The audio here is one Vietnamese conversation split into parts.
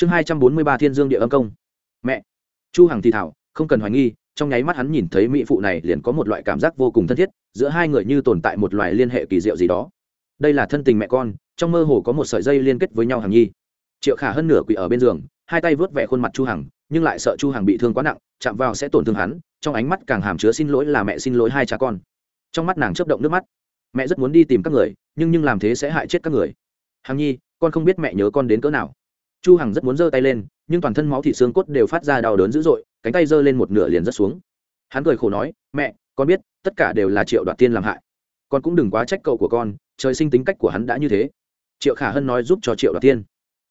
chương hai trăm bốn mươi ba thiên dương địa âm công. Mẹ. Chu hằng thì thảo, không cần hoài nghi, trong nháy mắt hắn nhìn thấy mỹ phụ này liền có một loại cảm giác vô cùng thân thiết, giữa hai người như tồn tại một loại liên hệ kỳ diệu gì đó. Đây là thân tình mẹ con, trong mơ hồ có một sợi dây liên kết với nhau hằng nhi. Triệu khả hơn nửa quỷ ở bên giường, hai tay vớt vẻ khuôn mặt chu hằng, nhưng lại sợ chu hằng bị thương quá nặng, chạm vào sẽ tổn thương hắn, trong ánh mắt càng hàm chứa xin lỗi là mẹ xin lỗi hai cha con. Trong mắt nàng chớp động nước mắt. Mẹ rất muốn đi tìm các người, nhưng nhưng làm thế sẽ hại chết các người. Hằng nhi, con không biết mẹ nhớ con đến cỡ nào chu hằng rất muốn giơ tay lên, nhưng toàn thân máu thịt xương cốt đều phát ra đau đớn dữ dội, cánh tay giơ lên một nửa liền rất xuống. Hắn cười khổ nói, mẹ, con biết, tất cả đều là triệu đoạt tiên làm hại. Con cũng đừng quá trách cậu của con, trời sinh tính cách của hắn đã như thế. Triệu khả hân nói giúp cho triệu đoạt tiên.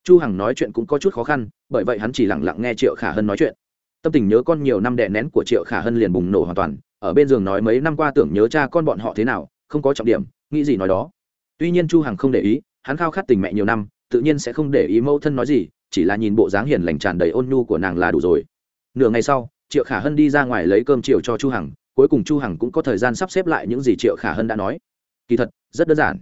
Chu hằng nói chuyện cũng có chút khó khăn, bởi vậy hắn chỉ lặng lặng nghe triệu khả hân nói chuyện. Tâm tình nhớ con nhiều năm đè nén của triệu khả hân liền bùng nổ hoàn toàn, ở bên giường nói mấy năm qua tưởng nhớ cha con bọn họ thế nào, không có trọng điểm, nghĩ gì nói đó. Tuy nhiên chu hằng không để ý, hắn khao khát tình mẹ nhiều năm tự nhiên sẽ không để ý mẫu thân nói gì, chỉ là nhìn bộ dáng hiền lành tràn đầy ôn nhu của nàng là đủ rồi. Nửa ngày sau, triệu khả hân đi ra ngoài lấy cơm chiều cho chu hằng, cuối cùng chu hằng cũng có thời gian sắp xếp lại những gì triệu khả hân đã nói. Kỳ thật, rất đơn giản.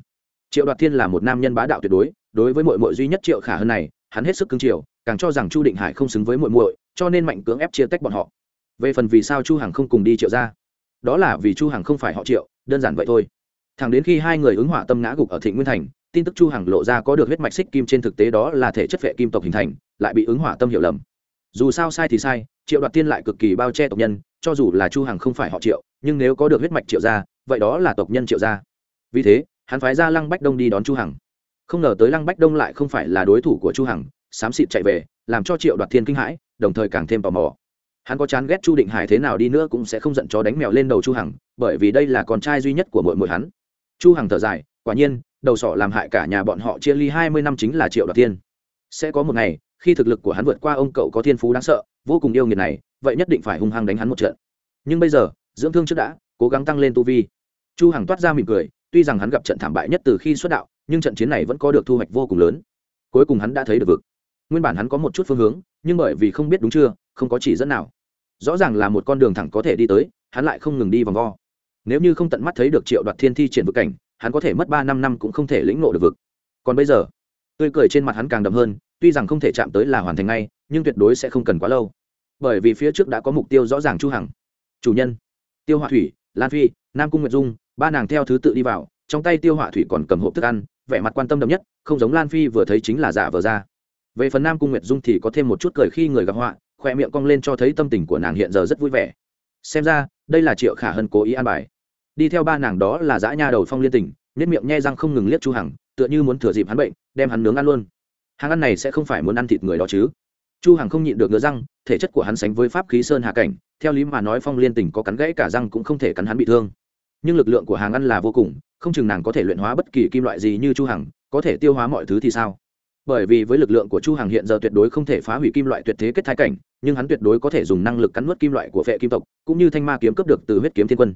Triệu đoạt thiên là một nam nhân bá đạo tuyệt đối đối với muội muội duy nhất triệu khả hân này, hắn hết sức cứng chiều, càng cho rằng chu định hải không xứng với muội muội, cho nên mạnh cưỡng ép chia tách bọn họ. Về phần vì sao chu hằng không cùng đi triệu ra, đó là vì chu hằng không phải họ triệu, đơn giản vậy thôi. Thẳng đến khi hai người ứng hỏa tâm ngã gục ở thịnh nguyên thành tin tức chu hằng lộ ra có được huyết mạch xích kim trên thực tế đó là thể chất vệ kim tộc hình thành, lại bị ứng hỏa tâm hiểu lầm. Dù sao sai thì sai, triệu đoạt tiên lại cực kỳ bao che tộc nhân, cho dù là chu hằng không phải họ triệu, nhưng nếu có được huyết mạch triệu gia, vậy đó là tộc nhân triệu gia. Vì thế, hắn phái ra lăng bách đông đi đón chu hằng. Không ngờ tới lăng bách đông lại không phải là đối thủ của chu hằng, xám xịt chạy về, làm cho triệu đoạt thiên kinh hãi, đồng thời càng thêm tò mò. Hắn có chán ghét chu định hải thế nào đi nữa cũng sẽ không giận chó đánh mèo lên đầu chu hằng, bởi vì đây là con trai duy nhất của mỗi mỗi hắn. Chu hằng thở dài, quả nhiên đầu sỏ làm hại cả nhà bọn họ chia ly 20 năm chính là triệu đoạt tiên. Sẽ có một ngày, khi thực lực của hắn vượt qua ông cậu có thiên phú đáng sợ, vô cùng yêu nghiệt này, vậy nhất định phải hung hăng đánh hắn một trận. Nhưng bây giờ, dưỡng thương trước đã, cố gắng tăng lên tu vi. Chu hằng toát ra mỉm cười, tuy rằng hắn gặp trận thảm bại nhất từ khi xuất đạo, nhưng trận chiến này vẫn có được thu hoạch vô cùng lớn. Cuối cùng hắn đã thấy được vực. Nguyên bản hắn có một chút phương hướng, nhưng bởi vì không biết đúng chưa, không có chỉ dẫn nào. Rõ ràng là một con đường thẳng có thể đi tới, hắn lại không ngừng đi vòng vo. Nếu như không tận mắt thấy được triệu đoạt thiên thi triển vực cảnh hắn có thể mất ba năm năm cũng không thể lĩnh ngộ được vực. Còn bây giờ, tươi cười trên mặt hắn càng đậm hơn, tuy rằng không thể chạm tới là hoàn thành ngay, nhưng tuyệt đối sẽ không cần quá lâu. Bởi vì phía trước đã có mục tiêu rõ ràng chu hằng. Chủ nhân, tiêu họa thủy, lan phi, nam cung nguyệt dung, ba nàng theo thứ tự đi vào, trong tay tiêu họa thủy còn cầm hộp thức ăn, vẻ mặt quan tâm đậm nhất, không giống lan phi vừa thấy chính là giả vờ ra. Về phần nam cung nguyệt dung thì có thêm một chút cười khi người gặp họa, khoe miệng cong lên cho thấy tâm tình của nàng hiện giờ rất vui vẻ. Xem ra, đây là triệu khả hân cố ý an bài đi theo ba nàng đó là dã nha đầu phong liên tình nhất miệng nhe răng không ngừng liếc chu hằng, tựa như muốn thừa dịp hắn bệnh, đem hắn nướng ăn luôn. Hàng ăn này sẽ không phải muốn ăn thịt người đó chứ. Chu hằng không nhịn được ngứa răng, thể chất của hắn sánh với pháp khí sơn hà cảnh, theo lý mà nói phong liên tình có cắn gãy cả răng cũng không thể cắn hắn bị thương. Nhưng lực lượng của hàng ăn là vô cùng, không chừng nàng có thể luyện hóa bất kỳ kim loại gì như chu hằng, có thể tiêu hóa mọi thứ thì sao? Bởi vì với lực lượng của chu hằng hiện giờ tuyệt đối không thể phá hủy kim loại tuyệt thế kết thái cảnh, nhưng hắn tuyệt đối có thể dùng năng lực cắn nuốt kim loại của vệ kim tộc, cũng như thanh ma kiếm cấp được từ huyết kiếm thiên quân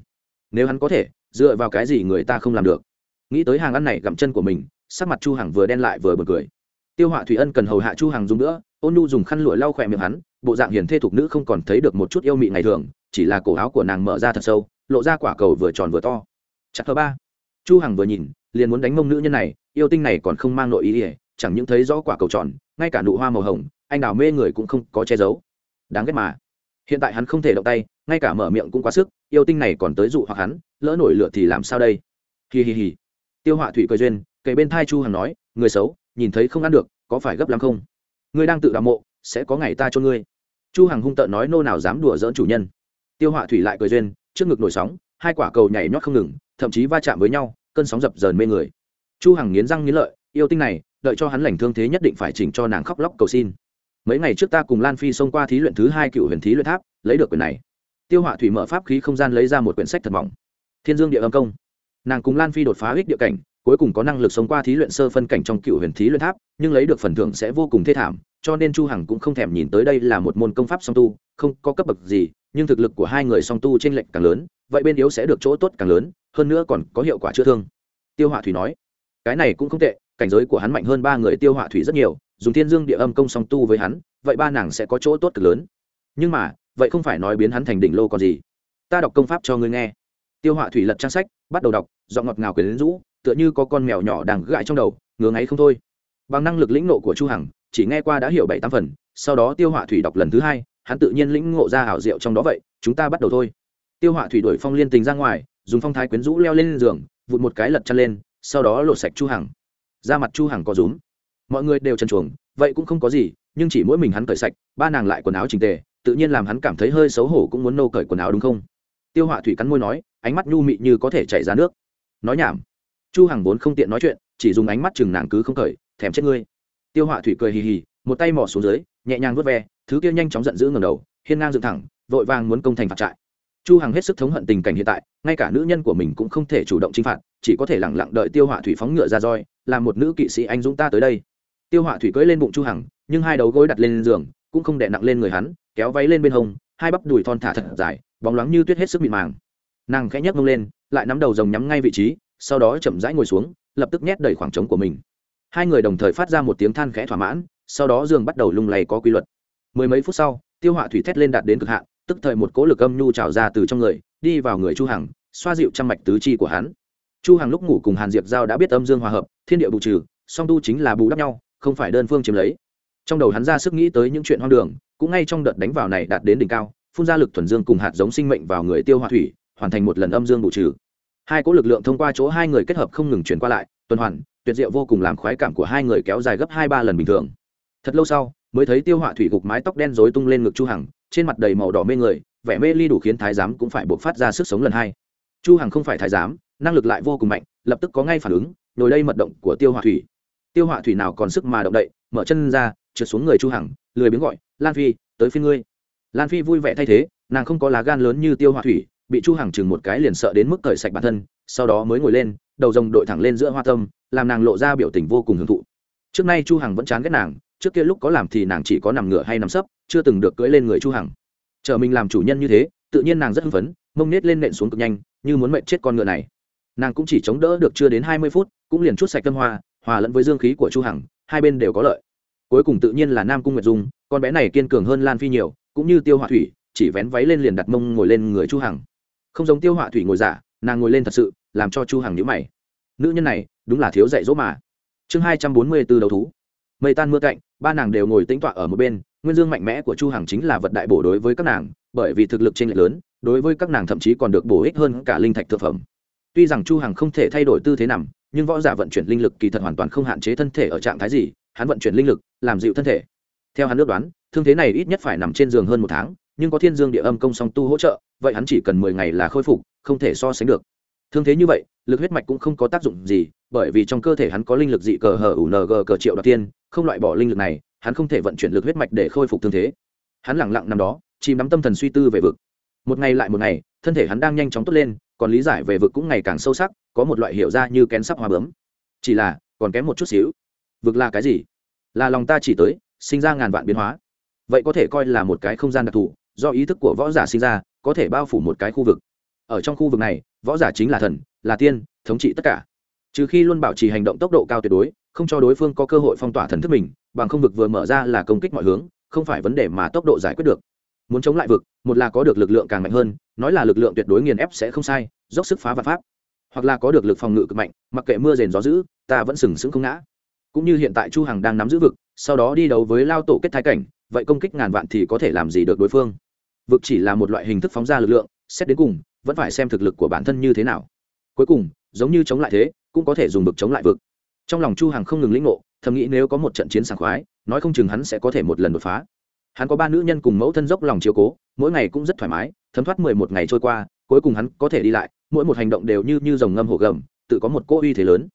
nếu hắn có thể, dựa vào cái gì người ta không làm được? Nghĩ tới hàng ăn này gặm chân của mình, sắc mặt chu hằng vừa đen lại vừa bật cười. Tiêu họa thủy ân cần hầu hạ chu hằng dùng nữa, ôn nu dùng khăn lụa lau khỏe miệng hắn, bộ dạng hiền thê thục nữ không còn thấy được một chút yêu mị ngày thường, chỉ là cổ áo của nàng mở ra thật sâu, lộ ra quả cầu vừa tròn vừa to. Chặt thứ ba. Chu hằng vừa nhìn, liền muốn đánh mông nữ nhân này, yêu tinh này còn không mang nội ý ỉa chẳng những thấy rõ quả cầu tròn, ngay cả nụ hoa màu hồng, anh đào mê người cũng không có che giấu. Đáng ghét mà. Hiện tại hắn không thể động tay ngay cả mở miệng cũng quá sức, yêu tinh này còn tới dụ hoặc hắn, lỡ nổi lửa thì làm sao đây? Hì hì hì tiêu họa thủy cười duyên, kể bên thai chu hằng nói, người xấu, nhìn thấy không ăn được, có phải gấp lắm không? Ngươi đang tự đào mộ, sẽ có ngày ta cho ngươi. Chu hằng hung tợn nói, nô nào dám đùa dỡn chủ nhân. Tiêu họa thủy lại cười duyên, trước ngực nổi sóng, hai quả cầu nhảy nhót không ngừng, thậm chí va chạm với nhau, cơn sóng dập dờn mê người. Chu hằng nghiến răng nghiến lợi, yêu tinh này, đợi cho hắn lành thương thế nhất định phải chỉnh cho nàng khóc lóc cầu xin. Mấy ngày trước ta cùng lan phi xông qua thí luyện thứ hai cựu huyền thí luyện tháp, lấy được quyền này tiêu họa thủy mở pháp khí không gian lấy ra một quyển sách thật mỏng. Thiên dương địa âm công. Nàng cùng lan phi đột phá ích địa cảnh, cuối cùng có năng lực sống qua thí luyện sơ phân cảnh trong cựu huyền thí luyện tháp, nhưng lấy được phần thưởng sẽ vô cùng thê thảm, cho nên chu hằng cũng không thèm nhìn tới đây là một môn công pháp song tu, không có cấp bậc gì, nhưng thực lực của hai người song tu trên lệnh càng lớn, vậy bên yếu sẽ được chỗ tốt càng lớn, hơn nữa còn có hiệu quả chữa thương. Tiêu họa thủy nói, cái này cũng không tệ, cảnh giới của hắn mạnh hơn ba người tiêu họa thủy rất nhiều, dùng thiên dương địa âm công song tu với hắn, vậy ba nàng sẽ có chỗ tốt cực lớn. Nhưng mà vậy không phải nói biến hắn thành đỉnh lô còn gì. Ta đọc công pháp cho ngươi nghe. Tiêu họa thủy lật trang sách, bắt đầu đọc, giọng ngọt ngào quyển rũ, tựa như có con mèo nhỏ đang gãi trong đầu, ngứa ngáy không thôi. Bằng năng lực lĩnh nộ của chu hằng, chỉ nghe qua đã hiểu bảy tám phần, sau đó tiêu họa thủy đọc lần thứ hai, hắn tự nhiên lĩnh ngộ ra ảo diệu trong đó vậy, chúng ta bắt đầu thôi. Tiêu họa thủy đuổi phong liên tình ra ngoài, dùng phong thái quyến rũ leo lên giường, vụt một cái lật chăn lên, sau đó lột sạch chu hằng. Ra mặt chu hằng có rúm. Mọi người đều trần chuồng, vậy cũng không có gì, nhưng chỉ mỗi mình hắn cởi sạch, ba nàng lại quần áo chỉnh tề tự nhiên làm hắn cảm thấy hơi xấu hổ cũng muốn nô cởi quần áo đúng không? Tiêu họa thủy cắn môi nói, ánh mắt nhu mị như có thể chảy ra nước. Nói nhảm. Chu hằng vốn không tiện nói chuyện, chỉ dùng ánh mắt chừng nàng cứ không cởi, thèm chết ngươi. Tiêu họa thủy cười hì hì, một tay mỏ xuống dưới, nhẹ nhàng vớt ve, thứ kia nhanh chóng giận dữ ngẩng đầu, hiên ngang dựng thẳng, vội vàng muốn công thành phạt trại. Chu hằng hết sức thống hận tình cảnh hiện tại, ngay cả nữ nhân của mình cũng không thể chủ động chinh phạt, chỉ có thể lặng lặng đợi tiêu họa thủy phóng ngựa ra roi, làm một nữ kỵ sĩ anh dũng ta tới đây. Tiêu họa thủy cưỡi lên bụng chu hằng, nhưng hai đầu gối đặt lên giường cũng không đè nặng lên người hắn, kéo váy lên bên hông, hai bắp đùi thon thả thật dài, bóng loáng như tuyết hết sức mịn màng. Nàng khẽ nhấc mông lên, lại nắm đầu rồng nhắm ngay vị trí, sau đó chậm rãi ngồi xuống, lập tức nhét đầy khoảng trống của mình. Hai người đồng thời phát ra một tiếng than khẽ thỏa mãn, sau đó giường bắt đầu lung lay có quy luật. Mười mấy phút sau, tiêu họa thủy thét lên đạt đến cực hạn, tức thời một cỗ lực âm nhu trào ra từ trong người, đi vào người chu hằng, xoa dịu trăm mạch tứ chi của hắn. Chu hằng lúc ngủ cùng hàn diệp giao đã biết âm dương hòa hợp, thiên địa bù trừ, song tu chính là bù đắp nhau, không phải đơn phương chiếm lấy trong đầu hắn ra sức nghĩ tới những chuyện hoang đường, cũng ngay trong đợt đánh vào này đạt đến đỉnh cao, phun ra lực thuần dương cùng hạt giống sinh mệnh vào người tiêu hoa thủy, hoàn thành một lần âm dương bù trừ. Hai cỗ lực lượng thông qua chỗ hai người kết hợp không ngừng chuyển qua lại, tuần hoàn, tuyệt diệu vô cùng làm khoái cảm của hai người kéo dài gấp hai ba lần bình thường. Thật lâu sau, mới thấy tiêu hoa thủy gục mái tóc đen rối tung lên ngực chu hằng, trên mặt đầy màu đỏ mê người, vẻ mê ly đủ khiến thái giám cũng phải buộc phát ra sức sống lần hai. Chu hằng không phải thái giám, năng lực lại vô cùng mạnh, lập tức có ngay phản ứng nổi đây mật động của tiêu hoa thủy. Tiêu hoa thủy nào còn sức mà động đậy, mở chân ra trượt xuống người chu hằng, lười biếng gọi, lan phi, tới phi ngươi. Lan phi vui vẻ thay thế, nàng không có lá gan lớn như tiêu Hoa thủy, bị chu hằng chừng một cái liền sợ đến mức cởi sạch bản thân, sau đó mới ngồi lên, đầu rồng đội thẳng lên giữa hoa tâm, làm nàng lộ ra biểu tình vô cùng hưởng thụ. Trước nay chu hằng vẫn chán ghét nàng, trước kia lúc có làm thì nàng chỉ có nằm ngửa hay nằm sấp, chưa từng được cưỡi lên người chu hằng. Chờ mình làm chủ nhân như thế, tự nhiên nàng rất hưng phấn, mông nết lên nện xuống cực nhanh, như muốn mệnh chết con ngựa này. Nàng cũng chỉ chống đỡ được chưa đến hai mươi phút, cũng liền chút sạch tâm hoa, hòa lẫn với dương khí của chu hằng, hai bên đều có lợi cuối cùng tự nhiên là nam cung nguyệt dung, con bé này kiên cường hơn lan phi nhiều, cũng như tiêu họa thủy, chỉ vén váy lên liền đặt mông ngồi lên người chu hằng. Không giống tiêu họa thủy ngồi giả nàng ngồi lên thật sự, làm cho chu hằng nhíu mày. Nữ nhân này, đúng là thiếu dạy dỗ mà. Chương hai trăm bốn mươi 244 đầu thú. Mây tan mưa cạnh, ba nàng đều ngồi tĩnh tọa ở một bên, nguyên dương mạnh mẽ của chu hằng chính là vật đại bổ đối với các nàng, bởi vì thực lực trên lệch lớn, đối với các nàng thậm chí còn được bổ ích hơn cả linh thạch thực phẩm. Tuy rằng chu hằng không thể thay đổi tư thế nằm, nhưng võ giả vận chuyển linh lực kỳ thật hoàn toàn không hạn chế thân thể ở trạng thái gì hắn vận chuyển linh lực, làm dịu thân thể. Theo hắn ước đoán, thương thế này ít nhất phải nằm trên giường hơn một tháng, nhưng có thiên dương địa âm công song tu hỗ trợ, vậy hắn chỉ cần mười ngày là khôi phục, không thể so sánh được. Thương thế như vậy, lực huyết mạch cũng không có tác dụng gì, bởi vì trong cơ thể hắn có linh lực dị cờ hở ủ ng cờ triệu đoạt tiên, không loại bỏ linh lực này, hắn không thể vận chuyển lực huyết mạch để khôi phục thương thế. Hắn lẳng lặng nằm đó, chìm nắm tâm thần suy tư về vực. Một ngày lại một ngày, thân thể hắn đang nhanh chóng tốt lên, còn lý giải về vực cũng ngày càng sâu sắc, có một loại hiểu ra như kén sắp hoa bướm. Chỉ là, còn kém một chút xíu vực là cái gì? Là lòng ta chỉ tới, sinh ra ngàn vạn biến hóa. Vậy có thể coi là một cái không gian đặc thù, do ý thức của võ giả sinh ra, có thể bao phủ một cái khu vực. Ở trong khu vực này, võ giả chính là thần, là tiên, thống trị tất cả. Trừ khi luôn bảo trì hành động tốc độ cao tuyệt đối, không cho đối phương có cơ hội phong tỏa thần thức mình, bằng không vực vừa mở ra là công kích mọi hướng, không phải vấn đề mà tốc độ giải quyết được. Muốn chống lại vực, một là có được lực lượng càng mạnh hơn, nói là lực lượng tuyệt đối nghiền ép sẽ không sai, dốc sức phá vật pháp. Hoặc là có được lực phòng ngự cực mạnh, mặc kệ mưa rền gió dữ, ta vẫn sừng sững không ngã cũng như hiện tại chu hằng đang nắm giữ vực, sau đó đi đấu với lao tổ kết thái cảnh, vậy công kích ngàn vạn thì có thể làm gì được đối phương? Vực chỉ là một loại hình thức phóng ra lực lượng, xét đến cùng, vẫn phải xem thực lực của bản thân như thế nào. Cuối cùng, giống như chống lại thế, cũng có thể dùng vực chống lại vực. Trong lòng chu hằng không ngừng lĩnh ngộ, thầm nghĩ nếu có một trận chiến sảng khoái, nói không chừng hắn sẽ có thể một lần đột phá. Hắn có ba nữ nhân cùng mẫu thân dốc lòng chiếu cố, mỗi ngày cũng rất thoải mái, thấm thoát mười một ngày trôi qua, cuối cùng hắn có thể đi lại, mỗi một hành động đều như như dòng ngâm hổ gầm, tự có một cỗ uy thế lớn.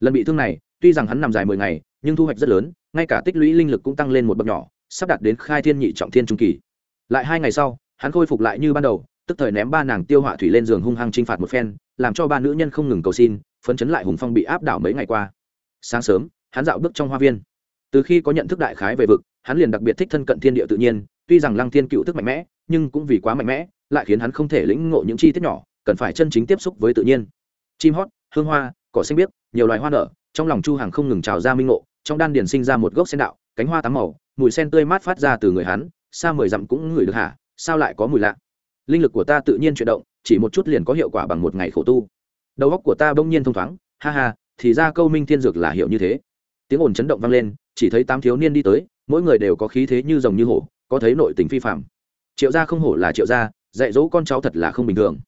Lần bị thương này tuy rằng hắn nằm dài mười ngày, nhưng thu hoạch rất lớn, ngay cả tích lũy linh lực cũng tăng lên một bậc nhỏ, sắp đạt đến khai thiên nhị trọng thiên trung kỳ. Lại hai ngày sau, hắn khôi phục lại như ban đầu, tức thời ném ba nàng tiêu họa thủy lên giường hung hăng trinh phạt một phen, làm cho ba nữ nhân không ngừng cầu xin, phấn chấn lại hùng phong bị áp đảo mấy ngày qua. Sáng sớm, hắn dạo bước trong hoa viên. Từ khi có nhận thức đại khái về vực, hắn liền đặc biệt thích thân cận thiên địa tự nhiên, tuy rằng lăng thiên cựu thức mạnh mẽ, nhưng cũng vì quá mạnh mẽ, lại khiến hắn không thể lĩnh ngộ những chi tiết nhỏ, cần phải chân chính tiếp xúc với tự nhiên. Chim hót, hương hoa, cỏ xanh biếc, nhiều loài hoa nở trong lòng chu hàng không ngừng trào ra minh ngộ, trong đan điền sinh ra một gốc sen đạo, cánh hoa tám màu, mùi sen tươi mát phát ra từ người hắn, xa mười dặm cũng ngửi được hả, sao lại có mùi lạ? Linh lực của ta tự nhiên chuyển động, chỉ một chút liền có hiệu quả bằng một ngày khổ tu. Đầu óc của ta bỗng nhiên thông thoáng, ha ha, thì ra câu minh thiên dược là hiệu như thế. Tiếng ồn chấn động vang lên, chỉ thấy tám thiếu niên đi tới, mỗi người đều có khí thế như rồng như hổ, có thấy nội tình phi phạm triệu gia không hổ là triệu gia, dạy dỗ con cháu thật là không bình thường.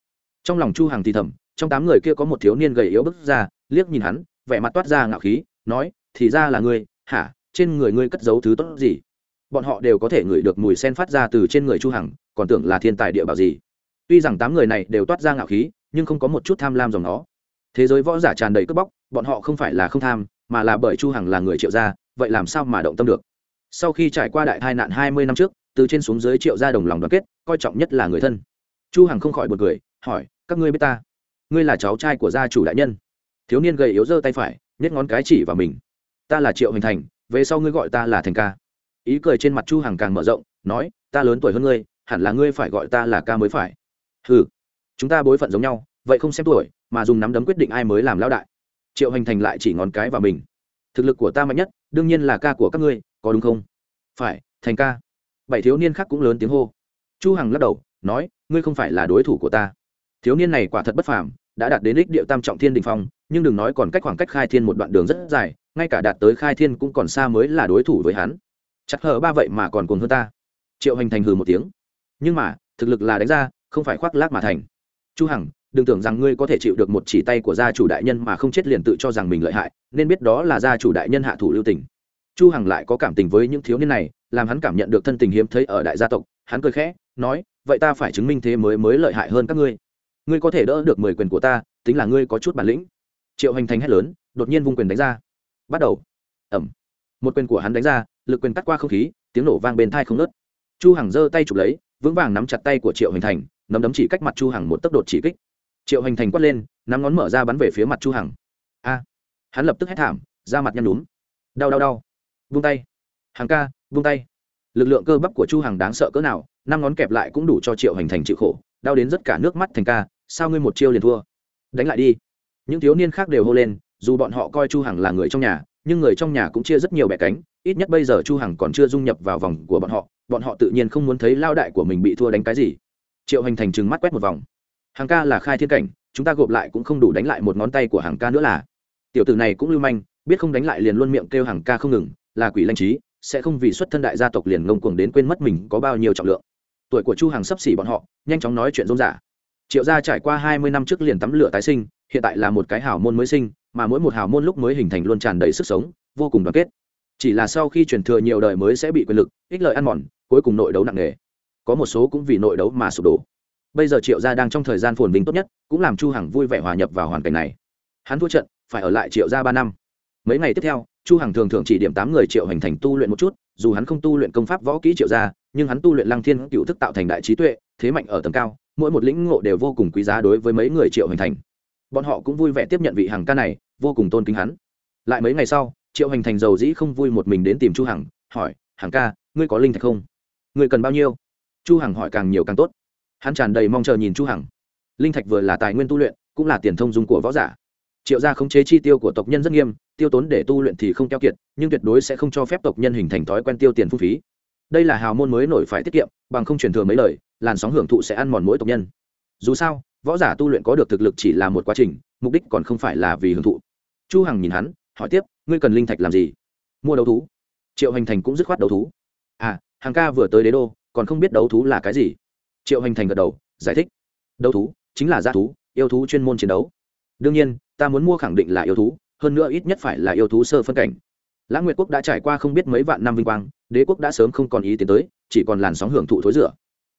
Trong lòng chu hằng thì thầm, trong tám người kia có một thiếu niên gầy yếu bước ra, liếc nhìn hắn vẻ mặt toát ra ngạo khí, nói, thì ra là ngươi, hả? Trên người ngươi cất giấu thứ tốt gì? Bọn họ đều có thể ngửi được mùi sen phát ra từ trên người chu hằng, còn tưởng là thiên tài địa bảo gì. Tuy rằng tám người này đều toát ra ngạo khí, nhưng không có một chút tham lam dòng nó. Thế giới võ giả tràn đầy cướp bóc, bọn họ không phải là không tham, mà là bởi chu hằng là người triệu gia, vậy làm sao mà động tâm được? Sau khi trải qua đại tai nạn hai mươi năm trước, từ trên xuống dưới triệu gia đồng lòng đoàn kết, coi trọng nhất là người thân. Chu hằng không khỏi buồn cười, hỏi, các ngươi biết ta? Ngươi là cháu trai của gia chủ đại nhân? Thiếu niên gầy yếu giơ tay phải, nhét ngón cái chỉ vào mình. Ta là triệu hình thành, về sau ngươi gọi ta là thành ca. Ý cười trên mặt chu hằng càng mở rộng, nói, ta lớn tuổi hơn ngươi, hẳn là ngươi phải gọi ta là ca mới phải. Hừ, chúng ta bối phận giống nhau, vậy không xem tuổi, mà dùng nắm đấm quyết định ai mới làm lão đại. Triệu hành thành lại chỉ ngón cái vào mình. Thực lực của ta mạnh nhất, đương nhiên là ca của các ngươi, có đúng không? Phải, thành ca. Bảy thiếu niên khác cũng lớn tiếng hô. Chu hằng lắc đầu, nói, ngươi không phải là đối thủ của ta. Thiếu niên này quả thật bất phàm đã đạt đến đích địa tam trọng thiên đình phong, nhưng đừng nói còn cách khoảng cách khai thiên một đoạn đường rất dài, ngay cả đạt tới khai thiên cũng còn xa mới là đối thủ với hắn. Chắc hở ba vậy mà còn cuồng hơn ta. Triệu hành thành hừ một tiếng. Nhưng mà, thực lực là đánh ra, không phải khoác lác mà thành. Chu hằng, đừng tưởng rằng ngươi có thể chịu được một chỉ tay của gia chủ đại nhân mà không chết liền tự cho rằng mình lợi hại, nên biết đó là gia chủ đại nhân hạ thủ lưu tình. Chu hằng lại có cảm tình với những thiếu niên này, làm hắn cảm nhận được thân tình hiếm thấy ở đại gia tộc. Hắn cười khẽ, nói, vậy ta phải chứng minh thế mới mới lợi hại hơn các ngươi ngươi có thể đỡ được mười quyền của ta, tính là ngươi có chút bản lĩnh. Triệu hành thành hét lớn, đột nhiên vung quyền đánh ra. Bắt đầu. Ẩm một quyền của hắn đánh ra, lực quyền cắt qua không khí, tiếng nổ vang bên thai không nớt chu hằng giơ tay chụp lấy, vững vàng nắm chặt tay của triệu hành thành, nắm đấm chỉ cách mặt chu hằng một tốc độ chỉ kích. Triệu hành thành quát lên, nắm ngón mở ra bắn về phía mặt chu hằng. A. Hắn lập tức hét thảm, ra mặt nhăn núm đau đau đau. Vung tay. Hàng ca, vung tay. Lực lượng cơ bắp của chu hằng đáng sợ cỡ nào, năm ngón kẹp lại cũng đủ cho triệu hành thành chịu khổ, đau đến rất cả nước mắt thành ca sao ngươi một chiêu liền thua? Đánh lại đi. Những thiếu niên khác đều hô lên, dù bọn họ coi chu hằng là người trong nhà, nhưng người trong nhà cũng chia rất nhiều bẻ cánh, ít nhất bây giờ chu hằng còn chưa dung nhập vào vòng của bọn họ bọn họ tự nhiên không muốn thấy lao đại của mình bị thua đánh cái gì. Triệu hành thành trừng mắt quét một vòng. Hàng ca là khai thiên cảnh, chúng ta gộp lại cũng không đủ đánh lại một ngón tay của hàng ca nữa là. Tiểu tử này cũng lưu manh, biết không đánh lại liền luôn miệng kêu hàng ca không ngừng, là quỷ lanh trí, sẽ không vì xuất thân đại gia tộc liền ngông cuồng đến quên mất mình có bao nhiêu trọng lượng. Tuổi của chu hàng sắp xỉ bọn họ, nhanh chóng nói chuyện rôm giả triệu gia trải qua hai mươi năm trước liền tắm lửa tái sinh, hiện tại là một cái hào môn mới sinh, mà mỗi một hào môn lúc mới hình thành luôn tràn đầy sức sống, vô cùng đoàn kết. Chỉ là sau khi truyền thừa nhiều đời mới sẽ bị quyền lực, ích lợi ăn mòn, cuối cùng nội đấu nặng nề. Có một số cũng vì nội đấu mà sụp đổ. Bây giờ triệu gia đang trong thời gian phồn vinh tốt nhất, cũng làm chu hằng vui vẻ hòa nhập vào hoàn cảnh này. Hắn thua trận, phải ở lại triệu gia ba năm. Mấy ngày tiếp theo, chu hằng thường thường chỉ điểm tám người triệu hành thành tu luyện một chút, dù hắn không tu luyện công pháp võ kỹ triệu gia, nhưng hắn tu luyện lăng thiên cựu thức tạo thành đại trí tuệ, thế mạnh ở tầng cao mỗi một lĩnh ngộ đều vô cùng quý giá đối với mấy người triệu hành thành. Bọn họ cũng vui vẻ tiếp nhận vị hàng ca này, vô cùng tôn kính hắn. Lại mấy ngày sau, triệu hành thành giàu dĩ không vui một mình đến tìm chu hằng, hỏi hàng ca, ngươi có linh thạch không? Ngươi cần bao nhiêu? Chu hằng hỏi càng nhiều càng tốt. Hắn tràn đầy mong chờ nhìn chu hằng. Linh thạch vừa là tài nguyên tu luyện, cũng là tiền thông dung của võ giả. Triệu gia khống chế chi tiêu của tộc nhân rất nghiêm, tiêu tốn để tu luyện thì không keo kiệt, nhưng tuyệt đối sẽ không cho phép tộc nhân hình thành thói quen tiêu tiền phung phí. Đây là hào môn mới nổi phải tiết kiệm, bằng không truyền thừa mấy lời làn sóng hưởng thụ sẽ ăn mòn mỗi tộc nhân. Dù sao, võ giả tu luyện có được thực lực chỉ là một quá trình, mục đích còn không phải là vì hưởng thụ. Chu hằng nhìn hắn, hỏi tiếp, ngươi cần linh thạch làm gì? Mua đấu thú. Triệu hành thành cũng dứt khoát đấu thú. À hàng ca vừa tới đế đô, còn không biết đấu thú là cái gì. Triệu hành thành gật đầu, giải thích. Đấu thú chính là g thú, yêu thú chuyên môn chiến đấu. Đương nhiên, ta muốn mua khẳng định là yêu thú, hơn nữa ít nhất phải là yêu thú sơ phân cảnh. Lãng nguyệt quốc đã trải qua không biết mấy vạn năm vinh quang, đế quốc đã sớm không còn ý tiến tới, chỉ còn làn sóng hưởng thụ thối rửa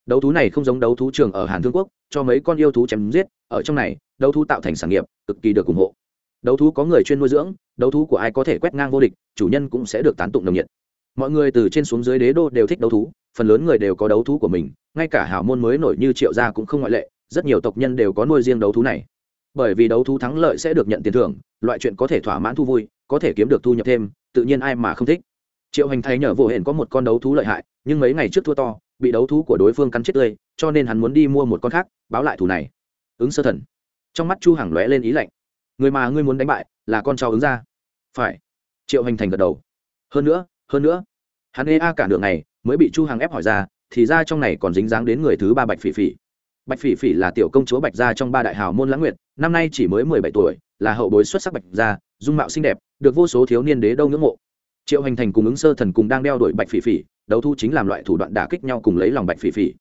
đấu thú này không giống đấu thú trường ở hàn thương quốc, cho mấy con yêu thú chém giết, ở trong này, đấu thú tạo thành sản nghiệp, cực kỳ được ủng hộ. Đấu thú có người chuyên nuôi dưỡng, đấu thú của ai có thể quét ngang vô địch, chủ nhân cũng sẽ được tán tụng nồng nhiệt. Mọi người từ trên xuống dưới đế đô đều thích đấu thú, phần lớn người đều có đấu thú của mình, ngay cả hảo môn mới nổi như triệu gia cũng không ngoại lệ, rất nhiều tộc nhân đều có nuôi riêng đấu thú này. Bởi vì đấu thú thắng lợi sẽ được nhận tiền thưởng, loại chuyện có thể thỏa mãn thu vui, có thể kiếm được thu nhập thêm, tự nhiên ai mà không thích. Triệu hành thay nhờ vô hển có một con đấu thú lợi hại, nhưng mấy ngày trước thua to bị đấu thú của đối phương cắn chết tươi, cho nên hắn muốn đi mua một con khác, báo lại thù này. Ứng sơ thần. Trong mắt chu hằng lóe lên ý lạnh. Người mà ngươi muốn đánh bại, là con cháu ứng ra. Phải. Triệu hành thành gật đầu. Hơn nữa hơn nữa. Hắn ê a cả đường này mới bị chu hằng ép hỏi ra, thì ra trong này còn dính dáng đến người thứ ba bạch phỉ phỉ. Bạch phỉ phỉ là tiểu công chúa bạch gia trong ba đại hào môn lãng nguyệt, năm nay chỉ mới mười bảy tuổi, là hậu bối xuất sắc bạch gia, dung mạo xinh đẹp, được vô số thiếu niên đế đâu ngưỡng mộ. Triệu hành thành cùng ứng sơ thần cùng đang đeo đuổi bạch phỉ phỉ đấu thu chính làm loại thủ đoạn đả kích nhau cùng lấy lòng bạch phỉ phỉ.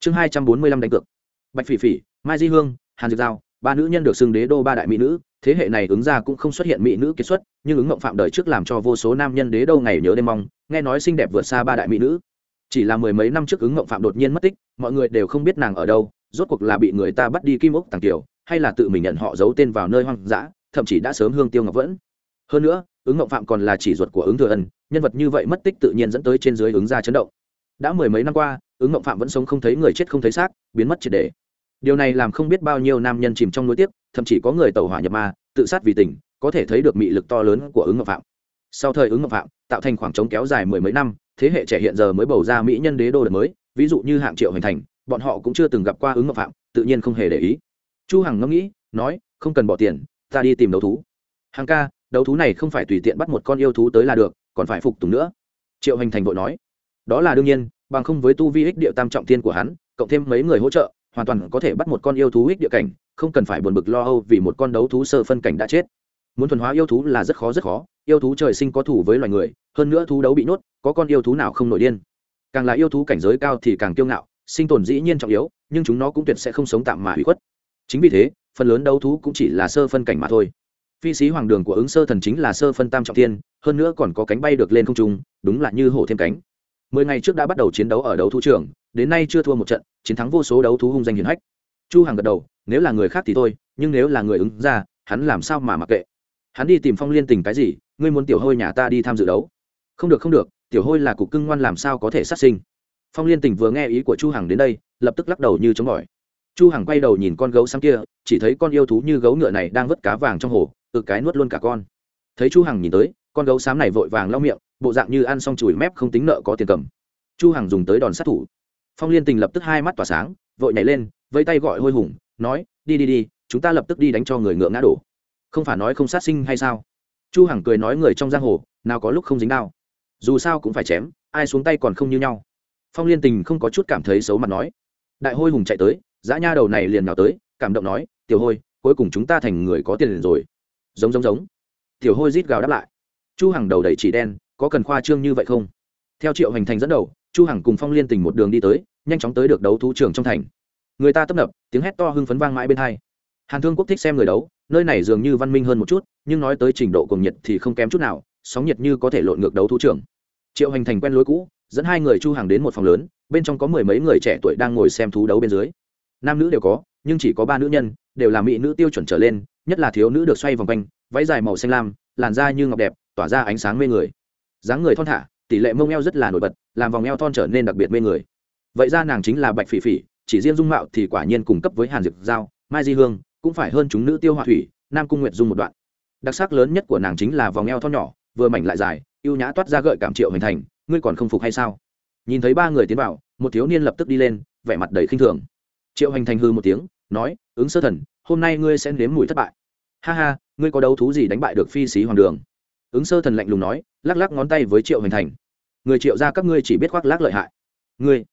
Chương hai trăm bốn mươi lăm đánh cược. Bạch phỉ phỉ, mai di hương, hàn diệp giao, ba nữ nhân được xưng đế đô ba đại mỹ nữ, thế hệ này ứng ra cũng không xuất hiện mỹ nữ kiệt xuất, nhưng ứng mộng phạm đời trước làm cho vô số nam nhân đế đâu ngày nhớ đêm mong, nghe nói xinh đẹp vượt xa ba đại mỹ nữ. Chỉ là mười mấy năm trước ứng mộng phạm đột nhiên mất tích, mọi người đều không biết nàng ở đâu, rốt cuộc là bị người ta bắt đi kim ốc tàng tiểu hay là tự mình nhận họ giấu tên vào nơi hoang dã, thậm chí đã sớm hương tiêu ngọc vẫn. Hơn nữa ứng ngộng phạm còn là chỉ ruột của ứng thừa ân, nhân vật như vậy mất tích tự nhiên dẫn tới trên dưới ứng ra chấn động. Đã mười mấy năm qua, ứng ngộng phạm vẫn sống không thấy người chết không thấy xác, biến mất triệt đề điều này làm không biết bao nhiêu nam nhân chìm trong nối tiếp thậm chí có người tàu hỏa nhập ma, tự sát vì tình, có thể thấy được mị lực to lớn của ứng ngộng phạm. Sau thời ứng ngộng phạm, tạo thành khoảng trống kéo dài mười mấy năm, thế hệ trẻ hiện giờ mới bầu ra mỹ nhân đế đô đợt mới, ví dụ như hạng triệu hình thành, bọn họ cũng chưa từng gặp qua ứng ngọc phạm, tự nhiên không hề để ý. Chu hằng ngẫm nghĩ, nói, không cần bỏ tiền, ta đi tìm đấu thú. Hằng ca đấu thú này không phải tùy tiện bắt một con yêu thú tới là được, còn phải phục tùng nữa. Triệu hành thành vội nói. Đó là đương nhiên, bằng không với tu vi ích địa tam trọng thiên của hắn, cộng thêm mấy người hỗ trợ, hoàn toàn có thể bắt một con yêu thú ích địa cảnh, không cần phải buồn bực lo âu vì một con đấu thú sơ phân cảnh đã chết. Muốn thuần hóa yêu thú là rất khó rất khó, yêu thú trời sinh có thủ với loài người, hơn nữa thú đấu bị nuốt có con yêu thú nào không nổi điên. Càng là yêu thú cảnh giới cao thì càng kiêu ngạo, sinh tồn dĩ nhiên trọng yếu, nhưng chúng nó cũng tuyệt sẽ không sống tạm mà hủy khuất. Chính vì thế, phần lớn đấu thú cũng chỉ là sơ phân cảnh mà thôi phi sĩ hoàng đường của ứng sơ thần chính là sơ phân tam trọng tiên, hơn nữa còn có cánh bay được lên không trung đúng là như hổ thêm cánh. Mười ngày trước đã bắt đầu chiến đấu ở đấu thú trường đến nay chưa thua một trận chiến thắng vô số đấu thú hung danh hiển hách. Chu hằng gật đầu nếu là người khác thì thôi nhưng nếu là người ứng ra hắn làm sao mà mặc kệ? Hắn đi tìm phong liên tình cái gì ngươi muốn tiểu hôi nhà ta đi tham dự đấu? Không được không được tiểu hôi là cục cưng ngoan làm sao có thể sát sinh. Phong liên tình vừa nghe ý của chu hằng đến đây lập tức lắc đầu như chống bỏi chu hằng quay đầu nhìn con gấu xám kia chỉ thấy con yêu thú như gấu ngựa này đang vớt cá vàng trong hồ tự cái nuốt luôn cả con. Thấy chu hằng nhìn tới, con gấu xám này vội vàng lau miệng, bộ dạng như ăn xong chùi mép không tính nợ có tiền cầm. Chu hằng dùng tới đòn sát thủ. Phong liên tình lập tức hai mắt tỏa sáng, vội nhảy lên, vẫy tay gọi hôi hùng, nói, đi đi đi, chúng ta lập tức đi đánh cho người ngựa ngã đổ. Không phải nói không sát sinh hay sao? Chu hằng cười nói người trong giang hồ, nào có lúc không dính đao. Dù sao cũng phải chém, ai xuống tay còn không như nhau. Phong liên tình không có chút cảm thấy xấu mặt nói. Đại hôi hùng chạy tới, dã nha đầu này liền nhào tới, cảm động nói, tiểu hôi, cuối cùng chúng ta thành người có tiền rồi giống giống giống. Tiểu hôi rít gào đáp lại. Chu hằng đầu đầy chỉ đen, có cần khoa trương như vậy không? Theo triệu hành thành dẫn đầu, chu hằng cùng phong liên tình một đường đi tới, nhanh chóng tới được đấu thú trường trong thành. Người ta tấp nập, tiếng hét to hưng phấn vang mãi bên hai. Hàn thương quốc thích xem người đấu, nơi này dường như văn minh hơn một chút, nhưng nói tới trình độ cùng nhiệt thì không kém chút nào, sóng nhiệt như có thể lộn ngược đấu thú trường. Triệu hành thành quen lối cũ, dẫn hai người chu hàng đến một phòng lớn, bên trong có mười mấy người trẻ tuổi đang ngồi xem thú đấu bên dưới. Nam nữ đều có, nhưng chỉ có ba nữ nhân, đều là mỹ nữ tiêu chuẩn trở lên nhất là thiếu nữ được xoay vòng quanh, váy dài màu xanh lam, làn da như ngọc đẹp, tỏa ra ánh sáng mê người. Dáng người thon thả, tỷ lệ mông eo rất là nổi bật, làm vòng eo thon trở nên đặc biệt mê người. Vậy ra nàng chính là bạch phỉ phỉ, chỉ riêng dung mạo thì quả nhiên cùng cấp với hàn diệp giao, mai di hương, cũng phải hơn chúng nữ tiêu hỏa thủy, nam cung nguyệt dung một đoạn. Đặc sắc lớn nhất của nàng chính là vòng eo thon nhỏ, vừa mảnh lại dài, ưu nhã toát ra gợi cảm triệu hình thành, ngươi còn không phục hay sao? Nhìn thấy ba người tiến vào, một thiếu niên lập tức đi lên, vẻ mặt đầy khinh thường. Triệu hành thành hư một tiếng, nói, ứng sơ thần, hôm nay ngươi sẽ nếm mùi thất bại ha ha, ngươi có đấu thú gì đánh bại được phi sĩ hoàng đường? Ứng sơ thần lạnh lùng nói, lắc lắc ngón tay với triệu hành thành. Người triệu ra các ngươi chỉ biết khoác lác lợi hại. Ngươi,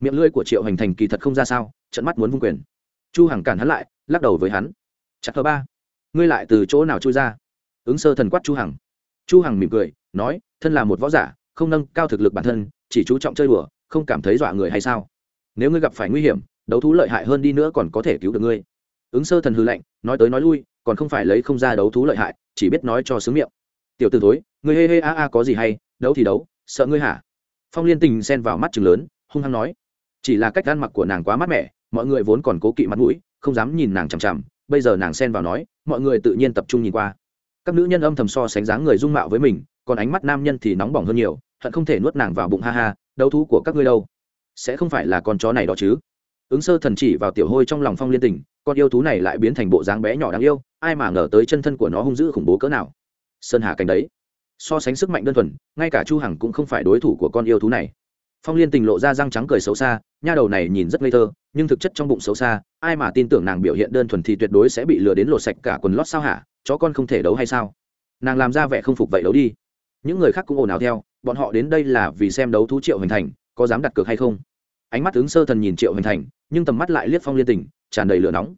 miệng lưỡi của triệu hành thành kỳ thật không ra sao, trận mắt muốn vung quyền. Chu hằng cản hắn lại, lắc đầu với hắn. Chặt thơ ba, ngươi lại từ chỗ nào chui ra? Ứng sơ thần quát chu hằng. Chu hằng mỉm cười, nói, thân là một võ giả, không nâng cao thực lực bản thân, chỉ chú trọng chơi đùa, không cảm thấy dọa người hay sao? Nếu ngươi gặp phải nguy hiểm, đấu thú lợi hại hơn đi nữa còn có thể cứu được ngươi. Ứng sơ thần hư lạnh, nói tới nói lui còn không phải lấy không ra đấu thú lợi hại, chỉ biết nói cho sướng miệng. Tiểu t ử thối, ngươi hê hê a a có gì hay, đấu thì đấu, sợ ngươi hả? Phong liên tình xen vào mắt chừng lớn, hung hăng nói. Chỉ là cách ăn mặc của nàng quá mát mẻ, mọi người vốn còn cố kỵ mặt mũi, không dám nhìn nàng chằm chằm, bây giờ nàng xen vào nói, mọi người tự nhiên tập trung nhìn qua. Các nữ nhân âm thầm so sánh dáng người dung mạo với mình, còn ánh mắt nam nhân thì nóng bỏng hơn nhiều, hận không thể nuốt nàng vào bụng ha ha, đấu thú của các ngươi đâu? Sẽ không phải là con chó này đó chứ? Ứng sơ thần chỉ vào tiểu hôi trong lòng phong liên tình con yêu thú này lại biến thành bộ dáng bé nhỏ đáng yêu, ai mà ngờ tới chân thân của nó hung dữ khủng bố cỡ nào. Sơn hà cảnh đấy. So sánh sức mạnh đơn thuần, ngay cả chu hằng cũng không phải đối thủ của con yêu thú này. Phong liên tình lộ ra răng trắng cười xấu xa, nha đầu này nhìn rất ngây thơ, nhưng thực chất trong bụng xấu xa, ai mà tin tưởng nàng biểu hiện đơn thuần thì tuyệt đối sẽ bị lừa đến lột sạch cả quần lót sao hả? Chó con không thể đấu hay sao? Nàng làm ra vẻ không phục vậy đấu đi. Những người khác cũng ồn ào theo, bọn họ đến đây là vì xem đấu thú triệu hình thành, có dám đặt cược hay không? Ánh mắt ứng sơ thần nhìn triệu hình thành, nhưng tầm mắt lại liếc phong liên tình tràn đầy lửa nóng.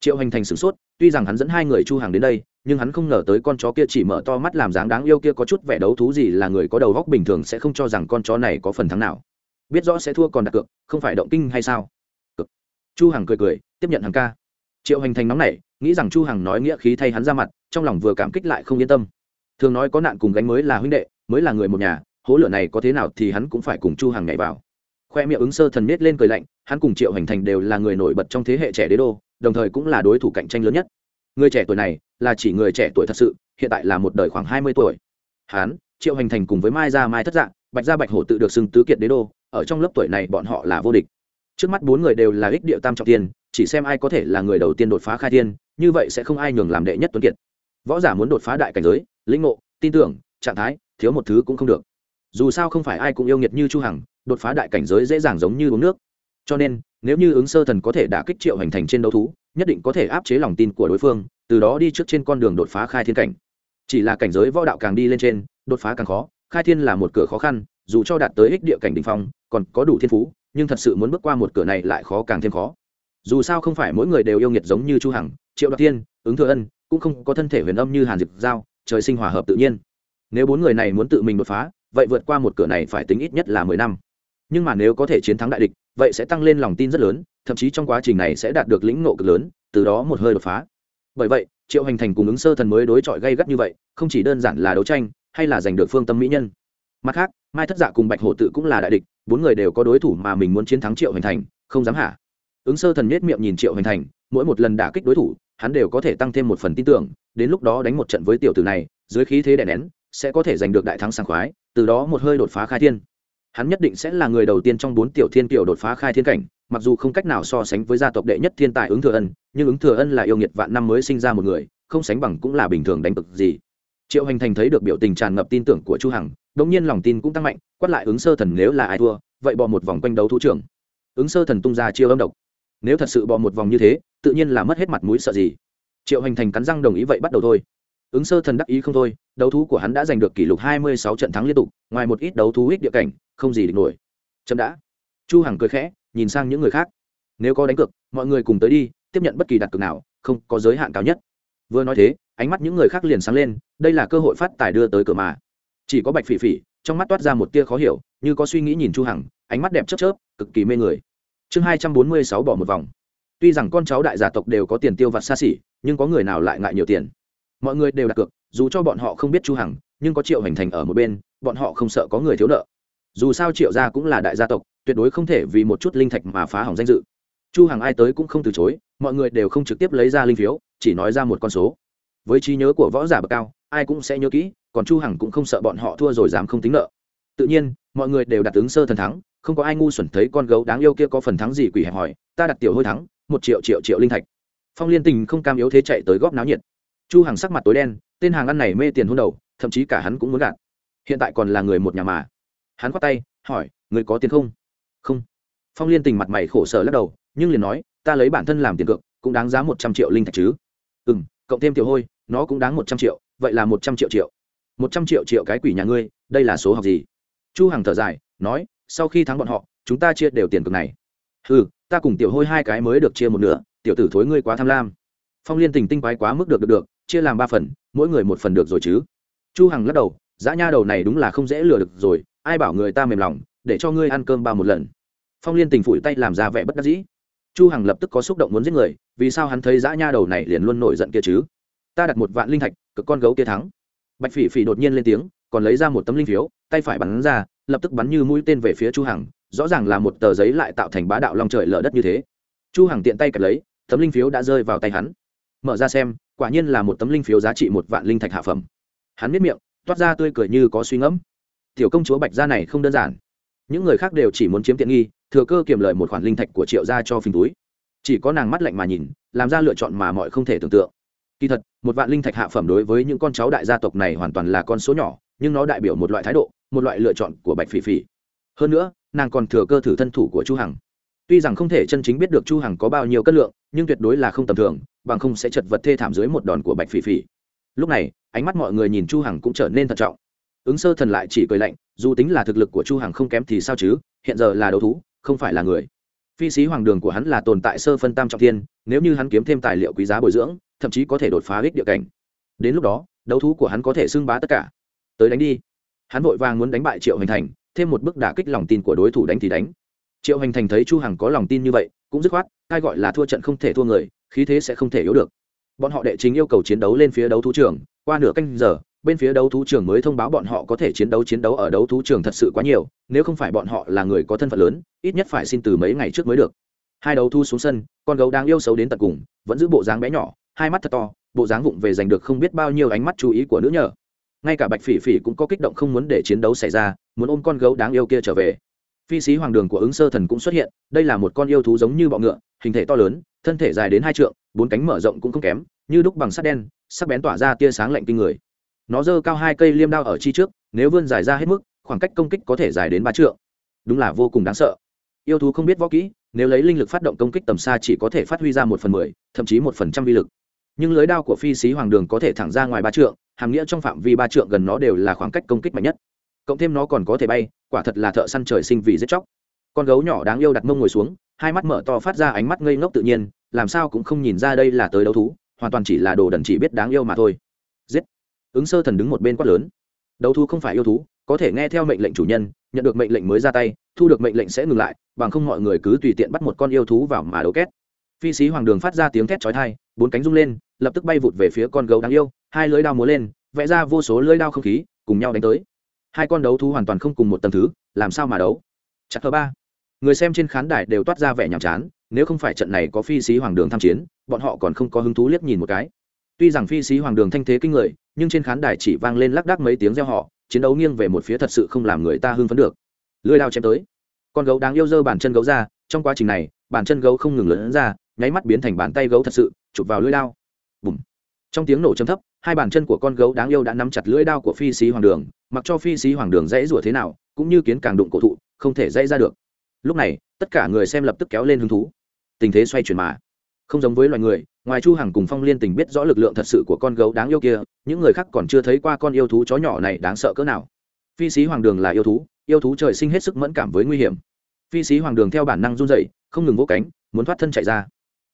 Triệu hành thành sửng sốt, tuy rằng hắn dẫn hai người chu hàng đến đây, nhưng hắn không ngờ tới con chó kia chỉ mở to mắt làm dáng đáng yêu kia có chút vẻ đấu thú gì là người có đầu góc bình thường sẽ không cho rằng con chó này có phần thắng nào. Biết rõ sẽ thua còn đặt cược, không phải động kinh hay sao? Cực chu hằng cười cười, tiếp nhận hàng ca. Triệu hành thành nóng nảy, nghĩ rằng chu hằng nói nghĩa khí thay hắn ra mặt, trong lòng vừa cảm kích lại không yên tâm. Thường nói có nạn cùng gánh mới là huynh đệ, mới là người một nhà, hố lửa này có thế nào thì hắn cũng phải cùng chu hằng nhảy vào. Khoe miệng ứng sơ thần nết lên cười lạnh hắn cùng triệu hành thành đều là người nổi bật trong thế hệ trẻ đế đô đồng thời cũng là đối thủ cạnh tranh lớn nhất. Người trẻ tuổi này là chỉ người trẻ tuổi thật sự hiện tại là một đời khoảng hai mươi tuổi. Hắn triệu hành thành cùng với mai gia mai thất dạng bạch gia bạch hổ tự được xưng tứ kiệt đế đô ở trong lớp tuổi này bọn họ là vô địch. Trước mắt bốn người đều là ích địa tam trọng tiên chỉ xem ai có thể là người đầu tiên đột phá khai tiên, như vậy sẽ không ai nhường làm đệ nhất tuấn kiệt. Võ giả muốn đột phá đại cảnh giới lĩnh ngộ tin tưởng trạng thái thiếu một thứ cũng không được. Dù sao không phải ai cũng yêu nghiệt như chu hằng đột phá đại cảnh giới dễ dàng giống như uống nước cho nên, nếu như ứng sơ thần có thể đả kích triệu hành thành trên đấu thú, nhất định có thể áp chế lòng tin của đối phương, từ đó đi trước trên con đường đột phá khai thiên cảnh. Chỉ là cảnh giới võ đạo càng đi lên trên, đột phá càng khó, khai thiên là một cửa khó khăn, dù cho đạt tới ích địa cảnh đ ỉ n h phong, còn có đủ thiên phú, nhưng thật sự muốn bước qua một cửa này lại khó càng thêm khó. Dù sao không phải mỗi người đều yêu nghiệt giống như chu hằng, triệu đoạt tiên ứng thừa ân, cũng không có thân thể huyền âm như hàn diệp giao, trời sinh hòa hợp tự nhiên. Nếu bốn người này muốn tự mình đột phá, vậy vượt qua một cửa này phải tính ít nhất là mười năm. Nhưng mà nếu có thể chiến thắng đại địch vậy sẽ tăng lên lòng tin rất lớn, thậm chí trong quá trình này sẽ đạt được lĩnh ngộ cực lớn, từ đó một hơi đột phá. Bởi vậy, triệu hành thành cùng ứng sơ thần mới đối chọi gây gắt như vậy, không chỉ đơn giản là đấu tranh, hay là giành được phương tâm mỹ nhân. Mặt khác, mai thất dạ cùng bạch hổ tự cũng là đại địch, bốn người đều có đối thủ mà mình muốn chiến thắng triệu hành thành, không dám hả ứng sơ thần nết miệng nhìn triệu hành thành, mỗi một lần đả kích đối thủ, hắn đều có thể tăng thêm một phần tin tưởng, đến lúc đó đánh một trận với tiểu tử này, dưới khí thế đè nén, sẽ có thể giành được đại thắng sảng khoái, từ đó một hơi đột phá khai thiên hắn nhất định sẽ là người đầu tiên trong bốn tiểu thiên kiều đột phá khai thiên cảnh, mặc dù không cách nào so sánh với gia tộc đệ nhất thiên tài ứng thừa ân, nhưng ứng thừa ân là yêu nghiệt vạn năm mới sinh ra một người, không sánh bằng cũng là bình thường đánh cực gì. Triệu hành thành thấy được biểu tình tràn ngập tin tưởng của chu hằng, đống nhiên lòng tin cũng tăng mạnh, quát lại ứng sơ thần nếu là ai thua, vậy bỏ một vòng quanh đấu thủ trưởng. Ứng sơ thần tung ra chiêu âm độc. Nếu thật sự bỏ một vòng như thế, tự nhiên là mất hết mặt mũi sợ gì. Triệu hành thành cắn răng đồng ý vậy bắt đầu thôi ứng sơ thần đắc ý không thôi, đấu thú của hắn đã giành được kỷ lục hai mươi sáu trận thắng liên tục, ngoài một ít đấu thú ích địa cảnh, không gì địch nổi. Chậm đã. Chu hằng cười khẽ, nhìn sang những người khác. Nếu có đánh cược, mọi người cùng tới đi, tiếp nhận bất kỳ đặt cược nào, không có giới hạn cao nhất. Vừa nói thế, ánh mắt những người khác liền sáng lên, đây là cơ hội phát tài đưa tới cửa mà. Chỉ có bạch phỉ phỉ, trong mắt toát ra một tia khó hiểu, như có suy nghĩ nhìn chu hằng, ánh mắt đẹp chớp chớp, cực kỳ mê người. Chương hai trăm bốn mươi sáu bỏ một vòng. Tuy rằng con cháu đại gia tộc đều có tiền tiêu vặt xa xỉ, nhưng có người nào lại ngại nhiều tiền? Mọi người đều đặt cược, dù cho bọn họ không biết chu hằng, nhưng có triệu hành thành ở một bên, bọn họ không sợ có người thiếu nợ. Dù sao triệu gia cũng là đại gia tộc, tuyệt đối không thể vì một chút linh thạch mà phá hỏng danh dự. Chu hằng ai tới cũng không từ chối, mọi người đều không trực tiếp lấy ra linh phiếu, chỉ nói ra một con số. Với trí nhớ của võ giả bậc cao, ai cũng sẽ nhớ kỹ, còn chu hằng cũng không sợ bọn họ thua rồi dám không tính nợ. Tự nhiên, mọi người đều đặt ứng sơ thần thắng, không có ai ngu xuẩn thấy con gấu đáng yêu kia có phần thắng gì quỷ hẹp hỏi, ta đặt tiểu hôi thắng, một triệu triệu triệu linh thạch. Phong liên tình không cam yếu thế chạy tới góp náo nhiệt chu hằng sắc mặt tối đen, tên hàng ăn này mê tiền hôn đầu, thậm chí cả hắn cũng muốn gạt. Hiện tại còn là người một nhà mà. Hắn quát tay, hỏi, người có tiền không? Không. Phong liên tình mặt mày khổ sở lắc đầu, nhưng liền nói, ta lấy bản thân làm tiền cược, cũng đáng giá một trăm triệu linh thạch chứ. Ừ m cộng thêm tiểu hôi, nó cũng đáng một trăm triệu, vậy là một trăm triệu triệu. Một trăm triệu triệu cái quỷ nhà ngươi, đây là số học gì? Chu hằng thở dài, nói, sau khi thắng bọn họ, chúng ta chia đều tiền cược này. Ừ ta cùng tiểu hôi hai cái mới được chia một nửa, tiểu tử thối ngươi quá tham lam. Phong liên tình tinh quái quá mức được được được chia làm ba phần, mỗi người một phần được rồi chứ? Chu hằng lắc đầu, dã nha đầu này đúng là không dễ lừa được rồi, ai bảo người ta mềm lòng, để cho ngươi ăn cơm bao một lần. Phong liên tình phủi tay làm ra vẻ bất đắc dĩ. Chu hằng lập tức có xúc động muốn giết người, vì sao hắn thấy dã nha đầu này liền luôn nổi giận kia chứ? Ta đặt một vạn linh thạch, cực con gấu kia thắng. Bạch phỉ phỉ đột nhiên lên tiếng, còn lấy ra một tấm linh phiếu, tay phải bắn ra, lập tức bắn như mũi tên về phía chu hằng, rõ ràng là một tờ giấy lại tạo thành bá đạo long trời lở đất như thế. Chu hằng tiện tay kẹp lấy, tấm linh phiếu đã rơi vào tay hắn. Mở ra xem quả nhiên là một tấm linh phiếu giá trị một vạn linh thạch hạ phẩm. Hắn biết miệng, toát ra tươi cười như có suy ngẫm. Tiểu công chúa bạch gia này không đơn giản. Những người khác đều chỉ muốn chiếm tiện nghi, thừa cơ kiềm lợi một khoản linh thạch của triệu gia cho phình túi. Chỉ có nàng mắt lạnh mà nhìn, làm ra lựa chọn mà mọi không thể tưởng tượng. Kỳ thật, một vạn linh thạch hạ phẩm đối với những con cháu đại gia tộc này hoàn toàn là con số nhỏ, nhưng nó đại biểu một loại thái độ, một loại lựa chọn của bạch phỉ phỉ. Hơn nữa, nàng còn thừa cơ thử thân thủ của chu hằng. Tuy rằng không thể chân chính biết được chu hằng có bao nhiêu cân lượng, nhưng tuyệt đối là không tầm thường bằng không sẽ chật vật thê thảm dưới một đòn của bạch phỉ phỉ. Lúc này, ánh mắt mọi người nhìn chu hằng cũng trở nên thận trọng. Ứng sơ thần lại chỉ cười lạnh, dù tính là thực lực của chu hằng không kém thì sao chứ, hiện giờ là đấu thú, không phải là người. Phi sĩ hoàng đường của hắn là tồn tại sơ phân tam trọng thiên, nếu như hắn kiếm thêm tài liệu quý giá bồi dưỡng, thậm chí có thể đột phá ích địa cảnh. Đến lúc đó, đấu thú của hắn có thể xưng bá tất cả. Tới đánh đi. Hắn vội vàng muốn đánh bại triệu hành thành, thêm một bước đả kích lòng tin của đối thủ đánh thì đánh. Triệu hành thành thấy chu hằng có lòng tin như vậy, cũng dứt khoát ai gọi là thua trận không thể thua người khí thế sẽ không thể yếu được. Bọn họ đệ chính yêu cầu chiến đấu lên phía đấu thú trường, qua nửa canh giờ, bên phía đấu thú trường mới thông báo bọn họ có thể chiến đấu chiến đấu ở đấu thú trường thật sự quá nhiều, nếu không phải bọn họ là người có thân phận lớn, ít nhất phải xin từ mấy ngày trước mới được. Hai đấu thu xuống sân, con gấu đang yêu xấu đến tận cùng, vẫn giữ bộ dáng bé nhỏ, hai mắt thật to, bộ dáng vụng về giành được không biết bao nhiêu ánh mắt chú ý của nữ nhờ. Ngay cả bạch phỉ phỉ cũng có kích động không muốn để chiến đấu xảy ra, muốn ôm con gấu đáng yêu kia trở về. Phi sĩ hoàng đường của ứng sơ thần cũng xuất hiện, đây là một con yêu thú giống như bọ ngựa, hình thể to lớn thân thể dài đến hai trượng, bốn cánh mở rộng cũng không kém, như đúc bằng sắt đen, sắc bén tỏa ra tia sáng lạnh kinh người. Nó giơ cao hai cây liêm đao ở chi trước, nếu vươn dài ra hết mức, khoảng cách công kích có thể dài đến ba trượng. Đúng là vô cùng đáng sợ. Yêu thú không biết võ kỹ, nếu lấy linh lực phát động công kích tầm xa chỉ có thể phát huy ra một phần mười, thậm chí một phần trăm vi lực. Nhưng lưới đao của phi xí hoàng đường có thể thẳng ra ngoài ba trượng, hàm nghĩa trong phạm vi ba trượng gần nó đều là khoảng cách công kích mạnh nhất. Cộng thêm nó còn có thể bay, quả thật là thợ săn trời sinh vì giết chóc con gấu nhỏ đáng yêu đặt mông ngồi xuống, hai mắt mở to phát ra ánh mắt ngây ngốc tự nhiên, làm sao cũng không nhìn ra đây là tới đấu thú, hoàn toàn chỉ là đồ đần chỉ biết đáng yêu mà thôi. Giết! Ứng sơ thần đứng một bên quát lớn. Đấu thú không phải yêu thú, có thể nghe theo mệnh lệnh chủ nhân, nhận được mệnh lệnh mới ra tay, thu được mệnh lệnh sẽ ngừng lại, bằng không mọi người cứ tùy tiện bắt một con yêu thú vào mà đấu két phi sĩ hoàng đường phát ra tiếng thét chói thai bốn cánh rung lên, lập tức bay vụt về phía con gấu đáng yêu, hai lưỡi đao múa lên, vẽ ra vô số lưỡi đao không khí, cùng nhau đánh tới. Hai con đấu thú hoàn toàn không cùng một tầng thứ, làm sao mà đấu? Chặt thơ ba người xem trên khán đài đều toát ra vẻ nhàm chán, nếu không phải trận này có phi sĩ hoàng đường tham chiến, bọn họ còn không có hứng thú liếc nhìn một cái. Tuy rằng phi sĩ hoàng đường thanh thế kinh người, nhưng trên khán đài chỉ vang lên lác đác mấy tiếng reo họ chiến đấu nghiêng về một phía thật sự không làm người ta hưng phấn được. Lưỡi đao chém tới. Con gấu đáng yêu dơ bàn chân gấu ra, trong quá trình này, bàn chân gấu không ngừng lớn ra, nháy mắt biến thành bàn tay gấu thật sự, chụp vào lưỡi đao. Bùm. Trong tiếng nổ chấm thấp, hai bàn chân của con gấu đáng yêu đã nắm chặt lưỡi đao của phi sĩ hoàng đường, mặc cho phi sĩ hoàng đường dãy rủa thế nào, cũng như kiến càng đụng cổ thụ, không thể dãy ra được lúc này, tất cả người xem lập tức kéo lên hứng thú. Tình thế xoay chuyển mà. Không giống với loài người, ngoài chu hằng cùng phong liên tình biết rõ lực lượng thật sự của con gấu đáng yêu kia, những người khác còn chưa thấy qua con yêu thú chó nhỏ này đáng sợ cỡ nào. Phi sĩ hoàng đường là yêu thú yêu thú trời sinh hết sức mẫn cảm với nguy hiểm. Phi sĩ hoàng đường theo bản năng run rẩy, không ngừng vỗ cánh, muốn thoát thân chạy ra.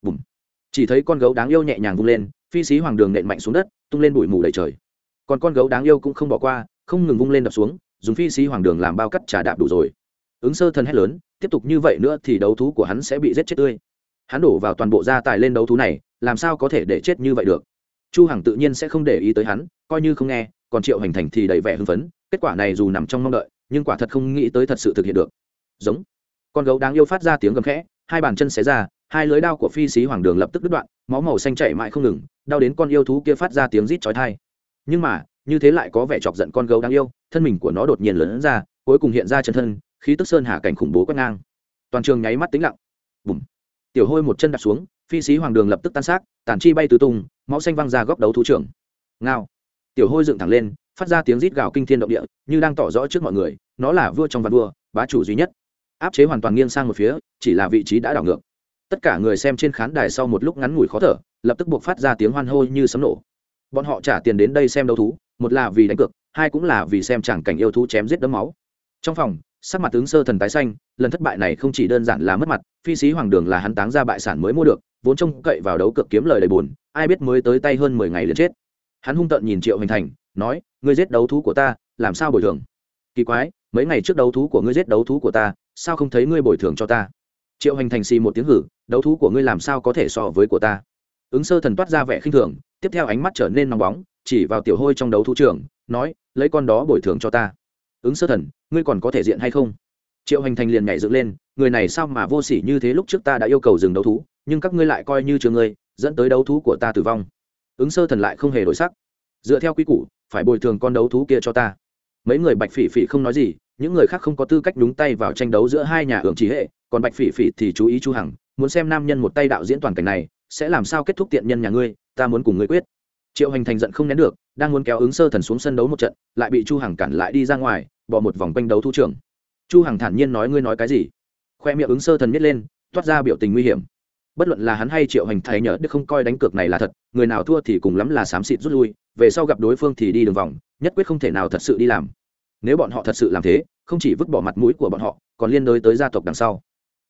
Bùm. chỉ thấy con gấu đáng yêu nhẹ nhàng vung lên, phi sĩ hoàng đường nện mạnh xuống đất, tung lên bụi mù đầy trời. Còn con gấu đáng yêu cũng không bỏ qua, không ngừng vung lên đập xuống, dùng phi sĩ hoàng đường làm bao cắt trà đạp đủ rồi ứng sơ thần hét lớn, tiếp tục như vậy nữa thì đấu thú của hắn sẽ bị giết chết tươi. Hắn đổ vào toàn bộ gia tài lên đấu thú này, làm sao có thể để chết như vậy được? Chu hằng tự nhiên sẽ không để ý tới hắn, coi như không nghe, còn triệu hành thành thì đầy vẻ hưng phấn, kết quả này dù nằm trong mong đợi, nhưng quả thật không nghĩ tới thật sự thực hiện được. Giống. Con gấu đáng yêu phát ra tiếng gầm khẽ, hai bàn chân xé ra, hai lưới đao của phi sĩ hoàng đường lập tức đứt đoạn, máu màu xanh chảy mãi không ngừng, đau đến con yêu thú kia phát ra tiếng rít chói tai. Nhưng mà, như thế lại có vẻ chọc giận con gấu đáng yêu, thân mình của nó đột nhiên lớn ra cuối cùng hiện ra chân thân, khí tức sơn hà cảnh khủng bố quét ngang. Toàn trường nháy mắt tĩnh lặng. Bùm. Tiểu hôi một chân đặt xuống, phi sĩ hoàng đường lập tức tan xác, tàn chi bay tứ tung, máu xanh văng ra góc đấu thú trưởng. Ngao. Tiểu hôi dựng thẳng lên, phát ra tiếng rít gào kinh thiên động địa, như đang tỏ rõ trước mọi người, nó là vua trong văn vua, bá chủ duy nhất. Áp chế hoàn toàn nghiêng sang một phía, chỉ là vị trí đã đảo ngược. Tất cả người xem trên khán đài sau một lúc ngắn ngủi khó thở, lập tức buộc phát ra tiếng hoan hô như sấm nổ. Bọn họ trả tiền đến đây xem đấu thú, một là vì đánh cược, hai cũng là vì xem chẳng cảnh yêu thú chém giết đấm máu trong phòng, sắc mặt tướng sơ thần tái xanh, lần thất bại này không chỉ đơn giản là mất mặt, phi sĩ hoàng đường là hắn táng ra bại sản mới mua được, vốn trông cậy vào đấu cược kiếm lời đầy bùn ai biết mới tới tay hơn mười ngày liền chết. Hắn hung tợn nhìn triệu hình thành, nói, ngươi giết đấu thú của ta, làm sao bồi thường? Kỳ quái, mấy ngày trước đấu thú của ngươi giết đấu thú của ta, sao không thấy ngươi bồi thường cho ta? Triệu hành thành xì một tiếng hử, đấu thú của ngươi làm sao có thể so với của ta? Ứng sơ thần toát ra vẻ khinh thường, tiếp theo ánh mắt trở nên nóng bóng, chỉ vào tiểu hôi trong đấu thú trường nói, lấy con đó bồi thường cho ta ứng sơ thần, ngươi còn có thể diện hay không? Triệu hành thành liền nhảy dựng lên, người này sao mà vô s ỉ như thế lúc trước ta đã yêu cầu dừng đấu thú, nhưng các ngươi lại coi như trường ngươi, dẫn tới đấu thú của ta tử vong. Ứng sơ thần lại không hề đổi sắc. Dựa theo quy củ, phải bồi thường con đấu thú kia cho ta. Mấy người bạch phỉ phỉ không nói gì, những người khác không có tư cách đúng tay vào tranh đấu giữa hai nhà hưởng trí hệ, còn bạch phỉ phỉ thì chú ý chu hằng, muốn xem nam nhân một tay đạo diễn toàn cảnh này, sẽ làm sao kết thúc tiện nhân nhà ngươi, ta muốn cùng ngươi quyết triệu hành thành giận không nén được, đang muốn kéo ứng sơ thần xuống sân đấu một trận, lại bị chu hằng cản lại đi ra ngoài, bỏ một vòng quanh đấu thu trưởng. chu hằng thản nhiên nói ngươi nói cái gì? Khoe miệng ứng sơ thần nhét lên, toát ra biểu tình nguy hiểm. Bất luận là hắn hay triệu hành thái nhớ đức không coi đánh cược này là thật, người nào thua thì cùng lắm là xám xịt rút lui, về sau gặp đối phương thì đi đường vòng, nhất quyết không thể nào thật sự đi làm. Nếu bọn họ thật sự làm thế, không chỉ vứt bỏ mặt mũi của bọn họ, còn liên đối tới gia tộc đằng sau.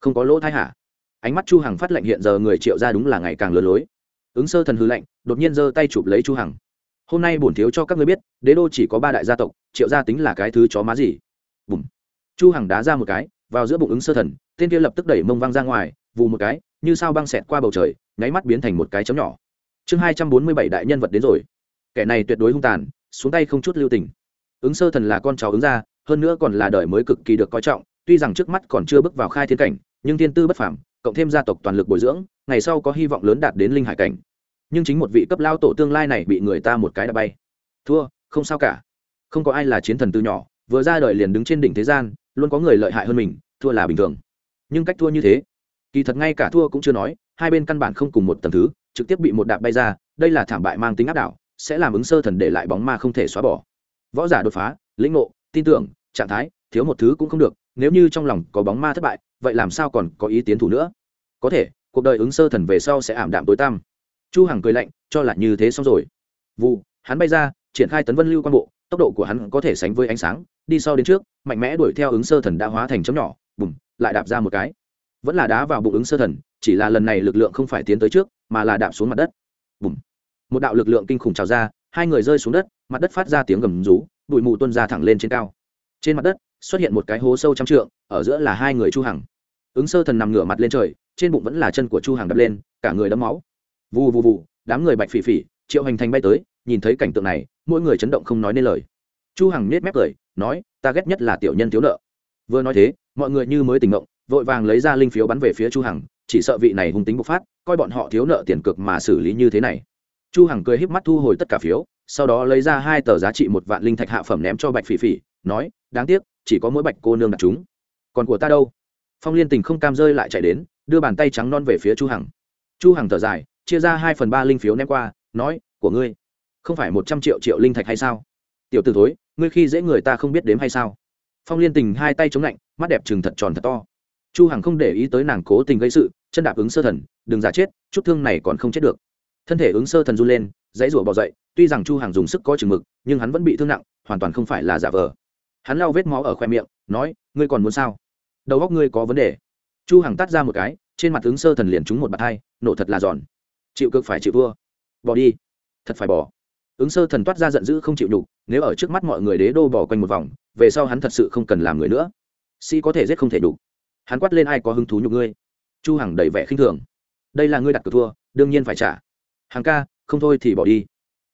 Không có lỗ thái hả? Ánh mắt chu hằng phát lệnh hiện giờ người triệu ra đúng là ngày càng lừa lối ứng sơ thần hư lệnh đột nhiên giơ tay chụp lấy chu hằng. Hôm nay bổn thiếu cho các ngươi biết đế đô chỉ có ba đại gia tộc triệu gia tính là cái thứ chó má gì? Bùm. Chu hằng đá ra một cái vào giữa bụng ứng sơ thần tên kia lập tức đẩy mông văng ra ngoài vù một cái như sao băng xẹt qua bầu trời nháy mắt biến thành một cái chấm nhỏ. Chương hai trăm bốn mươi bảy đại nhân vật đến rồi. Kẻ này tuyệt đối hung tàn xuống tay không chút lưu tình. Ứng sơ thần là con cháu ứng gia, hơn nữa còn là đời mới cực kỳ được coi trọng tuy rằng trước mắt còn chưa bước vào khai thiên cảnh nhưng thiên tư bất phàm cộng thêm gia tộc toàn lực bồi dưỡng, ngày sau có hy vọng lớn đạt đến linh hải cảnh. Nhưng chính một vị cấp lao tổ tương lai này bị người ta một cái đã bay. Thua, không sao cả. Không có ai là chiến thần từ nhỏ, vừa ra đời liền đứng trên đỉnh thế gian, luôn có người lợi hại hơn mình, thua là bình thường. Nhưng cách thua như thế, kỳ thật ngay cả thua cũng chưa nói, hai bên căn bản không cùng một tầng thứ, trực tiếp bị một đạp bay ra, đây là thảm bại mang tính áp đảo, sẽ làm ứng sơ thần để lại bóng ma không thể xóa bỏ. Võ giả đột phá, lĩnh ngộ, tin tưởng, trạng thái, thiếu một thứ cũng không được, nếu như trong lòng có bóng ma thất bại vậy làm sao còn có ý tiến thủ nữa? Có thể, cuộc đời ứng sơ thần về sau sẽ ảm đạm tối tăm. Chu hằng cười lạnh, cho là như thế xong rồi. Vụ, hắn bay ra, triển khai tấn vân lưu quan bộ, tốc độ của hắn có thể sánh với ánh sáng, đi sau đến trước, mạnh mẽ đuổi theo ứng sơ thần đã hóa thành chấm nhỏ, bùm, lại đạp ra một cái. Vẫn là đá vào bụng ứng sơ thần, chỉ là lần này lực lượng không phải tiến tới trước, mà là đạp xuống mặt đất. Bùm. Một đạo lực lượng kinh khủng trào ra, hai người rơi xuống đất, mặt đất phát ra tiếng gầm rú, bụi mù tuôn ra thẳng lên trên cao trên mặt đất, xuất hiện một cái hố sâu trăm trượng, ở giữa là hai người chu hằng. Ứng sơ thần nằm ngửa mặt lên trời, trên bụng vẫn là chân của chu hằng đập lên, cả người đẫm máu. Vù vù vù, đám người bạch phỉ phỉ, triệu hành thành bay tới, nhìn thấy cảnh tượng này, mỗi người chấn động không nói nên lời. Chu hằng nết mép cười, nói, ta ghét nhất là tiểu nhân thiếu nợ. Vừa nói thế, mọi người như mới tỉnh ngộ, vội vàng lấy ra linh phiếu bắn về phía chu hằng, chỉ sợ vị này hung tính bộc phát, coi bọn họ thiếu nợ tiền cực mà xử lý như thế này. Chu hằng cười híp mắt thu hồi tất cả phiếu, sau đó lấy ra hai tờ giá trị một vạn linh thạch hạ phẩm ném cho bạch phỉ phỉ, nói đáng tiếc, chỉ có mỗi bạch cô nương đặt chúng. Còn của ta đâu? Phong liên tình không cam rơi lại chạy đến, đưa bàn tay trắng non về phía chu hằng. Chu hằng thở dài, chia ra hai phần ba linh phiếu ném qua, nói, của ngươi, không phải một trăm triệu triệu linh thạch hay sao? Tiểu t ử thối, ngươi khi dễ người ta không biết đếm hay sao? Phong liên tình hai tay chống lạnh, mắt đẹp trừng thật tròn thật to. Chu hằng không để ý tới nàng cố tình gây sự, chân đạp ứng sơ thần, đừng giả chết, chút thương này còn không chết được. Thân thể ứng sơ thần run lên, dãy rủa bò dậy, tuy rằng chu hằng dùng sức có chừng mực, nhưng hắn vẫn bị thương nặng, hoàn toàn không phải là giả vờ hắn lau vết máu ở khoe miệng nói ngươi còn muốn sao? Đầu óc ngươi có vấn đề. Chu hằng tắt ra một cái trên mặt ứng sơ thần liền trúng một bạt hai nổ thật là giòn. Chịu cực phải chịu vua, bỏ đi. Thật phải bỏ. Ứng sơ thần toát ra giận dữ không chịu nhục nếu ở trước mắt mọi người đế đô bỏ quanh một vòng về sau hắn thật sự không cần làm người nữa. Si có thể giết không thể đủ hắn quát lên ai có hứng thú nhục ngươi? Chu hằng đầy vẻ khinh thường. Đây là ngươi đặt cược thua đương nhiên phải trả. Hàng ca không thôi thì bỏ đi.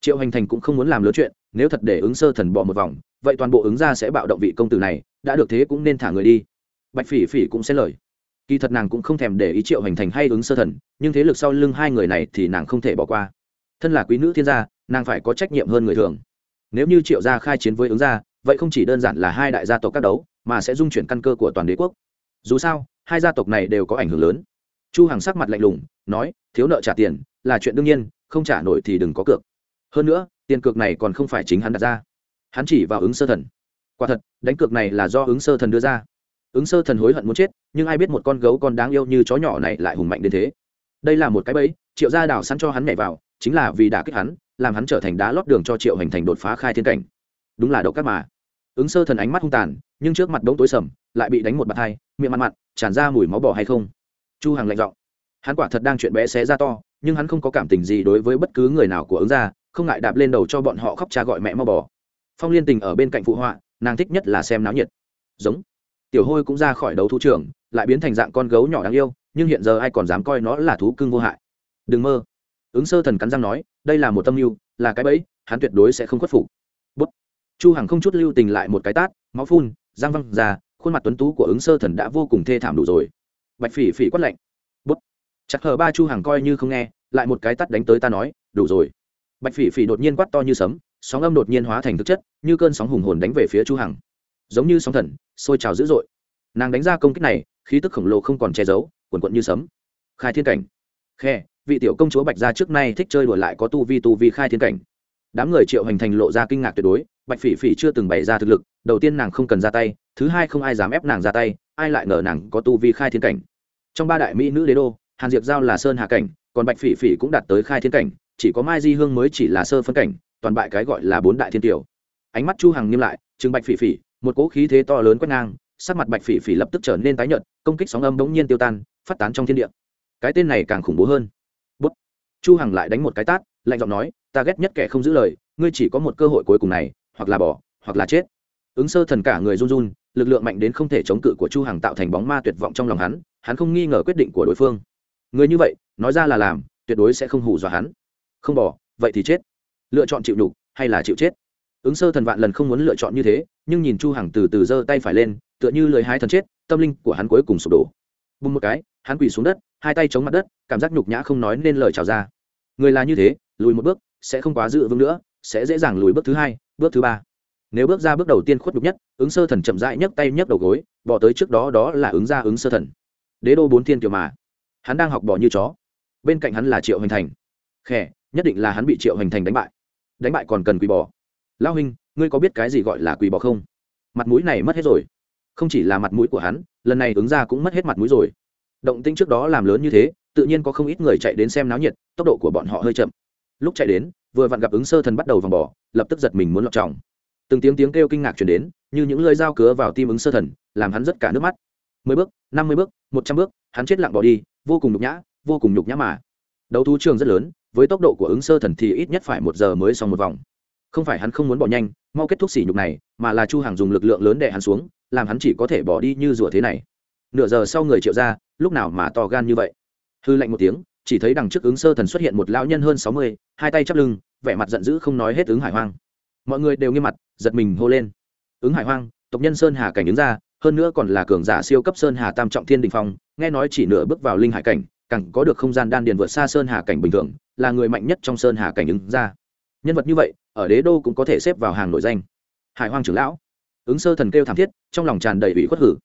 Triệu hành thành cũng không muốn làm lớn chuyện nếu thật để ứng sơ thần bỏ một vòng vậy toàn bộ ứng ra sẽ bạo động vị công tử này, đã được thế cũng nên thả người đi. Bạch phỉ phỉ cũng sẽ lời. Kỳ thật nàng cũng không thèm để ý triệu hành thành hay ứng sơ thần, nhưng thế lực sau lưng hai người này thì nàng không thể bỏ qua. Thân là quý nữ thiên gia, nàng phải có trách nhiệm hơn người thường. Nếu như triệu gia khai chiến với ứng gia, vậy không chỉ đơn giản là hai đại gia tộc các đấu, mà sẽ dung chuyển căn cơ của toàn đế quốc. Dù sao, hai gia tộc này đều có ảnh hưởng lớn. Chu hằng sắc mặt lạnh lùng, nói, thiếu nợ trả tiền là chuyện đương nhiên, không trả nổi thì đừng có cược. Hơn nữa, tiền cược này còn không phải chính hắn đặt ra hắn chỉ vào ứng sơ thần. Quả thật, đánh cược này là do ứng sơ thần đưa ra. Ứng sơ thần hối hận muốn chết, nhưng ai biết một con gấu con đáng yêu như chó nhỏ này lại hùng mạnh đến thế. Đây là một cái bẫy, triệu gia đào sẵn cho hắn nhảy vào, chính là vì đã kích hắn, làm hắn trở thành đá lót đường cho triệu hành thành đột phá khai thiên cảnh. Đúng là độc các mà. Ứng sơ thần ánh mắt hung tàn, nhưng trước mặt đống tối sầm, lại bị đánh một bạt hai, miệng mặn mặn, tràn ra mùi máu bò hay không? Chu hằng lạnh giọng. Hắn quả thật đang chuyện bé xé ra to, nhưng hắn không có cảm tình gì đối với bất cứ người nào của ứng gia, không ngại đạp lên đầu cho bọn họ khóc cha gọi mẹ mau bỏ phong liên tình ở bên cạnh phụ họa, nàng thích nhất là xem náo nhiệt. Giống. Tiểu hôi cũng ra khỏi đấu thú trường, lại biến thành dạng con gấu nhỏ đáng yêu, nhưng hiện giờ ai còn dám coi nó là thú cưng vô hại. Đừng mơ. Ứng sơ thần cắn răng nói, đây là một tâm mưu, là cái bẫy, hắn tuyệt đối sẽ không khuất phục. Bút. Chu hằng không chút lưu tình lại một cái tát, máu phun, răng văng ra, khuôn mặt tuấn tú của ứng sơ thần đã vô cùng thê thảm đủ rồi. Bạch phỉ phỉ quát lạnh. Bút. Chặt hờ ba chu hằng coi như không nghe, lại một cái tát đánh tới ta nói, đủ rồi. Bạch phỉ phỉ đột nhiên quát to như sấm sóng âm đột nhiên hóa thành thực chất, như cơn sóng hùng hồn đánh về phía chu hằng. Giống như sóng thần, sôi trào dữ dội. Nàng đánh ra công kích này, khí tức khổng lồ không còn che giấu, cuồn cuộn như sấm. Khai thiên cảnh. Khe, vị tiểu công chúa bạch gia trước nay thích chơi đùa lại có tu vi tu vi khai thiên cảnh. Đám người triệu hành thành lộ ra kinh ngạc tuyệt đối, bạch phỉ phỉ chưa từng bày ra thực lực, đầu tiên nàng không cần ra tay, thứ hai không ai dám ép nàng ra tay, ai lại ngờ nàng có tu vi khai thiên cảnh. Trong ba đại mỹ nữ đế đô, hàn diệp giao là sơn hạ cảnh, còn bạch phỉ phỉ cũng đạt tới khai thiên cảnh, chỉ có mai di hương mới chỉ là sơ phân cảnh toàn bại cái gọi là bốn đại thiên tiểu ánh mắt chu hằng nghiêm lại, trừng bạch phỉ phỉ, một cỗ khí thế to lớn quét ngang, sắc mặt bạch phỉ phỉ lập tức trở nên tái nhợt, công kích sóng âm bỗng nhiên tiêu tan, phát tán trong thiên địa. Cái tên này càng khủng bố hơn. Bút. Chu hằng lại đánh một cái tát, lạnh giọng nói, ta ghét nhất kẻ không giữ lời, ngươi chỉ có một cơ hội cuối cùng này, hoặc là bỏ, hoặc là chết. Ứng sơ thần cả người run run, lực lượng mạnh đến không thể chống cự của chu hằng tạo thành bóng ma tuyệt vọng trong lòng hắn hắn không nghi ngờ quyết định của đối phương. Người như vậy, nói ra là làm, tuyệt đối sẽ không hù dọa hắn. Không bỏ, vậy thì chết lựa chọn chịu đủ hay là chịu chết. Ứng sơ thần vạn lần không muốn lựa chọn như thế, nhưng nhìn chu hằng từ từ giơ tay phải lên, tựa như lời hai thần chết, tâm linh của hắn cuối cùng sụp đổ. Bùng một cái, hắn quỳ xuống đất, hai tay chống mặt đất, cảm giác nhục nhã không nói nên lời chào ra. Người là như thế, lùi một bước, sẽ không quá dự vững nữa, sẽ dễ dàng lùi bước thứ hai, bước thứ ba. Nếu bước ra bước đầu tiên khuất nhục nhất, ứng sơ thần chậm rãi nhấc tay nhấc đầu gối, bỏ tới trước đó đó là ứng ra ứng sơ thần. Đế đô bốn thiên kiều mà. Hắn đang học bỏ như chó. Bên cạnh hắn là triệu hoành thành. Khẽ nhất định là hắn bị triệu hoành thành đánh bại đánh bại còn cần quỳ bỏ lao huynh, ngươi có biết cái gì gọi là quỳ bỏ không? Mặt mũi này mất hết rồi. Không chỉ là mặt mũi của hắn, lần này ứng ra cũng mất hết mặt mũi rồi. Động tinh trước đó làm lớn như thế, tự nhiên có không ít người chạy đến xem náo nhiệt, tốc độ của bọn họ hơi chậm. Lúc chạy đến, vừa vặn gặp ứng sơ thần bắt đầu vòng bỏ lập tức giật mình muốn lọt tròng. Từng tiếng tiếng kêu kinh ngạc chuyển đến, như những lời dao cứa vào tim ứng sơ thần, làm hắn rất cả nước mắt. Mười bước, năm mươi bước, một trăm bước, hắn chết lặng bỏ đi, vô cùng nhục nhã, vô cùng nhục nhã mà. Đấu thú trường rất lớn với tốc độ của ứng sơ thần thì ít nhất phải một giờ mới xong một vòng. Không phải hắn không muốn bỏ nhanh, mau kết thúc sỉ nhục này, mà là chu hàng dùng lực lượng lớn đè hắn xuống, làm hắn chỉ có thể bỏ đi như rủa thế này. Nửa giờ sau người triệu ra, lúc nào mà to gan như vậy? Hư lạnh một tiếng, chỉ thấy đằng trước ứng sơ thần xuất hiện một lão nhân hơn sáu mươi, hai tay chắp lưng, vẻ mặt giận dữ không nói hết ứng hải hoang. Mọi người đều nghiêm mặt, giật mình hô lên. Ứng hải hoang, tộc nhân sơn hà cảnh đứng ra, hơn nữa còn là cường giả siêu cấp sơn hà tam trọng thiên đình phong, nghe nói chỉ nửa bước vào linh hải cảnh càng có được không gian đan điền vượt xa sơn hà cảnh bình thường, là người mạnh nhất trong sơn hà cảnh ứng ra. Nhân vật như vậy, ở đế đô cũng có thể xếp vào hàng nội danh. Hải hoang trưởng lão. Ứng sơ thần kêu thảm thiết, trong lòng tràn đầy ủy khuất hử.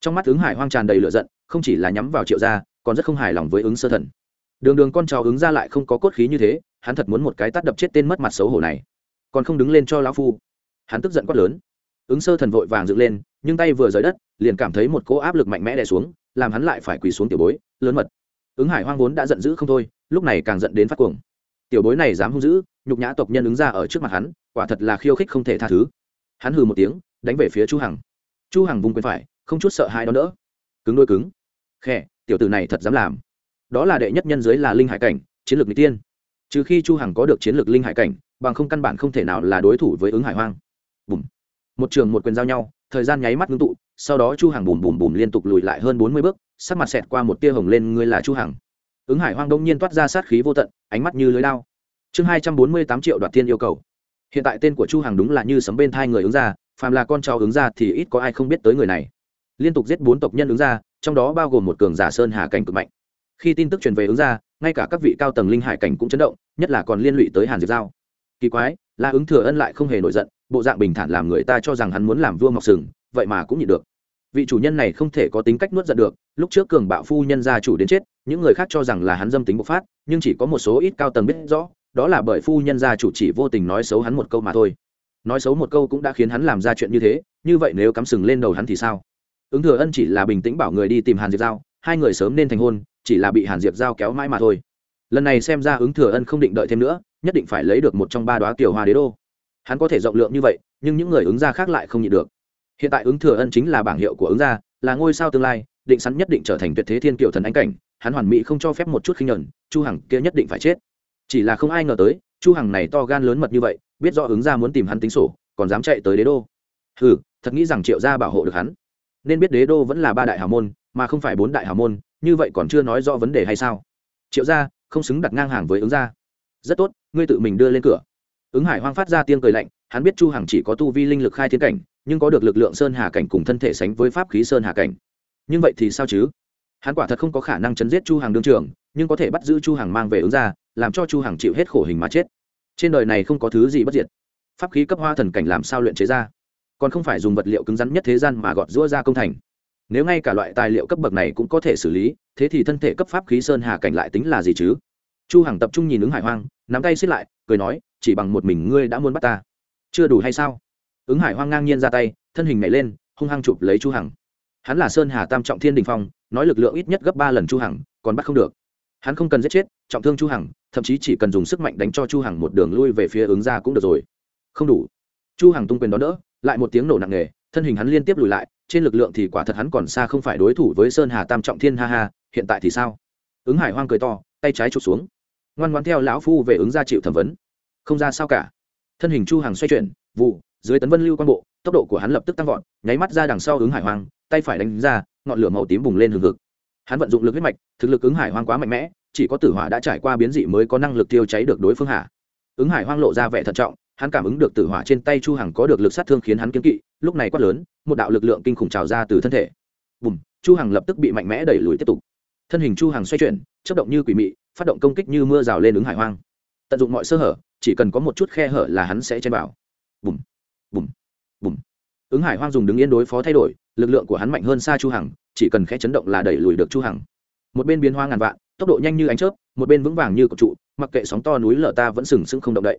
Trong mắt ứng hải hoang tràn đầy lửa giận, không chỉ là nhắm vào triệu gia, còn rất không hài lòng với ứng sơ thần. Đường đường con cháu ứng ra lại không có cốt khí như thế, hắn thật muốn một cái tắt đập chết tên mất mặt xấu hổ này. Còn không đứng lên cho lão phu. Hắn tức giận quát lớn. Ứng sơ thần vội vàng dựng lên, nhưng tay vừa rời đất, liền cảm thấy một cỗ áp lực mạnh mẽ đè xuống, làm hắn lại phải quỳ xuống tiểu bối, lớn mật ứng hải hoang vốn đã giận dữ không thôi, lúc này càng giận đến phát cuồng. Tiểu bối này dám hung dữ, nhục nhã tộc nhân ứng ra ở trước mặt hắn, quả thật là khiêu khích không thể tha thứ. Hắn hừ một tiếng, đánh về phía chu hằng. Chu hằng vùng quyền phải, không chút sợ hãi đó nữa cứng đôi cứng. Khẽ tiểu tử này thật dám làm. Đó là đệ nhất nhân dưới là linh hải cảnh, chiến lược n tiên. Trừ khi chu hằng có được chiến lược linh hải cảnh, bằng không căn bản không thể nào là đối thủ với ứng hải hoang. Bùm. Một trường một quyền giao nhau thời gian nháy mắt ngưng tụ, sau đó chu hằng bùm bùm bùm liên tục lùi lại hơn bốn mươi bước, sắc mặt xẹt qua một tia hồng lên, ngươi là chu hằng? Ứng hải hoang đông nhiên toát ra sát khí vô tận, ánh mắt như lưới lao chương hai trăm bốn mươi tám triệu đoạt thiên yêu cầu. Hiện tại tên của chu hằng đúng là như sấm bên thai người ứng ra, phàm là con cháu ứng ra thì ít có ai không biết tới người này. Liên tục giết bốn tộc nhân ứng ra, trong đó bao gồm một cường giả sơn hà cảnh cực mạnh. Khi tin tức truyền về ứng ra, ngay cả các vị cao tầng linh hải cảnh cũng chấn động, nhất là còn liên lụy tới hàn diệp giao. Kỳ quái là ứng thừa ân lại không hề nổi giận bộ dạng bình thản làm người ta cho rằng hắn muốn làm vua mọc sừng, vậy mà cũng nhịn được. Vị chủ nhân này không thể có tính cách nuốt giận được, lúc trước cường bạo phu nhân gia chủ đến chết, những người khác cho rằng là hắn dâm tính bộc phát, nhưng chỉ có một số ít cao tầng biết rõ, đó là bởi phu nhân gia chủ chỉ vô tình nói xấu hắn một câu mà thôi. Nói xấu một câu cũng đã khiến hắn làm ra chuyện như thế, như vậy nếu cắm sừng lên đầu hắn thì sao? Ứng thừa ân chỉ là bình tĩnh bảo người đi tìm hàn diệp giao, hai người sớm nên thành hôn, chỉ là bị hàn diệp giao kéo mãi mà thôi. Lần này xem ra ứng thừa ân không định đợi thêm nữa, nhất định phải lấy được một trong ba đoá tiểu hoa đế đô hắn có thể rộng lượng như vậy, nhưng những người ứng gia khác lại không nhịn được. Hiện tại ứng thừa ân chính là bảng hiệu của ứng gia, là ngôi sao tương lai, định sẵn nhất định trở thành tuyệt thế thiên kiều thần ánh cảnh, hắn hoàn mỹ không cho phép một chút khinh nhẫn, chu hằng kia nhất định phải chết. Chỉ là không ai ngờ tới, chu hằng này to gan lớn mật như vậy, biết rõ ứng gia muốn tìm hắn tính sổ, còn dám chạy tới đế đô. Hừ, thật nghĩ rằng triệu gia bảo hộ được hắn. Nên biết đế đô vẫn là ba đại hào môn, mà không phải bốn đại hào môn, như vậy còn chưa nói rõ vấn đề hay sao? Triệu gia, không xứng đặt ngang hàng với ứng gia. Rất tốt, ngươi tự mình đưa lên cửa ứng hải hoang phát ra tiếng cười lạnh, hắn biết chu hằng chỉ có tu vi linh lực khai thiên cảnh, nhưng có được lực lượng sơn hà cảnh cùng thân thể sánh với pháp khí sơn hà cảnh. Nhưng vậy thì sao chứ? Hắn quả thật không có khả năng chấn giết chu hằng đương trường, nhưng có thể bắt giữ chu hằng mang về ứng ra, làm cho chu hằng chịu hết khổ hình mà chết. Trên đời này không có thứ gì bất diệt. Pháp khí cấp hoa thần cảnh làm sao luyện chế ra? Còn không phải dùng vật liệu cứng rắn nhất thế gian mà gọt rũa ra công thành. Nếu ngay cả loại tài liệu cấp bậc này cũng có thể xử lý, thế thì thân thể cấp pháp khí sơn hà cảnh lại tính là gì chứ? Chu hằng tập trung nhìn ứng hải hoang, nắm tay xiết lại, cười nói chỉ bằng một mình ngươi đã muốn bắt ta. Chưa đủ hay sao? Ứng hải hoang ngang nhiên ra tay, thân hình nhảy lên, hung hăng chụp lấy chu hằng. Hắn là sơn hà tam trọng thiên đình phong, nói lực lượng ít nhất gấp ba lần chu hằng, còn bắt không được. Hắn không cần giết chết, trọng thương chu hằng, thậm chí chỉ cần dùng sức mạnh đánh cho chu hằng một đường lui về phía ứng ra cũng được rồi. Không đủ. Chu hằng tung quyền đó đỡ, lại một tiếng nổ nặng nề, thân hình hắn liên tiếp lùi lại, trên lực lượng thì quả thật hắn còn xa không phải đối thủ với sơn hà tam trọng thiên, ha ha, hiện tại thì sao? Ứng hải hoang cười to, tay trái chụp xuống. Ngoan ngoan theo lão phu về ứng ra chịu thẩm vấn không ra sao cả. Thân hình chu hàng xoay chuyển, vụ, dưới tấn vân lưu quan bộ, tốc độ của hắn lập tức tăng vọt, nháy mắt ra đằng sau ứng hải hoang, tay phải đánh ra, ngọn lửa màu tím bùng lên hừng hực. Hắn vận dụng lực huyết mạch, thực lực ứng hải hoang quá mạnh mẽ, chỉ có tử hỏa đã trải qua biến dị mới có năng lực tiêu cháy được đối phương hạ. Ứng hải hoang lộ ra vẻ thận trọng, hắn cảm ứng được tử hỏa trên tay chu hằng có được lực sát thương khiến hắn kiên kỵ, lúc này quát lớn, một đạo lực lượng kinh khủng trào ra từ thân thể. Bùm, chu hằng lập tức bị mạnh mẽ đẩy lùi tiếp tục. Thân hình chu hằng xoay chuyển, chớp động như quỷ mị, phát động công kích như mưa rào lên ứng hải hoang. Tận dụng mọi sơ hở chỉ cần có một chút khe hở là hắn sẽ chen vào. Bùm bùm bùm. Ứng hải hoang dùng đứng yên đối phó thay đổi, lực lượng của hắn mạnh hơn xa chu hằng, chỉ cần khẽ chấn động là đẩy lùi được chu hằng. Một bên biến hoa ngàn vạn, tốc độ nhanh như ánh chớp, một bên vững vàng như cột trụ, mặc kệ sóng to núi lở ta vẫn sừng sững không động đậy.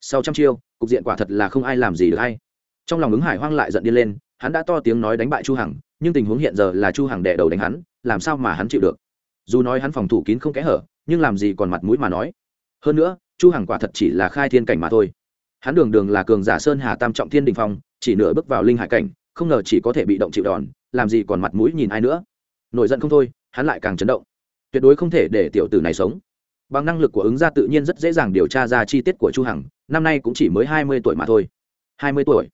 Sau trăm chiêu, cục diện quả thật là không ai làm gì được hay. Trong lòng ứng hải hoang lại giận điên lên, hắn đã to tiếng nói đánh bại chu hằng, nhưng tình huống hiện giờ là chu hằng đè đầu đánh hắn, làm sao mà hắn chịu được? Dù nói hắn phòng thủ kín không kẽ hở, nhưng làm gì còn mặt mũi mà nói hơn nữa, chu hằng quả thật chỉ là khai thiên cảnh mà thôi. Hắn đường đường là cường giả sơn hà tam trọng thiên đình phong, chỉ nửa bước vào linh hải cảnh, không ngờ chỉ có thể bị động chịu đòn, làm gì còn mặt mũi nhìn ai nữa. Nổi giận không thôi, hắn lại càng chấn động. Tuyệt đối không thể để tiểu tử này sống. Bằng năng lực của ứng gia tự nhiên rất dễ dàng điều tra ra chi tiết của chu hằng, năm nay cũng chỉ mới hai mươi tuổi mà thôi. Hai mươi tuổi.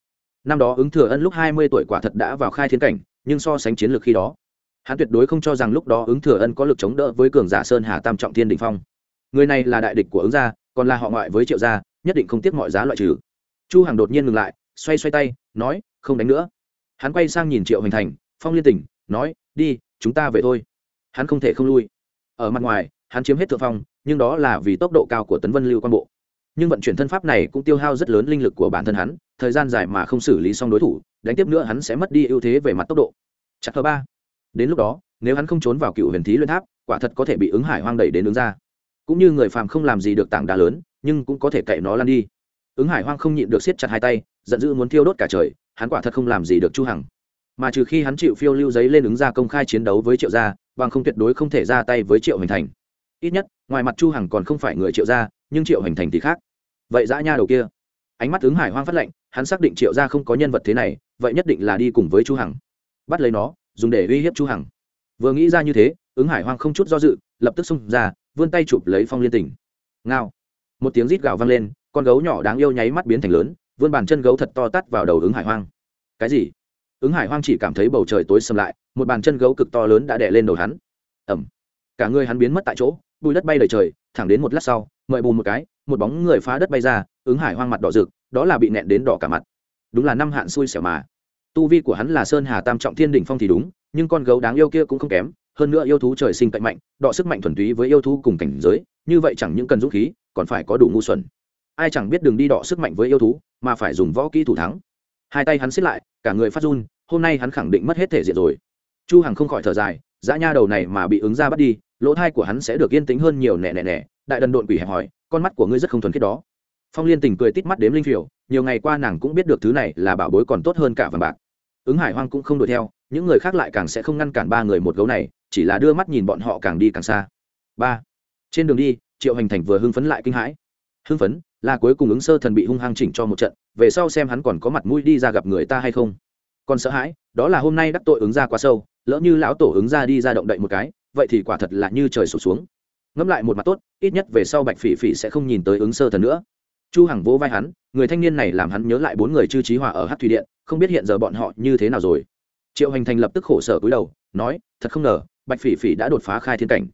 Năm đó ứng thừa ân lúc hai mươi tuổi quả thật đã vào khai thiên cảnh, nhưng so sánh chiến lược khi đó, hắn tuyệt đối không cho rằng lúc đó ứng thừa ân có lực chống đỡ với cường giả sơn hà tam trọng thiên đình phong người này là đại địch của ứng gia, còn là họ ngoại với triệu gia, nhất định không tiếc mọi giá loại trừ. Chu hằng đột nhiên ngừng lại, xoay xoay tay, nói, không đánh nữa. Hắn quay sang nhìn triệu hoành thành, phong liên tỉnh, nói, đi, chúng ta về thôi. Hắn không thể không lui. Ở mặt ngoài, hắn chiếm hết thượng phong, nhưng đó là vì tốc độ cao của tấn vân lưu quan bộ. Nhưng vận chuyển thân pháp này cũng tiêu hao rất lớn linh lực của bản thân hắn, thời gian dài mà không xử lý xong đối thủ, đánh tiếp nữa hắn sẽ mất đi ưu thế về mặt tốc độ. Chặt thứ ba. Đến lúc đó, nếu hắn không trốn vào cựu huyền thí luyện tháp, quả thật có thể bị ứng hải hoang đẩy đến ứng ra cũng như người phàm không làm gì được tảng đá lớn, nhưng cũng có thể cậy nó lăn đi. Ứng hải hoang không nhịn được siết chặt hai tay, giận dữ muốn thiêu đốt cả trời, hắn quả thật không làm gì được chu hằng. Mà trừ khi hắn chịu phiêu lưu giấy lên ứng ra công khai chiến đấu với triệu gia, bằng không tuyệt đối không thể ra tay với triệu hành thành. Ít nhất, ngoài mặt chu hằng còn không phải người triệu gia, nhưng triệu hành thành thì khác. Vậy dã nha đầu kia. Ánh mắt ứng hải hoang phát lệnh hắn xác định triệu gia không có nhân vật thế này, vậy nhất định là đi cùng với chu hằng. Bắt lấy nó, dùng để uy hiếp chu hằng. Vừa nghĩ ra như thế, ứng hải hoang không chút do dự, lập tức xông ra vươn tay chụp lấy phong liên tỉnh ngao. Một tiếng rít gào vang lên, con gấu nhỏ đáng yêu nháy mắt biến thành lớn, vươn bàn chân gấu thật to tắt vào đầu ứng hải hoang. Cái gì? Ứng hải hoang chỉ cảm thấy bầu trời tối sầm lại, một bàn chân gấu cực to lớn đã đè lên đầu hắn. Ẩm cả người hắn biến mất tại chỗ, bụi đất bay đầy trời, thẳng đến một lát sau, mời bùn một cái, một bóng người phá đất bay ra, ứng hải hoang mặt đỏ rực, đó là bị nẹn đến đỏ cả mặt. Đúng là năm hạn xui xẻo mà. Tu vi của hắn là sơn hà tam trọng thiên đỉnh phong thì đúng, nhưng con gấu đáng yêu kia cũng không kém hơn nữa yêu thú trời sinh cạnh mạnh, đọ sức mạnh thuần túy với yêu thú cùng cảnh giới, như vậy chẳng những cần dũng khí, còn phải có đủ ngu xuẩn. Ai chẳng biết đường đi đọ sức mạnh với yêu thú, mà phải dùng võ kỹ thủ thắng. Hai tay hắn xiết lại, cả người phát run, hôm nay hắn khẳng định mất hết thể diện rồi. Chu hằng không khỏi thở dài, dã nha đầu này mà bị ứng ra bắt đi, lỗ thai của hắn sẽ được yên tĩnh hơn nhiều nè nè nè. đại đần độn quỷ hẹp hỏi con mắt của ngươi rất không thuần khiết đó. Phong liên tình cười tít mắt đếm linh phiểu, nhiều ngày qua nàng cũng biết được thứ này là bảo bối còn tốt hơn cả vàng bạc. Ứng hải hoang cũng không đuổi theo, những người khác lại càng sẽ không ngăn cản ba người một gấu này chỉ là đưa mắt nhìn bọn họ càng đi càng xa. Ba. Trên đường đi, triệu hành thành vừa hưng phấn lại kinh hãi. Hưng phấn là cuối cùng ứng sơ thần bị hung hăng chỉnh cho một trận, về sau xem hắn còn có mặt mũi đi ra gặp người ta hay không. Còn sợ hãi, đó là hôm nay đắc tội ứng ra quá sâu, lỡ như lão tổ ứng ra đi ra động đậy một cái, vậy thì quả thật là như trời sụp xuống. Ngẫm lại một mặt tốt, ít nhất về sau bạch phỉ phỉ sẽ không nhìn tới ứng sơ thần nữa. Chu hằng vỗ vai hắn, người thanh niên này làm hắn nhớ lại bốn người chư trí hòa ở hát thủy điện, không biết hiện giờ bọn họ như thế nào rồi. Triệu hành thành lập tức khổ sở cúi đầu, nói, thật không ngờ bạch phỉ phỉ đã đột phá khai thiên cảnh.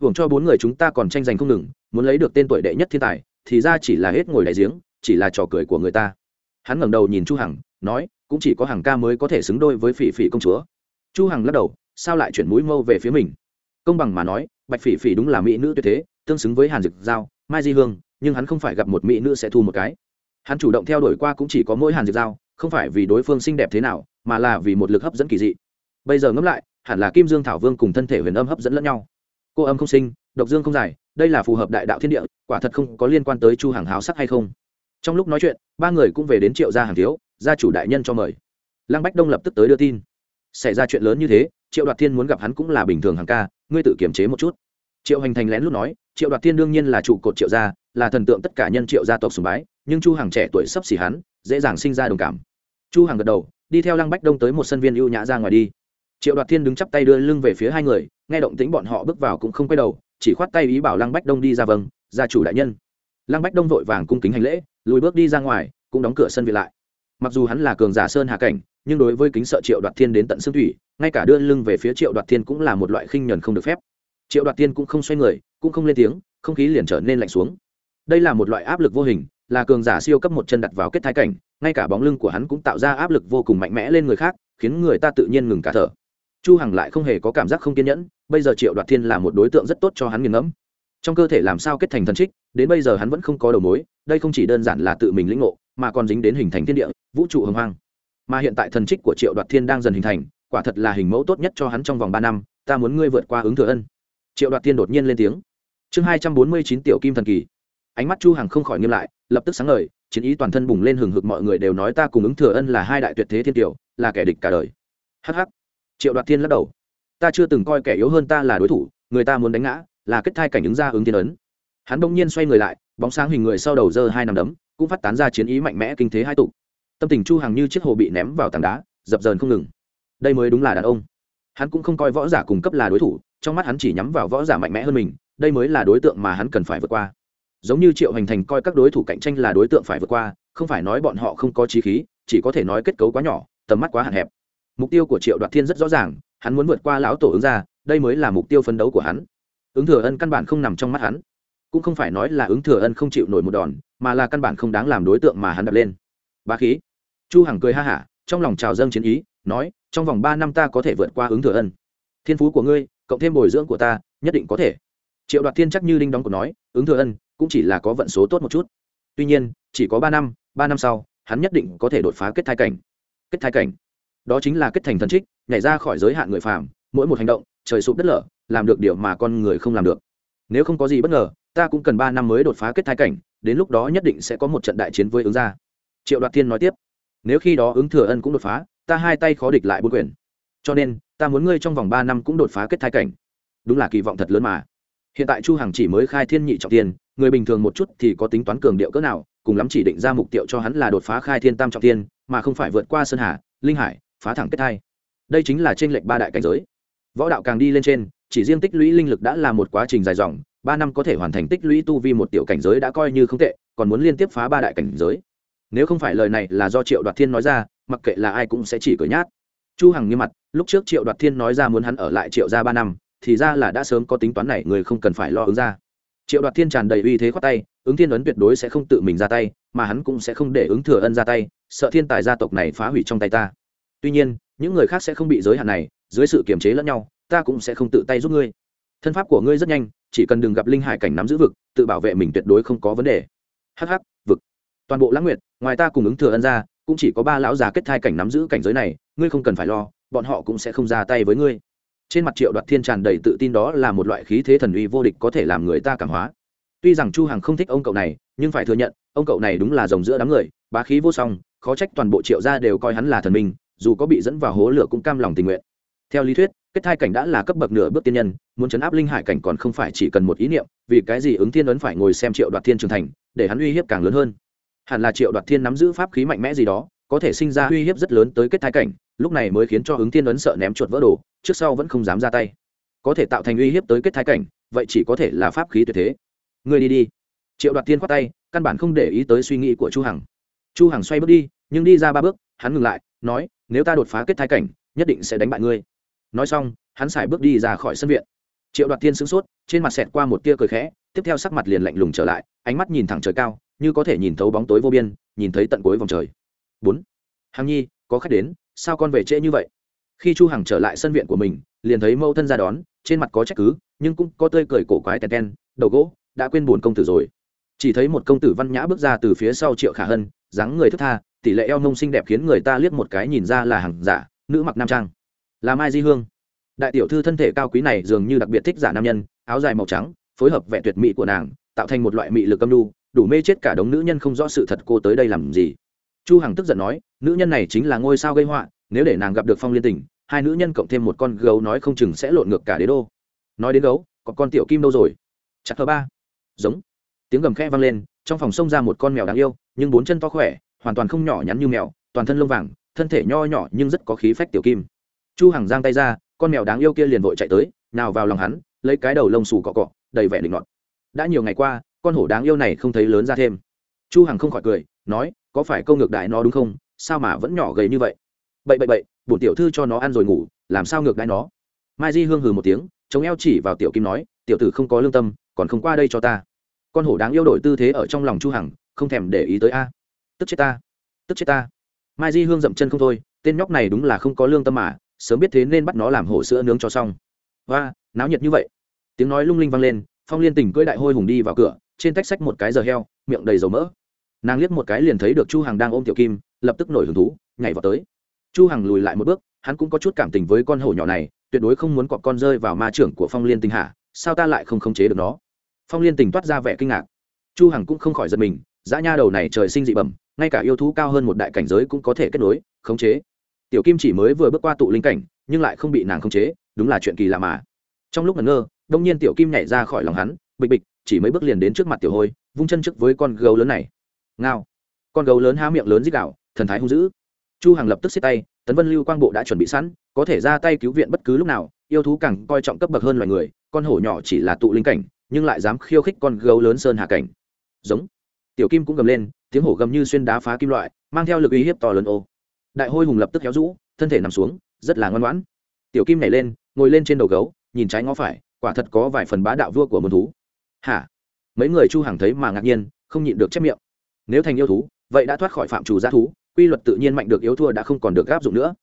Hưởng cho bốn người chúng ta còn tranh giành không ngừng, muốn lấy được tên tuổi đệ nhất thiên tài, thì ra chỉ là hết ngồi đại giếng, chỉ là trò cười của người ta. Hắn ngẩng đầu nhìn chu hằng, nói, cũng chỉ có hàng ca mới có thể xứng đôi với phỉ phỉ công chúa. Chu hằng lắc đầu, sao lại chuyển mũi mâu về phía mình? Công bằng mà nói, bạch phỉ phỉ đúng là mỹ nữ tuyệt thế, tương xứng với hàn dực giao, mai di hương, nhưng hắn không phải gặp một mỹ nữ sẽ thu một cái. Hắn chủ động theo đuổi qua cũng chỉ có mỗi hàn dược giao, không phải vì đối phương xinh đẹp thế nào, mà là vì một lực hấp dẫn kỳ dị. Bây giờ ngẫm lại hẳn là kim dương thảo vương cùng thân thể huyền âm hấp dẫn lẫn nhau. Cô âm không sinh, độc dương không dài đây là phù hợp đại đạo thiên địa, quả thật không có liên quan tới chu hàng háo sắc hay không. Trong lúc nói chuyện, ba người cũng về đến triệu gia hàng thiếu, gia chủ đại nhân cho mời. Lăng bách đông lập tức tới đưa tin. Xảy ra chuyện lớn như thế, triệu đoạt thiên muốn gặp hắn cũng là bình thường hàng ca, ngươi tự kiềm chế một chút. Triệu hành thành lén lút nói, triệu đoạt thiên đương nhiên là trụ cột triệu gia, là thần tượng tất cả nhân triệu gia tộc sùng bái, nhưng chu hằng trẻ tuổi sắp xỉ hắn, dễ dàng sinh ra đồng cảm. Chu hằng gật đầu, đi theo lăng bách đông tới một sân viên ưu nhã ra ngoài đi triệu đoạt thiên đứng chắp tay đưa lưng về phía hai người, nghe động tĩnh bọn họ bước vào cũng không quay đầu, chỉ khoát tay ý bảo lăng bách đông đi ra vâng gia chủ đại nhân. Lăng bách đông vội vàng cung kính hành lễ, lùi bước đi ra ngoài, cũng đóng cửa sân viện lại. Mặc dù hắn là cường giả sơn hạ cảnh, nhưng đối với kính sợ triệu đoạt thiên đến tận xương thủy, ngay cả đưa lưng về phía triệu đoạt thiên cũng là một loại khinh nhuần không được phép. Triệu đoạt thiên cũng không xoay người, cũng không lên tiếng, không khí liền trở nên lạnh xuống. Đây là một loại áp lực vô hình, là cường giả siêu cấp một chân đặt vào kết thái cảnh, ngay cả bóng lưng của hắn cũng tạo ra áp lực vô cùng mạnh mẽ lên người khác, khiến người ta tự nhiên ngừng cả thở chu hằng lại không hề có cảm giác không kiên nhẫn, bây giờ triệu đoạt thiên là một đối tượng rất tốt cho hắn nghiền ngẫm. Trong cơ thể làm sao kết thành thần trích, đến bây giờ hắn vẫn không có đầu mối, đây không chỉ đơn giản là tự mình lĩnh ngộ, mà còn dính đến hình thành thiên địa, vũ trụ hồng hoang. Mà hiện tại thần trích của triệu đoạt thiên đang dần hình thành, quả thật là hình mẫu tốt nhất cho hắn trong vòng ba năm, ta muốn ngươi vượt qua ứng thừa ân. Triệu đoạt thiên đột nhiên lên tiếng. Chương hai trăm bốn mươi chín tiểu kim thần kỳ. Ánh mắt chu hằng không khỏi nghiêm lại, lập tức sáng ngời, chiến ý toàn thân bùng lên hừng hực, mọi người đều nói ta cùng ứng thừa ân là hai đại tuyệt thế thiên tiểu là kẻ địch cả đời. Hắc hắc triệu đoạt thiên lắc đầu. Ta chưa từng coi kẻ yếu hơn ta là đối thủ, người ta muốn đánh ngã, là kết thai cảnh ứng ra ứng thiên ấn. Hắn đông nhiên xoay người lại, bóng sáng hình người sau đầu giơ hai nằm đấm, cũng phát tán ra chiến ý mạnh mẽ kinh thế hai tục tâm tình chu hằng như chiếc hồ bị ném vào tảng đá, dập dờn không ngừng. Đây mới đúng là đàn ông. Hắn cũng không coi võ giả cùng cấp là đối thủ, trong mắt hắn chỉ nhắm vào võ giả mạnh mẽ hơn mình, đây mới là đối tượng mà hắn cần phải vượt qua. Giống như triệu hành thành coi các đối thủ cạnh tranh là đối tượng phải vượt qua, không phải nói bọn họ không có trí khí, chỉ có thể nói kết cấu quá nhỏ, tầm mắt quá hạn hẹp mục tiêu của triệu đoạt thiên rất rõ ràng, hắn muốn vượt qua lão tổ ứng ra, đây mới là mục tiêu phấn đấu của hắn. Ứng thừa ân căn bản không nằm trong mắt hắn. Cũng không phải nói là ứng thừa ân không chịu nổi một đòn, mà là căn bản không đáng làm đối tượng mà hắn đặt lên. Ba khí. Chu hằng cười ha hả, trong lòng trào dâng chiến ý, nói, trong vòng ba năm ta có thể vượt qua ứng thừa ân. Thiên phú của ngươi, cộng thêm bồi dưỡng của ta, nhất định có thể. Triệu đoạt thiên chắc như đinh đóng của nói, ứng thừa ân, cũng chỉ là có vận số tốt một chút. Tuy nhiên, chỉ có ba năm ba năm sau, hắn nhất định có thể đột phá kết thai cảnh. Kết thai cảnh đó chính là kết thành thần trích, nhảy ra khỏi giới hạn người phàm, mỗi một hành động, trời sụp đất lở, làm được điều mà con người không làm được. Nếu không có gì bất ngờ, ta cũng cần ba năm mới đột phá kết thai cảnh, đến lúc đó nhất định sẽ có một trận đại chiến với ứng gia. Triệu đoạt thiên nói tiếp. Nếu khi đó ứng thừa ân cũng đột phá, ta hai tay khó địch lại bốn quyền. Cho nên, ta muốn ngươi trong vòng ba năm cũng đột phá kết thai cảnh. Đúng là kỳ vọng thật lớn mà. Hiện tại chu hằng chỉ mới khai thiên nhị trọng tiên, người bình thường một chút thì có tính toán cường điệu cỡ nào, cùng lắm chỉ định ra mục tiêu cho hắn là đột phá khai thiên tam trọng tiên, mà không phải vượt qua sơn hà, linh hải phá thẳng kết thai. Đây chính là trên lệnh ba đại cảnh giới. Võ đạo càng đi lên trên, chỉ riêng tích lũy linh lực đã là một quá trình dài dòng, ba năm có thể hoàn thành tích lũy tu vi một tiểu cảnh giới đã coi như không tệ, còn muốn liên tiếp phá ba đại cảnh giới. Nếu không phải lời này là do triệu đoạt thiên nói ra, mặc kệ là ai cũng sẽ chỉ cười nhát chu hằng nghiêm mặt, lúc trước triệu đoạt thiên nói ra muốn hắn ở lại triệu ra ba năm, thì ra là đã sớm có tính toán này, người không cần phải lo ứng ra. Triệu đoạt thiên tràn đầy uy thế khoát tay, ứng thiên ấn tuyệt đối sẽ không tự mình ra tay, mà hắn cũng sẽ không để ứng thừa ân ra tay, sợ thiên tài gia tộc này phá hủy trong tay ta tuy nhiên, những người khác sẽ không bị giới hạn này, dưới sự kiềm chế lẫn nhau, ta cũng sẽ không tự tay giúp ngươi. Thân pháp của ngươi rất nhanh, chỉ cần đừng gặp linh hải cảnh nắm giữ vực, tự bảo vệ mình tuyệt đối không có vấn đề. Hh vực. Toàn bộ lãng nguyệt, ngoài ta cùng ứng thừa ân ra, cũng chỉ có ba lão già kết thai cảnh nắm giữ cảnh giới này, ngươi không cần phải lo, bọn họ cũng sẽ không ra tay với ngươi. Trên mặt triệu đoạt thiên tràn đầy tự tin đó là một loại khí thế thần uy vô địch có thể làm người ta cảm hóa. Tuy rằng chu hằng không thích ông cậu này, nhưng phải thừa nhận, ông cậu này đúng là rồng giữa đám người, bá khí vô song, khó trách toàn bộ triệu gia đều coi hắn là thần minh dù có bị dẫn vào hố lửa cũng cam lòng tình nguyện. Theo lý thuyết, kết thai cảnh đã là cấp bậc nửa bước tiên nhân, muốn chấn áp linh hải cảnh còn không phải chỉ cần một ý niệm, vì cái gì ứng thiên ấn phải ngồi xem triệu đoạt thiên trưởng thành, để hắn uy hiếp càng lớn hơn. Hẳn là triệu đoạt thiên nắm giữ pháp khí mạnh mẽ gì đó, có thể sinh ra uy hiếp rất lớn tới kết thai cảnh, lúc này mới khiến cho ứng thiên ấn sợ ném chuột vỡ đồ, trước sau vẫn không dám ra tay. Có thể tạo thành uy hiếp tới kết thai cảnh, vậy chỉ có thể là pháp khí tuyệt thế. Người đi đi. Triệu đoạt thiên khoát tay, căn bản không để ý tới suy nghĩ của chu hằng. Chu hằng xoay bước đi, nhưng đi ra ba bước hắn ngừng lại, nói, nếu ta đột phá kết thai cảnh, nhất định sẽ đánh bại ngươi. Nói xong, hắn xài bước đi ra khỏi sân viện. Triệu đoạt thiên sửng sốt, trên mặt xẹt qua một tia cười khẽ, tiếp theo sắc mặt liền lạnh lùng trở lại, ánh mắt nhìn thẳng trời cao, như có thể nhìn thấu bóng tối vô biên, nhìn thấy tận cuối vòng trời. Bốn. Hằng nhi, có khách đến, sao con về trễ như vậy? Khi chu hằng trở lại sân viện của mình, liền thấy mâu thân ra đón, trên mặt có trách cứ, nhưng cũng có tươi cười cổ quái tèn ten, đầu gỗ, đã quên buồn công tử rồi. Chỉ thấy một công tử văn nhã bước ra từ phía sau triệu khả hân, dáng người thức tha tỷ lệ eo nông xinh đẹp khiến người ta liếc một cái nhìn ra là hàng giả, nữ mặc nam trang. Là mai di hương. Đại tiểu thư thân thể cao quý này dường như đặc biệt thích giả nam nhân, áo dài màu trắng, phối hợp vẻ tuyệt mỹ của nàng, tạo thành một loại mị lực âm lưu đủ mê chết cả đống nữ nhân không rõ sự thật cô tới đây làm gì. Chu hằng tức giận nói, nữ nhân này chính là ngôi sao gây họa, nếu để nàng gặp được phong liên tình hai nữ nhân cộng thêm một con gấu nói không chừng sẽ lộn ngược cả đế đô. Nói đến gấu, có con tiểu kim đâu rồi? Chặt thứ ba. Giống. Tiếng gầm khẽ vang lên, trong phòng xông ra một con mèo đáng yêu, nhưng bốn chân to khỏe hoàn toàn không nhỏ nhắn như mèo, toàn thân lông vàng, thân thể nho nhỏ nhưng rất có khí phách tiểu kim. Chu hằng giang tay ra, con mèo đáng yêu kia liền vội chạy tới, nào vào lòng hắn, lấy cái đầu lông xù cọ cọ, đầy vẻ định ngọt đã nhiều ngày qua, con hổ đáng yêu này không thấy lớn ra thêm. Chu hằng không khỏi cười, nói, có phải câu ngược đại nó đúng không? Sao mà vẫn nhỏ gầy như vậy? Bậy bậy bậy, bổn tiểu thư cho nó ăn rồi ngủ, làm sao ngược đại nó? Mai di hương hừ một tiếng, chống eo chỉ vào tiểu kim nói, tiểu tử không có lương tâm, còn không qua đây cho ta. Con hổ đáng yêu đổi tư thế ở trong lòng chu hằng, không thèm để ý tới a tức chết ta, tức chết ta. Mai di hương dậm chân không thôi, tên nhóc này đúng là không có lương tâm mà, sớm biết thế nên bắt nó làm hổ sữa nướng cho xong. Và náo nhiệt như vậy. Tiếng nói lung linh vang lên, phong liên tình cưỡi đại hôi hùng đi vào cửa, trên tách sách một cái giờ heo, miệng đầy dầu mỡ. Nàng liếc một cái liền thấy được chu hằng đang ôm tiểu kim, lập tức nổi hứng thú, nhảy vào tới. Chu hằng lùi lại một bước, hắn cũng có chút cảm tình với con hổ nhỏ này, tuyệt đối không muốn cọp con rơi vào ma trưởng của phong liên tình hạ sao ta lại không khống chế được nó? Phong liên tình toát ra vẻ kinh ngạc. Chu hằng cũng không khỏi giật mình, dã nha đầu này trời sinh dị bẩm ngay cả yêu thú cao hơn một đại cảnh giới cũng có thể kết nối, khống chế. Tiểu kim chỉ mới vừa bước qua tụ linh cảnh, nhưng lại không bị nàng khống chế, đúng là chuyện kỳ lạ mà. Trong lúc ngẩn ngơ, đông nhiên tiểu kim nhảy ra khỏi lòng hắn, bịch bịch, chỉ mấy bước liền đến trước mặt tiểu hôi, vung chân trước với con gấu lớn này. Ngao! Con gấu lớn há miệng lớn dích đạo thần thái hung dữ. Chu hằng lập tức xiết tay, tấn vân lưu quang bộ đã chuẩn bị sẵn, có thể ra tay cứu viện bất cứ lúc nào, yêu thú càng coi trọng cấp bậc hơn loài người, con hổ nhỏ chỉ là tụ linh cảnh, nhưng lại dám khiêu khích con gấu lớn sơn hạ cảnh. Giống! Tiểu kim cũng gầm lên tiếng hổ gầm như xuyên đá phá kim loại, mang theo lực uy hiếp to lớn ô. Đại hôi hùng lập tức héo rũ, thân thể nằm xuống, rất là ngoan ngoãn. Tiểu kim nhảy lên, ngồi lên trên đầu gấu, nhìn trái ngó phải, quả thật có vài phần bá đạo vua của môn thú. Hả? Mấy người chu hàng thấy mà ngạc nhiên, không nhịn được chép miệng. Nếu thành yêu thú, vậy đã thoát khỏi phạm chủ g thú, quy luật tự nhiên mạnh được yếu thua đã không còn được áp dụng nữa.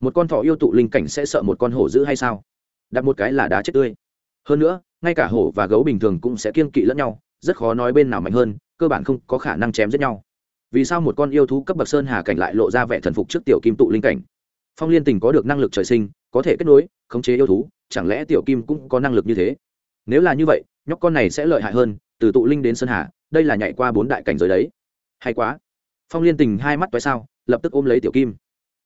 Một con thỏ yêu tụ linh cảnh sẽ sợ một con hổ dữ hay sao? Đặt một cái là đá chết tươi. Hơn nữa, ngay cả hổ và gấu bình thường cũng sẽ kiên kỵ lẫn nhau, rất khó nói bên nào mạnh hơn cơ bản không có khả năng chém giết nhau. Vì sao một con yêu thú cấp bậc sơn hà cảnh lại lộ ra vẻ thần phục trước tiểu kim tụ linh cảnh? Phong liên tình có được năng lực trời sinh, có thể kết nối, khống chế yêu thú, chẳng lẽ tiểu kim cũng có năng lực như thế? Nếu là như vậy, nhóc con này sẽ lợi hại hơn, từ tụ linh đến sơn hà, đây là nhảy qua bốn đại cảnh giới đấy. Hay quá. Phong liên tình hai mắt toái sao, lập tức ôm lấy tiểu kim.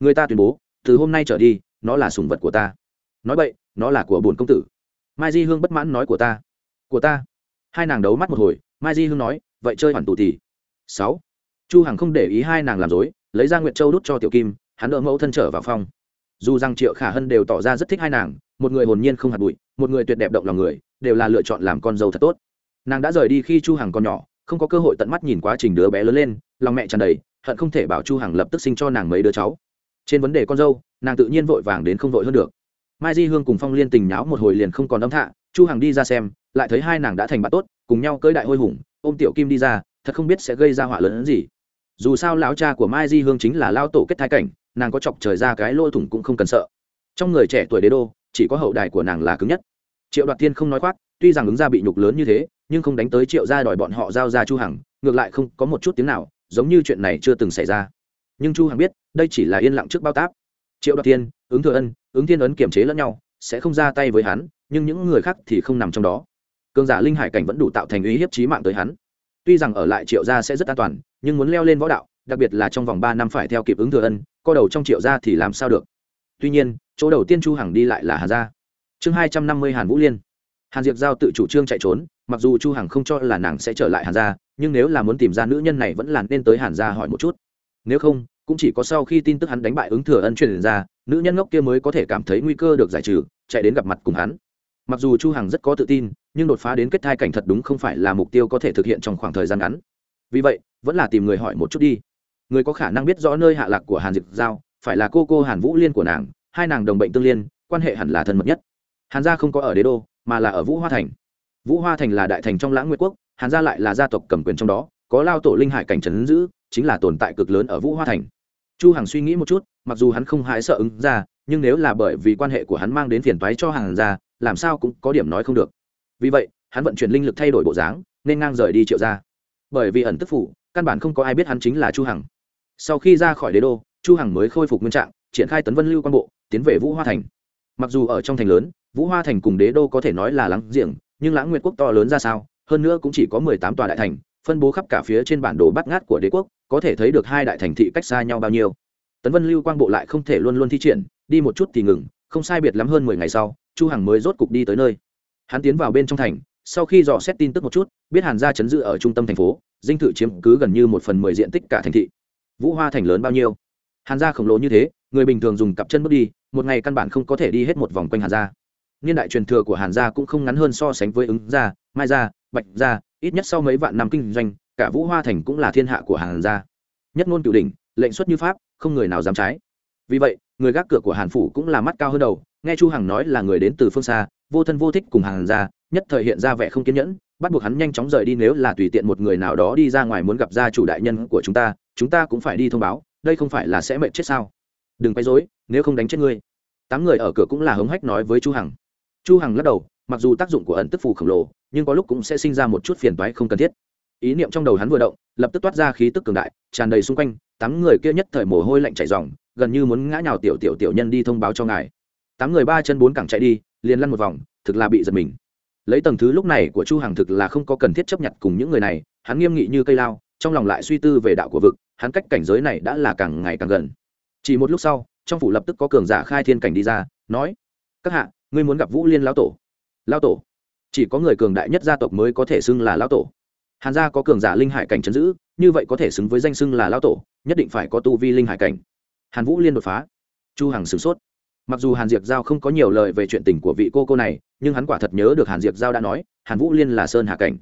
Người ta tuyên bố, từ hôm nay trở đi, nó là sùng vật của ta. Nói vậy nó là của bổn công tử. Mai di hương bất mãn nói của ta. Của ta. Hai nàng đấu mắt một hồi, mai di hương nói vậy chơi hoàn tù thì. Sáu. Chu hằng không để ý hai nàng làm dối, lấy ra nguyệt châu đút cho tiểu kim, hắn đỡ mẫu thân trở vào phòng. Dù rằng triệu khả hân đều tỏ ra rất thích hai nàng, một người hồn nhiên không hạt bụi, một người tuyệt đẹp động lòng người, đều là lựa chọn làm con dâu thật tốt. Nàng đã rời đi khi chu hằng còn nhỏ, không có cơ hội tận mắt nhìn quá trình đứa bé lớn lên, lòng mẹ tràn đầy, hận không thể bảo chu hằng lập tức sinh cho nàng mấy đứa cháu. Trên vấn đề con dâu, nàng tự nhiên vội vàng đến không vội hơn được. Mai di hương cùng phong liên tình nháo một hồi liền không còn âm thạ, chu hằng đi ra xem, lại thấy hai nàng đã thành bạn tốt, cùng nhau cưỡi đại hôi hùng ôm tiểu kim đi ra, thật không biết sẽ gây ra họa lớn hơn gì. Dù sao lão cha của mai di hương chính là lao tổ kết thái cảnh, nàng có chọc trời ra cái lỗ thủng cũng không cần sợ. Trong người trẻ tuổi đế đô, chỉ có hậu đài của nàng là cứng nhất. Triệu đoạt thiên không nói khoác, tuy rằng ứng ra bị nhục lớn như thế, nhưng không đánh tới triệu ra đòi bọn họ giao ra chu hằng, ngược lại không có một chút tiếng nào, giống như chuyện này chưa từng xảy ra. Nhưng chu hằng biết, đây chỉ là yên lặng trước bao táp. Triệu đoạt thiên, ứng thừa ân, ứng thiên ấn kiềm chế lẫn nhau, sẽ không ra tay với hắn, nhưng những người khác thì không nằm trong đó cường giả linh hải cảnh vẫn đủ tạo thành ý hiếp chí mạng tới hắn. Tuy rằng ở lại triệu gia sẽ rất an toàn, nhưng muốn leo lên võ đạo, đặc biệt là trong vòng ba năm phải theo kịp ứng thừa ân, co đầu trong triệu gia thì làm sao được? Tuy nhiên, chỗ đầu tiên chu hằng đi lại là hà gia. Chương hai trăm năm mươi hàn vũ liên. Hàn diệp giao tự chủ trương chạy trốn, mặc dù chu hằng không cho là nàng sẽ trở lại hàn gia, nhưng nếu là muốn tìm ra nữ nhân này vẫn là nên tới hàn gia hỏi một chút. Nếu không, cũng chỉ có sau khi tin tức hắn đánh bại ứng thừa ân truyền ra, nữ nhân ngốc kia mới có thể cảm thấy nguy cơ được giải trừ, chạy đến gặp mặt cùng hắn. Mặc dù chu hằng rất có tự tin nhưng đột phá đến kết thai cảnh thật đúng không phải là mục tiêu có thể thực hiện trong khoảng thời gian ngắn. Vì vậy, vẫn là tìm người hỏi một chút đi. Người có khả năng biết rõ nơi hạ lạc của hàn dịch giao, phải là cô cô hàn vũ liên của nàng, hai nàng đồng bệnh tương liên, quan hệ hẳn là thân mật nhất. Hàn gia không có ở đế đô, mà là ở vũ hoa thành. Vũ hoa thành là đại thành trong lãng nguyệt quốc, hàn gia lại là gia tộc cầm quyền trong đó, có lao tổ linh hải cảnh trấn giữ, chính là tồn tại cực lớn ở vũ hoa thành. Chu hằng suy nghĩ một chút, mặc dù hắn không hãi sợ ứng ra, nhưng nếu là bởi vì quan hệ của hắn mang đến phiền toái cho Hàn gia, làm sao cũng có điểm nói không được vì vậy, hắn vận chuyển linh lực thay đổi bộ dáng, nên ngang rời đi triệu gia. Bởi vì ẩn tức phủ, căn bản không có ai biết hắn chính là chu hằng. Sau khi ra khỏi đế đô, chu hằng mới khôi phục nguyên trạng, triển khai tấn vân lưu quan bộ, tiến về vũ hoa thành. Mặc dù ở trong thành lớn, vũ hoa thành cùng đế đô có thể nói là lắng giềng, nhưng lãng nguyệt quốc to lớn ra sao, hơn nữa cũng chỉ có mười tám tòa đại thành, phân bố khắp cả phía trên bản đồ bắt ngát của đế quốc, có thể thấy được hai đại thành thị cách xa nhau bao nhiêu. Tấn vân lưu quang bộ lại không thể luôn luôn thi triển, đi một chút thì ngừng, không sai biệt lắm hơn mười ngày sau, chu hằng mới rốt cục đi tới nơi hắn tiến vào bên trong thành, sau khi dò xét tin tức một chút, biết hàn gia chấn giữ ở trung tâm thành phố, dinh thự chiếm cứ gần như một phần mười diện tích cả thành thị. Vũ hoa thành lớn bao nhiêu? Hàn gia khổng lồ như thế, người bình thường dùng cặp chân bước đi, một ngày căn bản không có thể đi hết một vòng quanh hàn gia. Niên đại truyền thừa của hàn gia cũng không ngắn hơn so sánh với ứng gia, mai gia, bạch gia, ít nhất sau mấy vạn năm kinh doanh, cả vũ hoa thành cũng là thiên hạ của hàn gia. Nhất ngôn cựu đỉnh, lệnh xuất như pháp, không người nào dám trái. Vì vậy, người gác cửa của hàn phủ cũng là mắt cao hơn đầu, nghe chu hằng nói là người đến từ phương xa vô thân vô thích cùng hàng ra, nhất thời hiện ra vẻ không kiên nhẫn bắt buộc hắn nhanh chóng rời đi nếu là tùy tiện một người nào đó đi ra ngoài muốn gặp gia chủ đại nhân của chúng ta chúng ta cũng phải đi thông báo đây không phải là sẽ mệt chết sao? Đừng quấy rối nếu không đánh chết ngươi. Tám người ở cửa cũng là hống hách nói với chu hằng. Chu hằng lắc đầu mặc dù tác dụng của ẩn tức phù khổng lồ nhưng có lúc cũng sẽ sinh ra một chút phiền toái không cần thiết. Ý niệm trong đầu hắn vừa động lập tức toát ra khí tức cường đại tràn đầy xung quanh tám người kia nhất thời mồ hôi lạnh chảy ròng gần như muốn ngã nhào tiểu tiểu tiểu nhân đi thông báo cho ngài tám người ba chân bốn cẳng chạy đi, liền lăn một vòng, thực là bị giật mình. Lấy tầng thứ lúc này của chu hằng thực là không có cần thiết chấp nhận cùng những người này, hắn nghiêm nghị như cây lao, trong lòng lại suy tư về đạo của vực, hắn cách cảnh giới này đã là càng ngày càng gần. Chỉ một lúc sau, trong phủ lập tức có cường giả khai thiên cảnh đi ra, nói, các hạ, ngươi muốn gặp vũ liên lão tổ? Lão tổ? Chỉ có người cường đại nhất gia tộc mới có thể xưng là lão tổ. Hàn gia có cường giả linh hải cảnh chấn giữ, như vậy có thể xứng với danh xưng là lão tổ, nhất định phải có tu vi linh hải cảnh. Hàn vũ liên đột phá. Chu hằng sửng sốt mặc dù hàn diệp giao không có nhiều lời về chuyện tình của vị cô cô này, nhưng hắn quả thật nhớ được hàn diệp giao đã nói, hàn vũ liên là sơn hạ cảnh.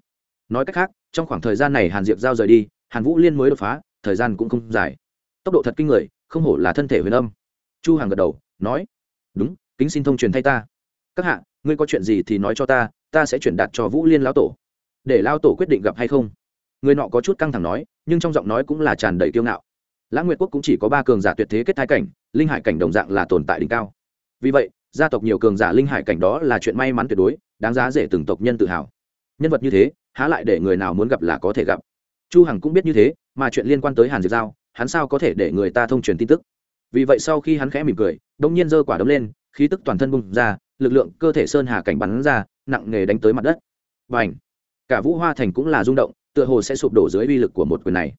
Nói cách khác, trong khoảng thời gian này hàn diệp giao rời đi, hàn vũ liên mới đột phá, thời gian cũng không dài. Tốc độ thật kinh người, không hổ là thân thể huyền âm. Chu hằng gật đầu, nói, đúng, kính xin thông truyền thay ta. Các hạ, ngươi có chuyện gì thì nói cho ta ta sẽ chuyển đạt cho vũ liên lão tổ. Để lao tổ quyết định gặp hay không? Người nọ có chút căng thẳng nói, nhưng trong giọng nói cũng là tràn đầy kiêu ngạo lãng nguyệt quốc cũng chỉ có ba cường giả tuyệt thế kết thai cảnh, linh hải cảnh đồng dạng là tồn tại đỉnh cao. Vì vậy, gia tộc nhiều cường giả linh hải cảnh đó là chuyện may mắn tuyệt đối, đáng giá dễ từng tộc nhân tự hào. Nhân vật như thế, há lại để người nào muốn gặp là có thể gặp. Chu hằng cũng biết như thế, mà chuyện liên quan tới hàn diệp giao, hắn sao có thể để người ta thông truyền tin tức? Vì vậy sau khi hắn khẽ mỉm cười đông nhiên giơ quả đấm lên, khí tức toàn thân bung ra, lực lượng cơ thể sơn hà cảnh bắn ra, nặng nghề đánh tới mặt đất. Và ảnh cả vũ hoa thành cũng là rung động, tựa hồ sẽ sụp đổ dưới uy lực của một quyền này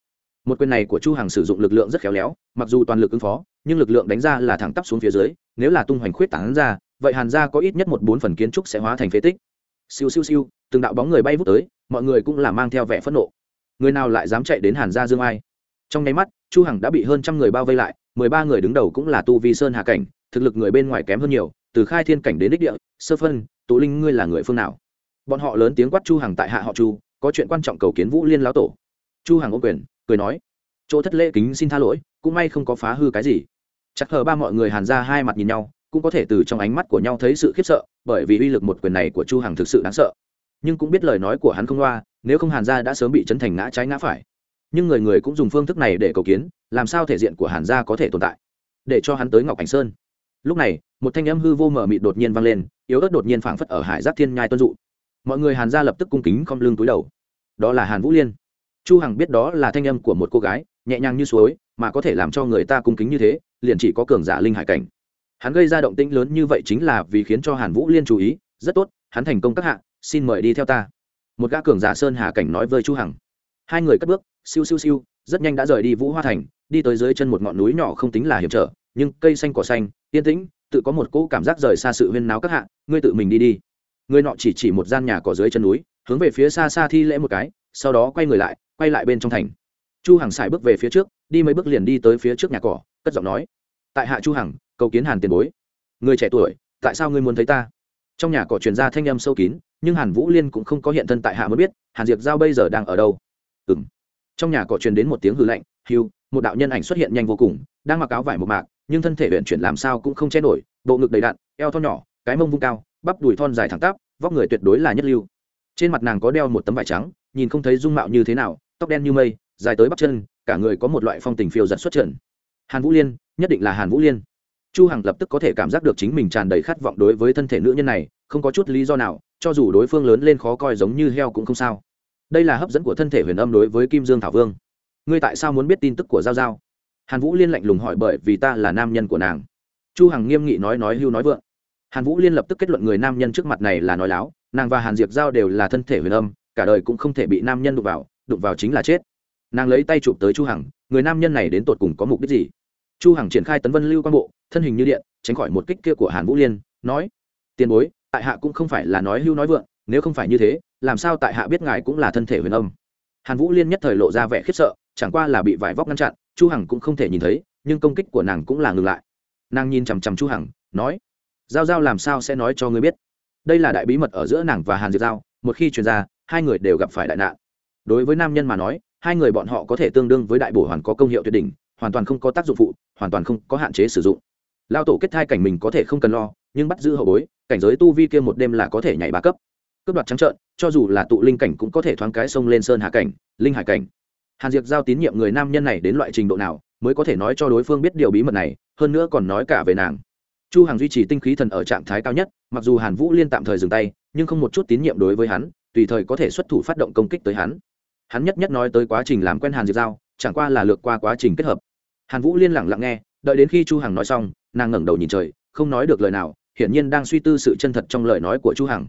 một quyền này của chu hằng sử dụng lực lượng rất khéo léo, mặc dù toàn lực ứng phó, nhưng lực lượng đánh ra là thẳng tắp xuống phía dưới, nếu là tung hoành khuyết tán ra, vậy hàn gia có ít nhất một bốn phần kiến trúc sẽ hóa thành phế tích. Siêu siêu siêu, từng đạo bóng người bay vút tới, mọi người cũng là mang theo vẻ phẫn nộ. Người nào lại dám chạy đến hàn gia dương ai? Trong nháy mắt, chu hằng đã bị hơn trăm người bao vây lại, mười ba người đứng đầu cũng là tu vi sơn hạ cảnh, thực lực người bên ngoài kém hơn nhiều, từ khai thiên cảnh đến đích địa, sơ phân tụ linh ngươi là người phương nào? Bọn họ lớn tiếng quát chu hằng tại hạ họ chu, có chuyện quan trọng cầu kiến vũ liên lão tổ. Chu hằng ô quyền cười nói, chỗ thất lễ kính xin tha lỗi, cũng may không có phá hư cái gì. Chắc hờ ba mọi người hàn ra hai mặt nhìn nhau, cũng có thể từ trong ánh mắt của nhau thấy sự khiếp sợ, bởi vì uy lực một quyền này của chu hằng thực sự đáng sợ. Nhưng cũng biết lời nói của hắn không loa, nếu không hàn gia đã sớm bị chấn thành ngã trái ngã phải. Nhưng người người cũng dùng phương thức này để cầu kiến, làm sao thể diện của hàn gia có thể tồn tại? Để cho hắn tới ngọc ảnh sơn. Lúc này, một thanh âm hư vô mở mịt đột nhiên vang lên, yếu ớt đột nhiên phảng phất ở hải giác thiên nhai tuân dụ. Mọi người hàn gia lập tức cung kính không lưng túi đầu. Đó là hàn vũ liên chu hằng biết đó là thanh âm của một cô gái, nhẹ nhàng như suối, mà có thể làm cho người ta cung kính như thế, liền chỉ có cường giả linh hải cảnh. Hắn gây ra động tĩnh lớn như vậy chính là vì khiến cho hàn vũ liên chú ý, rất tốt, hắn thành công các hạ, xin mời đi theo ta. Một gã cường giả sơn hà cảnh nói với chu hằng. Hai người cất bước, siêu siêu siêu, rất nhanh đã rời đi vũ hoa thành, đi tới dưới chân một ngọn núi nhỏ không tính là hiểm trở, nhưng cây xanh cỏ xanh, yên tĩnh, tự có một cỗ cảm giác rời xa sự huyên náo các hạ, ngươi tự mình đi đi. Người nọ chỉ chỉ một gian nhà cỏ dưới chân núi, hướng về phía xa xa thi lễ một cái, sau đó quay người lại quay lại bên trong thành. Chu hằng xài bước về phía trước, đi mấy bước liền đi tới phía trước nhà cỏ, cất giọng nói, tại hạ chu hằng, cầu kiến hàn tiền bối. Người trẻ tuổi, tại sao ngươi muốn thấy ta? Trong nhà cỏ truyền ra thanh âm sâu kín, nhưng hàn vũ liên cũng không có hiện thân tại hạ mới biết, hàn diệp giao bây giờ đang ở đâu. Ừm. Trong nhà cỏ truyền đến một tiếng hư lạnh hiu một đạo nhân ảnh xuất hiện nhanh vô cùng, đang mặc áo vải một mạc, nhưng thân thể luyện chuyển làm sao cũng không che nổi, bộ ngực đầy đặn, eo thon nhỏ, cái mông vung cao, bắp đùi thon dài thẳng tắp, vóc người tuyệt đối là nhất lưu. Trên mặt nàng có đeo một tấm vải trắng, nhìn không thấy dung mạo như thế nào tóc đen như mây, dài tới bắp chân, cả người có một loại phong tình phiêu giật xuất trần. hàn vũ liên, nhất định là hàn vũ liên. Chu hằng lập tức có thể cảm giác được chính mình tràn đầy khát vọng đối với thân thể nữ nhân này, không có chút lý do nào, cho dù đối phương lớn lên khó coi giống như heo cũng không sao. Đây là hấp dẫn của thân thể huyền âm đối với kim dương thảo vương. Ngươi tại sao muốn biết tin tức của giao giao? Hàn vũ liên lạnh lùng hỏi bởi vì ta là nam nhân của nàng. Chu hằng nghiêm nghị nói nói hưu nói vượng. Hàn vũ liên lập tức kết luận người nam nhân trước mặt này là nói láo, nàng và hàn diệp giao đều là thân thể huyền âm, cả đời cũng không thể bị nam nhân đụng vào đụng vào chính là chết. Nàng lấy tay chụp tới chu hằng, người nam nhân này đến tột cùng có mục đích gì? Chu hằng triển khai tấn vân lưu quan bộ, thân hình như điện, tránh khỏi một kích kia của hàn vũ liên, nói, tiền bối, tại hạ cũng không phải là nói hưu nói vượng, nếu không phải như thế, làm sao tại hạ biết ngài cũng là thân thể huyền âm? Hàn vũ liên nhất thời lộ ra vẻ khiếp sợ, chẳng qua là bị vải vóc ngăn chặn, chu hằng cũng không thể nhìn thấy, nhưng công kích của nàng cũng là ngừng lại. Nàng nhìn chằm chằm chu hằng, nói, giao giao làm sao sẽ nói cho ngươi biết? Đây là đại bí mật ở giữa nàng và hàn diệp giao, một khi truyền ra, hai người đều gặp phải đại nạn đối với nam nhân mà nói, hai người bọn họ có thể tương đương với đại bổ hoàn có công hiệu tuyệt đỉnh, hoàn toàn không có tác dụng phụ, hoàn toàn không có hạn chế sử dụng. Lao tổ kết thai cảnh mình có thể không cần lo, nhưng bắt giữ hậu bối, cảnh giới tu vi kia một đêm là có thể nhảy ba cấp. Cướp đoạt trắng trợn, cho dù là tụ linh cảnh cũng có thể thoáng cái sông lên sơn hạ cảnh, linh hải cảnh. Hàn diệp giao tín nhiệm người nam nhân này đến loại trình độ nào, mới có thể nói cho đối phương biết điều bí mật này, hơn nữa còn nói cả về nàng. Chu hằng duy trì tinh khí thần ở trạng thái cao nhất, mặc dù hàn vũ liên tạm thời dừng tay, nhưng không một chút tín nhiệm đối với hắn, tùy thời có thể xuất thủ phát động công kích tới hắn hắn nhất nhất nói tới quá trình làm quen hàn diệp giao, chẳng qua là lược qua quá trình kết hợp. Hàn vũ liên lặng lặng nghe, đợi đến khi chu hằng nói xong, nàng ngẩng đầu nhìn trời, không nói được lời nào, hiển nhiên đang suy tư sự chân thật trong lời nói của chu hằng.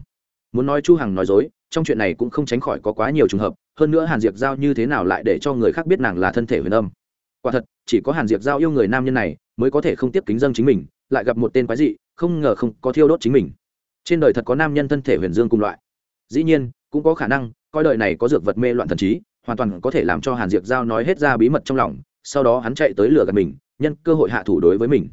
Muốn nói chu hằng nói dối, trong chuyện này cũng không tránh khỏi có quá nhiều trường hợp, hơn nữa hàn diệp giao như thế nào lại để cho người khác biết nàng là thân thể huyền âm. Quả thật, chỉ có hàn diệp giao yêu người nam nhân này, mới có thể không tiếp kính dân chính mình, lại gặp một tên quái dị, không ngờ không có thiêu đốt chính mình. Trên đời thật có nam nhân thân thể huyền dương cùng loại. Dĩ nhiên, cũng có khả năng coi đời này có dược vật mê loạn thần trí, hoàn toàn có thể làm cho hàn diệp giao nói hết ra bí mật trong lòng, sau đó hắn chạy tới lửa gạt mình, nhân cơ hội hạ thủ đối với mình.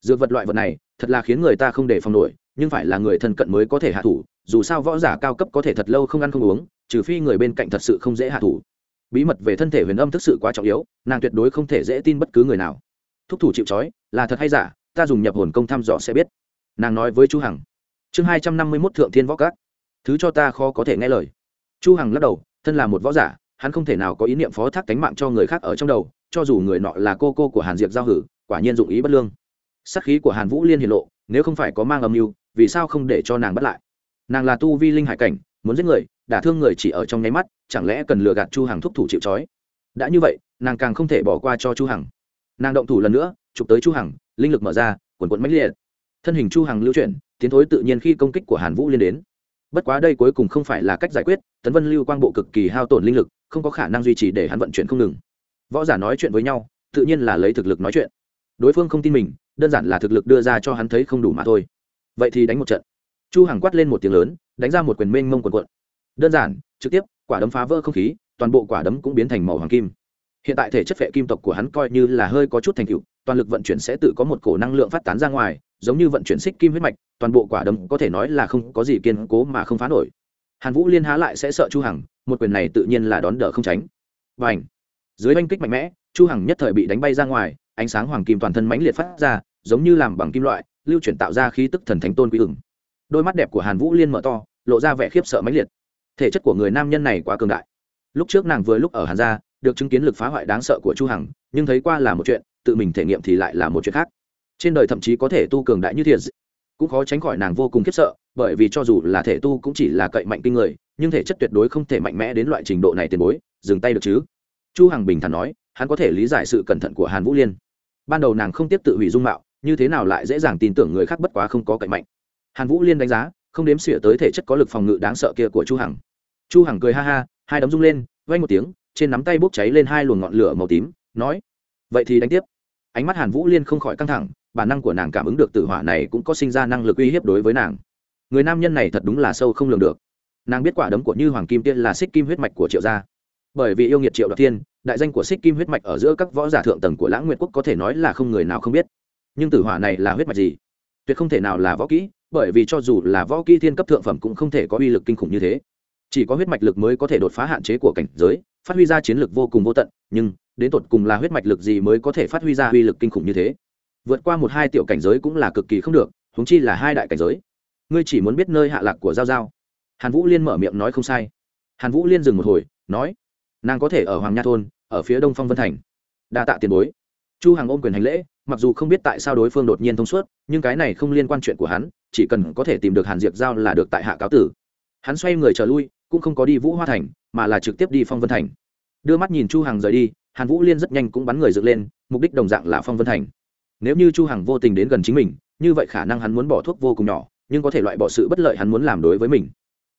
Dược vật loại vật này, thật là khiến người ta không để phòng nổi, nhưng phải là người thân cận mới có thể hạ thủ, dù sao võ giả cao cấp có thể thật lâu không ăn không uống, trừ phi người bên cạnh thật sự không dễ hạ thủ. Bí mật về thân thể huyền âm thực sự quá trọng yếu, nàng tuyệt đối không thể dễ tin bất cứ người nào. Thúc thủ chịu trói, là thật hay giả, ta dùng nhập hồn công thăm dò sẽ biết. Nàng nói với chu hằng. Chương hai trăm năm mươi mốt thượng thiên võ các. Thứ cho ta khó có thể nghe lời chu hằng lắc đầu, thân là một võ giả, hắn không thể nào có ý niệm phó thác cánh mạng cho người khác ở trong đầu, cho dù người nọ là cô cô của hàn diệp giao hử, quả nhiên dụng ý bất lương. Sắc khí của hàn vũ liên hiển lộ, nếu không phải có mang âm mưu, vì sao không để cho nàng bắt lại? Nàng là tu vi linh hải cảnh, muốn giết người, đả thương người chỉ ở trong nháy mắt, chẳng lẽ cần lừa gạt chu hằng thúc thủ chịu trói? Đã như vậy, nàng càng không thể bỏ qua cho chu hằng. Nàng động thủ lần nữa, chụp tới chu hằng, linh lực mở ra quần quần mãnh liệt. Thân hình chu hằng lưu chuyển, tiến thối tự nhiên khi công kích của hàn vũ liên đến bất quá đây cuối cùng không phải là cách giải quyết, tấn vân lưu quang bộ cực kỳ hao tổn linh lực, không có khả năng duy trì để hắn vận chuyển không ngừng. Võ giả nói chuyện với nhau, tự nhiên là lấy thực lực nói chuyện. Đối phương không tin mình, đơn giản là thực lực đưa ra cho hắn thấy không đủ mà thôi. Vậy thì đánh một trận. Chu hằng quát lên một tiếng lớn, đánh ra một quyền mênh mông quần quận đơn giản, trực tiếp, quả đấm phá vỡ không khí, toàn bộ quả đấm cũng biến thành màu hoàng kim. Hiện tại thể chất phệ kim tộc của hắn coi như là hơi có chút thành tựu, toàn lực vận chuyển sẽ tự có một cổ năng lượng phát tán ra ngoài giống như vận chuyển xích kim huyết mạch, toàn bộ quả đấm có thể nói là không có gì kiên cố mà không phá nổi. Hàn vũ liên há lại sẽ sợ chu hằng, một quyền này tự nhiên là đón đỡ không tránh. Và ảnh dưới oanh kích mạnh mẽ, chu hằng nhất thời bị đánh bay ra ngoài, ánh sáng hoàng kim toàn thân mãnh liệt phát ra, giống như làm bằng kim loại, lưu chuyển tạo ra khí tức thần thánh tôn quý ửng. Đôi mắt đẹp của hàn vũ liên mở to, lộ ra vẻ khiếp sợ mãnh liệt. Thể chất của người nam nhân này quá cường đại. Lúc trước nàng vừa lúc ở hàn gia, được chứng kiến lực phá hoại đáng sợ của chu hằng, nhưng thấy qua là một chuyện, tự mình thể nghiệm thì lại là một chuyện khác trên đời thậm chí có thể tu cường đại như thiệt. Cũng khó tránh khỏi nàng vô cùng khiếp sợ, bởi vì cho dù là thể tu cũng chỉ là cậy mạnh kinh người, nhưng thể chất tuyệt đối không thể mạnh mẽ đến loại trình độ này tiền bối, dừng tay được chứ? Chu hằng bình thản nói, hắn có thể lý giải sự cẩn thận của hàn vũ liên. Ban đầu nàng không tiếp tự hủy dung mạo, như thế nào lại dễ dàng tin tưởng người khác bất quá không có cậy mạnh. Hàn vũ liên đánh giá, không đếm xỉa tới thể chất có lực phòng ngự đáng sợ kia của chu hằng. Chu hằng cười ha ha, hai đấm rung lên, vang một tiếng, trên nắm tay bốc cháy lên hai luồng ngọn lửa màu tím, nói, vậy thì đánh tiếp. Ánh mắt hàn vũ liên không khỏi căng thẳng bản năng của nàng cảm ứng được tử hỏa này cũng có sinh ra năng lực uy hiếp đối với nàng. Người nam nhân này thật đúng là sâu không lường được. Nàng biết quả đấm của như hoàng kim tiên là xích kim huyết mạch của triệu gia. Bởi vì yêu nghiệt triệu đoạt thiên, đại danh của xích kim huyết mạch ở giữa các võ giả thượng tầng của lãng nguyệt quốc có thể nói là không người nào không biết. Nhưng tử hỏa này là huyết mạch gì? Tuyệt không thể nào là võ kỹ, bởi vì cho dù là võ kỹ thiên cấp thượng phẩm cũng không thể có uy lực kinh khủng như thế. Chỉ có huyết mạch lực mới có thể đột phá hạn chế của cảnh giới, phát huy ra chiến lực vô cùng vô tận, nhưng đến tột cùng là huyết mạch lực gì mới có thể phát huy ra uy lực kinh khủng như thế? Vượt qua một hai tiểu cảnh giới cũng là cực kỳ không được húng chi là hai đại cảnh giới. Ngươi chỉ muốn biết nơi hạ lạc của giao giao. Hàn vũ liên mở miệng nói không sai. Hàn vũ liên dừng một hồi, nói, nàng có thể ở hoàng nha thôn, ở phía đông phong vân thành. Đa tạ tiền bối. Chu hằng ôm quyền hành lễ, mặc dù không biết tại sao đối phương đột nhiên thông suốt, nhưng cái này không liên quan chuyện của hắn, chỉ cần có thể tìm được hàn diệp giao là được tại hạ cáo tử. Hắn xoay người trở lui, cũng không có đi vũ hoa thành, mà là trực tiếp đi phong vân thành. Đưa mắt nhìn chu hằng rời đi, hàn vũ liên rất nhanh cũng bắn người dựng lên, mục đích đồng dạng là phong vân thành nếu như chu hằng vô tình đến gần chính mình, như vậy khả năng hắn muốn bỏ thuốc vô cùng nhỏ, nhưng có thể loại bỏ sự bất lợi hắn muốn làm đối với mình.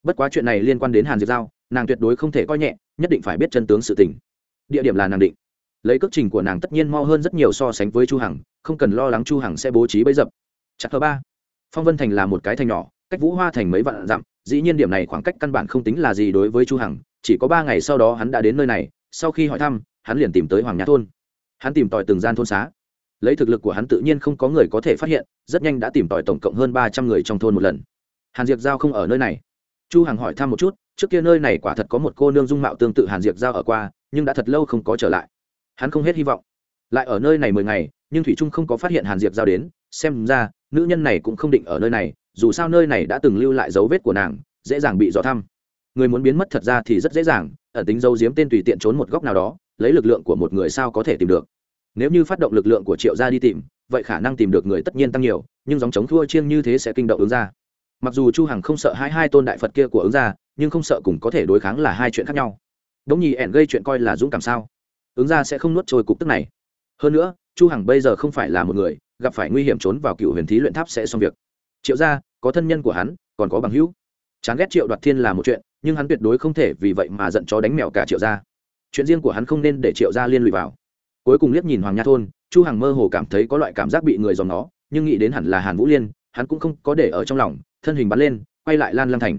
Bất quá chuyện này liên quan đến hàn diệp giao, nàng tuyệt đối không thể coi nhẹ, nhất định phải biết chân tướng sự tình. Địa điểm là nàng định. Lấy cước trình của nàng tất nhiên mo hơn rất nhiều so sánh với chu hằng, không cần lo lắng chu hằng sẽ bố trí bẫy dập. Chặt thứ ba. Phong vân thành là một cái thành nhỏ, cách vũ hoa thành mấy vạn dặm, dĩ nhiên điểm này khoảng cách căn bản không tính là gì đối với chu hằng, chỉ có ba ngày sau đó hắn đã đến nơi này, sau khi hỏi thăm, hắn liền tìm tới hoàng nhã thôn. Hắn tìm tòi từng gian thôn xá lấy thực lực của hắn tự nhiên không có người có thể phát hiện, rất nhanh đã tìm tòi tổng cộng hơn ba trăm người trong thôn một lần. Hàn diệp giao không ở nơi này. Chu hằng hỏi thăm một chút, trước kia nơi này quả thật có một cô nương dung mạo tương tự hàn diệp giao ở qua, nhưng đã thật lâu không có trở lại. Hắn không hết hy vọng. Lại ở nơi này mười ngày, nhưng thủy trung không có phát hiện hàn diệp giao đến, xem ra, nữ nhân này cũng không định ở nơi này, dù sao nơi này đã từng lưu lại dấu vết của nàng, dễ dàng bị dò thăm. Người muốn biến mất thật ra thì rất dễ dàng ở tính dấu diếm tên tùy tiện trốn một góc nào đó, lấy lực lượng của một người sao có thể tìm được nếu như phát động lực lượng của triệu gia đi tìm vậy khả năng tìm được người tất nhiên tăng nhiều nhưng dòng chống thua chiêng như thế sẽ kinh động ứng ra mặc dù chu hằng không sợ hai hai tôn đại phật kia của ứng gia, nhưng không sợ cùng có thể đối kháng là hai chuyện khác nhau. Đống nhì ẻn gây chuyện coi là dũng cảm sao? Ứng gia sẽ không nuốt trôi cục tức này. Hơn nữa chu hằng bây giờ không phải là một người gặp phải nguy hiểm trốn vào cựu huyền thí luyện tháp sẽ xong việc. Triệu gia có thân nhân của hắn còn có bằng hữu. Chán ghét triệu đoạt thiên là một chuyện nhưng hắn tuyệt đối không thể vì vậy mà giận chó đánh mèo cả triệu gia. Chuyện riêng của hắn không nên để triệu gia liên lụy vào cuối cùng liếc nhìn hoàng nha thôn, chu hằng mơ hồ cảm thấy có loại cảm giác bị người dòm nó nhưng nghĩ đến hẳn là hàn vũ liên, hắn cũng không có để ở trong lòng, thân hình bắn lên, quay lại lan lăng thành.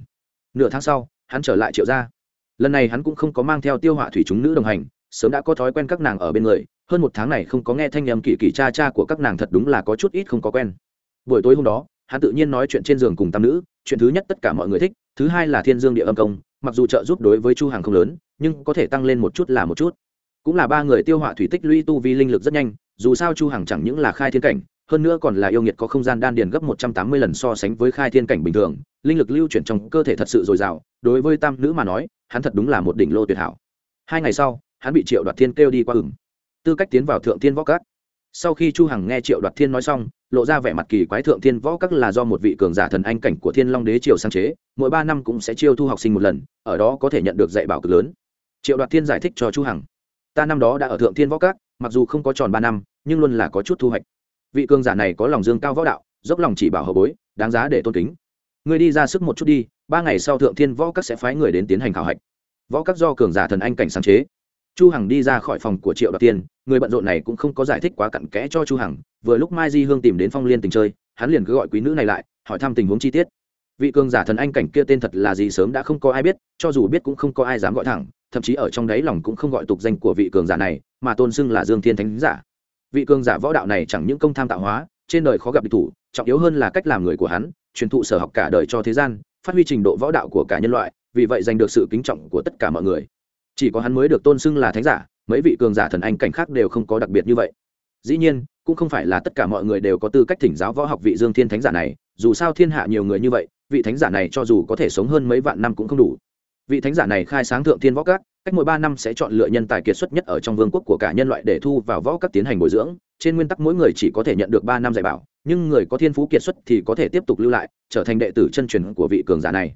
Nửa tháng sau, hắn trở lại triệu gia. Lần này hắn cũng không có mang theo tiêu họa thủy chúng nữ đồng hành, sớm đã có thói quen các nàng ở bên người, hơn một tháng này không có nghe thanh nhầm kỳ kỳ cha cha của các nàng thật đúng là có chút ít không có quen. Buổi tối hôm đó, hắn tự nhiên nói chuyện trên giường cùng tam nữ, chuyện thứ nhất tất cả mọi người thích, thứ hai là thiên dương địa âm công, mặc dù trợ giúp đối với chu hàng không lớn, nhưng có thể tăng lên một chút là một chút cũng là ba người tiêu họa thủy tích lũy tu vi linh lực rất nhanh, dù sao chu hằng chẳng những là khai thiên cảnh, hơn nữa còn là yêu nghiệt có không gian đan điền gấp một trăm tám mươi lần so sánh với khai thiên cảnh bình thường, linh lực lưu chuyển trong cơ thể thật sự dồi dào, đối với tam nữ mà nói, hắn thật đúng là một đỉnh lô tuyệt hảo. Hai ngày sau, hắn bị triệu đoạt thiên kêu đi qua ửng. Tư cách tiến vào thượng thiên võ các. Sau khi chu hằng nghe triệu đoạt thiên nói xong, lộ ra vẻ mặt kỳ quái thượng thiên võ các là do một vị cường giả thần anh cảnh của thiên long đế triều sáng chế, mỗi ba năm cũng sẽ chiêu thu học sinh một lần, ở đó có thể nhận được dạy bảo cực lớn. Triệu đoạt thiên giải thích cho chu hằng ta năm đó đã ở thượng thiên võ các, mặc dù không có tròn ba năm, nhưng luôn là có chút thu hoạch. Vị cường giả này có lòng dương cao võ đạo, dốc lòng chỉ bảo hậu bối, đáng giá để tôn kính. Người đi ra sức một chút đi, ba ngày sau thượng thiên võ các sẽ phái người đến tiến hành khảo hạch. Võ các do cường giả thần anh cảnh sáng chế. Chu hằng đi ra khỏi phòng của triệu đoạt tiên, người bận rộn này cũng không có giải thích quá cặn kẽ cho chu hằng, vừa lúc mai di hương tìm đến phong liên tình chơi, hắn liền cứ gọi quý nữ này lại, hỏi thăm tình huống chi tiết. Vị cường giả thần anh cảnh kia tên thật là gì sớm đã không có ai biết, cho dù biết cũng không có ai dám gọi thẳng thậm chí ở trong đáy lòng cũng không gọi tục danh của vị cường giả này, mà tôn xưng là dương thiên thánh giả. Vị cường giả võ đạo này chẳng những công tham tạo hóa, trên đời khó gặp địch thủ, trọng yếu hơn là cách làm người của hắn, truyền thụ sở học cả đời cho thế gian, phát huy trình độ võ đạo của cả nhân loại, vì vậy giành được sự kính trọng của tất cả mọi người. Chỉ có hắn mới được tôn xưng là thánh giả, mấy vị cường giả thần anh cảnh khác đều không có đặc biệt như vậy. Dĩ nhiên, cũng không phải là tất cả mọi người đều có tư cách thỉnh giáo võ học vị dương thiên thánh giả này, dù sao thiên hạ nhiều người như vậy, vị thánh giả này cho dù có thể sống hơn mấy vạn năm cũng không đủ vị thánh giả này khai sáng thượng thiên võ các, cách mỗi ba năm sẽ chọn lựa nhân tài kiệt xuất nhất ở trong vương quốc của cả nhân loại để thu vào võ các tiến hành bồi dưỡng. Trên nguyên tắc mỗi người chỉ có thể nhận được ba năm dạy bảo, nhưng người có thiên phú kiệt xuất thì có thể tiếp tục lưu lại, trở thành đệ tử chân truyền của vị cường giả này.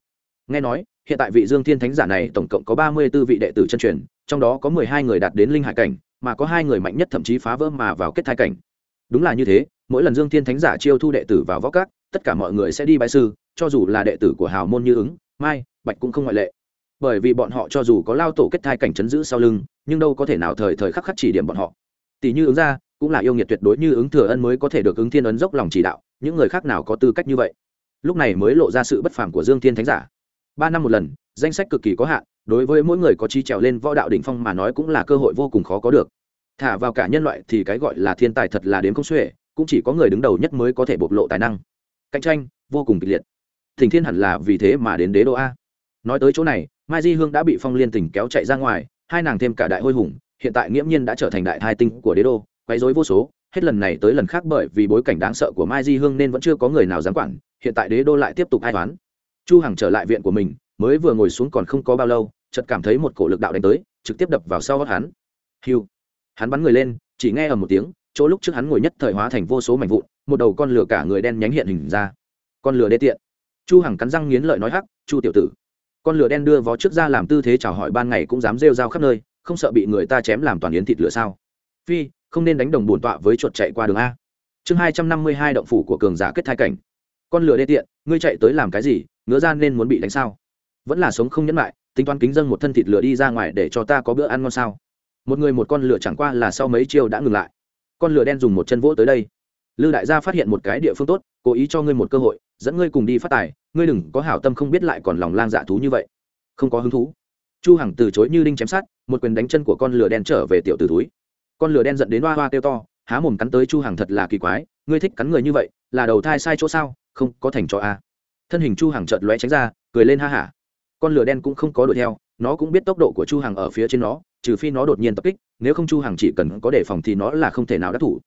Nghe nói, hiện tại vị dương thiên thánh giả này tổng cộng có ba mươi b ố vị đệ tử chân truyền, trong đó có mười hai người đạt đến linh hải cảnh, mà có hai người mạnh nhất thậm chí phá vỡ mà vào kết thai cảnh. Đúng là như thế, mỗi lần dương thiên thánh giả chiêu thu đệ tử vào võ các, tất cả mọi người sẽ đi bãi sư, cho dù là đệ tử của hào môn như ứng, mai, bạch cũng không ngoại lệ bởi vì bọn họ cho dù có lao tổ kết thai cảnh chấn giữ sau lưng, nhưng đâu có thể nào thời thời khắc khắc chỉ điểm bọn họ. Tỷ như ứng ra, cũng là yêu nghiệt tuyệt đối như ứng thừa ân mới có thể được ứng thiên ấn dốc lòng chỉ đạo, những người khác nào có tư cách như vậy? Lúc này mới lộ ra sự bất phàm của dương thiên thánh giả. Ba năm một lần, danh sách cực kỳ có hạn, đối với mỗi người có trí trèo lên võ đạo đỉnh phong mà nói cũng là cơ hội vô cùng khó có được. Thả vào cả nhân loại thì cái gọi là thiên tài thật là đến không xuể, cũng chỉ có người đứng đầu nhất mới có thể bộc lộ tài năng. Cạnh tranh, vô cùng kịch liệt. Thỉnh thiên hẳn là vì thế mà đến đế đô a. Nói tới chỗ này mai di hương đã bị phong liên tỉnh kéo chạy ra ngoài, hai nàng thêm cả đại hôi hùng, hiện tại nghiễm nhiên đã trở thành đại thai tinh của đế đô, quấy rối vô số. Hết lần này tới lần khác bởi vì bối cảnh đáng sợ của mai di hương nên vẫn chưa có người nào dám quản, hiện tại đế đô lại tiếp tục ai toán chu hằng trở lại viện của mình, mới vừa ngồi xuống còn không có bao lâu, chợt cảm thấy một cổ lực đạo đánh tới, trực tiếp đập vào sau gót hắn. Hiu! Hắn bắn người lên, chỉ nghe ở một tiếng, chỗ lúc trước hắn ngồi nhất thời hóa thành vô số mảnh vụn, một đầu con lửa cả người đen nhánh hiện hình ra. Con lửa đê tiện. Chu hằng cắn răng nghiến lợi nói hắc, chu tiểu tử con lửa đen đưa vó trước ra làm tư thế chào hỏi ban ngày cũng dám rêu rao khắp nơi, không sợ bị người ta chém làm toàn yến thịt lửa sao? Phi, không nên đánh đồng bổn tọa với chuột chạy qua đường a. Chương hai trăm năm mươi hai động phủ của cường giả kết thai cảnh. Con lửa đê tiện, ngươi chạy tới làm cái gì? Ngứa ra nên muốn bị đánh sao? Vẫn là sống không nhẫn lại tính toán kính dân một thân thịt lửa đi ra ngoài để cho ta có bữa ăn ngon sao? Một người một con lửa chẳng qua là sau mấy chiêu đã ngừng lại. Con lửa đen dùng một chân vỗ tới đây. Lư đại gia phát hiện một cái địa phương tốt, cố ý cho ngươi một cơ hội, dẫn ngươi cùng đi phát tài ngươi đừng có hảo tâm không biết lại còn lòng lang dạ thú như vậy. Không có hứng thú. Chu hằng từ chối như đinh chém sát một quyền đánh chân của con lửa đen trở về tiểu tử túi. Con lửa đen giận đến hoa hoa kêu to, há mồm cắn tới chu hằng thật là kỳ quái, ngươi thích cắn người như vậy, là đầu thai sai chỗ sao, không có thành cho a à. thân hình chu hằng chợt lóe tránh ra, cười lên ha hả. Con lửa đen cũng không có đuổi theo, nó cũng biết tốc độ của chu hằng ở phía trên nó, trừ phi nó đột nhiên tập kích, nếu không chu hằng chỉ cần có đề phòng thì nó là không thể nào đắc thủ.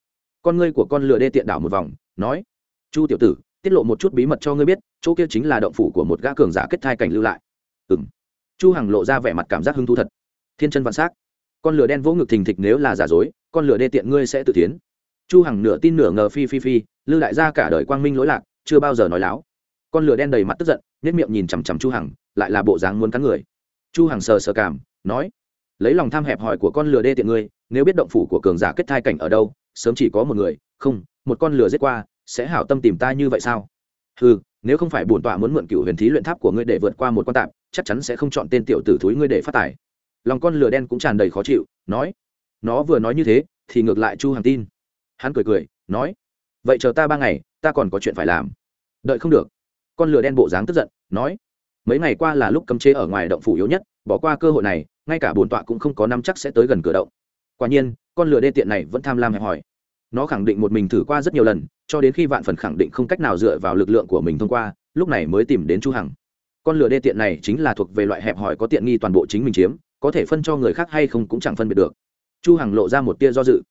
Con ngươi của con lửa đê tiện đảo một vòng, nói, chu tiểu tử tiết lộ một chút bí mật cho ngươi biết, chỗ kia chính là động phủ của một gã cường giả kết thai cảnh lưu lại. Ừm. Chu hằng lộ ra vẻ mặt cảm giác hứng thú thật. Thiên chân vạn sắc. Con lửa đen vỗ ngực thình thịch nếu là giả dối, con lửa đê tiện ngươi sẽ tự tiến chu hằng nửa tin nửa ngờ phi phi phi, lưu đại gia cả đời quang minh lỗi lạc, chưa bao giờ nói láo. Con lửa đen đầy mặt tức giận nếp miệng nhìn chằm chằm chu hằng, lại là bộ dáng muốn cắn người. Chu hằng sờ sờ cảm, nói, lấy lòng tham hẹp hỏi của con lửa đê tiện ngươi, nếu biết động phủ của cường giả kết thai cảnh ở đâu, sớm chỉ có một người, không, một con lửa giết qua sẽ hảo tâm tìm ta như vậy sao? Ừ nếu không phải bổn tọa muốn mượn cựu huyền thí luyện tháp của ngươi để vượt qua một con tạm chắc chắn sẽ không chọn tên tiểu tử thúi ngươi để phát tài. Lòng con lửa đen cũng tràn đầy khó chịu, nói, nó vừa nói như thế, thì ngược lại chu hằng tin. Hắn cười cười, nói, vậy chờ ta ba ngày, ta còn có chuyện phải làm. Đợi không được. Con lửa đen bộ dáng tức giận, nói, mấy ngày qua là lúc cấm chế ở ngoài động phủ yếu nhất, bỏ qua cơ hội này, ngay cả bổn tọa cũng không có năm chắc sẽ tới gần cửa động. Quả nhiên, con lửa đê tiện này vẫn tham lam hẹp hỏi nó khẳng định một mình thử qua rất nhiều lần, cho đến khi vạn phần khẳng định không cách nào dựa vào lực lượng của mình thông qua, lúc này mới tìm đến chu hằng. Con lửa đê tiện này chính là thuộc về loại hẹp hỏi có tiện nghi toàn bộ chính mình chiếm, có thể phân cho người khác hay không cũng chẳng phân biệt được. Chu hằng lộ ra một tia do dự.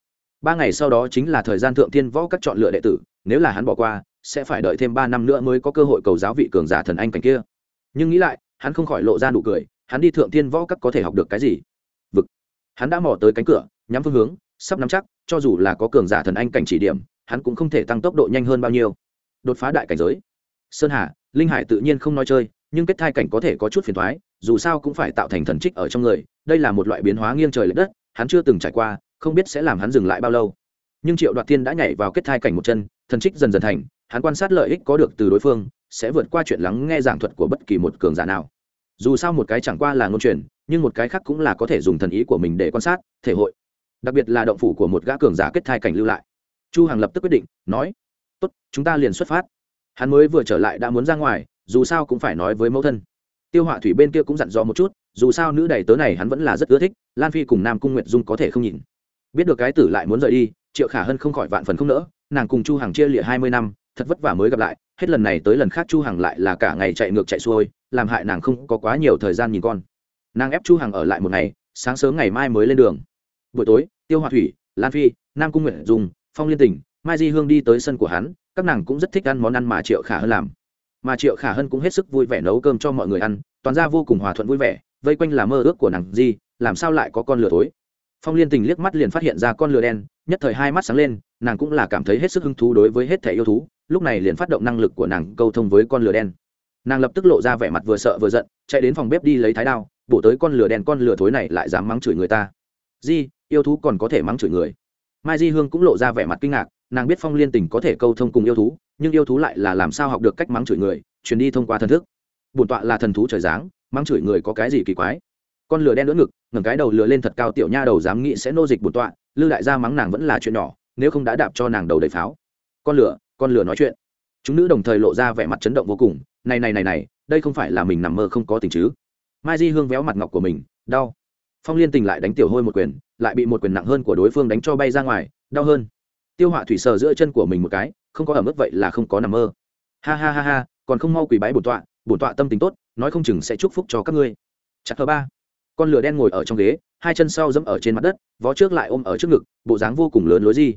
Ba ngày sau đó chính là thời gian thượng thiên võ các chọn lựa đệ tử, nếu là hắn bỏ qua, sẽ phải đợi thêm ba năm nữa mới có cơ hội cầu giáo vị cường giả thần anh cảnh kia. Nhưng nghĩ lại, hắn không khỏi lộ ra nụ cười, hắn đi thượng thiên võ các có thể học được cái gì? Vực. Hắn đã mò tới cánh cửa, nhắm phương hướng sắp nắm chắc, cho dù là có cường giả thần anh cảnh chỉ điểm, hắn cũng không thể tăng tốc độ nhanh hơn bao nhiêu. Đột phá đại cảnh giới. Sơn hà, linh hải tự nhiên không nói chơi, nhưng kết thai cảnh có thể có chút phiền thoái dù sao cũng phải tạo thành thần trích ở trong người, đây là một loại biến hóa nghiêng trời l ệ đất, hắn chưa từng trải qua, không biết sẽ làm hắn dừng lại bao lâu. Nhưng triệu đoạt thiên đã nhảy vào kết thai cảnh một chân, thần trích dần dần thành, hắn quan sát lợi ích có được từ đối phương, sẽ vượt qua chuyện lắng nghe giảng thuật của bất kỳ một cường giả nào. Dù sao một cái chẳng qua là ngôn truyền, nhưng một cái khác cũng là có thể dùng thần ý của mình để quan sát, thể hội đặc biệt là động phủ của một gã cường giả kết thai cảnh lưu lại. Chu hằng lập tức quyết định, nói, tốt, chúng ta liền xuất phát. Hắn mới vừa trở lại đã muốn ra ngoài, dù sao cũng phải nói với mẫu thân. Tiêu họa thủy bên kia cũng dặn dò một chút, dù sao nữ đầy tớ này hắn vẫn là rất ưa thích, lan phi cùng nam cung nguyệt dung có thể không nhìn. Biết được cái tử lại muốn rời đi, triệu khả hân không khỏi vạn phần không nỡ, nàng cùng chu hằng chia lịa hai mươi năm, thật vất vả mới gặp lại, hết lần này tới lần khác chu hằng lại là cả ngày chạy ngược chạy xuôi, làm hại nàng không có quá nhiều thời gian nhìn con. Nàng ép chu hằng ở lại một ngày, sáng sớm ngày mai mới lên đường buổi tối, tiêu hoa thủy, lan phi, nam cung nguyện dùng phong liên tình, mai di hương đi tới sân của hắn, các nàng cũng rất thích ăn món ăn mà triệu khả hơn làm. Mà triệu khả hân cũng hết sức vui vẻ nấu cơm cho mọi người ăn, toàn ra vô cùng hòa thuận vui vẻ, vây quanh là mơ ước của nàng di, làm sao lại có con lửa tối phong liên tình liếc mắt liền phát hiện ra con lửa đen, nhất thời hai mắt sáng lên, nàng cũng là cảm thấy hết sức hứng thú đối với hết thẻ yêu thú, lúc này liền phát động năng lực của nàng câu thông với con lửa đen. Nàng lập tức lộ ra vẻ mặt vừa sợ vừa giận, chạy đến phòng bếp đi lấy thái đao, bổ tới con lửa đen con lửa thối này lại dám mắng chửi người ta di, yêu thú còn có thể mắng chửi người. Mai di hương cũng lộ ra vẻ mặt kinh ngạc, nàng biết phong liên tình có thể câu thông cùng yêu thú, nhưng yêu thú lại là làm sao học được cách mắng chửi người, truyền đi thông qua thần thức. Bổn tọa là thần thú trời giáng, mắng chửi người có cái gì kỳ quái? Con lửa đen đỡ ngực, ngẩng cái đầu lửa lên thật cao tiểu nha đầu dám nghĩ sẽ nô dịch bổn tọa, lư đại gia mắng nàng vẫn là chuyện nhỏ, nếu không đã đạp cho nàng đầu đầy pháo. Con lửa con lửa nói chuyện. Chúng nữ đồng thời lộ ra vẻ mặt chấn động vô cùng, này này này này, đây không phải là mình nằm mơ không có tình chứ. Mai di hương véo mặt ngọc của mình, đau phong liên tình lại đánh tiểu hôi một quyền, lại bị một quyền nặng hơn của đối phương đánh cho bay ra ngoài, đau hơn. Tiêu họa thủy sờ giữa chân của mình một cái, không có ở mức vậy là không có nằm mơ. Ha ha ha ha, còn không mau quỳ bái bổn tọa bổn tọa tâm tính tốt, nói không chừng sẽ chúc phúc cho các ngươi. Chặt thứ ba. Con lửa đen ngồi ở trong ghế, hai chân sau dẫm ở trên mặt đất, vó trước lại ôm ở trước ngực, bộ dáng vô cùng lớn lối gì.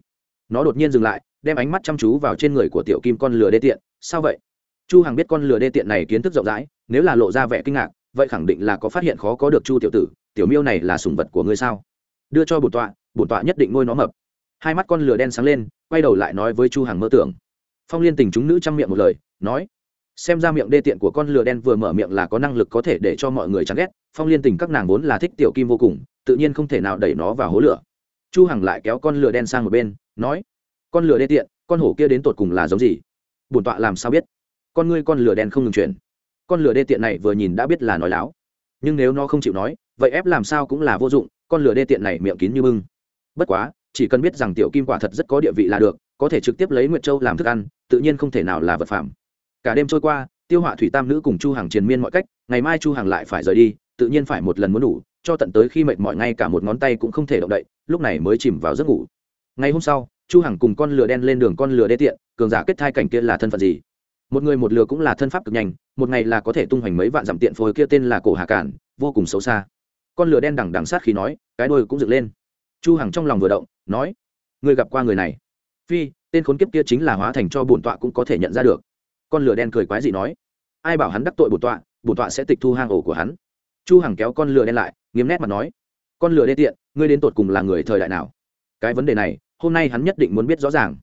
Nó đột nhiên dừng lại, đem ánh mắt chăm chú vào trên người của tiểu kim con lửa đê tiện. Sao vậy? Chu hằng biết con lửa đê tiện này kiến thức rộng rãi, nếu là lộ ra vẻ kinh ngạc, vậy khẳng định là có phát hiện khó có được chu tiểu tử tiểu miêu này là sủng vật của ngươi sao? Đưa cho bổn tọa bổn tọa nhất định nuôi nó mập. Hai mắt con lửa đen sáng lên, quay đầu lại nói với chu hằng mơ tưởng. Phong liên tình chúng nữ chăm miệng một lời, nói, xem ra miệng đê tiện của con lửa đen vừa mở miệng là có năng lực có thể để cho mọi người chán ghét. Phong liên tình các nàng vốn là thích tiểu kim vô cùng, tự nhiên không thể nào đẩy nó vào hố lửa. Chu hằng lại kéo con lửa đen sang một bên, nói, con lửa đê tiện, con hổ kia đến tột cùng là giống gì? Bổn tọa làm sao biết? Con ngươi con lửa đen không ngừng chuyển. Con lửa đê tiện này vừa nhìn đã biết là nói láo. Nhưng nếu nó không chịu nói vậy ép làm sao cũng là vô dụng, con lửa đê tiện này miệng kín như bưng. Bất quá, chỉ cần biết rằng tiểu kim quả thật rất có địa vị là được, có thể trực tiếp lấy nguyệt châu làm thức ăn, tự nhiên không thể nào là vật phẩm. Cả đêm trôi qua, tiêu họa thủy tam nữ cùng chu hàng triền miên mọi cách, ngày mai chu hàng lại phải rời đi, tự nhiên phải một lần muốn đủ, cho tận tới khi mệt mỏi ngay cả một ngón tay cũng không thể động đậy, lúc này mới chìm vào giấc ngủ. Ngày hôm sau, chu hằng cùng con lửa đen lên đường con lửa đê tiện, cường giả kết thai cảnh kia là thân phận gì? Một người một lừa cũng là thân pháp cực nhanh, một ngày là có thể tung hoành mấy vạn dặm tiện phôi kia tên là cổ hà cản, vô cùng xấu xa con lửa đen đằng đằng sát khi nói, cái đôi cũng dựng lên. Chu hằng trong lòng vừa động, nói người gặp qua người này? Phi, tên khốn kiếp kia chính là hóa thành cho bổn tọa cũng có thể nhận ra được. Con lửa đen cười quái dị nói, ai bảo hắn đắc tội bổn tọa bổn tọa sẽ tịch thu hang ổ của hắn. Chu hằng kéo con lửa đen lại, nghiêm nét mà nói, con lửa đen tiện, ngươi đến tột cùng là người thời đại nào? Cái vấn đề này, hôm nay hắn nhất định muốn biết rõ ràng.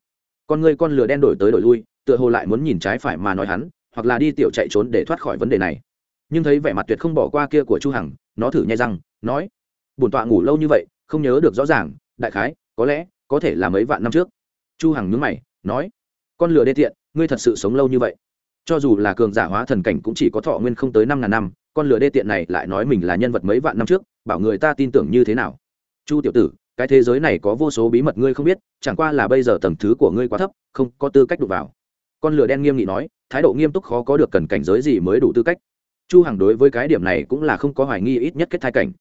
Con ngươi con lửa đen đổi tới đổi lui, tựa hồ lại muốn nhìn trái phải mà nói hắn, hoặc là đi tiểu chạy trốn để thoát khỏi vấn đề này nhưng thấy vẻ mặt tuyệt không bỏ qua kia của chu hằng, nó thử nhai răng, nói, bổn tọa ngủ lâu như vậy, không nhớ được rõ ràng, đại khái, có lẽ, có thể là mấy vạn năm trước. Chu hằng nhướng mày, nói, con lừa đê tiện, ngươi thật sự sống lâu như vậy. Cho dù là cường giả hóa thần cảnh cũng chỉ có thọ nguyên không tới năm ngàn năm, con lừa đê tiện này lại nói mình là nhân vật mấy vạn năm trước, bảo người ta tin tưởng như thế nào? Chu tiểu tử, cái thế giới này có vô số bí mật ngươi không biết, chẳng qua là bây giờ tầng thứ của ngươi quá thấp, không có tư cách đụng vào. Con lừa đen nghiêm nghị nói, thái độ nghiêm túc khó có được cần cảnh giới gì mới đủ tư cách chu hằng đối với cái điểm này cũng là không có hoài nghi ít nhất kết thai cảnh.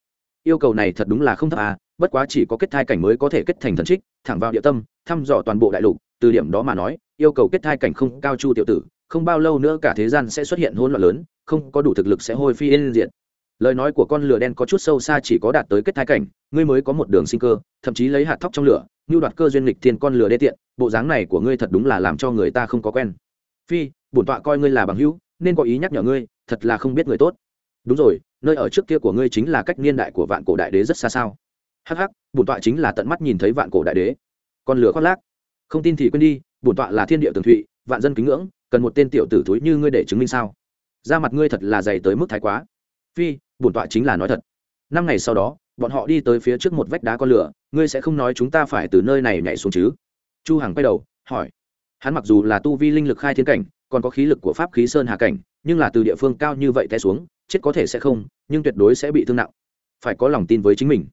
Yêu cầu này thật đúng là không thấp à bất quá chỉ có kết thai cảnh mới có thể kết thành thần trích, thẳng vào địa tâm, thăm dò toàn bộ đại lục, từ điểm đó mà nói, yêu cầu kết thai cảnh không cao chu tiểu tử, không bao lâu nữa cả thế gian sẽ xuất hiện hỗn loạn lớn, không có đủ thực lực sẽ hôi phi yên diện lời nói của con lửa đen có chút sâu xa chỉ có đạt tới kết thai cảnh, ngươi mới có một đường sinh cơ, thậm chí lấy hạt thóc trong lửa, như đoạt cơ duyên lịch thiên con lửa đê tiện, bộ dáng này của ngươi thật đúng là làm cho người ta không có quen. Phi, bổn tọa coi ngươi là bằng hữu nên có ý nhắc nhở ngươi, thật là không biết người tốt. Đúng rồi, nơi ở trước kia của ngươi chính là cách niên đại của vạn cổ đại đế rất xa sao. Hắc hắc, bổn tọa chính là tận mắt nhìn thấy vạn cổ đại đế. Con lửa khoác lác. Không tin thì quên đi, bổn tọa là thiên địa tường thụy, vạn dân kính ngưỡng, cần một tên tiểu tử thúi như ngươi để chứng minh sao? Ra mặt ngươi thật là dày tới mức thái quá. Phi, bổn tọa chính là nói thật. Năm ngày sau đó, bọn họ đi tới phía trước một vách đá con lửa, ngươi sẽ không nói chúng ta phải từ nơi này nhảy xuống chứ? Chu hằng quay đầu, hỏi. Hắn mặc dù là tu vi linh lực khai thiên cảnh còn có khí lực của pháp khí sơn hà cảnh, nhưng là từ địa phương cao như vậy té xuống, chết có thể sẽ không, nhưng tuyệt đối sẽ bị thương nặng. Phải có lòng tin với chính mình.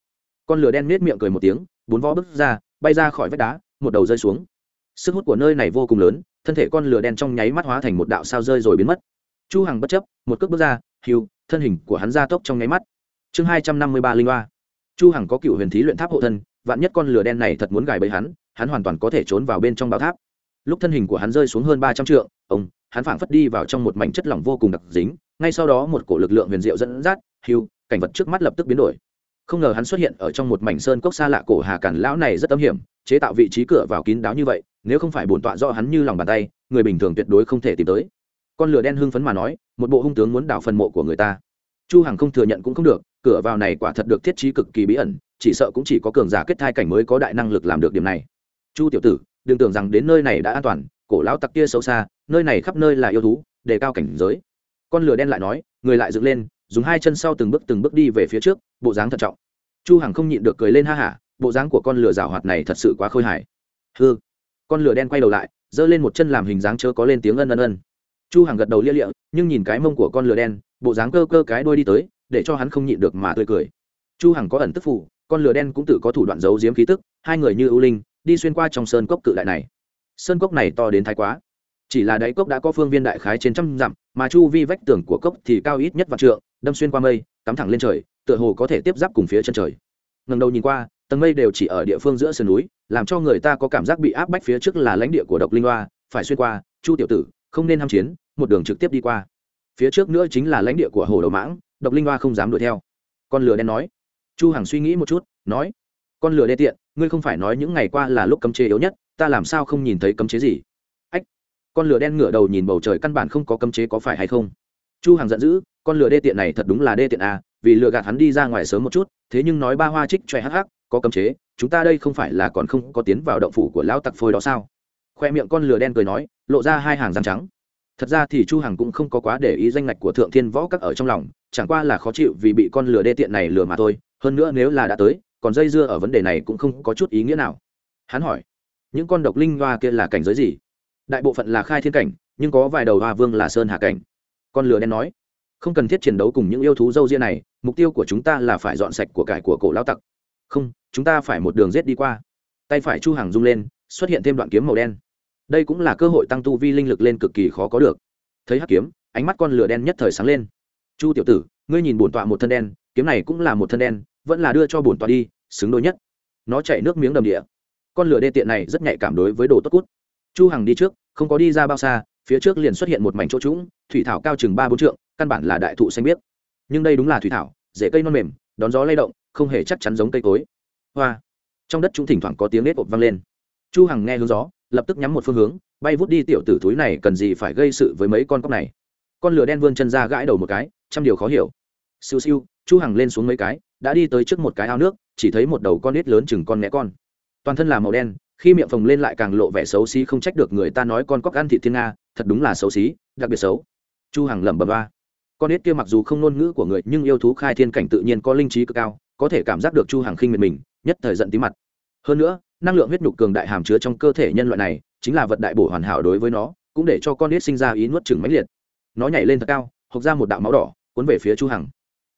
Con lửa đen nết miệng cười một tiếng, bốn vó bước ra, bay ra khỏi vách đá, một đầu rơi xuống. Sức hút của nơi này vô cùng lớn, thân thể con lửa đen trong nháy mắt hóa thành một đạo sao rơi rồi biến mất. Chu hằng bất chấp, một cước bước ra hiu thân hình của hắn ra tốc trong nháy mắt. Chương hai trăm năm mươi ba linh hoa. Chu hằng có cựu huyền thí luyện tháp hộ thân, vạn nhất con lửa đen này thật muốn gài bẫy hắn hắn hoàn toàn có thể trốn vào bên trong bảo tháp lúc thân hình của hắn rơi xuống hơn ba trăm trượng, ông, hắn phảng phất đi vào trong một mảnh chất lỏng vô cùng đặc dính, ngay sau đó một cổ lực lượng huyền diệu dẫn dắt hiu cảnh vật trước mắt lập tức biến đổi. Không ngờ hắn xuất hiện ở trong một mảnh sơn cốc xa lạ cổ hà cản lão này rất âm hiểm, chế tạo vị trí cửa vào kín đáo như vậy, nếu không phải bổn tọa do hắn như lòng bàn tay, người bình thường tuyệt đối không thể tìm tới. Con lửa đen hưng phấn mà nói, một bộ hung tướng muốn đảo phần mộ của người ta. Chu hằng không thừa nhận cũng không được, cửa vào này quả thật được thiết trí cực kỳ bí ẩn, chỉ sợ cũng chỉ có cường giả kết thai cảnh mới có đại năng lực làm được điểm này. Chu tiểu tử đừng tưởng rằng đến nơi này đã an toàn, cổ lão tặc kia xấu xa, nơi này khắp nơi là yêu thú, đề cao cảnh giới. Con lửa đen lại nói, người lại dựng lên, dùng hai chân sau từng bước từng bước đi về phía trước, bộ dáng thận trọng. Chu hằng không nhịn được cười lên ha hả, bộ dáng của con lửa rào hoạt này thật sự quá khôi hài. Hư con lửa đen quay đầu lại, giơ lên một chân làm hình dáng chớ có lên tiếng ân ân ân. Chu hằng gật đầu lia lịa, nhưng nhìn cái mông của con lửa đen, bộ dáng cơ cơ cái đuôi đi tới, để cho hắn không nhịn được mà tươi cười. Chu hằng có ẩn tức phủ con lửa đen cũng tự có thủ đoạn giấu giếm khí tức, hai người như ưu linh đi xuyên qua trong sơn cốc cự đại này. Sơn cốc này to đến thái quá. Chỉ là đáy cốc đã có phương viên đại khái trên trăm dặm, mà chu vi vách tường của cốc thì cao ít nhất vạn trượng, đâm xuyên qua mây, cắm thẳng lên trời, tựa hồ có thể tiếp giáp cùng phía chân trời. Ngần đầu nhìn qua, tầng mây đều chỉ ở địa phương giữa sườn núi, làm cho người ta có cảm giác bị áp bách phía trước là lãnh địa của độc linh hoa, phải xuyên qua, chu tiểu tử, không nên ham chiến, một đường trực tiếp đi qua. Phía trước nữa chính là lãnh địa của hồ đầu mãng, độc linh hoa không dám đuổi theo. Con lửa đen nói. Chu hằng suy nghĩ một chút, nói. Con lửa đê tiện ngươi không phải nói những ngày qua là lúc cấm chế yếu nhất, ta làm sao không nhìn thấy cấm chế gì? Ách, con lửa đen ngửa đầu nhìn bầu trời căn bản không có cấm chế có phải hay không? Chu hằng giận dữ, con lửa đê tiện này thật đúng là đê tiện à vì lừa gạt hắn đi ra ngoài sớm một chút, thế nhưng nói ba hoa trích chòe hắc hắc, có cấm chế, chúng ta đây không phải là còn không có tiến vào động phủ của lão tặc phôi đó sao? Khoe miệng con lửa đen cười nói, lộ ra hai hàng răng trắng. Thật ra thì chu hằng cũng không có quá để ý danh ngạch của thượng thiên võ các ở trong lòng, chẳng qua là khó chịu vì bị con lừa đê tiện này lừa mà thôi, hơn nữa nếu là đã tới còn dây dưa ở vấn đề này cũng không có chút ý nghĩa nào. Hắn hỏi, những con độc linh hoa kia là cảnh giới gì? Đại bộ phận là khai thiên cảnh, nhưng có vài đầu hoa vương là sơn hạ cảnh. Con lừa đen nói, không cần thiết chiến đấu cùng những yêu thú dâu ria này, mục tiêu của chúng ta là phải dọn sạch của cải của cổ lao tặc. Không, chúng ta phải một đường rết đi qua. Tay phải chu hàng rung lên, xuất hiện thêm đoạn kiếm màu đen. Đây cũng là cơ hội tăng tu vi linh lực lên cực kỳ khó có được. Thấy hắc kiếm, ánh mắt con lửa đen nhất thời sáng lên. Chu tiểu tử, ngươi nhìn bổn tọa một thân đen, kiếm này cũng là một thân đen vẫn là đưa cho bổn tọa đi, xứng đôi nhất. Nó chạy nước miếng đầm địa. Con lửa đê tiện này rất nhạy cảm đối với đồ tốt cút. Chu hằng đi trước, không có đi ra bao xa, phía trước liền xuất hiện một mảnh chỗ trũng, thủy thảo cao chừng ba bốn trượng, căn bản là đại thụ xanh biếc. Nhưng đây đúng là thủy thảo, rễ cây non mềm, đón gió lay động, không hề chắc chắn giống cây cối. Hoa. Trong đất chúng thỉnh thoảng có tiếng nết ộp vang lên. Chu hằng nghe hướng gió, lập tức nhắm một phương hướng, bay vút đi tiểu tử túi này cần gì phải gây sự với mấy con cóc này. Con lửa đen vươn chân ra gãi đầu một cái, trăm điều khó hiểu. Siêu siêu, chu hằng lên xuống mấy cái đã đi tới trước một cái ao nước, chỉ thấy một đầu con nít lớn chừng con né con. Toàn thân là màu đen, khi miệng phồng lên lại càng lộ vẻ xấu xí, không trách được người ta nói con cóc ăn thị thiên nga, thật đúng là xấu xí, đặc biệt xấu. Chu hằng lẩm bẩm ba. Con nít kia mặc dù không ngôn ngữ của người, nhưng yêu thú khai thiên cảnh tự nhiên có linh trí cực cao, có thể cảm giác được chu hằng khinh miệt mình, nhất thời giận tí mặt. Hơn nữa, năng lượng huyết nhục cường đại hàm chứa trong cơ thể nhân loại này, chính là vật đại bổ hoàn hảo đối với nó, cũng để cho con nít sinh ra ý nuốt chừng mãnh liệt. Nó nhảy lên thật cao, hộc ra một đạo máu đỏ, cuốn về phía chu hằng.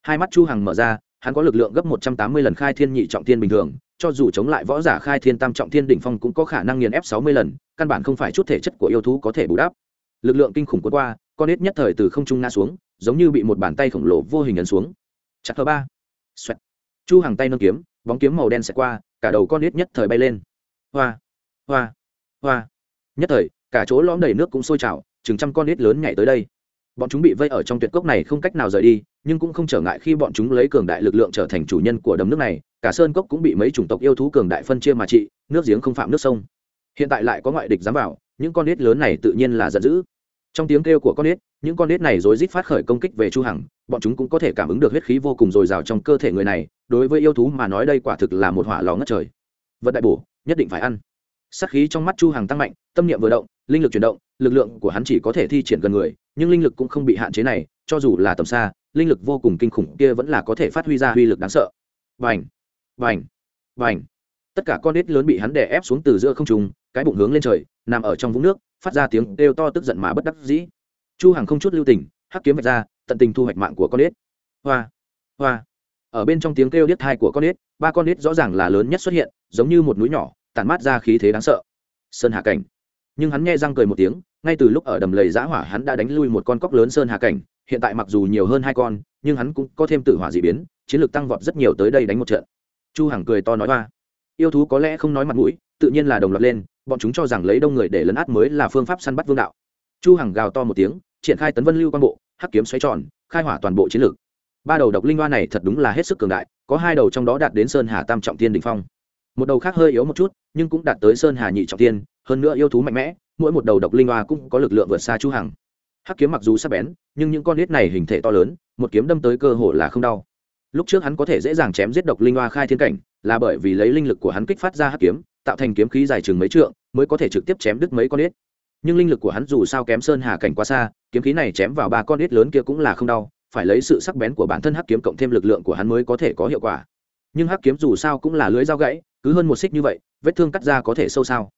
Hai mắt chu hằng mở ra hắn có lực lượng gấp 180 lần khai thiên nhị trọng thiên bình thường, cho dù chống lại võ giả khai thiên tam trọng thiên đỉnh phong cũng có khả năng nghiền ép 60 lần, căn bản không phải chút thể chất của yêu thú có thể bù đắp. Lực lượng kinh khủng cuốn qua, con nít nhất thời từ không trung ngã xuống, giống như bị một bàn tay khổng lồ vô hình ấn xuống. Chặt thơ ba. Xoẹt. chu hàng tay nâng kiếm, bóng kiếm màu đen sẽ qua, cả đầu con nít nhất thời bay lên. Hoa. Hoa. Hoa. Nhất thời, cả chỗ lõm đầy nước cũng sôi trào, chừng trăm con nít lớn nhảy tới đây. Bọn chúng bị vây ở trong tuyệt cốc này không cách nào rời đi nhưng cũng không trở ngại khi bọn chúng lấy cường đại lực lượng trở thành chủ nhân của đầm nước này, cả sơn cốc cũng bị mấy chủng tộc yêu thú cường đại phân chia mà trị, nước giếng không phạm nước sông. Hiện tại lại có ngoại địch dám vào, những con nết lớn này tự nhiên là giận dữ. Trong tiếng kêu của con nết, những con nết này rối rít phát khởi công kích về chu hằng, bọn chúng cũng có thể cảm ứng được huyết khí vô cùng dồi dào trong cơ thể người này, đối với yêu thú mà nói đây quả thực là một hỏa lò ngất trời. Vật đại bổ, nhất định phải ăn. Sát khí trong mắt chu hằng tăng mạnh, tâm niệm vừa động, linh lực chuyển động, lực lượng của hắn chỉ có thể thi triển gần người, nhưng linh lực cũng không bị hạn chế này, cho dù là tầm xa linh lực vô cùng kinh khủng kia vẫn là có thể phát huy ra uy lực đáng sợ. Vành vành vành tất cả con nít lớn bị hắn đè ép xuống từ giữa không trung, cái bụng hướng lên trời, nằm ở trong vũng nước, phát ra tiếng kêu to tức giận mà bất đắc dĩ. Chu hằng không chút lưu tình, hắc kiếm vạch ra, tận tình thu hoạch mạng của con nít. Hoa! Hoa! Ở bên trong tiếng kêu điếc thai của con nít, ba con nít rõ ràng là lớn nhất xuất hiện, giống như một núi nhỏ, tản mát ra khí thế đáng sợ. Sơn Hà cảnh! Nhưng hắn nghe răng cười một tiếng, ngay từ lúc ở đầm lầy giã hỏa hắn đã đánh lui một con cóc lớn sơn Hà cảnh hiện tại mặc dù nhiều hơn hai con, nhưng hắn cũng có thêm tử hỏa d ị biến, chiến lược tăng vọt rất nhiều tới đây đánh một trận. Chu hằng cười to nói hoa. Yêu thú có lẽ không nói mặt mũi, tự nhiên là đồng loạt lên, bọn chúng cho rằng lấy đông người để lấn át mới là phương pháp săn bắt vương đạo. Chu hằng gào to một tiếng, triển khai tấn vân lưu quan bộ, hắc kiếm xoáy tròn, khai hỏa toàn bộ chiến lược. Ba đầu độc linh hoa này thật đúng là hết sức cường đại, có hai đầu trong đó đạt đến sơn hà tam trọng thiên đình phong. Một đầu khác hơi yếu một chút, nhưng cũng đạt tới sơn hà nhị trọng thiên, hơn nữa yêu thú mạnh mẽ, mỗi một đầu độc linh hoa cũng có lực lượng vượt xa chu hằng hắc kiếm mặc dù sắc bén, nhưng những con nết này hình thể to lớn, một kiếm đâm tới cơ hồ là không đau. Lúc trước hắn có thể dễ dàng chém giết độc linh hoa khai thiên cảnh, là bởi vì lấy linh lực của hắn kích phát ra hắc kiếm, tạo thành kiếm khí dài chừng mấy trượng, mới có thể trực tiếp chém đứt mấy con nết. nhưng linh lực của hắn dù sao kém sơn hà cảnh quá xa, kiếm khí này chém vào ba con nết lớn kia cũng là không đau, phải lấy sự sắc bén của bản thân hắc kiếm cộng thêm lực lượng của hắn mới có thể có hiệu quả. Nhưng hắc kiếm dù sao cũng là lưới dao gãy, cứ hơn một xích như vậy, vết thương cắt ra có thể sâu sao?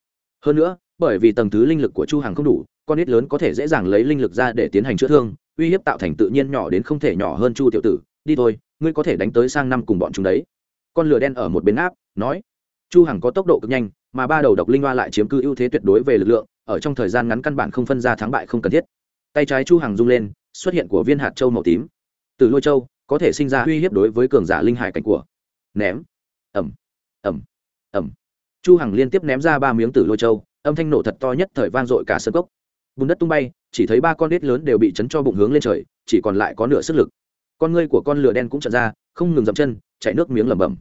Hơn nữa, bởi vì tầng thứ linh lực của chu hằng không đủ con nít lớn có thể dễ dàng lấy linh lực ra để tiến hành chữa thương, uy hiếp tạo thành tự nhiên nhỏ đến không thể nhỏ hơn chu tiểu tử, đi thôi, ngươi có thể đánh tới sang năm cùng bọn chúng đấy. Con lửa đen ở một bên áp, nói, chu hằng có tốc độ cực nhanh, mà ba đầu độc linh hoa lại chiếm cứ ưu thế tuyệt đối về lực lượng, ở trong thời gian ngắn căn bản không phân ra thắng bại không cần thiết. Tay trái chu hằng rung lên, xuất hiện của viên hạt châu màu tím. Từ lôi châu, có thể sinh ra uy hiếp đối với cường giả linh hải cảnh của. Ném. Ẩm ẩm ẩm chu hằng liên tiếp ném ra ba miếng tử lôi châu, âm thanh nổ thật to nhất thời vang dội cả sân cốc bùn đất tung bay, chỉ thấy ba con đít lớn đều bị chấn cho bụng hướng lên trời, chỉ còn lại có nửa sức lực. Con ngươi của con lửa đen cũng trợn ra, không ngừng dậm chân chạy nước miếng lẩm bẩm.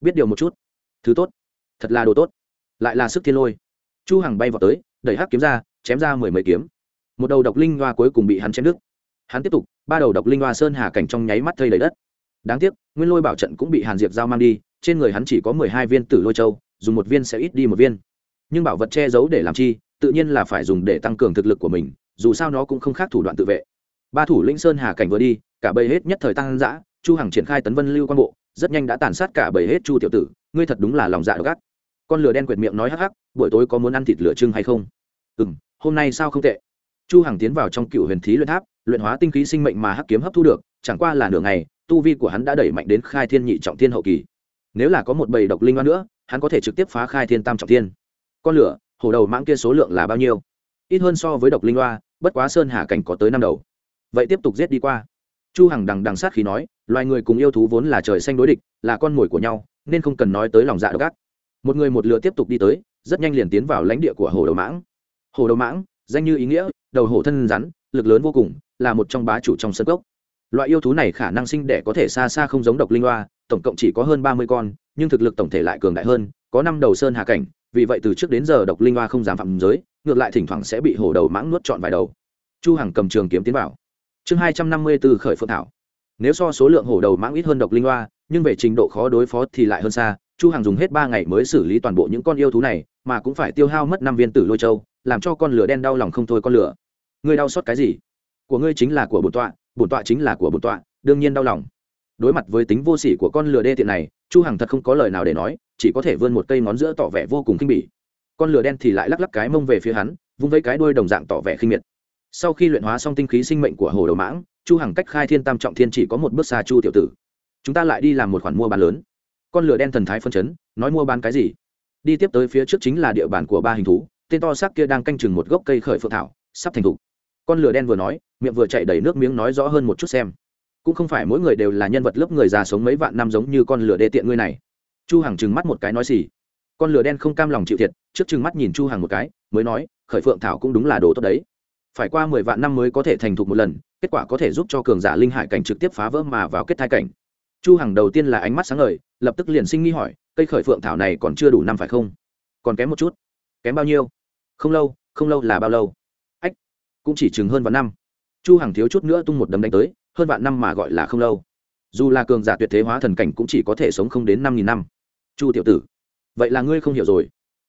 Biết điều một chút. Thứ tốt. Thật là đồ tốt. Lại là sức thiên lôi. Chu hằng bay vào tới, đẩy hắc kiếm ra, chém ra mười mấy kiếm. Một đầu độc linh hoa cuối cùng bị hắn chém đứt. Hắn tiếp tục, ba đầu độc linh hoa sơn hà cảnh trong nháy mắt thây đầy đất. Đáng tiếc, nguyên lôi bảo trận cũng bị hàn diệp giao mang đi, trên người hắn chỉ có mười hai viên tử lôi châu, dùng một viên sẽ ít đi một viên. Nhưng bảo vật che giấu để làm chi? Tự nhiên là phải dùng để tăng cường thực lực của mình, dù sao nó cũng không khác thủ đoạn tự vệ. Ba thủ lĩnh sơn hà cảnh vừa đi, cả bầy hết nhất thời tăng dã, chu hằng triển khai tấn vân lưu quan bộ, rất nhanh đã tàn sát cả bầy hết chu tiểu tử, ngươi thật đúng là lòng dạ độc ác. Con lửa đen quệt miệng nói hắc hắc, buổi tối có muốn ăn thịt lửa trưng hay không? Ừm, hôm nay sao không tệ? Chu hằng tiến vào trong cựu huyền thí luyện tháp, luyện hóa tinh khí sinh mệnh mà hắc kiếm hấp thu được, chẳng qua là nửa ngày, tu vi của hắn đã đẩy mạnh đến khai thiên nhị trọng thiên hậu kỳ. Nếu là có một bầy độc linh hoa nữa, hắn có thể trực tiếp phá khai thiên tam trọng thiên. Con lửa hổ đầu mãng kia số lượng là bao nhiêu? Ít hơn so với độc linh loa bất quá sơn hà cảnh có tới năm đầu. Vậy tiếp tục giết đi qua. Chu hằng đằng đằng sát khí nói, loài người cùng yêu thú vốn là trời xanh đối địch, là con mồi của nhau, nên không cần nói tới lòng dạ độc ác. Một người một lửa tiếp tục đi tới, rất nhanh liền tiến vào lãnh địa của hồ đầu mãng. Hồ đầu mãng, danh như ý nghĩa, đầu hổ thân rắn, lực lớn vô cùng, là một trong bá chủ trong sân cốc. Loại yêu thú này khả năng sinh đẻ có thể xa xa không giống độc linh loa tổng cộng chỉ có hơn ba mươi con, nhưng thực lực tổng thể lại cường đại hơn, có năm đầu sơn hạ cảnh vì vậy từ trước đến giờ độc linh hoa không dám phạm giới, ngược lại thỉnh thoảng sẽ bị hổ đầu mãng nuốt trọn vài đầu. Chu hằng cầm trường kiếm tiến vào. Chương hai trăm năm mươi từ khởi phượng thảo. Nếu so số lượng hổ đầu mãng ít hơn độc linh hoa, nhưng về trình độ khó đối phó thì lại hơn xa, chu hằng dùng hết ba ngày mới xử lý toàn bộ những con yêu thú này, mà cũng phải tiêu hao mất năm viên tử lôi châu, làm cho con lửa đen đau lòng không thôi con lửa. Ngươi đau xót cái gì? Của ngươi chính là của bổn tọa bổn tọa chính là của bổn tọa, đương nhiên đau lòng. Đối mặt với tính vô sỉ của con lửa đê tiện này, chu hằng thật không có lời nào để nói chỉ có thể vươn một cây ngón giữa tỏ vẻ vô cùng khinh bỉ. Con lửa đen thì lại lắc lắc cái mông về phía hắn, vung với cái đuôi đồng dạng tỏ vẻ khinh miệt. Sau khi luyện hóa xong tinh khí sinh mệnh của hồ đầu mãng, chu hằng cách khai thiên tam trọng thiên chỉ có một bước xa chu tiểu tử. Chúng ta lại đi làm một khoản mua bán lớn. Con lửa đen thần thái phân chấn, nói mua bán cái gì? Đi tiếp tới phía trước chính là địa bàn của ba hình thú, tên to xác kia đang canh chừng một gốc cây khởi phượng thảo, sắp thành thục. Con lửa đen vừa nói, miệng vừa chạy đầy nước miếng nói rõ hơn một chút xem. Cũng không phải mỗi người đều là nhân vật lớp người già sống mấy vạn năm giống như con lửa đê tiện ngươi này chu hằng trừng mắt một cái nói xì. Con lửa đen không cam lòng chịu thiệt, trước trừng mắt nhìn chu hằng một cái, mới nói, khởi phượng thảo cũng đúng là đồ tốt đấy. Phải qua mười vạn năm mới có thể thành thục một lần, kết quả có thể giúp cho cường giả linh hải cảnh trực tiếp phá vỡ mà vào kết thai cảnh. Chu hằng đầu tiên là ánh mắt sáng ngời, lập tức liền sinh nghi hỏi, cây khởi phượng thảo này còn chưa đủ năm phải không? Còn kém một chút. Kém bao nhiêu? Không lâu không lâu là bao lâu? Ách, cũng chỉ chừng hơn vạn năm. Chu hằng thiếu chút nữa tung một đấm đánh tới, hơn vạn năm mà gọi là không lâu. Dù là cường giả tuyệt thế hóa thần cảnh cũng chỉ có thể sống không đến năm nghìn năm chu tiểu tử, vậy là ngươi không hiểu rồi.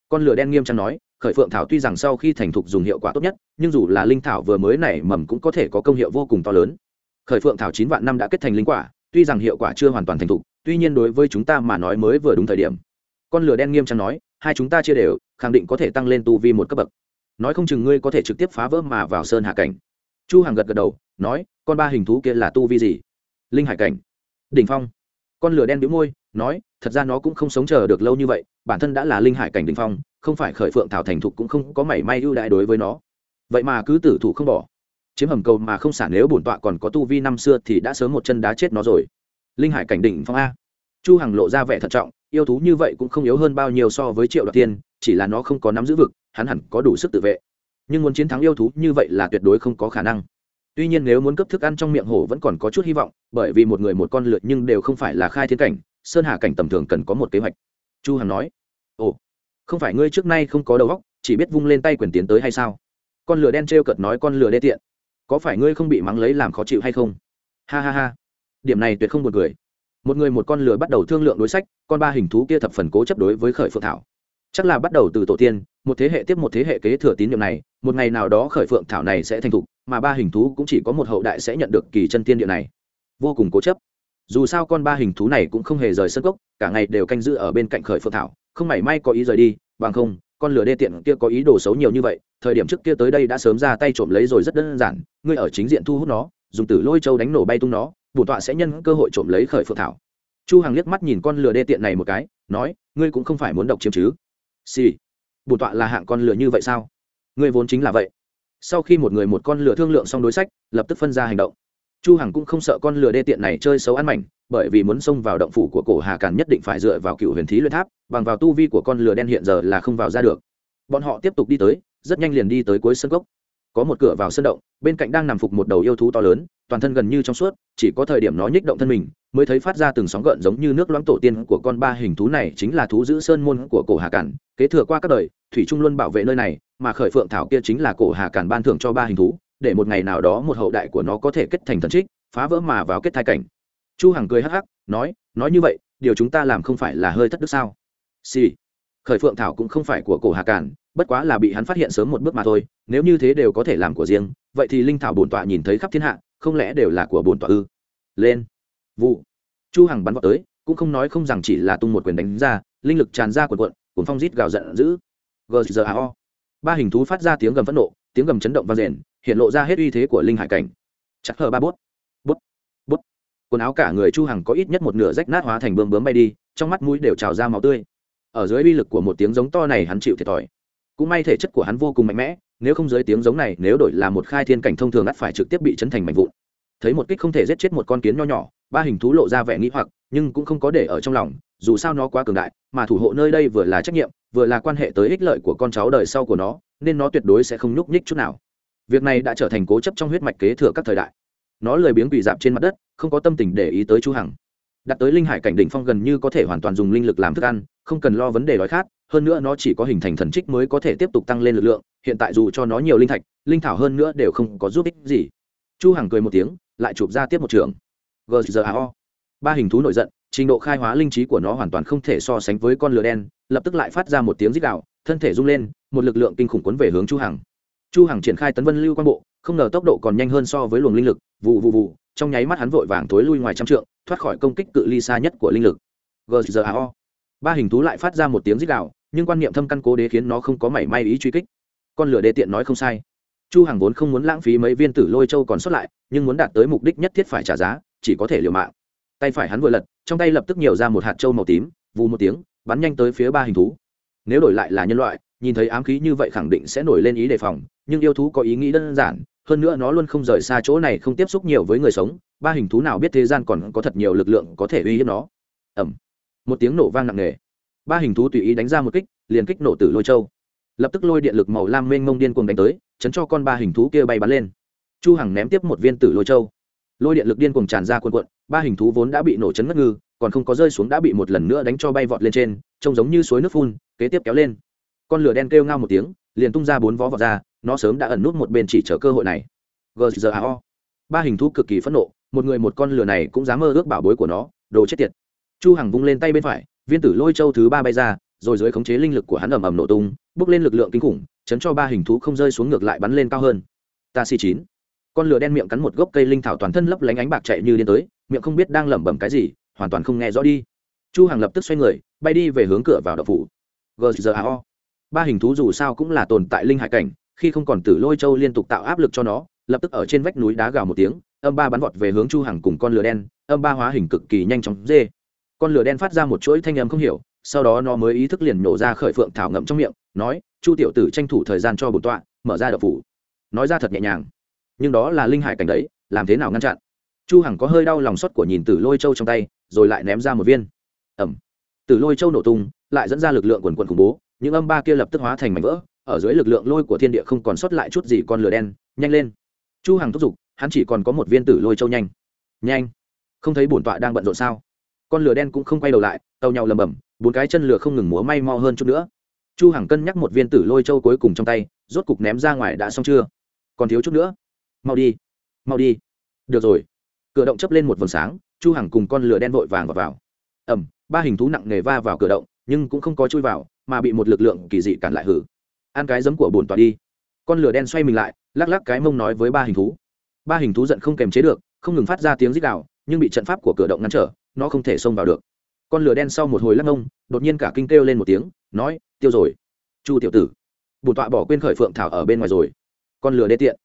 Con lửa đen nghiêm trang nói, khởi phượng thảo tuy rằng sau khi thành thục dùng hiệu quả tốt nhất, nhưng dù là linh thảo vừa mới nảy mầm cũng có thể có công hiệu vô cùng to lớn. Khởi phượng thảo chín vạn năm đã kết thành linh quả, tuy rằng hiệu quả chưa hoàn toàn thành thục, tuy nhiên đối với chúng ta mà nói mới vừa đúng thời điểm. Con lửa đen nghiêm trang nói, hai chúng ta chia đều, khẳng định có thể tăng lên tu vi một cấp bậc. Nói không chừng ngươi có thể trực tiếp phá vỡ mà vào sơn hạ cảnh. Chu hàng gật gật đầu, nói, con ba hình thú kia là tu vi gì? Linh hải cảnh. Đỉnh phong con lửa đen bĩu môi, nói, thật ra nó cũng không sống chờ được lâu như vậy, bản thân đã là linh hải cảnh đỉnh phong, không phải khởi phượng thảo thành thục cũng không có mảy may ưu đại đối với nó. Vậy mà cứ tử thủ không bỏ. Chiếm hầm cầu mà không xả nếu bổn tọa còn có tu vi năm xưa thì đã sớm một chân đá chết nó rồi. Linh hải cảnh đỉnh phong a. Chu hằng lộ ra vẻ thận trọng, yêu thú như vậy cũng không yếu hơn bao nhiêu so với triệu đoạt tiên, chỉ là nó không có nắm giữ vực, hắn hẳn có đủ sức tự vệ. Nhưng muốn chiến thắng yêu thú như vậy là tuyệt đối không có khả năng tuy nhiên nếu muốn cấp thức ăn trong miệng hổ vẫn còn có chút hy vọng, bởi vì một người một con lượt nhưng đều không phải là khai thiên cảnh, sơn hà cảnh tầm thường cần có một kế hoạch. Chu hằng nói, ồ, không phải ngươi trước nay không có đầu óc, chỉ biết vung lên tay quyền tiến tới hay sao? Con lửa đen trêu cợt nói, con lửa đê tiện, có phải ngươi không bị mắng lấy làm khó chịu hay không? Ha ha ha, điểm này tuyệt không buồn cười. một người một con lửa bắt đầu thương lượng đối sách, con ba hình thú kia thập phần cố chấp đối với khởi phượng thảo. Chắc là bắt đầu từ tổ tiên, một thế hệ tiếp một thế hệ kế thừa tín nhiệm này, một ngày nào đó khởi phượng thảo này sẽ thành thục mà ba hình thú cũng chỉ có một hậu đại sẽ nhận được kỳ chân tiên địa này. Vô cùng cố chấp. Dù sao con ba hình thú này cũng không hề rời sân gốc cả ngày đều canh giữ ở bên cạnh khởi phượng thảo, không mảy may có ý rời đi, bằng không, con lửa đê tiện kia có ý đồ xấu nhiều như vậy, thời điểm trước kia tới đây đã sớm ra tay trộm lấy rồi rất đơn giản, ngươi ở chính diện thu hút nó, dùng tử lôi châu đánh nổ bay tung nó bổn tọa sẽ nhân cơ hội trộm lấy khởi phượng thảo. Chu hằng liếc mắt nhìn con lửa đê tiện này một cái, nói, ngươi cũng không phải muốn độc chiếm chứ. Xì、sì. bổn tọa là hạng con lửa như vậy sao? Ngươi vốn chính là vậy sau khi một người một con lửa thương lượng xong đối sách, lập tức phân ra hành động. Chu hằng cũng không sợ con lửa đê tiện này chơi xấu ăn mảnh, bởi vì muốn xông vào động phủ của cổ hà càn nhất định phải dựa vào cựu huyền thí luyện tháp, bằng vào tu vi của con lửa đen hiện giờ là không vào ra được. Bọn họ tiếp tục đi tới, rất nhanh liền đi tới cuối sân cốc. Có một cửa vào sân động, bên cạnh đang nằm phục một đầu yêu thú to lớn, toàn thân gần như trong suốt, chỉ có thời điểm nó nhích động thân mình, mới thấy phát ra từng sóng gợn giống như nước loãng tổ tiên của con ba hình thú này chính là thú giữ sơn môn của cổ hà cản kế thừa qua các đời, thủy trung luôn bảo vệ nơi này mà khởi phượng thảo kia chính là cổ hà cản ban thưởng cho ba hình thú, để một ngày nào đó một hậu đại của nó có thể kết thành thần trích, phá vỡ mà vào kết thai cảnh. Chu hằng cười hắc hắc, nói nói như vậy, điều chúng ta làm không phải là hơi thất đức sao? Xì、sì. khởi phượng thảo cũng không phải của cổ hà cản bất quá là bị hắn phát hiện sớm một bước mà thôi, nếu như thế đều có thể làm của riêng, vậy thì linh thảo bổn tọa nhìn thấy khắp thiên hạ, không lẽ đều là của bổn tọa ư? Lên. Vụ. Chu hằng bắn vào tới, cũng không nói không rằng chỉ là tung một quyền đánh ra, linh lực tràn ra quần quận cuốn phong rít gào giận dữ. Gzao ba hình thú phát ra tiếng gầm phẫn nộ, tiếng gầm chấn động vang rền hiện lộ ra hết uy thế của linh hải cảnh. Chắc hờ ba bút. Bút. Bút. Quần áo cả người chu hằng có ít nhất một nửa rách nát hóa thành bướm bướm bay đi, trong mắt mũi đều trào ra máu tươi. Ở dưới uy lực của một tiếng giống to này hắn chịu thiệt thòi. Cũng may thể chất của hắn vô cùng mạnh mẽ, nếu không dưới tiếng giống này, nếu đổi là một khai thiên cảnh thông thường ắt phải trực tiếp bị chấn thành mảnh vụn. Thấy một kích không thể giết chết một con kiến nho nhỏ, ba hình thú lộ ra vẻ nghĩ hoặc, nhưng cũng không có để ở trong lòng, dù sao nó quá cường đại, mà thủ hộ nơi đây vừa là trách nhiệm vừa là quan hệ tới ích lợi của con cháu đời sau của nó, nên nó tuyệt đối sẽ không nhúc nhích chút nào. Việc này đã trở thành cố chấp trong huyết mạch kế thừa các thời đại. Nó lười biếng quỳ dạp trên mặt đất, không có tâm tình để ý tới chu hằng. Đặt tới linh hải cảnh đỉnh phong gần như có thể hoàn toàn dùng linh lực làm thức ăn, không cần lo vấn đề đói khát, hơn nữa nó chỉ có hình thành thần trích mới có thể tiếp tục tăng lên lực lượng, hiện tại dù cho nó nhiều linh thạch, linh thảo hơn nữa đều không có giúp ích gì. Chu hằng cười một tiếng, lại chụp ra tiếp một trường. Gzao ba hình thú nổi giận trình độ khai hóa linh trí của nó hoàn toàn không thể so sánh với con lửa đen lập tức lại phát ra một tiếng rít đạo, thân thể rung lên một lực lượng kinh khủng cuốn về hướng chu hằng. Chu hằng triển khai tấn vân lưu quan bộ không ngờ tốc độ còn nhanh hơn so với luồng linh lực vụ vụ vụ trong nháy mắt hắn vội vàng tối lui ngoài trăm trượng thoát khỏi công kích cự ly xa nhất của linh lực. Gzao ba hình thú lại phát ra một tiếng rít đạo, nhưng quan niệm thâm căn cố đế khiến nó không có mảy may ý truy kích. Con lửa đê tiện nói không sai. Chu hằng vốn không muốn lãng phí mấy viên tử lôi châu còn sót lại nhưng muốn đạt tới mục đích nhất thiết phải trả giá chỉ có thể liều mạng tay phải hắn vừa lật, trong tay lập tức nhiều ra một hạt châu màu tím, vù một tiếng, bắn nhanh tới phía ba hình thú. Nếu đổi lại là nhân loại, nhìn thấy ám khí như vậy khẳng định sẽ nổi lên ý đề phòng, nhưng yêu thú có ý nghĩ đơn giản, hơn nữa nó luôn không rời xa chỗ này không tiếp xúc nhiều với người sống, ba hình thú nào biết thế gian còn có thật nhiều lực lượng có thể uy hiếp nó. Ẩm một tiếng nổ vang nặng nề. Ba hình thú tùy ý đánh ra một kích, liền kích nổ tử lôi châu. Lập tức lôi điện lực màu lam mênh mông điên cuồng đánh tới, chấn cho con ba hình thú kia bay bắn lên. Chu hằng ném tiếp một viên tử lôi châu. Lôi điện lực điên cuồng tràn ra cuộn cuộn ba hình thú vốn đã bị nổ chấn ngất ngư, còn không có rơi xuống đã bị một lần nữa đánh cho bay vọt lên trên, trông giống như suối nước phun, kế tiếp kéo lên. Con lửa đen kêu ngao một tiếng, liền tung ra bốn vó vọt ra, nó sớm đã ẩn nút một bên chỉ chờ cơ hội này. Gzao ba hình thú cực kỳ phẫn nộ, một người một con lửa này cũng dám mơ ước bảo bối của nó, đồ chết tiệt. Chu hằng vung lên tay bên phải, viên tử lôi châu thứ ba bay ra, rồi dưới khống chế linh lực của hắn ầm ầm nổ tung bước lên lực lượng kinh khủng, chấn cho ba hình thú không rơi xuống ngược lại bắn lên cao hơn. Ta si chín. Con lửa đen miệng cắn một gốc cây linh thảo toàn thân lấp lánh ánh bạc chạy như điên tới miệng không biết đang lẩm bẩm cái gì, hoàn toàn không nghe rõ đi. Chu hằng lập tức xoay người, bay đi về hướng cửa vào đậu phủ. Gzao ba hình thú dù sao cũng là tồn tại linh hải cảnh, khi không còn tử lôi châu liên tục tạo áp lực cho nó, lập tức ở trên vách núi đá gào một tiếng, âm ba bắn vọt về hướng chu hằng cùng con lửa đen, âm ba hóa hình cực kỳ nhanh chóng dê. Con lửa đen phát ra một chuỗi thanh âm không hiểu, sau đó nó mới ý thức liền nổ ra khởi phượng thảo ngậm trong miệng, nói, chu tiểu tử tranh thủ thời gian cho bổn tọa, mở ra đậu phủ. Nói ra thật nhẹ nhàng. Nhưng đó là linh hải cảnh đấy, làm thế nào ngăn chặn? Chu hằng có hơi đau lòng xót của nhìn tử lôi châu trong tay, rồi lại ném ra một viên. Ẩm tử lôi châu nổ tung, lại dẫn ra lực lượng quần quần khủng bố, những âm ba kia lập tức hóa thành mảnh vỡ, ở dưới lực lượng lôi của thiên địa không còn sót lại chút gì con lửa đen, nhanh lên. Chu hằng thúc giục, hắn chỉ còn có một viên tử lôi châu nhanh. Nhanh. Không thấy bổn tọa đang bận rộn sao? Con lửa đen cũng không quay đầu lại, tàu nhau lầm bầm bốn cái chân lửa không ngừng múa may mau hơn chút nữa. Chu hằng cân nhắc một viên tử lôi châu cuối cùng trong tay, rốt cục ném ra ngoài đã xong chưa? Còn thiếu chút nữa. Mau đi. Mau đi. Được rồi cửa động chấp lên một vầng sáng, chu hằng cùng con lửa đen vội vàng vào vào. Ẩm ba hình thú nặng nề va vào cửa động, nhưng cũng không có chui vào, mà bị một lực lượng kỳ dị cản lại hử. Ăn cái giấm của bồn tọa đi. Con lửa đen xoay mình lại, lắc lắc cái mông nói với ba hình thú. Ba hình thú giận không kềm chế được, không ngừng phát ra tiếng rít gào, nhưng bị trận pháp của cửa động ngăn trở, nó không thể xông vào được. Con lửa đen sau một hồi lắc mông, đột nhiên cả kinh kêu lên một tiếng, nói, tiêu rồi. Chu tiểu tử. Bổn tọa bỏ quên khởi phượng thảo ở bên ngoài rồi. Con lửa đê tiện,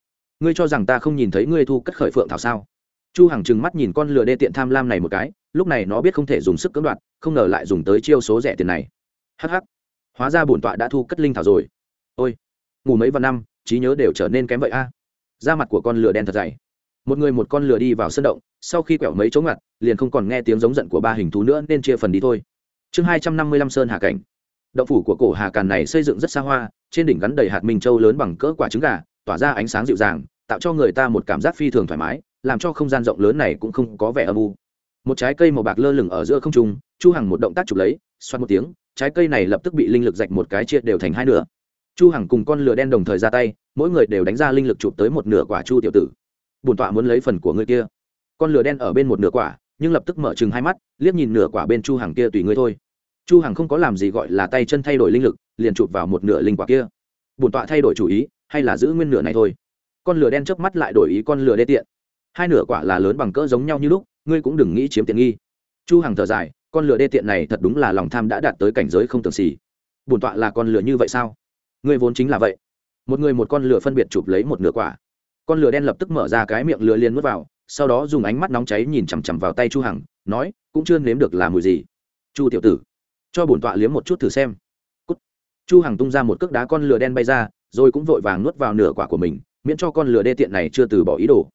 ngươi cho rằng ta không nhìn thấy ngươi thu cất khởi phượng thảo sao? Chu hằng trừng mắt nhìn con lừa đê tiện tham lam này một cái lúc này nó biết không thể dùng sức cưỡng đoạt không ngờ lại dùng tới chiêu số rẻ tiền này. Hắc hắc, hóa ra bổn tọa đã thu cất linh thảo rồi. Ôi ngủ mấy vạn năm trí nhớ đều trở nên kém vậy a. À. da mặt của con lừa đen thật dày. Một người một con lừa đi vào sân động sau khi quẹo mấy chỗ ngặt liền không còn nghe tiếng giống giận của ba hình thú nữa nên chia phần đi thôi. Chương hai trăm năm mươi lăm sơn hà cảnh. Động phủ của cổ hà càn này xây dựng rất xa hoa trên đỉnh gắn đầy hạt minh châu lớn bằng cỡ quả trứng gà tỏa ra ánh sáng dịu dàng tạo cho người ta một cảm giác phi thường thoải mái làm cho không gian rộng lớn này cũng không có vẻ âm u. Một trái cây màu bạc lơ lửng ở giữa không trung, chu hằng một động tác chụp lấy, xoát một tiếng, trái cây này lập tức bị linh lực rạch một cái chia đều thành hai nửa. Chu hằng cùng con lửa đen đồng thời ra tay, mỗi người đều đánh ra linh lực chụp tới một nửa quả chu tiểu tử. Bổn tọa muốn lấy phần của ngươi kia. Con lửa đen ở bên một nửa quả, nhưng lập tức mở chừng hai mắt, liếc nhìn nửa quả bên chu hằng kia tùy ngươi thôi. Chu hằng không có làm gì gọi là tay chân thay đổi linh lực, liền chụp vào một nửa linh quả kia. Bổn tọa thay đổi chủ ý, hay là giữ nguyên nửa này thôi. Con lửa đen chớp mắt lại đổi ý con lửa đê tiện hai nửa quả là lớn bằng cỡ giống nhau như lúc, ngươi cũng đừng nghĩ chiếm tiện nghi. Chu hằng thở dài, con lửa đê tiện này thật đúng là lòng tham đã đạt tới cảnh giới không tưởng xỉ bổn tọa là con lửa như vậy sao? Ngươi vốn chính là vậy. Một người một con lửa phân biệt chụp lấy một nửa quả. Con lửa đen lập tức mở ra cái miệng lửa liền nuốt vào, sau đó dùng ánh mắt nóng cháy nhìn chằm chằm vào tay chu hằng, nói, cũng chưa nếm được là mùi gì. Chu tiểu tử, cho bổn tọa liếm một chút thử xem. Cút. chu hằng tung ra một cước đá con lửa đen bay ra, rồi cũng vội vàng nuốt vào nửa quả của mình, miễn cho con lửa đê tiện này chưa từ bỏ ý đồ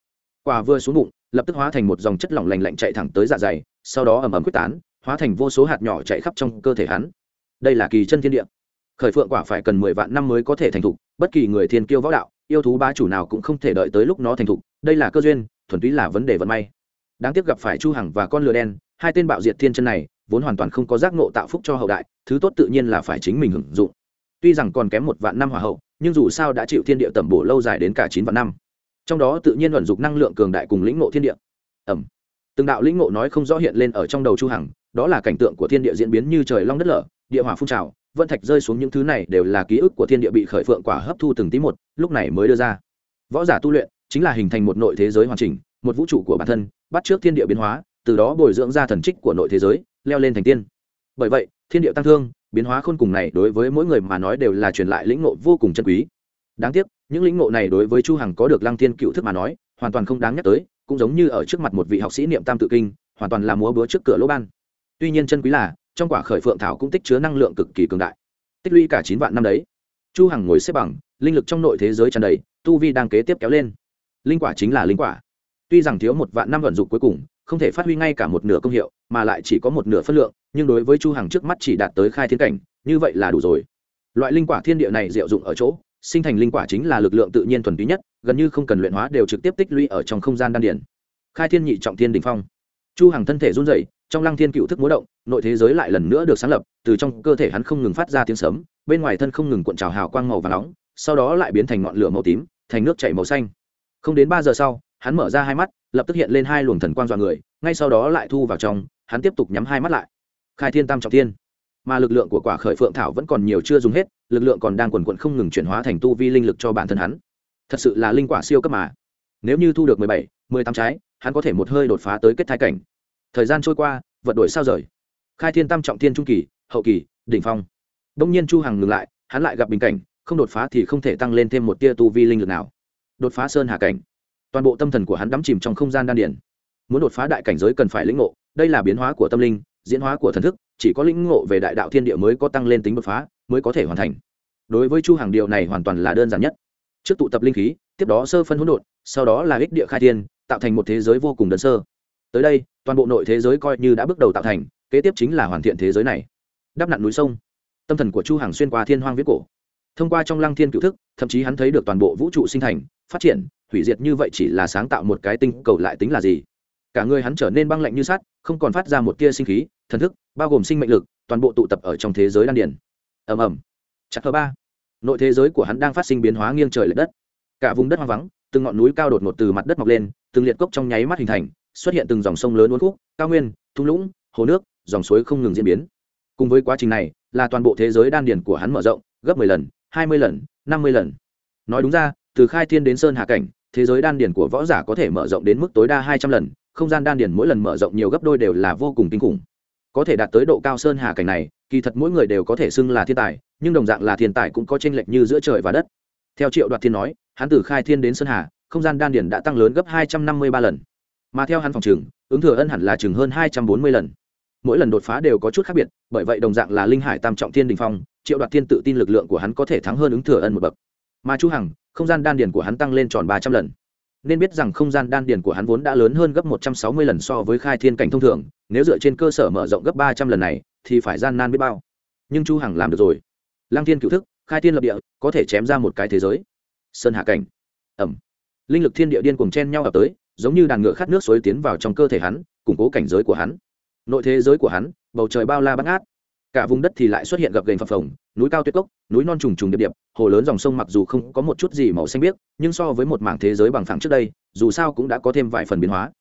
quả vừa xuống bụng, lập tức hóa thành một dòng chất lỏng lành lạnh chạy thẳng tới dạ dày, sau đó ầm ầm quyết tán, hóa thành vô số hạt nhỏ chạy khắp trong cơ thể hắn. Đây là kỳ chân thiên địa. Khởi phượng quả phải cần mười vạn năm mới có thể thành thục, bất kỳ người thiên kiêu võ đạo, yêu thú ba chủ nào cũng không thể đợi tới lúc nó thành thục, đây là cơ duyên, thuần túy là vấn đề vận may. Đáng tiếc gặp phải chu hằng và con lừa đen, hai tên bạo diệt thiên chân này, vốn hoàn toàn không có giác ngộ tạo phúc cho hậu đại, thứ tốt tự nhiên là phải chính mình hưởng dụng. Tuy rằng còn kém một vạn năm hỏa hậu, nhưng dù sao đã chịu thiên địa tẩm bổ lâu dài đến cả chín vạn năm trong đó tự nhiên vận dụng năng lượng cường đại cùng lĩnh ngộ thiên địa. Ẩm. Từng đạo lĩnh ngộ nói không rõ hiện lên ở trong đầu chu hằng, đó là cảnh tượng của thiên địa diễn biến như trời long đất lở, địa hỏa phun trào, vân thạch rơi xuống những thứ này đều là ký ức của thiên địa bị khởi phượng quả hấp thu từng tí một, lúc này mới đưa ra. Võ giả tu luyện chính là hình thành một nội thế giới hoàn chỉnh, một vũ trụ của bản thân, bắt trước thiên địa biến hóa, từ đó bồi dưỡng ra thần trích của nội thế giới, leo lên thành tiên. Bởi vậy, thiên địa tăng thương, biến hóa khôn cùng này đối với mỗi người mà nói đều là truyền lại lĩnh ngộ vô cùng chân quý đáng tiếc, những lĩnh ngộ này đối với chu hằng có được lăng thiên cựu thức mà nói, hoàn toàn không đáng nhắc tới, cũng giống như ở trước mặt một vị học sĩ niệm tam tự kinh, hoàn toàn là múa búa trước cửa lỗ ban. Tuy nhiên chân quý là, trong quả khởi phượng thảo cũng tích chứa năng lượng cực kỳ cường đại. Tích lũy cả chín vạn năm đấy. Chu hằng ngồi xếp bằng, linh lực trong nội thế giới tràn đầy, tu vi đang kế tiếp kéo lên. Linh quả chính là linh quả. Tuy rằng thiếu một vạn năm vận dụng cuối cùng, không thể phát huy ngay cả một nửa công hiệu, mà lại chỉ có một nửa phân lượng, nhưng đối với chu hằng trước mắt chỉ đạt tới khai thiên cảnh, như vậy là đủ rồi. Loại linh quả thiên địa này diệu dụng ở chỗ sinh thành linh quả chính là lực lượng tự nhiên thuần túy nhất, gần như không cần luyện hóa đều trực tiếp tích lũy ở trong không gian đan điển khai thiên nhị trọng thiên đỉnh phong. Chu hằng thân thể run rẩy, trong lăng thiên cựu thức múa động, nội thế giới lại lần nữa được sáng lập, từ trong cơ thể hắn không ngừng phát ra tiếng sấm, bên ngoài thân không ngừng cuộn trào hào quang màu và nóng, sau đó lại biến thành ngọn lửa màu tím, thành nước chảy màu xanh. Không đến ba giờ sau, hắn mở ra hai mắt, lập tức hiện lên hai luồng thần quang dọa người, ngay sau đó lại thu vào trong, hắn tiếp tục nhắm hai mắt lại. Khai thiên tam trọng thiên mà lực lượng của quả khởi phượng thảo vẫn còn nhiều chưa dùng hết, lực lượng còn đang quần quận không ngừng chuyển hóa thành tu vi linh lực cho bản thân hắn. Thật sự là linh quả siêu cấp mà. Nếu như thu được mười bảy, mười tám trái, hắn có thể một hơi đột phá tới kết thai cảnh. Thời gian trôi qua, vật đổi sao rời. Khai thiên tam trọng thiên trung kỳ, hậu kỳ, đỉnh phong. Đông nhiên chu hằng ngừng lại, hắn lại gặp bình cảnh, không đột phá thì không thể tăng lên thêm một tia tu vi linh lực nào. Đột phá sơn hạ cảnh. Toàn bộ tâm thần của hắn đắm chìm trong không gian đan điển muốn đột phá đại cảnh giới cần phải lĩnh ngộ, đây là biến hóa của tâm linh diễn hóa của thần thức, chỉ có lĩnh ngộ về đại đạo thiên địa mới có tăng lên tính đột phá, mới có thể hoàn thành. Đối với chu hàng điều này hoàn toàn là đơn giản nhất. Trước tụ tập linh khí, tiếp đó sơ phân hỗn độn, sau đó là ích địa khai thiên, tạo thành một thế giới vô cùng đơn sơ. Tới đây, toàn bộ nội thế giới coi như đã bước đầu tạo thành, kế tiếp chính là hoàn thiện thế giới này. Đắp nặn núi sông. Tâm thần của chu hàng xuyên qua thiên hoang viết cổ. Thông qua trong lăng thiên cựu thức, thậm chí hắn thấy được toàn bộ vũ trụ sinh thành, phát triển, hủy diệt như vậy chỉ là sáng tạo một cái tinh cầu lại tính là gì? Cả người hắn trở nên băng lạnh như sắt, không còn phát ra một tia sinh khí thần thức, bao gồm sinh mệnh lực, toàn bộ tụ tập ở trong thế giới đan điển ầm ầm. Chặt thứ ba. Nội thế giới của hắn đang phát sinh biến hóa nghiêng trời l ệ đất. Cả vùng đất hoang vắng, từng ngọn núi cao đột ngột từ mặt đất mọc lên, từng liệt cốc trong nháy mắt hình thành, xuất hiện từng dòng sông lớn uốn khúc, cao nguyên, thung lũng, hồ nước, dòng suối không ngừng diễn biến. Cùng với quá trình này, là toàn bộ thế giới đan điển của hắn mở rộng, gấp mười lần, hai mươi lần, năm mươi lần. Nói đúng ra, từ khai thiên đến sơn hạ cảnh, thế giới đan điển của võ giả có thể mở rộng đến mức tối đa hai trăm lần, không gian đan điển mỗi lần mở rộng nhiều gấp đôi đều là vô cùng kinh khủng có thể đạt tới độ cao sơn hà cảnh này, kỳ thật mỗi người đều có thể xưng là thiên tài, nhưng đồng dạng là thiên tài cũng có tranh lệch như giữa trời và đất. Theo triệu đoạt thiên nói, hắn từ khai thiên đến sơn hà, không gian đan điển đã tăng lớn gấp hai trăm năm mươi ba lần. Mà theo hắn phòng trừng ứng thừa ân hẳn là chừng hơn hai trăm bốn mươi lần. Mỗi lần đột phá đều có chút khác biệt, bởi vậy đồng dạng là linh hải tam trọng thiên đình phong, triệu đoạt thiên tự tin lực lượng của hắn có thể thắng hơn ứng thừa ân một bậc. Mà chu hằng, không gian đan điển của hắn tăng lên tròn ba trăm lần nên biết rằng không gian đan điền của hắn vốn đã lớn hơn gấp một trăm sáu mươi lần so với khai thiên cảnh thông thường, nếu dựa trên cơ sở mở rộng gấp ba trăm lần này, thì phải gian nan biết bao. Nhưng chu hằng làm được rồi. Lăng thiên cửu thức, khai thiên lập địa, có thể chém ra một cái thế giới. Sơn hạ cảnh. Ẩm. Linh lực thiên địa điên cuồng chen nhau ập tới, giống như đàn ngựa khát nước suối tiến vào trong cơ thể hắn, củng cố cảnh giới của hắn. Nội thế giới của hắn, bầu trời bao la bắt ngát cả vùng đất thì lại xuất hiện gập ghềnh phập phồng núi cao tuyết cốc, núi non trùng trùng điệp điệp, hồ lớn dòng sông mặc dù không có một chút gì màu xanh biếc, nhưng so với một mảng thế giới bằng phẳng trước đây, dù sao cũng đã có thêm vài phần biến hóa.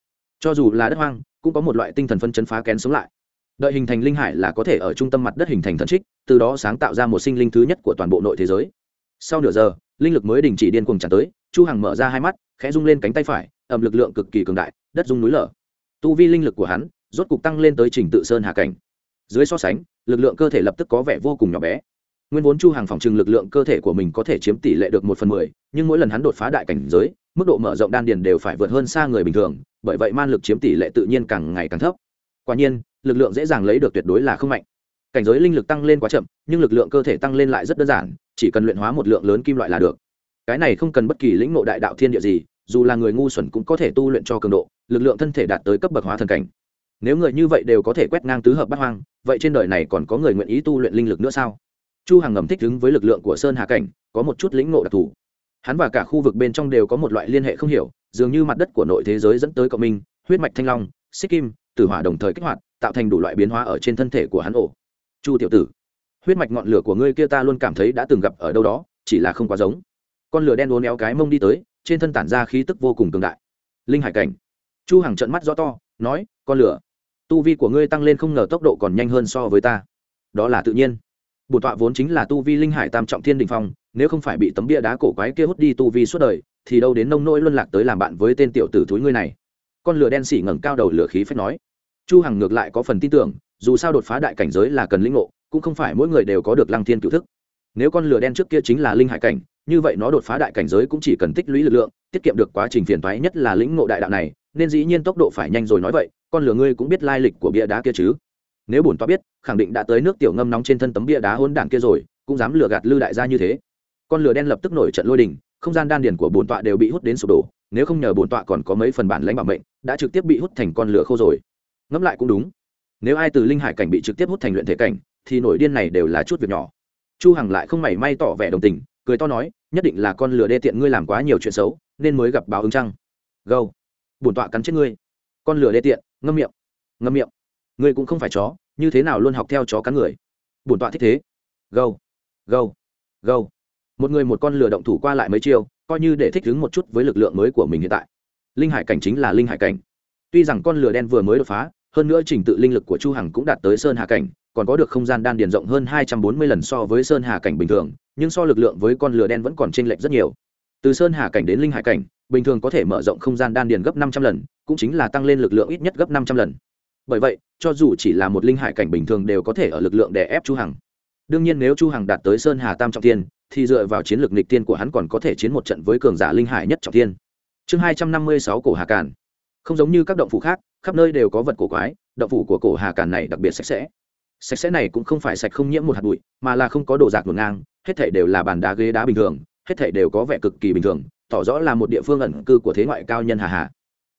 Cho dù là đất hoang, cũng có một loại tinh thần phân chấn phá kén sống lại. Đợi hình thành linh hải là có thể ở trung tâm mặt đất hình thành thần trích, từ đó sáng tạo ra một sinh linh thứ nhất của toàn bộ nội thế giới. Sau nửa giờ, linh lực mới đình chỉ điên cuồng tràn tới, chu hằng mở ra hai mắt, khẽ rung lên cánh tay phải, ẩm lực lượng cực kỳ cường đại, đất rung núi lở. Tu vi linh lực của hắn rốt cục tăng lên tới trình tự sơn hà cảnh. Dưới so sánh, lực lượng cơ thể lập tức có vẻ vô cùng nhỏ bé nguyên vốn chu hàng phòng trừng lực lượng cơ thể của mình có thể chiếm tỷ lệ được một phần mười, nhưng mỗi lần hắn đột phá đại cảnh giới, mức độ mở rộng đan điền đều phải vượt hơn xa người bình thường, bởi vậy man lực chiếm tỷ lệ tự nhiên càng ngày càng thấp. Quả nhiên, lực lượng dễ dàng lấy được tuyệt đối là không mạnh. Cảnh giới linh lực tăng lên quá chậm, nhưng lực lượng cơ thể tăng lên lại rất đơn giản, chỉ cần luyện hóa một lượng lớn kim loại là được. Cái này không cần bất kỳ lĩnh ngộ đại đạo thiên địa gì, dù là người ngu xuẩn cũng có thể tu luyện cho cường độ, lực lượng thân thể đạt tới cấp bậc hóa thần cảnh. Nếu người như vậy đều có thể quét ngang tứ hợp bát hoang, vậy trên đời này còn có người nguyện ý tu luyện linh lực nữa sao? Chu hằng ngầm thích ứng với lực lượng của sơn hà cảnh, có một chút lĩnh ngộ đặc thù. Hắn và cả khu vực bên trong đều có một loại liên hệ không hiểu, dường như mặt đất của nội thế giới dẫn tới cộng minh, huyết mạch thanh long, xích kim, tử hỏa đồng thời kích hoạt, tạo thành đủ loại biến hóa ở trên thân thể của hắn ổ. Chu tiểu tử, huyết mạch ngọn lửa của ngươi kia ta luôn cảm thấy đã từng gặp ở đâu đó, chỉ là không quá giống. Con lửa đen uốn éo cái mông đi tới, trên thân tản ra khí tức vô cùng cường đại. Linh hải cảnh. Chu hằng trợn mắt rõ to, nói, con lửa, tu vi của ngươi tăng lên không ngờ tốc độ còn nhanh hơn so với ta. Đó là tự nhiên bổn tọa vốn chính là tu vi linh hải tam trọng thiên đình phong, nếu không phải bị tấm bia đá cổ quái kia hút đi tu vi suốt đời, thì đâu đến nông nỗi luân lạc tới làm bạn với tên tiểu tử thúi ngươi này? Con lửa đen xỉ ngẩng cao đầu lửa khí phách nói. Chu hằng ngược lại có phần tin tưởng, dù sao đột phá đại cảnh giới là cần lĩnh ngộ, cũng không phải mỗi người đều có được lăng thiên cựu thức. Nếu con lửa đen trước kia chính là linh hải cảnh, như vậy nó đột phá đại cảnh giới cũng chỉ cần tích lũy lực lượng, tiết kiệm được quá trình phiền toái nhất là lĩnh ngộ đại đạo này, nên dĩ nhiên tốc độ phải nhanh rồi nói vậy, con lửa ngươi cũng biết lai lịch của bia đá kia chứ? Nếu bổn tọa biết, khẳng định đã tới nước tiểu ngâm nóng trên thân tấm bia đá hôn đản kia rồi, cũng dám lừa gạt lư đại gia như thế. Con lửa đen lập tức nổi trận lôi đình, không gian đan điền của bổn tọa đều bị hút đến sụp đổ, nếu không nhờ bổn tọa còn có mấy phần bản lãnh bảo mệnh, đã trực tiếp bị hút thành con lửa khô rồi. Ngẫm lại cũng đúng. Nếu ai từ linh hải cảnh bị trực tiếp hút thành luyện thể cảnh, thì nổi điên này đều là chút việc nhỏ. Chu hằng lại không mảy may tỏ vẻ đồng tình, cười to nói, nhất định là con lửa đê tiện ngươi làm quá nhiều chuyện xấu, nên mới gặp báo ứng trăng. gâu, bổn tọa cắn chết ngươi. Con lửa đê tiện, ngâm miệng. Ngâm miệng ngươi cũng không phải chó, như thế nào luôn học theo chó cắn người? Bổn tọa thích thế. Gâu gâu gâu. Một người một con lửa động thủ qua lại mấy chiêu, coi như để thích ứng một chút với lực lượng mới của mình hiện tại. Linh hải cảnh chính là linh hải cảnh. Tuy rằng con lửa đen vừa mới đột phá, hơn nữa trình tự linh lực của chu hằng cũng đạt tới sơn hà cảnh, còn có được không gian đan điền rộng hơn 240 lần so với sơn hà cảnh bình thường, nhưng so lực lượng với con lửa đen vẫn còn chênh lệch rất nhiều. Từ sơn hà cảnh đến linh hải cảnh, bình thường có thể mở rộng không gian đan điền gấp 500 lần, cũng chính là tăng lên lực lượng ít nhất gấp 500 lần. Bởi vậy cho dù chỉ là một linh hải cảnh bình thường đều có thể ở lực lượng để ép chu hằng. Đương nhiên nếu chu hằng đạt tới sơn hà tam trọng thiên, thì dựa vào chiến lược nghịch tiên của hắn còn có thể chiến một trận với cường giả linh hải nhất trọng thiên. Chương 256 cổ hà càn. Không giống như các động phủ khác, khắp nơi đều có vật cổ quái, động phủ của cổ hà càn này đặc biệt sạch sẽ. Sạch sẽ này cũng không phải sạch không nhiễm một hạt bụi, mà là không có đồ rạc ngổn ngang, hết thảy đều là bàn đá ghế đá bình thường, hết thảy đều có vẻ cực kỳ bình thường, tỏ rõ là một địa phương ẩn cư của thế ngoại cao nhân hà hà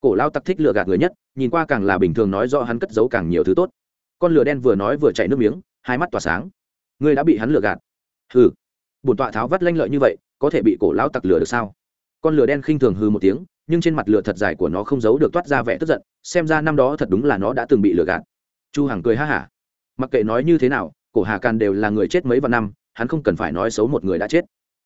cổ lao tặc thích lừa gạt người nhất, nhìn qua càng là bình thường nói do hắn cất giấu càng nhiều thứ tốt. Con lửa đen vừa nói vừa chảy nước miếng, hai mắt tỏa sáng. Ngươi đã bị hắn lừa gạt. Hừ. Bổn tọa tháo vắt lanh lợi như vậy, có thể bị cổ lao tặc lừa được sao? Con lửa đen khinh thường hừ một tiếng, nhưng trên mặt lửa thật dài của nó không giấu được toát ra vẻ tức giận, xem ra năm đó thật đúng là nó đã từng bị lừa gạt. Chu hằng cười ha hả. Mặc kệ nói như thế nào, cổ hà càn đều là người chết mấy vạn năm, hắn không cần phải nói xấu một người đã chết.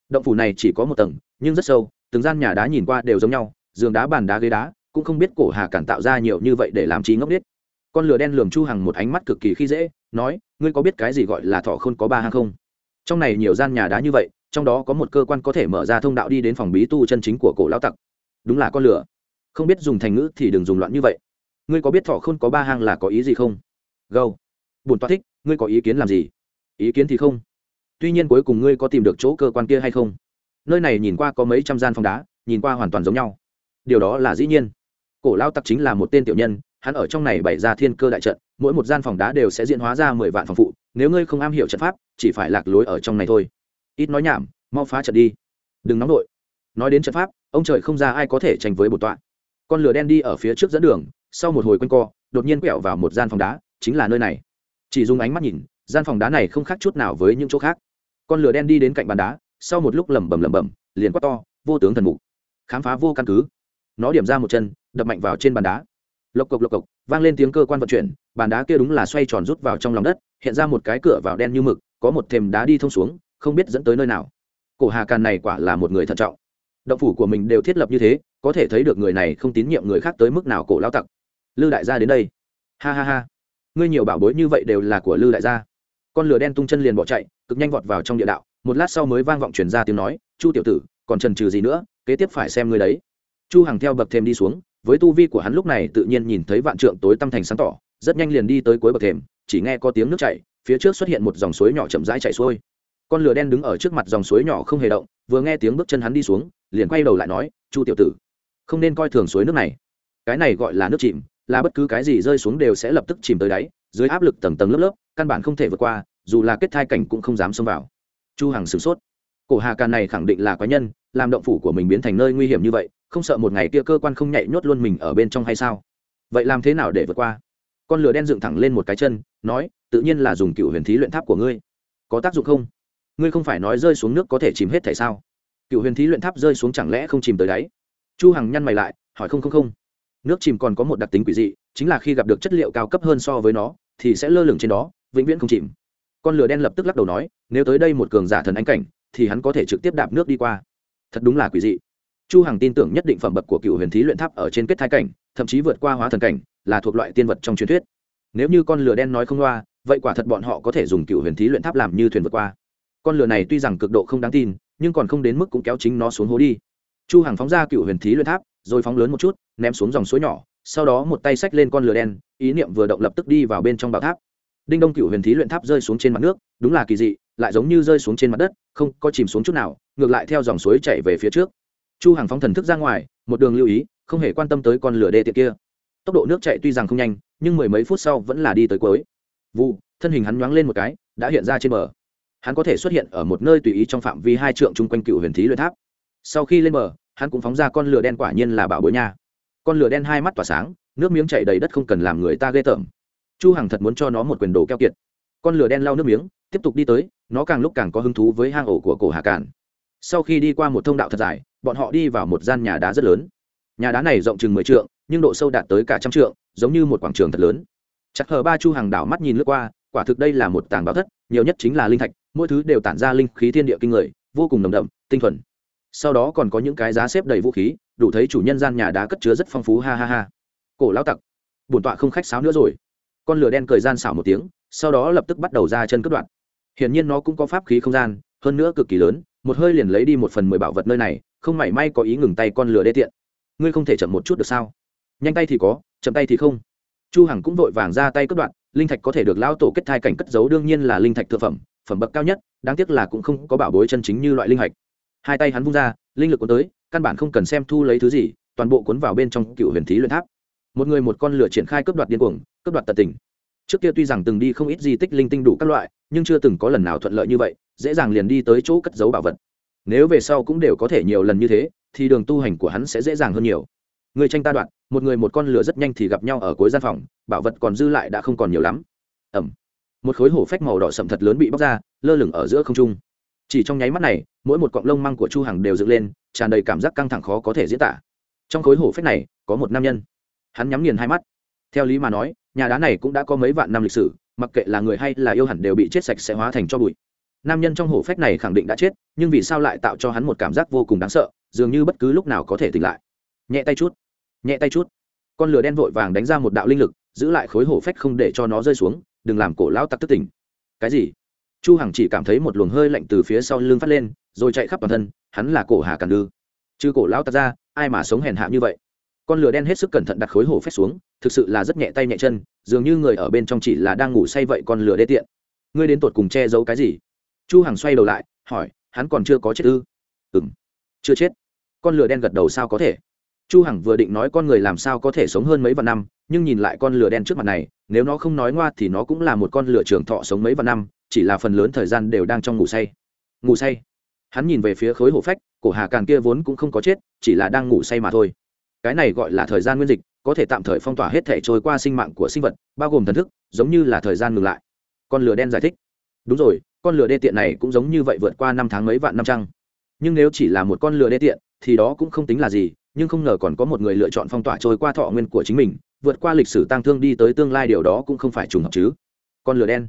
Động phủ này chỉ có một tầng, nhưng rất sâu, từng gian nhà đá nhìn qua đều giống nhau, giường đá bàn đá ghế đá cũng không biết cổ hà cản tạo ra nhiều như vậy để làm trí ngốc biết con lửa đen lườm chu hằng một ánh mắt cực kỳ khi dễ, nói, ngươi có biết cái gì gọi là thọ khôn có ba hang không? Trong này nhiều gian nhà đá như vậy, trong đó có một cơ quan có thể mở ra thông đạo đi đến phòng bí tu chân chính của cổ lão tặc. Đúng là con lửa. Không biết dùng thành ngữ thì đừng dùng loạn như vậy. Ngươi có biết thọ khôn có ba hang là có ý gì không? Gâu. Bùn toa thích, ngươi có ý kiến làm gì? Ý kiến thì không. Tuy nhiên cuối cùng ngươi có tìm được chỗ cơ quan kia hay không? Nơi này nhìn qua có mấy trăm gian phòng đá, nhìn qua hoàn toàn giống nhau. Điều đó là dĩ nhiên cổ lao tặc chính là một tên tiểu nhân, hắn ở trong này bày ra thiên cơ đại trận, mỗi một gian phòng đá đều sẽ diễn hóa ra mười vạn phòng phụ, nếu ngươi không am hiểu trận pháp, chỉ phải lạc lối ở trong này thôi. Ít nói nhảm, mau phá trận đi. Đừng nóng đội nói đến trận pháp, ông trời không ra ai có thể tranh với bột tọa. Con lửa đen đi ở phía trước dẫn đường, sau một hồi quanh co, đột nhiên quẹo vào một gian phòng đá, chính là nơi này. Chỉ dùng ánh mắt nhìn, gian phòng đá này không khác chút nào với những chỗ khác. Con lửa đen đi đến cạnh bàn đá, sau một lúc lẩm bẩm lẩm bẩm, liền quát to, vô tướng thần mục, khám phá vô căn cứ. Nó điểm ra một chân đập mạnh vào trên bàn đá. Lộc cộc lộc cộc, vang lên tiếng cơ quan vận chuyển, bàn đá kia đúng là xoay tròn rút vào trong lòng đất, hiện ra một cái cửa vào đen như mực, có một thềm đá đi thông xuống, không biết dẫn tới nơi nào. Cổ hà càn này quả là một người thận trọng. Động phủ của mình đều thiết lập như thế, có thể thấy được người này không tín nhiệm người khác tới mức nào cổ lao tặc. Lư đại gia đến đây. Ha ha ha. Ngươi nhiều bảo bối như vậy đều là của lư đại gia. Con lửa đen tung chân liền bỏ chạy, cực nhanh vọt vào trong địa đạo. Một lát sau mới vang vọng truyền ra tiếng nói, chu tiểu tử, còn trần trừ gì nữa, kế tiếp phải xem ngươi đấy. Chu hằng theo bậc thềm đi xuống với tu vi của hắn lúc này tự nhiên nhìn thấy vạn trượng tối tăm thành sáng tỏ, rất nhanh liền đi tới cuối bậc thềm, chỉ nghe có tiếng nước chảy, phía trước xuất hiện một dòng suối nhỏ chậm rãi chảy xuôi. Con lửa đen đứng ở trước mặt dòng suối nhỏ không hề động, vừa nghe tiếng bước chân hắn đi xuống, liền quay đầu lại nói, chu tiểu tử, không nên coi thường suối nước này. Cái này gọi là nước chìm, là bất cứ cái gì rơi xuống đều sẽ lập tức chìm tới đáy, dưới áp lực tầng tầng lớp lớp, căn bản không thể vượt qua, dù là kết thai cảnh cũng không dám xông vào. Chu hằng sửng sốt. Cổ hà càn này khẳng định là quái nhân, làm động phủ của mình biến thành nơi nguy hiểm như vậy không sợ một ngày kia cơ quan không nhạy nhốt luôn mình ở bên trong hay sao? Vậy làm thế nào để vượt qua? Con lửa đen dựng thẳng lên một cái chân, nói, tự nhiên là dùng cựu huyền thí luyện tháp của ngươi. Có tác dụng không? Ngươi không phải nói rơi xuống nước có thể chìm hết tại sao? Cựu huyền thí luyện tháp rơi xuống chẳng lẽ không chìm tới đáy? Chu hằng nhăn mày lại, hỏi không không không. Nước chìm còn có một đặc tính quỷ dị, chính là khi gặp được chất liệu cao cấp hơn so với nó, thì sẽ lơ lửng trên đó, vĩnh viễn không chìm. Con lửa đen lập tức lắc đầu nói, nếu tới đây một cường giả thần ánh cảnh, thì hắn có thể trực tiếp đạp nước đi qua. Thật đúng là quỷ dị chu hằng tin tưởng nhất định phẩm bậc của cựu huyền thí luyện tháp ở trên kết thai cảnh, thậm chí vượt qua hóa thần cảnh, là thuộc loại tiên vật trong truyền thuyết. Nếu như con lửa đen nói không loa, vậy quả thật bọn họ có thể dùng cựu huyền thí luyện tháp làm như thuyền vượt qua. Con lửa này tuy rằng cực độ không đáng tin, nhưng còn không đến mức cũng kéo chính nó xuống hố đi. Chu hằng phóng ra cựu huyền thí luyện tháp, rồi phóng lớn một chút, ném xuống dòng suối nhỏ, sau đó một tay xách lên con lửa đen, ý niệm vừa động lập tức đi vào bên trong bảo tháp. Đinh đông cựu huyền thí luyện tháp rơi xuống trên mặt nước, đúng là kỳ dị, lại giống như rơi xuống trên mặt đất, không có chìm xuống chút nào, ngược lại theo dòng suối chảy về phía trước chu hàng phóng thần thức ra ngoài, một đường lưu ý, không hề quan tâm tới con lửa đê tiện kia. Tốc độ nước chạy tuy rằng không nhanh, nhưng mười mấy phút sau vẫn là đi tới cuối. Vụ, thân hình hắn nhoáng lên một cái, đã hiện ra trên bờ. Hắn có thể xuất hiện ở một nơi tùy ý trong phạm vi hai trượng chung quanh cựu huyền thí luyện tháp. Sau khi lên bờ, hắn cũng phóng ra con lửa đen quả nhiên là bảo bối nha. Con lửa đen hai mắt tỏa sáng, nước miếng chảy đầy đất không cần làm người ta ghê tởm. Chu hằng thật muốn cho nó một quyền đồ keo kiệt. Con lửa đen lau nước miếng, tiếp tục đi tới, nó càng lúc càng có hứng thú với hang ổ của cổ hà cản sau khi đi qua một thông đạo thật dài, bọn họ đi vào một gian nhà đá rất lớn. Nhà đá này rộng chừng mười trượng, nhưng độ sâu đạt tới cả trăm trượng, giống như một quảng trường thật lớn. Chắc hờ ba chu hàng đảo mắt nhìn lướt qua, quả thực đây là một tàng báo thất, nhiều nhất chính là linh thạch, mỗi thứ đều tản ra linh khí thiên địa kinh người, vô cùng nồng đậm, tinh thuần. Sau đó còn có những cái giá xếp đầy vũ khí, đủ thấy chủ nhân gian nhà đá cất chứa rất phong phú, ha ha ha. Cổ lão tặc, bổn tọa không khách sáo nữa rồi. Con lửa đen cười gian xảo một tiếng, sau đó lập tức bắt đầu ra chân cất đoạn. Hiển nhiên nó cũng có pháp khí không gian, hơn nữa cực kỳ lớn một hơi liền lấy đi một phần mười bảo vật nơi này, không mảy may có ý ngừng tay con lửa đê tiện. Ngươi không thể chậm một chút được sao? Nhanh tay thì có, chậm tay thì không. Chu hằng cũng vội vàng ra tay cất đoạn, linh thạch có thể được lao tổ kết thai cảnh cất giấu đương nhiên là linh thạch thượng phẩm phẩm bậc cao nhất, đáng tiếc là cũng không có bảo bối chân chính như loại linh hạch. Hai tay hắn vung ra, linh lực cuốn tới, căn bản không cần xem thu lấy thứ gì, toàn bộ cuốn vào bên trong cựu huyền thí luyện tháp. Một người một con lửa triển khai cướp đoạt điên cuồng, cướp đoạt tận tình. Trước kia tuy rằng từng đi không ít di tích linh tinh đủ các loại, nhưng chưa từng có lần nào thuận lợi như vậy dễ dàng liền đi tới chỗ cất giấu bảo vật. Nếu về sau cũng đều có thể nhiều lần như thế, thì đường tu hành của hắn sẽ dễ dàng hơn nhiều. Người tranh ta đoạn, một người một con lửa rất nhanh thì gặp nhau ở cuối gian phòng, bảo vật còn dư lại đã không còn nhiều lắm. Ẩm một khối hổ phách màu đỏ sậm thật lớn bị bóc ra, lơ lửng ở giữa không trung. Chỉ trong nháy mắt này, mỗi một cọng lông măng của chu hằng đều dựng lên, tràn đầy cảm giác căng thẳng khó có thể diễn tả. Trong khối hổ phách này, có một nam nhân. Hắn nhắm nghiền hai mắt. Theo lý mà nói, nhà đá này cũng đã có mấy vạn năm lịch sử, mặc kệ là người hay là yêu hẳn đều bị chết sạch sẽ hóa thành cho bụi nam nhân trong hổ phách này khẳng định đã chết, nhưng vì sao lại tạo cho hắn một cảm giác vô cùng đáng sợ, dường như bất cứ lúc nào có thể tỉnh lại. Nhẹ tay chút, nhẹ tay chút. Con lửa đen vội vàng đánh ra một đạo linh lực, giữ lại khối hổ phách không để cho nó rơi xuống, đừng làm cổ lão tặc tức tỉnh. Cái gì? Chu hằng chỉ cảm thấy một luồng hơi lạnh từ phía sau lưng phát lên, rồi chạy khắp toàn thân, hắn là cổ hà càn lư chứ cổ lão tặc ra, ai mà sống hèn hạ như vậy? Con lửa đen hết sức cẩn thận đặt khối hổ phách xuống, thực sự là rất nhẹ tay nhẹ chân, dường như người ở bên trong chỉ là đang ngủ say vậy con lửa đê tiện. Ngươi đến tột cùng che giấu cái gì? Chu hằng xoay đầu lại, hỏi, hắn còn chưa có chết ư? Ừm, chưa chết. Con lửa đen gật đầu sao có thể? Chu hằng vừa định nói con người làm sao có thể sống hơn mấy vạn năm, nhưng nhìn lại con lửa đen trước mặt này, nếu nó không nói ngoa thì nó cũng là một con lửa trường thọ sống mấy vạn năm, chỉ là phần lớn thời gian đều đang trong ngủ say. Ngủ say? Hắn nhìn về phía khối hổ phách, cổ hà càn kia vốn cũng không có chết, chỉ là đang ngủ say mà thôi. Cái này gọi là thời gian nguyên dịch, có thể tạm thời phong tỏa hết thể trôi qua sinh mạng của sinh vật, bao gồm thần thức, giống như là thời gian ngừng lại. Con lửa đen giải thích. Đúng rồi con lửa đê tiện này cũng giống như vậy vượt qua năm tháng mấy vạn năm trăng. Nhưng nếu chỉ là một con lửa đê tiện, thì đó cũng không tính là gì, nhưng không ngờ còn có một người lựa chọn phong tỏa trôi qua thọ nguyên của chính mình, vượt qua lịch sử tang thương đi tới tương lai điều đó cũng không phải trùng hợp chứ. Con lửa đen,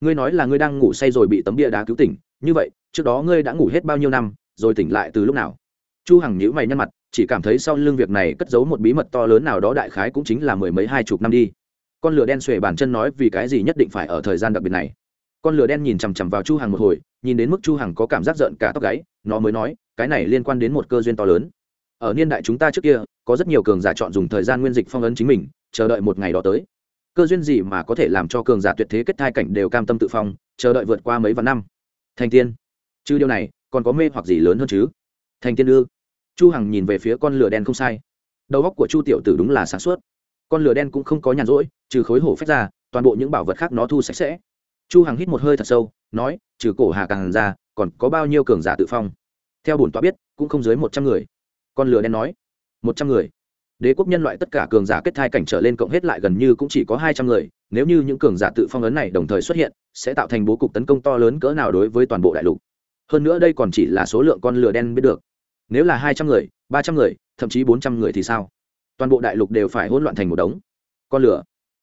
ngươi nói là ngươi đang ngủ say rồi bị tấm bia đá cứu tỉnh, như vậy, trước đó ngươi đã ngủ hết bao nhiêu năm, rồi tỉnh lại từ lúc nào? Chu hằng nhíu mày nhăn mặt, chỉ cảm thấy sau lưng việc này cất giấu một bí mật to lớn nào đó đại khái cũng chính là mười mấy hai chục năm đi. Con lửa đen xuề bàn chân nói vì cái gì nhất định phải ở thời gian đặc biệt này? Con lửa đen nhìn chằm chằm vào chu hằng một hồi, nhìn đến mức chu hằng có cảm giác giận cả tóc gáy, nó mới nói, cái này liên quan đến một cơ duyên to lớn. Ở niên đại chúng ta trước kia, có rất nhiều cường giả chọn dùng thời gian nguyên dịch phong ấn chính mình, chờ đợi một ngày đó tới. Cơ duyên gì mà có thể làm cho cường giả tuyệt thế kết thai cảnh đều cam tâm tự phong, chờ đợi vượt qua mấy vạn năm? Thành tiên. Chứ điều này, còn có mê hoặc gì lớn hơn chứ? Thành tiên ư chu hằng nhìn về phía con lửa đen không sai. Đầu óc của chu tiểu tử đúng là sáng suốt. Con lửa đen cũng không có nhàn rỗi, trừ khối hổ phách ra, toàn bộ những bảo vật khác nó thu sạch sẽ chu hằng hít một hơi thật sâu, nói, trừ cổ hà càng ra, còn có bao nhiêu cường giả tự phong? Theo bổn tọa biết, cũng không dưới một trăm người. Con lừa đen nói, một trăm người. Đế quốc nhân loại tất cả cường giả kết thai cảnh trở lên cộng hết lại gần như cũng chỉ có hai trăm người, nếu như những cường giả tự phong ấn này đồng thời xuất hiện, sẽ tạo thành bố cục tấn công to lớn cỡ nào đối với toàn bộ đại lục. Hơn nữa đây còn chỉ là số lượng con lừa đen biết được. Nếu là hai trăm người, ba trăm người, thậm chí bốn trăm người thì sao? Toàn bộ đại lục đều phải hỗn loạn thành một đống. Con lửa,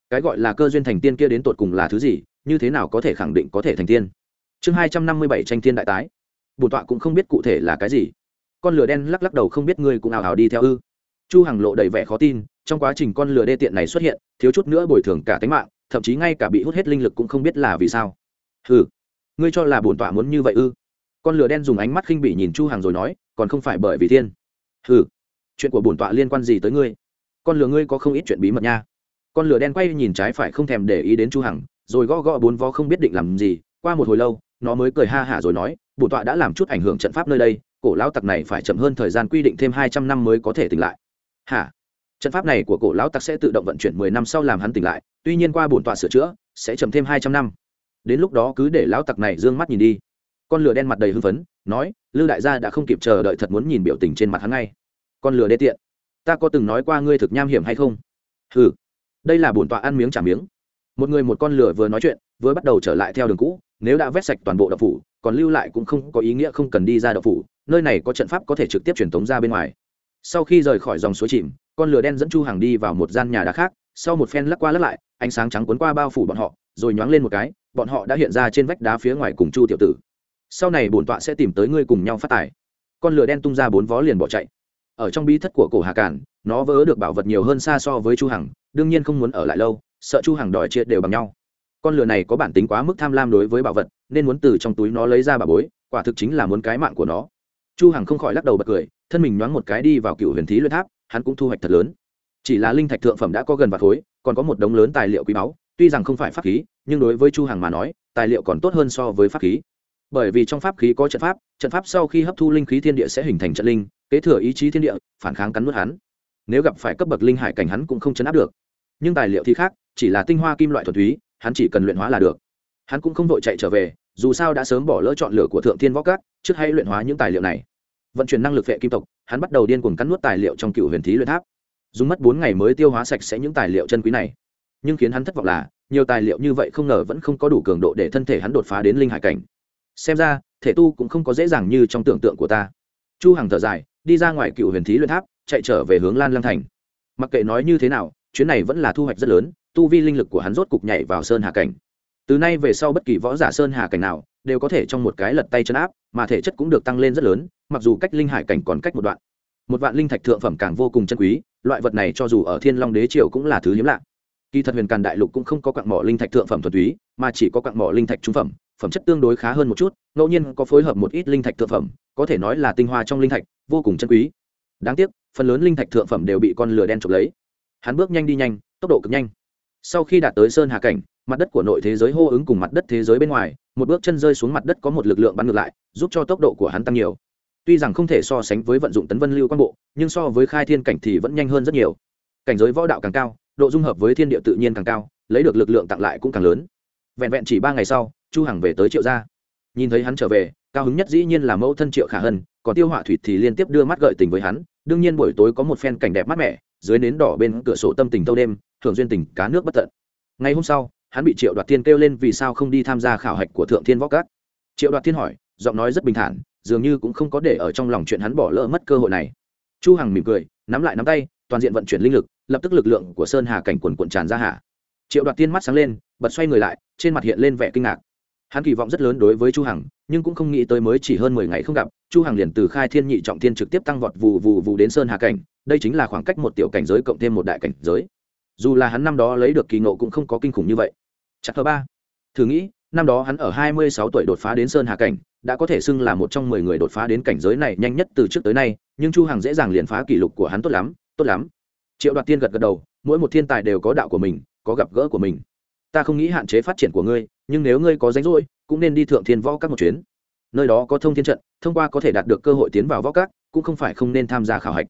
cái gọi là cơ duyên thành tiên kia đến tột cùng là thứ gì? Như thế nào có thể khẳng định có thể thành tiên? Chương hai trăm năm mươi bảy tranh tiên đại tái. Bổn tọa cũng không biết cụ thể là cái gì. Con lửa đen lắc lắc đầu không biết ngươi cũng ảo ảo đi theo ư. Chu hằng lộ đầy vẻ khó tin, trong quá trình con lửa đê tiện này xuất hiện, thiếu chút nữa bồi thường cả tính mạng, thậm chí ngay cả bị hút hết linh lực cũng không biết là vì sao. Hừ, ngươi cho là bổn tọa muốn như vậy ư? Con lửa đen dùng ánh mắt khinh bỉ nhìn chu hằng rồi nói, còn không phải bởi vì thiên. Hừ, chuyện của bổn tọa liên quan gì tới ngươi? Con lửa ngươi có không ít chuyện bí mật nha. Con lửa đen quay nhìn trái phải không thèm để ý đến chu hằng rồi gõ gõ bốn vó không biết định làm gì, qua một hồi lâu, nó mới cười ha hả rồi nói bổn tọa đã làm chút ảnh hưởng trận pháp nơi đây, cổ lão tặc này phải chậm hơn thời gian quy định thêm hai trăm năm mới có thể tỉnh lại. Hả? Trận pháp này của cổ lão tặc sẽ tự động vận chuyển mười năm sau làm hắn tỉnh lại, tuy nhiên qua bổn tọa sửa chữa, sẽ chậm thêm hai trăm năm. Đến lúc đó cứ để lão tặc này d mắt nhìn đi. Con lửa đen mặt đầy hưng phấn, nói, lư đại gia đã không kịp chờ đợi thật muốn nhìn biểu tình trên mặt hắn ngay. Con lửa đê tiện, ta có từng nói qua ngươi thực nham hiểm hay không? Ừ đây là bổn tọa ăn miếng trả miếng một người một con lửa vừa nói chuyện, vừa bắt đầu trở lại theo đường cũ, nếu đã vét sạch toàn bộ đậu phủ, còn lưu lại cũng không có ý nghĩa không cần đi ra đậu phủ, nơi này có trận pháp có thể trực tiếp truyền tống ra bên ngoài. Sau khi rời khỏi dòng suối chìm, con lửa đen dẫn chu hàng đi vào một gian nhà đá khác, sau một phen lắc qua lắc lại, ánh sáng trắng cuốn qua bao phủ bọn họ, rồi nhoáng lên một cái, bọn họ đã hiện ra trên vách đá phía ngoài cùng chu tiểu tử. Sau này bổn tọa sẽ tìm tới ngươi cùng nhau phát tài. Con lửa đen tung ra bốn vó liền bỏ chạy. Ở trong bí thất của cổ hà cản nó vỡ được bảo vật nhiều hơn xa so với chu hằng, đương nhiên không muốn ở lại lâu sợ chu hằng đòi chia đều bằng nhau. Con lừa này có bản tính quá mức tham lam đối với bảo vật, nên muốn từ trong túi nó lấy ra bà bối, quả thực chính là muốn cái mạng của nó. Chu hằng không khỏi lắc đầu bật cười, thân mình nhoáng một cái đi vào cựu huyền thí luyện tháp, hắn cũng thu hoạch thật lớn. Chỉ là linh thạch thượng phẩm đã có gần vạt khối, còn có một đống lớn tài liệu quý báu, tuy rằng không phải pháp khí, nhưng đối với chu hằng mà nói, tài liệu còn tốt hơn so với pháp khí. Bởi vì trong pháp khí có trận pháp trận pháp sau khi hấp thu linh khí thiên địa sẽ hình thành trận linh, kế thừa ý chí thiên địa, phản kháng cắn nuốt hắn. Nếu gặp phải cấp bậc linh hải cảnh hắn cũng không chấn áp được. Nhưng tài liệu thì khác chỉ là tinh hoa kim loại thuần túy, hắn chỉ cần luyện hóa là được. Hắn cũng không vội chạy trở về, dù sao đã sớm bỏ lỡ chọn lựa của thượng thiên võ cát trước hay luyện hóa những tài liệu này. Vận chuyển năng lực vệ kim tộc, hắn bắt đầu điên cuồng cắn nuốt tài liệu trong cựu huyền thí luyện tháp. Dùng mất bốn ngày mới tiêu hóa sạch sẽ những tài liệu chân quý này. Nhưng khiến hắn thất vọng là, nhiều tài liệu như vậy không ngờ vẫn không có đủ cường độ để thân thể hắn đột phá đến linh hải cảnh. Xem ra, thể tu cũng không có dễ dàng như trong tưởng tượng của ta. Chu hằng thở dài, đi ra ngoài cựu huyền thí luyện tháp, chạy trở về hướng lan lăng thành. Mặc kệ nói như thế nào, chuyến này vẫn là thu hoạch rất lớn tu vi linh lực của hắn rốt cục nhảy vào sơn hà cảnh. Từ nay về sau bất kỳ võ giả sơn hà cảnh nào đều có thể trong một cái lật tay chân áp, mà thể chất cũng được tăng lên rất lớn, mặc dù cách linh hải cảnh còn cách một đoạn. Một vạn linh thạch thượng phẩm càng vô cùng chân quý, loại vật này cho dù ở thiên long đế triều cũng là thứ hiếm lạ. Kỳ thật huyền càn đại lục cũng không có quặng mỏ linh thạch thượng phẩm thuần túy, mà chỉ có quặng mỏ linh thạch trung phẩm phẩm chất tương đối khá hơn một chút, ngẫu nhiên có phối hợp một ít linh thạch thượng phẩm, có thể nói là tinh hoa trong linh thạch, vô cùng chân quý. Đáng tiếc, phần lớn linh thạch thượng phẩm đều bị con lửa đen trộm lấy. Hắn bước nhanh đi nhanh, tốc độ cực nhanh sau khi đạt tới sơn hà cảnh, mặt đất của nội thế giới hô ứng cùng mặt đất thế giới bên ngoài, một bước chân rơi xuống mặt đất có một lực lượng bắn ngược lại, giúp cho tốc độ của hắn tăng nhiều. Tuy rằng không thể so sánh với vận dụng tấn vân lưu quan bộ, nhưng so với khai thiên cảnh thì vẫn nhanh hơn rất nhiều. Cảnh giới võ đạo càng cao, độ dung hợp với thiên địa tự nhiên càng cao, lấy được lực lượng tặng lại cũng càng lớn. Vẹn vẹn chỉ ba ngày sau, chu hằng về tới triệu gia. Nhìn thấy hắn trở về, cao hứng nhất dĩ nhiên là mẫu thân triệu khả hân, còn tiêu họa thủy thì liên tiếp đưa mắt gợi tình với hắn. Đương nhiên buổi tối có một phen cảnh đẹp mát mẻ, dưới nến đỏ bên cửa sổ tâm tình thâu đêm thường duyên tình cá nước bất tận. Ngày hôm sau, hắn bị triệu đoạt thiên kêu lên vì sao không đi tham gia khảo hạch của thượng thiên võ cát triệu đoạt thiên hỏi, giọng nói rất bình thản, dường như cũng không có để ở trong lòng chuyện hắn bỏ lỡ mất cơ hội này. Chu hằng mỉm cười, nắm lại nắm tay, toàn diện vận chuyển linh lực, lập tức lực lượng của sơn hà cảnh quần cuộn tràn ra hạ. Triệu đoạt tiên mắt sáng lên, bật xoay người lại, trên mặt hiện lên vẻ kinh ngạc. Hắn kỳ vọng rất lớn đối với chu hằng, nhưng cũng không nghĩ tới mới chỉ hơn 10 ngày không gặp, chu hằng liền từ khai thiên nhị trọng thiên trực tiếp tăng vọt vù vù vù đến sơn hà cảnh, đây chính là khoảng cách một tiểu cảnh giới cộng thêm một đại cảnh giới dù là hắn năm đó lấy được kỳ ngộ cũng không có kinh khủng như vậy. Chắc thứ ba. Thử nghĩ, năm đó hắn ở 26 tuổi đột phá đến sơn hà cảnh, đã có thể xưng là một trong 10 người đột phá đến cảnh giới này nhanh nhất từ trước tới nay, nhưng chu hằng dễ dàng liền phá kỷ lục của hắn tốt lắm tốt lắm. Triệu đoạt tiên gật gật đầu, mỗi một thiên tài đều có đạo của mình, có gặp gỡ của mình. Ta không nghĩ hạn chế phát triển của ngươi, nhưng nếu ngươi có rảnh rỗi, cũng nên đi thượng thiên võ các một chuyến. Nơi đó có thông thiên trận, thông qua có thể đạt được cơ hội tiến vào võ các, cũng không phải không nên tham gia khảo hạch.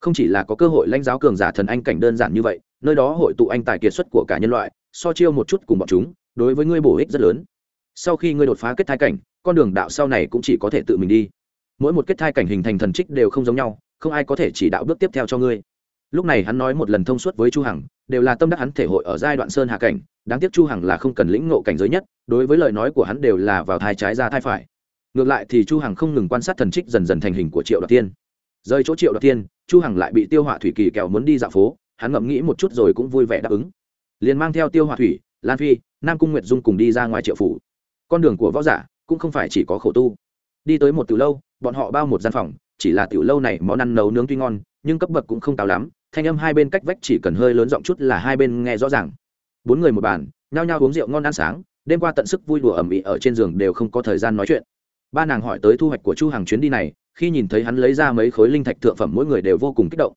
Không chỉ là có cơ hội lãnh giáo cường giả thần anh cảnh đơn giản như vậy nơi đó hội tụ anh tài kiệt xuất của cả nhân loại, so chiêu một chút cùng bọn chúng, đối với ngươi bổ ích rất lớn. Sau khi ngươi đột phá kết thai cảnh, con đường đạo sau này cũng chỉ có thể tự mình đi. Mỗi một kết thai cảnh hình thành thần trích đều không giống nhau, không ai có thể chỉ đạo bước tiếp theo cho ngươi. Lúc này hắn nói một lần thông suốt với chu hằng, đều là tâm đắc hắn thể hội ở giai đoạn sơn hạ cảnh, đáng tiếc chu hằng là không cần lĩnh ngộ cảnh giới nhất, đối với lời nói của hắn đều là vào thai trái ra thai phải. Ngược lại thì chu hằng không ngừng quan sát thần trích dần dần thành hình của triệu đoạt tiên. Rơi chỗ triệu đoạt tiên, chu hằng lại bị tiêu hỏa thủy kỳ kẹo muốn đi dạo phố hắn ngẫm nghĩ một chút rồi cũng vui vẻ đáp ứng. Liền mang theo tiêu hòa thủy, lan phi, nam cung nguyệt dung cùng đi ra ngoài triệu phủ. Con đường của võ giả cũng không phải chỉ có khổ tu. Đi tới một từ lâu, bọn họ bao một gian phòng, chỉ là tiểu lâu này món ăn nấu nướng tuy ngon, nhưng cấp bậc cũng không cao lắm, thanh âm hai bên cách vách chỉ cần hơi lớn giọng chút là hai bên nghe rõ ràng. Bốn người một bàn, nhao nhao uống rượu ngon ăn sáng, đêm qua tận sức vui đùa ẩm ĩ ở trên giường đều không có thời gian nói chuyện. Ba nàng hỏi tới thu hoạch của chu hàng chuyến đi này, khi nhìn thấy hắn lấy ra mấy khối linh thạch thượng phẩm mỗi người đều vô cùng kích động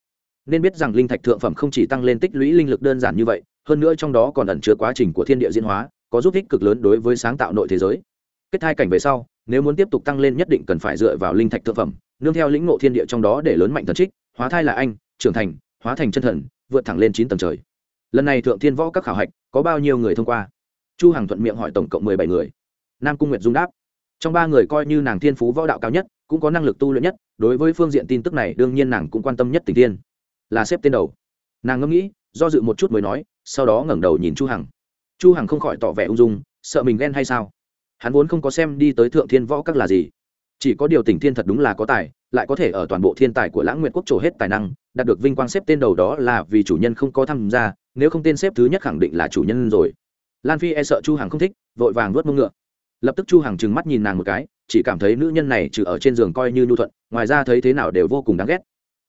nên biết rằng linh thạch thượng phẩm không chỉ tăng lên tích lũy linh lực đơn giản như vậy, hơn nữa trong đó còn ẩn chứa quá trình của thiên địa diễn hóa, có giúp ích cực lớn đối với sáng tạo nội thế giới. Kết thai cảnh về sau, nếu muốn tiếp tục tăng lên nhất định cần phải dựa vào linh thạch thượng phẩm, nương theo lĩnh ngộ thiên địa trong đó để lớn mạnh thần trích, hóa thai là anh, trưởng thành, hóa thành chân thần, vượt thẳng lên chín tầng trời. Lần này thượng thiên võ các khảo hạch, có bao nhiêu người thông qua? Chu hằng thuận miệng hỏi tổng cộng mười bảy người. Nam cung nguyệt dung đáp. Trong ba người coi như nàng thiên phú võ đạo cao nhất, cũng có năng lực tu luyện nhất, đối với phương diện tin tức này, đương nhiên nàng cũng quan tâm nhất tình tiên là xếp tên đầu. Nàng ngẫm nghĩ, do dự một chút mới nói, sau đó ngẩng đầu nhìn chu hằng. Chu hằng không khỏi tỏ vẻ ung dung, sợ mình ghen hay sao? Hắn vốn không có xem đi tới thượng thiên võ các là gì. Chỉ có điều tỉnh thiên thật đúng là có tài, lại có thể ở toàn bộ thiên tài của lãng nguyệt quốc trổ hết tài năng, đạt được vinh quang xếp tên đầu đó là vì chủ nhân không có tham gia, nếu không tên xếp thứ nhất khẳng định là chủ nhân rồi. Lan phi e sợ chu hằng không thích, vội vàng nuốt mông ngựa. Lập tức chu hằng trừng mắt nhìn nàng một cái, chỉ cảm thấy nữ nhân này trừ ở trên giường coi như nhu thuận, ngoài ra thấy thế nào đều vô cùng đáng ghét.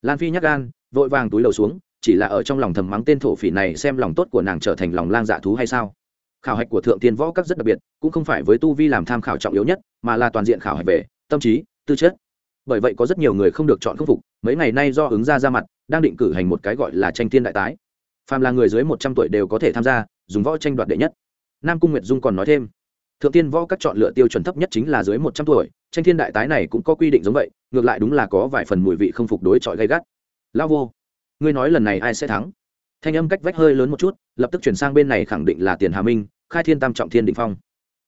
Lan phi nhắc gan vội vàng túi đầu xuống, chỉ là ở trong lòng thầm mắng tên thổ phỉ này xem lòng tốt của nàng trở thành lòng lang dạ thú hay sao. Khảo hạch của thượng tiên võ các rất đặc biệt, cũng không phải với tu vi làm tham khảo trọng yếu nhất, mà là toàn diện khảo hạch về tâm trí, tư chất. Bởi vậy có rất nhiều người không được chọn khắc phục, mấy ngày nay do ứng ra ra mặt, đang định cử hành một cái gọi là tranh tiên đại tái. Phàm là người dưới một trăm tuổi đều có thể tham gia, dùng võ tranh đoạt đệ nhất. Nam cung nguyệt dung còn nói thêm, thượng tiên võ các chọn lựa tiêu chuẩn thấp nhất chính là dưới một trăm tuổi, tranh thiên đại tái này cũng có quy định giống vậy, ngược lại đúng là có vài phần mùi vị không phục đối chọi gay gắt lao vô. Ngươi nói lần này ai sẽ thắng? Thanh âm cách vách hơi lớn một chút, lập tức chuyển sang bên này khẳng định là tiền hà minh, khai thiên tam trọng thiên định phong.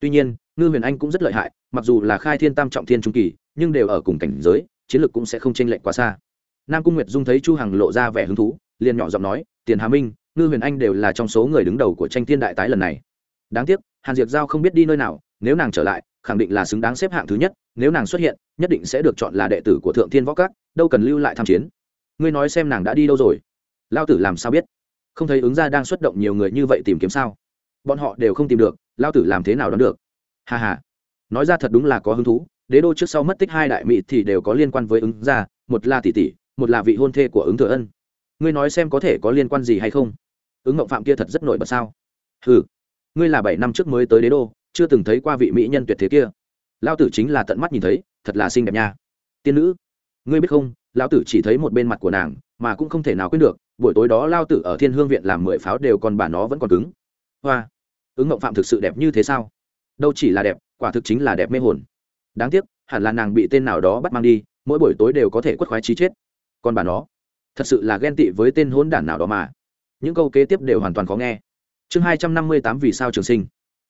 Tuy nhiên, ngư huyền anh cũng rất lợi hại, mặc dù là khai thiên tam trọng thiên trung kỳ, nhưng đều ở cùng cảnh giới, chiến lược cũng sẽ không tranh lệch quá xa. Nam cung nguyệt dung thấy chu hằng lộ ra vẻ hứng thú, liền nhỏ giọng nói, tiền hà minh, ngư huyền anh đều là trong số người đứng đầu của tranh thiên đại tái lần này. Đáng tiếc, hàn diệp giao không biết đi nơi nào, nếu nàng trở lại, khẳng định là xứng đáng xếp hạng thứ nhất, nếu nàng xuất hiện, nhất định sẽ được chọn là đệ tử của thượng thiên võ các, đâu cần lưu lại tham chiến ngươi nói xem nàng đã đi đâu rồi? Lao tử làm sao biết? Không thấy ứng ra đang xuất động nhiều người như vậy tìm kiếm sao? Bọn họ đều không tìm được, lao tử làm thế nào đón được? Hà hà nói ra thật đúng là có hứng thú, đế đô trước sau mất tích hai đại mỹ thì đều có liên quan với ứng gia, một là tỷ tỷ, một là vị hôn thê của ứng thừa ân. Ngươi nói xem có thể có liên quan gì hay không? Ứng ngộng phạm kia thật rất nổi bật sao? Ừ ngươi là bảy năm trước mới tới đế đô, chưa từng thấy qua vị mỹ nhân tuyệt thế kia. Lao tử chính là tận mắt nhìn thấy, thật là xinh đẹp nha. Tiên nữ, ngươi biết không lao tử chỉ thấy một bên mặt của nàng, mà cũng không thể nào quên được, buổi tối đó lao tử ở thiên hương viện làm mười pháo đều còn bà nó vẫn còn cứng. Hoa, ứng mộng phạm thực sự đẹp như thế sao? Đâu chỉ là đẹp, quả thực chính là đẹp mê hồn. Đáng tiếc, hẳn là nàng bị tên nào đó bắt mang đi, mỗi buổi tối đều có thể quất khoái trí chết. Còn bà nó, thật sự là ghen tị với tên hôn đản nào đó mà. Những câu kế tiếp đều hoàn toàn khó nghe. Chương hai trăm năm mươi tám vì sao trường sinh.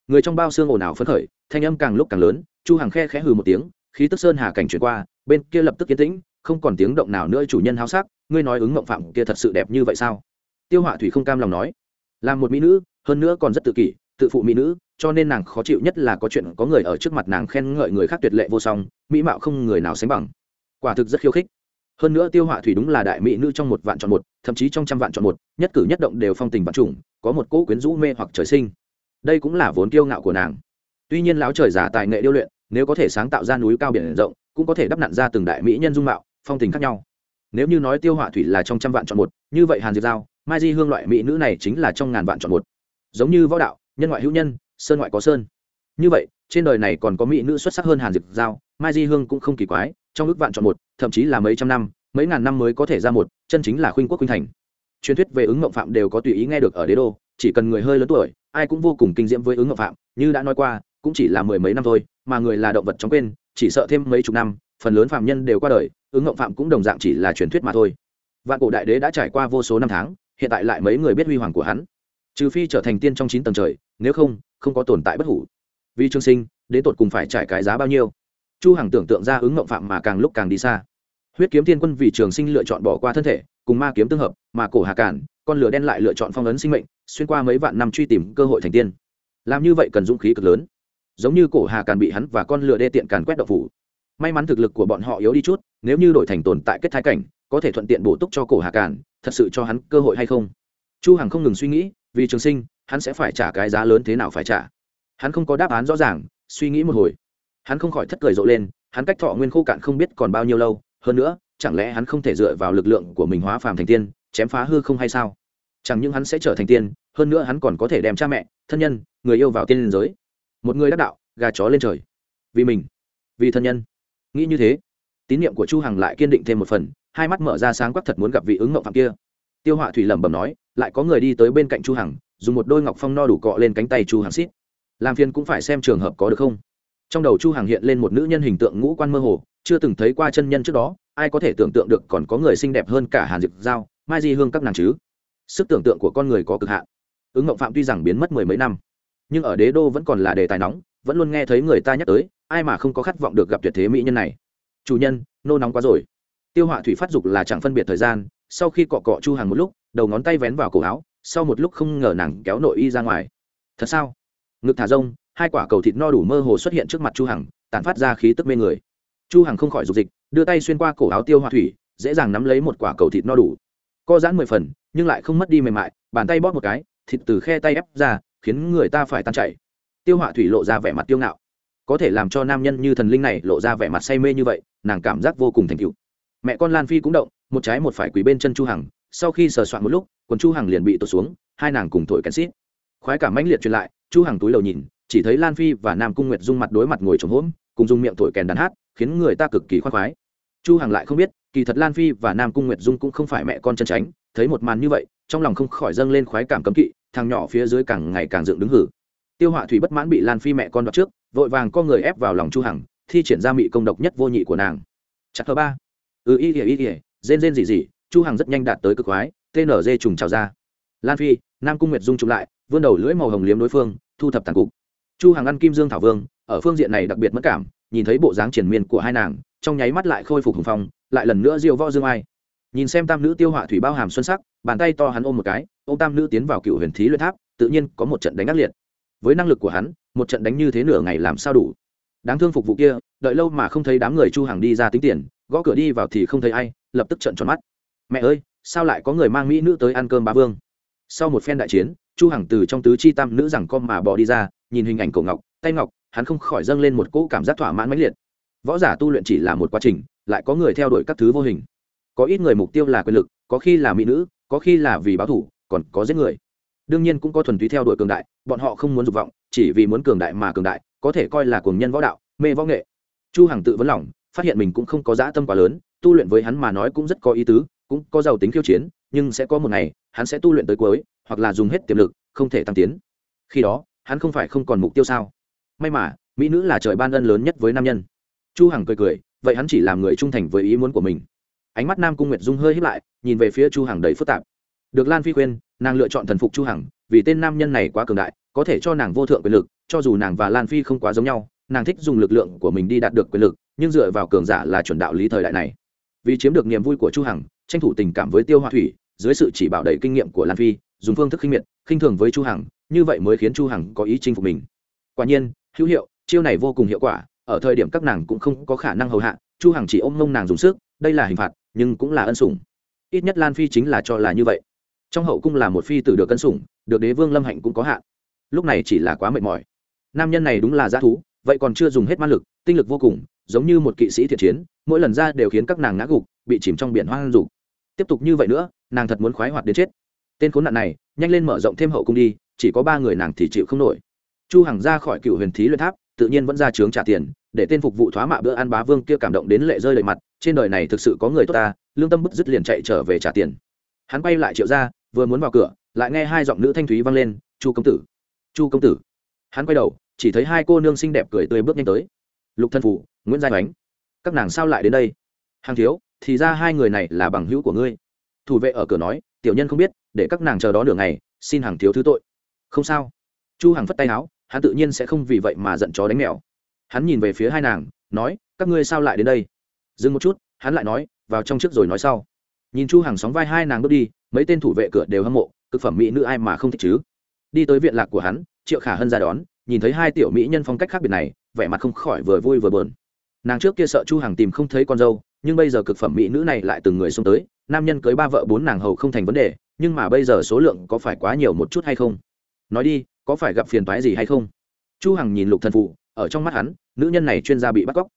Người trong bao xương ồn ào phấn khởi, thanh âm càng lúc càng lớn, chu hàng khe khẽ hừ một tiếng, khí tức sơn hà cảnh chuyển qua, bên kia lập tức yên tĩnh không còn tiếng động nào nữa chủ nhân háo sắc, ngươi nói ứng mộng phạm kia thật sự đẹp như vậy sao? Tiêu họa thủy không cam lòng nói. Là một mỹ nữ, hơn nữa còn rất tự kỷ, tự phụ mỹ nữ, cho nên nàng khó chịu nhất là có chuyện có người ở trước mặt nàng khen ngợi người khác tuyệt lệ vô song, mỹ mạo không người nào sánh bằng. Quả thực rất khiêu khích. Hơn nữa tiêu họa thủy đúng là đại mỹ nữ trong một vạn chọn một, thậm chí trong trăm vạn chọn một, nhất cử nhất động đều phong tình vạn trùng, có một cỗ quyến rũ mê hoặc trời sinh. Đây cũng là vốn kiêu ngạo của nàng. Tuy nhiên láo trời giả tài nghệ điêu luyện, nếu có thể sáng tạo ra núi cao biển rộng, cũng có thể đắp nặn ra từng đại mỹ nhân dung mạo phong tình khác nhau. Nếu như nói tiêu họa thủy là trong trăm vạn chọn một, như vậy hàn diệp giao, mai di hương loại mỹ nữ này chính là trong ngàn vạn chọn một. Giống như võ đạo, nhân ngoại hữu nhân, sơn ngoại có sơn. Như vậy, trên đời này còn có mỹ nữ xuất sắc hơn hàn diệp giao, mai di hương cũng không kỳ quái, trong ước vạn chọn một, thậm chí là mấy trăm năm, mấy ngàn năm mới có thể ra một, chân chính là khuynh quốc khuynh thành. Truyền thuyết về ứng ngộng phạm đều có tùy ý nghe được ở đế đô, chỉ cần người hơi lớn tuổi, ai cũng vô cùng kinh diễm với ứng ngộng phạm, như đã nói qua, cũng chỉ là mười mấy năm thôi, mà người là động vật chóng quên, chỉ sợ thêm mấy chục năm phần lớn phạm nhân đều qua đời, ứng ngộng phạm cũng đồng dạng chỉ là truyền thuyết mà thôi. Vạn cổ đại đế đã trải qua vô số năm tháng, hiện tại lại mấy người biết huy hoàng của hắn. Trừ phi trở thành tiên trong chín tầng trời, nếu không không có tồn tại bất hủ. Vì trương sinh, đến tột cùng phải trải cái giá bao nhiêu? Chu hằng tưởng tượng ra ứng ngộng phạm mà càng lúc càng đi xa. Huyết kiếm thiên quân vì trường sinh lựa chọn bỏ qua thân thể, cùng ma kiếm tương hợp, mà cổ hà cản, con lửa đen lại lựa chọn phong ấn sinh mệnh, xuyên qua mấy vạn năm truy tìm cơ hội thành tiên. Làm như vậy cần dũng khí cực lớn. Giống như cổ hà càn bị hắn và con lừa đê tiện càn quét độc phủ may mắn thực lực của bọn họ yếu đi chút nếu như đổi thành tồn tại kết thái cảnh có thể thuận tiện bổ túc cho cổ hà cản, thật sự cho hắn cơ hội hay không? Chu hằng không ngừng suy nghĩ vì trường sinh hắn sẽ phải trả cái giá lớn thế nào phải trả? Hắn không có đáp án rõ ràng suy nghĩ một hồi. Hắn không khỏi thất cười rộ lên hắn cách thọ nguyên khô cạn không biết còn bao nhiêu lâu hơn nữa chẳng lẽ hắn không thể dựa vào lực lượng của mình hóa phàm thành tiên chém phá hư không hay sao? Chẳng những hắn sẽ trở thành tiên hơn nữa hắn còn có thể đem cha mẹ thân nhân người yêu vào tiên liên giới. Một người đắc đạo gà chó lên trời. Vì mình vì thân nhân nghĩ như thế, tín nhiệm của chu hằng lại kiên định thêm một phần, hai mắt mở ra sáng quắc thật muốn gặp vị ứng ngộng phạm kia. Tiêu họa thủy lẩm bẩm nói, lại có người đi tới bên cạnh chu hằng, dùng một đôi ngọc phong no đủ cọ lên cánh tay chu hằng xít. Làm phiền cũng phải xem trường hợp có được không? Trong đầu chu hằng hiện lên một nữ nhân hình tượng ngũ quan mơ hồ, chưa từng thấy qua chân nhân trước đó, ai có thể tưởng tượng được còn có người xinh đẹp hơn cả hàn diệp giao, mai di hương các nàng chứ? Sức tưởng tượng của con người có cực hạn. Ứng ngộng phạm tuy rằng biến mất mười mấy năm, nhưng ở đế đô vẫn còn là đề tài nóng, vẫn luôn nghe thấy người ta nhắc tới ai mà không có khát vọng được gặp tuyệt thế mỹ nhân này? Chủ nhân, nô nóng quá rồi. Tiêu họa thủy phát dục là chẳng phân biệt thời gian, sau khi cọ cọ chu hàng một lúc, đầu ngón tay vén vào cổ áo, sau một lúc không ngờ nàng kéo nội y ra ngoài. Thật sao? Ngực thả rông, hai quả cầu thịt no đủ mơ hồ xuất hiện trước mặt chu hằng, tản phát ra khí tức mê người. Chu hằng không khỏi dục dịch, đưa tay xuyên qua cổ áo tiêu họa thủy, dễ dàng nắm lấy một quả cầu thịt no đủ. Co giãn mười phần, nhưng lại không mất đi mềm mại, bàn tay bóp một cái, thịt từ khe tay ép ra, khiến người ta phải tan chảy. Tiêu họa thủy lộ ra vẻ mặt tiêu ngạo có thể làm cho nam nhân như thần linh này lộ ra vẻ mặt say mê như vậy, nàng cảm giác vô cùng thành cựu mẹ con lan phi cũng động, một trái một phải quỳ bên chân chu hằng, sau khi sờ soạn một lúc, quần chu hằng liền bị tụt xuống, hai nàng cùng thổi kén xít. Khoái cảm mãnh liệt truyền lại, chu hằng túi đầu nhìn, chỉ thấy lan phi và nam cung nguyệt dung mặt đối mặt ngồi trống hỗn cùng dùng miệng thổi kèn đàn hát, khiến người ta cực kỳ khoan khoái. Chu hằng lại không biết, kỳ thật lan phi và nam cung nguyệt dung cũng không phải mẹ con chân tránh, thấy một màn như vậy, trong lòng không khỏi dâng lên khoái cảm cấm kỵ, thằng nhỏ phía dưới càng ngày càng dựng đứng hử tiêu họa thủy bất mãn bị lan phi mẹ con đoạt trước, vội vàng con người ép vào lòng chu hằng, thi triển ra mị công độc nhất vô nhị của nàng. Chặt thơ ba. Ừ y ỉa y ỉa rên rên gì gì chu hằng rất nhanh đạt tới cực khoái tnz trùng trào ra. Lan phi, nam cung nguyệt dung trùng lại, vươn đầu lưỡi màu hồng liếm đối phương, thu thập tàn cục. Chu hằng ăn kim dương thảo vương, ở phương diện này đặc biệt mất cảm, nhìn thấy bộ dáng triển miên của hai nàng, trong nháy mắt lại khôi phục hùng phong, lại lần nữa diêu võ dương ai. Nhìn xem tam nữ tiêu họa thủy bao hàm xuân sắc, bàn tay to hắn ôm một cái ô tam nữ tiến vào cựu huyền thí luyện tháp, tự nhiên có một trận đánh ác liệt với năng lực của hắn, một trận đánh như thế nửa ngày làm sao đủ. Đáng thương phục vụ kia, đợi lâu mà không thấy đám người chu hàng đi ra tính tiền, gõ cửa đi vào thì không thấy ai, lập tức trận tròn mắt. Mẹ ơi, sao lại có người mang mỹ nữ tới ăn cơm ba vương? Sau một phen đại chiến, chu hằng từ trong tứ chi tam nữ rằng con mà bỏ đi ra, nhìn hình ảnh cổ ngọc, tay ngọc, hắn không khỏi dâng lên một cỗ cảm giác thỏa mãn mãnh liệt. Võ giả tu luyện chỉ là một quá trình, lại có người theo đuổi các thứ vô hình. Có ít người mục tiêu là quyền lực, có khi là mỹ nữ, có khi là vì báo thủ, còn có giết người đương nhiên cũng có thuần túy theo đuổi cường đại, bọn họ không muốn dục vọng, chỉ vì muốn cường đại mà cường đại, có thể coi là cuồng nhân võ đạo, mê võ nghệ. Chu hằng tự vấn lòng, phát hiện mình cũng không có dã tâm quá lớn, tu luyện với hắn mà nói cũng rất có ý tứ, cũng có giàu tính khiêu chiến, nhưng sẽ có một ngày, hắn sẽ tu luyện tới cuối, hoặc là dùng hết tiềm lực, không thể tăng tiến. Khi đó, hắn không phải không còn mục tiêu sao? May mà, mỹ nữ là trời ban ân lớn nhất với nam nhân. Chu hằng cười cười, vậy hắn chỉ làm người trung thành với ý muốn của mình. Ánh mắt nam cung nguyệt dung hơi hít lại, nhìn về phía chu hằng đầy phức tạp. Được lan phi khuyên nàng lựa chọn thần phục chu hằng, vì tên nam nhân này quá cường đại, có thể cho nàng vô thượng quyền lực, cho dù nàng và lan phi không quá giống nhau, nàng thích dùng lực lượng của mình đi đạt được quyền lực, nhưng dựa vào cường giả là chuẩn đạo lý thời đại này. Vì chiếm được niềm vui của chu hằng, tranh thủ tình cảm với tiêu hoa thủy, dưới sự chỉ bảo đầy kinh nghiệm của lan phi, dùng phương thức khinh miệt, khinh thường với chu hằng, như vậy mới khiến chu hằng có ý chinh phục mình. Quả nhiên, hữu hiệu, chiêu này vô cùng hiệu quả, ở thời điểm các nàng cũng không có khả năng hầu hạ, chu hằng chỉ ôm mông nàng dùng sức, đây là hình phạt, nhưng cũng là ân sủng. Ít nhất lan phi chính là cho là như vậy trong hậu cung là một phi tử được cân sủng, được đế vương lâm hạnh cũng có hạn. Lúc này chỉ là quá mệt mỏi. Nam nhân này đúng là g thú, vậy còn chưa dùng hết ma lực, tinh lực vô cùng, giống như một kỵ sĩ thiện chiến, mỗi lần ra đều khiến các nàng ngã gục, bị chìm trong biển hoang dục. Tiếp tục như vậy nữa, nàng thật muốn khoái hoạt đến chết. Tên khốn nạn này, nhanh lên mở rộng thêm hậu cung đi, chỉ có ba người nàng thì chịu không nổi. Chu hằng ra khỏi cựu huyền thí luyện tháp, tự nhiên vẫn ra trướng trả tiền, để tên phục vụ thoá mạ bữa ăn bá vương kia cảm động đến lệ rơi đầy mặt, trên đời này thực sự có người tốt ta, lương tâm bứt dứt liền chạy trở về trả tiền hắn quay lại triệu ra vừa muốn vào cửa, lại nghe hai giọng nữ thanh thúy vang lên, chu công tử, chu công tử. Hắn quay đầu, chỉ thấy hai cô nương xinh đẹp cười tươi bước nhanh tới. Lục thân phủ, nguyễn giai ánh, các nàng sao lại đến đây? Hàng thiếu, thì ra hai người này là bằng hữu của ngươi. Thủ vệ ở cửa nói, tiểu nhân không biết, để các nàng chờ đó nửa ngày, xin hàng thiếu thứ tội. Không sao. Chu hàng phất tay áo hắn tự nhiên sẽ không vì vậy mà giận chó đánh mèo. Hắn nhìn về phía hai nàng, nói, các ngươi sao lại đến đây? Dừng một chút, hắn lại nói, vào trong trước rồi nói sau nhìn chu hàng sóng vai hai nàng bước đi, mấy tên thủ vệ cửa đều hâm mộ, cực phẩm mỹ nữ ai mà không thích chứ? Đi tới viện lạc của hắn, triệu khả hân ra đón, nhìn thấy hai tiểu mỹ nhân phong cách khác biệt này, vẻ mặt không khỏi vừa vui vừa bờn nàng trước kia sợ chu hằng tìm không thấy con dâu, nhưng bây giờ cực phẩm mỹ nữ này lại từng người xông tới, nam nhân cưới ba vợ bốn nàng hầu không thành vấn đề, nhưng mà bây giờ số lượng có phải quá nhiều một chút hay không? Nói đi, có phải gặp phiền toái gì hay không? Chu hằng nhìn lục thần phụ ở trong mắt hắn, nữ nhân này chuyên gia bị bắt cóc.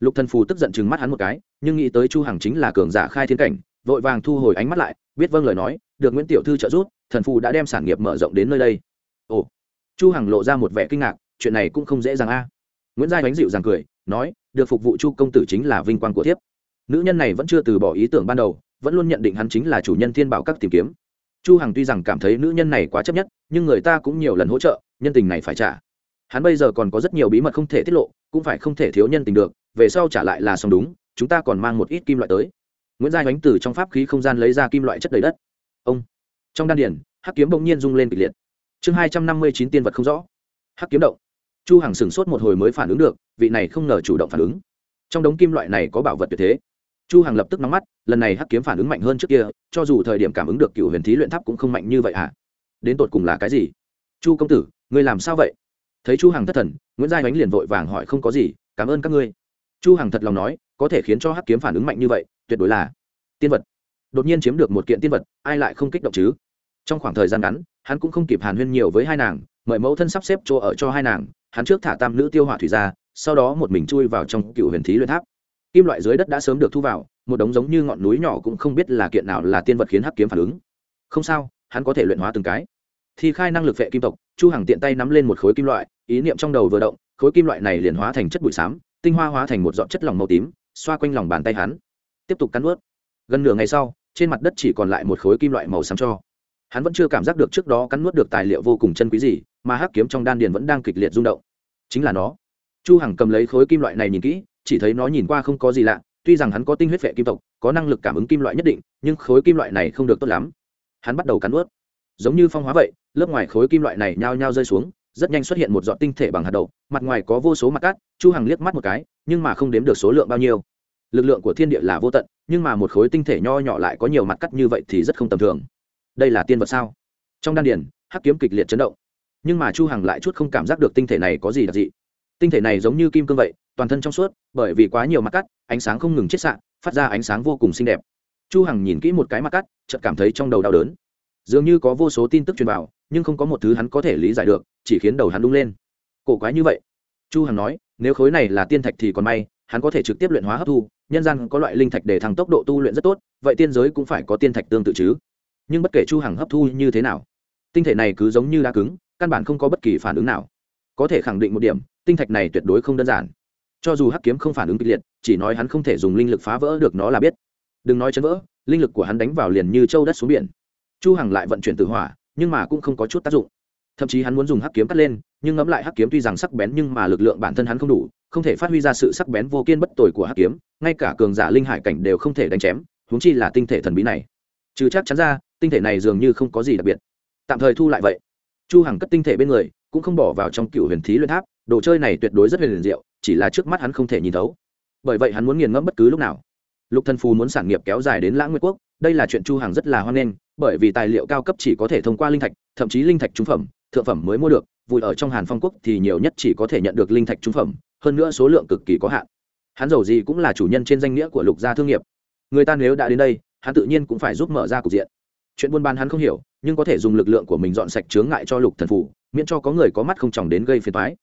Lục thần phù tức giận chừng mắt hắn một cái, nhưng nghĩ tới chu hằng chính là cường giả khai thiên cảnh vội vàng thu hồi ánh mắt lại, biết vâng lời nói, được nguyễn tiểu thư trợ giúp, thần phù đã đem sản nghiệp mở rộng đến nơi đây. Ồ, chu hằng lộ ra một vẻ kinh ngạc, chuyện này cũng không dễ dàng a. Nguyễn giai bánh dịu dàng cười, nói, được phục vụ chu công tử chính là vinh quang của thiếp. Nữ nhân này vẫn chưa từ bỏ ý tưởng ban đầu, vẫn luôn nhận định hắn chính là chủ nhân thiên bảo các tìm kiếm. Chu hằng tuy rằng cảm thấy nữ nhân này quá chấp nhất, nhưng người ta cũng nhiều lần hỗ trợ, nhân tình này phải trả. Hắn bây giờ còn có rất nhiều bí mật không thể tiết lộ, cũng phải không thể thiếu nhân tình được, về sau trả lại là xong đúng, chúng ta còn mang một ít kim loại tới nguyễn giai Ánh từ trong pháp khí không gian lấy ra kim loại chất đầy đất ông trong đan điển hắc kiếm bỗng nhiên rung lên kịch liệt chương hai trăm năm mươi chín tiên vật không rõ hắc kiếm động chu hằng sửng sốt một hồi mới phản ứng được vị này không ngờ chủ động phản ứng trong đống kim loại này có bảo vật tuyệt thế chu hằng lập tức nắm mắt lần này hắc kiếm phản ứng mạnh hơn trước kia cho dù thời điểm cảm ứng được cựu huyền thí luyện tháp cũng không mạnh như vậy à đến tột cùng là cái gì chu công tử ngươi làm sao vậy thấy chu hằng thất thần nguyễn giai ánh liền vội vàng hỏi không có gì cảm ơn các ngươi chu hằng thật lòng nói có thể khiến cho hắc kiếm phản ứng mạnh như vậy tuyệt đối là tiên vật. Đột nhiên chiếm được một kiện tiên vật, ai lại không kích động chứ? Trong khoảng thời gian ngắn, hắn cũng không kịp hàn huyên nhiều với hai nàng, mời mẫu thân sắp xếp chỗ ở cho hai nàng, hắn trước thả tam nữ tiêu hỏa thủy ra, sau đó một mình chui vào trong cựu huyền thí luyện tháp. Kim loại dưới đất đã sớm được thu vào, một đống giống như ngọn núi nhỏ cũng không biết là kiện nào là tiên vật khiến hắc kiếm phản ứng. Không sao, hắn có thể luyện hóa từng cái. Thì khai năng lực vệ kim tộc, chu hằng tiện tay nắm lên một khối kim loại, ý niệm trong đầu vừa động, khối kim loại này liền hóa thành chất bụi xám, tinh hoa hóa thành một giọt chất lỏng màu tím, xoa quanh lòng bàn tay hắn tiếp tục cắn ướt gần nửa ngày sau, trên mặt đất chỉ còn lại một khối kim loại màu xám cho. Hắn vẫn chưa cảm giác được trước đó cắn nuốt được tài liệu vô cùng chân quý gì, mà hắc kiếm trong đan điền vẫn đang kịch liệt rung động. Chính là nó. Chu hằng cầm lấy khối kim loại này nhìn kỹ, chỉ thấy nó nhìn qua không có gì lạ, tuy rằng hắn có tinh huyết vệ kim tộc, có năng lực cảm ứng kim loại nhất định, nhưng khối kim loại này không được tốt lắm. Hắn bắt đầu cắn nuốt. giống như phong hóa vậy, lớp ngoài khối kim loại này nhao nhao rơi xuống, rất nhanh xuất hiện một giọt tinh thể bằng hạt đậu, mặt ngoài có vô số mặt cát, chu hằng liếc mắt một cái, nhưng mà không đếm được số lượng bao nhiêu lực lượng của thiên địa là vô tận, nhưng mà một khối tinh thể nho nhỏ lại có nhiều mặt cắt như vậy thì rất không tầm thường. Đây là tiên vật sao? Trong đan điền, hắc kiếm kịch liệt chấn động. Nhưng mà chu hằng lại chút không cảm giác được tinh thể này có gì đặc dị. Tinh thể này giống như kim cương vậy, toàn thân trong suốt, bởi vì quá nhiều mặt cắt, ánh sáng không ngừng chết sạn phát ra ánh sáng vô cùng xinh đẹp. Chu hằng nhìn kỹ một cái mặt cắt, chợt cảm thấy trong đầu đau đớn. Dường như có vô số tin tức truyền vào, nhưng không có một thứ hắn có thể lý giải được, chỉ khiến đầu hắn đung lên. Cổ quái như vậy. Chu hằng nói, nếu khối này là tiên thạch thì còn may, hắn có thể trực tiếp luyện hóa hấp thu nhân gian có loại linh thạch để thăng tốc độ tu luyện rất tốt, vậy tiên giới cũng phải có tiên thạch tương tự chứ. Nhưng bất kể chu hằng hấp thu như thế nào, tinh thể này cứ giống như đá cứng, căn bản không có bất kỳ phản ứng nào. Có thể khẳng định một điểm, tinh thạch này tuyệt đối không đơn giản. Cho dù hắc kiếm không phản ứng kịch liệt, chỉ nói hắn không thể dùng linh lực phá vỡ được nó là biết. Đừng nói chấn vỡ, linh lực của hắn đánh vào liền như châu đất xuống biển. Chu hằng lại vận chuyển từ hỏa, nhưng mà cũng không có chút tác dụng. Thậm chí hắn muốn dùng hắc kiếm cắt lên, nhưng ngẫm lại hắc kiếm tuy rằng sắc bén nhưng mà lực lượng bản thân hắn không đủ không thể phát huy ra sự sắc bén vô kiên bất tồi của hắc kiếm, ngay cả cường giả linh hải cảnh đều không thể đánh chém, huống chi là tinh thể thần bí này. Trừ chắc chắn ra, tinh thể này dường như không có gì đặc biệt. Tạm thời thu lại vậy. Chu hằng cất tinh thể bên người, cũng không bỏ vào trong cựu huyền thí luyện tháp, đồ chơi này tuyệt đối rất huyền diệu, chỉ là trước mắt hắn không thể nhìn thấu. Bởi vậy hắn muốn nghiền ngẫm bất cứ lúc nào. Lục thần phù muốn sản nghiệp kéo dài đến lãng nguyệt quốc, đây là chuyện chu hằng rất là hoan nghênh, bởi vì tài liệu cao cấp chỉ có thể thông qua linh thạch, thậm chí linh thạch trung phẩm, thượng phẩm mới mua được vùi ở trong hàn phong quốc thì nhiều nhất chỉ có thể nhận được linh thạch trung phẩm hơn nữa số lượng cực kỳ có hạn. Hắn giàu gì cũng là chủ nhân trên danh nghĩa của lục gia thương nghiệp. Người ta nếu đã đến đây, hắn tự nhiên cũng phải giúp mở ra cục diện. Chuyện buôn bán hắn không hiểu, nhưng có thể dùng lực lượng của mình dọn sạch chướng ngại cho lục thần phủ, miễn cho có người có mắt không chồng đến gây phiền toái.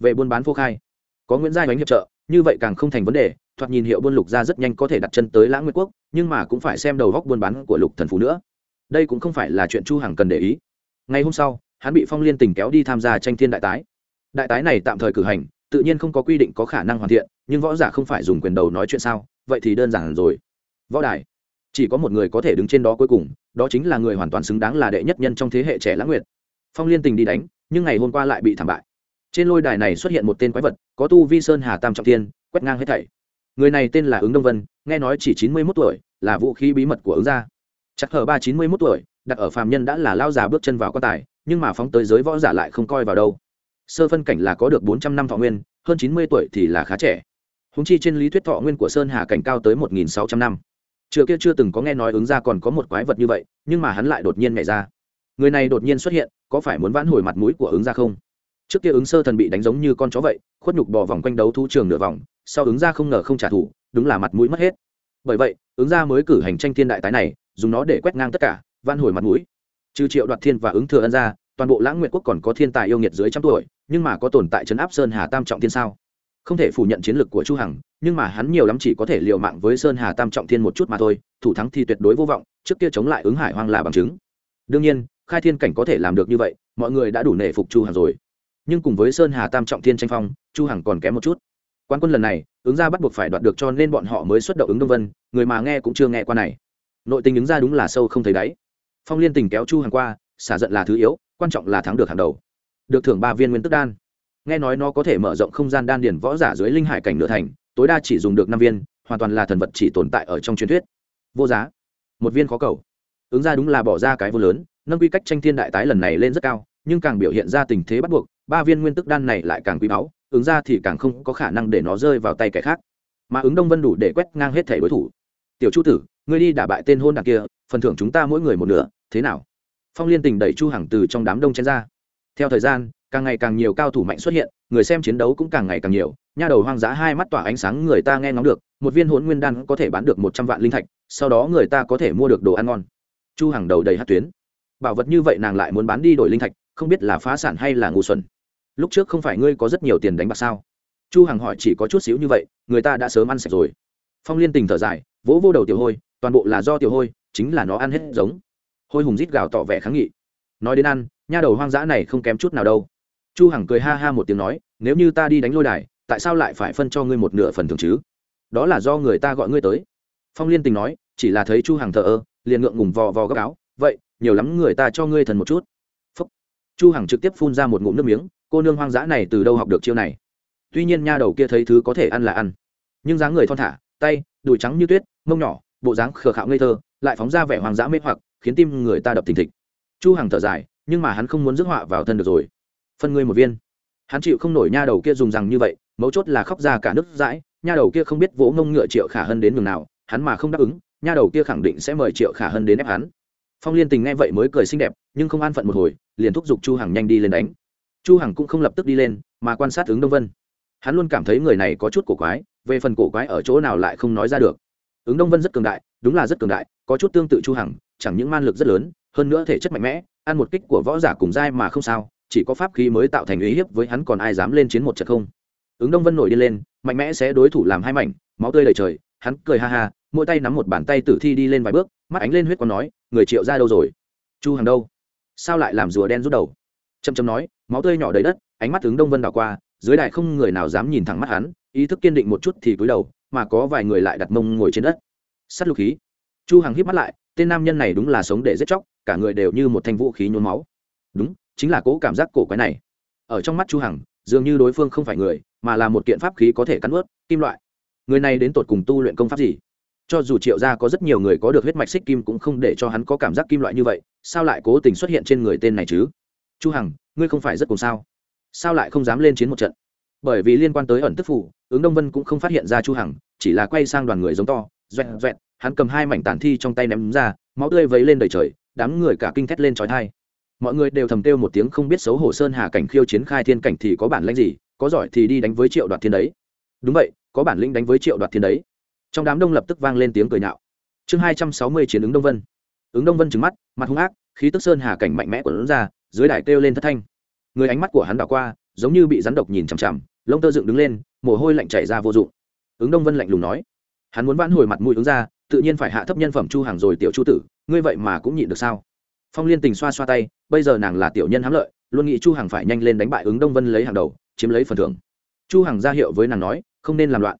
Về buôn bán phô khai, có nguyễn giai bánh hiệp trợ, như vậy càng không thành vấn đề, thoạt nhìn hiệu buôn lục gia rất nhanh có thể đặt chân tới lãng nguyệt quốc, nhưng mà cũng phải xem đầu góc buôn bán của lục thần phủ nữa. Đây cũng không phải là chuyện chu hằng cần để ý. Ngày hôm sau, hắn bị phong liên tình kéo đi tham gia tranh thiên đại tái. Đại tái này tạm thời cử hành tự nhiên không có quy định có khả năng hoàn thiện, nhưng võ giả không phải dùng quyền đầu nói chuyện sao? Vậy thì đơn giản rồi. Võ đài, chỉ có một người có thể đứng trên đó cuối cùng, đó chính là người hoàn toàn xứng đáng là đệ nhất nhân trong thế hệ trẻ lãng nguyệt. Phong liên tình đi đánh, nhưng ngày hôm qua lại bị thảm bại. Trên lôi đài này xuất hiện một tên quái vật, có tu vi sơn hà tam trọng tiên quét ngang hết thảy. Người này tên là ứng đông vân, nghe nói chỉ chín mươi mốt tuổi, là vũ khí bí mật của ứng gia. Chắc hờ ba chín mươi mốt tuổi, đặt ở phàm nhân đã là lao già bước chân vào quan tài, nhưng mà phóng tới giới võ giả lại không coi vào đâu sơ phân cảnh là có được bốn trăm năm thọ nguyên, hơn chín mươi tuổi thì là khá trẻ. Húng chi trên lý thuyết thọ nguyên của sơn hà cảnh cao tới một nghìn sáu trăm năm. Chưa kia chưa từng có nghe nói ứng ra còn có một quái vật như vậy, nhưng mà hắn lại đột nhiên nhảy ra. Người này đột nhiên xuất hiện, có phải muốn vãn hồi mặt mũi của ứng ra không? Trước kia ứng sơ thần bị đánh giống như con chó vậy, khuất nhục bò vòng quanh đấu thú trường nửa vòng, sau ứng ra không ngờ không trả thù, đúng là mặt mũi mất hết. Bởi vậy, ứng ra mới cử hành tranh thiên đại tái này, dùng nó để quét ngang tất cả, vãn hồi mặt mũi. Trừ triệu đoạt thiên và ứng thừa ân ra, toàn bộ lãng nguyện quốc còn có thiên tài yêu nghiệt dưới trăm tuổi nhưng mà có tồn tại trấn áp sơn hà tam trọng thiên sao? Không thể phủ nhận chiến lược của chu hằng, nhưng mà hắn nhiều lắm chỉ có thể liều mạng với sơn hà tam trọng thiên một chút mà thôi, thủ thắng thì tuyệt đối vô vọng, trước kia chống lại ứng hải hoang là bằng chứng. Đương nhiên, khai thiên cảnh có thể làm được như vậy, mọi người đã đủ nể phục chu hằng rồi. Nhưng cùng với sơn hà tam trọng thiên tranh phong, chu hằng còn kém một chút. Quan quân lần này, ứng ra bắt buộc phải đoạt được cho nên bọn họ mới xuất động ứng đông vân, người mà nghe cũng chưa nghe qua này. Nội tình ứng ra đúng là sâu không thấy đáy. Phong liên tình kéo chu hằng qua, xả giận là thứ yếu, quan trọng là thắng được hàng đầu được thưởng ba viên nguyên tức đan. Nghe nói nó có thể mở rộng không gian đan điền võ giả dưới linh hải cảnh nửa thành, tối đa chỉ dùng được năm viên, hoàn toàn là thần vật chỉ tồn tại ở trong truyền thuyết. Vô giá. Một viên khó cầu. Ứng ra đúng là bỏ ra cái vô lớn, nâng quy cách tranh thiên đại tái lần này lên rất cao, nhưng càng biểu hiện ra tình thế bắt buộc, ba viên nguyên tức đan này lại càng quý báu, ứng ra thì càng không có khả năng để nó rơi vào tay kẻ khác. Mà ứng đông vân đủ để quét ngang hết thể đối thủ. Tiểu chu tử, ngươi đi đả bại tên hôn đảng kia, phần thưởng chúng ta mỗi người một nửa, thế nào? Phong liên tình đẩy chu hằng từ trong đám đông chen ra theo thời gian, càng ngày càng nhiều cao thủ mạnh xuất hiện, người xem chiến đấu cũng càng ngày càng nhiều. Nha đầu hoang dã hai mắt tỏa ánh sáng người ta nghe ngóng được, một viên hốn nguyên đan có thể bán được một trăm vạn linh thạch, sau đó người ta có thể mua được đồ ăn ngon. Chu hàng đầu đầy hát tuyến. Bảo vật như vậy nàng lại muốn bán đi đổi linh thạch, không biết là phá sản hay là ngu xuẩn. Lúc trước không phải ngươi có rất nhiều tiền đánh bạc sao? Chu hằng hỏi chỉ có chút xíu như vậy, người ta đã sớm ăn sạch rồi. Phong liên tình thở dài, vỗ vô đầu tiểu hôi, toàn bộ là do tiểu hôi, chính là nó ăn hết giống. Hôi hùng rít gào tỏ vẻ kháng nghị. Nói đến ăn nha đầu hoang dã này không kém chút nào đâu. Chu hằng cười ha ha một tiếng nói, nếu như ta đi đánh lôi đài, tại sao lại phải phân cho ngươi một nửa phần thưởng chứ? Đó là do người ta gọi ngươi tới. Phong liên tình nói, chỉ là thấy chu hằng thờ ơ, liền ngượng ngùng vò vò gấp áo, vậy, nhiều lắm người ta cho ngươi thần một chút. Phúc. chu hằng trực tiếp phun ra một ngụm nước miếng, cô nương hoang dã này từ đâu học được chiêu này? Tuy nhiên nha đầu kia thấy thứ có thể ăn là ăn, nhưng dáng người thon thả, tay, đùi trắng như tuyết, mông nhỏ, bộ dáng khờ khạo ngây thơ, lại phóng ra vẻ hoang dã mê hoặc, khiến tim người ta đập thình thịch. Chu hằng thở dài nhưng mà hắn không muốn rước họa vào thân được rồi. Phân ngươi một viên. Hắn chịu không nổi nha đầu kia dùng rằng như vậy, mấu chốt là khóc ra cả nước dãi, nha đầu kia không biết vỗ ngông ngựa triệu khả hơn đến đường nào, hắn mà không đáp ứng, nha đầu kia khẳng định sẽ mời triệu khả hơn đến ép hắn. Phong liên tình nghe vậy mới cười xinh đẹp, nhưng không an phận một hồi, liền thúc giục chu hằng nhanh đi lên đánh. Chu hằng cũng không lập tức đi lên, mà quan sát ứng đông vân. Hắn luôn cảm thấy người này có chút cổ quái, về phần cổ quái ở chỗ nào lại không nói ra được. Ứng đông vân rất cường đại, đúng là rất cường đại, có chút tương tự chu hằng, chẳng những man lực rất lớn, hơn nữa thể chất mạnh mẽ ăn một kích của võ giả cùng giai mà không sao, chỉ có pháp khí mới tạo thành uy hiếp với hắn còn ai dám lên chiến một trận không? Ứng đông vân nổi đi lên, mạnh mẽ sẽ đối thủ làm hai mảnh, máu tươi đầy trời, hắn cười ha ha, mỗi tay nắm một bàn tay tử thi đi lên vài bước, mắt ánh lên huyết còn nói, người triệu ra đâu rồi? Chu hàng đâu? Sao lại làm rùa đen rút đầu? Châm châm nói, máu tươi nhỏ đầy đất, ánh mắt ứng đông vân đảo qua, dưới đại không người nào dám nhìn thẳng mắt hắn, ý thức kiên định một chút thì cúi đầu, mà có vài người lại đặt mông ngồi trên đất. Sắt lục khí. Chu hằng híp mắt lại, tên nam nhân này đúng là sống để giết chóc cả người đều như một thanh vũ khí nhuốm máu. Đúng, chính là cố cảm giác cổ quái này. Ở trong mắt chu hằng, dường như đối phương không phải người, mà là một kiện pháp khí có thể cắn ướt kim loại. Người này đến tột cùng tu luyện công pháp gì? Cho dù triệu gia có rất nhiều người có được huyết mạch xích kim cũng không để cho hắn có cảm giác kim loại như vậy, sao lại cố tình xuất hiện trên người tên này chứ? Chu hằng, ngươi không phải rất cùng sao? Sao lại không dám lên chiến một trận? Bởi vì liên quan tới ẩn tức phủ ứng đông vân cũng không phát hiện ra chu hằng, chỉ là quay sang đoàn người giống to doẹt doẹt hắn cầm hai mảnh tàn thi trong tay ném ra, máu tươi vấy lên đầy trời đám người cả kinh thét lên trói thai. Mọi người đều thầm kêu một tiếng không biết xấu hổ sơn hà cảnh khiêu chiến khai thiên cảnh thì có bản lĩnh gì, có giỏi thì đi đánh với triệu đoạt thiên đấy. Đúng vậy, có bản lĩnh đánh với triệu đoạt thiên đấy. Trong đám đông lập tức vang lên tiếng cười nhạo. Chương hai trăm sáu mươi chiến ứng đông vân. Ứng đông vân trừng mắt, mặt hung ác, khí tức sơn hà cảnh mạnh mẽ của lớn ra, dưới đài kêu lên thất thanh. Người ánh mắt của hắn đảo qua, giống như bị rắn độc nhìn chằm chằm, lông tơ dựng đứng lên, mồ hôi lạnh chảy ra vô dụng. Ứng đông vân lạnh lùng nói. Hắn muốn vãn hồi mặt mũi ứng ra, tự nhiên phải hạ thấp nhân phẩm chu hàng rồi, tiểu chu tử ngươi vậy mà cũng nhịn được sao? Phong liên tình xoa xoa tay, bây giờ nàng là tiểu nhân hám lợi, luôn nghĩ chu hằng phải nhanh lên đánh bại ứng đông vân lấy hàng đầu, chiếm lấy phần thưởng. Chu hằng ra hiệu với nàng nói, không nên làm loạn.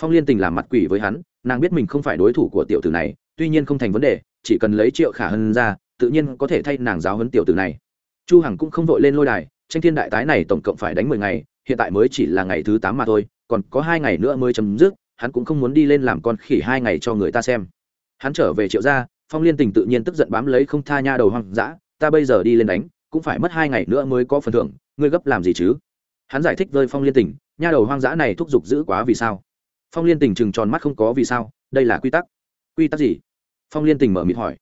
Phong liên tình làm mặt quỷ với hắn, nàng biết mình không phải đối thủ của tiểu tử này, tuy nhiên không thành vấn đề, chỉ cần lấy triệu khả hân ra, tự nhiên có thể thay nàng giáo huấn tiểu tử này. Chu hằng cũng không vội lên lôi đài, tranh thiên đại tái này tổng cộng phải đánh 10 ngày, hiện tại mới chỉ là ngày thứ 8 mà thôi, còn có hai ngày nữa mới chấm dứt, hắn cũng không muốn đi lên làm con khỉ hai ngày cho người ta xem. Hắn trở về triệu gia phong liên tình tự nhiên tức giận bám lấy không tha nha đầu hoang dã, ta bây giờ đi lên đánh, cũng phải mất hai ngày nữa mới có phần thưởng, ngươi gấp làm gì chứ? Hắn giải thích với phong liên tình, nha đầu hoang dã này thúc giục dữ quá vì sao? Phong liên tình chừng tròn mắt không có vì sao, đây là quy tắc. Quy tắc gì? Phong liên tình mở mịt hỏi.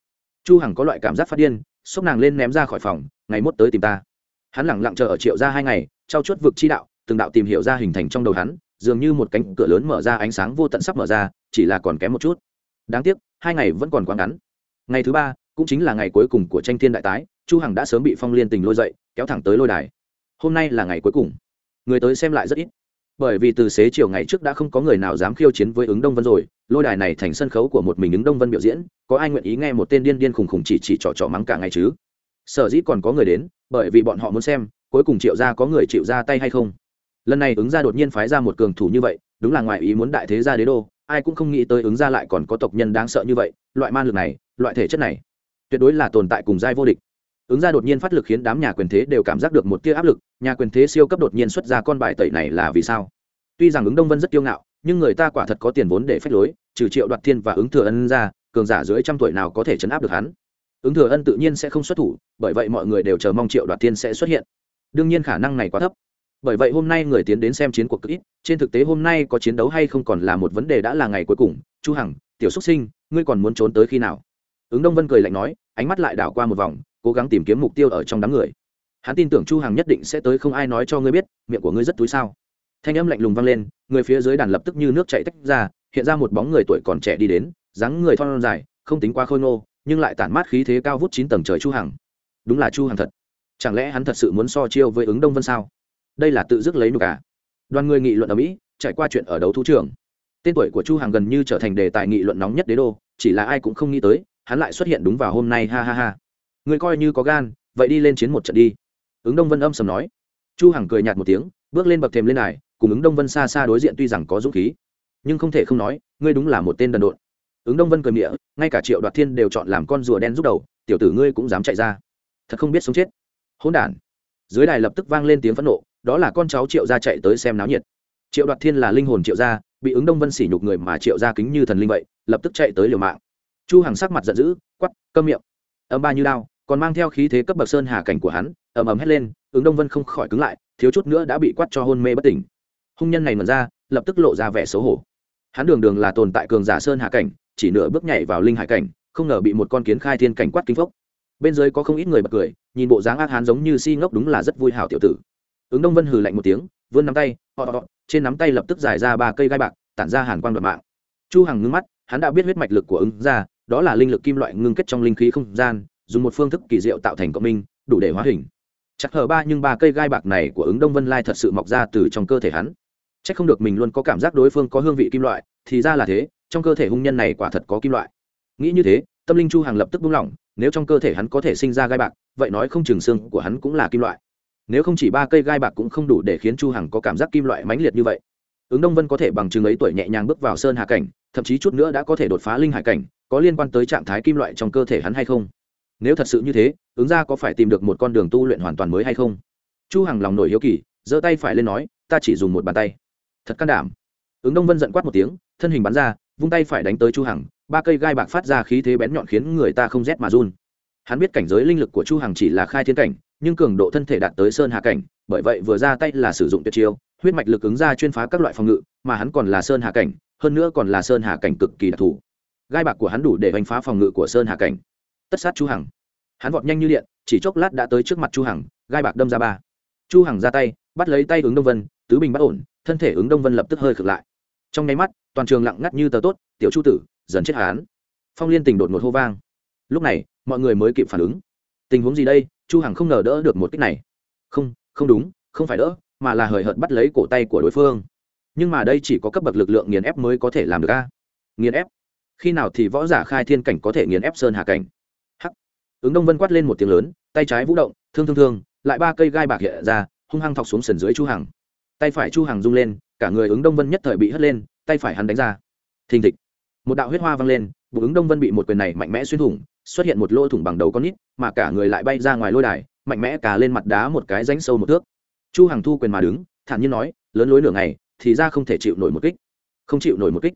Chu hằng có loại cảm giác phát điên, xốc nàng lên ném ra khỏi phòng, ngày mốt tới tìm ta. Hắn lẳng lặng chờ ở triệu gia hai ngày, trao chuốt vực chi đạo, từng đạo tìm hiểu ra hình thành trong đầu hắn, dường như một cánh cửa lớn mở ra ánh sáng vô tận sắp mở ra, chỉ là còn kém một chút. Đáng tiếc, hai ngày vẫn còn quá ngắn ngày thứ ba, cũng chính là ngày cuối cùng của tranh thiên đại tái, chu hằng đã sớm bị phong liên tình lôi dậy, kéo thẳng tới lôi đài. Hôm nay là ngày cuối cùng. Người tới xem lại rất ít. Bởi vì từ xế chiều ngày trước đã không có người nào dám khiêu chiến với ứng đông vân rồi, lôi đài này thành sân khấu của một mình ứng đông vân biểu diễn, có ai nguyện ý nghe một tên điên điên khùng khùng chỉ chỉ trò trò mắng cả ngày chứ? Sở dĩ còn có người đến, bởi vì bọn họ muốn xem, cuối cùng triệu ra có người chịu ra tay hay không? Lần này ứng ra đột nhiên phái ra một cường thủ như vậy, đúng là ngoài ý muốn đại thế gia đế đô ai cũng không nghĩ tới ứng ra lại còn có tộc nhân đáng sợ như vậy, loại man lực này, loại thể chất này, tuyệt đối là tồn tại cùng giai vô địch. Ứng ra đột nhiên phát lực khiến đám nhà quyền thế đều cảm giác được một tia áp lực, nhà quyền thế siêu cấp đột nhiên xuất ra con bài tẩy này là vì sao? Tuy rằng ứng đông vân rất kiêu ngạo, nhưng người ta quả thật có tiền vốn để phách lối, trừ triệu đoạt thiên và ứng thừa ân ra, cường giả dưới trăm tuổi nào có thể chấn áp được hắn? Ứng thừa ân tự nhiên sẽ không xuất thủ, bởi vậy mọi người đều chờ mong triệu đoạt thiên sẽ xuất hiện. Đương nhiên khả năng này quá thấp bởi vậy hôm nay người tiến đến xem chiến cuộc cực ít, trên thực tế hôm nay có chiến đấu hay không còn là một vấn đề đã là ngày cuối cùng. Chu hằng, tiểu xuất sinh, ngươi còn muốn trốn tới khi nào? Ứng đông vân cười lạnh nói, ánh mắt lại đảo qua một vòng, cố gắng tìm kiếm mục tiêu ở trong đám người. Hắn tin tưởng chu hằng nhất định sẽ tới không ai nói cho ngươi biết, miệng của ngươi rất túi sao? Thanh âm lạnh lùng vang lên, người phía dưới đàn lập tức như nước chảy tách ra, hiện ra một bóng người tuổi còn trẻ đi đến, dáng người thon dài, không tính quá khôi ngô, nhưng lại tản mát khí thế cao vút chín tầng trời chu hằng. Đúng là chu hằng thật. Chẳng lẽ hắn thật sự muốn so chiêu với ứng đông vân sao? Đây là tự dứt lấy nục à. Đoàn người nghị luận ở mỹ, trải qua chuyện ở đấu thú trường. Tên tuổi của chu hằng gần như trở thành đề tài nghị luận nóng nhất đế đô, chỉ là ai cũng không nghĩ tới, hắn lại xuất hiện đúng vào hôm nay, ha ha ha. Người coi như có gan, vậy đi lên chiến một trận đi. Ứng đông vân âm sầm nói. Chu hằng cười nhạt một tiếng, bước lên bậc thềm lên này cùng ứng đông vân xa xa đối diện tuy rằng có dũng khí, nhưng không thể không nói, ngươi đúng là một tên đần độn. Ứng đông vân cười miệng ngay cả triệu đoạt thiên đều chọn làm con rùa đen giúp đầu, tiểu tử ngươi cũng dám chạy ra. Thật không biết sống chết. Hỗn đản. Dưới đài lập tức vang lên tiếng phẫn nộ đó là con cháu triệu gia chạy tới xem náo nhiệt. Triệu đoạt thiên là linh hồn triệu gia, bị ứng đông vân sỉ nhục người mà triệu gia kính như thần linh vậy, lập tức chạy tới liều mạng. Chu hằng sắc mặt giận dữ quắp câm miệng. Âm ba như đao, còn mang theo khí thế cấp bậc sơn hà cảnh của hắn, ầm ầm hét lên, ứng đông vân không khỏi cứng lại, thiếu chút nữa đã bị quát cho hôn mê bất tỉnh. Hung nhân này mở ra, lập tức lộ ra vẻ xấu hổ. Hắn đường đường là tồn tại cường giả sơn hà cảnh, chỉ nửa bước nhảy vào linh hải cảnh, không ngờ bị một con kiến khai thiên cảnh quát kinh phốc. Bên dưới có không ít người bật cười, nhìn bộ dáng ác hán giống như si ngốc đúng là rất vui hảo tiểu tử ứng đông vân hừ lạnh một tiếng vươn nắm tay họ, họ, trên nắm tay lập tức giải ra ba cây gai bạc tản ra hàn quang đoạt mạng. Chu hằng ngưng mắt hắn đã biết huyết mạch lực của ứng ra đó là linh lực kim loại ngưng kết trong linh khí không gian dùng một phương thức kỳ diệu tạo thành cộng minh đủ để hóa hình. Chắc hở ba nhưng ba cây gai bạc này của ứng đông vân lai thật sự mọc ra từ trong cơ thể hắn. C h ắ c không được mình luôn có cảm giác đối phương có hương vị kim loại thì ra là thế trong cơ thể hung nhân này quả thật có kim loại. Nghĩ như thế tâm linh chu hàng lập tức buông lỏng nếu trong cơ thể hắn có thể sinh ra gai bạc vậy nói không chừng xương của hắn cũng là kim loại nếu không chỉ ba cây gai bạc cũng không đủ để khiến chu hằng có cảm giác kim loại mãnh liệt như vậy. Ứng đông vân có thể bằng chứng ấy tuổi nhẹ nhàng bước vào sơn hạ cảnh, thậm chí chút nữa đã có thể đột phá linh hải cảnh, có liên quan tới trạng thái kim loại trong cơ thể hắn hay không? Nếu thật sự như thế, ứng ra có phải tìm được một con đường tu luyện hoàn toàn mới hay không? Chu hằng lòng nổi hiếu kỳ, giơ tay phải lên nói, ta chỉ dùng một bàn tay. Thật can đảm. Ứng đông vân giận quát một tiếng, thân hình bắn ra, vung tay phải đánh tới chu hằng, ba cây gai bạc phát ra khí thế bén nhọn khiến người ta không rét mà run. Hắn biết cảnh giới linh lực của chu hằng chỉ là khai thiên cảnh nhưng cường độ thân thể đạt tới sơn hà cảnh, bởi vậy vừa ra tay là sử dụng tuyệt chiêu, huyết mạch lực ứng ra chuyên phá các loại phòng ngự, mà hắn còn là sơn hà cảnh, hơn nữa còn là sơn hà cảnh cực kỳ đặc thù. Gai bạc của hắn đủ để đánh phá phòng ngự của sơn hà cảnh. Tất sát chu hằng. Hắn vọt nhanh như điện, chỉ chốc lát đã tới trước mặt chu hằng, gai bạc đâm ra ba. Chu hằng ra tay, bắt lấy tay ứng đông vân, tứ bình bắt ổn, thân thể ứng đông vân lập tức hơi khựng lại. Trong nháy mắt, toàn trường lặng ngắt như tờ tốt, tiểu chu tử, dần chết hắn phong liên tình đột ngột hô vang. Lúc này, mọi người mới kịp phản ứng tình huống gì đây, chu hằng không ngờ đỡ được một kích này. Không không đúng, không phải đỡ, mà là hời hợt bắt lấy cổ tay của đối phương. Nhưng mà đây chỉ có cấp bậc lực lượng nghiền ép mới có thể làm được a. Nghiền ép? Khi nào thì võ giả khai thiên cảnh có thể nghiền ép sơn hà cảnh? Hắc. Ứng đông vân quát lên một tiếng lớn, tay trái vũ động, thương thương thương, lại ba cây gai bạc hiện ra, hung hăng thọc xuống sườn dưới chu hằng. Tay phải chu hằng rung lên, cả người ứng đông vân nhất thời bị hất lên, tay phải hắn đánh ra. Thình thịch. Một đạo huyết hoa văng lên, bụng ứng đông vân bị một quyền này mạnh mẽ xuyên thủng xuất hiện một lỗ thủng bằng đầu con nít, mà cả người lại bay ra ngoài lôi đài, mạnh mẽ cả lên mặt đá một cái rãnh sâu một thước. Chu hằng thu quyền mà đứng, thản nhiên nói, lớn lối nửa ngày, thì ra không thể chịu nổi một kích. Không chịu nổi một kích.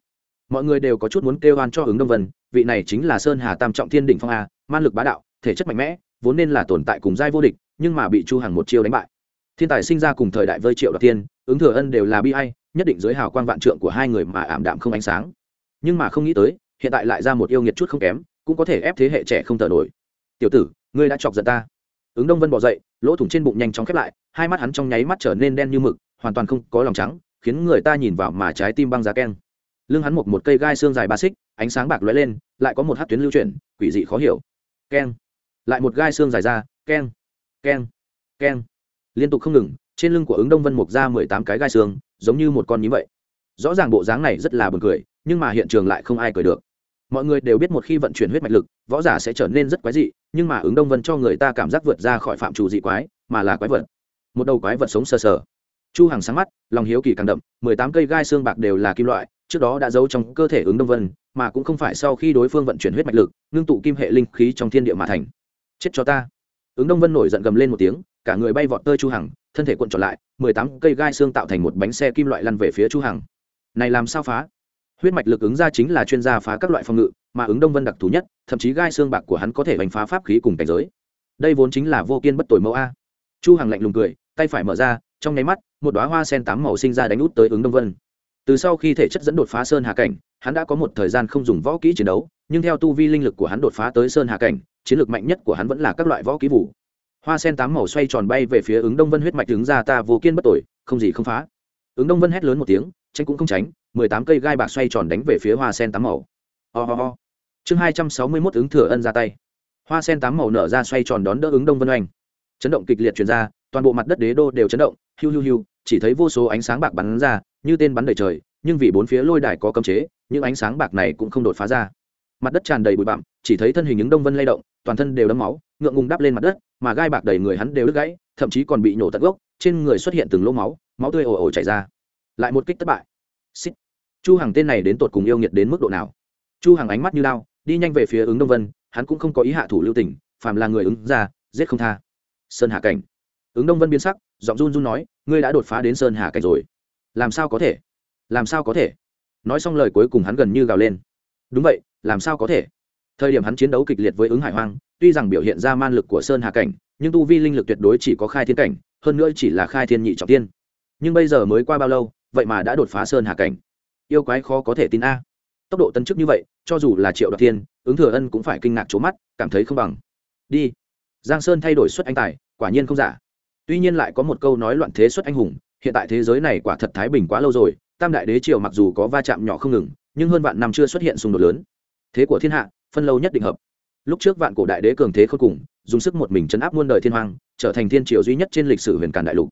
Mọi người đều có chút muốn kêu oan cho ứng đông vân, vị này chính là sơn hà tam trọng thiên đỉnh phong a, man lực bá đạo, thể chất mạnh mẽ, vốn nên là tồn tại cùng giai vô địch, nhưng mà bị chu hằng một chiêu đánh bại. Thiên tài sinh ra cùng thời đại vơi triệu đoạt tiên, ứng thừa ân đều là bi ai, nhất định dưới hào quang vạn trượng của hai người mà ảm đạm không ánh sáng. Nhưng mà không nghĩ tới, hiện tại lại ra một yêu nghiệt chút không kém cũng có thể ép thế hệ trẻ không thở nổi. Tiểu tử, ngươi đã chọc giận ta. Ứng đông vân bỏ dậy, lỗ thủng trên bụng nhanh chóng khép lại, hai mắt hắn trong nháy mắt trở nên đen như mực, hoàn toàn không có lòng trắng, khiến người ta nhìn vào mà trái tim băng giá keng. Lưng hắn một một cây gai xương dài ba xích, ánh sáng bạc lóe lên, lại có một hát tuyến lưu chuyển, quỷ dị khó hiểu. Keng. Lại một gai xương dài ra, keng keng keng. Liên tục không ngừng, trên lưng của ứng đông vân mục ra mười tám cái gai xương, giống như một con nhím vậy. Rõ ràng bộ dáng này rất là buồn cười, nhưng mà hiện trường lại không ai cười được mọi người đều biết một khi vận chuyển huyết mạch lực, võ giả sẽ trở nên rất quái dị, nhưng mà ứng đông vân cho người ta cảm giác vượt ra khỏi phạm trù dị quái, mà là quái vật. Một đầu quái vật sống sờ sờ. Chu hằng sáng mắt, lòng hiếu kỳ càng đậm, mười tám cây gai xương bạc đều là kim loại, trước đó đã giấu trong cơ thể ứng đông vân, mà cũng không phải sau khi đối phương vận chuyển huyết mạch lực, ngưng tụ kim hệ linh khí trong thiên địa mà thành. Chết cho ta. Ứng đông vân nổi giận gầm lên một tiếng, cả người bay vọt tơi chu hằng, thân thể cuộn tròn lại, mười tám cây gai xương tạo thành một bánh xe kim loại lăn về phía chu hằng. Này làm sao phá? Huyết mạch lực ứng ra chính là chuyên gia phá các loại phòng ngự, mà ứng đông vân đặc thù nhất, thậm chí gai xương bạc của hắn có thể đánh phá pháp khí cùng cảnh giới. Đây vốn chính là vô kiên bất tội mẫu a. Chu hằng lạnh lùng cười, tay phải mở ra, trong nháy mắt, một đóa hoa sen tám màu sinh ra đánh út tới ứng đông vân. Từ sau khi thể chất dẫn đột phá sơn hà cảnh, hắn đã có một thời gian không dùng võ kỹ chiến đấu, nhưng theo tu vi linh lực của hắn đột phá tới sơn hà cảnh, chiến lược mạnh nhất của hắn vẫn là các loại võ kỹ vũ. hoa sen tám màu xoay tròn bay về phía ứng đông vân huyết mạch đứng ra, ta vô kiên bất tội không gì không phá. Ứng đông vân hét lớn một tiếng tranh cũng không tránh mười tám cây gai bạc xoay tròn đánh về phía hoa sen tám màu. Ho、oh、ho、oh. ho. Chương hai trăm sáu mươi mốt ứng thừa ân ra tay. Hoa sen tám màu nở ra xoay tròn đón đỡ ứng đông vân oanh. Chấn động kịch liệt chuyển ra, toàn bộ mặt đất đế đô đều chấn động, hiu hiu hiu, chỉ thấy vô số ánh sáng bạc bắn ra, như tên bắn đầy trời, nhưng vì bốn phía lôi đài có cấm chế, những ánh sáng bạc này cũng không đột phá ra. Mặt đất tràn đầy bụi bặm, chỉ thấy thân hình những đông vân lay động, toàn thân đều đấm máu, ngượng ngùng đắp lên mặt đất, mà gai bạc đầy người hắn đều đứt gãy, thậm chí còn bị nhổ tận gốc, trên người xuất hiện từng lỗ máu máu tươi ồ ồ chảy ra. Lại một kích thất bại. Xích chu hằng tên này đến tột cùng yêu nghiệt đến mức độ nào? Chu hằng ánh mắt như lao đi nhanh về phía ứng đông vân, hắn cũng không có ý hạ thủ lưu tình, phàm là người ứng ra, giết không tha. Sơn Hà cảnh. Ứng đông vân biến sắc, giọng run run nói, ngươi đã đột phá đến sơn hà cảnh rồi. Làm sao có thể? Làm sao có thể? Nói xong lời cuối cùng hắn gần như gào lên. Đúng vậy, làm sao có thể? Thời điểm hắn chiến đấu kịch liệt với ứng hải hoang, tuy rằng biểu hiện ra man lực của sơn hà cảnh, nhưng tu vi linh lực tuyệt đối chỉ có khai thiên cảnh, hơn nữa chỉ là khai thiên nhị trọng tiên. Nhưng bây giờ mới qua bao lâu, vậy mà đã đột phá sơn hà cảnh? Yêu quái khó có thể tin a. Tốc độ tân chức như vậy, cho dù là triệu đoạt thiên, ứng thừa ân cũng phải kinh ngạc trố mắt, cảm thấy không bằng. Đi. Giang sơn thay đổi suất anh tài, quả nhiên không giả. Tuy nhiên lại có một câu nói loạn thế xuất anh hùng, hiện tại thế giới này quả thật thái bình quá lâu rồi, tam đại đế triều mặc dù có va chạm nhỏ không ngừng, nhưng hơn vạn năm chưa xuất hiện xung đột lớn. Thế của thiên hạ, phân lâu nhất định hợp. Lúc trước vạn cổ đại đế cường thế khôi cùng, dùng sức một mình chấn áp muôn đời thiên hoàng trở thành thiên triều duy nhất trên lịch sử huyền càn đại lục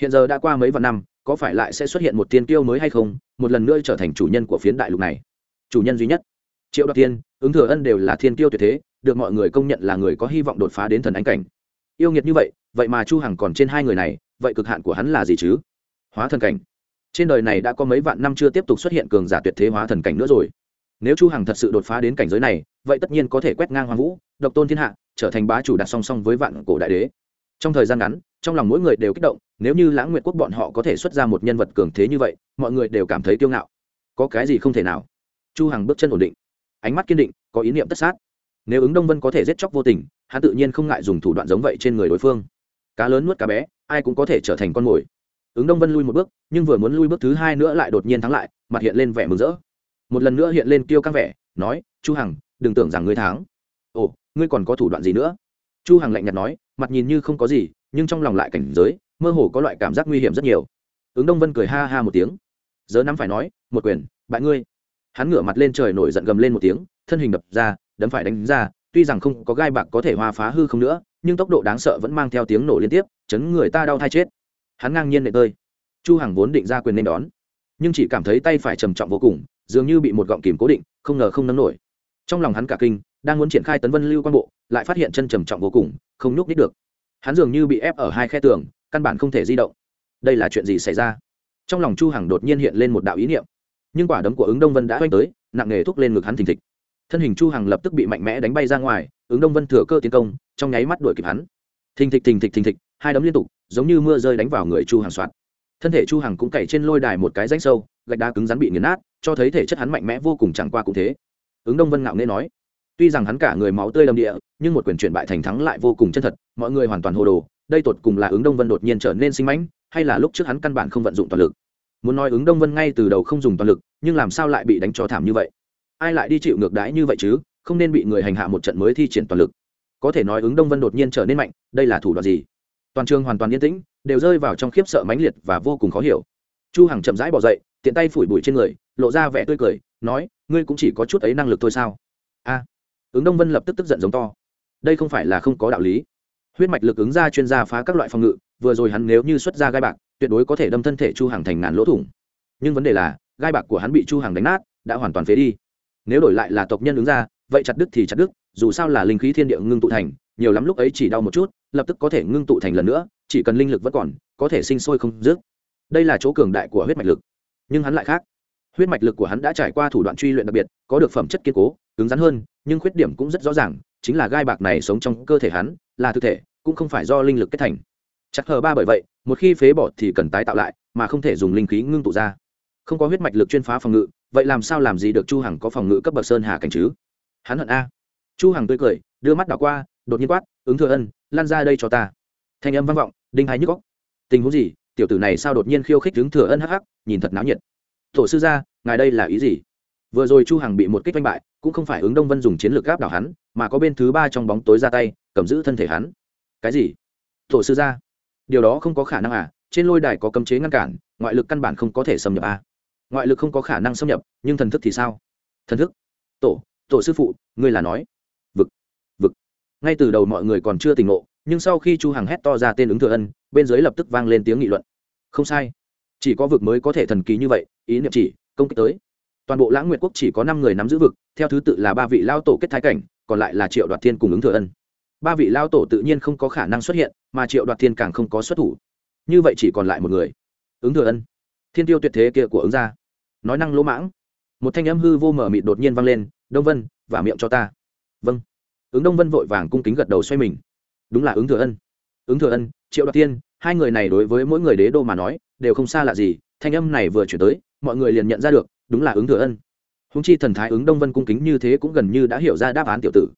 hiện giờ đã qua mấy vạn năm, có phải lại sẽ xuất hiện một tiên tiêu mới hay không? Một lần nữa trở thành chủ nhân của phiến đại lục này. Chủ nhân duy nhất. Triệu đoạt tiên, ứng thừa ân đều là thiên tiêu tuyệt thế, được mọi người công nhận là người có hy vọng đột phá đến thần ánh cảnh. Yêu nghiệt như vậy vậy mà chu hằng còn trên hai người này, vậy cực hạn của hắn là gì chứ? Hóa thần cảnh. Trên đời này đã có mấy vạn năm chưa tiếp tục xuất hiện cường giả tuyệt thế hóa thần cảnh nữa rồi. Nếu chu hằng thật sự đột phá đến cảnh giới này, vậy tất nhiên có thể quét ngang hoàng vũ, độc tôn thiên hạ, trở thành bá chủ đặt song song với vạn cổ đại đế. Trong thời gian ngắn, trong lòng mỗi người đều kích động nếu như lãng nguyệt quốc bọn họ có thể xuất ra một nhân vật cường thế như vậy, mọi người đều cảm thấy kiêu ngạo. Có cái gì không thể nào? Chu hằng bước chân ổn định. Ánh mắt kiên định, có ý niệm tất sát. Nếu ứng đông vân có thể giết chóc vô tình, hắn tự nhiên không ngại dùng thủ đoạn giống vậy trên người đối phương. Cá lớn nuốt cá bé, ai cũng có thể trở thành con mồi. Ứng đông vân lui một bước, nhưng vừa muốn lui bước thứ hai nữa lại đột nhiên thắng lại, mặt hiện lên vẻ mừng rỡ. Một lần nữa hiện lên kêu căng vẻ, nói, chu hằng, đừng tưởng rằng ngươi thắng. Ồ, ngươi còn có thủ đoạn gì nữa? Chu hằng lạnh nhạt nói, mặt nhìn như không có gì, nhưng trong lòng lại cảnh giới mơ hồ có loại cảm giác nguy hiểm rất nhiều. Ứng đông vân cười ha ha một tiếng. Giờ nắm phải nói, một quyền, bại ngươi. Hắn ngửa mặt lên trời nổi giận gầm lên một tiếng, thân hình đập ra, đấm phải đánh ra, tuy rằng không có gai bạc có thể hoa phá hư không nữa, nhưng tốc độ đáng sợ vẫn mang theo tiếng nổ liên tiếp, chấn người ta đau thai chết. Hắn ngang nhiên nệ tơi. Chu hằng vốn định ra quyền nên đón, nhưng chỉ cảm thấy tay phải trầm trọng vô cùng, dường như bị một gọng kìm cố định, không ngờ không nắm nổi. Trong lòng hắn cả kinh, đang muốn triển khai tấn vân lưu quan bộ, lại phát hiện chân trầm trọng vô cùng, không nhúc nít được. Hắn dường như bị ép ở hai khe tường căn bản không thể di động. Đây là chuyện gì xảy ra? Trong lòng chu hằng đột nhiên hiện lên một đạo ý niệm. Nhưng quả đấm của ứng đông vân đã quanh tới, nặng nề thúc lên ngực hắn thình thịch. Thân hình chu hằng lập tức bị mạnh mẽ đánh bay ra ngoài, ứng đông vân thừa cơ tiến công, trong nháy mắt đuổi kịp hắn. Thình thịch thình thịch thình thịch, hai đấm liên tục, giống như mưa rơi đánh vào người chu hằng soạn thân thể chu hằng cũng cày trên lôi đài một cái rãnh sâu, gạch đá cứng rắn bị nghiền nát, cho thấy thể chất hắn mạnh mẽ vô cùng chẳng qua cũng thế. Ứng đông vân ngạo nghễ nói, tuy rằng hắn cả người máu tươi đầm địa, nhưng một quyền chuyển bại thành thắng lại vô cùng chân thật, mọi người hoàn toàn hồ đồ đây tột cùng là ứng đông vân đột nhiên trở nên sinh mãnh, hay là lúc trước hắn căn bản không vận dụng toàn lực? Muốn nói ứng đông vân ngay từ đầu không dùng toàn lực, nhưng làm sao lại bị đánh cho thảm như vậy? Ai lại đi chịu ngược đãi như vậy chứ? Không nên bị người hành hạ một trận mới thi triển toàn lực. Có thể nói ứng đông vân đột nhiên trở nên mạnh, đây là thủ đoạn gì? Toàn trường hoàn toàn yên tĩnh, đều rơi vào trong khiếp sợ mãnh liệt và vô cùng khó hiểu. Chu hằng chậm rãi bỏ dậy, tiện tay phủi bụi trên người, lộ ra vẻ tươi cười, nói, ngươi cũng chỉ có chút ấy năng lực thôi sao? A. Ứng đông vân lập tức tức giận giống to. Đây không phải là không có đạo lý huyết mạch lực ứng ra chuyên gia phá các loại phòng ngự, vừa rồi hắn nếu như xuất ra gai bạc, tuyệt đối có thể đâm thân thể chu hàng thành ngàn lỗ thủng. Nhưng vấn đề là, gai bạc của hắn bị chu hàng đánh nát, đã hoàn toàn phế đi. Nếu đổi lại là tộc nhân ứng ra, vậy chặt đức thì chặt đức dù sao là linh khí thiên địa ngưng tụ thành, nhiều lắm lúc ấy chỉ đau một chút, lập tức có thể ngưng tụ thành lần nữa, chỉ cần linh lực vẫn còn, có thể sinh sôi không dứt. Đây là chỗ cường đại của huyết mạch lực. Nhưng hắn lại khác. Huyết mạch lực của hắn đã trải qua thủ đoạn truy luyện đặc biệt, có được phẩm chất kiên cố cứng rắn hơn, nhưng khuyết điểm cũng rất rõ ràng, chính là gai bạc này sống trong cơ thể hắn là thực thể, cũng không phải do linh lực kết thành. Chắc hờ ba bởi vậy, một khi phế bỏ thì cần tái tạo lại, mà không thể dùng linh khí ngưng tụ ra. Không có huyết mạch lực chuyên phá phòng ngự, vậy làm sao làm gì được chu hằng có phòng ngự cấp bậc sơn hà cảnh chứ? Hắn hận a. Chu hằng tươi cười, đưa mắt đảo qua, đột nhiên quát, ứng thừa ân, lan ra đây cho ta. Thanh âm vang vọng, đinh hai nhức óc. Tình huống gì? Tiểu tử này sao đột nhiên khiêu khích ứng thừa ân hắc hắc, nhìn thật náo nhiệt. Tổ sư gia, ngài đây là ý gì? Vừa rồi chu hằng bị một kích đánh bại, cũng không phải ứng đông vân dùng chiến lược gáp đảo hắn, mà có bên thứ ba trong bóng tối ra tay, cầm giữ thân thể hắn. Cái gì? Tổ sư gia. Điều đó không có khả năng à trên lôi đài có cấm chế ngăn cản, ngoại lực căn bản không có thể xâm nhập à. Ngoại lực không có khả năng xâm nhập, nhưng thần thức thì sao? Thần thức? Tổ tổ sư phụ, ngươi là nói. Vực vực. Ngay từ đầu mọi người còn chưa tỉnh ngộ, nhưng sau khi chu hằng hét to ra tên ứng thừa ân, bên dưới lập tức vang lên tiếng nghị luận. Không sai. Chỉ có vực mới có thể thần kỳ như vậy, ý niệm chỉ, công kích tới toàn bộ lãng nguyệt quốc chỉ có năm người nắm giữ vực, theo thứ tự là ba vị lao tổ kết thái cảnh, còn lại là triệu đoạt thiên cùng ứng thừa ân. Ba vị lao tổ tự nhiên không có khả năng xuất hiện, mà triệu đoạt thiên càng không có xuất thủ. Như vậy chỉ còn lại một người, ứng thừa ân. Thiên tiêu tuyệt thế kia của ứng gia. Nói năng lỗ mãng. Một thanh âm hư vô mờ mịt đột nhiên vang lên, đông vân và miệng cho ta. Vâng. Ứng đông vân vội vàng cung kính gật đầu xoay mình. Đúng là ứng thừa ân. Ứng thừa ân, triệu đoạt tiên hai người này đối với mỗi người đế đô mà nói, đều không xa lạ gì, thanh âm này vừa chuyển tới, mọi người liền nhận ra được đúng là ứng thừa ân. Húng chi thần thái ứng đông vân cung kính như thế cũng gần như đã hiểu ra đáp án tiểu tử.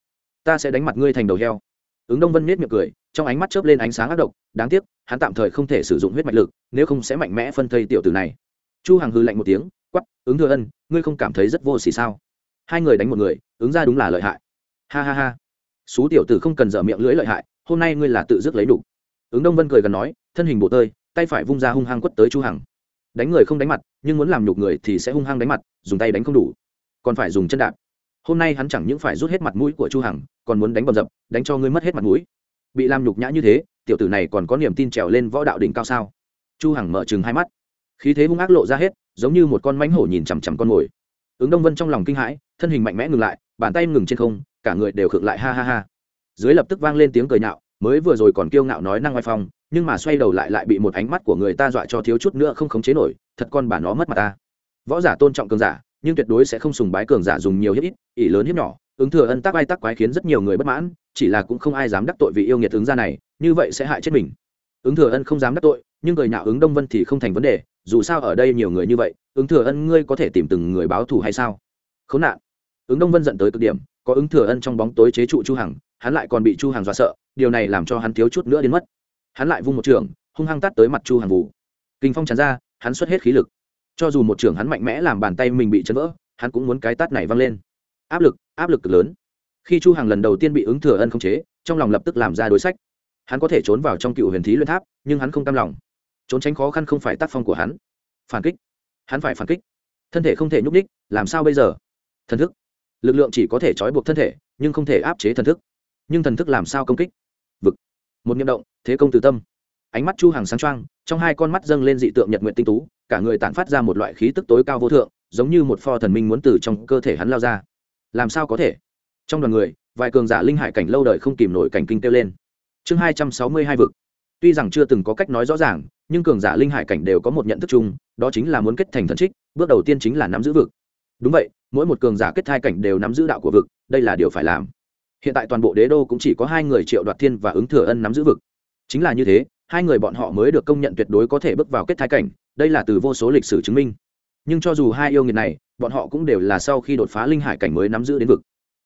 Ta sẽ đánh mặt ngươi thành đầu heo. Ứng đông vân nết miệng cười, trong ánh mắt chớp lên ánh sáng ác độc, đáng tiếc, hắn tạm thời không thể sử dụng huyết mạch lực, nếu không sẽ mạnh mẽ phân thây tiểu tử này. Chu hằng hư lạnh một tiếng quắp ứng thừa ân, ngươi không cảm thấy rất vô xỉ sao? Hai người đánh một người, ứng ra đúng là lợi hại. Ha ha ha. Xú tiểu tử không cần dở miệng lưỡi lợi hại, hôm nay ngươi là tự dứt lấy đủ. Ứng đông vân cười gần nói, thân hình bộ tơi, tay phải vung ra hung hăng quất tới chu hằng đánh người không đánh mặt, nhưng muốn làm nhục người thì sẽ hung hăng đánh mặt, dùng tay đánh không đủ. Còn phải dùng chân đạp. Hôm nay hắn chẳng những phải rút hết mặt mũi của chu hằng, còn muốn đánh bầm dập, đánh cho ngươi mất hết mặt mũi. Bị làm nhục nhã như thế, tiểu tử này còn có niềm tin trèo lên võ đạo đỉnh cao sao? Chu hằng mở chừng hai mắt. Khí thế hung ác lộ ra hết, giống như một con mãnh hổ nhìn chằm chằm con mồi. Ứng đông vân trong lòng kinh hãi, thân hình mạnh mẽ ngừng lại, bàn tay ngừng trên không, cả người đều khựng lại ha ha ha. Dưới lập tức vang lên tiếng cười nhạo, mới vừa rồi còn kiêu ngạo nói năng oai phong nhưng mà xoay đầu lại lại bị một ánh mắt của người ta dọa cho thiếu chút nữa không khống chế nổi, thật con bà nó mất mặt ta. Võ giả tôn trọng cường giả, nhưng tuyệt đối sẽ không sùng bái cường giả dùng nhiều hiếp ít, ỷ lớn hiếp nhỏ, ứng thừa ân tác ai tác quái khiến rất nhiều người bất mãn, chỉ là cũng không ai dám đắc tội vì yêu nghiệt ứng ra này, như vậy sẽ hại chết mình. Ứng thừa ân không dám đắc tội, nhưng người nhạo ứng đông vân thì không thành vấn đề, dù sao ở đây nhiều người như vậy, ứng thừa ân ngươi có thể tìm từng người báo thù hay sao? Khốn nạn. Ứng đông vân dẫn tới cực điểm, có ứng thừa ân trong bóng tối chế trụ chu hằng, hắn lại còn bị chu hằng dọa sợ, điều này làm cho hắn thiếu chút nữa đến mất hắn lại vung một trường, hung hăng tát tới mặt chu Hàng Vũ. kinh phong chắn ra, hắn xuất hết khí lực. Cho dù một trường hắn mạnh mẽ làm bàn tay mình bị chấn vỡ, hắn cũng muốn cái tát này văng lên. Áp lực áp lực cực lớn. Khi chu Hàng lần đầu tiên bị ứng thừa ân không chế, trong lòng lập tức làm ra đối sách. Hắn có thể trốn vào trong cựu huyền thí luyện tháp, nhưng hắn không cam lòng. Trốn tránh khó khăn không phải tác phong của hắn. Phản kích. Hắn phải phản kích. Thân thể không thể nhúc ních làm sao bây giờ? Thần thức. Lực lượng chỉ có thể trói buộc thân thể, nhưng không thể áp chế thần thức. Nhưng thần thức làm sao công kích? Vực. Một nhiệm động thế công từ tâm. Ánh mắt chu hàng sáng trang trong hai con mắt dâng lên dị tượng nhật nguyện tinh tú, cả người tản phát ra một loại khí tức tối cao vô thượng, giống như một pho thần minh muốn từ trong cơ thể hắn lao ra. Làm sao có thể? Trong đoàn người, vài cường giả linh hải cảnh lâu đời không kìm nổi cảnh kinh kêu lên. Chương hai trăm sáu mươi hai vực. Tuy rằng chưa từng có cách nói rõ ràng, nhưng cường giả linh hải cảnh đều có một nhận thức chung, đó chính là muốn kết thành thần trích, bước đầu tiên chính là nắm giữ vực. Đúng vậy, mỗi một cường giả kết thai cảnh đều nắm giữ đạo của vực, đây là điều phải làm. Hiện tại toàn bộ đế đô cũng chỉ có hai người triệu đoạt thiên và ứng thừa ân nắm giữ vực chính là như thế, hai người bọn họ mới được công nhận tuyệt đối có thể bước vào kết thái cảnh, đây là từ vô số lịch sử chứng minh. Nhưng cho dù hai yêu nghiệt này, bọn họ cũng đều là sau khi đột phá linh hải cảnh mới nắm giữ đến vực.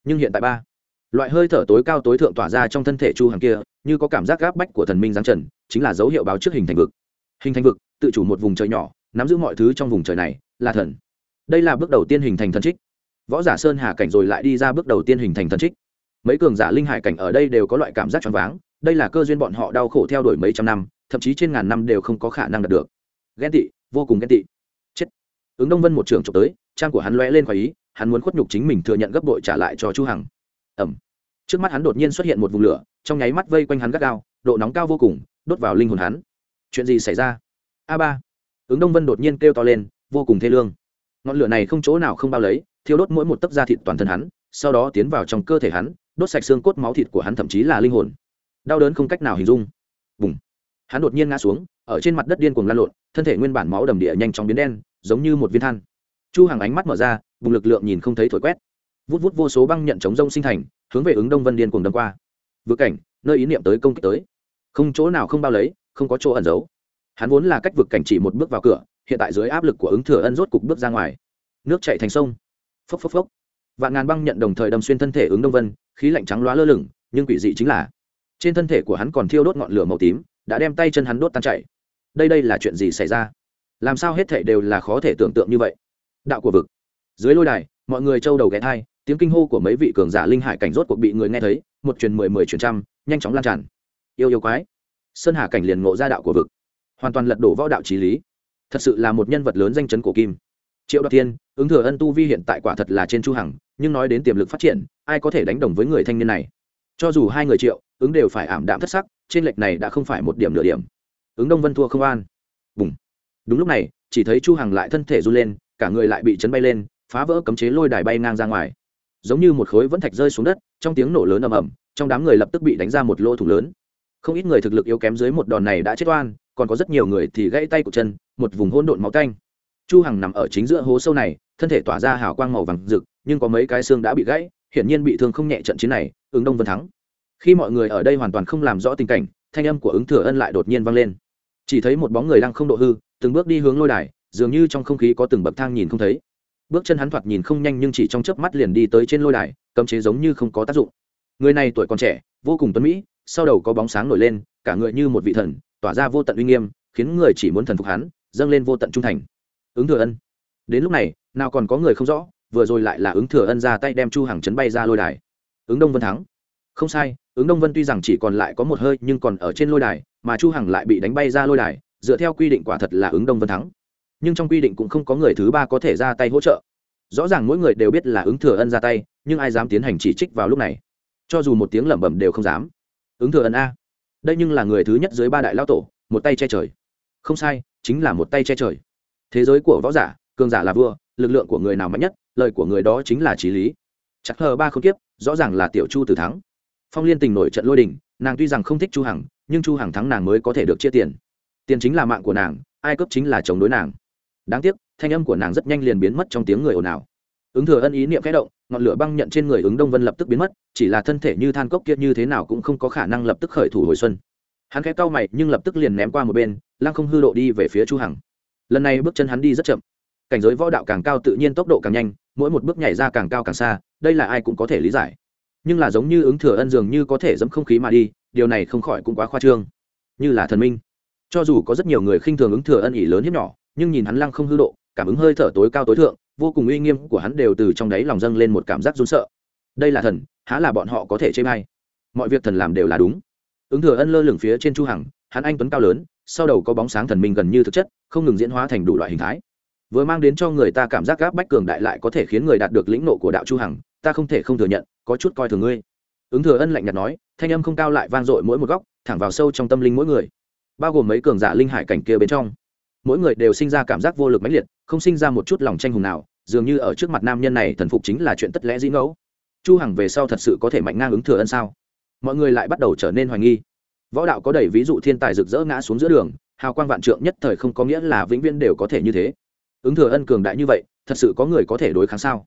Nhưng hiện tại ba, loại hơi thở tối cao tối thượng tỏa ra trong thân thể chu hàng kia, như có cảm giác gáp bách của thần minh giáng trần, chính là dấu hiệu báo trước hình thành vực. Hình thành vực, tự chủ một vùng trời nhỏ, nắm giữ mọi thứ trong vùng trời này, là thần. Đây là bước đầu tiên hình thành thần trích. Võ giả sơn hà cảnh rồi lại đi ra bước đầu tiên hình thành thần trích. Mấy cường giả linh hải cảnh ở đây đều có loại cảm giác choáng váng đây là cơ duyên bọn họ đau khổ theo đuổi mấy trăm năm, thậm chí trên ngàn năm đều không có khả năng đạt được. Ghen tị, vô cùng ghen tị. Chết. Ứng đông vân một trường trộm tới, trang của hắn lóe lên khỏi ý, hắn muốn khuất nhục chính mình thừa nhận gấp đội trả lại cho chu hằng. Ẩm trước mắt hắn đột nhiên xuất hiện một vùng lửa, trong nháy mắt vây quanh hắn gắt gao, độ nóng cao vô cùng, đốt vào linh hồn hắn. Chuyện gì xảy ra? A ba. Ứng đông vân đột nhiên kêu to lên, vô cùng thê lương. Ngọn lửa này không chỗ nào không bao lấy, thiêu đốt mỗi một tấc da thịt toàn thân hắn, sau đó tiến vào trong cơ thể hắn, đốt sạch xương cốt máu thịt của hắn thậm chí là linh hồn đau đớn không cách nào hình dung. Bùng. Hắn đột nhiên ngã xuống, ở trên mặt đất điên cuồng lan lộn, thân thể nguyên bản máu đầm địa nhanh chóng biến đen, giống như một viên than. Chu hàng ánh mắt mở ra vùng lực lượng nhìn không thấy thổi quét. Vút vút vô số băng nhận chống rông sinh thành, hướng về ứng đông vân điên cuồng đâm qua. Vượt cảnh, nơi ý niệm tới công kích tới. Không chỗ nào không bao lấy, không có chỗ ẩn giấu. Hắn vốn là cách vực cảnh chỉ một bước vào cửa, hiện tại dưới áp lực của ứng thừa ân rốt cục bước ra ngoài. Nước chạy thành sông. Phốc phốc phốc. Vạn ngàn băng nhận đồng thời đâm xuyên thân thể ứng đông vân, khí lạnh trắng loá lơ lửng, nhưng quỷ dị chính là trên thân thể của hắn còn thiêu đốt ngọn lửa màu tím, đã đem tay chân hắn đốt tan chảy. Đây đây là chuyện gì xảy ra? Làm sao hết thể đều là khó thể tưởng tượng như vậy? Đạo của vực. Dưới lôi đài, mọi người trâu đầu ghé thai, tiếng kinh hô của mấy vị cường giả linh hải cảnh rốt cuộc bị người nghe thấy, một truyền mười mười truyền trăm, nhanh chóng lan tràn. Yêu yêu quái. Sơn hà cảnh liền ngộ ra đạo của vực. Hoàn toàn lật đổ võ đạo trí lý. Thật sự là một nhân vật lớn danh chấn cổ kim. Triệu đoạt thiên, ứng thừa ân tu vi hiện tại quả thật là trên chu hằng, nhưng nói đến tiềm lực phát triển, ai có thể đánh đồng với người thanh niên này? Cho dù hai người triệu, ứng đều phải ảm đạm thất sắc, trên lệch này đã không phải một điểm nửa điểm. Ứng đông vân thua không an. Bùng. Đúng lúc này, chỉ thấy chu hằng lại thân thể run lên, cả người lại bị chấn bay lên, phá vỡ cấm chế lôi đài bay ngang ra ngoài. Giống như một khối vẫn thạch rơi xuống đất, trong tiếng nổ lớn ầm ầm, trong đám người lập tức bị đánh ra một lỗ thủng lớn. Không ít người thực lực yếu kém dưới một đòn này đã chết oan, còn có rất nhiều người thì gãy tay của chân, một vùng hỗn độn máu canh chu hằng nằm ở chính giữa hố sâu này, thân thể tỏa ra hào quang màu vàng rực, nhưng có mấy cái xương đã bị gãy, hiển nhiên bị thương không nhẹ trận chiến này ứng đông vân thắng. Khi mọi người ở đây hoàn toàn không làm rõ tình cảnh, thanh âm của ứng thừa ân lại đột nhiên vang lên. Chỉ thấy một bóng người đang không độ hư, từng bước đi hướng lôi đài, dường như trong không khí có từng bậc thang nhìn không thấy. Bước chân hắn thoạt nhìn không nhanh nhưng chỉ trong chớp mắt liền đi tới trên lôi đài, cấm chế giống như không có tác dụng. Người này tuổi còn trẻ, vô cùng tuấn mỹ, sau đầu có bóng sáng nổi lên, cả người như một vị thần, tỏa ra vô tận uy nghiêm, khiến người chỉ muốn thần phục hắn, dâng lên vô tận trung thành. Ứng thừa ân. Đến lúc này, nào còn có người không rõ, vừa rồi lại là ứng thừa ân ra tay đem chu hàng chấn bay ra lôi đài ứng đông vân thắng. Không sai, ứng đông vân tuy rằng chỉ còn lại có một hơi nhưng còn ở trên lôi đài, mà chu hằng lại bị đánh bay ra lôi đài, dựa theo quy định quả thật là ứng đông vân thắng. Nhưng trong quy định cũng không có người thứ ba có thể ra tay hỗ trợ. Rõ ràng mỗi người đều biết là ứng thừa ân ra tay, nhưng ai dám tiến hành chỉ trích vào lúc này? Cho dù một tiếng lẩm bẩm đều không dám. Ứng thừa ân a, đây nhưng là người thứ nhất dưới ba đại lao tổ, một tay che trời. Không sai, chính là một tay che trời. Thế giới của võ giả, cường giả là vua, lực lượng của người nào mạnh nhất, lời của người đó chính là trí lý chắc hờ ba không tiếp rõ ràng là tiểu chu từ thắng. Phong liên tình nổi trận lôi đình, nàng tuy rằng không thích chu hằng, nhưng chu hằng thắng nàng mới có thể được chia tiền. Tiền chính là mạng của nàng, ai cướp chính là chống đối nàng. Đáng tiếc, thanh âm của nàng rất nhanh liền biến mất trong tiếng người ồn ào. Ứng thừa ân ý niệm khẽ động, ngọn lửa băng nhận trên người ứng đông vân lập tức biến mất, chỉ là thân thể như than cốc kia như thế nào cũng không có khả năng lập tức khởi thủ hồi xuân. Hắn khẽ cau mày, nhưng lập tức liền ném qua một bên, lăng không hư độ đi về phía chu hằng. Lần này bước chân hắn đi rất chậm. Cảnh giới võ đạo càng cao tự nhiên tốc độ càng nhanh, mỗi một bước nhảy ra càng cao càng xa đây là ai cũng có thể lý giải. Nhưng là giống như ứng thừa ân dường như có thể dẫm không khí mà đi, điều này không khỏi cũng quá khoa trương. Như là thần minh. Cho dù có rất nhiều người khinh thường ứng thừa ân ỉ lớn hiếp nhỏ, nhưng nhìn hắn lăng không hư độ, cảm ứng hơi thở tối cao tối thượng, vô cùng uy nghiêm của hắn đều từ trong đáy lòng dâng lên một cảm giác run sợ. Đây là thần, há là bọn họ có thể chê may mọi việc thần làm đều là đúng. Ứng thừa ân lơ lửng phía trên chu hằng, hắn anh tuấn cao lớn, sau đầu có bóng sáng thần minh gần như thực chất, không ngừng diễn hóa thành đủ loại hình thái. Vừa mang đến cho người ta cảm giác gáp bách cường đại lại có thể khiến người đạt được lĩnh nộ của đạo chu hằng ta không thể không thừa nhận, có chút coi thường ngươi. Ứng thừa ân lạnh nhạt nói, thanh âm không cao lại vang dội mỗi một góc, thẳng vào sâu trong tâm linh mỗi người, bao gồm mấy cường giả linh hải cảnh kia bên trong. Mỗi người đều sinh ra cảm giác vô lực mãnh liệt, không sinh ra một chút lòng tranh hùng nào, dường như ở trước mặt nam nhân này thần phục chính là chuyện tất lẽ dĩ ngẫu. Chu hằng về sau thật sự có thể mạnh ngang ứng thừa ân sao? Mọi người lại bắt đầu trở nên hoài nghi. Võ đạo có đầy ví dụ thiên tài rực rỡ ngã xuống giữa đường, hào quang vạn trượng nhất thời không có nghĩa là vĩnh viễn đều có thể như thế. Ứng thừa ân cường đại như vậy, thật sự có người có thể đối kháng sao?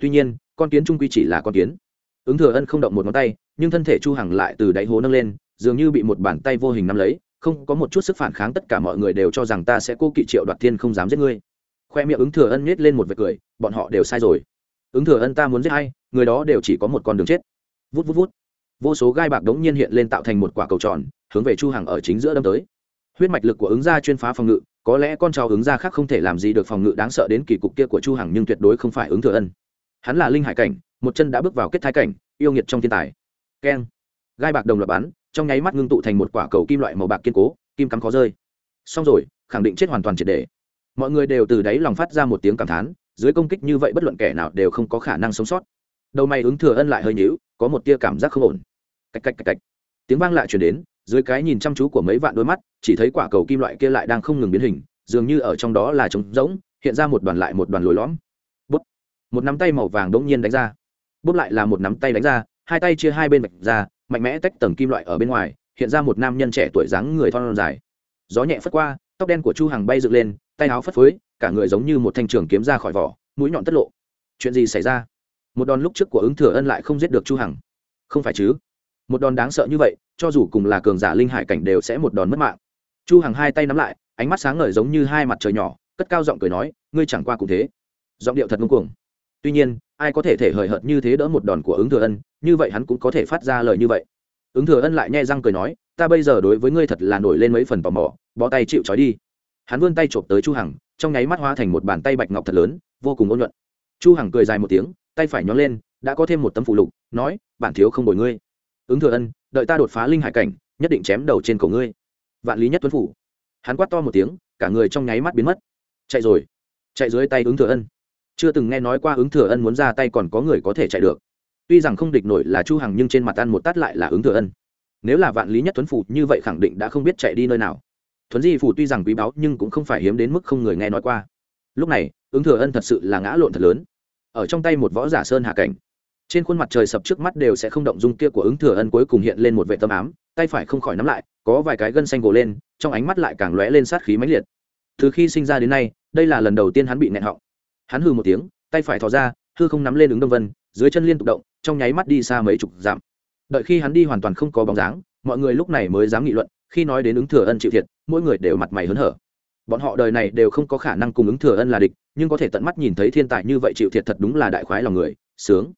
Tuy nhiên, con kiến trung quy chỉ là con kiến. Ứng thừa ân không động một ngón tay, nhưng thân thể chu hằng lại từ đáy hố nâng lên, dường như bị một bàn tay vô hình nắm lấy, không có một chút sức phản kháng, tất cả mọi người đều cho rằng ta sẽ cô kỵ triệu đoạt thiên không dám giết ngươi. Khoe miệng ứng thừa ân nhếch lên một vệt cười, bọn họ đều sai rồi. Ứng thừa ân ta muốn giết hay người đó đều chỉ có một con đường chết. Vút vút vút. Vô số gai bạc đống nhiên hiện lên tạo thành một quả cầu tròn, hướng về chu hằng ở chính giữa đâm tới. Huyết mạch lực của ứng gia chuyên phá phòng ngự, có lẽ con cháu ứng gia khác không thể làm gì được phòng ngự, đáng sợ đến kỳ cục kia của chu hằng nhưng tuyệt đối không phải ứng thừa ân hắn là linh hải cảnh một chân đã bước vào kết thái cảnh yêu nghiệt trong thiên tài. Keng. Gai bạc đồng loạt bắn trong nháy mắt ngưng tụ thành một quả cầu kim loại màu bạc kiên cố kim cắm khó rơi. Xong rồi khẳng định chết hoàn toàn triệt đề. Mọi người đều từ đáy lòng phát ra một tiếng cảm thán dưới công kích như vậy bất luận kẻ nào đều không có khả năng sống sót. Đầu mày ứng thừa ân lại hơi nhíu có một tia cảm giác không ổn. Cạch cạch cạch cạch, tiếng vang lại chuyển đến dưới cái nhìn chăm chú của mấy vạn đôi mắt chỉ thấy quả cầu kim loại kia lại đang không ngừng biến hình dường như ở trong đó là trống rỗng hiện ra một đoàn lại một đoàn lồi lõm một nắm tay màu vàng đống nhiên đánh ra. Bút lại là một nắm tay đánh ra, hai tay chia hai bên mạch ra, mạnh mẽ tách tầng kim loại ở bên ngoài, hiện ra một nam nhân trẻ tuổi dáng người thon dài. Gió nhẹ phất qua, tóc đen của chu hằng bay dựng lên, tay áo phất phới, cả người giống như một thanh trường kiếm ra khỏi vỏ, mũi nhọn tất lộ. Chuyện gì xảy ra? Một đòn lúc trước của ứng thừa ân lại không giết được chu hằng. Không phải chứ? Một đòn đáng sợ như vậy, cho dù cùng là cường giả linh hải cảnh đều sẽ một đòn mất mạng. Chu hằng hai tay nắm lại, ánh mắt sáng ngời giống như hai mặt trời nhỏ, cất cao giọng cười nói, ngươi chẳng qua cũng thế. Giọng điệu thật ngông cuồng tuy nhiên, ai có thể thể hời hợt như thế đỡ một đòn của ứng thừa ân, như vậy hắn cũng có thể phát ra lời như vậy. Ứng thừa ân lại nhẹ răng cười nói, ta bây giờ đối với ngươi thật là nổi lên mấy phần tò mò, bó tay chịu trói đi. Hắn vươn tay chộp tới chu hằng, trong nháy mắt hóa thành một bàn tay bạch ngọc thật lớn, vô cùng ôn nhuận. Chu hằng cười dài một tiếng, tay phải nhón lên, đã có thêm một tấm phụ lục, nói, bản thiếu không bồi ngươi. Ứng thừa ân, đợi ta đột phá linh hải cảnh, nhất định chém đầu trên cổ ngươi. Vạn lý nhất tuấn phủ. Hắn quát to một tiếng, cả người trong nháy mắt biến mất. Chạy rồi. Chạy dưới tay ứng thừa ân chưa từng nghe nói qua ứng thừa ân muốn ra tay còn có người có thể chạy được. Tuy rằng không địch nổi là chu hằng nhưng trên mặt ăn một tát lại là ứng thừa ân. Nếu là vạn lý nhất tuấn phủ như vậy khẳng định đã không biết chạy đi nơi nào. Thuấn di phủ tuy rằng quý báu nhưng cũng không phải hiếm đến mức không người nghe nói qua. Lúc này, ứng thừa ân thật sự là ngã lộn thật lớn. Ở trong tay một võ giả sơn hạ cảnh, trên khuôn mặt trời sập trước mắt đều sẽ không động dung kia của ứng thừa ân cuối cùng hiện lên một vệ tâm ám, tay phải không khỏi nắm lại, có vài cái gân xanh gồ lên, trong ánh mắt lại càng lóe lên sát khí mãnh liệt. Từ khi sinh ra đến nay, đây là lần đầu tiên hắn bị nẹn họng hắn hừ một tiếng, tay phải thò ra, hư không nắm lên ứng đông vân, dưới chân liên tục động, trong nháy mắt đi xa mấy chục dặm. Đợi khi hắn đi hoàn toàn không có bóng dáng, mọi người lúc này mới dám nghị luận, khi nói đến ứng thừa ân chịu thiệt, mỗi người đều mặt mày hớn hở. Bọn họ đời này đều không có khả năng cùng ứng thừa ân là địch, nhưng có thể tận mắt nhìn thấy thiên tài như vậy chịu thiệt thật đúng là đại khoái lòng người, sướng.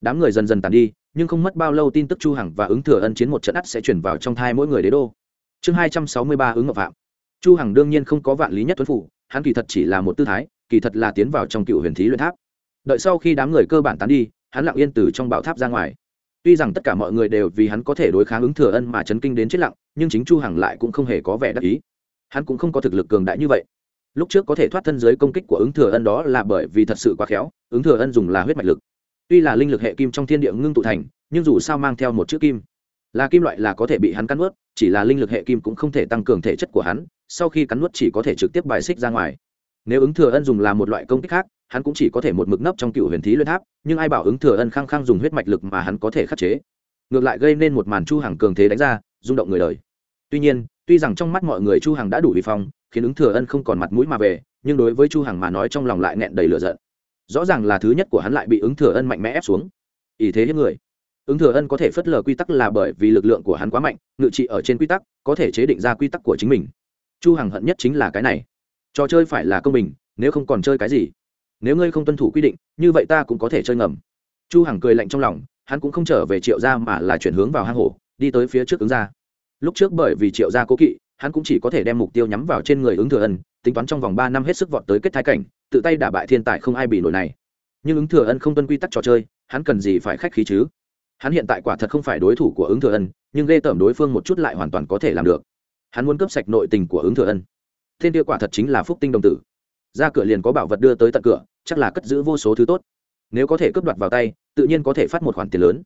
Đám người dần dần tàn đi, nhưng không mất bao lâu tin tức chu hằng và ứng thừa ân chiến một trận ắt sẽ chuyển vào trong thai mỗi người đế đô. Chương hai trăm sáu mươi ba ứng ngọc phạm. Chu hằng đương nhiên không có vạn lý nhất tuấn phủ, hắn kỳ thật chỉ là một tư thái kỳ thật là tiến vào trong cựu huyền thí luyện tháp. Đợi sau khi đám người cơ bản tán đi, hắn lặng yên từ trong bảo tháp ra ngoài. Tuy rằng tất cả mọi người đều vì hắn có thể đối kháng ứng thừa ân mà chấn kinh đến chết lặng, nhưng chính chu hằng lại cũng không hề có vẻ đắc ý. Hắn cũng không có thực lực cường đại như vậy. Lúc trước có thể thoát thân dưới công kích của ứng thừa ân đó là bởi vì thật sự quá khéo, ứng thừa ân dùng là huyết mạch lực. Tuy là linh lực hệ kim trong thiên địa ngưng tụ thành, nhưng dù sao mang theo một chữ kim, là kim loại là có thể bị hắn cắn nuốt, chỉ là linh lực hệ kim cũng không thể tăng cường thể chất của hắn, sau khi cắn nuốt chỉ có thể trực tiếp bài xích ra ngoài nếu ứng thừa ân dùng là một loại công kích khác, hắn cũng chỉ có thể một mực nấp trong cựu huyền thí luyện tháp, nhưng ai bảo ứng thừa ân khăng khăng dùng huyết mạch lực mà hắn có thể khắc chế? Ngược lại gây nên một màn chu hàng cường thế đánh ra, rung động người đời. Tuy nhiên, tuy rằng trong mắt mọi người chu hàng đã đủ vi phong, khiến ứng thừa ân không còn mặt mũi mà về, nhưng đối với chu hàng mà nói trong lòng lại nghẹn đầy lửa giận. Rõ ràng là thứ nhất của hắn lại bị ứng thừa ân mạnh mẽ ép xuống. Ý thế hiếp người. Ứng thừa ân có thể phớt lờ quy tắc là bởi vì lực lượng của hắn quá mạnh, ngự trị ở trên quy tắc, có thể chế định ra quy tắc của chính mình. Chu hằng hận nhất chính là cái này trò chơi phải là công bình, nếu không còn chơi cái gì? Nếu ngươi không tuân thủ quy định, như vậy ta cũng có thể chơi ngầm. Chu hằng cười lạnh trong lòng, hắn cũng không trở về triệu gia mà là chuyển hướng vào hang hổ, đi tới phía trước ứng gia lúc trước bởi vì triệu gia cố kỵ, hắn cũng chỉ có thể đem mục tiêu nhắm vào trên người ứng thừa ân, tính toán trong vòng ba năm hết sức vọt tới kết thái cảnh, tự tay đả bại thiên tài không ai bị nổi này. Nhưng ứng thừa ân không tuân quy tắc trò chơi, hắn cần gì phải khách khí chứ? Hắn hiện tại quả thật không phải đối thủ của ứng thừa ân, nhưng ghê tởm đối phương một chút lại hoàn toàn có thể làm được. Hắn muốn cướp sạch nội tình của ứng thừa ân thiên kia quả thật chính là phúc tinh đồng tử. Ra cửa liền có bảo vật đưa tới tận cửa, chắc là cất giữ vô số thứ tốt. Nếu có thể cướp đoạt vào tay, tự nhiên có thể phát một khoản tiền lớn.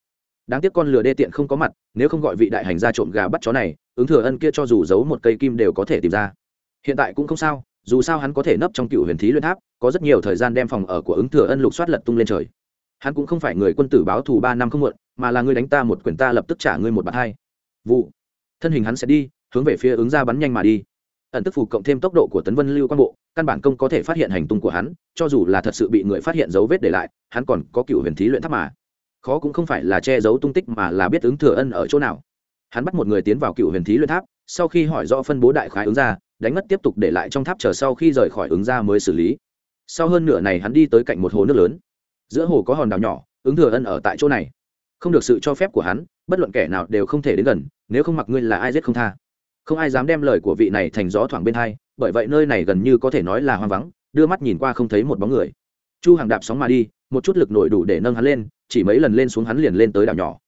Đáng tiếc con lừa đê tiện không có mặt, nếu không gọi vị đại hành ra trộm gà bắt chó này, ứng thừa ân kia cho dù giấu một cây kim đều có thể tìm ra. Hiện tại cũng không sao, dù sao hắn có thể nấp trong cựu huyền thí luyện tháp, có rất nhiều thời gian đem phòng ở của ứng thừa ân lục soát lật tung lên trời. Hắn cũng không phải người quân tử báo thù ba năm không muộn, mà là người đánh ta một quyền ta lập tức trả ngươi một bạt hai. Vụ. Thân hình hắn sẽ đi, hướng về phía ứng ra bắn nhanh mà đi ẩn tức phù cộng thêm tốc độ của tấn vân lưu quan bộ, căn bản công có thể phát hiện hành tung của hắn, cho dù là thật sự bị người phát hiện dấu vết để lại, hắn còn có cựu huyền thí luyện tháp mà. Khó cũng không phải là che giấu tung tích mà là biết ứng thừa ân ở chỗ nào. Hắn bắt một người tiến vào cựu huyền thí luyện tháp, sau khi hỏi rõ phân bố đại khái ứng ra, đánh mất tiếp tục để lại trong tháp chờ sau khi rời khỏi ứng ra mới xử lý. Sau hơn nửa này hắn đi tới cạnh một hồ nước lớn. Giữa hồ có hòn đảo nhỏ, ứng thừa ân ở tại chỗ này. Không được sự cho phép của hắn, bất luận kẻ nào đều không thể đến gần, nếu không mặc ngươi là ai giết không tha không ai dám đem lời của vị này thành gió thoảng bên hai, bởi vậy nơi này gần như có thể nói là hoang vắng, đưa mắt nhìn qua không thấy một bóng người. Chu hàng đạp sóng mà đi, một chút lực nổi đủ để nâng hắn lên, chỉ mấy lần lên xuống hắn liền lên tới đảo nhỏ.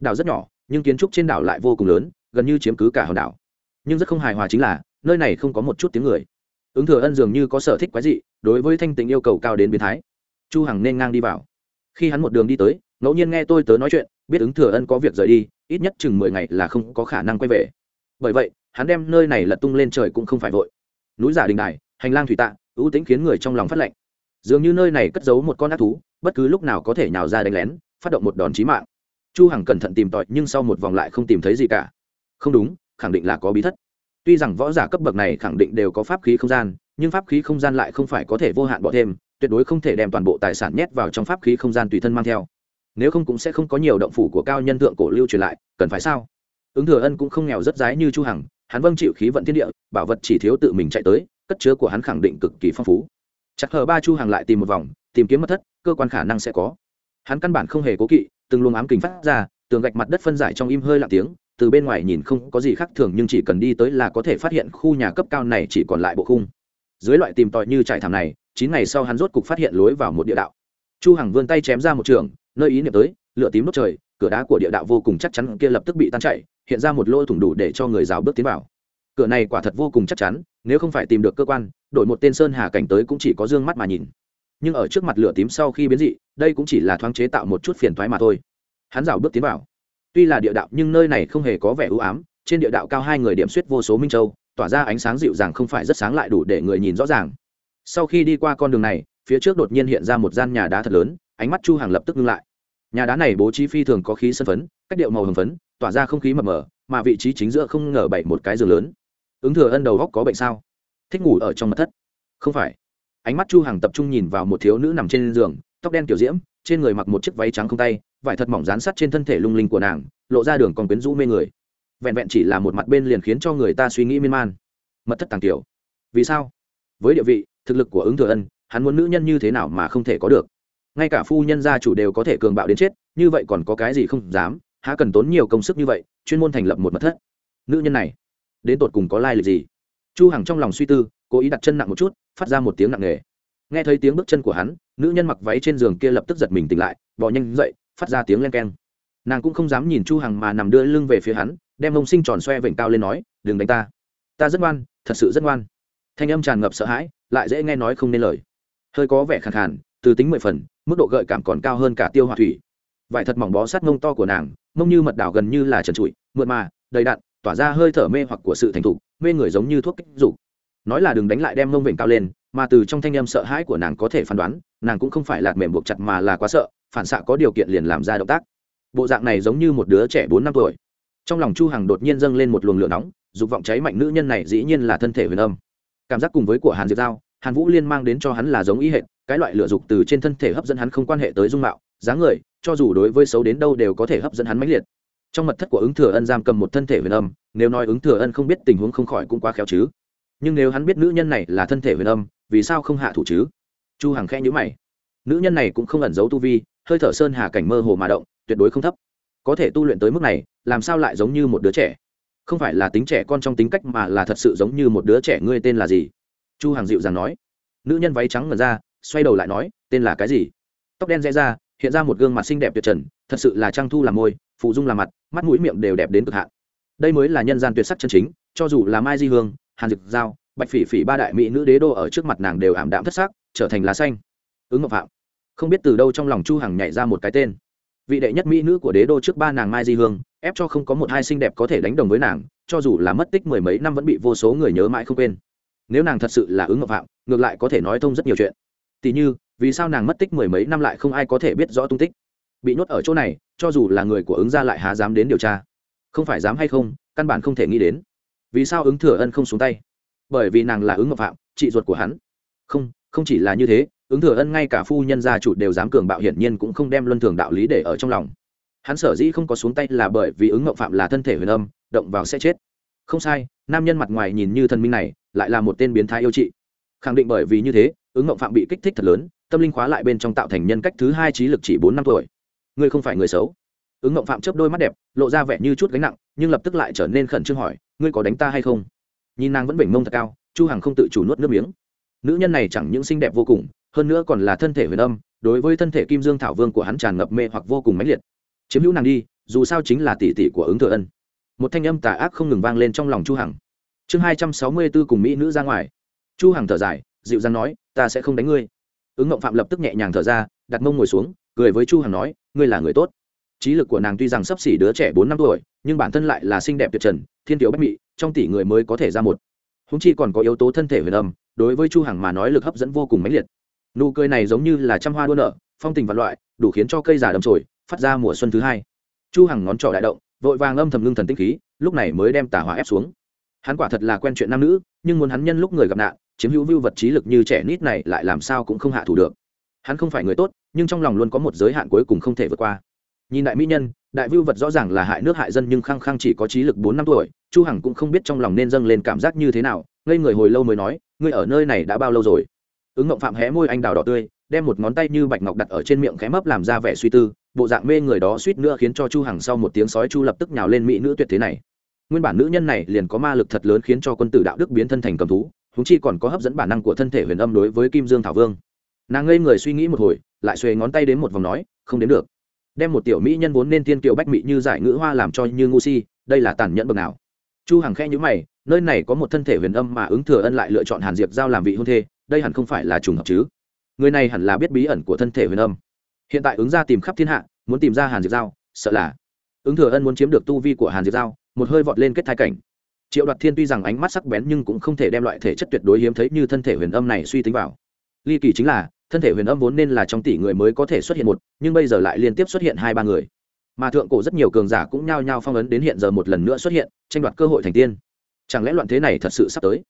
Đảo rất nhỏ, nhưng kiến trúc trên đảo lại vô cùng lớn, gần như chiếm cứ cả hòn đảo. Nhưng rất không hài hòa chính là, nơi này không có một chút tiếng người. Ứng thừa ân dường như có sở thích quái dị, đối với thanh tịnh yêu cầu cao đến biến thái. Chu hằng nên ngang đi vào. Khi hắn một đường đi tới, ngẫu nhiên nghe tôi tớ nói chuyện, biết ứng thừa ân có việc rời đi, ít nhất chừng mười ngày là không có khả năng quay về. Bởi vậy hắn đem nơi này lật tung lên trời cũng không phải vội. Núi giả đình đài, hành lang thủy tạ, ưu tĩnh khiến người trong lòng phát lạnh. dường như nơi này cất giấu một con ác thú, bất cứ lúc nào có thể nhào ra đánh lén, phát động một đòn chí mạng. Chu hằng cẩn thận tìm tòi, nhưng sau một vòng lại không tìm thấy gì cả. Không đúng, khẳng định là có bí thất. Tuy rằng võ giả cấp bậc này khẳng định đều có pháp khí không gian, nhưng pháp khí không gian lại không phải có thể vô hạn bỏ thêm, tuyệt đối không thể đem toàn bộ tài sản nhét vào trong pháp khí không gian tùy thân mang theo. Nếu không cũng sẽ không có nhiều động phủ của cao nhân thượng cổ lưu truyền lại, cần phải sao? Ứng thừa ân cũng không nghèo rất dái như chu hằng hắn vâng chịu khí vận thiên địa, bảo vật chỉ thiếu tự mình chạy tới, cất chứa của hắn khẳng định cực kỳ phong phú. Chắc hờ ba chu hàng lại tìm một vòng, tìm kiếm mất thất, cơ quan khả năng sẽ có. Hắn căn bản không hề cố kỵ, từng luồng ám kình phát ra, tường gạch mặt đất phân giải trong im hơi lặng tiếng, từ bên ngoài nhìn không có gì khác thường nhưng chỉ cần đi tới là có thể phát hiện khu nhà cấp cao này chỉ còn lại bộ khung. Dưới loại tìm tòi như trải thảm này, chín ngày sau hắn rốt cục phát hiện lối vào một địa đạo. Chu hằng vươn tay chém ra một trường, nơi ý niệm tới, lửa tím đốt trời, cửa đá của địa đạo vô cùng chắc chắn kia lập tức bị tan chảy hiện ra một lỗ thủng đủ để cho người rào bước tiến vào. Cửa này quả thật vô cùng chắc chắn, nếu không phải tìm được cơ quan, đổi một tên sơn hà cảnh tới cũng chỉ có dương mắt mà nhìn. Nhưng ở trước mặt lửa tím sau khi biến dị, đây cũng chỉ là thoáng chế tạo một chút phiền thoái mà thôi. Hắn rào bước tiến vào. Tuy là địa đạo, nhưng nơi này không hề có vẻ ưu ám, trên địa đạo cao hai người điểm suýt vô số minh châu, tỏa ra ánh sáng dịu dàng không phải rất sáng lại đủ để người nhìn rõ ràng. Sau khi đi qua con đường này, phía trước đột nhiên hiện ra một gian nhà đá thật lớn, ánh mắt chu hàng lập tức ngưng lại nhà đá này bố trí phi thường có khí sân phấn, cách điệu màu hồng phấn, tỏa ra không khí mập mờ, mà vị trí chính giữa không ngờ bảy một cái giường lớn. Ứng thừa ân đầu góc có bệnh sao? Thích ngủ ở trong mật thất. Không phải. Ánh mắt chu Hằng tập trung nhìn vào một thiếu nữ nằm trên giường, tóc đen kiểu diễm, trên người mặc một chiếc váy trắng không tay, vải thật mỏng dán sát trên thân thể lung linh của nàng, lộ ra đường còn quyến rũ mê người. Vẹn vẹn chỉ là một mặt bên liền khiến cho người ta suy nghĩ miên man. Mật thất tàng tiểu. Vì sao? Với địa vị, thực lực của ứng thừa ân, hắn muốn nữ nhân như thế nào mà không thể có được? Ngay cả phu nhân gia chủ đều có thể cường bạo đến chết, như vậy còn có cái gì không dám, há cần tốn nhiều công sức như vậy, chuyên môn thành lập một mật thất. Nữ nhân này, đến tột cùng có lai lịch gì? Chu hằng trong lòng suy tư, cố ý đặt chân nặng một chút, phát ra một tiếng nặng nề. Nghe thấy tiếng bước chân của hắn, nữ nhân mặc váy trên giường kia lập tức giật mình tỉnh lại bò nhanh dậy, phát ra tiếng len keng. Nàng cũng không dám nhìn chu hằng mà nằm đưa lưng về phía hắn, đem mông sinh tròn xoe vểnh cao lên nói, đừng đánh ta. Ta rất ngoan, thật sự rất ngoan. Thanh âm tràn ngập sợ hãi, lại dễ nghe nói không nên lời. Hơi có vẻ khàn khàn từ tính mười phần, mức độ gợi cảm còn cao hơn cả tiêu hỏa thủy. Vải thật mỏng bó sát mông to của nàng, mông như mật đảo gần như là trần trụi, mượt mà, đầy đặn, tỏa ra hơi thở mê hoặc của sự thành thục, mê người giống như thuốc kích dục. Nói là đừng đánh lại đem mông vểnh cao lên, mà từ trong thanh âm sợ hãi của nàng có thể phán đoán, nàng cũng không phải là mềm buộc chặt mà là quá sợ, phản xạ có điều kiện liền làm ra động tác. Bộ dạng này giống như một đứa trẻ bốn năm tuổi. Trong lòng chu hằng đột nhiên dâng lên một luồng lửa nóng, dục vọng cháy mạnh nữ nhân này dĩ nhiên là thân thể huyền âm. Cảm giác cùng với của hàn diệp giao, hàn vũ liên mang đến cho hắn là giống ý hệt cái loại lửa dục từ trên thân thể hấp dẫn hắn không quan hệ tới dung mạo, dáng người, cho dù đối với xấu đến đâu đều có thể hấp dẫn hắn mãnh liệt. Trong mật thất của ứng thừa ân giam cầm một thân thể huyền âm, nếu nói ứng thừa ân không biết tình huống không khỏi cũng quá khéo chứ. Nhưng nếu hắn biết nữ nhân này là thân thể huyền âm, vì sao không hạ thủ chứ? Chu hằng khẽ nhíu mày. Nữ nhân này cũng không ẩn giấu tu vi, hơi thở sơn hà cảnh mơ hồ mà động, tuyệt đối không thấp. Có thể tu luyện tới mức này, làm sao lại giống như một đứa trẻ? Không phải là tính trẻ con trong tính cách mà là thật sự giống như một đứa trẻ, ngươi tên là gì? Chu Hằng dịu dàng nói. Nữ nhân váy trắng ngẩn ra xoay đầu lại nói, tên là cái gì? Tóc đen rẽ ra, hiện ra một gương mặt xinh đẹp tuyệt trần, thật sự là trang thu làm môi, phụ dung làm mặt, mắt mũi miệng đều đẹp đến cực hạn. Đây mới là nhân gian tuyệt sắc chân chính, cho dù là mai di hương, hàn dực giao, bạch phỉ phỉ ba đại mỹ nữ đế đô ở trước mặt nàng đều ảm đạm thất sắc, trở thành lá xanh. Ứng ngọc phạm. Không biết từ đâu trong lòng chu hằng nhảy ra một cái tên. Vị đệ nhất mỹ nữ của đế đô trước ba nàng mai di hương, ép cho không có một hai xinh đẹp có thể đánh đồng với nàng, cho dù là mất tích mười mấy năm vẫn bị vô số người nhớ mãi không quên. Nếu nàng thật sự là ứng ngọc phạm, ngược lại có thể nói thông rất nhiều chuyện tỉ như, vì sao nàng mất tích mười mấy năm lại không ai có thể biết rõ tung tích? Bị nhốt ở chỗ này, cho dù là người của ứng gia lại há dám đến điều tra? Không phải dám hay không, căn bản không thể nghĩ đến. Vì sao ứng thừa ân không xuống tay? Bởi vì nàng là ứng ngọc phạm, chị ruột của hắn. Không không chỉ là như thế, ứng thừa ân ngay cả phu nhân gia chủ đều dám cường bạo hiển nhiên cũng không đem luân thường đạo lý để ở trong lòng. Hắn sở dĩ không có xuống tay là bởi vì ứng ngọc phạm là thân thể huyền âm, động vào sẽ chết. Không sai, nam nhân mặt ngoài nhìn như thần minh này, lại là một tên biến thái yêu chị khẳng định bởi vì như thế ứng ngọc phạm bị kích thích thật lớn, tâm linh khóa lại bên trong tạo thành nhân cách thứ hai trí lực chỉ bốn năm tuổi. Ngươi không phải người xấu. Ứng ngọc phạm chớp đôi mắt đẹp, lộ ra vẻ như chút gánh nặng, nhưng lập tức lại trở nên khẩn trương hỏi, ngươi có đánh ta hay không? Nhìn nàng vẫn bình mông thật cao, chu hằng không tự chủ nuốt nước miếng. Nữ nhân này chẳng những xinh đẹp vô cùng, hơn nữa còn là thân thể huyền âm, đối với thân thể kim dương thảo vương của hắn tràn ngập mê hoặc vô cùng mãnh liệt. Chiếm hữu nàng đi, dù sao chính là tỷ tỷ của ứng thừa ân. Một thanh âm tà ác không ngừng vang lên trong lòng chu hằng. Chương hai trăm sáu mươi 264 cùng mỹ nữ ra ngoài. Chu hằng thở dài dịu dàng nói, ta sẽ không đánh ngươi. Ứng ngộng phạm lập tức nhẹ nhàng thở ra, đặt mông ngồi xuống, cười với chu hằng nói, ngươi là người tốt. Trí lực của nàng tuy rằng sắp xỉ đứa trẻ bốn năm tuổi, nhưng bản thân lại là xinh đẹp tuyệt trần, thiên tiểu bách mị, trong tỷ người mới có thể ra một. Húng chi còn có yếu tố thân thể huyền âm, đối với chu hằng mà nói lực hấp dẫn vô cùng mãnh liệt. Nụ cười này giống như là trăm hoa đua nở, phong tình vạn loại, đủ khiến cho cây già đầm trồi phát ra mùa xuân thứ hai. Chu hằng ngón trỏ đại động, vội vàng âm thầm ngưng thần tinh khí, lúc này mới đem tà hỏa ép xuống. Hắn quả thật là quen chuyện nam nữ, nhưng muốn hắn nhân lúc người gặp nạn chiếm hữu vưu vật trí lực như trẻ nít này lại làm sao cũng không hạ thủ được. Hắn không phải người tốt, nhưng trong lòng luôn có một giới hạn cuối cùng không thể vượt qua. Nhìn đại mỹ nhân, đại vưu vật rõ ràng là hại nước hại dân nhưng khăng khăng chỉ có trí lực bốn năm tuổi, chu hằng cũng không biết trong lòng nên dâng lên cảm giác như thế nào, ngây người hồi lâu mới nói, ngươi ở nơi này đã bao lâu rồi? Ứng ngộng phạm hé môi anh đào đỏ tươi, đem một ngón tay như bạch ngọc đặt ở trên miệng khẽ mấp làm ra vẻ suy tư, bộ dạng mê người đó suýt nữa khiến cho chu hằng sau một tiếng sói chu lập tức nhào lên mỹ nữ tuyệt thế này. Nguyên bản nữ nhân này liền có ma lực thật lớn khiến cho quân tử đạo đức biến thân thành cầm thú húng chi còn có hấp dẫn bản năng của thân thể huyền âm đối với kim dương thảo vương. Nàng ngây người suy nghĩ một hồi, lại xuề ngón tay đến một vòng nói, không đến được. Đem một tiểu mỹ nhân vốn nên tiên kiều bách mỹ như giải ngữ hoa làm cho như ngu si, đây là tàn nhẫn bậc nào? Chu hằng khe nhíu mày, nơi này có một thân thể huyền âm mà ứng thừa ân lại lựa chọn hàn diệp giao làm vị hôn thê, đây hẳn không phải là trùng hợp chứ? Người này hẳn là biết bí ẩn của thân thể huyền âm. Hiện tại ứng ra tìm khắp thiên hạ, muốn tìm ra hàn diệp giao, sợ là. Ứng thừa ân muốn chiếm được tu vi của hàn diệp giao, một hơi vọt lên kết thai cảnh triệu đoạt thiên tuy rằng ánh mắt sắc bén nhưng cũng không thể đem loại thể chất tuyệt đối hiếm thấy như thân thể huyền âm này suy tính vào. Ly kỳ chính là, thân thể huyền âm vốn nên là trong tỷ người mới có thể xuất hiện một, nhưng bây giờ lại liên tiếp xuất hiện hai ba người. Mà thượng cổ rất nhiều cường giả cũng nhao nhao phong ấn đến hiện giờ một lần nữa xuất hiện, tranh đoạt cơ hội thành tiên. Chẳng lẽ loạn thế này thật sự sắp tới?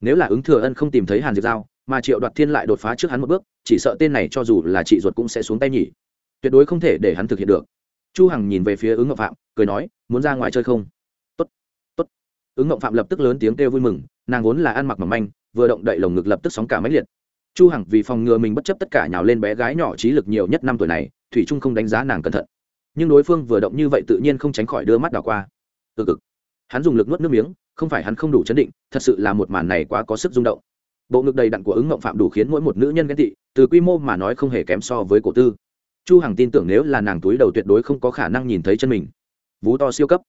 Nếu là ứng thừa ân không tìm thấy hàn diệt giao, mà triệu đoạt thiên lại đột phá trước hắn một bước, chỉ sợ tên này cho dù là chị ruột cũng sẽ xuống tay nhỉ. Tuyệt đối không thể để hắn thực hiện được. Chu hằng nhìn về phía ứng ngọc phạm, cười nói, muốn ra ngoài chơi không? Ứng ngộng phạm lập tức lớn tiếng kêu vui mừng, nàng vốn là ăn mặc mỏng manh, vừa động đậy lồng ngực lập tức sóng cả máy liệt. Chu hằng vì phòng ngừa mình bất chấp tất cả nhào lên bé gái nhỏ trí lực nhiều nhất năm tuổi này, thủy trung không đánh giá nàng cẩn thận. Nhưng đối phương vừa động như vậy tự nhiên không tránh khỏi đưa mắt đảo qua. Từ cực. Hắn dùng lực nuốt nước miếng, không phải hắn không đủ chấn định, thật sự là một màn này quá có sức rung động. Bộ ngực đầy đặn của ứng ngộng phạm đủ khiến mỗi một nữ nhân ghen tị, từ quy mô mà nói không hề kém so với cổ tư. Chu hằng tin tưởng nếu là nàng túi đầu tuyệt đối không có khả năng nhìn thấy chân mình. Vú to siêu cấp.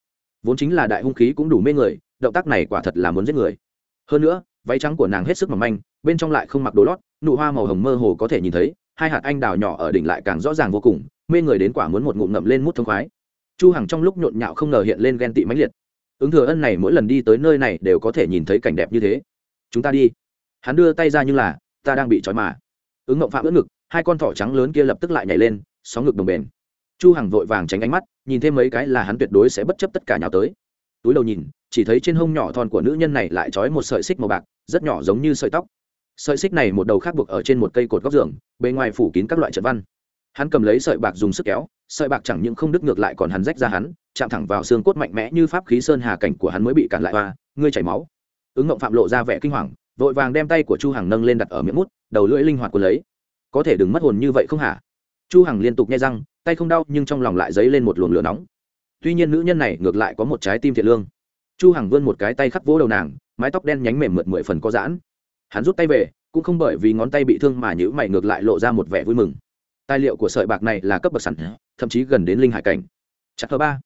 Vốn chính là đại hung khí cũng đủ mê người động tác này quả thật là muốn giết người. Hơn nữa, váy trắng của nàng hết sức mỏng manh, bên trong lại không mặc đồ lót, nụ hoa màu hồng mơ hồ có thể nhìn thấy, hai hạt anh đào nhỏ ở đỉnh lại càng rõ ràng vô cùng, mê người đến quả muốn một ngụm ngậm lên mút thông khoái. Chu hằng trong lúc nhộn nhạo không ngờ hiện lên ghen tị mãnh liệt. Ứng thừa ân này mỗi lần đi tới nơi này đều có thể nhìn thấy cảnh đẹp như thế. Chúng ta đi. Hắn đưa tay ra nhưng là, ta đang bị trói mà. Ứng ngậm phạm ướt ngực, hai con thỏ trắng lớn kia lập tức lại nhảy lên, sóng ngực đồng bền. Chu hằng vội vàng tránh ánh mắt, nhìn thêm mấy cái là hắn tuyệt đối sẽ bất chấp tất cả nhào tới túi đầu nhìn, chỉ thấy trên hông nhỏ thon của nữ nhân này lại trói một sợi xích màu bạc, rất nhỏ giống như sợi tóc. Sợi xích này một đầu khác buộc ở trên một cây cột góc giường bề ngoài phủ kín các loại trận văn. Hắn cầm lấy sợi bạc dùng sức kéo, sợi bạc chẳng những không đứt ngược lại còn hắn rách ra hắn, chạm thẳng vào xương cốt mạnh mẽ như pháp khí sơn hà cảnh của hắn mới bị cản lại. Và ngươi chảy máu. Ứng ngộng phạm lộ ra vẻ kinh hoàng, vội vàng đem tay của chu hằng nâng lên đặt ở miệng mút, đầu lưỡi linh hoạt của lấy. Có thể đừng mất hồn như vậy không hả? Chu hằng liên tục nghe răng, tay không đau nhưng trong lòng lại dấy lên một luồng lửa nóng tuy nhiên nữ nhân này ngược lại có một trái tim thiện lương. Chu hằng vươn một cái tay khắc vỗ đầu nàng, mái tóc đen nhánh mềm mượt mười phần có giãn. Hắn rút tay về, cũng không bởi vì ngón tay bị thương mà nhữ mày ngược lại lộ ra một vẻ vui mừng. Tài liệu của sợi bạc này là cấp bậc sẵn, thậm chí gần đến linh hải cảnh. Chắc thứ ba.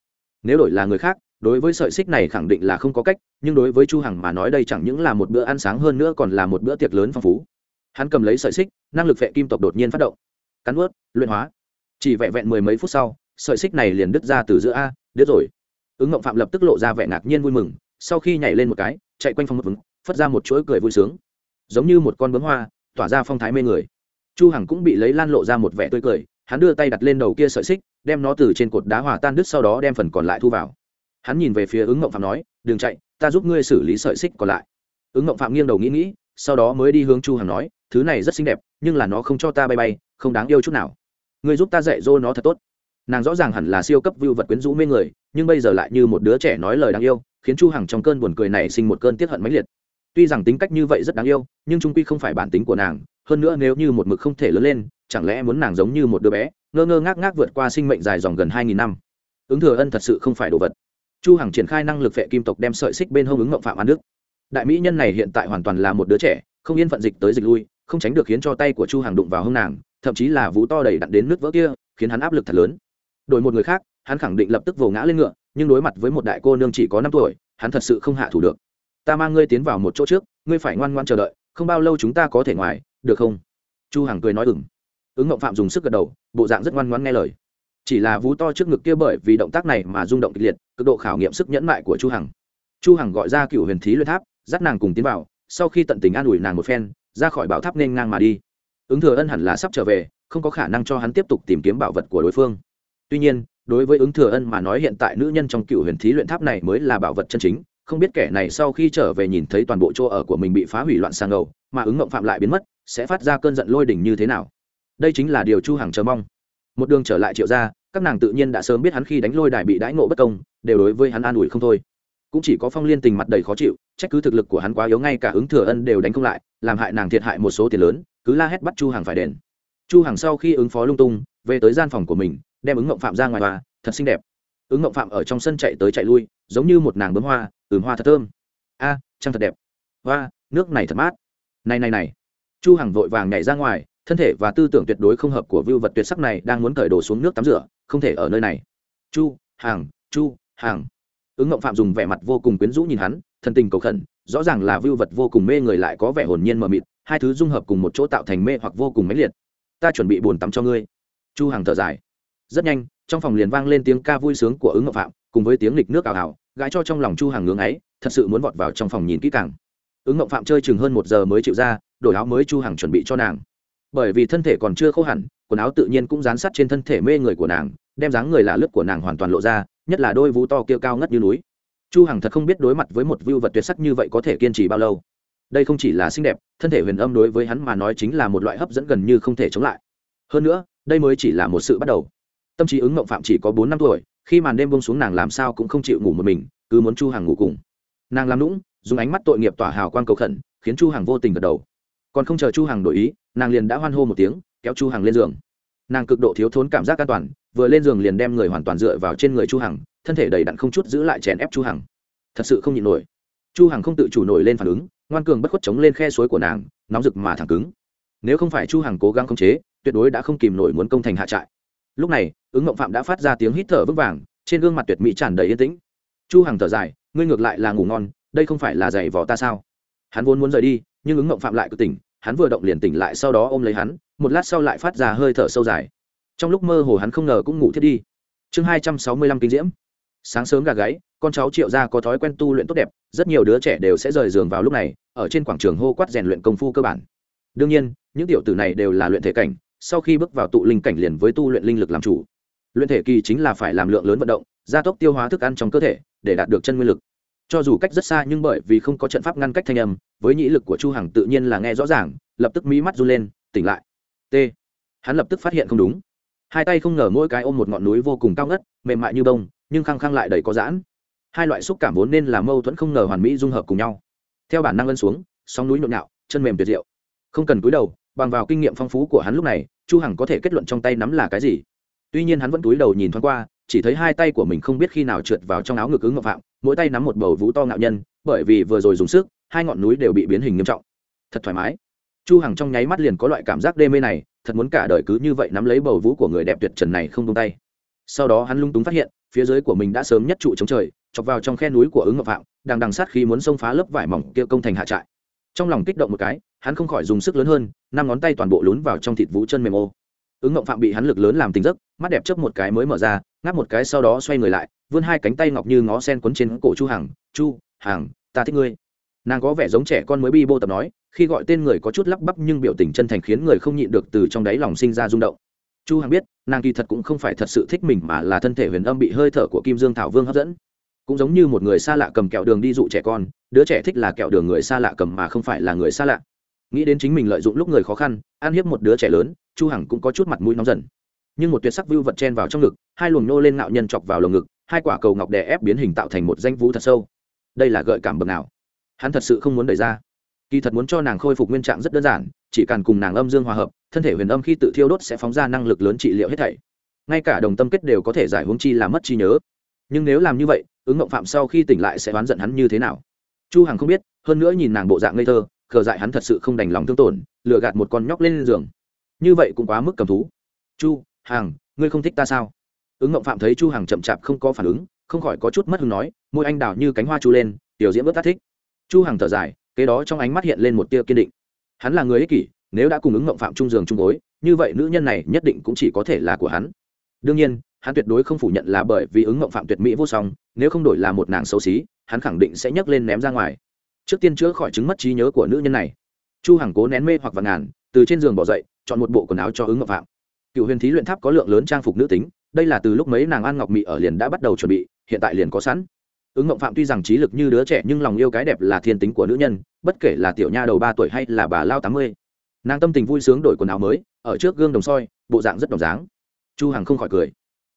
Nếu đổi là người khác, đối với sợi xích này khẳng định là không có cách, nhưng đối với chu hằng mà nói đây chẳng những là một bữa ăn sáng hơn nữa còn là một bữa tiệc lớn phong phú. Hắn cầm lấy sợi xích, năng lực vệ kim tộc đột nhiên phát động. Cắn ướt luyện hóa. Chỉ vẹn vẹn mười mấy phút sau sợi xích này liền đứt ra từ giữa a, đứt rồi. Ứng ngộng phạm lập tức lộ ra vẻ ngạc nhiên vui mừng, sau khi nhảy lên một cái, chạy quanh phòng một vững phất ra một chuỗi cười vui sướng. Giống như một con bướm hoa, tỏa ra phong thái mê người. Chu hằng cũng bị lấy lan lộ ra một vẻ tươi cười, hắn đưa tay đặt lên đầu kia sợi xích, đem nó từ trên cột đá hòa tan đứt sau đó đem phần còn lại thu vào. Hắn nhìn về phía ứng ngộng phạm nói, đừng chạy, ta giúp ngươi xử lý sợi xích còn lại. Ứng ngộng phạm nghiêng đầu nghĩ nghĩ, sau đó mới đi hướng chu hằng nói, thứ này rất xinh đẹp, nhưng là nó không cho ta bay bay, không đáng yêu chút nào. Ngươi giúp ta dạy dỗ nó thật tốt nàng rõ ràng hẳn là siêu cấp vưu vật quyến rũ mê người, nhưng bây giờ lại như một đứa trẻ nói lời đáng yêu, khiến chu hằng trong cơn buồn cười này sinh một cơn tiết hận mãnh liệt. Tuy rằng tính cách như vậy rất đáng yêu, nhưng trung quy không phải bản tính của nàng, hơn nữa nếu như một mực không thể lớn lên, chẳng lẽ muốn nàng giống như một đứa bé, ngơ ngơ ngác ngác vượt qua sinh mệnh dài dòng gần hai nghìn năm. Ứng thừa ân thật sự không phải đồ vật. Chu hằng triển khai năng lực vệ kim tộc đem sợi xích bên hông ứng ngộng phạm an đức. Đại mỹ nhân này hiện tại hoàn toàn là một đứa trẻ, không yên phận dịch tới dịch lui, không tránh được khiến cho tay của chu hằng đụng vào hông nàng, thậm chí là vú to đầy đặn đến nước vỡ kia, khiến hắn áp lực thật lớn đổi một người khác, hắn khẳng định lập tức vồ ngã lên ngựa, nhưng đối mặt với một đại cô nương chỉ có năm tuổi, hắn thật sự không hạ thủ được. Ta mang ngươi tiến vào một chỗ trước, ngươi phải ngoan ngoan chờ đợi, không bao lâu chúng ta có thể ngoài, được không? Chu hằng cười nói ừng ứng ngộng phạm dùng sức gật đầu, bộ dạng rất ngoan ngoãn nghe lời. Chỉ là vú to trước ngực kia bởi vì động tác này mà rung động kịch liệt, cực độ khảo nghiệm sức nhẫn mại của chu hằng. Chu hằng gọi ra cựu huyền thí luyện tháp, dắt nàng cùng tiến vào, sau khi tận tình an ủi nàng một phen, ra khỏi bảo tháp nên ngang mà đi. Ứng thừa ân hẳn là sắp trở về, không có khả năng cho hắn tiếp tục tìm kiếm bảo vật của đối phương tuy nhiên, đối với ứng thừa ân mà nói hiện tại nữ nhân trong cựu huyền thí luyện tháp này mới là bảo vật chân chính, không biết kẻ này sau khi trở về nhìn thấy toàn bộ chỗ ở của mình bị phá hủy loạn sang ngầu, mà ứng ngộng phạm lại biến mất, sẽ phát ra cơn giận lôi đỉnh như thế nào? Đây chính là điều chu hằng chờ mong. Một đường trở lại triệu gia, các nàng tự nhiên đã sớm biết hắn khi đánh lôi đài bị đãi ngộ bất công, đều đối với hắn an ủi không thôi. Cũng chỉ có phong liên tình mặt đầy khó chịu, trách cứ thực lực của hắn quá yếu ngay cả ứng thừa ân đều đánh không lại, làm hại nàng thiệt hại một số tiền lớn, cứ la hét bắt chu hằng phải đền. Chu hằng sau khi ứng phó lung tung, về tới gian phòng của mình đem ứng ngộng phạm ra ngoài hòa, thật xinh đẹp. Ứng ngộng phạm ở trong sân chạy tới chạy lui giống như một nàng bướm hoa ửm hoa thật thơm. A à, trăng thật đẹp. Hoa nước này thật mát. Này này này. Chu hằng vội vàng nhảy ra ngoài thân thể và tư tưởng tuyệt đối không hợp của vưu vật tuyệt sắc này đang muốn cởi đồ xuống nước tắm rửa không thể ở nơi này. Chu hằng, chu hằng. ứng ngộng phạm dùng vẻ mặt vô cùng quyến rũ nhìn hắn thân tình cầu khẩn rõ ràng là vưu vật vô cùng mê người lại có vẻ hồn nhiên mờ mịt hai thứ dung hợp cùng một chỗ tạo thành mê hoặc vô cùng mãnh liệt. Ta chuẩn bị bồn tắm cho ngươi. Chu hằng thở dài rất nhanh, trong phòng liền vang lên tiếng ca vui sướng của ứng Ngộ phạm, cùng với tiếng lịch nước ảo ảo, gãi cho trong lòng chu hàng ngưỡng ấy thật sự muốn vọt vào trong phòng nhìn kỹ càng. Ứng Ngộ phạm chơi chừng hơn một giờ mới chịu ra, đổi áo mới chu hàng chuẩn bị cho nàng. Bởi vì thân thể còn chưa khô hẳn, quần áo tự nhiên cũng dán sát trên thân thể mê người của nàng, đem dáng người là lướt của nàng hoàn toàn lộ ra, nhất là đôi vú to kia cao ngất như núi. Chu hằng thật không biết đối mặt với một view vật tuyệt sắc như vậy có thể kiên trì bao lâu. Đây không chỉ là xinh đẹp, thân thể huyền âm đối với hắn mà nói chính là một loại hấp dẫn gần như không thể chống lại. Hơn nữa, đây mới chỉ là một sự bắt đầu tâm trí ứng mộng phạm chỉ có bốn năm tuổi, khi màn đêm bông xuống nàng làm sao cũng không chịu ngủ một mình, cứ muốn chu hằng ngủ cùng. Nàng làm nũng, dùng ánh mắt tội nghiệp tỏa hào quang cầu khẩn, khiến chu hằng vô tình gật đầu. Còn không chờ chu hằng đổi ý, nàng liền đã hoan hô một tiếng, kéo chu hằng lên giường. Nàng cực độ thiếu thốn cảm giác an toàn, vừa lên giường liền đem người hoàn toàn dựa vào trên người chu hằng, thân thể đầy đặn không chút giữ lại chèn ép chu hằng. Thật sự không nhịn nổi. Chu hằng không tự chủ nổi lên phản ứng, ngoan cường bất khuất chống lên khe suối của nàng, nóng rực mà thẳng cứng. Nếu không phải chu hằng cố gắng khống chế, tuyệt đối đã không kìm nổi muốn công thành hạ trại lúc này, ứng mộng phạm đã phát ra tiếng hít thở vững vàng, trên gương mặt tuyệt mỹ tràn đầy yên tĩnh. Chu hằng thở dài, ngươi ngược lại là ngủ ngon, đây không phải là giày vò ta sao? Hắn vốn muốn rời đi, nhưng ứng mộng phạm lại cứ tỉnh, hắn vừa động liền tỉnh lại sau đó ôm lấy hắn, một lát sau lại phát ra hơi thở sâu dài. Trong lúc mơ hồ hắn không ngờ cũng ngủ thiết đi. Chương hai trăm sáu mươi lăm kinh diễm. Sáng sớm gà gáy, con cháu triệu gia có thói quen tu luyện tốt đẹp, rất nhiều đứa trẻ đều sẽ rời giường vào lúc này, ở trên quảng trường hô quát rèn luyện công phu cơ bản. Đương nhiên, những tiểu tử này đều là luyện thể cảnh sau khi bước vào tụ linh cảnh liền với tu luyện linh lực làm chủ. Luyện thể kỳ chính là phải làm lượng lớn vận động, gia tốc tiêu hóa thức ăn trong cơ thể, để đạt được chân nguyên lực. Cho dù cách rất xa nhưng bởi vì không có trận pháp ngăn cách thanh âm, với nhĩ lực của chu hằng tự nhiên là nghe rõ ràng, lập tức mí mắt run lên, tỉnh lại. T. Hắn lập tức phát hiện không đúng. Hai tay không ngờ mỗi cái ôm một ngọn núi vô cùng cao ngất, mềm mại như bông, nhưng khăng khăng lại đầy có giãn. Hai loại xúc cảm vốn nên là mâu thuẫn không ngờ hoàn mỹ dung hợp cùng nhau. Theo bản năng lân xuống, sóng núi nhộn nhạo, chân mềm tuyệt diệu. Không cần cúi đầu bằng vào kinh nghiệm phong phú của hắn lúc này, chu hằng có thể kết luận trong tay nắm là cái gì. Tuy nhiên hắn vẫn cúi đầu nhìn thoáng qua, chỉ thấy hai tay của mình không biết khi nào trượt vào trong áo ngực ứng ngọc phạm, mỗi tay nắm một bầu vũ to ngạo nhân, bởi vì vừa rồi dùng sức, hai ngọn núi đều bị biến hình nghiêm trọng. Thật thoải mái. Chu hằng trong nháy mắt liền có loại cảm giác đê mê này, thật muốn cả đời cứ như vậy nắm lấy bầu vũ của người đẹp tuyệt trần này không buông tay. Sau đó hắn lung túng phát hiện, phía dưới của mình đã sớm nhất trụ chống trời, chọc vào trong khe núi của ứng ngọc phạm, đang đằng sát khi muốn xông phá lớp vải mỏng kia công thành hạ trại trong lòng kích động một cái hắn không khỏi dùng sức lớn hơn năm ngón tay toàn bộ lún vào trong thịt vũ chân mềm ô. Ứng ngộng phạm bị hắn lực lớn làm tình giấc mắt đẹp chớp một cái mới mở ra ngáp một cái sau đó xoay người lại vươn hai cánh tay ngọc như ngó sen quấn trên cổ chu hằng chu hằng, ta thích ngươi. Nàng có vẻ giống trẻ con mới bi bô tập nói khi gọi tên người có chút lắp bắp nhưng biểu tình chân thành khiến người không nhịn được từ trong đáy lòng sinh ra rung động. Chu hằng biết nàng kỳ thật cũng không phải thật sự thích mình mà là thân thể huyền âm bị hơi thở của kim dương thảo vương hấp dẫn cũng giống như một người xa lạ cầm kẹo đường đi dụ trẻ con, đứa trẻ thích là kẹo đường người xa lạ cầm mà không phải là người xa lạ. Nghĩ đến chính mình lợi dụng lúc người khó khăn, ăn hiếp một đứa trẻ lớn, chu hằng cũng có chút mặt mũi nóng dần. Nhưng một tuyệt sắc vưu vật chen vào trong ngực, hai luồng nô lên ngạo nhân chọc vào lồng ngực, hai quả cầu ngọc đè ép biến hình tạo thành một danh vũ thật sâu. Đây là gợi cảm bậc nào? Hắn thật sự không muốn đẩy ra. Kỳ thật muốn cho nàng khôi phục nguyên trạng rất đơn giản, chỉ cần cùng nàng âm dương hòa hợp, thân thể huyền âm khi tự thiêu đốt sẽ phóng ra năng lực lớn trị liệu hết thảy. Ngay cả đồng tâm kết đều có thể giải huống chi làm mất trí nhớ. Nhưng nếu làm như vậy ứng ngộng phạm sau khi tỉnh lại sẽ oán giận hắn như thế nào? Chu hằng không biết hơn nữa nhìn nàng bộ dạng ngây thơ khờ dại hắn thật sự không đành lòng thương tổn lừa gạt một con nhóc lên giường. Như vậy cũng quá mức cầm thú. Chu Hằng, ngươi không thích ta sao? Ứng ngộng phạm thấy chu Hằng chậm chạp không có phản ứng không khỏi có chút mất hứng nói môi anh đào như cánh hoa chu lên tiểu diễn bớt tát thích. Chu Hằng thở dài kế đó trong ánh mắt hiện lên một tia kiên định. Hắn là người ích kỷ nếu đã cùng ứng ngộng phạm trung giường chung gối như vậy nữ nhân này nhất định cũng chỉ có thể là của hắn. Đương nhiên hắn tuyệt đối không phủ nhận là bởi vì ứng ngộng phạm tuyệt mỹ vô song, nếu không đổi là một nàng xấu xí, hắn khẳng định sẽ nhấc lên ném ra ngoài. Trước tiên chữa khỏi chứng mất trí nhớ của nữ nhân này. Chu hằng cố nén mê hoặc và ngàn, từ trên giường bỏ dậy, chọn một bộ quần áo cho ứng ngọc phạm. Cựu huyền thí luyện tháp có lượng lớn trang phục nữ tính, đây là từ lúc mấy nàng an ngọc mỹ ở liền đã bắt đầu chuẩn bị, hiện tại liền có sẵn. Ứng ngọc phạm tuy rằng trí lực như đứa trẻ nhưng lòng yêu cái đẹp là thiên tính của nữ nhân, bất kể là tiểu nha đầu ba tuổi hay là bà lao tám mươi. Nàng tâm tình vui sướng đổi quần áo mới, ở trước gương đồng soi, bộ dạng rất đồng dáng. Chu hằng không khỏi cười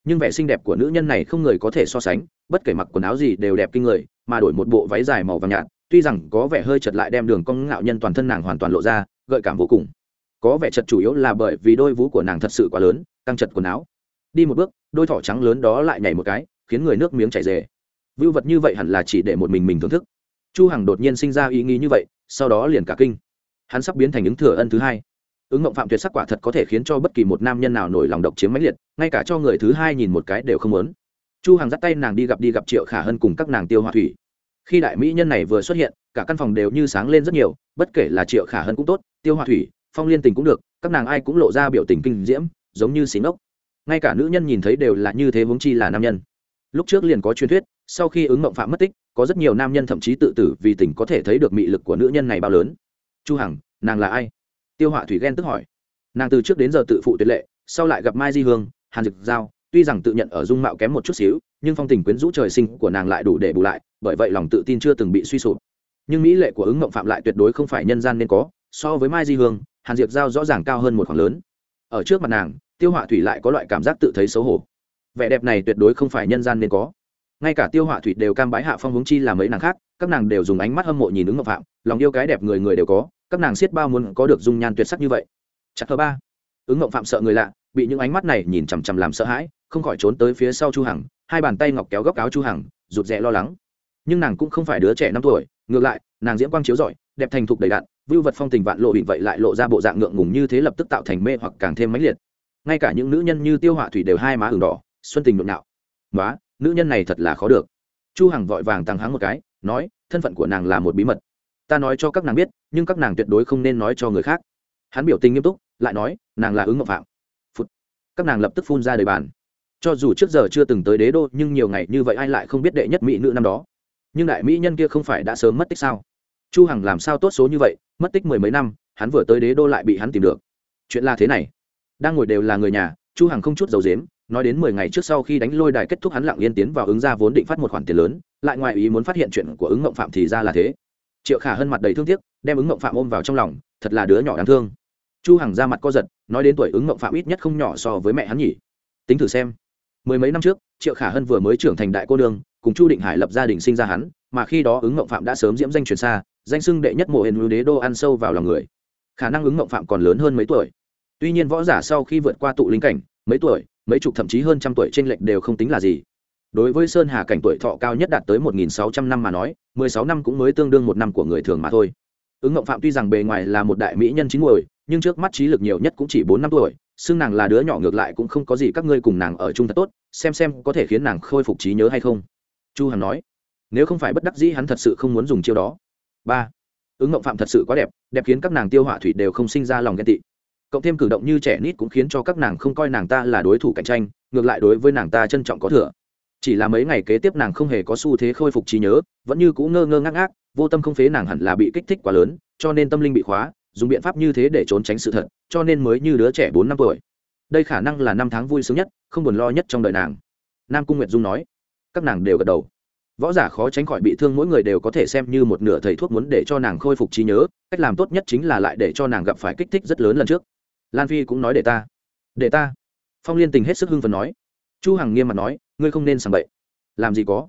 nhưng vẻ xinh đẹp của nữ nhân này không người có thể so sánh, bất kể mặc quần áo gì đều đẹp kinh người, mà đổi một bộ váy dài màu vàng nhạt, tuy rằng có vẻ hơi chật lại đem đường cong ngạo nhân toàn thân nàng hoàn toàn lộ ra, gợi cảm vô cùng. Có vẻ chật chủ yếu là bởi vì đôi vú của nàng thật sự quá lớn, căng chật quần áo. Đi một bước, đôi thỏ trắng lớn đó lại nhảy một cái, khiến người nước miếng chảy rề vưu vật như vậy hẳn là chỉ để một mình mình thưởng thức. Chu hằng đột nhiên sinh ra ý nghĩ như vậy, sau đó liền cả kinh. Hắn sắp biến thành ứng thừa ân thứ hai ứng ngộng phạm tuyệt sắc quả thật có thể khiến cho bất kỳ một nam nhân nào nổi lòng độc chiếm mãnh liệt, ngay cả cho người thứ hai nhìn một cái đều không muốn. Chu hằng dắt tay nàng đi gặp đi gặp triệu khả hân cùng các nàng tiêu hoa thủy. Khi đại mỹ nhân này vừa xuất hiện, cả căn phòng đều như sáng lên rất nhiều, bất kể là triệu khả hân cũng tốt, tiêu hoa thủy, phong liên tình cũng được, các nàng ai cũng lộ ra biểu tình kinh diễm, giống như xí ngốc. Ngay cả nữ nhân nhìn thấy đều là như thế huống chi là nam nhân. Lúc trước liền có truyền thuyết, sau khi ứng mộng phạm mất tích, có rất nhiều nam nhân thậm chí tự tử vì tình có thể thấy được mị lực của nữ nhân này bao lớn. Chu hằng, nàng là ai? Tiêu họa thủy ghen tức hỏi. Nàng từ trước đến giờ tự phụ tuyệt lệ, sau lại gặp mai di hương, hàn dực giao, tuy rằng tự nhận ở dung mạo kém một chút xíu, nhưng phong tình quyến rũ trời sinh của nàng lại đủ để bù lại, bởi vậy lòng tự tin chưa từng bị suy sụp. Nhưng mỹ lệ của ứng mộng phạm lại tuyệt đối không phải nhân gian nên có, so với mai di hương, hàn diệp giao rõ ràng cao hơn một khoảng lớn. Ở trước mặt nàng, tiêu họa thủy lại có loại cảm giác tự thấy xấu hổ. Vẻ đẹp này tuyệt đối không phải nhân gian nên có. Ngay cả tiêu họa thủy đều cam bái hạ phong hướng chi làm mấy nàng khác, các nàng đều dùng ánh mắt hâm mộ nhìn ứng ngọc phạm, lòng yêu cái đẹp người người đều có các nàng siết bao muốn có được dung nhan tuyệt sắc như vậy. Chặt thơ ba. Ứng ngọc phạm sợ người lạ bị những ánh mắt này nhìn chằm chằm làm sợ hãi không khỏi trốn tới phía sau chu hằng hai bàn tay ngọc kéo góc áo chu hằng rụt rè lo lắng. Nhưng nàng cũng không phải đứa trẻ năm tuổi ngược lại nàng diễm quang chiếu giỏi, đẹp thành thục đầy đạn vưu vật phong tình vạn lộ bị vậy lại lộ ra bộ dạng ngượng ngùng như thế lập tức tạo thành mê hoặc càng thêm mãnh liệt. Ngay cả những nữ nhân như tiêu họa thủy đều hai má ửng đỏ xuân tình nhộn nhạo quá, nữ nhân này thật là khó được. Chu hằng vội vàng tăng hắng một cái nói thân phận của nàng là một bí mật ta nói cho các nàng biết, nhưng các nàng tuyệt đối không nên nói cho người khác. Hắn biểu tình nghiêm túc, lại nói, nàng là ứng ngọc phạm. Phụt. các nàng lập tức phun ra đời bàn. Cho dù trước giờ chưa từng tới đế đô, nhưng nhiều ngày như vậy ai lại không biết đệ nhất mỹ nữ năm đó? Nhưng đại mỹ nhân kia không phải đã sớm mất tích sao? Chu hằng làm sao tốt số như vậy, mất tích mười mấy năm, hắn vừa tới đế đô lại bị hắn tìm được. Chuyện là thế này. Đang ngồi đều là người nhà, chu hằng không chút dầu dếm nói đến mười ngày trước sau khi đánh lôi đài kết thúc hắn lặng yên tiến vào ứng ra vốn định phát một khoản tiền lớn, lại ngoài ý muốn phát hiện chuyện của ứng ngộng phạm thì ra là thế triệu khả hân mặt đầy thương tiếc, đem ứng mộng phạm ôm vào trong lòng, thật là đứa nhỏ đáng thương. Chu hằng ra mặt co giật, nói đến tuổi ứng mộng phạm ít nhất không nhỏ so với mẹ hắn nhỉ. Tính thử xem. Mười mấy năm trước, triệu khả hân vừa mới trưởng thành đại cô nương, cùng chu định hải lập gia đình sinh ra hắn, mà khi đó ứng mộng phạm đã sớm diễm danh truyền xa, danh sưng đệ nhất mộ hình lưu đế đô ăn sâu vào lòng người. Khả năng ứng mộng phạm còn lớn hơn mấy tuổi. Tuy nhiên võ giả sau khi vượt qua tụ linh cảnh, mấy tuổi, mấy chục thậm chí hơn trăm tuổi trên lệnh đều không tính là gì đối với sơn hà cảnh tuổi thọ cao nhất đạt tới một nghìn sáu trăm năm mà nói, mười sáu năm cũng mới tương đương một năm của người thường mà thôi. Ứng ngộng phạm tuy rằng bề ngoài là một đại mỹ nhân chín ngồi nhưng trước mắt trí lực nhiều nhất cũng chỉ bốn năm tuổi, xưng nàng là đứa nhỏ ngược lại cũng không có gì các ngươi cùng nàng ở chung thật tốt, xem xem có thể khiến nàng khôi phục trí nhớ hay không. Chu hằng nói. Nếu không phải bất đắc dĩ hắn thật sự không muốn dùng chiêu đó. Ba. Ứng ngộng phạm thật sự quá đẹp đẹp khiến các nàng tiêu hỏa thủy đều không sinh ra lòng ghen tị. Cộng thêm cử động như trẻ nít cũng khiến cho các nàng không coi nàng ta là đối thủ cạnh tranh, ngược lại đối với nàng ta trân trọng có thừa chỉ là mấy ngày kế tiếp nàng không hề có xu thế khôi phục trí nhớ, vẫn như cũ ngơ ngơ ngác ngác, vô tâm không phế nàng hẳn là bị kích thích quá lớn, cho nên tâm linh bị khóa, dùng biện pháp như thế để trốn tránh sự thật, cho nên mới như đứa trẻ bốn năm tuổi. Đây khả năng là năm tháng vui sướng nhất, không buồn lo nhất trong đời nàng. Nam cung nguyệt dung nói. Các nàng đều gật đầu. Võ giả khó tránh khỏi bị thương mỗi người đều có thể xem như một nửa thầy thuốc muốn để cho nàng khôi phục trí nhớ, cách làm tốt nhất chính là lại để cho nàng gặp phải kích thích rất lớn lần trước. Lan phi cũng nói để ta. Để ta. Phong liên tình hết sức hưng phần nói. Chu hằng nghiêm mặt nói ngươi không nên sảng bậy. Làm gì có?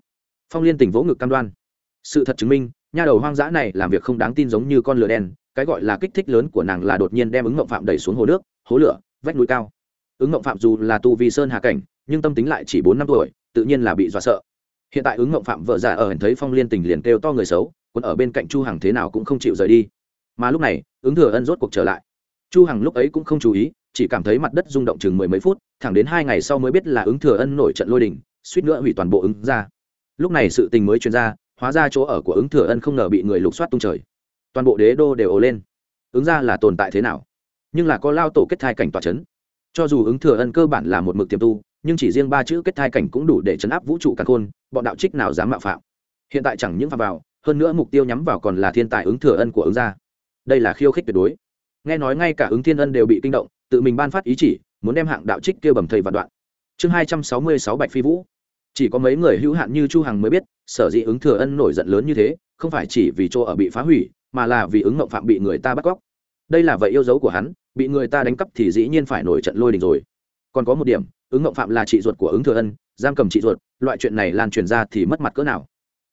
Phong liên tình vỗ ngực cam đoan. Sự thật chứng minh, nha đầu hoang dã này làm việc không đáng tin giống như con lửa đen, cái gọi là kích thích lớn của nàng là đột nhiên đem ứng ngộng phạm đẩy xuống hồ nước, hố lửa, vách núi cao. Ứng ngộng phạm dù là tu vi sơn hà cảnh, nhưng tâm tính lại chỉ bốn năm tuổi, tự nhiên là bị dọa sợ. Hiện tại ứng ngộng phạm vợ già ở hẳn thấy phong liên tình liền kêu to người xấu, còn ở bên cạnh chu hằng thế nào cũng không chịu rời đi. Mà lúc này, ứng thừa ân rốt cuộc trở lại. Chu hằng lúc ấy cũng không chú ý, chỉ cảm thấy mặt đất rung động chừng mười mấy phút thẳng đến hai ngày sau mới biết là ứng thừa ân nổi trận lôi đình, suýt nữa hủy toàn bộ ứng ra. Lúc này sự tình mới truyền ra, hóa ra chỗ ở của ứng thừa ân không ngờ bị người lục soát tung trời. Toàn bộ đế đô đều ồ lên. Ứng ra là tồn tại thế nào? Nhưng là có lao tổ kết thai cảnh tòa c h ấ n cho dù ứng thừa ân cơ bản là một mực tiềm tu, nhưng chỉ riêng ba chữ kết thai cảnh cũng đủ để chấn áp vũ trụ càng khôn, bọn đạo trích nào dám mạo phạm. Hiện tại chẳng những phạm vào, hơn nữa mục tiêu nhắm vào còn là thiên tài ứng thừa ân của ứng gia đây là khiêu khích tuyệt đối. Nghe nói ngay cả ứng thiên ân đều bị kinh động, tự mình ban phát ý chỉ muốn đem hạng đạo trích kia bầm thầy vạn đoạn. Chương hai trăm sáu mươi sáu bạch phi vũ. Chỉ có mấy người hữu hạn như chu hằng mới biết, sở dĩ ứng thừa ân nổi giận lớn như thế, không phải chỉ vì chỗ ở bị phá hủy, mà là vì ứng ngộng phạm bị người ta bắt cóc. Đây là vậy yêu dấu của hắn, bị người ta đánh cắp thì dĩ nhiên phải nổi trận lôi đình rồi. Còn có một điểm, ứng ngộng phạm là chị ruột của ứng thừa ân, giam cầm chị ruột, loại chuyện này lan truyền ra thì mất mặt cỡ nào.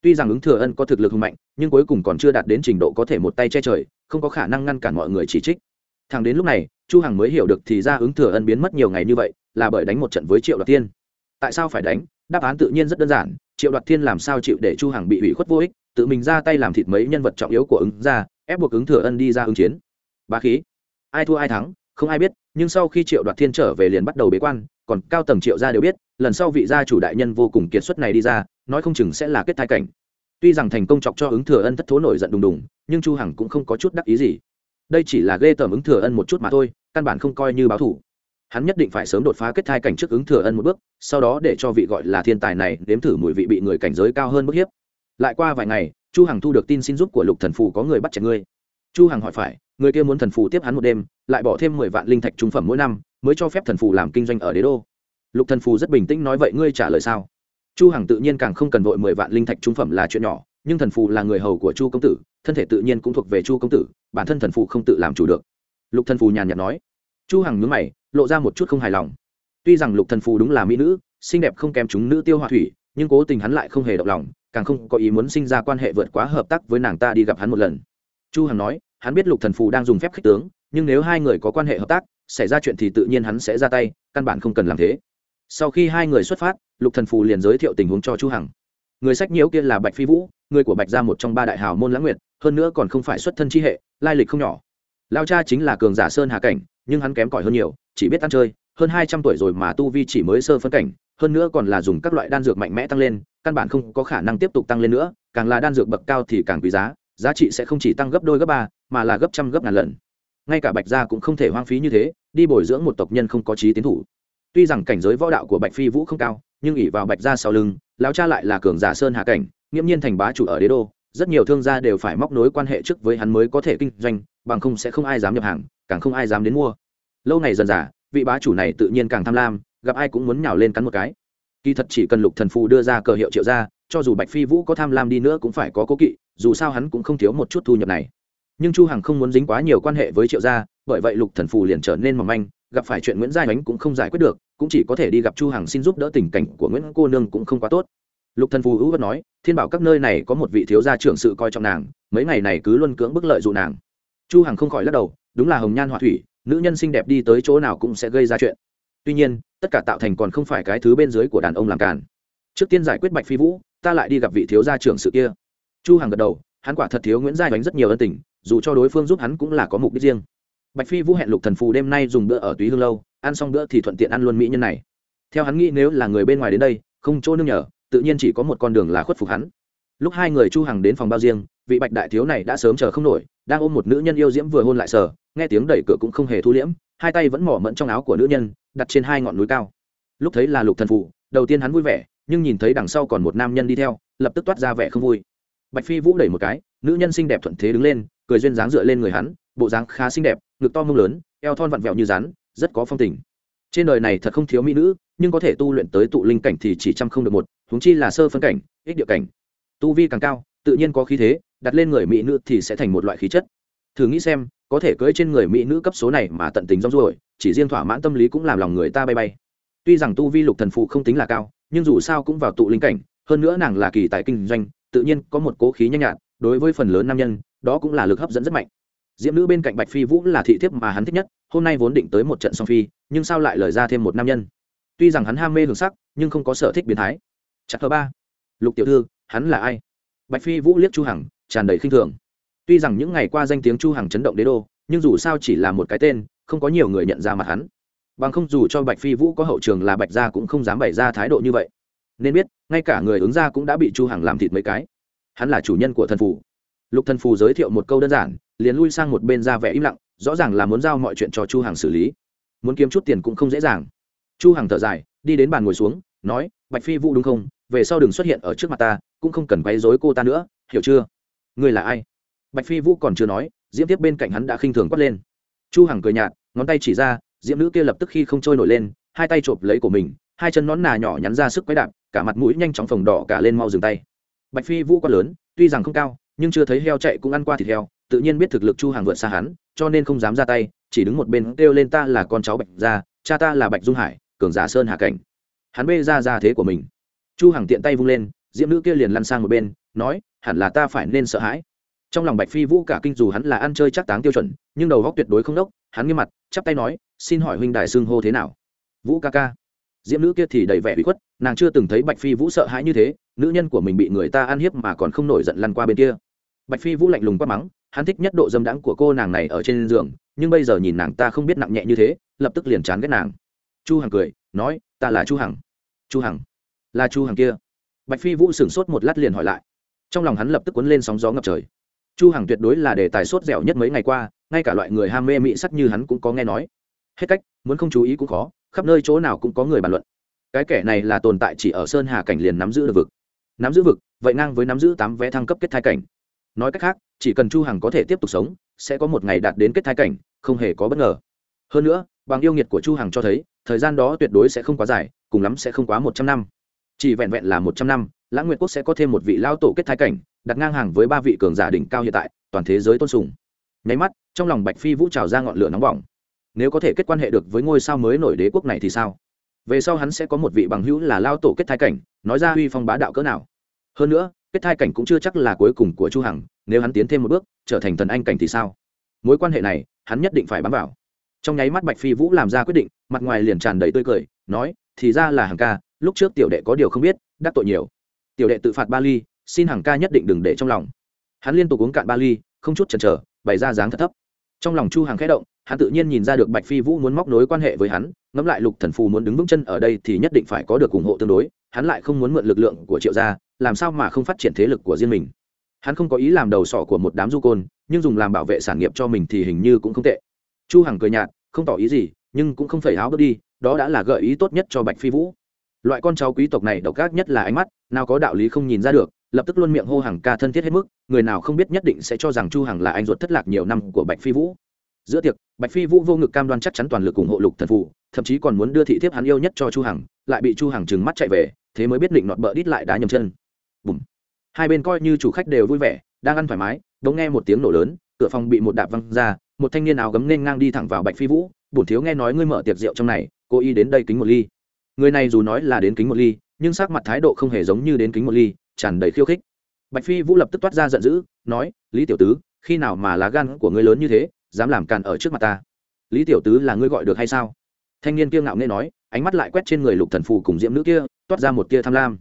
Tuy rằng ứng thừa ân có thực lực hùng mạnh, nhưng cuối cùng còn chưa đạt đến trình độ có thể một tay che trời, không có khả năng ngăn cản mọi người chỉ trích thằng đến lúc này, chu hằng mới hiểu được thì ra ứng thừa ân biến mất nhiều ngày như vậy, là bởi đánh một trận với triệu đoạt thiên. tại sao phải đánh? Đáp án tự nhiên rất đơn giản, triệu đoạt thiên làm sao chịu để chu hằng bị hủy khuất vô ích, tự mình ra tay làm thịt mấy nhân vật trọng yếu của ứng ra ép buộc ứng thừa ân đi ra ứng chiến. Bá khí. Ai thua ai thắng, không ai biết, nhưng sau khi triệu đoạt thiên trở về liền bắt đầu bế quan, còn cao tầng triệu gia đều biết, lần sau vị gia chủ đại nhân vô cùng kiệt xuất này đi ra, nói không chừng sẽ là kết thai cảnh. Tuy rằng thành công chọc cho ứng thừa ân thất thố nổi giận đùng đùng, nhưng chu hằng cũng không có chút đắc ý gì đây chỉ là ghê tởm ứng thừa ân một chút mà thôi, căn bản không coi như báo thủ. Hắn nhất định phải sớm đột phá kết thai cảnh trước ứng thừa ân một bước, sau đó để cho vị gọi là thiên tài này nếm thử mùi vị bị người cảnh giới cao hơn mức hiếp. Lại qua vài ngày, chu hằng thu được tin xin giúp của lục thần phù có người bắt chẹt ngươi. Chu hằng hỏi phải, người kia muốn thần phù tiếp hắn một đêm, lại bỏ thêm mười vạn linh thạch trung phẩm mỗi năm, mới cho phép thần phù làm kinh doanh ở đế đô. Lục thần phù rất bình tĩnh nói vậy ngươi trả lời sao? Chu hằng tự nhiên càng không cần vội mười vạn linh thạch trung phẩm là chuyện nhỏ nhưng thần phụ là người hầu của chu công tử, thân thể tự nhiên cũng thuộc về chu công tử, bản thân thần phụ không tự làm chủ được. Lục thần phù nhàn nhạt nói. Chu hằng nhướng mày, lộ ra một chút không hài lòng. Tuy rằng lục thần phù đúng là mỹ nữ, xinh đẹp không kém chúng nữ tiêu hoa thủy, nhưng cố tình hắn lại không hề động lòng, càng không có ý muốn sinh ra quan hệ vượt quá hợp tác với nàng ta đi gặp hắn một lần. Chu hằng nói, hắn biết lục thần phù đang dùng phép khích tướng, nhưng nếu hai người có quan hệ hợp tác, xảy ra chuyện thì tự nhiên hắn sẽ ra tay, căn bản không cần làm thế. Sau khi hai người xuất phát, lục thần phù liền giới thiệu tình huống cho chu hằng người sách nhiễu kia là bạch phi vũ, người của bạch gia một trong ba đại hào môn lãng nguyệt, hơn nữa còn không phải xuất thân chi hệ, lai lịch không nhỏ. Lao cha chính là cường giả sơn hà cảnh, nhưng hắn kém cỏi hơn nhiều, chỉ biết ăn chơi, hơn hai trăm tuổi rồi mà tu vi chỉ mới sơ phân cảnh, hơn nữa còn là dùng các loại đan dược mạnh mẽ tăng lên, căn bản không có khả năng tiếp tục tăng lên nữa, càng là đan dược bậc cao thì càng quý giá giá trị sẽ không chỉ tăng gấp đôi gấp ba, mà là gấp trăm gấp ngàn lần. Ngay cả bạch gia cũng không thể hoang phí như thế, đi bồi dưỡng một tộc nhân không có trí tiến thủ. Tuy rằng cảnh giới võ đạo của bạch phi vũ không cao nhưng ỉ vào bạch gia sau lưng, lão cha lại là cường giả sơn hạ cảnh, nghiễm nhiên thành bá chủ ở đế đô, rất nhiều thương gia đều phải móc nối quan hệ trước với hắn mới có thể kinh doanh, bằng không sẽ không ai dám nhập hàng, càng không ai dám đến mua. Lâu ngày dần dà, vị bá chủ này tự nhiên càng tham lam, gặp ai cũng muốn nhào lên cắn một cái. Kỳ thật chỉ cần lục thần phù đưa ra cờ hiệu triệu ra cho dù bạch phi vũ có tham lam đi nữa cũng phải có cố kỵ, dù sao hắn cũng không thiếu một chút thu nhập này. Nhưng chu hằng không muốn dính quá nhiều quan hệ với triệu gia, bởi vậy lục thần phù liền trở nên mỏng manh gặp phải chuyện nguyễn giai ánh cũng không giải quyết được, cũng chỉ có thể đi gặp chu hằng xin giúp đỡ tình cảnh của nguyễn cô nương cũng không quá tốt. Lục thần phù hữu vẫn nói, thiên bảo các nơi này có một vị thiếu gia trưởng sự coi trọng nàng, mấy ngày này cứ luôn cưỡng bức lợi dụ nàng. Chu hằng không khỏi lắc đầu, đúng là hồng nhan họa thủy, nữ nhân xinh đẹp đi tới chỗ nào cũng sẽ gây ra chuyện. Tuy nhiên, tất cả tạo thành còn không phải cái thứ bên dưới của đàn ông làm càn. Trước tiên giải quyết bạch phi vũ, ta lại đi gặp vị thiếu gia trưởng sự kia. Chu hằng gật đầu, hắn quả thật thiếu nguyễn giai ánh rất nhiều ân tình, dù cho đối phương giúp hắn cũng là có mục đích riêng bạch phi vũ hẹn lục thần phù đêm nay dùng bữa ở túy hương lâu, ăn xong bữa thì thuận tiện ăn luôn mỹ nhân này. Theo hắn nghĩ nếu là người bên ngoài đến đây, không chỗ nương nhờ, tự nhiên chỉ có một con đường là khuất phục hắn. Lúc hai người chu hằng đến phòng bao riêng, vị bạch đại thiếu này đã sớm chờ không nổi, đang ôm một nữ nhân yêu diễm vừa hôn lại sờ, nghe tiếng đẩy cửa cũng không hề thu liễm, hai tay vẫn mỏ mẫn trong áo của nữ nhân, đặt trên hai ngọn núi cao. Lúc thấy là lục thần phụ đầu tiên hắn vui vẻ, nhưng nhìn thấy đằng sau còn một nam nhân đi theo, lập tức toát ra vẻ không vui. Bạch phi vũ đẩy một cái, nữ nhân xinh đẹp thuận thế đứng lên, cười duyên dáng dựa lên người hắn bộ dáng khá xinh đẹp, ngực to mông lớn, eo thon vặn vẹo như rắn, rất có phong tình. Trên đời này thật không thiếu mỹ nữ, nhưng có thể tu luyện tới tụ linh cảnh thì chỉ trăm không được một, huống chi là sơ phân cảnh, ích địa cảnh. Tu vi càng cao, tự nhiên có khí thế, đặt lên người mỹ nữ thì sẽ thành một loại khí chất. Thử nghĩ xem, có thể cưỡi trên người mỹ nữ cấp số này mà tận tình rong ruổi, chỉ riêng thỏa mãn tâm lý cũng làm lòng người ta bay bay. Tuy rằng tu vi lục thần phụ không tính là cao, nhưng dù sao cũng vào tụ linh cảnh, hơn nữa nàng là kỳ tại kinh doanh, tự nhiên có một cố khí nhanh nhạt, đối với phần lớn nam nhân, đó cũng là lực hấp dẫn rất mạnh diễm nữ bên cạnh bạch phi vũ là thị thiếp mà hắn thích nhất, hôm nay vốn định tới một trận song phi, nhưng sao lại lời ra thêm một nam nhân? Tuy rằng hắn ham mê hưởng sắc, nhưng không có sở thích biến thái. Chắc thứ ba. Lục tiểu thư, hắn là ai? Bạch phi vũ liếc chu hằng, tràn đầy khinh thường. Tuy rằng những ngày qua danh tiếng chu hằng chấn động đế đô, nhưng dù sao chỉ là một cái tên, không có nhiều người nhận ra mặt hắn. Bằng không dù cho bạch phi vũ có hậu trường là bạch gia cũng không dám bày ra thái độ như vậy. Nên biết, ngay cả người ứng gia cũng đã bị chu hằng làm thịt mấy cái. Hắn là chủ nhân của thần phủ lục thần phù giới thiệu một câu đơn giản, liền lui sang một bên ra vẻ im lặng, rõ ràng là muốn giao mọi chuyện cho chu hằng xử lý. Muốn kiếm chút tiền cũng không dễ dàng. Chu hằng thở dài, đi đến bàn ngồi xuống, nói, bạch phi vũ đúng không? Về sau đừng xuất hiện ở trước mặt ta, cũng không cần quấy rối cô ta nữa, hiểu chưa? Ngươi là ai? Bạch phi vũ còn chưa nói, diễm tiếp bên cạnh hắn đã khinh thường quát lên. Chu hằng cười nhạt, ngón tay chỉ ra, diễm nữ kia lập tức khi không trôi nổi lên, hai tay chộp lấy của mình, hai chân nón nà nhỏ nhắn ra sức quấy đạp, cả mặt mũi nhanh chóng phồng đỏ cả lên mau dừng tay. Bạch phi vũ quá lớn, tuy rằng không cao nhưng chưa thấy heo chạy cũng ăn qua thịt heo, tự nhiên biết thực lực chu hàng vượt xa hắn, cho nên không dám ra tay, chỉ đứng một bên kêu lên ta là con cháu bạch gia, cha ta là bạch dung hải, cường giả sơn hà cảnh. Hắn bê ra ra thế của mình. Chu hàng tiện tay vung lên, diễm nữ kia liền lăn sang một bên, nói, hẳn là ta phải nên sợ hãi. Trong lòng bạch phi vũ cả kinh dù hắn là ăn chơi chắc táng tiêu chuẩn, nhưng đầu góc tuyệt đối không đốc, hắn nghiêm mặt, chắp tay nói, xin hỏi huynh đại xưng hô thế nào? Vũ ca ca. Diễm nữ kia thì đầy vẻ bị khuất, nàng chưa từng thấy bạch phi vũ sợ hãi như thế, nữ nhân của mình bị người ta ăn hiếp mà còn không nổi giận lăn qua bên kia bạch phi vũ lạnh lùng quát mắng, hắn thích nhất độ dâm đãng của cô nàng này ở trên giường, nhưng bây giờ nhìn nàng ta không biết nặng nhẹ như thế, lập tức liền chán ghét nàng. Chu hằng cười, nói, ta là chu hằng. Chu hằng? Là chu hằng kia? Bạch phi vũ sửng sốt một lát liền hỏi lại. Trong lòng hắn lập tức cuốn lên sóng gió ngập trời. Chu hằng tuyệt đối là đề tài sốt dẻo nhất mấy ngày qua, ngay cả loại người ham mê mỹ sắc như hắn cũng có nghe nói. Hết cách, muốn không chú ý cũng khó, khắp nơi chỗ nào cũng có người bàn luận. Cái kẻ này là tồn tại chỉ ở sơn hà cảnh liền nắm giữ được vực. Nắm giữ vực, vậy ngang với nắm giữ tám vé thăng cấp kết thai cảnh nói cách khác, chỉ cần chu hằng có thể tiếp tục sống, sẽ có một ngày đạt đến kết thai cảnh, không hề có bất ngờ. Hơn nữa, bằng yêu nghiệt của chu hằng cho thấy, thời gian đó tuyệt đối sẽ không quá dài, cùng lắm sẽ không quá một trăm năm. Chỉ vẹn vẹn là một trăm năm, lãng nguyệt quốc sẽ có thêm một vị lao tổ kết thai cảnh, đặt ngang hàng với ba vị cường giả đỉnh cao hiện tại, toàn thế giới tôn sùng. Nháy mắt, trong lòng bạch phi vũ trào ra ngọn lửa nóng bỏng. Nếu có thể kết quan hệ được với ngôi sao mới nổi đế quốc này thì sao? Về sau hắn sẽ có một vị bằng hữu là lao tổ kết thai cảnh, nói ra uy phong bá đạo cỡ nào. Hơn nữa kết thai cảnh cũng chưa chắc là cuối cùng của chu hằng, nếu hắn tiến thêm một bước, trở thành thần anh cảnh thì sao? Mối quan hệ này, hắn nhất định phải bám vào. Trong nháy mắt bạch phi vũ làm ra quyết định, mặt ngoài liền tràn đầy tươi cười, nói, thì ra là hàng ca, lúc trước tiểu đệ có điều không biết, đắc tội nhiều. Tiểu đệ tự phạt ba ly, xin hàng ca nhất định đừng để trong lòng. Hắn liên tục uống cạn ba ly, không chút chần chờ, bày ra dáng thật thấp. Trong lòng chu hàng khẽ động, hắn tự nhiên nhìn ra được bạch phi vũ muốn móc nối quan hệ với hắn, ngẫm lại lục thần phù muốn đứng vững chân ở đây thì nhất định phải có được ủng hộ tương đối, hắn lại không muốn mượn lực lượng của triệu gia làm sao mà không phát triển thế lực của riêng mình? Hắn không có ý làm đầu sọ của một đám du côn, nhưng dùng làm bảo vệ sản nghiệp cho mình thì hình như cũng không tệ. Chu hằng cười nhạt, không tỏ ý gì, nhưng cũng không phải áo bước đi, đó đã là gợi ý tốt nhất cho bạch phi vũ. Loại con cháu quý tộc này độc ác nhất là ánh mắt, nào có đạo lý không nhìn ra được, lập tức luôn miệng hô hàng ca thân thiết hết mức, người nào không biết nhất định sẽ cho rằng chu hằng là anh ruột thất lạc nhiều năm của bạch phi vũ. Giữa tiệc, bạch phi vũ vô ngực cam đoan chắc chắn toàn lực ủng hộ lục thần phụ thậm chí còn muốn đưa thị thiếp hắn yêu nhất cho chu hằng, lại bị chu hằng trừng mắt chạy về, thế mới biết định nọt bợ đít lại đá nhầm chân bùm. Hai bên coi như chủ khách đều vui vẻ, đang ăn thoải mái đống nghe một tiếng nổ lớn, cửa phòng bị một đạp văng ra, một thanh niên áo gấm nên ngang đi thẳng vào bạch phi vũ, bổn thiếu nghe nói ngươi mở tiệc rượu trong này, cô y đến đây kính một ly. Người này dù nói là đến kính một ly, nhưng sắc mặt thái độ không hề giống như đến kính một ly, tràn đầy khiêu khích. Bạch phi vũ lập tức toát ra giận dữ, nói, lý tiểu tứ, khi nào mà lá gan của ngươi lớn như thế, dám làm càn ở trước mặt ta? Lý tiểu tứ là ngươi gọi được hay sao? Thanh niên kiêng ngạo nghe nói, ánh mắt lại quét trên người lục thần phù cùng diễm nữ kia, toát ra một tia tham lam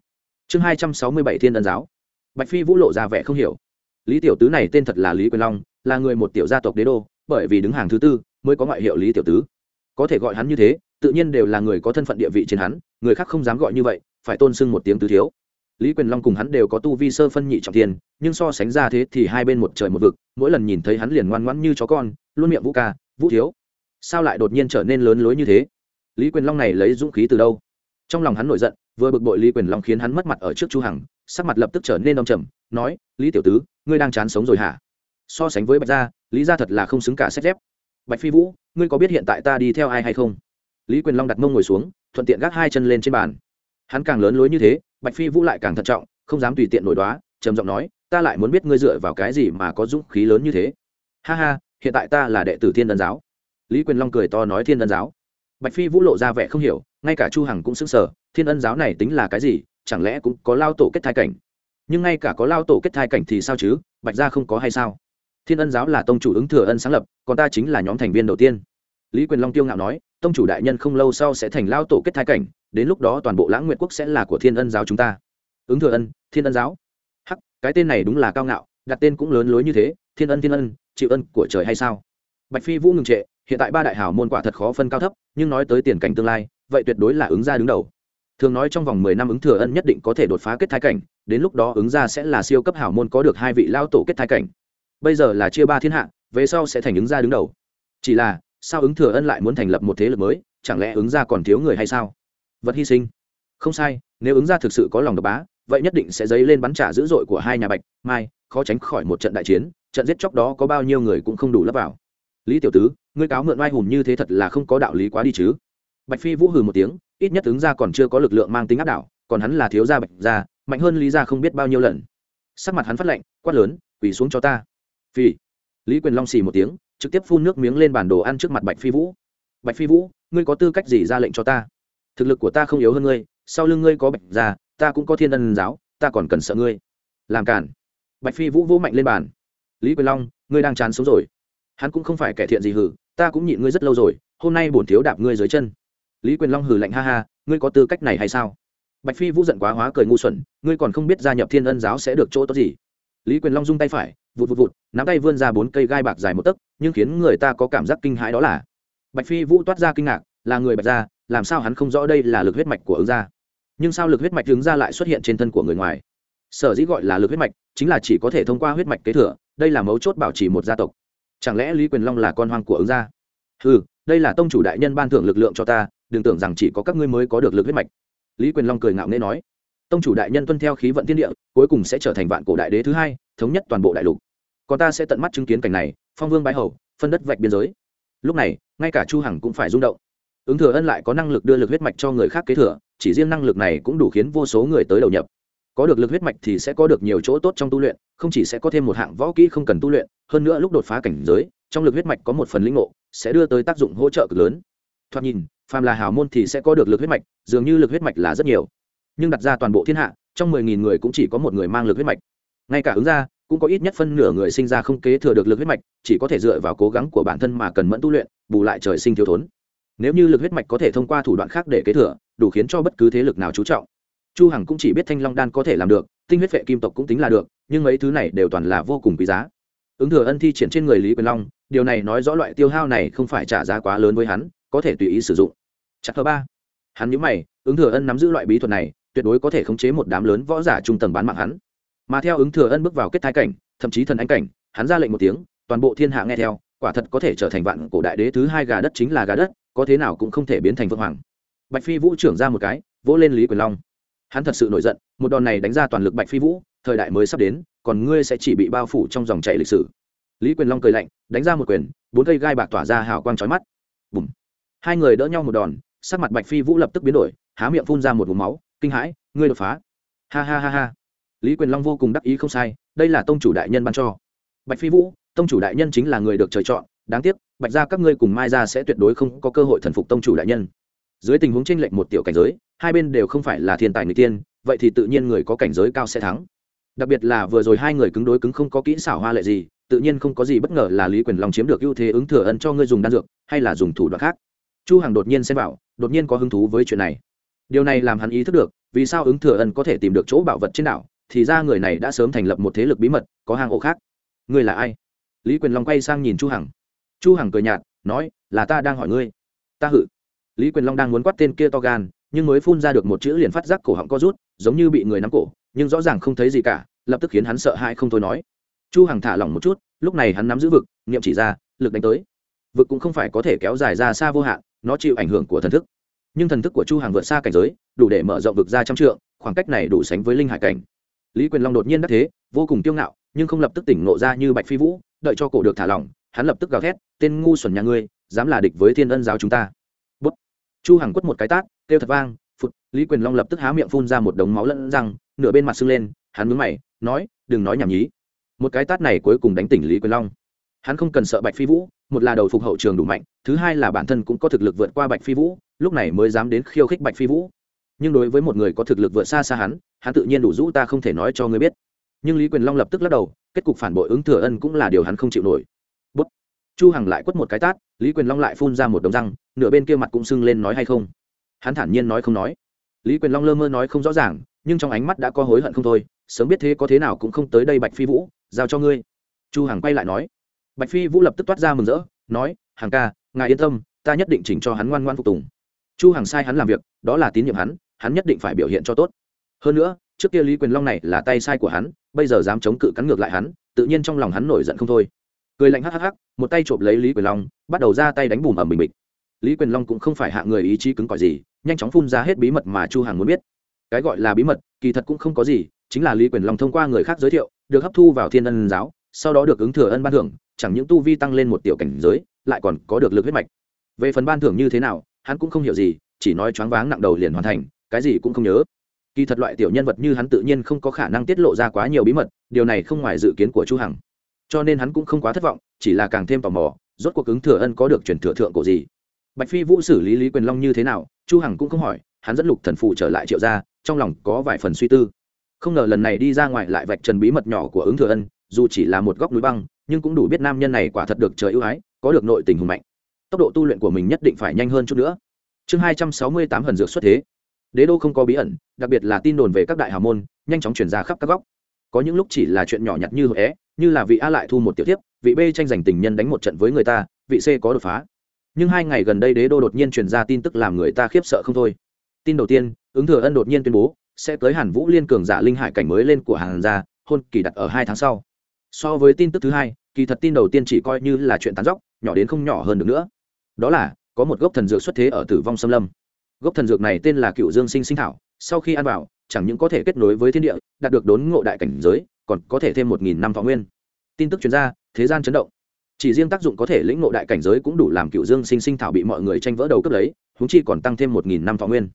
chương hai trăm sáu mươi bảy thiên ân giáo. Bạch phi vũ lộ ra vẻ không hiểu. Lý tiểu tứ này tên thật là lý quyền long, là người một tiểu gia tộc đế đô, bởi vì đứng hàng thứ tư mới có ngoại hiệu lý tiểu tứ. Có thể gọi hắn như thế, tự nhiên đều là người có thân phận địa vị trên hắn, người khác không dám gọi như vậy, phải tôn sưng một tiếng tứ thiếu. Lý quyền long cùng hắn đều có tu vi sơ phân nhị trọng tiền nhưng so sánh ra thế thì hai bên một trời một vực, mỗi lần nhìn thấy hắn liền ngoan ngoãn như chó con, luôn miệng vũ ca, vũ thiếu. Sao lại đột nhiên trở nên lớn lối như thế? Lý quyền long này lấy dũng khí từ đâu? Trong lòng hắn nổi giận, vừa bực bội lý quyền long khiến hắn mất mặt ở trước chu hằng, sắc mặt lập tức trở nên đông trầm, nói, lý tiểu tứ, ngươi đang chán sống rồi hả? So sánh với bạch gia, lý gia thật là không xứng cả xét dép. Bạch phi vũ, ngươi có biết hiện tại ta đi theo ai hay không? Lý quyền long đặt mông ngồi xuống, thuận tiện gác hai chân lên trên bàn. Hắn càng lớn lối như thế, bạch phi vũ lại càng thận trọng, không dám tùy tiện nổi đoá, trầm giọng nói, ta lại muốn biết ngươi dựa vào cái gì mà có dũng khí lớn như thế? Ha ha, hiện tại ta là đệ tử thiên ân giáo. Lý quyền long cười to nói thiên ân giáo. Bạch phi vũ lộ ra vẻ không hiểu ngay cả chu hằng cũng sững sờ, thiên ân giáo này tính là cái gì, chẳng lẽ cũng có lao tổ kết thai cảnh? Nhưng ngay cả có lao tổ kết thai cảnh thì sao chứ, bạch gia không có hay sao? Thiên ân giáo là tông chủ ứng thừa ân sáng lập, còn ta chính là nhóm thành viên đầu tiên. Lý quyền long tiêu ngạo nói, tông chủ đại nhân không lâu sau sẽ thành lao tổ kết thai cảnh, đến lúc đó toàn bộ lãng nguyện quốc sẽ là của thiên ân giáo chúng ta. Ứng thừa ân, thiên ân giáo. Hắc, cái tên này đúng là cao ngạo, đặt tên cũng lớn lối như thế, thiên ân thiên ân, chịu ân của trời hay sao? Bạch phi vũ ngừng trệ, hiện tại ba đại hảo môn quả thật khó phân cao thấp, nhưng nói tới tiền cảnh tương lai vậy tuyệt đối là ứng gia đứng đầu. Thường nói trong vòng mười năm ứng thừa ân nhất định có thể đột phá kết thai cảnh, đến lúc đó ứng gia sẽ là siêu cấp hảo môn có được hai vị lao tổ kết thai cảnh. Bây giờ là chia ba thiên hạ, về sau sẽ thành ứng gia đứng đầu. Chỉ là, sao ứng thừa ân lại muốn thành lập một thế lực mới, chẳng lẽ ứng gia còn thiếu người hay sao? Vật hy sinh. Không sai, nếu ứng gia thực sự có lòng độc bá, vậy nhất định sẽ dấy lên bắn trả dữ dội của hai nhà bạch, mai, khó tránh khỏi một trận đại chiến, trận giết chóc đó có bao nhiêu người cũng không đủ lấp vào. Lý tiểu tứ, ngươi cáo mượn oai hùng như thế thật là không có đạo lý quá đi chứ? Bạch phi vũ hừ một tiếng, ít nhất ứng ra còn chưa có lực lượng mang tính áp đảo, còn hắn là thiếu gia bạch gia, mạnh hơn lý gia không biết bao nhiêu lần. Sắc mặt hắn phát lạnh, quát lớn, quỳ xuống cho ta. Phi. Lý quyền long xì một tiếng, trực tiếp phun nước miếng lên bản đồ ăn trước mặt bạch phi vũ. Bạch phi vũ, ngươi có tư cách gì ra lệnh cho ta? Thực lực của ta không yếu hơn ngươi, sau lưng ngươi có bạch gia, ta cũng có thiên ân giáo, ta còn cần sợ ngươi. Làm cản bạch phi vũ vỗ mạnh lên bàn. Lý quyền long, ngươi đang chán sống rồi. Hắn cũng không phải kẻ thiện gì hử ta cũng nhịn ngươi rất lâu rồi, hôm nay bổn thiếu đạp ngươi dưới chân lý quyền long hừ lạnh, ha ha, ngươi có tư cách này hay sao? Bạch phi vũ giận quá hóa cười ngu xuẩn, ngươi còn không biết gia nhập thiên ân giáo sẽ được chỗ tốt gì. Lý quyền long dung tay phải, vụt vụt vụt, nắm tay vươn ra bốn cây gai bạc dài một tấc, nhưng khiến người ta có cảm giác kinh hãi đó là bạch phi vũ toát ra kinh ngạc, là người bạch gia, làm sao hắn không rõ đây là lực huyết mạch của ứng gia? Nhưng sao lực huyết mạch ứng gia lại xuất hiện trên thân của người ngoài? Sở dĩ gọi là lực huyết mạch chính là chỉ có thể thông qua huyết mạch kế thừa, đây là mấu chốt bảo trì một gia tộc. Chẳng lẽ lý quyền long là con hoang của ứng gia? Ừ đây là tông chủ đại nhân ban thưởng lực lượng cho ta đừng tưởng rằng chỉ có các ngươi mới có được lực huyết mạch. Lý quyền long cười ngạo nghễ nói, tông chủ đại nhân tuân theo khí vận thiên địa, cuối cùng sẽ trở thành vạn cổ đại đế thứ hai, thống nhất toàn bộ đại lục. Còn ta sẽ tận mắt chứng kiến cảnh này, phong vương bái hầu, phân đất vạch biên giới. Lúc này, ngay cả chu hằng cũng phải rung động. Ứng thừa ân lại có năng lực đưa lực huyết mạch cho người khác kế thừa, chỉ riêng năng lực này cũng đủ khiến vô số người tới đầu nhập. Có được lực huyết mạch thì sẽ có được nhiều chỗ tốt trong tu luyện, không chỉ sẽ có thêm một hạng võ kỹ không cần tu luyện, hơn nữa lúc đột phá cảnh giới, trong lực huyết mạch có một phần linh ngộ, sẽ đưa tới tác dụng hỗ trợ cực lớn. Thoạt nhìn phàm là hào môn thì sẽ có được lực huyết mạch, dường như lực huyết mạch là rất nhiều. Nhưng đặt ra toàn bộ thiên hạ, trong mười nghìn người cũng chỉ có một người mang lực huyết mạch. Ngay cả ứng ra cũng có ít nhất phân nửa người sinh ra không kế thừa được lực huyết mạch, chỉ có thể dựa vào cố gắng của bản thân mà cần mẫn tu luyện, bù lại trời sinh thiếu thốn. Nếu như lực huyết mạch có thể thông qua thủ đoạn khác để kế thừa, đủ khiến cho bất cứ thế lực nào chú trọng. Chu hằng cũng chỉ biết thanh long đan có thể làm được, tinh huyết vệ kim tộc cũng tính là được, nhưng mấy thứ này đều toàn là vô cùng quý giá. Ứng thừa ân thi triển trên người lý quyền long, điều này nói rõ loại tiêu hao này không phải trả giá quá lớn với hắn có thể tùy ý sử dụng. Chặt thứ ba. Hắn nhớ mày, ứng thừa ân nắm giữ loại bí thuật này, tuyệt đối có thể khống chế một đám lớn võ giả trung tầng bán mạng hắn. Mà theo ứng thừa ân bước vào kết thái cảnh, thậm chí thần anh cảnh, hắn ra lệnh một tiếng, toàn bộ thiên hạ nghe theo, quả thật có thể trở thành vạn cổ đại đế thứ hai gà đất chính là gà đất, có thế nào cũng không thể biến thành vương hoàng. Bạch phi vũ trưởng ra một cái, vỗ lên lý quyền long. Hắn thật sự nổi giận, một đòn này đánh ra toàn lực bạch phi vũ, thời đại mới sắp đến, còn ngươi sẽ chỉ bị bao phủ trong dòng chảy lịch sử. Lý quyền long cười lạnh, đánh ra một quyền, bốn cây gai bạc tỏa ra hào quang trói mắt. Bùm hai người đỡ nhau một đòn, sắc mặt bạch phi vũ lập tức biến đổi, há miệng phun ra một vùng máu, kinh hãi, ngươi đột phá. Ha ha ha ha. Lý quyền long vô cùng đắc ý không sai, đây là tông chủ đại nhân ban cho. Bạch phi vũ, tông chủ đại nhân chính là người được trời chọn, đáng tiếc, bạch ra các ngươi cùng mai ra sẽ tuyệt đối không có cơ hội thần phục tông chủ đại nhân. Dưới tình huống tranh lệch một tiểu cảnh giới, hai bên đều không phải là thiên tài người tiên, vậy thì tự nhiên người có cảnh giới cao sẽ thắng. Đặc biệt là vừa rồi hai người cứng đối cứng không có kỹ xảo hoa lệ gì, tự nhiên không có gì bất ngờ là lý quyền long chiếm được ưu thế ứng thừa ân cho ngươi dùng đan dược, hay là dùng thủ đoạn khác chu hằng đột nhiên xem vào, đột nhiên có hứng thú với chuyện này. Điều này làm hắn ý thức được vì sao ứng thừa ân có thể tìm được chỗ bảo vật trên đảo thì ra người này đã sớm thành lập một thế lực bí mật có hang ổ khác. Ngươi là ai? Lý quyền long quay sang nhìn chu hằng. Chu hằng cười nhạt nói là ta đang hỏi ngươi. Ta hự lý quyền long đang muốn quát tên kia to gan nhưng mới phun ra được một chữ liền phát giác cổ họng co rút giống như bị người nắm cổ nhưng rõ ràng không thấy gì cả lập tức khiến hắn sợ hãi không thôi nói. Chu hằng thả lỏng một chút lúc này hắn nắm giữ vực niệm chỉ ra lực đánh tới. Vực cũng không phải có thể kéo dài ra xa vô hạn nó chịu ảnh hưởng của thần thức. Nhưng thần thức của chu hằng vượt xa cảnh giới, đủ để mở rộng vực ra trăm trượng, khoảng cách này đủ sánh với linh hải cảnh. Lý quyền long đột nhiên đắc thế, vô cùng kiêu ngạo, nhưng không lập tức tỉnh nộ ra như bạch phi vũ, đợi cho cổ được thả lỏng, hắn lập tức gào thét, tên ngu xuẩn nhà ngươi, dám là địch với thiên ân giáo chúng ta. Bút. Chu hằng quất một cái tát, kêu thật vang, phụt, lý quyền long lập tức há miệng phun ra một đống máu lẫn răng, nửa bên mặt sưng lên, hắn mướn mày, nói, đừng nói nhảm nhí. Một cái tát này cuối cùng đánh tỉnh lý quyền long hắn không cần sợ bạch phi vũ, một là đầu phục hậu trường đủ mạnh, thứ hai là bản thân cũng có thực lực vượt qua bạch phi vũ, lúc này mới dám đến khiêu khích bạch phi vũ. Nhưng đối với một người có thực lực vượt xa xa hắn hắn tự nhiên đủ rũ ta không thể nói cho ngươi biết. Nhưng lý quyền long lập tức lắc đầu, kết cục phản bội ứng thừa ân cũng là điều hắn không chịu nổi. Bút. Chu hằng lại quất một cái tát, lý quyền long lại phun ra một đống răng, nửa bên kia mặt cũng sưng lên nói hay không? Hắn thản nhiên nói không nói. Lý quyền long lơ mơ nói không rõ ràng, nhưng trong ánh mắt đã có hối hận không thôi, sớm biết thế có thế nào cũng không tới đây bạch phi vũ, giao cho ngươi. Chu hằng quay lại nói bạch phi vũ lập tức toát ra mừng rỡ, nói, hàng ca, ngài yên tâm, ta nhất định chỉnh cho hắn ngoan ngoan phục tùng. Chu hằng sai hắn làm việc, đó là tín nhiệm hắn hắn nhất định phải biểu hiện cho tốt. Hơn nữa, trước kia lý quyền long này là tay sai của hắn, bây giờ dám chống cự cắn ngược lại hắn, tự nhiên trong lòng hắn nổi giận không thôi. Cười lạnh hắc hắc hắc, một tay chộp lấy lý quyền long, bắt đầu ra tay đánh bùm ầm bình bịch. Lý quyền long cũng không phải hạ người ý chí cứng cỏi gì, nhanh chóng phun ra hết bí mật mà chu hằng muốn biết. Cái gọi là bí mật, kỳ thật cũng không có gì, chính là lý quyền long thông qua người khác giới thiệu, được hấp thu vào thiên ân giáo, sau đó được ứng thừa ân ban thưởng chẳng những tu vi tăng lên một tiểu cảnh giới, lại còn có được lực huyết mạch. Về phần ban thưởng như thế nào, hắn cũng không hiểu gì, chỉ nói choáng váng nặng đầu liền hoàn thành, cái gì cũng không nhớ. Kỳ thật loại tiểu nhân vật như hắn tự nhiên không có khả năng tiết lộ ra quá nhiều bí mật, điều này không ngoài dự kiến của chu hằng. Cho nên hắn cũng không quá thất vọng, chỉ là càng thêm tò mò, rốt cuộc ứng thừa ân có được truyền thừa thượng cổ gì. Bạch phi vũ xử lý lý quyền long như thế nào, chu hằng cũng không hỏi, hắn dẫn lục thần phụ trở lại triệu gia, trong lòng có vài phần suy tư. Không ngờ lần này đi ra ngoài lại vạch trần bí mật nhỏ của ứng thừa ân, dù chỉ là một góc núi băng nhưng cũng đủ biết nam nhân này quả thật được trời ưu ái, có được nội tình hùng mạnh. Tốc độ tu luyện của mình nhất định phải nhanh hơn chút nữa. Chương hai trăm sáu mươi tám hần dược xuất thế. Đế đô không có bí ẩn, đặc biệt là tin đồn về các đại hào môn, nhanh chóng chuyển ra khắp các góc. Có những lúc chỉ là chuyện nhỏ nhặt như é, như là vị a lại thu một tiểu tiếp vị b tranh giành tình nhân đánh một trận với người ta, vị c có đột phá. Nhưng hai ngày gần đây đế đô đột nhiên truyền ra tin tức làm người ta khiếp sợ không thôi. Tin đầu tiên, ứng thừa ân đột nhiên tuyên bố, sẽ tới hàn vũ liên cường giả linh hải cảnh mới lên của hàn gia, hôn kỳ đặt ở hai tháng sau so với tin tức thứ hai, kỳ thật tin đầu tiên chỉ coi như là chuyện tán dóc, nhỏ đến không nhỏ hơn được nữa. Đó là, có một gốc thần dược xuất thế ở tử vong xâm lâm. Gốc thần dược này tên là cựu dương sinh sinh thảo, sau khi ăn vào, chẳng những có thể kết nối với thiên địa, đạt được đốn ngộ đại cảnh giới, còn có thể thêm một nghìn năm thọ nguyên. Tin tức chuyên gia, thế gian chấn động. Chỉ riêng tác dụng có thể lĩnh ngộ đại cảnh giới cũng đủ làm cựu dương sinh sinh thảo bị mọi người tranh vỡ đầu cấp lấy húng chi còn tăng thêm một nghìn năm thọ nguyên.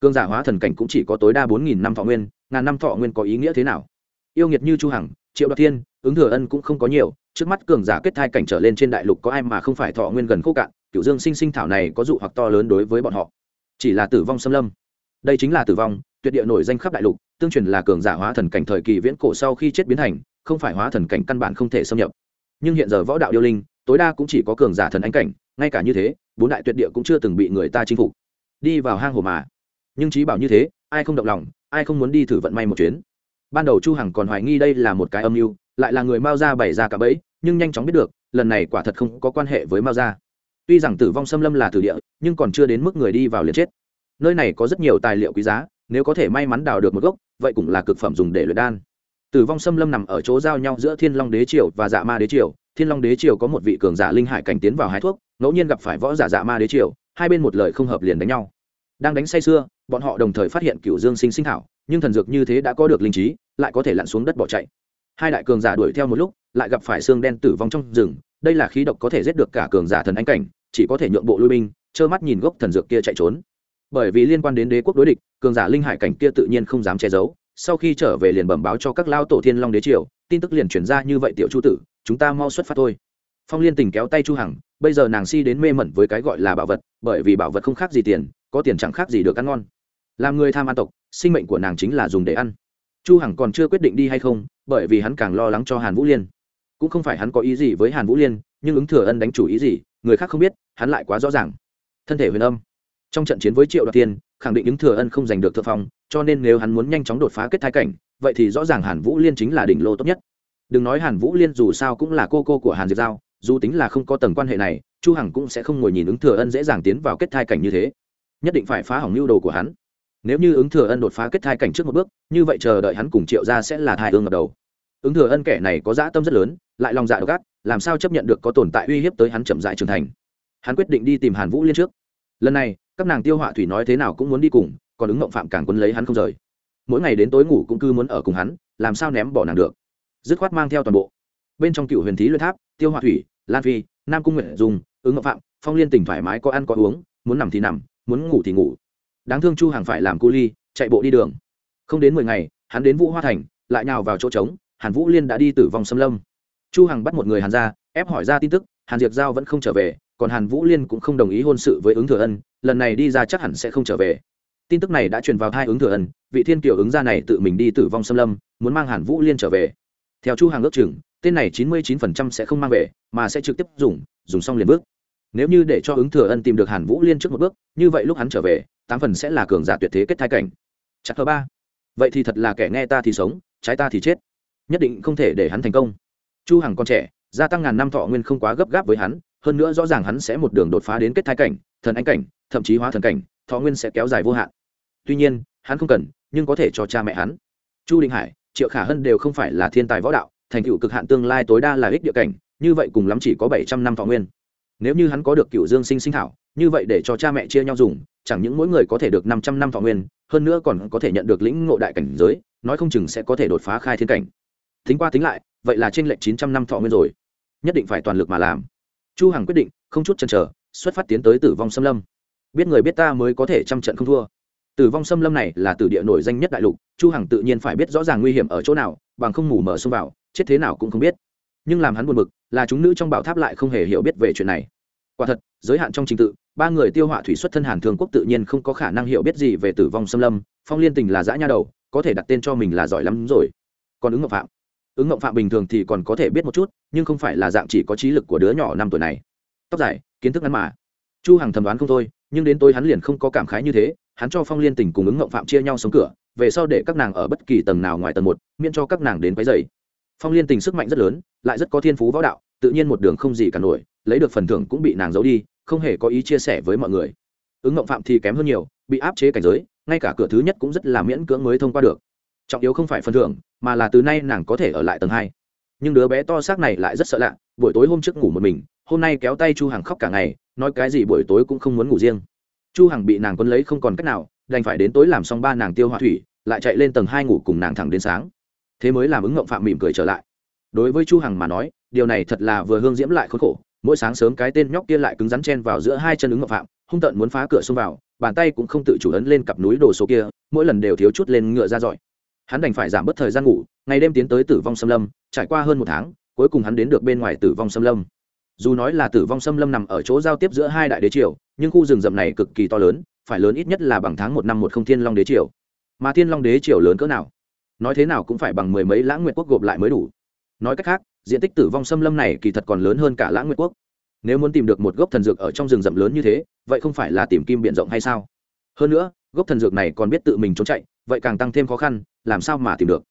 Cương giả hóa thần cảnh cũng chỉ có tối đa bốn nghìn năm thọ nguyên, ngàn năm thọ nguyên có ý nghĩa thế nào? Yêu nghiệt như chu hằng, triệu đoạt thiên ứng thừa ân cũng không có nhiều, trước mắt cường giả kết thai cảnh trở lên trên đại lục có ai mà không phải thọ nguyên gần khô cạn cựu dương sinh sinh thảo này có dụ hoặc to lớn đối với bọn họ. Chỉ là tử vong xâm lâm. Đây chính là tử vong, tuyệt địa nổi danh khắp đại lục, tương truyền là cường giả hóa thần cảnh thời kỳ viễn cổ sau khi chết biến thành, không phải hóa thần cảnh căn bản không thể xâm nhập. Nhưng hiện giờ võ đạo điêu linh, tối đa cũng chỉ có cường giả thần ánh cảnh, ngay cả như thế, bốn đại tuyệt địa cũng chưa từng bị người ta chinh phục. Đi vào hang hồ mà. Nhưng trí bảo như thế, ai không động lòng, ai không muốn đi thử vận may một chuyến. Ban đầu chu hằng còn hoài nghi đây là một cái âm mưu lại là người mao gia bày ra cả bẫy, nhưng nhanh chóng biết được, lần này quả thật không có quan hệ với mao gia. Tuy rằng tử vong xâm lâm là tử địa, nhưng còn chưa đến mức người đi vào liền chết. Nơi này có rất nhiều tài liệu quý giá, nếu có thể may mắn đào được một gốc, vậy cũng là cực phẩm dùng để luyện đan. Tử vong xâm lâm nằm ở chỗ giao nhau giữa thiên long đế triều và dạ ma đế triều. Thiên long đế triều có một vị cường giả linh hải cảnh tiến vào hái thuốc, ngẫu nhiên gặp phải võ giả dạ ma đế triều, hai bên một lời không hợp liền đánh nhau. Đang đánh say sưa, bọn họ đồng thời phát hiện cựu dương sinh sinh thảo, nhưng thần dược như thế đã có được linh trí, lại có thể lặn xuống đất bỏ chạy hai đại cường giả đuổi theo một lúc, lại gặp phải xương đen tử vong trong rừng, đây là khí độc có thể giết được cả cường giả thần ánh cảnh, chỉ có thể nhượng bộ lui binh, trơ mắt nhìn gốc thần dược kia chạy trốn. Bởi vì liên quan đến đế quốc đối địch, cường giả linh hải cảnh kia tự nhiên không dám che giấu, sau khi trở về liền bẩm báo cho các lao tổ thiên long đế triều, tin tức liền chuyển ra như vậy tiểu chu tử, chúng ta mau xuất phát thôi. Phong liên tình kéo tay chu hằng, bây giờ nàng si đến mê mẩn với cái gọi là bảo vật, bởi vì bảo vật không khác gì tiền, có tiền chẳng khác gì được ăn ngon. Làm người tham ăn tộc, sinh mệnh của nàng chính là dùng để ăn. Chu hằng còn chưa quyết định đi hay không bởi vì hắn càng lo lắng cho hàn vũ liên. Cũng không phải hắn có ý gì với hàn vũ liên, nhưng ứng thừa ân đánh chủ ý gì, người khác không biết, hắn lại quá rõ ràng. Thân thể huyền âm. Trong trận chiến với triệu đoạt tiên, khẳng định ứng thừa ân không giành được thượng phong, cho nên nếu hắn muốn nhanh chóng đột phá kết thái cảnh, vậy thì rõ ràng hàn vũ liên chính là đỉnh lô tốt nhất. Đừng nói hàn vũ liên dù sao cũng là cô cô của hàn diệp giao, dù tính là không có tầng quan hệ này, chu hằng cũng sẽ không ngồi nhìn ứng thừa ân dễ dàng tiến vào kết thai cảnh như thế. Nhất định phải phá hỏng lưu đồ của hắn nếu như ứng thừa ân đột phá kết thai cảnh trước một bước, như vậy chờ đợi hắn cùng triệu ra sẽ là thai ương ngập đầu. Ứng thừa ân kẻ này có dã tâm rất lớn, lại lòng dạ độc ác, làm sao chấp nhận được có tồn tại uy hiếp tới hắn chậm dại trưởng thành? Hắn quyết định đi tìm hàn vũ liên trước. Lần này, các nàng tiêu họa thủy nói thế nào cũng muốn đi cùng, còn ứng mộng phạm càng quấn lấy hắn không rời. Mỗi ngày đến tối ngủ cũng cứ muốn ở cùng hắn, làm sao ném bỏ nàng được? Dứt khoát mang theo toàn bộ. Bên trong cựu huyền thí luyện tháp, tiêu họa thủy, lan phi, nam cung nguyện dùng ứng mộng phạm, phong liên tỉnh thoải mái có ăn có uống, muốn nằm thì nằm, muốn ngủ thì ngủ đáng thương chu hàng phải làm cu ly, chạy bộ đi đường. Không đến mười ngày, hắn đến vũ hoa thành, lại nhào vào chỗ trống, hàn vũ liên đã đi tử vong xâm lâm. Chu hằng bắt một người hàn ra, ép hỏi ra tin tức, hàn diệp giao vẫn không trở về, còn hàn vũ liên cũng không đồng ý hôn sự với ứng thừa ân, lần này đi ra chắc hẳn sẽ không trở về. Tin tức này đã truyền vào hai ứng thừa ân, vị thiên kiều ứng gia này tự mình đi tử vong xâm lâm, muốn mang hàn vũ liên trở về. Theo chu Hằng ước chừng, tên này chín mươi chín phần trăm sẽ không mang về, mà sẽ trực tiếp dùng dùng xong liền bước nếu như để cho ứng thừa ân tìm được hàn vũ liên trước một bước, như vậy lúc hắn trở về, tám phần sẽ là cường giả tuyệt thế kết thai cảnh. Chắc thứ ba. Vậy thì thật là kẻ nghe ta thì sống, trái ta thì chết. Nhất định không thể để hắn thành công. Chu hằng còn trẻ, gia tăng ngàn năm thọ nguyên không quá gấp gáp với hắn, hơn nữa rõ ràng hắn sẽ một đường đột phá đến kết thai cảnh, thần anh cảnh, thậm chí hóa thần cảnh, thọ nguyên sẽ kéo dài vô hạn. Tuy nhiên, hắn không cần, nhưng có thể cho cha mẹ hắn. Chu đình hải, triệu khả hân đều không phải là thiên tài võ đạo, thành tựu cực hạn tương lai tối đa là ích địa cảnh, như vậy cùng lắm chỉ có bảy trăm năm thọ nguyên nếu như hắn có được cựu dương sinh sinh thảo, như vậy để cho cha mẹ chia nhau dùng, chẳng những mỗi người có thể được năm trăm năm thọ nguyên, hơn nữa còn có thể nhận được lĩnh ngộ đại cảnh giới, nói không chừng sẽ có thể đột phá khai thiên cảnh. Tính qua tính lại, vậy là trên lệnh chín trăm năm thọ nguyên rồi. Nhất định phải toàn lực mà làm. Chu hằng quyết định, không chút chần chờ, xuất phát tiến tới tử vong xâm lâm. Biết người biết ta mới có thể trăm trận không thua. Tử vong xâm lâm này là tử địa nổi danh nhất đại lục, chu hằng tự nhiên phải biết rõ ràng nguy hiểm ở chỗ nào, bằng không mù mở xông vào, chết thế nào cũng không biết nhưng làm hắn buồn bực, là chúng nữ trong bảo tháp lại không hề hiểu biết về chuyện này. Quả thật, giới hạn trong trình tự, ba người tiêu họa thủy xuất thân hàn thường quốc tự nhiên không có khả năng hiểu biết gì về tử vong xâm lâm, phong liên tình là dã nha đầu, có thể đặt tên cho mình là giỏi lắm rồi. Còn ứng ngọc phạm? Ứng ngọc phạm bình thường thì còn có thể biết một chút, nhưng không phải là dạng chỉ có trí lực của đứa nhỏ năm tuổi này. Tóc dài, kiến thức ngắn mà. Chu hằng thầm đoán không thôi, nhưng đến tối hắn liền không có cảm khái như thế, hắn cho phong liên tình cùng ứng ngọc phạm chia nhau sống cửa, về sau để các nàng ở bất kỳ tầng nào ngoài tầng một, miễn cho các nàng đến quấy dày phong liên tình sức mạnh rất lớn, lại rất có thiên phú võ đạo, tự nhiên một đường không gì cả nổi, lấy được phần thưởng cũng bị nàng giấu đi, không hề có ý chia sẻ với mọi người. Ứng ngộng phạm thì kém hơn nhiều, bị áp chế cảnh giới, ngay cả cửa thứ nhất cũng rất là miễn cưỡng mới thông qua được. Trọng yếu không phải phần thưởng, mà là từ nay nàng có thể ở lại tầng hai. Nhưng đứa bé to xác này lại rất sợ lạ, buổi tối hôm trước ngủ một mình, hôm nay kéo tay chu hằng khóc cả ngày, nói cái gì buổi tối cũng không muốn ngủ riêng. Chu hằng bị nàng quân lấy không còn cách nào, đành phải đến tối làm xong ba nàng tiêu hỏa thủy, lại chạy lên tầng hai ngủ cùng nàng thẳng đến sáng thế mới làm ứng ngộng phạm mỉm cười trở lại. Đối với chu hằng mà nói, điều này thật là vừa hương diễm lại khốn khổ. Mỗi sáng sớm cái tên nhóc kia lại cứng rắn chen vào giữa hai chân ứng ngộng phạm, hung tợn muốn phá cửa xông vào, bàn tay cũng không tự chủ ấn lên cặp núi đồ số kia, mỗi lần đều thiếu chút lên ngựa ra giỏi. Hắn đành phải giảm bớt thời gian ngủ, ngày đêm tiến tới tử vong xâm lâm, trải qua hơn một tháng, cuối cùng hắn đến được bên ngoài tử vong xâm lâm. Dù nói là tử vong xâm lâm nằm ở chỗ giao tiếp giữa hai đại đế triều, nhưng khu rừng rậm này cực kỳ to lớn, phải lớn ít nhất là bằng tháng một năm một không thiên long đế triều. Mà thiên long đế triều lớn cỡ nào? Nói thế nào cũng phải bằng mười mấy lãng nguyệt quốc gộp lại mới đủ. Nói cách khác, diện tích tử vong xâm lâm này kỳ thật còn lớn hơn cả lãng nguyệt quốc. Nếu muốn tìm được một gốc thần dược ở trong rừng rậm lớn như thế, vậy không phải là tìm kim b i ể n rộng hay sao? Hơn nữa, gốc thần dược này còn biết tự mình trốn chạy, vậy càng tăng thêm khó khăn, làm sao mà tìm được?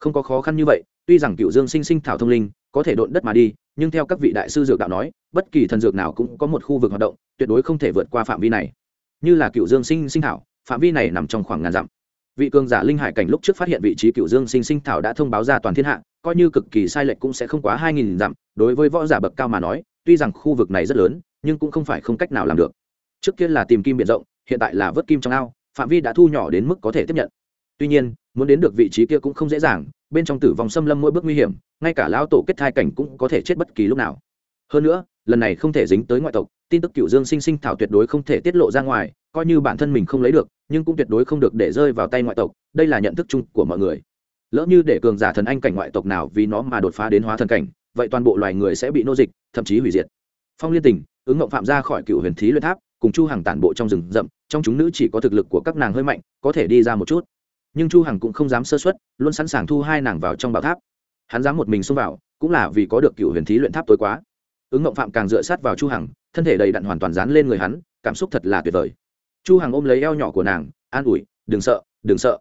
Không có khó khăn như vậy, tuy rằng cựu dương sinh sinh thảo thông linh, có thể độn đất mà đi, nhưng theo các vị đại sư dược đạo nói, bất kỳ thần dược nào cũng có một khu vực hoạt động, tuyệt đối không thể vượt qua phạm vi này. Như là cựu dương sinh sinh thảo, phạm vi này nằm trong khoảng ngàn dặm vị cường giả linh hải cảnh lúc trước phát hiện vị trí cựu dương sinh sinh thảo đã thông báo ra toàn thiên hạ, coi như cực kỳ sai lệch cũng sẽ không quá hai nghìn dặm, đối với võ giả bậc cao mà nói, tuy rằng khu vực này rất lớn, nhưng cũng không phải không cách nào làm được. Trước kia là tìm kim biển rộng, hiện tại là vớt kim trong ao, phạm vi đã thu nhỏ đến mức có thể tiếp nhận. Tuy nhiên, muốn đến được vị trí kia cũng không dễ dàng, bên trong tử vong xâm lâm mỗi bước nguy hiểm, ngay cả lão tổ kết thai cảnh cũng có thể chết bất kỳ lúc nào. Hơn nữa, lần này không thể dính tới ngoại tộc, tin tức cựu dương sinh sinh thảo tuyệt đối không thể tiết lộ ra ngoài coi như bản thân mình không lấy được, nhưng cũng tuyệt đối không được để rơi vào tay ngoại tộc, đây là nhận thức chung của mọi người. Lỡ như để cường giả thần anh cảnh ngoại tộc nào vì nó mà đột phá đến hóa thần cảnh, vậy toàn bộ loài người sẽ bị nô dịch, thậm chí hủy diệt. Phong liên tình, ứng ngộng phạm ra khỏi cựu huyền thí luyện tháp, cùng chu hằng tản bộ trong rừng rậm, trong chúng nữ chỉ có thực lực của các nàng hơi mạnh, có thể đi ra một chút. Nhưng chu hằng cũng không dám sơ suất, luôn sẵn sàng thu hai nàng vào trong bảo tháp. Hắn dám một mình xông vào, cũng là vì có được cựu huyền thí luyện tháp tối quá. Ứng ngộng phạm càng dựa sát vào chu hằng, thân thể đầy đặn hoàn toàn dán lên người hắn, cảm xúc thật là tuyệt vời chu hằng ôm lấy eo nhỏ của nàng, an ủi, đừng sợ đừng sợ.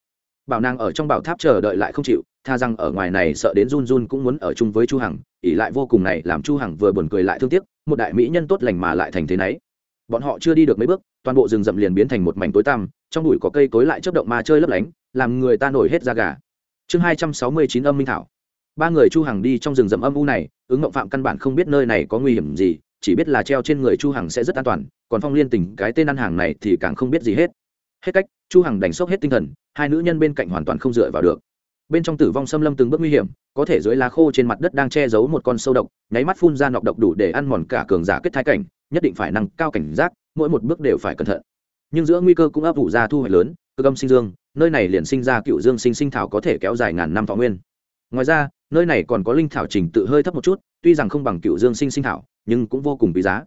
Bảo nàng ở trong bảo tháp chờ đợi lại không chịu, tha rằng ở ngoài này sợ đến run run cũng muốn ở chung với chu hằng ỉ lại vô cùng này làm chu hằng vừa buồn cười lại thương tiếc, một đại mỹ nhân tốt lành mà lại thành thế nấy. Bọn họ chưa đi được mấy bước, toàn bộ rừng rậm liền biến thành một mảnh tối tăm, trong bụi có cây cối lại chớp động ma chơi lấp lánh, làm người ta nổi hết da gà. Chương hai trăm sáu mươi chín âm minh thảo. Ba người chu hằng đi trong rừng rậm âm u này, ứng ngộng phạm căn bản không biết nơi này có nguy hiểm gì chỉ biết là treo trên người chu hằng sẽ rất an toàn, còn phong liên tình, cái tên ăn hàng này thì càng không biết gì hết. Hết cách, chu hằng đánh sốc hết tinh thần, hai nữ nhân bên cạnh hoàn toàn không dựa vào được. Bên trong tử vong xâm lâm từng bước nguy hiểm, có thể dưới lá khô trên mặt đất đang che giấu một con sâu độc, nháy mắt phun ra nọc độc đủ để ăn mòn cả cường giả kết thai cảnh, nhất định phải nâng cao cảnh giác, mỗi một bước đều phải cẩn thận. Nhưng giữa nguy cơ cũng ấp ủ ra thu hoạch lớn cơ âm sinh dương, nơi này liền sinh ra cựu dương sinh sinh thảo có thể kéo dài ngàn năm thọ nguyên. Ngoài ra, nơi này còn có linh thảo trình tự hơi thấp một chút, tuy rằng không bằng cựu dương sinh sinh thảo nhưng cũng vô cùng quý giá.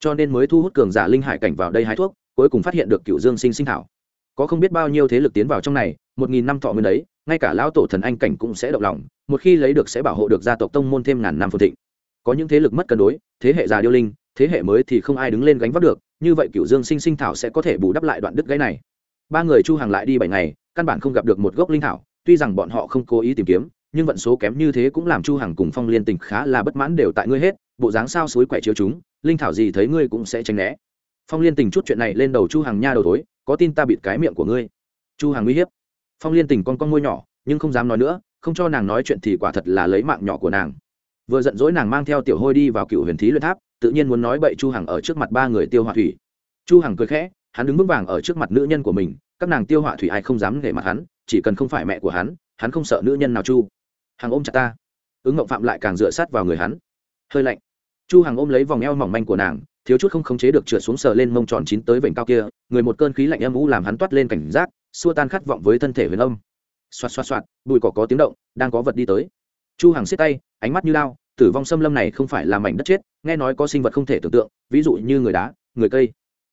Cho nên mới thu hút cường giả linh hải cảnh vào đây hái thuốc, cuối cùng phát hiện được cựu dương sinh sinh thảo. Có không biết bao nhiêu thế lực tiến vào trong này, một nghìn năm thọ nguyên đấy, ngay cả lão tổ thần anh cảnh cũng sẽ động lòng, một khi lấy được sẽ bảo hộ được gia tộc tông môn thêm ngàn năm phồn thịnh. Có những thế lực mất cân đối, thế hệ già điêu linh, thế hệ mới thì không ai đứng lên gánh vác được, như vậy cựu dương sinh sinh thảo sẽ có thể bù đắp lại đoạn đứt gãy này. Ba người chu hàng lại đi bảy ngày, căn bản không gặp được một gốc linh thảo, tuy rằng bọn họ không cố ý tìm kiếm, nhưng vận số kém như thế cũng làm chu hằng cùng phong liên tình khá là bất mãn đều tại ngươi hết bộ dáng sao suối quẻ chiếu chúng, linh thảo gì thấy ngươi cũng sẽ tránh né. Phong liên tình chút chuyện này lên đầu chu hàng nha đầu tối có tin ta bịt cái miệng của ngươi. Chu hàng uy hiếp. Phong liên tình con con môi nhỏ, nhưng không dám nói nữa, không cho nàng nói chuyện thì quả thật là lấy mạng nhỏ của nàng. Vừa giận dỗi nàng mang theo tiểu hôi đi vào cựu huyền thí luyện tháp, tự nhiên muốn nói bậy chu hằng ở trước mặt ba người tiêu hỏa thủy. Chu hằng cười khẽ, hắn đứng vững vàng ở trước mặt nữ nhân của mình, các nàng tiêu hỏa thủy ai không dám để mặt hắn, chỉ cần không phải mẹ của hắn hắn không sợ nữ nhân nào chu. Hằng ôm chặt ta. Ứng ngộng phạm lại càng dựa sát vào người hắn. Hơi lạnh chu hằng ôm lấy vòng eo mỏng manh của nàng, thiếu chút không khống chế được trượt xuống sờ lên mông tròn chín tới vành cao kia, người một cơn khí lạnh âm u làm hắn toát lên cảnh giác, xua tan khát vọng với thân thể huyền âm. Xoạt xoạt xoạt, bụi cỏ có tiếng động, đang có vật đi tới. Chu hằng siết tay, ánh mắt như lao, tử vong xâm lâm này không phải là mảnh đất chết, nghe nói có sinh vật không thể tưởng tượng, ví dụ như người đá, người cây.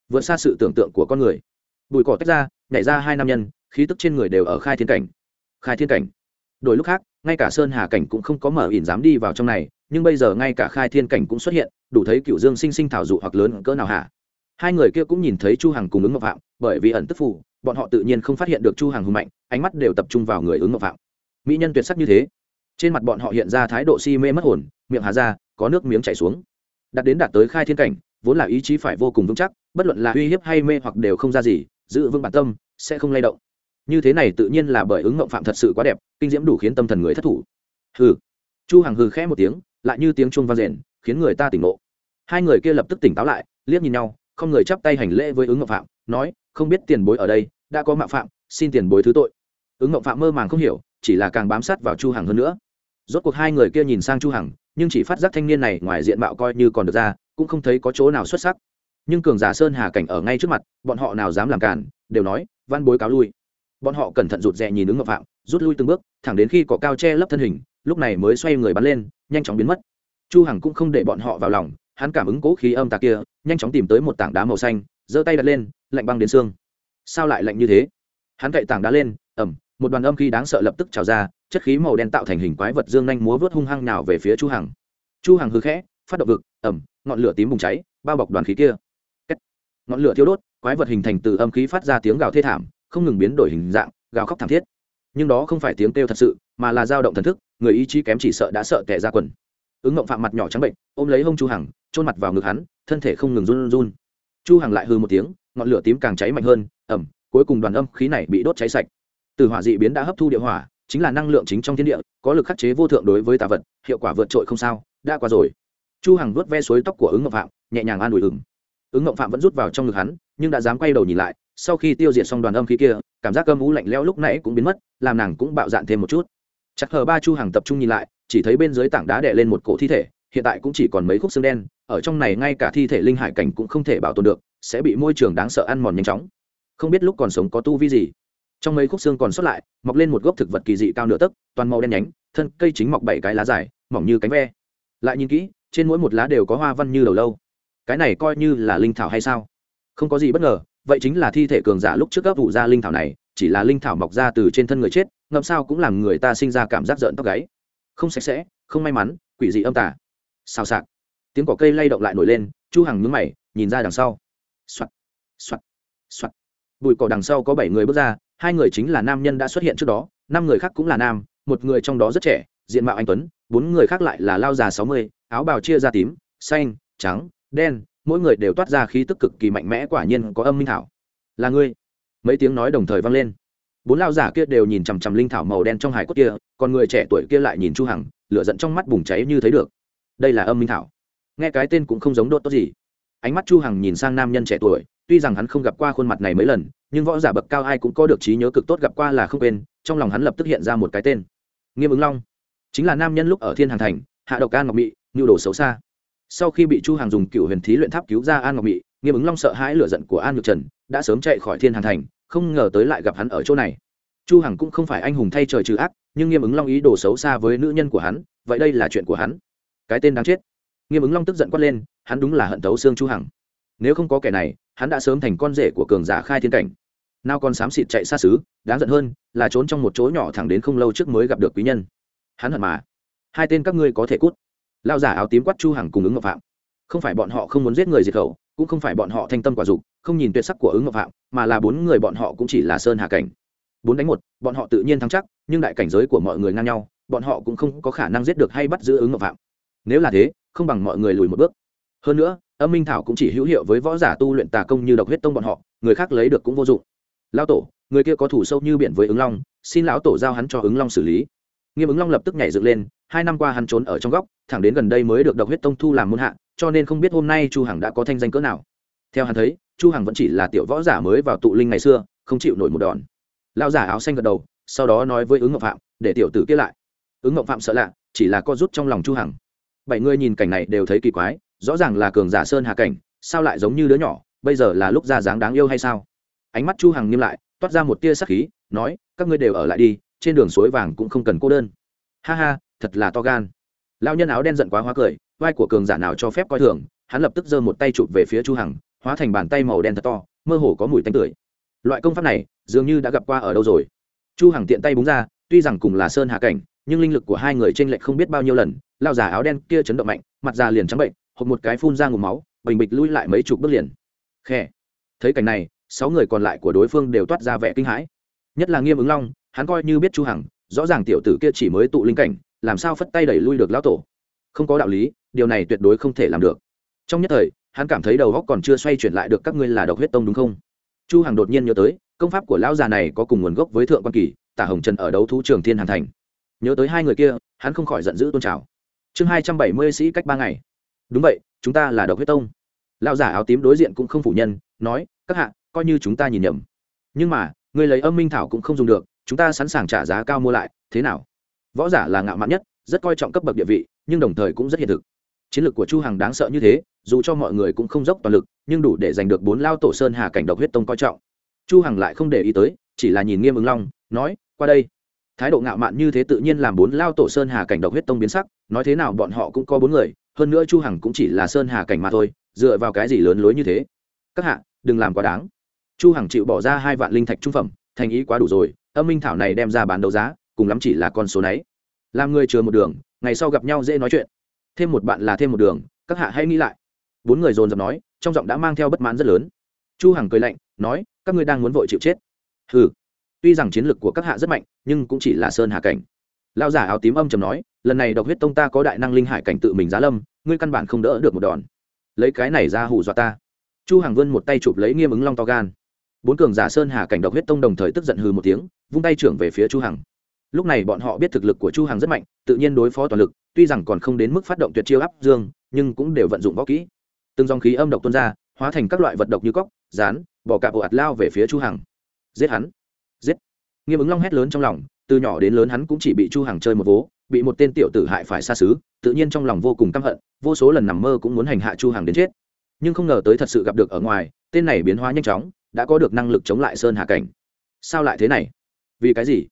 Vượt xa sự tưởng tượng của con người. Bụi cỏ tách ra, nhảy ra hai nam nhân, khí tức trên người đều ở khai thiên cảnh. Khai thiên cảnh. Đổi lúc khác ngay cả sơn hà cảnh cũng không có mở ỉn dám đi vào trong này, nhưng bây giờ ngay cả khai thiên cảnh cũng xuất hiện, đủ thấy cựu dương sinh sinh thảo dụ hoặc lớn cỡ nào hả? Hai người kia cũng nhìn thấy chu hằng cùng ứng ngọc phạm, bởi vì ẩn tức phủ bọn họ tự nhiên không phát hiện được chu hằng hùng mạnh, ánh mắt đều tập trung vào người ứng ngọc phạm. Mỹ nhân tuyệt sắc như thế. Trên mặt bọn họ hiện ra thái độ si mê mất hồn, miệng hà ra, có nước miếng chảy xuống. Đặt đến đạt tới khai thiên cảnh, vốn là ý chí phải vô cùng vững chắc, bất luận là uy hiếp hay mê hoặc đều không ra gì, giữ vững bản tâm, sẽ không lay động như thế này tự nhiên là bởi ứng ngộng phạm thật sự quá đẹp, kinh diễm đủ khiến tâm thần người thất thủ. Hừ. Chu hằng hừ khẽ một tiếng, lại như tiếng chuông vang rền, khiến người ta tỉnh ngộ. Hai người kia lập tức tỉnh táo lại, liếc nhìn nhau, không người chắp tay hành lễ với ứng ngộng phạm, nói, không biết tiền bối ở đây, đã có mạo phạm, xin tiền bối thứ tội. Ứng ngộng phạm mơ màng không hiểu, chỉ là càng bám sát vào chu hằng hơn nữa. Rốt cuộc hai người kia nhìn sang chu hằng, nhưng chỉ phát giác thanh niên này ngoài diện mạo coi như còn được ra, cũng không thấy có chỗ nào xuất sắc. Nhưng cường giả sơn hà cảnh ở ngay trước mặt, bọn họ nào dám làm cản đều nói, văn bối cáo lui bọn họ cẩn thận rụt rè nhìn ứng ngọc phạm, rút lui từng bước, thẳng đến khi có cao che lấp thân hình, lúc này mới xoay người bắn lên, nhanh chóng biến mất. Chu hằng cũng không để bọn họ vào lòng, hắn cảm ứng cố khí âm tạc kia, nhanh chóng tìm tới một tảng đá màu xanh, giơ tay đặt lên, lạnh băng đến xương. Sao lại lạnh như thế? Hắn cậy tảng đá lên ẩm một đoàn âm khí đáng sợ lập tức trào ra, chất khí màu đen tạo thành hình quái vật dương nhanh múa vớt hung hăng nào về phía chu hằng. Chu hằng hư khẽ, phát động vực ẩm ngọn lửa tím bùng cháy, bao bọc đoàn khí kia. Kết. ngọn lửa thiêu đốt, quái vật hình thành từ âm khí phát ra tiếng gào thê thảm không ngừng biến đổi hình dạng, gào khóc thảm thiết. Nhưng đó không phải tiếng kêu thật sự, mà là dao động thần thức, người ý chí kém chỉ sợ đã sợ tệ ra quần. Ứng ngộng phạm mặt nhỏ trắng bệnh, ôm lấy hông chu hằng trôn mặt vào ngực hắn, thân thể không ngừng run run chu hằng lại hư một tiếng, ngọn lửa tím càng cháy mạnh hơn, ẩm, cuối cùng đoàn âm khí này bị đốt cháy sạch. Từ hỏa dị biến đã hấp thu địa hỏa, chính là năng lượng chính trong thiên địa, có lực khắc chế vô thượng đối với tà vật, hiệu quả vượt trội không sao, đã qua rồi. Chu hằng vuốt ve suối tóc của ứng ngọc phạm, nhẹ nhàng an ủi ứng ứng ngọc phạm vẫn rút vào trong ngực hắn, nhưng đã dám quay đầu nhìn lại sau khi tiêu diệt xong đoàn âm khí kia, cảm giác âm ú lạnh lẽo lúc nãy cũng biến mất, làm nàng cũng bạo dạn thêm một chút. Chắc hờ ba chu hàng tập trung nhìn lại, chỉ thấy bên dưới tảng đá đè lên một cổ thi thể, hiện tại cũng chỉ còn mấy khúc xương đen, ở trong này ngay cả thi thể linh hải cảnh cũng không thể bảo tồn được, sẽ bị môi trường đáng sợ ăn mòn nhanh chóng. Không biết lúc còn sống có tu vi gì. Trong mấy khúc xương còn sót lại, mọc lên một gốc thực vật kỳ dị cao nửa tấc, toàn màu đen nhánh, thân cây chính mọc bảy cái lá dài, mỏng như cánh ve. Lại nhìn kỹ, trên mỗi một lá đều có hoa văn như đầu lâu. Cái này coi như là linh thảo hay sao? Không có gì bất ngờ vậy chính là thi thể cường giả lúc trước gấp vụ ra linh thảo này, chỉ là linh thảo mọc ra từ trên thân người chết ngậm sao cũng làm người ta sinh ra cảm giác rợn tóc gáy. Không sạch sẽ, không may mắn, quỷ dị âm tả xào xạc. Tiếng cỏ cây lay động lại nổi lên, chu hằng nhướng mày, nhìn ra đằng sau. Xoạt xoạt xoạt bụi cỏ đằng sau có bảy người bước ra, hai người chính là nam nhân đã xuất hiện trước đó, năm người khác cũng là nam, một người trong đó rất trẻ, diện mạo anh tuấn, bốn người khác lại là lao già sáu mươi, áo bào chia ra tím, xanh, trắng, đen mỗi người đều toát ra khí tức cực kỳ mạnh mẽ, quả nhiên có âm minh thảo. Là ngươi. Mấy tiếng nói đồng thời vang lên. Bốn lao giả kia đều nhìn chằm chằm linh thảo màu đen trong hải cốt kia, còn người trẻ tuổi kia lại nhìn chu hằng, lửa giận trong mắt bùng cháy như thấy được. Đây là âm minh thảo. Nghe cái tên cũng không giống đốt tốt gì. Ánh mắt chu hằng nhìn sang nam nhân trẻ tuổi, tuy rằng hắn không gặp qua khuôn mặt này mấy lần, nhưng võ giả bậc cao ai cũng có được trí nhớ cực tốt gặp qua là không quên, trong lòng hắn lập tức hiện ra một cái tên. Nghiêm ứng long. Chính là nam nhân lúc ở thiên hàng thành, hạ độc an ngọc mỹ nhu đồ xấu xa sau khi bị chu hàng dùng cựu huyền thí luyện tháp cứu ra an ngọc mị, nghiêm ứng long sợ hãi lửa giận của an nhược trần, đã sớm chạy khỏi thiên hàn thành, không ngờ tới lại gặp hắn ở chỗ này. Chu hằng cũng không phải anh hùng thay trời trừ ác, nhưng nghiêm ứng long ý đồ xấu xa với nữ nhân của hắn, vậy đây là chuyện của hắn. Cái tên đáng chết. Nghiêm ứng long tức giận quát lên, hắn đúng là hận thấu xương chu hằng nếu không có kẻ này, hắn đã sớm thành con rể của cường giả khai thiên cảnh. Nào còn xám xịt chạy xa xứ, đáng giận hơn là trốn trong một chỗ nhỏ thẳng đến không lâu trước mới gặp được quý nhân. Hắn hận mà. Hai tên các ngươi có thể cút lao giả áo tím quát chu hằng cùng ứng ngọc phạm. Không phải bọn họ không muốn giết người diệt khẩu, cũng không phải bọn họ thanh tâm quả dục, không nhìn tuyệt sắc của ứng ngọc phạm, mà là bốn người bọn họ cũng chỉ là sơn hạ cảnh. Bốn đánh một, bọn họ tự nhiên thắng chắc, nhưng đại cảnh giới của mọi người ngang nhau, bọn họ cũng không có khả năng giết được hay bắt giữ ứng ngọc phạm. Nếu là thế, không bằng mọi người lùi một bước. Hơn nữa, âm minh thảo cũng chỉ hữu hiệu với võ giả tu luyện tà công như độc huyết tông bọn họ, người khác lấy được cũng vô dụng. Lao tổ, người kia có thủ sâu như biển với ứng long, xin lão tổ giao hắn cho ứng long xử lý. Nghiêm ứng long lập tức nhảy dựng lên hai năm qua hắn trốn ở trong góc, thẳng đến gần đây mới được độc huyết tông thu làm môn hạ, cho nên không biết hôm nay chu hằng đã có thanh danh cỡ nào. Theo hắn thấy, chu hằng vẫn chỉ là tiểu võ giả mới vào tụ linh ngày xưa, không chịu nổi một đòn. Lão giả áo xanh gật đầu, sau đó nói với ứng ngọc phạm, để tiểu tử kia lại. Ứng ngọc phạm sợ lạ, chỉ là co rút trong lòng chu hằng. Bảy người nhìn cảnh này đều thấy kỳ quái, rõ ràng là cường giả sơn hà cảnh, sao lại giống như đứa nhỏ, bây giờ là lúc ra dáng đáng yêu hay sao? Ánh mắt chu hằng nghiêm lại, toát ra một tia sắc khí, nói, các ngươi đều ở lại đi, trên đường suối vàng cũng không cần cô đơn. Ha ha thật là to gan. Lão nhân áo đen giận quá hóa cười, vai của cường giả nào cho phép coi thường, hắn lập tức giơ một tay chụp về phía chu hằng, hóa thành bàn tay màu đen thật to, mơ hồ có mùi tanh tưởi. Loại công pháp này, dường như đã gặp qua ở đâu rồi. Chu hằng tiện tay búng ra, tuy rằng cùng là sơn hạ cảnh, nhưng linh lực của hai người trên lệch không biết bao nhiêu lần lao giả áo đen kia chấn động mạnh, mặt già liền trắng bệnh, hộc một cái phun ra ngụm máu, bình bịch lui lại mấy chục bước liền. Khe. Thấy cảnh này, sáu người còn lại của đối phương đều toát ra vẻ kinh hãi. Nhất là nghiêm ứng long, hắn coi như biết chu hằng, rõ ràng tiểu tử kia chỉ mới tụ linh cảnh làm sao phất tay đẩy lui được lão tổ? Không có đạo lý điều này tuyệt đối không thể làm được. Trong nhất thời hắn cảm thấy đầu óc còn chưa xoay chuyển lại được các ngươi là độc huyết tông đúng không? Chu hằng đột nhiên nhớ tới công pháp của lão già này có cùng nguồn gốc với thượng quan kỳ tả hồng trần ở đấu thú trường thiên hàn thành. Nhớ tới hai người kia hắn không khỏi giận dữ tôn trào. Chương hai trăm bảy mươi sĩ cách ba ngày. Đúng vậy chúng ta là độc huyết tông. Lão giả áo tím đối diện cũng không phủ nhân, nói các hạ coi như chúng ta nhìn nhầm. Nhưng mà người lấy âm minh thảo cũng không dùng được chúng ta sẵn sàng trả giá cao mua lại thế nào? Võ giả là ngạo mạn nhất, rất coi trọng cấp bậc địa vị, nhưng đồng thời cũng rất hiện thực. Chiến lược của chu hằng đáng sợ như thế, dù cho mọi người cũng không dốc toàn lực, nhưng đủ để giành được bốn lao tổ sơn hà cảnh độc huyết tông coi trọng. Chu hằng lại không để ý tới, chỉ là nhìn nghiêm ứng long, nói, qua đây. Thái độ ngạo mạn như thế tự nhiên làm bốn lao tổ sơn hà cảnh độc huyết tông biến sắc, nói thế nào bọn họ cũng có bốn người, hơn nữa chu hằng cũng chỉ là sơn hà cảnh mà thôi, dựa vào cái gì lớn lối như thế? Các hạ, đừng làm quá đáng. Chu hằng chịu bỏ ra hai vạn linh thạch trung phẩm, thành ý quá đủ rồi, âm minh thảo này đem ra bán đấu giá cùng lắm chỉ là con số nấy. Làm người chừa một đường, ngày sau gặp nhau dễ nói chuyện. Thêm một bạn là thêm một đường, các hạ hãy nghĩ lại. Bốn người dồn dập nói, trong giọng đã mang theo bất mãn rất lớn. Chu hằng cười lạnh, nói, các ngươi đang muốn vội chịu chết. Hừ. Tuy rằng chiến lực của các hạ rất mạnh, nhưng cũng chỉ là sơn hà cảnh. Lão giả áo tím âm trầm nói, lần này độc huyết tông ta có đại năng linh hải cảnh tự mình giá lâm, ngươi căn bản không đỡ được một đòn. Lấy cái này ra hù dọa ta. Chu hằng vươn một tay chụp lấy nghiêm ứng long to gan. Bốn cường giả sơn hà cảnh độc huyết tông đồng thời tức giận hừ một tiếng, vung tay trưởng về phía chu hằng lúc này bọn họ biết thực lực của chu hằng rất mạnh, tự nhiên đối phó toàn lực, tuy rằng còn không đến mức phát động tuyệt chiêu áp dương, nhưng cũng đều vận dụng võ kỹ. Từng dòng khí âm độc tuôn ra, hóa thành các loại vật độc như cóc, rán bỏ cạp ồ ạt lao về phía chu hằng. Giết hắn! Giết! Nghiêm ứng long hét lớn trong lòng, từ nhỏ đến lớn hắn cũng chỉ bị chu hằng chơi một vố, bị một tên tiểu tử hại phải xa xứ, tự nhiên trong lòng vô cùng căm hận, vô số lần nằm mơ cũng muốn hành hạ chu hằng đến chết. Nhưng không ngờ tới thật sự gặp được ở ngoài, tên này biến hóa nhanh chóng, đã có được năng lực chống lại sơn hạ cảnh. Sao lại thế này? Vì cái gì?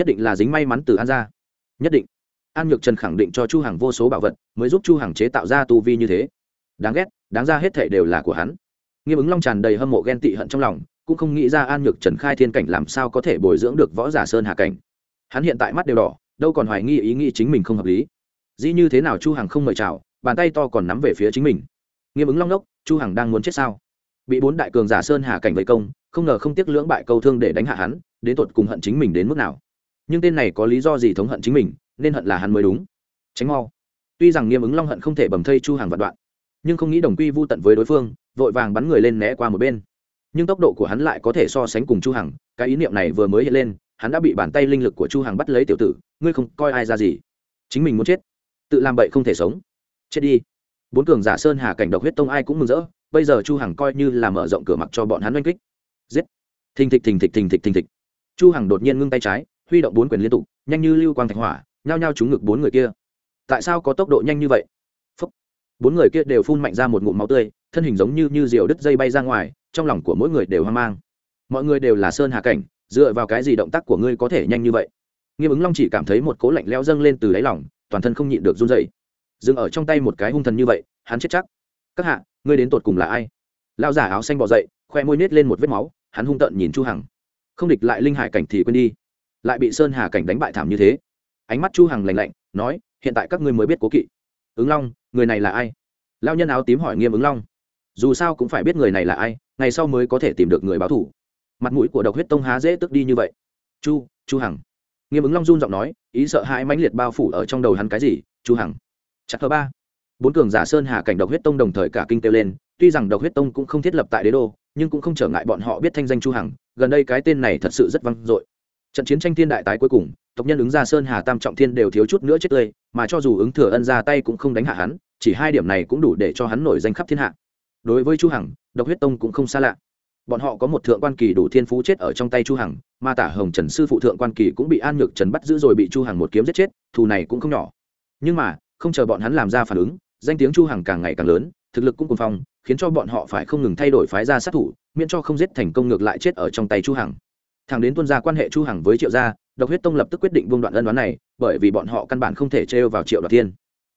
Nhất định là dính may mắn từ an ra nhất định. An nhược trần khẳng định cho chu hằng vô số bảo vật, mới giúp chu hằng chế tạo ra tu vi như thế. Đáng ghét, đáng ra hết thảy đều là của hắn. Nghiêm ứng long tràn đầy hâm mộ ghen tị hận trong lòng, cũng không nghĩ ra an nhược trần khai thiên cảnh làm sao có thể bồi dưỡng được võ giả sơn hạ cảnh. Hắn hiện tại mắt đều đỏ, đâu còn hoài nghi ý nghĩ chính mình không hợp lý. Dĩ như thế nào chu hằng không mời chào, bàn tay to còn nắm về phía chính mình. Nghiêm ứng long đốc, chu hằng đang muốn chết sao? Bị bốn đại cường giả sơn hà cảnh vây công, không ngờ không tiếc lưỡng bại câu thương để đánh hạ hắn, đến tột cùng hận chính mình đến mức nào? Nhưng tên này có lý do gì thống hận chính mình, nên hận là hắn mới đúng. Tránh mau. Tuy rằng nghiêm ứng long hận không thể bầm thây chu hàng vạn đoạn, nhưng không nghĩ đồng quy vô tận với đối phương, vội vàng bắn người lên né qua một bên. Nhưng tốc độ của hắn lại có thể so sánh cùng chu hằng, cái ý niệm này vừa mới hiện lên, hắn đã bị bàn tay linh lực của chu hằng bắt lấy tiểu tử, ngươi không coi ai ra gì. Chính mình muốn chết. Tự làm bậy không thể sống. Chết đi. Bốn cường giả sơn hà cảnh độc huyết tông ai cũng mừng rỡ, bây giờ chu hằng coi như là mở rộng cửa mặt cho bọn hắn oanh kích. Giết. Thình thịch thình thịch thình thịch thình thịch. Chu hằng đột nhiên ngưng tay trái huy động bốn quyền liên tục, nhanh như lưu quang thạch hỏa, nhao nhao trúng ngực bốn người kia. Tại sao có tốc độ nhanh như vậy? Phúc. bốn người kia đều phun mạnh ra một ngụm máu tươi, thân hình giống như như diều đứt dây bay ra ngoài, trong lòng của mỗi người đều hoang mang. Mọi người đều là sơn hà cảnh, dựa vào cái gì động tác của ngươi có thể nhanh như vậy? Nghiêm ứng long chỉ cảm thấy một cố lạnh lẽo dâng lên từ đáy lòng, toàn thân không nhịn được run dậy dừng ở trong tay một cái hung thần như vậy, hắn chết chắc. Các hạ, ngươi đến tột cùng là ai? Lao giả áo xanh bỏ dậy, khoe môi nết lên một vết máu, hắn hung tợn nhìn chu hằng. Không địch lại linh hải cảnh thì quên đi lại bị sơn hà cảnh đánh bại thảm như thế ánh mắt chu hằng lạnh lạnh nói hiện tại các ngươi mới biết cố kỵ ứng long người này là ai lao nhân áo tím hỏi nghiêm ứng long dù sao cũng phải biết người này là ai ngày sau mới có thể tìm được người báo thủ mặt mũi của độc huyết tông há dễ tức đi như vậy chu chu hằng nghiêm ứng long run giọng nói ý sợ hãi mãnh liệt bao phủ ở trong đầu hắn cái gì chu hằng chặt thứ ba bốn cường giả sơn hà cảnh độc huyết tông đồng thời cả kinh tiêu lên tuy rằng độc huyết tông cũng không thiết lập tại đế đô nhưng cũng không trở ngại bọn họ biết thanh danh chu hằng gần đây cái tên này thật sự rất vang dội trận chiến tranh thiên đại tái cuối cùng, tộc nhân ứng ra sơn hà tam trọng thiên đều thiếu chút nữa chết tươi, mà cho dù ứng thừa ân ra tay cũng không đánh hạ hắn, chỉ hai điểm này cũng đủ để cho hắn nổi danh khắp thiên hạ. Đối với chu hằng, độc huyết tông cũng không xa lạ. Bọn họ có một thượng quan kỳ đủ thiên phú chết ở trong tay chu hằng, mà tả hồng trần sư phụ thượng quan kỳ cũng bị an nhược trần bắt giữ rồi bị chu hằng một kiếm giết chết, thù này cũng không nhỏ. Nhưng mà, không chờ bọn hắn làm ra phản ứng, danh tiếng chu hằng càng ngày càng lớn, thực lực cũng cuồng phong, khiến cho bọn họ phải không ngừng thay đổi phái ra sát thủ, miễn cho không giết thành công ngược lại chết ở trong tay chu hằng thằng đến tuân ra quan hệ chu hằng với triệu gia, độc huyết tông lập tức quyết định buông đoạn ân đoán này, bởi vì bọn họ căn bản không thể trêu vào triệu đoạt thiên.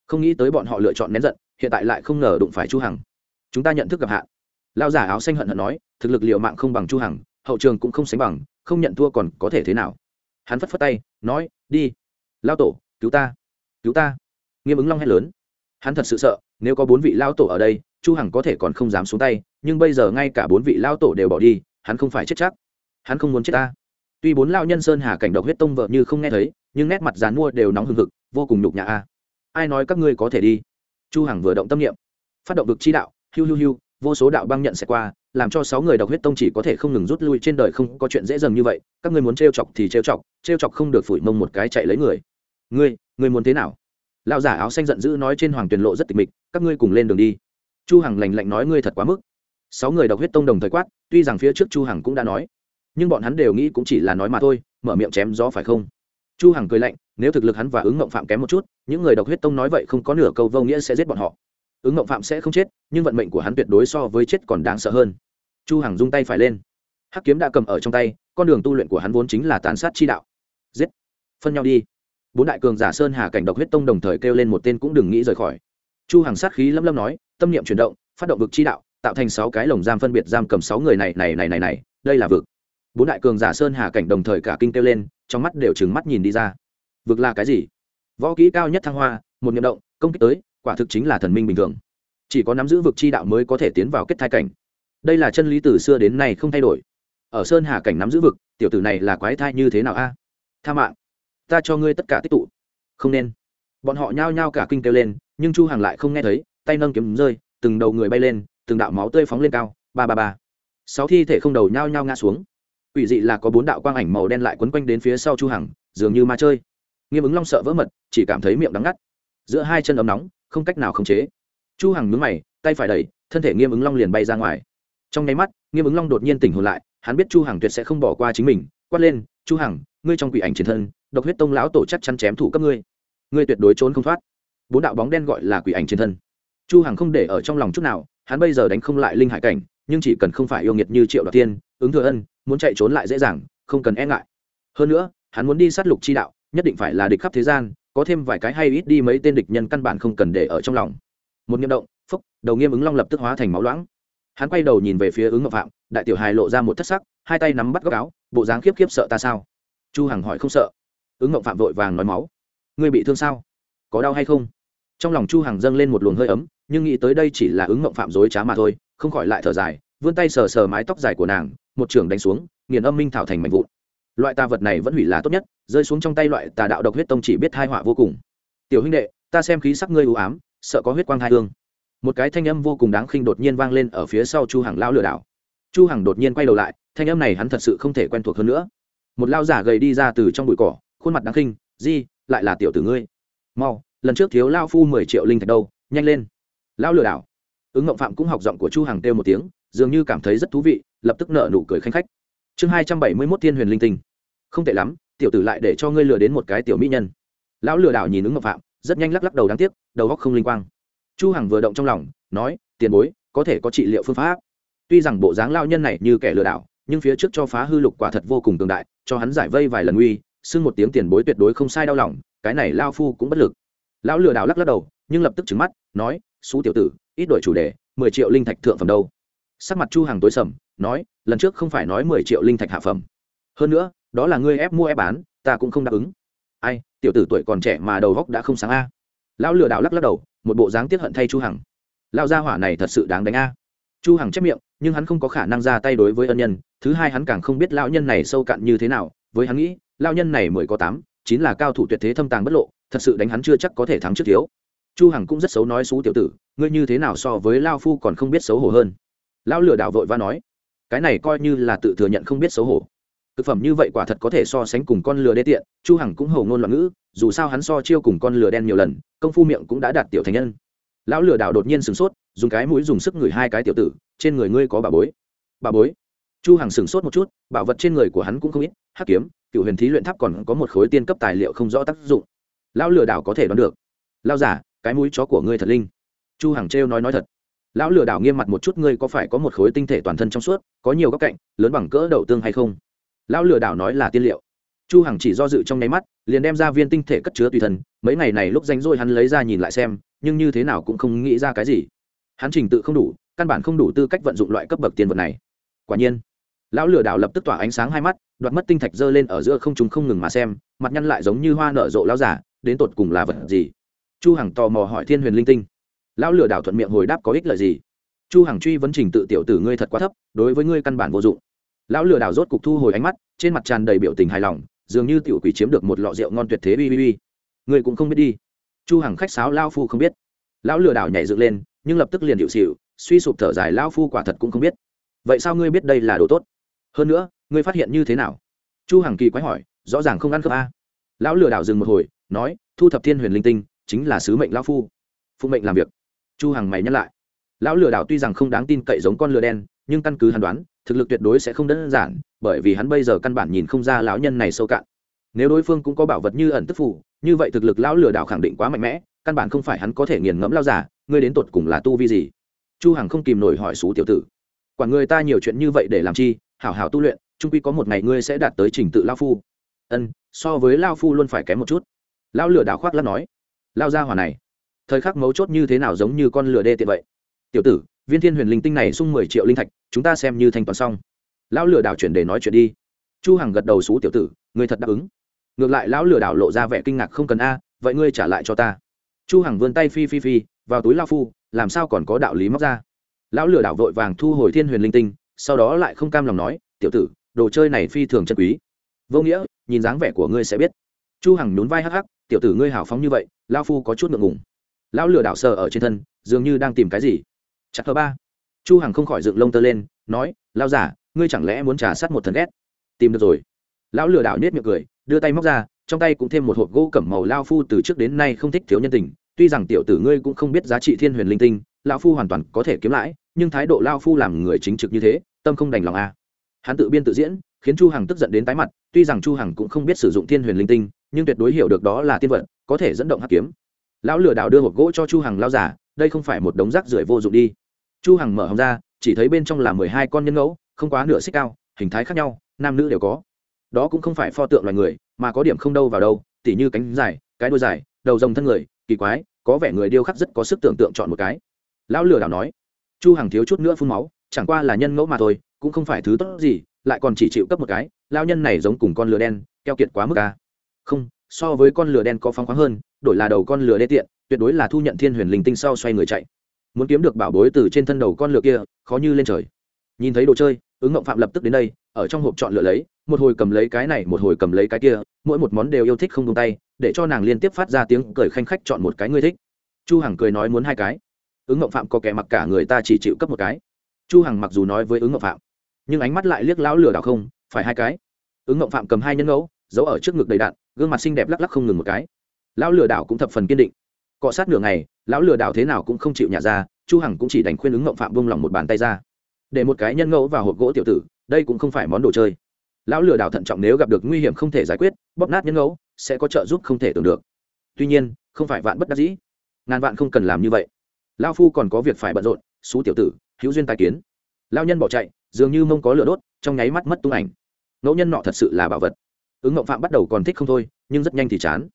Không nghĩ tới bọn họ lựa chọn nén giận, hiện tại lại không ngờ đụng phải chu hằng. Chúng ta nhận thức gặp hạn. Lão giả áo xanh hận hận nói, thực lực liệu mạng không bằng chu hằng, hậu trường cũng không sánh bằng, không nhận thua còn có thể thế nào? Hắn phất phất tay, nói, đi. Lao tổ, cứu ta. Cứu ta. Nghiêm ứng long hét lớn. Hắn thật sự sợ, nếu có bốn vị lao tổ ở đây, chu hằng có thể còn không dám xuống tay, nhưng bây giờ ngay cả bốn vị lao tổ đều bỏ đi, hắn không phải chết chắc hắn không muốn chết ta. Tuy bốn lao nhân sơn hà cảnh độc huyết tông vợ như không nghe thấy, nhưng nét mặt dán mua đều nóng hừng hực, vô cùng nhục nhã a. Ai nói các ngươi có thể đi? Chu hằng vừa động tâm niệm. Phát động vực chi đạo, hiu hiu hiu, vô số đạo băng nhận sẽ qua, làm cho sáu người độc huyết tông chỉ có thể không ngừng rút lui trên đời không có chuyện dễ dàng như vậy, các ngươi muốn trêu chọc thì trêu chọc trêu chọc không được phủi mông một cái chạy lấy người. Ngươi ngươi muốn thế nào? Lão giả áo xanh giận dữ nói trên hoàng tuyền lộ rất tịch mịch, các ngươi cùng lên đường đi. Chu hằng lạnh lạnh nói, ngươi thật quá mức. Sáu người độc huyết tông đồng thời quát, tuy rằng phía trước chu hằng cũng đã nói nhưng bọn hắn đều nghĩ cũng chỉ là nói mà thôi, mở miệng chém gió phải không? Chu hằng cười lạnh, nếu thực lực hắn và ứng ngộng phạm kém một chút, những người độc huyết tông nói vậy không có nửa câu vô nghĩa sẽ giết bọn họ. Ứng ngộng phạm sẽ không chết, nhưng vận mệnh của hắn tuyệt đối so với chết còn đáng sợ hơn. Chu hằng rung tay phải lên. Hắc kiếm đã cầm ở trong tay, con đường tu luyện của hắn vốn chính là tàn sát chi đạo. Giết! Phân nhau đi. Bốn đại cường giả sơn hà cảnh độc huyết tông đồng thời kêu lên một tên cũng đừng nghĩ rời khỏi. Chu hằng sát khí lâm lâm nói, tâm niệm chuyển động, phát động vực chi đạo, tạo thành sáu cái lồng giam phân biệt giam cầm sáu người này này này này này, đây là vực bốn đại cường giả sơn hà cảnh đồng thời cả kinh kêu lên, trong mắt đều trừng mắt nhìn đi ra. Vực là cái gì? Võ kỹ cao nhất thăng hoa, một nhiệm động, công kích tới, quả thực chính là thần minh bình thường. Chỉ có nắm giữ vực chi đạo mới có thể tiến vào kết thai cảnh. Đây là chân lý từ xưa đến nay không thay đổi. Ở sơn hà cảnh nắm giữ vực, tiểu tử này là quái thai như thế nào a? Tha mạng. Ta cho ngươi tất cả tích tụ. Không nên. Bọn họ nhao nhao cả kinh kêu lên, nhưng chu hằng lại không nghe thấy, tay nâng kiếm rơi, từng đầu người bay lên, từng đạo máu tươi phóng lên cao, ba ba ba. Sáu thi thể không đầu nhao nhao ngã xuống quỷ dị là có bốn đạo quang ảnh màu đen lại quấn quanh đến phía sau chu hằng, dường như ma chơi. Nghiêm ứng long sợ vỡ mật, chỉ cảm thấy miệng đắng ngắt. Giữa hai chân ấm nóng, không cách nào khống chế. Chu hằng nhướng mày, tay phải đẩy, thân thể nghiêm ứng long liền bay ra ngoài. Trong nháy mắt, nghiêm ứng long đột nhiên tỉnh hồn lại, hắn biết chu hằng tuyệt sẽ không bỏ qua chính mình. Quát lên, chu hằng, ngươi trong quỷ ảnh chiến thân, độc huyết tông lão tổ chắc chắn chém thủ cấp ngươi. Ngươi tuyệt đối trốn không thoát. Bốn đạo bóng đen gọi là quỷ ảnh chiến thân. Chu hằng không để ở trong lòng chút nào, hắn bây giờ đánh không lại linh hải cảnh, nhưng chỉ cần không phải yêu nghiệt như triệu đoạt tiên ứng thừa ân, muốn chạy trốn lại dễ dàng, không cần e ngại. Hơn nữa, hắn muốn đi sát lục chi đạo, nhất định phải là địch khắp thế gian, có thêm vài cái hay ít đi mấy tên địch nhân căn bản không cần để ở trong lòng. Một nghiêm động, phúc, đầu nghiêm ứng long lập tức hóa thành máu loãng. Hắn quay đầu nhìn về phía ứng ngọc phạm, đại tiểu hài lộ ra một thất sắc, hai tay nắm bắt góc áo, bộ dáng khiếp khiếp sợ ta sao? Chu hằng hỏi không sợ. Ứng ngọc phạm vội vàng nói máu. Ngươi bị thương sao? Có đau hay không? Trong lòng chu hằng dâng lên một luồng hơi ấm, nhưng nghĩ tới đây chỉ là ứng ngọc phạm dối trá mà thôi, không khỏi lại thở dài vươn tay sờ sờ mái tóc dài của nàng, một trường đánh xuống, nghiền âm minh thảo thành mảnh vụn. Loại tà vật này vẫn hủy là tốt nhất, rơi xuống trong tay loại tà đạo độc huyết tông chỉ biết hai họa vô cùng. Tiểu huynh đệ, ta xem khí sắc ngươi u ám, sợ có huyết quang hai hương. Một cái thanh âm vô cùng đáng khinh đột nhiên vang lên ở phía sau chu hằng lao lừa đảo. Chu hằng đột nhiên quay đầu lại, thanh âm này hắn thật sự không thể quen thuộc hơn nữa. Một lao giả gầy đi ra từ trong bụi cỏ, khuôn mặt đáng khinh, di, lại là tiểu tử ngươi. Mau, lần trước thiếu lao phu mười triệu linh thạch đâu, nhanh lên. Lao lừa đảo. Ứng ngậm phạm cũng học giọng của chu hằng kêu một tiếng dường như cảm thấy rất thú vị, lập tức nợ nụ cười khanh khách. Chương hai trăm bảy mươi 271 thiên huyền linh tinh. Không tệ lắm, tiểu tử lại để cho ngươi lừa đến một cái tiểu mỹ nhân. Lão lừa đảo nhìn ứng ngọc phạm, rất nhanh lắc lắc đầu đáng tiếc, đầu góc không linh quang. Chu hằng vừa động trong lòng, nói, tiền bối, có thể có trị liệu phương pháp. Tuy rằng bộ dáng lao nhân này như kẻ lừa đảo, nhưng phía trước cho phá hư lục quả thật vô cùng cường đại, cho hắn giải vây vài lần uy, xưng một tiếng tiền bối tuyệt đối không sai đau lòng, cái này lao phu cũng bất lực. Lão lừa đảo lắc lắc đầu, nhưng lập tức trừng mắt, nói, xú tiểu tử, ít đổi chủ đề, mười triệu linh thạch thượng phẩm đâu? Sắc mặt chu hàng tối sầm, nói, lần trước không phải nói mười triệu linh thạch hạ phẩm. Hơn nữa, đó là ngươi ép mua ép bán, ta cũng không đáp ứng. Ai, tiểu tử tuổi còn trẻ mà đầu góc đã không sáng a. Lão lừa đảo lắc lắc đầu, một bộ dáng tiết hận thay chu hằng. Lão gia hỏa này thật sự đáng đánh a. Chu hằng chép miệng, nhưng hắn không có khả năng ra tay đối với ân nhân, thứ hai hắn càng không biết lão nhân này sâu cạn như thế nào, với hắn nghĩ, lão nhân này mười có tám, chín là cao thủ tuyệt thế thâm tàng bất lộ, thật sự đánh hắn chưa chắc có thể thắng trước thiếu. Chu hằng cũng rất xấu nói xú tiểu tử, ngươi như thế nào so với lao phu còn không biết xấu hổ hơn? Lão lừa đảo vội va nói, cái này coi như là tự thừa nhận không biết xấu hổ. Thực phẩm như vậy quả thật có thể so sánh cùng con lừa đê tiện. Chu hằng cũng hầu ngôn loạn ngữ, dù sao hắn so chiêu cùng con lừa đen nhiều lần, công phu miệng cũng đã đạt tiểu thành nhân. Lão lừa đảo đột nhiên sửng sốt, dùng cái mũi dùng sức ngửi hai cái tiểu tử, trên người ngươi có bà bối. Bà bối? Chu hằng sửng sốt một chút, bảo vật trên người của hắn cũng không ít, hắc kiếm, cựu huyền thí luyện tháp còn có một khối tiên cấp tài liệu không rõ tác dụng. Lão lừa đảo có thể đoán được. Lao giả cái mũi chó của ngươi thật linh. Chu hằng trêu nói nói thật lão lừa đảo nghiêm mặt một chút, ngươi có phải có một khối tinh thể toàn thân trong suốt, có nhiều góc cạnh, lớn bằng cỡ đậu tương hay không? Lão lừa đảo nói là tiên liệu. Chu hằng chỉ do dự trong nháy mắt, liền đem ra viên tinh thể cất chứa tùy thân, mấy ngày này lúc danh rỗi hắn lấy ra nhìn lại xem, nhưng như thế nào cũng không nghĩ ra cái gì. Hắn trình tự không đủ, căn bản không đủ tư cách vận dụng loại cấp bậc tiền vật này. Quả nhiên, lão lừa đảo lập tức tỏa ánh sáng hai mắt, đoạt mất tinh thạch dơ lên ở giữa không trung không ngừng mà xem, mặt nhăn lại giống như hoa nở rộ lão giả đến tột cùng là vật gì? Chu hằng tò mò hỏi thiên huyền linh tinh lão lừa đảo thuận miệng hồi đáp có ích lợi gì? Chu hằng truy vấn trình tự tiểu tử ngươi thật quá thấp, đối với ngươi căn bản vô dụng. Lão lừa đảo rốt cục thu hồi ánh mắt, trên mặt tràn đầy biểu tình hài lòng, dường như tiểu quỷ chiếm được một lọ rượu ngon tuyệt thế bi bi bi. Ngươi cũng không biết đi. Chu hằng khách sáo lao phu không biết. Lão lừa đảo nhảy dựng lên, nhưng lập tức liền điệu xịu, suy sụp thở dài lao phu quả thật cũng không biết. Vậy sao ngươi biết đây là đồ tốt? Hơn nữa, ngươi phát hiện như thế nào? Chu hằng kỳ quái hỏi, rõ ràng không ăn cơm a. Lão lừa đảo dừng một hồi, nói, thu thập thiên huyền linh tinh, chính là sứ mệnh lão phu. Phụ mệnh làm việc chu hằng mày nhắc lại. Lão lừa đảo tuy rằng không đáng tin cậy giống con lừa đen, nhưng căn cứ hắn đoán, thực lực tuyệt đối sẽ không đơn giản, bởi vì hắn bây giờ căn bản nhìn không ra lão nhân này sâu cạn. Nếu đối phương cũng có bảo vật như ẩn tức phủ như vậy thực lực lão lừa đảo khẳng định quá mạnh mẽ, căn bản không phải hắn có thể nghiền ngẫm lao giả ngươi đến tột cùng là tu vi gì? Chu hằng không kìm nổi hỏi xú tiểu tử. Quản người ta nhiều chuyện như vậy để làm chi, hảo hảo tu luyện trung quy có một ngày ngươi sẽ đạt tới trình tự lao phu. Ân, so với lao phu luôn phải kém một chút. Lão lừa đảo khoác lắc nói. Lao ra hỏa này thời khắc mấu chốt như thế nào giống như con lửa đê tiện vậy. Tiểu tử, viên thiên huyền linh tinh này sung mười triệu linh thạch, chúng ta xem như thanh toán xong. Lão lửa đảo chuyển để nói chuyện đi. Chu hằng gật đầu xú tiểu tử ngươi thật đáp ứng. Ngược lại lão lửa đảo lộ ra vẻ kinh ngạc không cần a, vậy ngươi trả lại cho ta. Chu hằng vươn tay phi phi phi, vào túi lao phu, làm sao còn có đạo lý móc ra. Lão lửa đảo vội vàng thu hồi thiên huyền linh tinh, sau đó lại không cam lòng nói, tiểu tử, đồ chơi này phi thường chân quý. Vô nghĩa, nhìn dáng vẻ của ngươi sẽ biết. Chu hằng nhún vai hắc hắc, tiểu tử ngươi hào phóng như vậy, lao phu có chút ngượng ngùng lão lửa đảo sờ ở trên thân, dường như đang tìm cái gì. Chặt thơ ba. Chu hằng không khỏi dựng lông tơ lên, nói, Lão giả ngươi chẳng lẽ muốn trả sát một thần ghét? Tìm được rồi. Lão lửa đảo nết miệng cười, đưa tay móc ra, trong tay cũng thêm một hộp gỗ cẩm màu lao phu từ trước đến nay không thích thiếu nhân tình. Tuy rằng tiểu tử ngươi cũng không biết giá trị thiên huyền linh tinh, lão phu hoàn toàn có thể kiếm lãi, nhưng thái độ lao phu làm người chính trực như thế, tâm không đành lòng a à. hắn tự biên tự diễn, khiến chu hằng tức giận đến tái mặt, tuy rằng chu hằng cũng không biết sử dụng thiên huyền linh tinh, nhưng tuyệt đối hiểu được đó là tiên vật, có thể dẫn động hắc kiếm lão lừa đảo đưa hộp gỗ cho chu hằng lao giả, đây không phải một đống rác rưởi vô dụng đi. Chu hằng mở hòm ra, chỉ thấy bên trong là mười hai con nhân ngẫu, không quá nửa xích cao, hình thái khác nhau, nam nữ đều có. Đó cũng không phải pho tượng loài người, mà có điểm không đâu vào đâu, tỉ như cánh dài, cái đuôi dài, đầu rồng thân người, kỳ quái, có vẻ người điêu khắc rất có sức tưởng tượng chọn một cái. Lão lừa đảo nói, chu hằng thiếu chút nữa phun máu, chẳng qua là nhân ngẫu mà thôi, cũng không phải thứ tốt gì, lại còn chỉ chịu cấp một cái lao nhân này giống cùng con lừa đen, keo kiệt quá mức à. không so với con lừa đen có phóng khoáng hơn, đổi là đầu con lừa đê tiện, tuyệt đối là thu nhận thiên huyền linh tinh sau xoay người chạy. Muốn kiếm được bảo bối từ trên thân đầu con lừa kia, khó như lên trời. Nhìn thấy đồ chơi, ứng ngộng phạm lập tức đến đây, ở trong hộp chọn lựa lấy, một hồi cầm lấy cái này, một hồi cầm lấy cái kia, mỗi một món đều yêu thích không tung tay, để cho nàng liên tiếp phát ra tiếng cười khanh khách chọn một cái ngươi thích. Chu hằng cười nói muốn hai cái. Ứng ngộng phạm có kẻ mặc cả người ta chỉ chịu cấp một cái. Chu hằng mặc dù nói với ứng ngộng phạm, nhưng ánh mắt lại liếc lão lừa đảo không, phải hai cái. Ứng ngộng phạm cầm hai nhân ngẫu, giấu ở trước ngực đầy đạn gương mặt xinh đẹp lắc lắc không ngừng một cái. Lão lừa đảo cũng thập phần kiên định. Cọ sát nửa ngày, lão lừa đảo thế nào cũng không chịu nhả ra, chu hằng cũng chỉ đành khuyên ứng ngậm phạm buông lòng một bàn tay ra. Để một cái nhân ngẫu vào hộp gỗ tiểu tử, đây cũng không phải món đồ chơi. Lão lừa đảo thận trọng nếu gặp được nguy hiểm không thể giải quyết, bóp nát nhân ngẫu, sẽ có trợ giúp không thể tưởng được. Tuy nhiên, không phải vạn bất đắc dĩ. Ngàn vạn không cần làm như vậy. Lão phu còn có việc phải bận rộn, xú tiểu tử, hữu duyên tài kiến. Lão nhân bỏ chạy, dường như mông có lửa đốt, trong nháy mắt mất tung ảnh. Ngẫu nhân nọ thật sự là bảo vật ứng ngộng phạm bắt đầu còn thích không thôi, nhưng rất nhanh thì chán.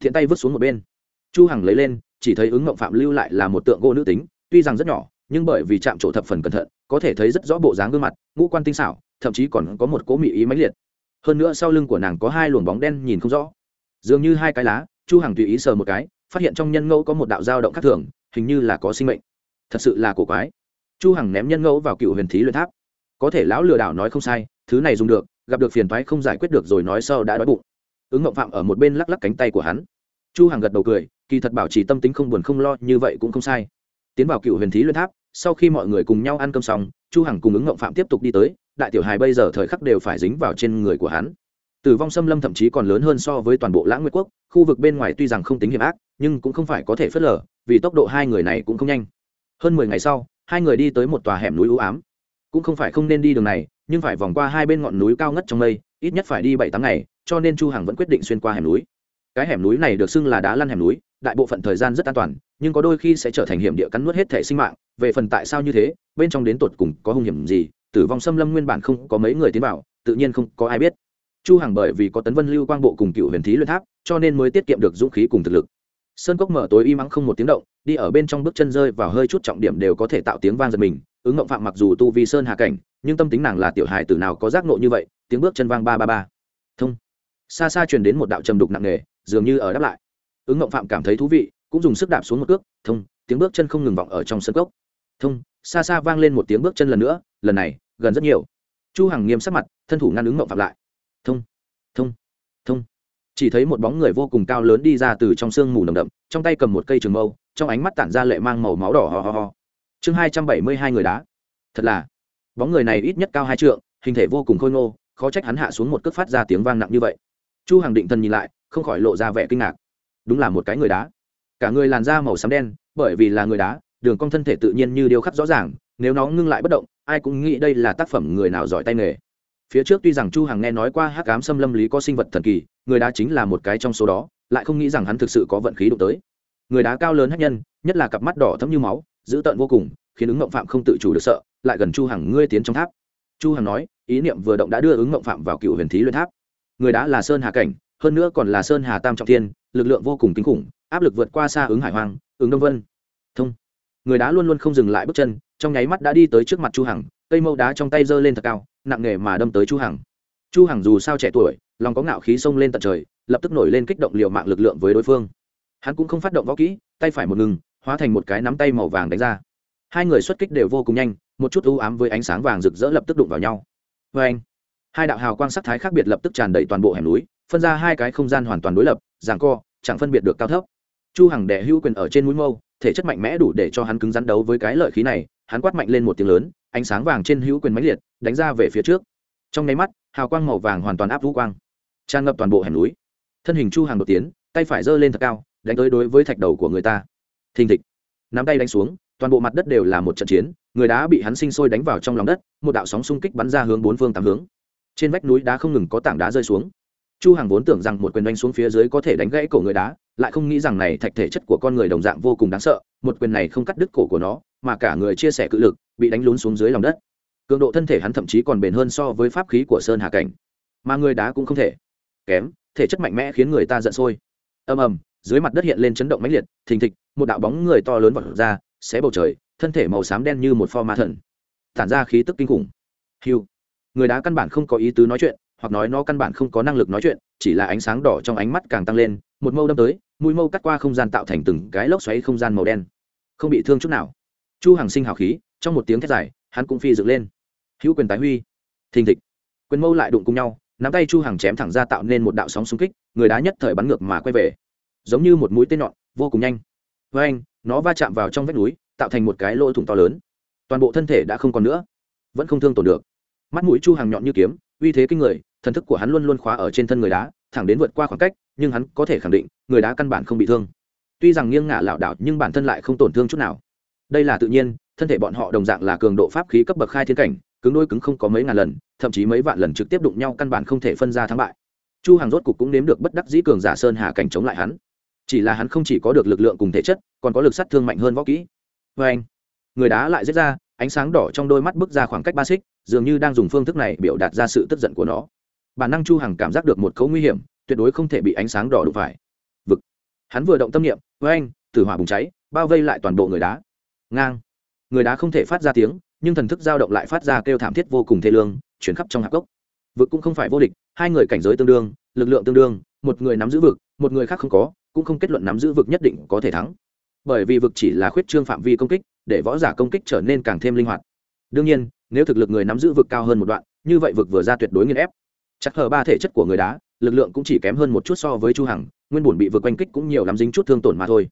Thiện tay vứt xuống một bên. Chu hằng lấy lên, chỉ thấy ứng ngộng phạm lưu lại là một tượng gỗ nữ tính, tuy rằng rất nhỏ, nhưng bởi vì chạm trổ thập phần cẩn thận, có thể thấy rất rõ bộ dáng gương mặt, ngũ quan tinh xảo, thậm chí còn có một cỗ mị ý mãnh liệt. Hơn nữa sau lưng của nàng có hai luồng bóng đen nhìn không rõ. Dường như hai cái lá, chu hằng tùy ý sờ một cái, phát hiện trong nhân ngẫu có một đạo dao động khác thường, hình như là có sinh mệnh. Thật sự là cổ quái. Chu hằng ném nhân ngẫu vào cựu huyền thí luyện tháp. Có thể lão lừa đảo nói không sai, thứ này dùng được gặp được phiền toái không giải quyết được rồi nói sau đã đói bụng. Ứng ngộng phạm ở một bên lắc lắc cánh tay của hắn. Chu hằng gật đầu cười, kỳ thật bảo trì tâm tính không buồn không lo, như vậy cũng không sai. Tiến vào cựu huyền thí luyện tháp, sau khi mọi người cùng nhau ăn cơm xong, chu hằng cùng ứng ngộng phạm tiếp tục đi tới, đại tiểu hài bây giờ thời khắc đều phải dính vào trên người của hắn. Tử vong xâm lâm thậm chí còn lớn hơn so với toàn bộ lãng nguyệt quốc, khu vực bên ngoài tuy rằng không tính hiểm ác, nhưng cũng không phải có thể phớt lờ, vì tốc độ hai người này cũng không nhanh. Hơn mười ngày sau, hai người đi tới một tòa hẻm núi u ám. Cũng không phải không nên đi đường này nhưng phải vòng qua hai bên ngọn núi cao ngất trong mây, ít nhất phải đi bảy tám ngày, cho nên chu hằng vẫn quyết định xuyên qua hẻm núi. Cái hẻm núi này được xưng là đá lăn hẻm núi, đại bộ phận thời gian rất an toàn, nhưng có đôi khi sẽ trở thành hiểm địa cắn nuốt hết thể sinh mạng. Về phần tại sao như thế, bên trong đến tột cùng có hung hiểm gì, tử vong xâm lâm nguyên bản không có mấy người tiến vào, tự nhiên không có ai biết. Chu hằng bởi vì có tấn vân lưu quang bộ cùng cựu huyền thí luyện tháp, cho nên mới tiết kiệm được dũng khí cùng thực lực. Sơn cốc mở tối y mắng không một tiếng động, đi ở bên trong bước chân rơi vào hơi chút trọng điểm đều có thể tạo tiếng vang giật mình, ứng ngộng phạm mặc dù tu vi sơn hạ cảnh nhưng tâm tính nàng là tiểu hài tử nào có giác nộ như vậy, tiếng bước chân vang ba ba ba. Thông. Xa xa truyền đến một đạo trầm đục nặng nề, dường như ở đáp lại. Ứng ngộng phạm cảm thấy thú vị, cũng dùng sức đạp xuống một cước, thông, tiếng bước chân không ngừng vọng ở trong sân cốc. Thông, xa xa vang lên một tiếng bước chân lần nữa, lần này, gần rất nhiều. Chu hằng nghiêm sắc mặt, thân thủ ngăn ứng ngộng phạm lại. Thông thông thông. Chỉ thấy một bóng người vô cùng cao lớn đi ra từ trong sương mù nồng đậm, trong tay cầm một cây trường mâu, trong ánh mắt tản ra lệ mang màu máu đỏ ho ho ho. Chương hai trăm bảy mươi hai người đá. Thật là bóng người này ít nhất cao hai trượng, hình thể vô cùng khôi ngô, khó trách hắn hạ xuống một cước phát ra tiếng vang nặng như vậy. Chu hằng định thần nhìn lại, không khỏi lộ ra vẻ kinh ngạc. Đúng là một cái người đá. Cả người làn da màu xám đen, bởi vì là người đá, đường cong thân thể tự nhiên như điêu khắc rõ ràng, nếu nó ngưng lại bất động, ai cũng nghĩ đây là tác phẩm người nào giỏi tay nghề. Phía trước tuy rằng chu hằng nghe nói qua hắc ám xâm lâm lý có sinh vật thần kỳ, người đá chính là một cái trong số đó, lại không nghĩ rằng hắn thực sự có vận khí đụng tới. Người đá cao lớn hắc nhân, nhất là cặp mắt đỏ thẫm như máu, dữ tợn vô cùng khiến ứng ngộng phạm không tự chủ được sợ, lại gần chu hằng ngươi tiến trong tháp. Chu hằng nói, ý niệm vừa động đã đưa ứng ngộng phạm vào cựu huyền thí luyện tháp. Người đã là sơn hà cảnh, hơn nữa còn là sơn hà tam trọng thiên, lực lượng vô cùng kinh khủng, áp lực vượt qua xa ứng hải hoàng ứng đông vân. Thông. Người đá luôn luôn không dừng lại bước chân, trong nháy mắt đã đi tới trước mặt chu hằng, cây mâu đá trong tay giơ lên thật cao, nặng nề mà đâm tới chu hằng. Chu hằng dù sao trẻ tuổi, lòng có ngạo khí xông lên tận trời, lập tức nổi lên kích động liều mạng lực lượng với đối phương. Hắn cũng không phát động võ kỹ, tay phải một ngừng, hóa thành một cái nắm tay màu vàng đánh ra hai người xuất kích đều vô cùng nhanh, một chút u ám với ánh sáng vàng rực rỡ lập tức đụng vào nhau. Vê anh, hai đạo hào quang sắc thái khác biệt lập tức tràn đầy toàn bộ hẻm núi, phân ra hai cái không gian hoàn toàn đối lập ràng co, chẳng phân biệt được cao thấp. Chu hằng đè hữu quyền ở trên mũi mâu, thể chất mạnh mẽ đủ để cho hắn cứng rắn đấu với cái lợi khí này, hắn quát mạnh lên một tiếng lớn, ánh sáng vàng trên hữu quyền mãnh liệt, đánh ra về phía trước. Trong nháy mắt, hào quang màu vàng hoàn toàn áp vũ quang, tràn ngập toàn bộ hẻm núi. Thân hình chu hàng đột tiến, tay phải giơ lên thật cao, đánh tới đối với thạch đầu của người ta. Thình thịch, nắm tay đánh xuống toàn bộ mặt đất đều là một trận chiến, người đá bị hắn sinh sôi đánh vào trong lòng đất, một đạo sóng xung kích bắn ra hướng bốn phương tám hướng. Trên vách núi đá không ngừng có tảng đá rơi xuống. Chu hàng vốn tưởng rằng một quyền đánh xuống phía dưới có thể đánh gãy cổ người đá, lại không nghĩ rằng này thạch thể chất của con người đồng dạng vô cùng đáng sợ, một quyền này không cắt đứt cổ của nó, mà cả người chia sẻ cự lực, bị đánh lún xuống dưới lòng đất. Cường độ thân thể hắn thậm chí còn bền hơn so với pháp khí của sơn hà cảnh. Mà người đá cũng không thể kém, thể chất mạnh mẽ khiến người ta giận sôi. Ầm ầm, dưới mặt đất hiện lên chấn động mãnh liệt, thình thịch, một đạo bóng người to lớn vọt ra xé bầu trời, thân thể màu xám đen như một pho ma thần. Tản ra khí tức kinh khủng. Hiu người đá căn bản không có ý tứ nói chuyện, hoặc nói nó căn bản không có năng lực nói chuyện, chỉ là ánh sáng đỏ trong ánh mắt càng tăng lên, một mâu đâm tới, mũi mâu cắt qua không gian tạo thành từng cái lốc xoáy không gian màu đen. Không bị thương chút nào. Chu hằng sinh hào khí, trong một tiếng thét dài, hắn cũng phi dựng lên. Hữu quyền tái huy. Thình thịch. Quyền mâu lại đụng cùng nhau, nắm tay chu hằng chém thẳng ra tạo nên một đạo sóng xung kích, người đá nhất thời bắn ngược mà quay về. Giống như một mũi tên nhọn, vô cùng nhanh. Với anh nó va chạm vào trong vách núi, tạo thành một cái lỗ thủng to lớn. Toàn bộ thân thể đã không còn nữa, vẫn không thương tổn được. Mắt mũi chu hằng nhọn như kiếm, uy thế kinh người, thần thức của hắn luôn luôn khóa ở trên thân người đá, thẳng đến vượt qua khoảng cách, nhưng hắn có thể khẳng định, người đá căn bản không bị thương. Tuy rằng nghiêng ngả lảo đảo, nhưng bản thân lại không tổn thương chút nào. Đây là tự nhiên, thân thể bọn họ đồng dạng là cường độ pháp khí cấp bậc khai thiên cảnh, cứng đôi cứng không có mấy ngàn lần, thậm chí mấy vạn lần trực tiếp đụng nhau căn bản không thể phân ra thắng bại. Chu hàng rốt cục cũng nếm được bất đắc dĩ cường giả sơn hà cảnh chống lại hắn chỉ là hắn không chỉ có được lực lượng cùng thể chất, còn có lực sát thương mạnh hơn võ kỹ. Vê anh, người đá lại giết ra, ánh sáng đỏ trong đôi mắt bước ra khoảng cách ba xích, dường như đang dùng phương thức này biểu đạt ra sự tức giận của nó. Bản năng chu hằng cảm giác được một cấu nguy hiểm, tuyệt đối không thể bị ánh sáng đỏ đụng phải. Vực. Hắn vừa động tâm niệm với anh, tử hỏa bùng cháy, bao vây lại toàn bộ người đá. Ngang. Người đá không thể phát ra tiếng, nhưng thần thức dao động lại phát ra kêu thảm thiết vô cùng thê lương, chuyển khắp trong hạp gốc. Vực cũng không phải vô địch, hai người cảnh giới tương đương lực lượng tương đương, một người nắm giữ vực, một người khác không có, cũng không kết luận nắm giữ vực nhất định có thể thắng. Bởi vì vực chỉ là khuyết trương phạm vi công kích, để võ giả công kích trở nên càng thêm linh hoạt. Đương nhiên, nếu thực lực người nắm giữ vực cao hơn một đoạn, như vậy vực vừa ra tuyệt đối nghiên ép. Chắc hờ ba thể chất của người đá, lực lượng cũng chỉ kém hơn một chút so với chu hằng, nguyên bổn bị vực quanh kích cũng nhiều lắm dính chút thương tổn mà thôi.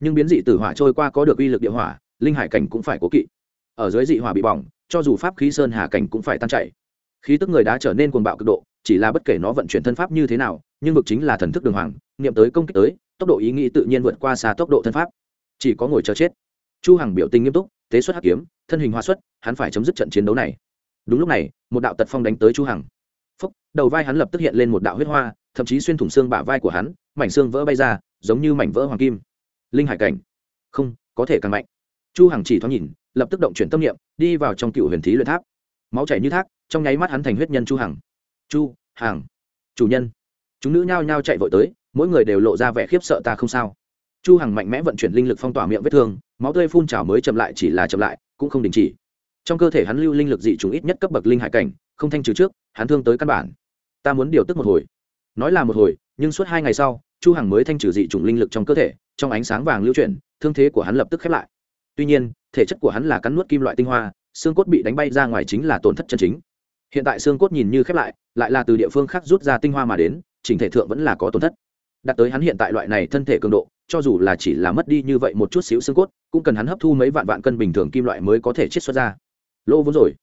Nhưng biến dị tử hỏa trôi qua có được uy lực địa hỏa, linh hải cảnh cũng phải cố kỵ. Ở dưới dị hỏa bị bỏng, cho dù pháp khí sơn hà cảnh cũng phải tan chảy. Khí tức người đá trở nên cuồng bạo cực độ chỉ là bất kể nó vận chuyển thân pháp như thế nào, nhưng vực chính là thần thức đường hoàng, niệm tới công kích tới, tốc độ ý nghĩ tự nhiên vượt qua xa tốc độ thân pháp. Chỉ có ngồi chờ chết. Chu hằng biểu tình nghiêm túc, tế xuất hắc kiếm, thân hình hoa xuất, hắn phải chấm dứt trận chiến đấu này. Đúng lúc này, một đạo tật phong đánh tới chu hằng. Phúc, đầu vai hắn lập tức hiện lên một đạo huyết hoa, thậm chí xuyên thủng xương bả vai của hắn, mảnh xương vỡ bay ra, giống như mảnh vỡ hoàng kim. Linh hải cảnh. Không, có thể càng mạnh. Chu hằng chỉ thoáng nhìn, lập tức động chuyển tâm niệm, đi vào trong cựu huyền thí luyện tháp. Máu chảy như thác, trong nháy mắt hắn thành huyết nhân chu hằng chu hằng chủ nhân. Chúng nữ nhao nhao chạy vội tới, mỗi người đều lộ ra vẻ khiếp sợ ta không sao. Chu hằng mạnh mẽ vận chuyển linh lực phong tỏa miệng vết thương, máu tươi phun trào mới chậm lại, chỉ là chậm lại, cũng không đình chỉ. Trong cơ thể hắn lưu linh lực dị trùng ít nhất cấp bậc linh hải cảnh, không thanh trừ trước, hắn thương tới căn bản. Ta muốn điều tức một hồi. Nói là một hồi, nhưng suốt hai ngày sau, chu hằng mới thanh trừ dị trùng linh lực trong cơ thể, trong ánh sáng vàng lưu chuyển, thương thế của hắn lập tức khép lại. Tuy nhiên, thể chất của hắn là cắn nuốt kim loại tinh hoa, xương cốt bị đánh bay ra ngoài chính là tổn thất chân chính hiện tại xương cốt nhìn như khép lại lại là từ địa phương khác rút ra tinh hoa mà đến, chỉnh thể thượng vẫn là có tổn thất. Đạt tới hắn hiện tại loại này thân thể cường độ, cho dù là chỉ là mất đi như vậy một chút xíu xương cốt, cũng cần hắn hấp thu mấy vạn vạn cân bình thường kim loại mới có thể chiết xuất ra. Lỗ vốn rồi.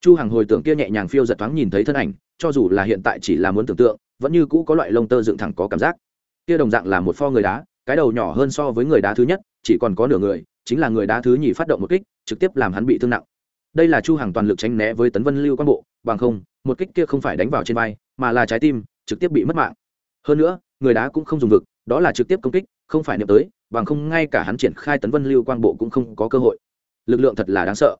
Chu hàng hồi tưởng kia nhẹ nhàng phiêu giật thoáng nhìn thấy thân ảnh, cho dù là hiện tại chỉ là muốn tưởng tượng, vẫn như cũ có loại lông tơ dựng thẳng có cảm giác. Kia đồng dạng là một pho người đá, cái đầu nhỏ hơn so với người đá thứ nhất, chỉ còn có nửa người, chính là người đá thứ nhì phát động một kích, trực tiếp làm hắn bị thương nặng đây là chu hàng toàn lực tránh né với tấn vân lưu quan bộ, bằng không, một kích kia không phải đánh vào trên vai, mà là trái tim, trực tiếp bị mất mạng. Hơn nữa, người đá cũng không dùng vực, đó là trực tiếp công kích, không phải niệm tới, bằng không ngay cả hắn triển khai tấn vân lưu Quan bộ cũng không có cơ hội. Lực lượng thật là đáng sợ.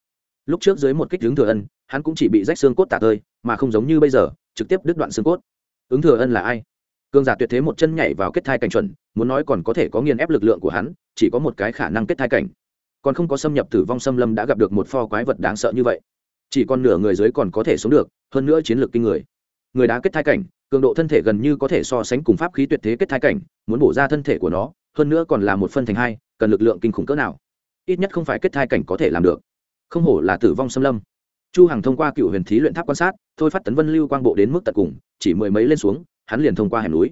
Lúc trước dưới một kích hướng thừa ân, hắn cũng chỉ bị rách xương cốt tả tơi, mà không giống như bây giờ, trực tiếp đứt đoạn xương cốt. Ứng thừa ân là ai? Cương giả tuyệt thế một chân nhảy vào kết thai cảnh chuẩn, muốn nói còn có thể có nghiền ép lực lượng của hắn, chỉ có một cái khả năng kết thai cảnh còn không có xâm nhập tử vong xâm lâm đã gặp được một pho quái vật đáng sợ như vậy. Chỉ còn nửa người dưới còn có thể sống được, hơn nữa chiến lược kinh người. Người đá kết thai cảnh, cường độ thân thể gần như có thể so sánh cùng pháp khí tuyệt thế kết thai cảnh, muốn bổ ra thân thể của nó, hơn nữa còn là một phân thành hai, cần lực lượng kinh khủng cỡ nào. Ít nhất không phải kết thai cảnh có thể làm được. Không hổ là tử vong xâm lâm. Chu hằng thông qua cựu huyền thí luyện tháp quan sát, thôi phát tấn vân lưu quang bộ đến mức tận cùng, chỉ mười mấy lên xuống, hắn liền thông qua hẻm núi.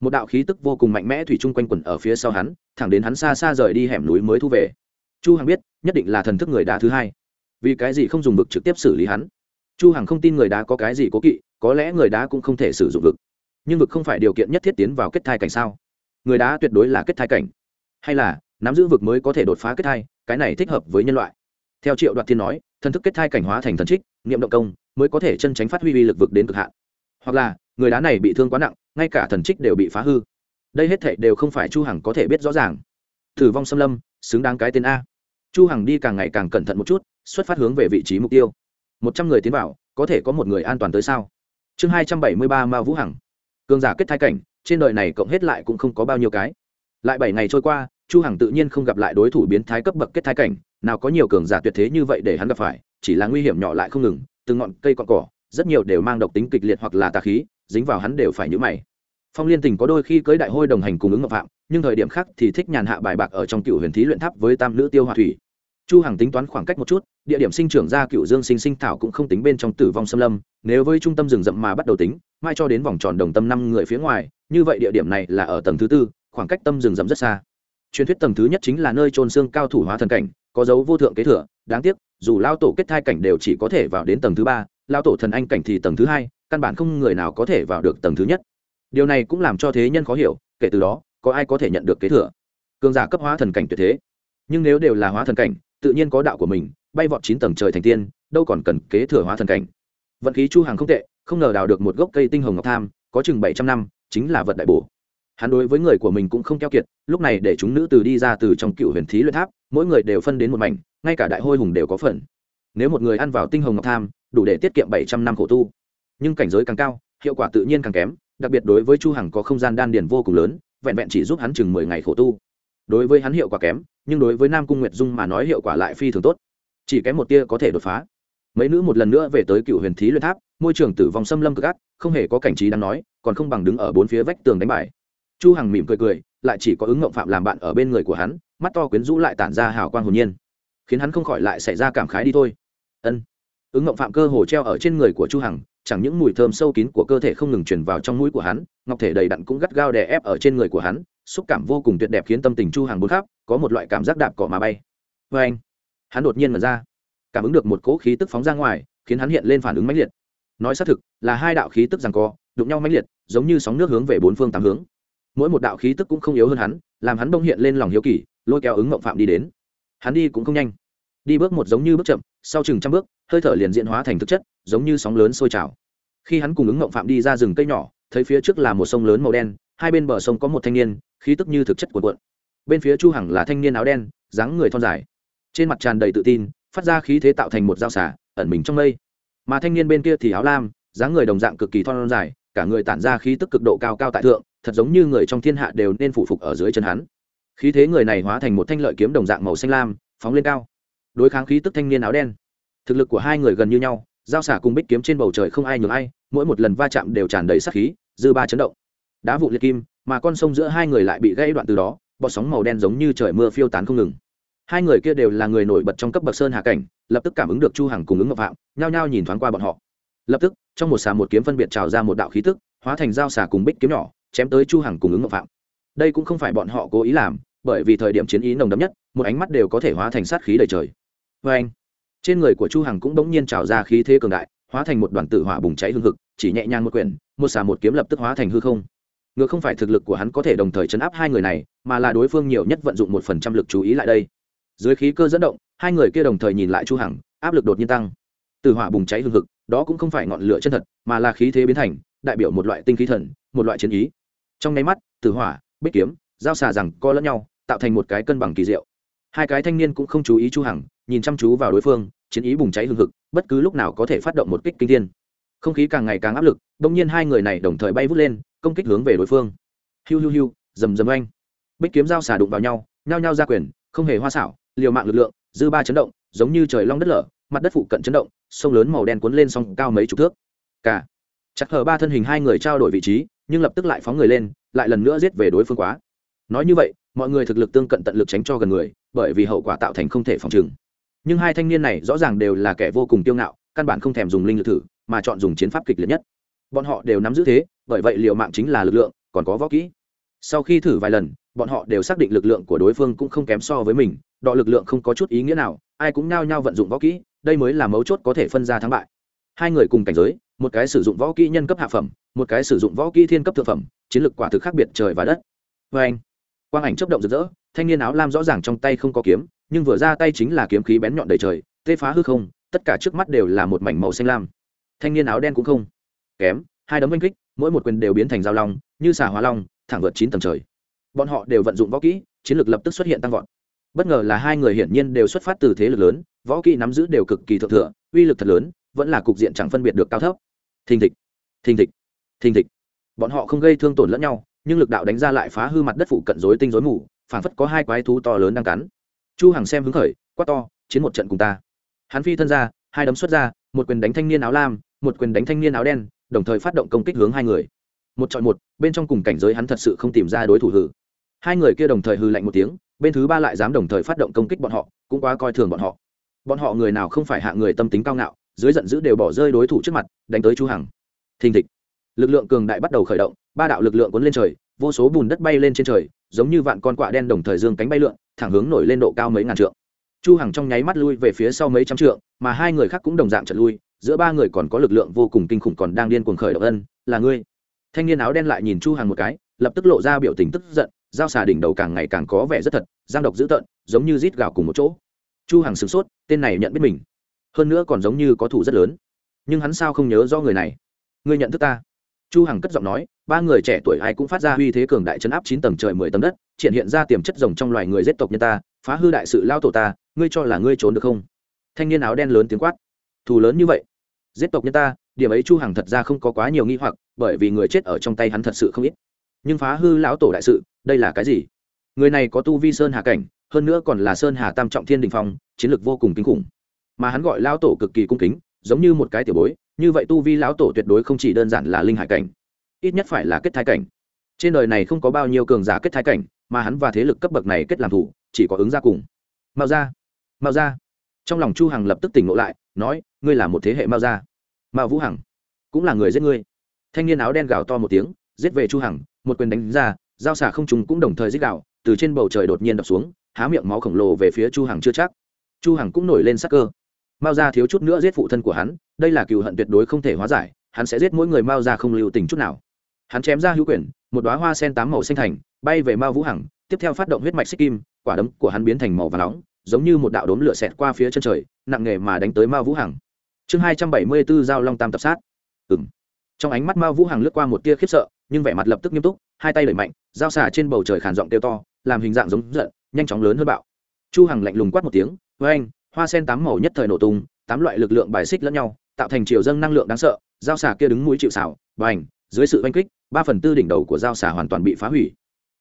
Một đạo khí tức vô cùng mạnh mẽ thủy chung quanh quẩn ở phía sau hắn, thẳng đến hắn xa xa rời đi hẻm núi mới thu về chu hằng biết, nhất định là thần thức người đá thứ hai. Vì cái gì không dùng vực trực tiếp xử lý hắn? Chu hằng không tin người đá có cái gì cố kỵ, có lẽ người đá cũng không thể sử dụng vực. Nhưng vực không phải điều kiện nhất thiết tiến vào kết thai cảnh sao? Người đá tuyệt đối là kết thai cảnh. Hay là, nắm giữ vực mới có thể đột phá kết thai, cái này thích hợp với nhân loại. Theo triệu đoạt thiên nói, thần thức kết thai cảnh hóa thành thần trích, niệm động công, mới có thể chân tránh phát huy uy lực vực đến cực hạn. Hoặc là, người đá này bị thương quá nặng, ngay cả thần trích đều bị phá hư. Đây hết thệ đều không phải chu hằng có thể biết rõ ràng. Thử vong xâm lâm xứng đáng cái tên a. Chu hằng đi càng ngày càng cẩn thận một chút, xuất phát hướng về vị trí mục tiêu. Một trăm người tiến vào, có thể có một người an toàn tới sao? Chương hai trăm bảy mươi ba mao vũ hằng. Cường giả kết thai cảnh, trên đời này cộng hết lại cũng không có bao nhiêu cái. Lại bảy ngày trôi qua, chu hằng tự nhiên không gặp lại đối thủ biến thái cấp bậc kết thai cảnh, nào có nhiều cường giả tuyệt thế như vậy để hắn gặp phải, chỉ là nguy hiểm nhỏ lại không ngừng, từng ngọn cây cọn cỏ, rất nhiều đều mang độc tính kịch liệt hoặc là tà khí, dính vào hắn đều phải nhũ mày. Phong liên tình có đôi khi cưới đại hôi đồng hành cùng ứng ngọc phạm nhưng thời điểm khác thì thích nhàn hạ bài bạc ở trong cựu huyền thí luyện tháp với tam nữ tiêu hòa thủy. Chu hằng tính toán khoảng cách một chút, địa điểm sinh trưởng ra cựu dương sinh sinh thảo cũng không tính bên trong tử vong xâm lâm, nếu với trung tâm rừng rậm mà bắt đầu tính, mai cho đến vòng tròn đồng tâm năm người phía ngoài, như vậy địa điểm này là ở tầng thứ tư, khoảng cách tâm rừng rậm rất xa. Truyền thuyết tầng thứ nhất chính là nơi trôn xương cao thủ hóa thần cảnh, có dấu vô thượng kế thừa, đáng tiếc, dù lao tổ kết thai cảnh đều chỉ có thể vào đến tầng thứ ba lao tổ thần anh cảnh thì tầng thứ hai, căn bản không người nào có thể vào được tầng thứ nhất. Điều này cũng làm cho thế nhân khó hiểu, kể từ đó có ai có thể nhận được kế thừa? Cường giả cấp hóa thần cảnh tuyệt thế. Nhưng nếu đều là hóa thần cảnh, tự nhiên có đạo của mình, bay vọt chín tầng trời thành tiên, đâu còn cần kế thừa hóa thần cảnh. Vận khí chu hàng không tệ, không ngờ đào được một gốc cây tinh hồng ngọc tham, có chừng bảy trăm năm, chính là vật đại bổ. Hắn đối với người của mình cũng không keo kiệt, lúc này để chúng nữ từ đi ra từ trong cựu huyền thí luyện tháp, mỗi người đều phân đến một mảnh, ngay cả đại hôi hùng đều có phần. Nếu một người ăn vào tinh hồng ngọc tham, đủ để tiết kiệm bảy trăm năm khổ tu. Nhưng cảnh giới càng cao, hiệu quả tự nhiên càng kém, đặc biệt đối với chu hằng có không gian đan điền vô cùng lớn vẹn vẹn chỉ giúp hắn chừng mười ngày khổ tu. Đối với hắn hiệu quả kém, nhưng đối với nam cung nguyệt dung mà nói hiệu quả lại phi thường tốt. Chỉ kém một tia có thể đột phá. Mấy nữ một lần nữa về tới cựu huyền thí luyện tháp, môi trường tử vong xâm lâm cực ác không hề có cảnh trí đáng nói, còn không bằng đứng ở bốn phía vách tường đánh bài. Chu hằng mỉm cười cười, lại chỉ có ứng ngộng phạm làm bạn ở bên người của hắn, mắt to quyến rũ lại tản ra hào quang hồn nhiên. Khiến hắn không khỏi lại xảy ra cảm khái đi thôi. Ân. Ứng ngộng phạm cơ hồ treo ở trên người của chu hằng chẳng những mùi thơm sâu kín của cơ thể không ngừng truyền vào trong mũi của hắn, ngọc thể đầy đặn cũng gắt gao đè ép ở trên người của hắn, xúc cảm vô cùng tuyệt đẹp khiến tâm tình chu hàng bốn khắp có một loại cảm giác đạp cỏ mà bay. Vê anh, hắn đột nhiên mở ra, cảm ứng được một cỗ khí tức phóng ra ngoài, khiến hắn hiện lên phản ứng mãnh liệt. Nói xác thực, là hai đạo khí tức rằng co, đụng nhau mãnh liệt, giống như sóng nước hướng về bốn phương tám hướng. Mỗi một đạo khí tức cũng không yếu hơn hắn, làm hắn bông hiện lên lòng hiếu kỳ, lôi kéo ứng mộng phạm đi đến. Hắn đi cũng không nhanh đi bước một giống như bước chậm, sau chừng trăm bước, hơi thở liền diễn hóa thành thực chất, giống như sóng lớn sôi trào. Khi hắn cùng ứng ngộng phạm đi ra rừng cây nhỏ, thấy phía trước là một sông lớn màu đen, hai bên bờ sông có một thanh niên, khí tức như thực chất cuộn cuộn. Bên phía chu hằng là thanh niên áo đen, dáng người thon dài. Trên mặt tràn đầy tự tin, phát ra khí thế tạo thành một dao xả ẩn mình trong mây. Mà thanh niên bên kia thì áo lam, dáng người đồng dạng cực kỳ thon dài, cả người tản ra khí tức cực độ cao cao tại thượng, thật giống như người trong thiên hạ đều nên phụ phục ở dưới chân hắn. Khí thế người này hóa thành một thanh lợi kiếm đồng dạng màu xanh lam, phóng lên cao đối kháng khí tức thanh niên áo đen. Thực lực của hai người gần như nhau, giao xả cùng bích kiếm trên bầu trời không ai nhường ai, mỗi một lần va chạm đều tràn đầy sát khí, dư ba chấn động. Đá vụ liệt kim, mà con sông giữa hai người lại bị gãy đoạn từ đó, bọt sóng màu đen giống như trời mưa phiêu tán không ngừng. Hai người kia đều là người nổi bật trong cấp bậc sơn hạ cảnh, lập tức cảm ứng được chu hằng cùng ứng ngọc phạm, nhao nhao nhìn thoáng qua bọn họ. Lập tức, trong một xà một kiếm phân biệt trào ra một đạo khí tức, hóa thành dao xà cùng bích kiếm nhỏ, chém tới chu hằng cùng ứng ngọc phạm. Đây cũng không phải bọn họ cố ý làm, bởi vì thời điểm chiến ý nồng đậm nhất, một ánh mắt đều có thể hóa thành sát khí đầy trời với anh. Trên người của chu hằng cũng đống nhiên trào ra khí thế cường đại, hóa thành một đoàn tử hỏa bùng cháy hương hực, chỉ nhẹ nhàng một quyển, một xà một kiếm lập tức hóa thành hư không. Ngược không phải thực lực của hắn có thể đồng thời chấn áp hai người này, mà là đối phương nhiều nhất vận dụng một phần trăm lực chú ý lại đây. Dưới khí cơ dẫn động, hai người kia đồng thời nhìn lại chu hằng, áp lực đột nhiên tăng. Từ hỏa bùng cháy hương hực, đó cũng không phải ngọn lửa chân thật, mà là khí thế biến thành, đại biểu một loại tinh khí thần, một loại chiến ý. Trong nháy mắt từ hỏa, bích kiếm, giao xà rằng co lẫn nhau, tạo thành một cái cân bằng kỳ diệu. Hai cái thanh niên cũng không chú ý chu hằng nhìn chăm chú vào đối phương, chiến ý bùng cháy hương hực, bất cứ lúc nào có thể phát động một kích kinh thiên. Không khí càng ngày càng áp lực đông nhiên hai người này đồng thời bay vút lên, công kích hướng về đối phương. Hiu hiu hiu, rầm rầm oanh. Bích kiếm dao xả đụng vào nhau, nhao nhao ra quyền, không hề hoa xảo, liều mạng lực lượng, dư ba chấn động, giống như trời long đất lở, mặt đất phụ cận chấn động, sông lớn màu đen cuốn lên sông cao mấy chục thước. Cả. Chặt hờ ba thân hình hai người trao đổi vị trí, nhưng lập tức lại phóng người lên, lại lần nữa giết về đối phương quá. Nói như vậy, mọi người thực lực tương cận tận lực tránh cho gần người, bởi vì hậu quả tạo thành không thể phòng trừng nhưng hai thanh niên này rõ ràng đều là kẻ vô cùng tiêu ngạo, căn bản không thèm dùng linh lực thử, mà chọn dùng chiến pháp kịch liệt nhất. Bọn họ đều nắm giữ thế, bởi vậy liệu mạng chính là lực lượng, còn có võ kỹ. Sau khi thử vài lần, bọn họ đều xác định lực lượng của đối phương cũng không kém so với mình, đọ lực lượng không có chút ý nghĩa nào, ai cũng nhao nhao vận dụng võ kỹ, đây mới là mấu chốt có thể phân ra thắng bại. Hai người cùng cảnh giới, một cái sử dụng võ kỹ nhân cấp hạ phẩm, một cái sử dụng võ kỹ thiên cấp thượng phẩm, chiến lược quả thực khác biệt trời và đất. Vê anh quang ảnh chấp động rực rỡ, thanh niên áo lam rõ ràng trong tay không có kiếm nhưng vừa ra tay chính là kiếm khí bén nhọn đầy trời, tê phá hư không, tất cả trước mắt đều là một mảnh màu xanh lam. Thanh niên áo đen cũng không kém, hai đấm oanh kích, mỗi một quyền đều biến thành dao long, như xà hóa long, thẳng vượt chín tầng trời. Bọn họ đều vận dụng võ kỹ, chiến lược lập tức xuất hiện tăng vọt. Bất ngờ là hai người hiển nhiên đều xuất phát từ thế lực lớn, võ kỹ nắm giữ đều cực kỳ thượng thừa, uy lực thật lớn, vẫn là cục diện chẳng phân biệt được cao thấp. Thình thịch thình thịch thình thịch. Bọn họ không gây thương tổn lẫn nhau, nhưng lực đạo đánh ra lại phá hư mặt đất phụ cận rối tinh rối mù, phảng phất có hai quái thú to lớn đang cắn chu hằng xem hứng khởi, quát to, chiến một trận cùng ta. Hắn phi thân ra, hai đấm xuất ra, một quyền đánh thanh niên áo lam, một quyền đánh thanh niên áo đen, đồng thời phát động công kích hướng hai người. Một chọn một, bên trong cùng cảnh giới hắn thật sự không tìm ra đối thủ hử. Hai người kia đồng thời hư lạnh một tiếng, bên thứ ba lại dám đồng thời phát động công kích bọn họ, cũng quá coi thường bọn họ. Bọn họ người nào không phải hạ người tâm tính cao ngạo, dưới giận dữ đều bỏ rơi đối thủ trước mặt, đánh tới chu hằng. Thình thịch. Lực lượng cường đại bắt đầu khởi động, ba đạo lực lượng cuốn lên trời, vô số bùn đất bay lên trên trời, giống như vạn con quạ đen đồng thời dương cánh bay lượn thẳng hướng nổi lên độ cao mấy ngàn trượng. Chu hằng trong nháy mắt lui về phía sau mấy trăm trượng, mà hai người khác cũng đồng dạng chợt lui, giữa ba người còn có lực lượng vô cùng kinh khủng còn đang điên cuồng khởi động ân, là ngươi. Thanh niên áo đen lại nhìn chu hằng một cái, lập tức lộ ra biểu tình tức giận dao xà đỉnh đầu càng ngày càng có vẻ rất thật, giang độc dữ tợn, giống như rít gào cùng một chỗ. Chu hằng sửng sốt, tên này nhận biết mình, hơn nữa còn giống như có thủ rất lớn. Nhưng hắn sao không nhớ do người này? Ngươi nhận thức ta? Chu hằng cất giọng nói, ba người trẻ tuổi ai cũng phát ra uy thế cường đại chấn áp chín tầng trời mười tầng đất, triển hiện ra tiềm chất rồng trong loài người giết tộc nhân ta, phá hư đại sự lao tổ ta, ngươi cho là ngươi trốn được không? Thanh niên áo đen lớn tiếng quát. Thù lớn như vậy, giết tộc nhân ta, điểm ấy chu hằng thật ra không có quá nhiều nghi hoặc, bởi vì người chết ở trong tay hắn thật sự không ít. Nhưng phá hư lão tổ đại sự, đây là cái gì? Người này có tu vi sơn hà cảnh, hơn nữa còn là sơn hà tam trọng thiên đình phong, chiến lược vô cùng kinh khủng. Mà hắn gọi lão tổ cực kỳ cung kính, giống như một cái tiểu bối như vậy tu vi lão tổ tuyệt đối không chỉ đơn giản là linh hải cảnh, ít nhất phải là kết thái cảnh. Trên đời này không có bao nhiêu cường giả kết thái cảnh, mà hắn và thế lực cấp bậc này kết làm thủ, chỉ có ứng ra cùng. Mao ra mao ra trong lòng chu hằng lập tức tỉnh ngộ lại, nói, ngươi là một thế hệ mao ra mao vũ hằng cũng là người giết ngươi. Thanh niên áo đen gào to một tiếng, giết về chu hằng, một quyền đánh ra dao xả không trùng cũng đồng thời giết gào, từ trên bầu trời đột nhiên đập xuống, há miệng máu khổng lồ về phía chu hằng chưa chắc. Chu hằng cũng nổi lên sắc cơ mao gia thiếu chút nữa giết phụ thân của hắn, đây là cựu hận tuyệt đối không thể hóa giải, hắn sẽ giết mỗi người mao gia không lưu tình chút nào. Hắn chém ra hữu quyền, một đóa hoa sen tám màu xanh thành, bay về mao vũ hằng, tiếp theo phát động huyết mạch xích kim, quả đấm của hắn biến thành màu vàng nóng, giống như một đạo đốm lửa xẹt qua phía chân trời, nặng nghề mà đánh tới mao vũ hằng. Chương hai trăm bảy mươi 274 giao long tam tập sát. Ừm. Trong ánh mắt mao vũ hằng lướt qua một tia khiếp sợ, nhưng vẻ mặt lập tức nghiêm túc, hai tay đẩy mạnh dao xả trên bầu trời khàn giọng kêu to, làm hình dạng giống giận, nhanh chóng lớn hơn bạo. Chu hằng lạnh lùng quát một tiếng với anh hoa sen tám màu nhất thời nổ tung, tám loại lực lượng bài xích lẫn nhau, tạo thành chiều dâng năng lượng đáng sợ dao xà kia đứng mũi chịu xảo bành, dưới sự oanh kích, ba phần tư đỉnh đầu của dao xà hoàn toàn bị phá hủy.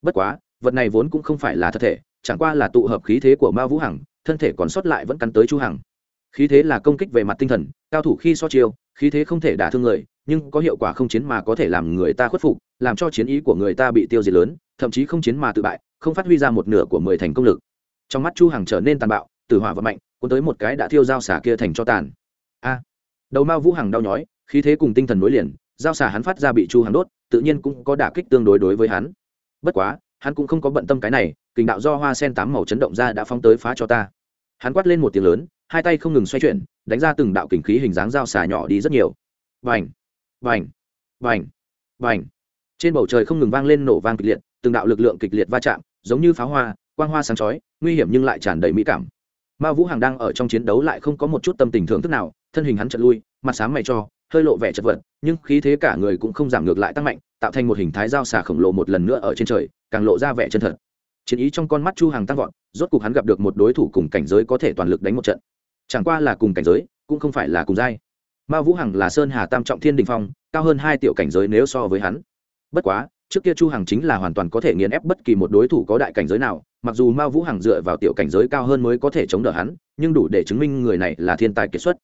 Bất quá, vật này vốn cũng không phải là thật thể, chẳng qua là tụ hợp khí thế của ma vũ hằng, thân thể còn sót lại vẫn cắn tới chu hằng. Khí thế là công kích về mặt tinh thần, cao thủ khi so chiêu, khí thế không thể đả thương người, nhưng có hiệu quả không chiến mà có thể làm người ta khuất phục, làm cho chiến ý của người ta bị tiêu diệt lớn, thậm chí không chiến mà tự bại, không phát huy ra một nửa của mười thành công lực. Trong mắt chu hằng trở nên tàn bạo tử hỏa vận mạnh, cuốn tới một cái đã thiêu dao xả kia thành cho tàn. A. Đầu mao vũ hằng đau nhói, khí thế cùng tinh thần nối liền, dao xả hắn phát ra bị chu hằng đốt, tự nhiên cũng có đả kích tương đối đối với hắn. Bất quá, hắn cũng không có bận tâm cái này, kình đạo do hoa sen tám màu chấn động ra đã phóng tới phá cho ta. Hắn quát lên một tiếng lớn, hai tay không ngừng xoay chuyển, đánh ra từng đạo kình khí hình dáng dao xả nhỏ đi rất nhiều. Vành vành vành vành trên bầu trời không ngừng vang lên nổ vang kịch liệt, từng đạo lực lượng kịch liệt va chạm, giống như pháo hoa, quang hoa sáng chói, nguy hiểm nhưng lại tràn đầy mỹ cảm. Ma vũ hàng đang ở trong chiến đấu lại không có một chút tâm tình thưởng thức nào, thân hình hắn chật lui, mặt sáng mày cho, hơi lộ vẻ chật vật, nhưng khí thế cả người cũng không giảm ngược lại tăng mạnh, tạo thành một hình thái giao xà khổng lồ một lần nữa ở trên trời, càng lộ ra vẻ chân thật. Chiến ý trong con mắt chu hàng tăng vọt, rốt cục hắn gặp được một đối thủ cùng cảnh giới có thể toàn lực đánh một trận. Chẳng qua là cùng cảnh giới, cũng không phải là cùng giai. Ma vũ hằng là sơn hà tam trọng thiên đình phong, cao hơn hai tiểu cảnh giới nếu so với hắn. Bất quá trước kia chu hằng chính là hoàn toàn có thể nghiền ép bất kỳ một đối thủ có đại cảnh giới nào, mặc dù mao vũ hằng dựa vào tiểu cảnh giới cao hơn mới có thể chống đỡ hắn, nhưng đủ để chứng minh người này là thiên tài kiệt xuất.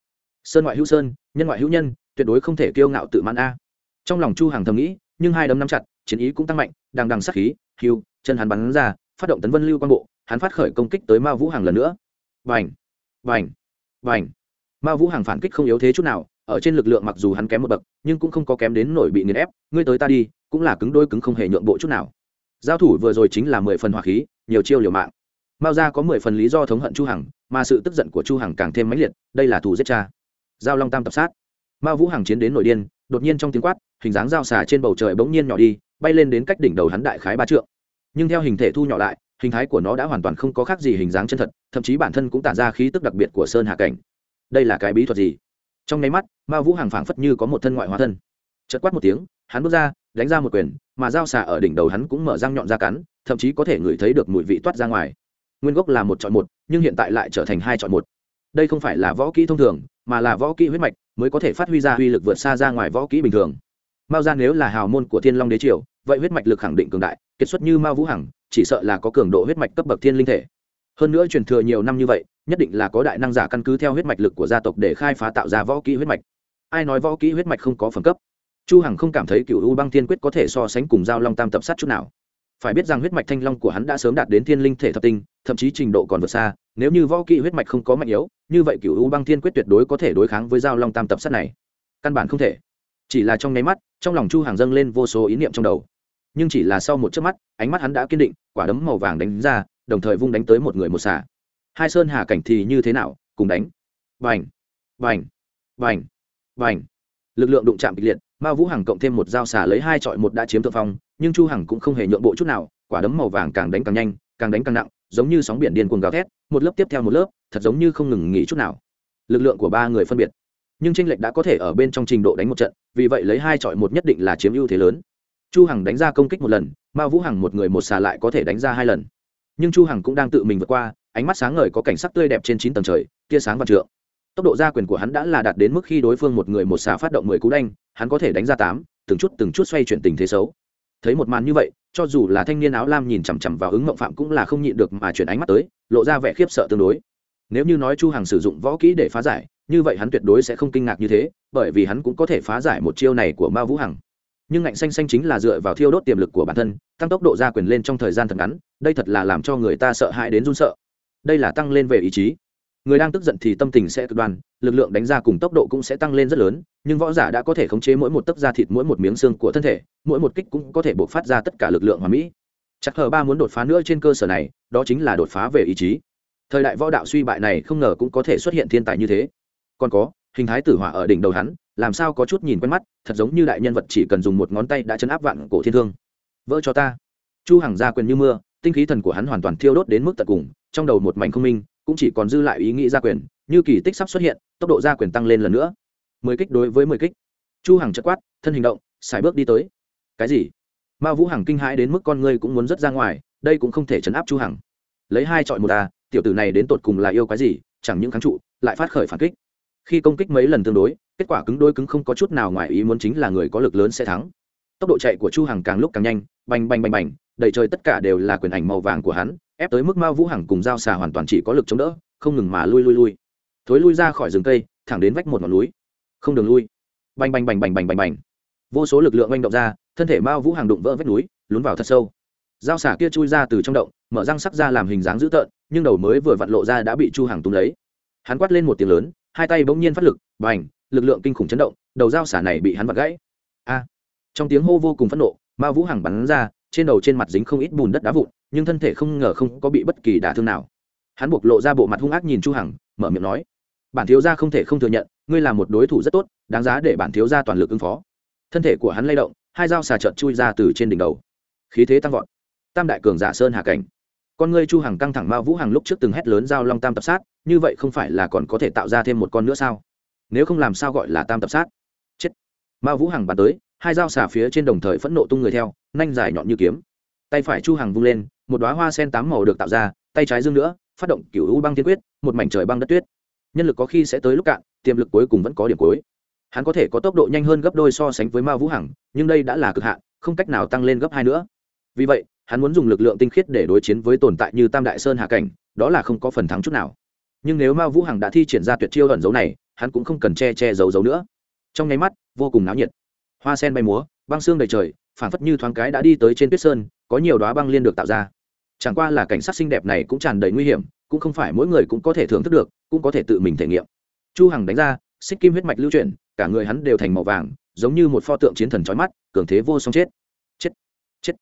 Sơn ngoại hữu sơn, nhân ngoại hữu nhân, tuyệt đối không thể kiêu ngạo tự mãn a. Trong lòng chu hằng thầm nghĩ, nhưng hai đấm nắm chặt, chiến ý cũng tăng mạnh đang đằng sát khí, hưu, chân hắn bắn ra, phát động tấn vân lưu quan bộ, hắn phát khởi công kích tới mao vũ hằng lần nữa. Vành vành vành mao vũ hằng phản kích không yếu thế chút nào, ở trên lực lượng mặc dù hắn kém một bậc, nhưng cũng không có kém đến nổi bị nghiền ép, ngươi tới ta đi cũng là cứng đôi cứng không hề nhượng bộ chút nào. Giao thủ vừa rồi chính là mười phần hỏa khí, nhiều chiêu liều mạng. Mao ra có mười phần lý do thống hận chu hằng, mà sự tức giận của chu hằng càng thêm mãnh liệt, đây là thủ giết cha. Giao long tam tập sát. Mao vũ hằng chiến đến nổi điên, đột nhiên trong tiếng quát, hình dáng dao xà trên bầu trời bỗng nhiên nhỏ đi, bay lên đến cách đỉnh đầu hắn đại khái ba trượng. Nhưng theo hình thể thu nhỏ lại, hình thái của nó đã hoàn toàn không có khác gì hình dáng chân thật, thậm chí bản thân cũng tản ra khí tức đặc biệt của sơn hạ cảnh. Đây là cái bí thuật gì? Trong nháy mắt, mao vũ hàng phảng phất như có một thân ngoại hóa thân. Chật quát một tiếng, hắn bước ra đánh ra một quyền, mà dao xà ở đỉnh đầu hắn cũng mở răng nhọn ra cắn, thậm chí có thể ngửi thấy được mùi vị toát ra ngoài. Nguyên gốc là một chọn một, nhưng hiện tại lại trở thành hai chọn một. Đây không phải là võ kỹ thông thường, mà là võ kỹ huyết mạch, mới có thể phát huy ra uy lực vượt xa ra ngoài võ kỹ bình thường. Mao ra nếu là hào môn của thiên long đế triều, vậy huyết mạch lực khẳng định cường đại, kiệt xuất như mao vũ hằng, chỉ sợ là có cường độ huyết mạch cấp bậc thiên linh thể. Hơn nữa truyền thừa nhiều năm như vậy, nhất định là có đại năng giả căn cứ theo huyết mạch lực của gia tộc để khai phá tạo ra võ kỹ huyết mạch. Ai nói võ kỹ huyết mạch không có phẩm cấp? Chu hằng không cảm thấy cựu u băng thiên quyết có thể so sánh cùng giao long tam tập sát chút nào. Phải biết rằng huyết mạch thanh long của hắn đã sớm đạt đến thiên linh thể thập tinh, thậm chí trình độ còn vượt xa, nếu như võ kỹ huyết mạch không có mạnh yếu, như vậy cựu u băng thiên quyết tuyệt đối có thể đối kháng với giao long tam tập sát này. Căn bản không thể. Chỉ là trong nháy mắt, trong lòng chu hàng dâng lên vô số ý niệm trong đầu. Nhưng chỉ là sau một chớp mắt, ánh mắt hắn đã kiên định, quả đấm màu vàng đánh ra, đồng thời vung đánh tới một người một xả hai sơn hà cảnh thì như thế nào, cùng đánh. Vành vành vành vành lực lượng đụng chạm kịch liệt mao vũ hằng cộng thêm một dao xả lấy hai trọi một đã chiếm thượng phong, nhưng chu hằng cũng không hề nhượng bộ chút nào, quả đấm màu vàng càng đánh càng nhanh, càng đánh càng nặng, giống như sóng biển điên cuồng gào thét, một lớp tiếp theo một lớp, thật giống như không ngừng nghỉ chút nào. Lực lượng của ba người phân biệt. Nhưng tranh lệch đã có thể ở bên trong trình độ đánh một trận, vì vậy lấy hai trọi một nhất định là chiếm ưu thế lớn. Chu hằng đánh ra công kích một lần, mao vũ hằng một người một xà lại có thể đánh ra hai lần. Nhưng chu hằng cũng đang tự mình vượt qua, ánh mắt sáng ngời có cảnh sắc tươi đẹp trên chín tầng trời, tia sáng và trượng. Tốc độ ra quyền của hắn đã là đạt đến mức khi đối phương một người một xà phát động mười cú đanh hắn có thể đánh ra tám, từng chút từng chút xoay chuyển tình thế xấu. Thấy một màn như vậy, cho dù là thanh niên áo lam nhìn chằm chằm vào ứng mộng phạm cũng là không nhịn được mà chuyển ánh mắt tới, lộ ra vẻ khiếp sợ tương đối. Nếu như nói chu hằng sử dụng võ kỹ để phá giải, như vậy hắn tuyệt đối sẽ không kinh ngạc như thế, bởi vì hắn cũng có thể phá giải một chiêu này của ma vũ hằng. Nhưng ngạnh xanh xanh chính là dựa vào thiêu đốt tiềm lực của bản thân, tăng tốc độ gia quyền lên trong thời gian thật ngắn, đây thật là làm cho người ta sợ hãi đến run sợ. Đây là tăng lên về ý chí người đang tức giận thì tâm tình sẽ cực đoan, lực lượng đánh ra cùng tốc độ cũng sẽ tăng lên rất lớn, nhưng võ giả đã có thể khống chế mỗi một tấc da thịt, mỗi một miếng xương của thân thể, mỗi một kích cũng có thể buộc phát ra tất cả lực lượng hoàn mỹ. Chắc hờ ba muốn đột phá nữa trên cơ sở này, đó chính là đột phá về ý chí. Thời đại võ đạo suy bại này không ngờ cũng có thể xuất hiện thiên tài như thế. Còn có, hình thái tử hỏa ở đỉnh đầu hắn, làm sao có chút nhìn quen mắt, thật giống như đại nhân vật chỉ cần dùng một ngón tay đã chấn áp vạn cổ thiên thương. Vỡ cho ta. Chu hằng ra quyền như mưa, tinh khí thần của hắn hoàn toàn thiêu đốt đến mức tận cùng, trong đầu một mảnh không minh cũng chỉ còn dư lại ý nghĩ ra quyền, như kỳ tích sắp xuất hiện, tốc độ ra quyền tăng lên lần nữa. Mười kích đối với mười kích. Chu hằng chất quát, thân hình động xài bước đi tới. Cái gì? Ma vũ hằng kinh hãi đến mức con ngươi cũng muốn rất ra ngoài, đây cũng không thể chấn áp chu hằng. Lấy hai chọi một à tiểu tử này đến tột cùng là yêu cái gì, chẳng những kháng trụ, lại phát khởi phản kích. Khi công kích mấy lần tương đối, kết quả cứng đôi cứng không có chút nào ngoài ý muốn chính là người có lực lớn sẽ thắng. Tốc độ chạy của chu hằng càng lúc càng nhanh, bành bành bành bành, đầy trời tất cả đều là quyền ảnh màu vàng của hắn ép tới mức mao vũ hằng cùng Dao xà hoàn toàn chỉ có lực chống đỡ, không ngừng mà lui lui lui. Thối lui ra khỏi rừng cây, thẳng đến vách một ngọn núi. Không đường lui. Bành bành bành bành bành bành bành. Vô số lực lượng oanh động ra, thân thể mao vũ hằng đụng vỡ vách núi, lún vào thật sâu. Dao xả kia chui ra từ trong động, mở răng sắc ra làm hình dáng dữ tợn, nhưng đầu mới vừa vặn lộ ra đã bị chu hằng túm lấy. Hắn quát lên một tiếng lớn, hai tay bỗng nhiên phát lực, bành, lực lượng kinh khủng chấn động, đầu dao xả này bị hắn vặt gãy. A! Trong tiếng hô vô cùng phẫn nộ, mao vũ hằng bắn ra, trên đầu trên mặt dính không ít bùn đất đá vụn nhưng thân thể không ngờ không có bị bất kỳ đả thương nào. Hắn buộc lộ ra bộ mặt hung ác nhìn chu hằng, mở miệng nói, bản thiếu gia không thể không thừa nhận, ngươi là một đối thủ rất tốt, đáng giá để bản thiếu gia toàn lực ứng phó. Thân thể của hắn lay động, hai dao xà trợn chui ra từ trên đỉnh đầu. Khí thế tăng vọt. Tam đại cường giả sơn hạ cảnh. Con ngươi chu hằng căng thẳng ma vũ hằng lúc trước từng hét lớn giao long tam tập sát, như vậy không phải là còn có thể tạo ra thêm một con nữa sao? Nếu không làm sao gọi là tam tập sát? Chết. Ma vũ hằng bàn tới, hai dao xà phía trên đồng thời phẫn nộ tung người theo nhanh dài nhọn như kiếm tay phải chu hằng vung lên, một đóa hoa sen tám màu được tạo ra, tay trái dương nữa, phát động cửu u băng thiên quyết, một mảnh trời băng đất tuyết. Nhân lực có khi sẽ tới lúc cạn, tiềm lực cuối cùng vẫn có điểm cuối. Hắn có thể có tốc độ nhanh hơn gấp đôi so sánh với Ma vũ hằng, nhưng đây đã là cực hạn, không cách nào tăng lên gấp hai nữa. Vì vậy, hắn muốn dùng lực lượng tinh khiết để đối chiến với tồn tại như tam đại sơn hạ cảnh, đó là không có phần thắng chút nào. Nhưng nếu Ma vũ hằng đã thi triển ra tuyệt chiêu ẩn dấu này, hắn cũng không cần che che giấu giấu nữa. Trong nháy mắt, vô cùng náo nhiệt. Hoa sen bay múa, băng xương đầy trời phảng phất như thoáng cái đã đi tới trên tuyết sơn, có nhiều đoá băng liên được tạo ra. Chẳng qua là cảnh sát xinh đẹp này cũng tràn đầy nguy hiểm, cũng không phải mỗi người cũng có thể thưởng thức được, cũng có thể tự mình thể nghiệm. Chu hằng đánh ra, xích kim huyết mạch lưu chuyển, cả người hắn đều thành màu vàng, giống như một pho tượng chiến thần chói mắt, cường thế vô song chết. Chết chết.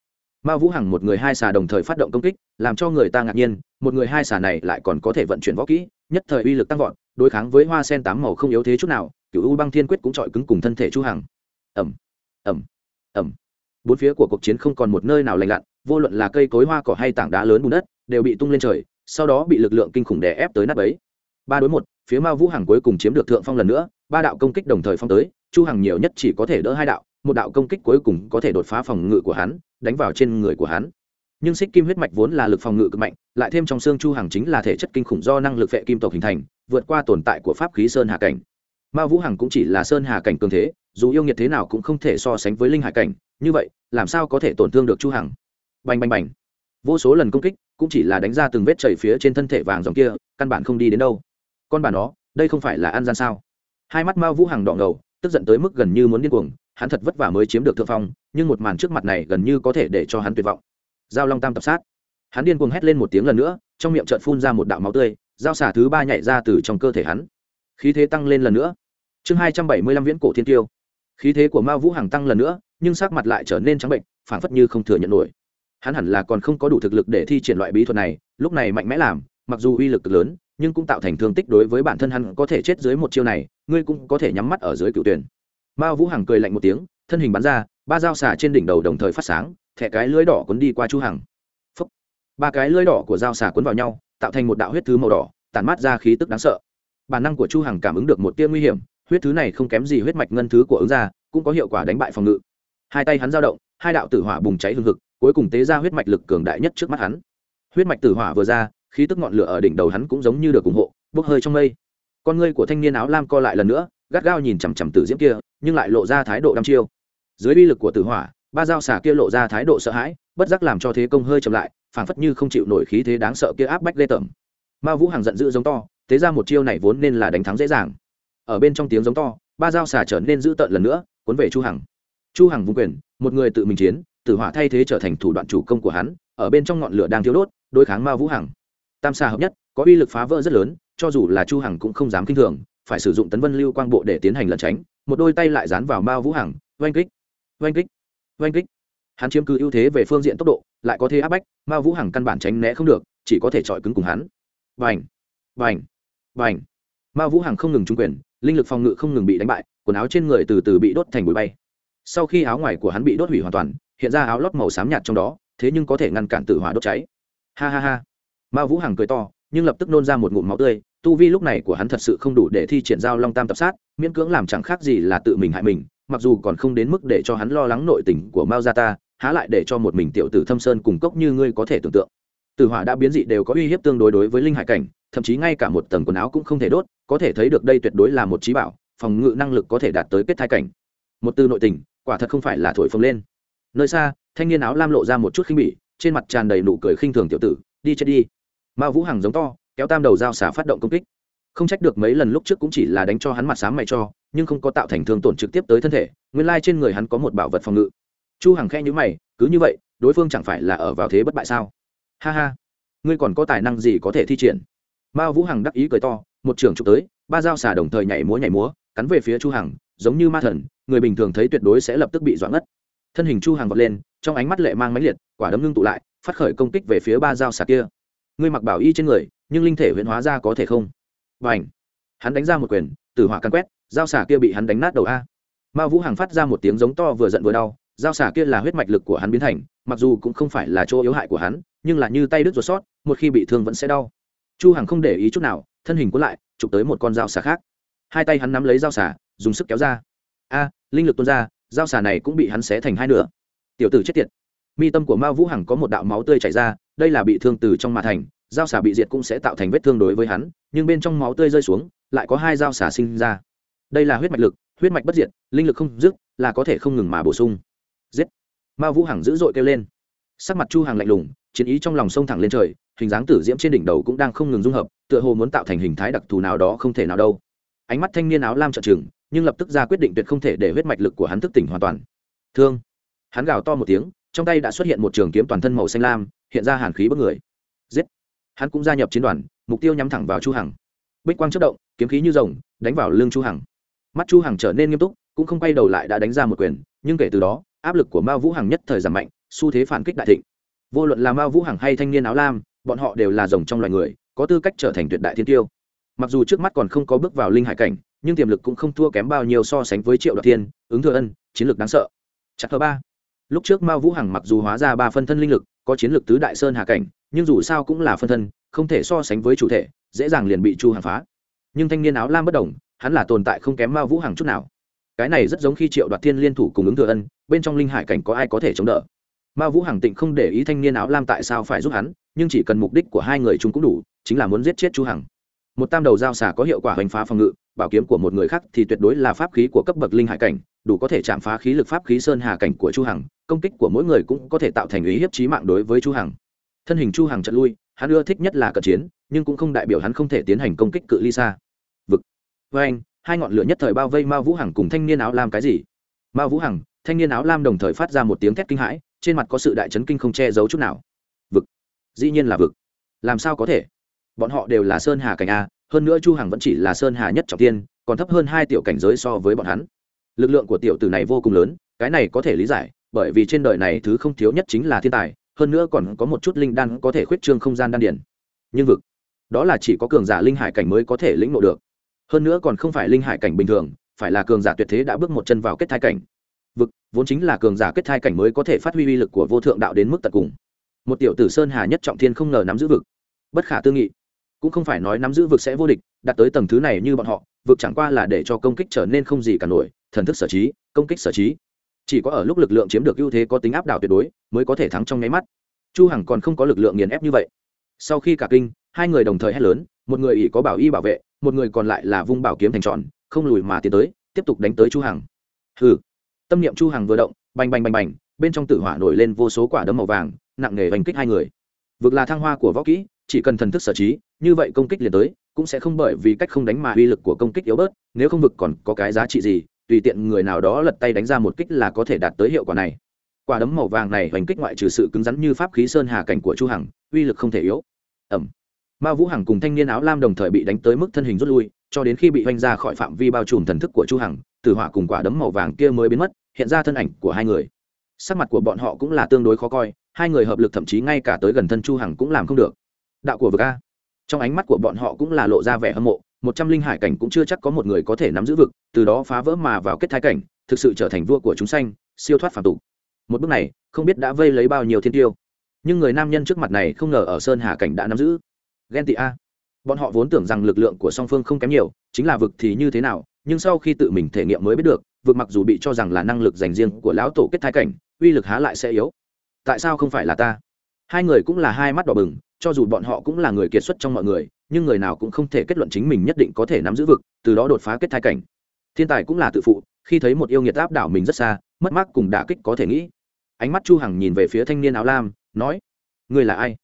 Ma vũ hằng một người hai xà đồng thời phát động công kích, làm cho người ta ngạc nhiên, một người hai xà này lại còn có thể vận chuyển võ kỹ, nhất thời uy lực tăng vọt, đối kháng với hoa sen tám màu không yếu thế chút nào cựu u băng thiên quyết cũng trọi cứng cùng thân thể chu hằng. Ẩm ẩm ẩm bốn phía của cuộc chiến không còn một nơi nào lành lặn, vô luận là cây cối, hoa cỏ hay tảng đá lớn bùn đất, đều bị tung lên trời, sau đó bị lực lượng kinh khủng đè ép tới nát ấy ba đối một, phía mao vũ hằng cuối cùng chiếm được thượng phong lần nữa, ba đạo công kích đồng thời phong tới, chu hằng nhiều nhất chỉ có thể đỡ hai đạo, một đạo công kích cuối cùng có thể đột phá phòng ngự của hắn, đánh vào trên người của hắn. Nhưng xích kim huyết mạch vốn là lực phòng ngự cực mạnh, lại thêm trong xương chu hằng chính là thể chất kinh khủng do năng lực vệ kim tộc hình thành, vượt qua tồn tại của pháp khí sơn hà cảnh. Mao vũ hằng cũng chỉ là sơn hà cảnh cường thế, dù yêu nghiệt thế nào cũng không thể so sánh với linh hải cảnh như vậy, làm sao có thể tổn thương được chu hằng? Bành bành bành. Vô số lần công kích, cũng chỉ là đánh ra từng vết chảy phía trên thân thể vàng dòng kia, căn bản không đi đến đâu. Con bà nó, đây không phải là ăn gian sao? Hai mắt mao vũ hằng đỏ ngầu, tức giận tới mức gần như muốn điên cuồng, hắn thật vất vả mới chiếm được thượng phong, nhưng một màn trước mặt này gần như có thể để cho hắn tuyệt vọng. Giao long tam tập sát. Hắn điên cuồng hét lên một tiếng lần nữa, trong miệng trợn phun ra một đạo máu tươi, giao xả thứ ba nhảy ra từ trong cơ thể hắn. Khí thế tăng lên lần nữa. Chương hai trăm bảy mươi lăm viễn cổ thiên tiêu. Khí thế của mao vũ hằng tăng lần nữa nhưng sắc mặt lại trở nên trắng bệnh phản phất như không thừa nhận nổi. Hắn hẳn là còn không có đủ thực lực để thi triển loại bí thuật này lúc này mạnh mẽ làm mặc dù uy lực lớn nhưng cũng tạo thành thương tích đối với bản thân hắn có thể chết dưới một chiêu này ngươi cũng có thể nhắm mắt ở dưới cựu tuyển. Mao vũ hằng cười lạnh một tiếng thân hình bắn ra ba dao xà trên đỉnh đầu đồng thời phát sáng thẻ cái lưới đỏ cuốn đi qua chu hằng. Phúc. ba cái lưới đỏ của dao xà cuốn vào nhau tạo thành một đạo huyết thứ màu đỏ tản mát ra khí tức đáng sợ. Bản năng của chu hằng cảm ứng được một tia nguy hiểm huyết thứ này không kém gì huyết mạch ngân thứ của ứng gia, cũng có hiệu quả đánh bại phòng ngự hai tay hắn dao động, hai đạo tử hỏa bùng cháy hừng hực, cuối cùng tế ra huyết mạch lực cường đại nhất trước mắt hắn. Huyết mạch tử hỏa vừa ra, khí tức ngọn lửa ở đỉnh đầu hắn cũng giống như được ủng hộ, bốc hơi trong mây. Con ngươi của thanh niên áo lam co lại lần nữa, gắt gao nhìn chằm chằm tử diễm kia, nhưng lại lộ ra thái độ đăm chiêu. Dưới uy lực của tử hỏa, ba dao xả kia lộ ra thái độ sợ hãi, bất giác làm cho thế công hơi chậm lại, phảng phất như không chịu nổi khí thế đáng sợ kia áp bách lê tởm. Ma vũ hàng giận dữ giống to thế ra một chiêu này vốn nên là đánh thắng dễ dàng. Ở bên trong tiếng giống to, ba dao xả trở nên dữ tợn lần nữa, cuốn về chu hằng chu hằng vung quyền, một người tự mình chiến, tử hỏa thay thế trở thành thủ đoạn chủ công của hắn, ở bên trong ngọn lửa đang thiêu đốt, đối kháng ma vũ hằng. Tam xa hợp nhất, có uy lực phá vỡ rất lớn, cho dù là chu hằng cũng không dám kinh thường, phải sử dụng tấn vân lưu quang bộ để tiến hành lẩn tránh, một đôi tay lại dán vào Ma vũ hằng, oanh kích oanh kích oanh kích. Hắn chiếm cứ ưu thế về phương diện tốc độ, lại có thế áp bách, Ma vũ hằng căn bản tránh né không được, chỉ có thể chọi cứng cùng hắn. Vành vành vành Ma vũ hằng không ngừng trúng quyền, linh lực phòng ngự không ngừng bị đánh bại, quần áo trên người từ từ bị đốt thành bụi bay sau khi áo ngoài của hắn bị đốt hủy hoàn toàn, hiện ra áo lót màu xám nhạt trong đó, thế nhưng có thể ngăn cản tử hỏa đốt cháy. Ha ha ha. Mao vũ hằng cười to, nhưng lập tức nôn ra một ngụm máu tươi, tu vi lúc này của hắn thật sự không đủ để thi triển giao long tam tập sát, miễn cưỡng làm chẳng khác gì là tự mình hại mình, mặc dù còn không đến mức để cho hắn lo lắng nội tình của mao gia ta, há lại để cho một mình tiểu tử thâm sơn cùng cốc như ngươi có thể tưởng tượng. Tử hỏa đã biến dị đều có uy hiếp tương đối đối với linh hải cảnh, thậm chí ngay cả một tầng quần áo cũng không thể đốt, có thể thấy được đây tuyệt đối là một trí bảo, phòng ngự năng lực có thể đạt tới kết thai cảnh một từ nội tình, quả thật không phải là thổi phồng lên. Nơi xa, thanh niên áo lam lộ ra một chút khinh bỉ, trên mặt tràn đầy nụ cười khinh thường tiểu tử, đi chết đi. Ma vũ hằng giống to, kéo tam đầu dao xả phát động công kích. Không trách được mấy lần lúc trước cũng chỉ là đánh cho hắn mặt sáng mày cho, nhưng không có tạo thành thương tổn trực tiếp tới thân thể, nguyên lai trên người hắn có một bảo vật phòng ngự. Chu hằng khe nhíu mày, cứ như vậy, đối phương chẳng phải là ở vào thế bất bại sao? Ha ha, ngươi còn có tài năng gì có thể thi triển? Ma vũ hằng đắc ý cười to, một trường trục tới, ba dao xả đồng thời nhảy múa nhảy múa, cắn về phía chu hằng giống như ma thần, người bình thường thấy tuyệt đối sẽ lập tức bị doãn ngất. Thân hình chu hàng vọt lên, trong ánh mắt lệ mang mãnh liệt, quả đấm ngưng tụ lại, phát khởi công kích về phía ba dao xả kia. Ngươi mặc bảo y trên người, nhưng linh thể huyễn hóa ra có thể không? Và ảnh hắn đánh ra một quyền, tử hỏa căn quét dao xả kia bị hắn đánh nát đầu a. Ma vũ hàng phát ra một tiếng giống to vừa giận vừa đau dao xả kia là huyết mạch lực của hắn biến thành, mặc dù cũng không phải là chỗ yếu hại của hắn, nhưng là như tay đứt ruột sót, một khi bị thương vẫn sẽ đau. Chu hằng không để ý chút nào, thân hình cuốn lại, chụp tới một con dao xả khác. Hai tay hắn nắm lấy dao xả dùng sức kéo ra. A, linh lực tuôn ra dao xà này cũng bị hắn xé thành hai nửa. Tiểu tử chết tiệt. Mi tâm của mao vũ hằng có một đạo máu tươi chảy ra, đây là bị thương từ trong mà thành dao xà bị diệt cũng sẽ tạo thành vết thương đối với hắn, nhưng bên trong máu tươi rơi xuống, lại có hai dao xà sinh ra. Đây là huyết mạch lực, huyết mạch bất diệt, linh lực không dứt, là có thể không ngừng mà bổ sung. Giết. Mao vũ hằng dữ dội kêu lên. Sắc mặt chu hằng lạnh lùng, chiến ý trong lòng sông thẳng lên trời, hình dáng tử diễm trên đỉnh đầu cũng đang không ngừng dung hợp, tựa hồ muốn tạo thành hình thái đặc thù nào đó không thể nào đâu ánh mắt thanh niên áo lam trợn trừng, nhưng lập tức ra quyết định tuyệt không thể để huyết mạch lực của hắn thức tỉnh hoàn toàn. Thương. Hắn gào to một tiếng, trong tay đã xuất hiện một trường kiếm toàn thân màu xanh lam, hiện ra hàn khí bất người. Giết. Hắn cũng gia nhập chiến đoàn, mục tiêu nhắm thẳng vào chu hằng. Bích quang chất động, kiếm khí như rồng, đánh vào lưng chu hằng. Mắt chu hằng trở nên nghiêm túc, cũng không quay đầu lại đã đánh ra một quyền, nhưng kể từ đó, áp lực của mao vũ hằng nhất thời giảm mạnh, xu thế phản kích đại thịnh. Vô luận là mao vũ hằng hay thanh niên áo lam, bọn họ đều là rồng trong loài người, có tư cách trở thành tuyệt đại thiên tiêu mặc dù trước mắt còn không có bước vào linh hải cảnh, nhưng tiềm lực cũng không thua kém bao nhiêu so sánh với triệu đoạt thiên, ứng thừa ân, chiến lược đáng sợ. Chặt thứ ba. Lúc trước mao vũ hằng mặc dù hóa ra ba phân thân linh lực, có chiến lược tứ đại sơn hà cảnh, nhưng dù sao cũng là phân thân, không thể so sánh với chủ thể, dễ dàng liền bị chu hàng phá. Nhưng thanh niên áo lam bất đồng hắn là tồn tại không kém mao vũ hằng chút nào. Cái này rất giống khi triệu đoạt thiên liên thủ cùng ứng thừa ân, bên trong linh hải cảnh có ai có thể chống đỡ. Mao vũ hằng tịnh không để ý thanh niên áo lam tại sao phải giúp hắn, nhưng chỉ cần mục đích của hai người chúng cũng đủ, chính là muốn giết chết chu hằng một tam đầu dao xả có hiệu quả hoành phá phòng ngự, bảo kiếm của một người khác thì tuyệt đối là pháp khí của cấp bậc linh hải cảnh, đủ có thể chạm phá khí lực pháp khí sơn hà cảnh của chu hằng, công kích của mỗi người cũng có thể tạo thành ý hiếp chí mạng đối với chu hằng. Thân hình chu hằng chợt lui, hắn ưa thích nhất là cận chiến, nhưng cũng không đại biểu hắn không thể tiến hành công kích cự ly xa. Vực. Với anh, hai ngọn lửa nhất thời bao vây mao vũ hằng cùng thanh niên áo lam cái gì? Mao vũ hằng, thanh niên áo lam đồng thời phát ra một tiếng thét kinh hãi, trên mặt có sự đại chấn kinh không che giấu chút nào. Vực. Dĩ nhiên là vực. Làm sao có thể? Bọn họ đều là sơn hà cảnh a, hơn nữa chu hằng vẫn chỉ là sơn hà nhất trọng tiên còn thấp hơn hai tiểu cảnh giới so với bọn hắn. Lực lượng của tiểu tử này vô cùng lớn, cái này có thể lý giải, bởi vì trên đời này thứ không thiếu nhất chính là thiên tài, hơn nữa còn có một chút linh đan có thể khuyết trương không gian đan điển nhưng vực, đó là chỉ có cường giả linh hải cảnh mới có thể lĩnh ngộ được. Hơn nữa còn không phải linh hải cảnh bình thường, phải là cường giả tuyệt thế đã bước một chân vào kết thai cảnh. Vực, vốn chính là cường giả kết thai cảnh mới có thể phát huy uy lực của vô thượng đạo đến mức tận cùng. Một tiểu tử sơn hà nhất trọng thiên không ngờ nắm giữ vực. Bất khả tư nghị cũng không phải nói nắm giữ vực sẽ vô địch, đạt tới tầng thứ này như bọn họ, vực chẳng qua là để cho công kích trở nên không gì cả nổi, thần thức sở trí, công kích sở trí. Chỉ có ở lúc lực lượng chiếm được ưu thế có tính áp đảo tuyệt đối, mới có thể thắng trong nháy mắt. Chu hằng còn không có lực lượng nghiền ép như vậy. Sau khi cả kinh, hai người đồng thời hét lớn, một người ỷ có bảo y bảo vệ, một người còn lại là vung bảo kiếm thành tròn, không lùi mà tiến tới, tiếp tục đánh tới chu hằng. Hừ. Tâm niệm chu hằng vừa động, bành bành bành bành, bên trong tử hỏa nổi lên vô số quả đấm màu vàng, nặng nề hành kích hai người. Vực là thăng hoa của võ kỹ chỉ cần thần thức sở trí, như vậy công kích liền tới, cũng sẽ không bởi vì cách không đánh mà uy lực của công kích yếu bớt, nếu không vực còn có cái giá trị gì, tùy tiện người nào đó lật tay đánh ra một kích là có thể đạt tới hiệu quả này. Quả đấm màu vàng này hoành kích ngoại trừ sự cứng rắn như pháp khí sơn hà cảnh của chu hằng, uy lực không thể yếu. Ẩm. Ma vũ hằng cùng thanh niên áo lam đồng thời bị đánh tới mức thân hình rút lui, cho đến khi bị hoành ra khỏi phạm vi bao trùm thần thức của chu hằng, tử hỏa cùng quả đấm màu vàng kia mới biến mất, hiện ra thân ảnh của hai người. Sắc mặt của bọn họ cũng là tương đối khó coi, hai người hợp lực thậm chí ngay cả tới gần thân chu hằng cũng làm không được đạo của vực a. Trong ánh mắt của bọn họ cũng là lộ ra vẻ hâm mộ, một trăm linh hải cảnh cũng chưa chắc có một người có thể nắm giữ vực, từ đó phá vỡ mà vào kết thái cảnh, thực sự trở thành vua của chúng sanh, siêu thoát phàm tục. Một bước này, không biết đã vây lấy bao nhiêu thiên tiêu. Nhưng người nam nhân trước mặt này không ngờ ở sơn hà cảnh đã nắm giữ. Ghen tị a. Bọn họ vốn tưởng rằng lực lượng của song phương không kém nhiều, chính là vực thì như thế nào, nhưng sau khi tự mình thể nghiệm mới biết được, vực mặc dù bị cho rằng là năng lực dành riêng của lão tổ kết thái cảnh, uy lực há lại sẽ yếu. Tại sao không phải là ta? Hai người cũng là hai mắt đỏ bừng, cho dù bọn họ cũng là người kiệt xuất trong mọi người, nhưng người nào cũng không thể kết luận chính mình nhất định có thể nắm giữ vực, từ đó đột phá kết thai cảnh. Thiên tài cũng là tự phụ, khi thấy một yêu nghiệt áp đảo mình rất xa, mất mát cùng đả kích có thể nghĩ. Ánh mắt chu hằng nhìn về phía thanh niên áo lam, nói người là ai?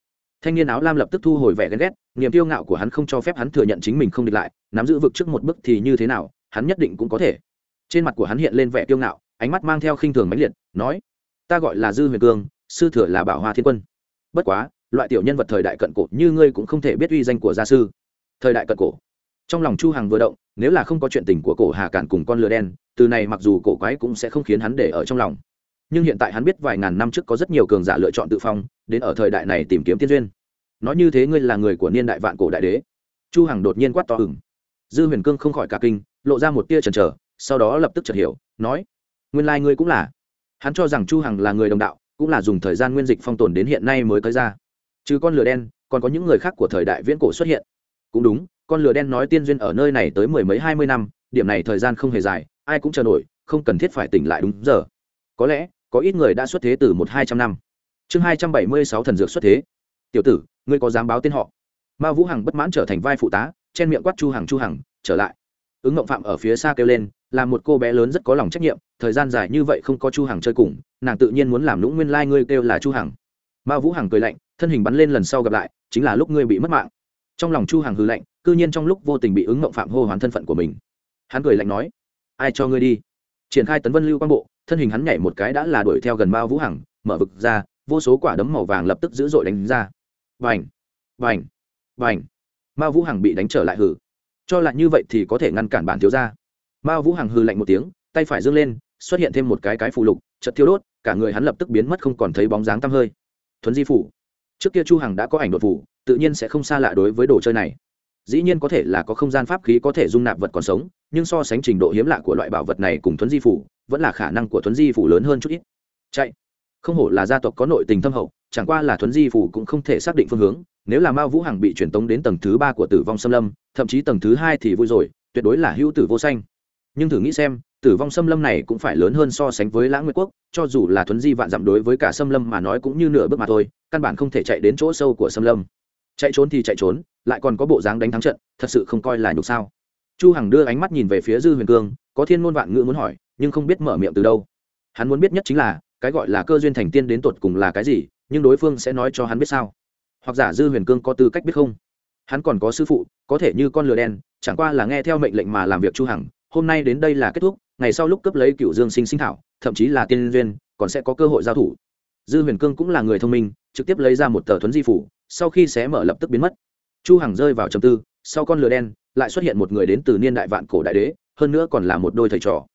Thanh niên áo lam lập tức thu hồi vẻ ghen ghét, niềm tiêu ngạo của hắn không cho phép hắn thừa nhận chính mình không địch lại, nắm giữ vực trước một bước thì như thế nào, hắn nhất định cũng có thể. Trên mặt của hắn hiện lên vẻ tiêu ngạo, ánh mắt mang theo khinh thường mãnh liệt, nói, ta gọi là dư huyền cương, sư thừa là bảo hoa thiên quân bất quá, loại tiểu nhân vật thời đại cận cổ như ngươi cũng không thể biết uy danh của gia sư. Thời đại cận cổ. Trong lòng chu hằng vừa động, nếu là không có chuyện tình của cổ hà cản cùng con lừa đen, từ này mặc dù cổ quái cũng sẽ không khiến hắn để ở trong lòng. Nhưng hiện tại hắn biết vài ngàn năm trước có rất nhiều cường giả lựa chọn tự phong, đến ở thời đại này tìm kiếm tiên duyên. Nói như thế ngươi là người của niên đại vạn cổ đại đế. Chu hằng đột nhiên quát to ửng. Dư huyền cương không khỏi cả kinh, lộ ra một tia chần chờ, sau đó lập tức chợt hiểu, nói, nguyên lai like ngươi cũng là. Hắn cho rằng chu hằng là người đồng đạo cũng là dùng thời gian nguyên dịch phong tồn đến hiện nay mới tới ra. Trừ con lửa đen, còn có những người khác của thời đại viễn cổ xuất hiện. Cũng đúng, con lửa đen nói tiên duyên ở nơi này tới mười mấy hai mươi năm, điểm này thời gian không hề dài, ai cũng chờ nổi, không cần thiết phải tỉnh lại đúng giờ. Có lẽ, có ít người đã xuất thế từ một hai trăm năm. Chương hai trăm bảy mươi sáu thần dược xuất thế. Tiểu tử, ngươi có dám báo tên họ? Ma vũ hằng bất mãn trở thành vai phụ tá, chen miệng quát chu hằng chu hằng, trở lại. Ứng ngộng phạm ở phía xa kêu lên là một cô bé lớn rất có lòng trách nhiệm, thời gian dài như vậy không có chu hằng chơi cùng, nàng tự nhiên muốn làm lũng nguyên lai like ngươi kêu là chu hằng. Mao vũ hằng cười lạnh, thân hình bắn lên lần sau gặp lại, chính là lúc ngươi bị mất mạng. Trong lòng chu hằng hư lạnh, cư nhiên trong lúc vô tình bị ứng ngộng phạm hô hoán thân phận của mình. Hắn cười lạnh nói, ai cho ngươi đi? Triển khai tấn vân lưu quang bộ, thân hình hắn nhảy một cái đã là đuổi theo gần mao vũ hằng, mở vực ra, vô số quả đấm màu vàng lập tức dữ dội đánh ra. Vành vành vành mao vũ hằng bị đánh trở lại hử. Cho lại như vậy thì có thể ngăn cản bản thiếu gia. Mao vũ hằng hư lạnh một tiếng, tay phải dương lên, xuất hiện thêm một cái cái phù lục chật thiêu đốt, cả người hắn lập tức biến mất không còn thấy bóng dáng tăm hơi. Thuấn di phủ. Trước kia chu hằng đã có ảnh đột phủ, tự nhiên sẽ không xa lạ đối với đồ chơi này. Dĩ nhiên có thể là có không gian pháp khí có thể dung nạp vật còn sống, nhưng so sánh trình độ hiếm lạ của loại bảo vật này cùng thuấn di phủ, vẫn là khả năng của thuấn di phủ lớn hơn chút ít. Chạy. Không hổ là gia tộc có nội tình thâm hậu, chẳng qua là thuấn di phủ cũng không thể xác định phương hướng, nếu là mao vũ hằng bị truyền tống đến tầng thứ ba của tử vong xâm lâm, thậm chí tầng thứ hai thì vui rồi, tuyệt đối là hữu tử vô xanh nhưng thử nghĩ xem, tử vong xâm lâm này cũng phải lớn hơn so sánh với lãng nguyệt quốc, cho dù là thuấn di vạn dặm đối với cả xâm lâm mà nói cũng như nửa bước mà thôi, căn bản không thể chạy đến chỗ sâu của xâm lâm. Chạy trốn thì chạy trốn, lại còn có bộ dáng đánh thắng trận, thật sự không coi là nhục sao. Chu hằng đưa ánh mắt nhìn về phía dư huyền cương, có thiên môn vạn ngữ muốn hỏi, nhưng không biết mở miệng từ đâu. Hắn muốn biết nhất chính là, cái gọi là cơ duyên thành tiên đến tột cùng là cái gì, nhưng đối phương sẽ nói cho hắn biết sao? Hoặc giả dư huyền cương có tư cách biết không? Hắn còn có sư phụ, có thể như con lừa đen, chẳng qua là nghe theo mệnh lệnh mà làm việc chu hằng hôm nay đến đây là kết thúc, ngày sau lúc cấp lấy cựu dương sinh sinh thảo, thậm chí là tiên duyên, còn sẽ có cơ hội giao thủ. Dư huyền cương cũng là người thông minh, trực tiếp lấy ra một tờ thuấn di phủ, sau khi xé mở lập tức biến mất. Chu hằng rơi vào trầm tư, sau con lửa đen, lại xuất hiện một người đến từ niên đại vạn cổ đại đế, hơn nữa còn là một đôi thầy trò.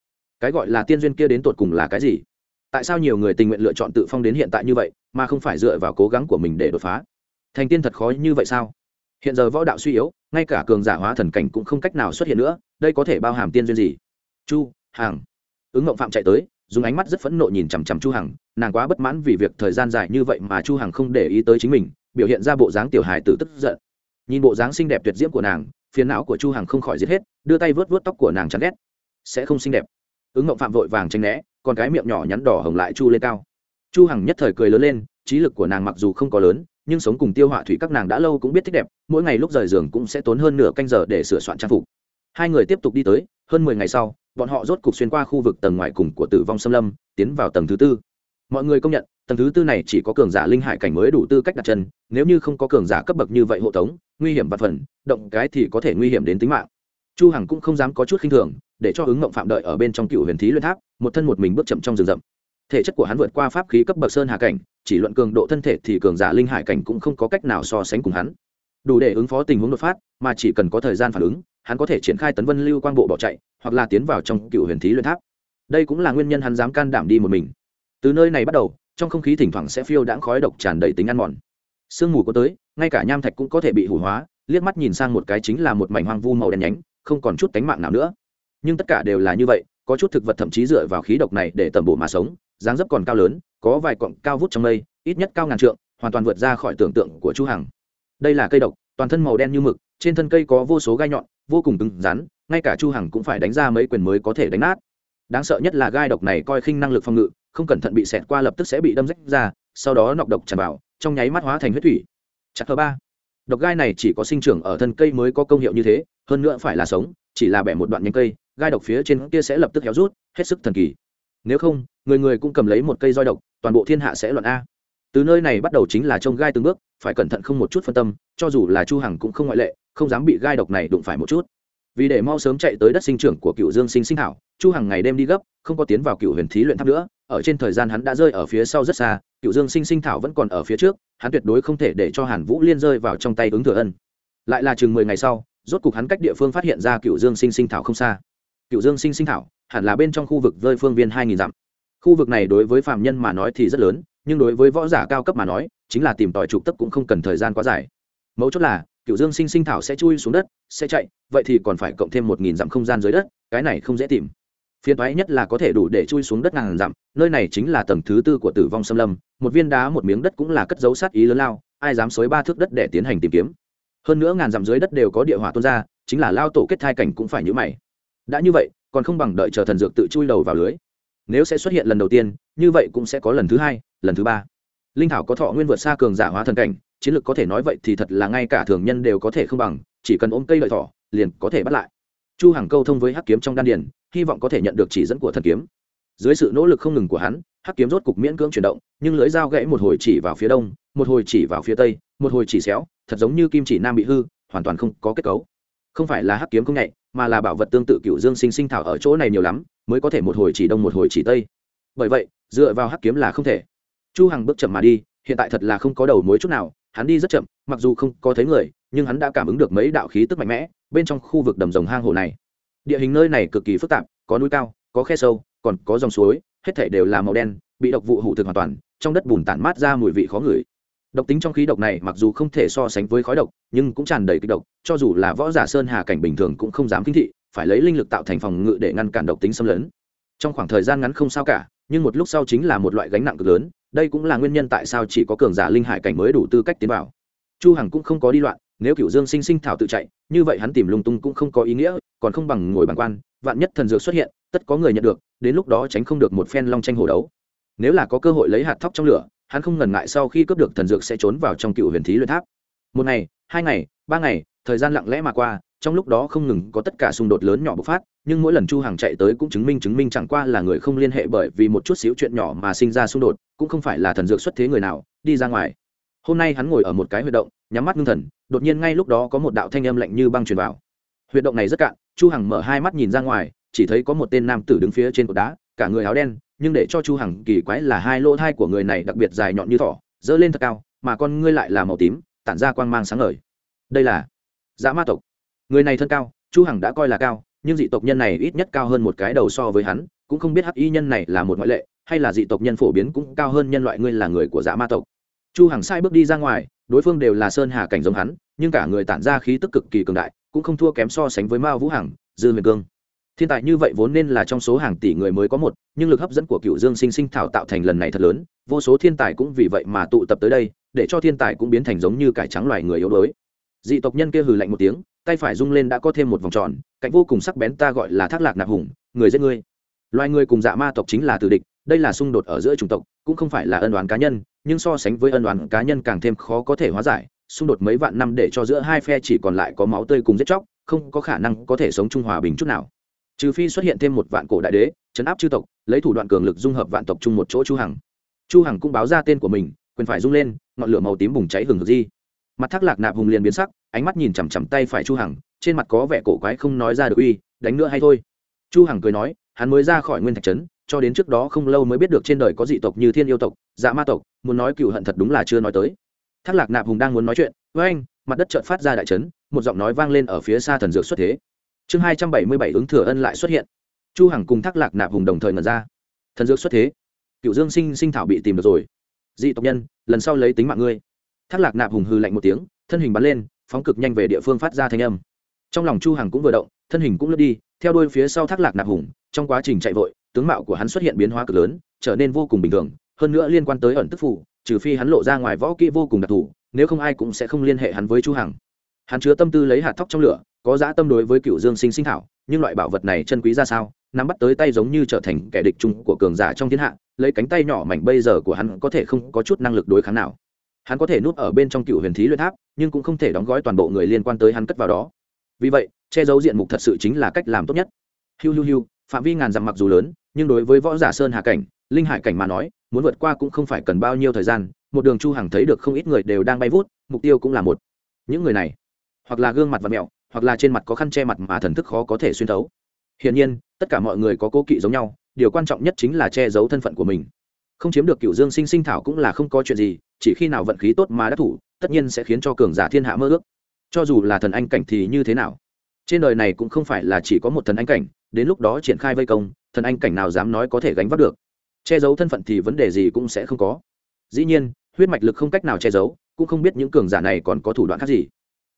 Cái gọi là tiên duyên kia đến tột cùng là cái gì? Tại sao nhiều người tình nguyện lựa chọn tự phong đến hiện tại như vậy, mà không phải dựa vào cố gắng của mình để đột phá? Thành tiên thật khó như vậy sao? Hiện giờ võ đạo suy yếu, ngay cả cường giả hóa thần cảnh cũng không cách nào xuất hiện nữa, đây có thể bao hàm tiên duyên gì? Chu Hằng. Ứng ngộng phạm chạy tới, dùng ánh mắt rất phẫn nộ nhìn chằm chằm chu hằng, nàng quá bất mãn vì việc thời gian dài như vậy mà chu hằng không để ý tới chính mình, biểu hiện ra bộ dáng tiểu hài tử tức giận. Nhìn bộ dáng xinh đẹp tuyệt diễm của nàng, phiền não của chu hằng không khỏi giết hết, đưa tay vớt vớt tóc của nàng chán ghét. Sẽ không xinh đẹp. Ứng ngộng phạm vội vàng tranh né còn cái miệng nhỏ nhắn đỏ hồng lại chu lên cao. Chu hằng nhất thời cười lớn lên, trí lực của nàng mặc dù không có lớn nhưng sống cùng tiêu họa thủy các nàng đã lâu cũng biết thích đẹp, mỗi ngày lúc rời giường cũng sẽ tốn hơn nửa canh giờ để sửa soạn trang phục. Hai người tiếp tục đi tới, hơn mười ngày sau, bọn họ rốt cục xuyên qua khu vực tầng ngoài cùng của tử vong xâm lâm, tiến vào tầng thứ tư. Mọi người công nhận, tầng thứ tư này chỉ có cường giả linh hải cảnh mới đủ tư cách đặt chân, nếu như không có cường giả cấp bậc như vậy hộ tống, nguy hiểm và phần, động cái thì có thể nguy hiểm đến tính mạng. Chu hằng cũng không dám có chút khinh thường, để cho ứng ngộng phạm đợi ở bên trong cựu huyền thí luyện tháp, một thân một mình bước chậm trong rừng rậm thể chất của hắn vượt qua pháp khí cấp bậc sơn hà cảnh, chỉ luận cường độ thân thể thì cường giả linh hải cảnh cũng không có cách nào so sánh cùng hắn. Đủ để ứng phó tình huống đột phát, mà chỉ cần có thời gian phản ứng, hắn có thể triển khai tấn vân lưu quang bộ bỏ chạy, hoặc là tiến vào trong cựu huyền thí luyện tháp. Đây cũng là nguyên nhân hắn dám can đảm đi một mình. Từ nơi này bắt đầu, trong không khí thỉnh thoảng sẽ phiêu đãng khói độc tràn đầy tính ăn mòn. Sương mù có tới, ngay cả nham thạch cũng có thể bị hủ hóa, liếc mắt nhìn sang một cái chính là một mảnh hoang vu màu đen nhánh, không còn chút cánh mạng nào nữa. Nhưng tất cả đều là như vậy có chút thực vật thậm chí dựa vào khí độc này để tẩm bổ mà sống, dáng dấp còn cao lớn, có vài cọng cao vút trong mây, ít nhất cao ngàn trượng, hoàn toàn vượt ra khỏi tưởng tượng của chu hằng. Đây là cây độc, toàn thân màu đen như mực, trên thân cây có vô số gai nhọn, vô cùng cứng rắn, ngay cả chu hằng cũng phải đánh ra mấy quyền mới có thể đánh nát. Đáng sợ nhất là gai độc này coi khinh năng lực phòng ngự, không cẩn thận bị xẹt qua lập tức sẽ bị đâm rách ra, sau đó nọc độc tràn vào, trong nháy mắt hóa thành huyết thủy. Chặt thứ ba. Độc gai này chỉ có sinh trưởng ở thân cây mới có công hiệu như thế, hơn nữa phải là sống, chỉ là bẻ một đoạn nhánh cây gai độc phía trên kia sẽ lập tức héo rút, hết sức thần kỳ. Nếu không, người người cũng cầm lấy một cây roi độc, toàn bộ thiên hạ sẽ loạn a. Từ nơi này bắt đầu chính là trông gai từng bước, phải cẩn thận không một chút phân tâm, cho dù là chu hằng cũng không ngoại lệ, không dám bị gai độc này đụng phải một chút. Vì để mau sớm chạy tới đất sinh trưởng của cựu dương sinh sinh thảo, chu hằng ngày đêm đi gấp, không có tiến vào cựu huyền thí luyện tháp nữa, ở trên thời gian hắn đã rơi ở phía sau rất xa cựu dương sinh sinh thảo vẫn còn ở phía trước, hắn tuyệt đối không thể để cho hàn vũ liên rơi vào trong tay ứng thừa ân. Lại là chừng mười ngày sau, rốt cục hắn cách địa phương phát hiện ra cựu dương sinh sinh thảo không xa cựu dương sinh sinh thảo, hẳn là bên trong khu vực rơi phương viên hai nghìn dặm. Khu vực này đối với phạm nhân mà nói thì rất lớn, nhưng đối với võ giả cao cấp mà nói, chính là tìm tòi trục tấp cũng không cần thời gian quá dài. Mấu chốt là cựu dương sinh sinh thảo sẽ chui xuống đất, sẽ chạy, vậy thì còn phải cộng thêm một nghìn dặm không gian dưới đất, cái này không dễ tìm. Phiền thoái nhất là có thể đủ để chui xuống đất ngàn dặm, nơi này chính là tầng thứ tư của tử vong xâm lâm, một viên đá một miếng đất cũng là cất dấu sát ý lớn lao, ai dám xối ba thước đất để tiến hành tìm kiếm. Hơn nữa ngàn dặm dưới đất đều có địa hỏa tuôn ra, chính là lao tổ kết thai cảnh cũng phải nhữ mày đã như vậy, còn không bằng đợi chờ thần dược tự chui đầu vào lưới. Nếu sẽ xuất hiện lần đầu tiên, như vậy cũng sẽ có lần thứ hai, lần thứ ba. Linh thảo có thọ nguyên vượt xa cường giả hóa thần cảnh, chiến lược có thể nói vậy thì thật là ngay cả thường nhân đều có thể không bằng, chỉ cần ôm cây lợi thỏ, liền có thể bắt lại. Chu hằng câu thông với hắc kiếm trong đan điền, hy vọng có thể nhận được chỉ dẫn của thần kiếm. Dưới sự nỗ lực không ngừng của hắn, hắc kiếm rốt cục miễn cưỡng chuyển động, nhưng lưỡi dao gãy một hồi chỉ vào phía đông, một hồi chỉ vào phía tây, một hồi chỉ xéo, thật giống như kim chỉ nam bị hư, hoàn toàn không có kết cấu. Không phải là hắc kiếm không nhạy mà là bảo vật tương tự cựu dương sinh sinh thảo ở chỗ này nhiều lắm, mới có thể một hồi chỉ đông một hồi chỉ tây. Bởi vậy, dựa vào hắc kiếm là không thể. Chu hằng bước chậm mà đi, hiện tại thật là không có đầu mối chút nào, hắn đi rất chậm, mặc dù không có thấy người, nhưng hắn đã cảm ứng được mấy đạo khí tức mạnh mẽ, bên trong khu vực đầm rồng hang hồ này. Địa hình nơi này cực kỳ phức tạp, có núi cao, có khe sâu, còn có dòng suối, hết thảy đều là màu đen, bị độc vụ hủ thực hoàn toàn, trong đất bùn tản mát ra mùi vị khó ngửi độc tính trong khí độc này mặc dù không thể so sánh với khói độc, nhưng cũng tràn đầy kịch độc, cho dù là võ giả sơn hà cảnh bình thường cũng không dám kinh thị, phải lấy linh lực tạo thành phòng ngự để ngăn cản độc tính xâm lấn. Trong khoảng thời gian ngắn không sao cả, nhưng một lúc sau chính là một loại gánh nặng cực lớn, đây cũng là nguyên nhân tại sao chỉ có cường giả linh hải cảnh mới đủ tư cách tiến vào. Chu hằng cũng không có đi loạn, nếu cửu dương sinh sinh thảo tự chạy, như vậy hắn tìm lung tung cũng không có ý nghĩa, còn không bằng ngồi bằng quan, vạn nhất thần dược xuất hiện, tất có người nhận được, đến lúc đó tránh không được một phen long tranh hồ đấu. Nếu là có cơ hội lấy hạt thóc trong lửa hắn không ngần ngại sau khi cướp được thần dược sẽ trốn vào trong cựu huyền thí luyện tháp. Một ngày, hai ngày, ba ngày, thời gian lặng lẽ mà qua, trong lúc đó không ngừng có tất cả xung đột lớn nhỏ bộc phát, nhưng mỗi lần chu hàng chạy tới cũng chứng minh chứng minh chẳng qua là người không liên hệ bởi vì một chút xíu chuyện nhỏ mà sinh ra xung đột, cũng không phải là thần dược xuất thế người nào, đi ra ngoài. Hôm nay hắn ngồi ở một cái huyệt động, nhắm mắt ngưng thần, đột nhiên ngay lúc đó có một đạo thanh âm lạnh như băng truyền vào. Huyệt động này rất cạn, chu hằng mở hai mắt nhìn ra ngoài, chỉ thấy có một tên nam tử đứng phía trên cột đá, cả người áo đen nhưng để cho chu hằng kỳ quái là hai lỗ thai của người này đặc biệt dài nhọn như thỏ, dơ lên thật cao, mà con ngươi lại là màu tím, tản ra quang mang sáng ngời. Đây là dã ma tộc. Người này thân cao, chu hằng đã coi là cao, nhưng dị tộc nhân này ít nhất cao hơn một cái đầu so với hắn, cũng không biết hắc y nhân này là một ngoại lệ, hay là dị tộc nhân phổ biến cũng cao hơn nhân loại ngươi là người của dã ma tộc. Chu hằng sai bước đi ra ngoài, đối phương đều là sơn hà cảnh giống hắn, nhưng cả người tản ra khí tức cực kỳ cường đại, cũng không thua kém so sánh với mao vũ hằng, dư huyền cương thiên tài như vậy vốn nên là trong số hàng tỷ người mới có một, nhưng lực hấp dẫn của cựu dương sinh sinh thảo tạo thành lần này thật lớn, vô số thiên tài cũng vì vậy mà tụ tập tới đây, để cho thiên tài cũng biến thành giống như cải trắng loài người yếu đuối. Dị tộc nhân kia hừ lạnh một tiếng, tay phải rung lên đã có thêm một vòng tròn, cạnh vô cùng sắc bén ta gọi là thác lạc nạp hùng, người giết ngươi loài người cùng dạ ma tộc chính là tử địch, đây là xung đột ở giữa chủng tộc, cũng không phải là ân đoán cá nhân, nhưng so sánh với ân đoán cá nhân càng thêm khó có thể hóa giải, xung đột mấy vạn năm để cho giữa hai phe chỉ còn lại có máu tươi cùng giết chóc, không có khả năng có thể sống trung hòa bình chút nào trừ phi xuất hiện thêm một vạn cổ đại đế, chấn áp chư tộc, lấy thủ đoạn cường lực dung hợp vạn tộc chung một chỗ chu hằng. Chu hằng cũng báo ra tên của mình, quyền phải rung lên, ngọn lửa màu tím bùng cháy hừng hực di. Mặt thác lạc nạp hùng liền biến sắc, ánh mắt nhìn chằm chằm tay phải chu hằng, trên mặt có vẻ cổ quái không nói ra được uy, đánh nữa hay thôi. Chu hằng cười nói, hắn mới ra khỏi nguyên thạch trấn, cho đến trước đó không lâu mới biết được trên đời có dị tộc như thiên yêu tộc dạ ma tộc, muốn nói cựu hận thật đúng là chưa nói tới. Thác lạc nạp hùng đang muốn nói chuyện với anh mặt đất chợt phát ra đại chấn, một giọng nói vang lên ở phía xa thần dược xuất thế chương hai trăm bảy mươi bảy ứng thừa ân lại xuất hiện. Chu hằng cùng thác lạc nạp hùng đồng thời ngẩn ra. Thần dược xuất thế. Cựu dương sinh sinh thảo bị tìm được rồi. Dị tộc nhân, lần sau lấy tính mạng ngươi. Thác lạc nạp hùng hư lạnh một tiếng, thân hình bắn lên, phóng cực nhanh về địa phương phát ra thanh âm. Trong lòng chu hằng cũng vừa động, thân hình cũng lướt đi, theo đuôi phía sau thác lạc nạp hùng, trong quá trình chạy vội, tướng mạo của hắn xuất hiện biến hóa cực lớn, trở nên vô cùng bình thường, hơn nữa liên quan tới ẩn tức phủ, trừ phi hắn lộ ra ngoài võ kỹ vô cùng đặc thù, nếu không ai cũng sẽ không liên hệ hắn với chu hằng. Hắn chứa tâm tư lấy hạt thóc trong lửa có dã tâm đối với cựu dương sinh sinh thảo, nhưng loại bảo vật này chân quý ra sao? Nắm bắt tới tay giống như trở thành kẻ địch chung của cường giả trong thiên hạ, lấy cánh tay nhỏ mảnh bây giờ của hắn có thể không có chút năng lực đối kháng nào. Hắn có thể núp ở bên trong cựu huyền thí luyện tháp, nhưng cũng không thể đóng gói toàn bộ người liên quan tới hắn cất vào đó. Vì vậy, che giấu diện mục thật sự chính là cách làm tốt nhất. Hiu hiu hiu, phạm vi ngàn dặm mặc dù lớn, nhưng đối với võ giả sơn hà cảnh, linh hải cảnh mà nói, muốn vượt qua cũng không phải cần bao nhiêu thời gian. Một đường chu hằng thấy được không ít người đều đang bay vút, mục tiêu cũng là một. Những người này, hoặc là gương mặt và mẹo hoặc là trên mặt có khăn che mặt mà thần thức khó có thể xuyên thấu. Hiển nhiên, tất cả mọi người có cố kỵ giống nhau, điều quan trọng nhất chính là che giấu thân phận của mình. Không chiếm được cựu dương sinh sinh thảo cũng là không có chuyện gì, chỉ khi nào vận khí tốt mà đắc thủ, tất nhiên sẽ khiến cho cường giả thiên hạ mơ ước. Cho dù là thần anh cảnh thì như thế nào? Trên đời này cũng không phải là chỉ có một thần anh cảnh, đến lúc đó triển khai vây công, thần anh cảnh nào dám nói có thể gánh vác được? Che giấu thân phận thì vấn đề gì cũng sẽ không có. Dĩ nhiên, huyết mạch lực không cách nào che giấu, cũng không biết những cường giả này còn có thủ đoạn khác gì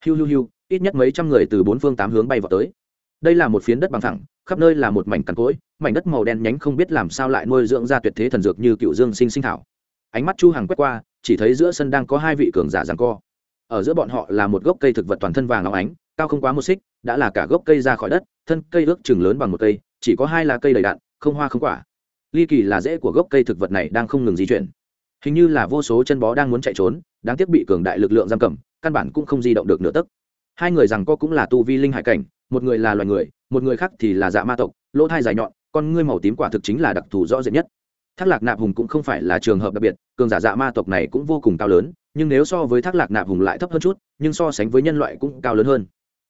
hiu hiu hiu, ít nhất mấy trăm người từ bốn phương tám hướng bay vào tới. Đây là một phiến đất bằng thẳng, khắp nơi là một mảnh cằn cỗi, mảnh đất màu đen nhánh không biết làm sao lại nuôi dưỡng ra tuyệt thế thần dược như cựu dương sinh sinh thảo. Ánh mắt chu hằng quét qua, chỉ thấy giữa sân đang có hai vị cường giả giằng co. Ở giữa bọn họ là một gốc cây thực vật toàn thân vàng óng ánh, cao không quá một xích, đã là cả gốc cây ra khỏi đất, thân cây ước chừng lớn bằng một cây, chỉ có hai lá cây đầy đạn, không hoa không quả. Ly kỳ là rễ của gốc cây thực vật này đang không ngừng di chuyển. Hình như là vô số chân bó đang muốn chạy trốn, đáng tiếc bị cường đại lực lượng giam cầm căn bản cũng không di động được nửa tấc. Hai người rằng co cũng là tu vi linh hải cảnh, một người là loài người, một người khác thì là dạ ma tộc, lỗ thai dài nhọn, con ngươi màu tím quả thực chính là đặc thù rõ rệt nhất. Thác lạc nạp hùng cũng không phải là trường hợp đặc biệt, cường giả dạ ma tộc này cũng vô cùng cao lớn, nhưng nếu so với thác lạc nạp hùng lại thấp hơn chút, nhưng so sánh với nhân loại cũng cao lớn hơn.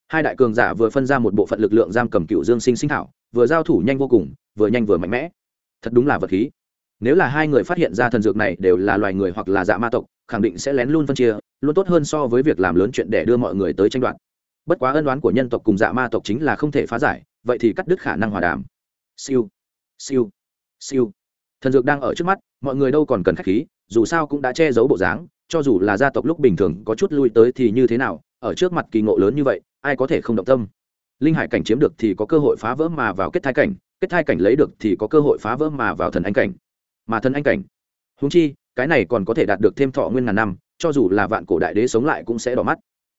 Hai đại cường giả vừa phân ra một bộ phận lực lượng giam cầm cựu dương sinh sinh thảo, vừa giao thủ nhanh vô cùng, vừa nhanh vừa mạnh mẽ. Thật đúng là vật khí. Nếu là hai người phát hiện ra thần dược này đều là loài người hoặc là dạ ma tộc khẳng định sẽ lén luôn phân chia, luôn tốt hơn so với việc làm lớn chuyện để đưa mọi người tới tranh đoạt. Bất quá ân đoán của nhân tộc cùng dạ ma tộc chính là không thể phá giải, vậy thì cắt đứt khả năng hòa đàm. Siêu siêu siêu. Thần dược đang ở trước mắt, mọi người đâu còn cần khách khí, dù sao cũng đã che giấu bộ dáng, cho dù là gia tộc lúc bình thường có chút lui tới thì như thế nào, ở trước mặt kỳ ngộ lớn như vậy, ai có thể không động tâm. Linh hải cảnh chiếm được thì có cơ hội phá vỡ mà vào kết thai cảnh, kết thai cảnh lấy được thì có cơ hội phá vỡ mà vào thần anh cảnh. Mà thần anh cảnh húng chi cái này còn có thể đạt được thêm thọ nguyên ngàn năm, cho dù là vạn cổ đại đế sống lại cũng sẽ đỏ mắt.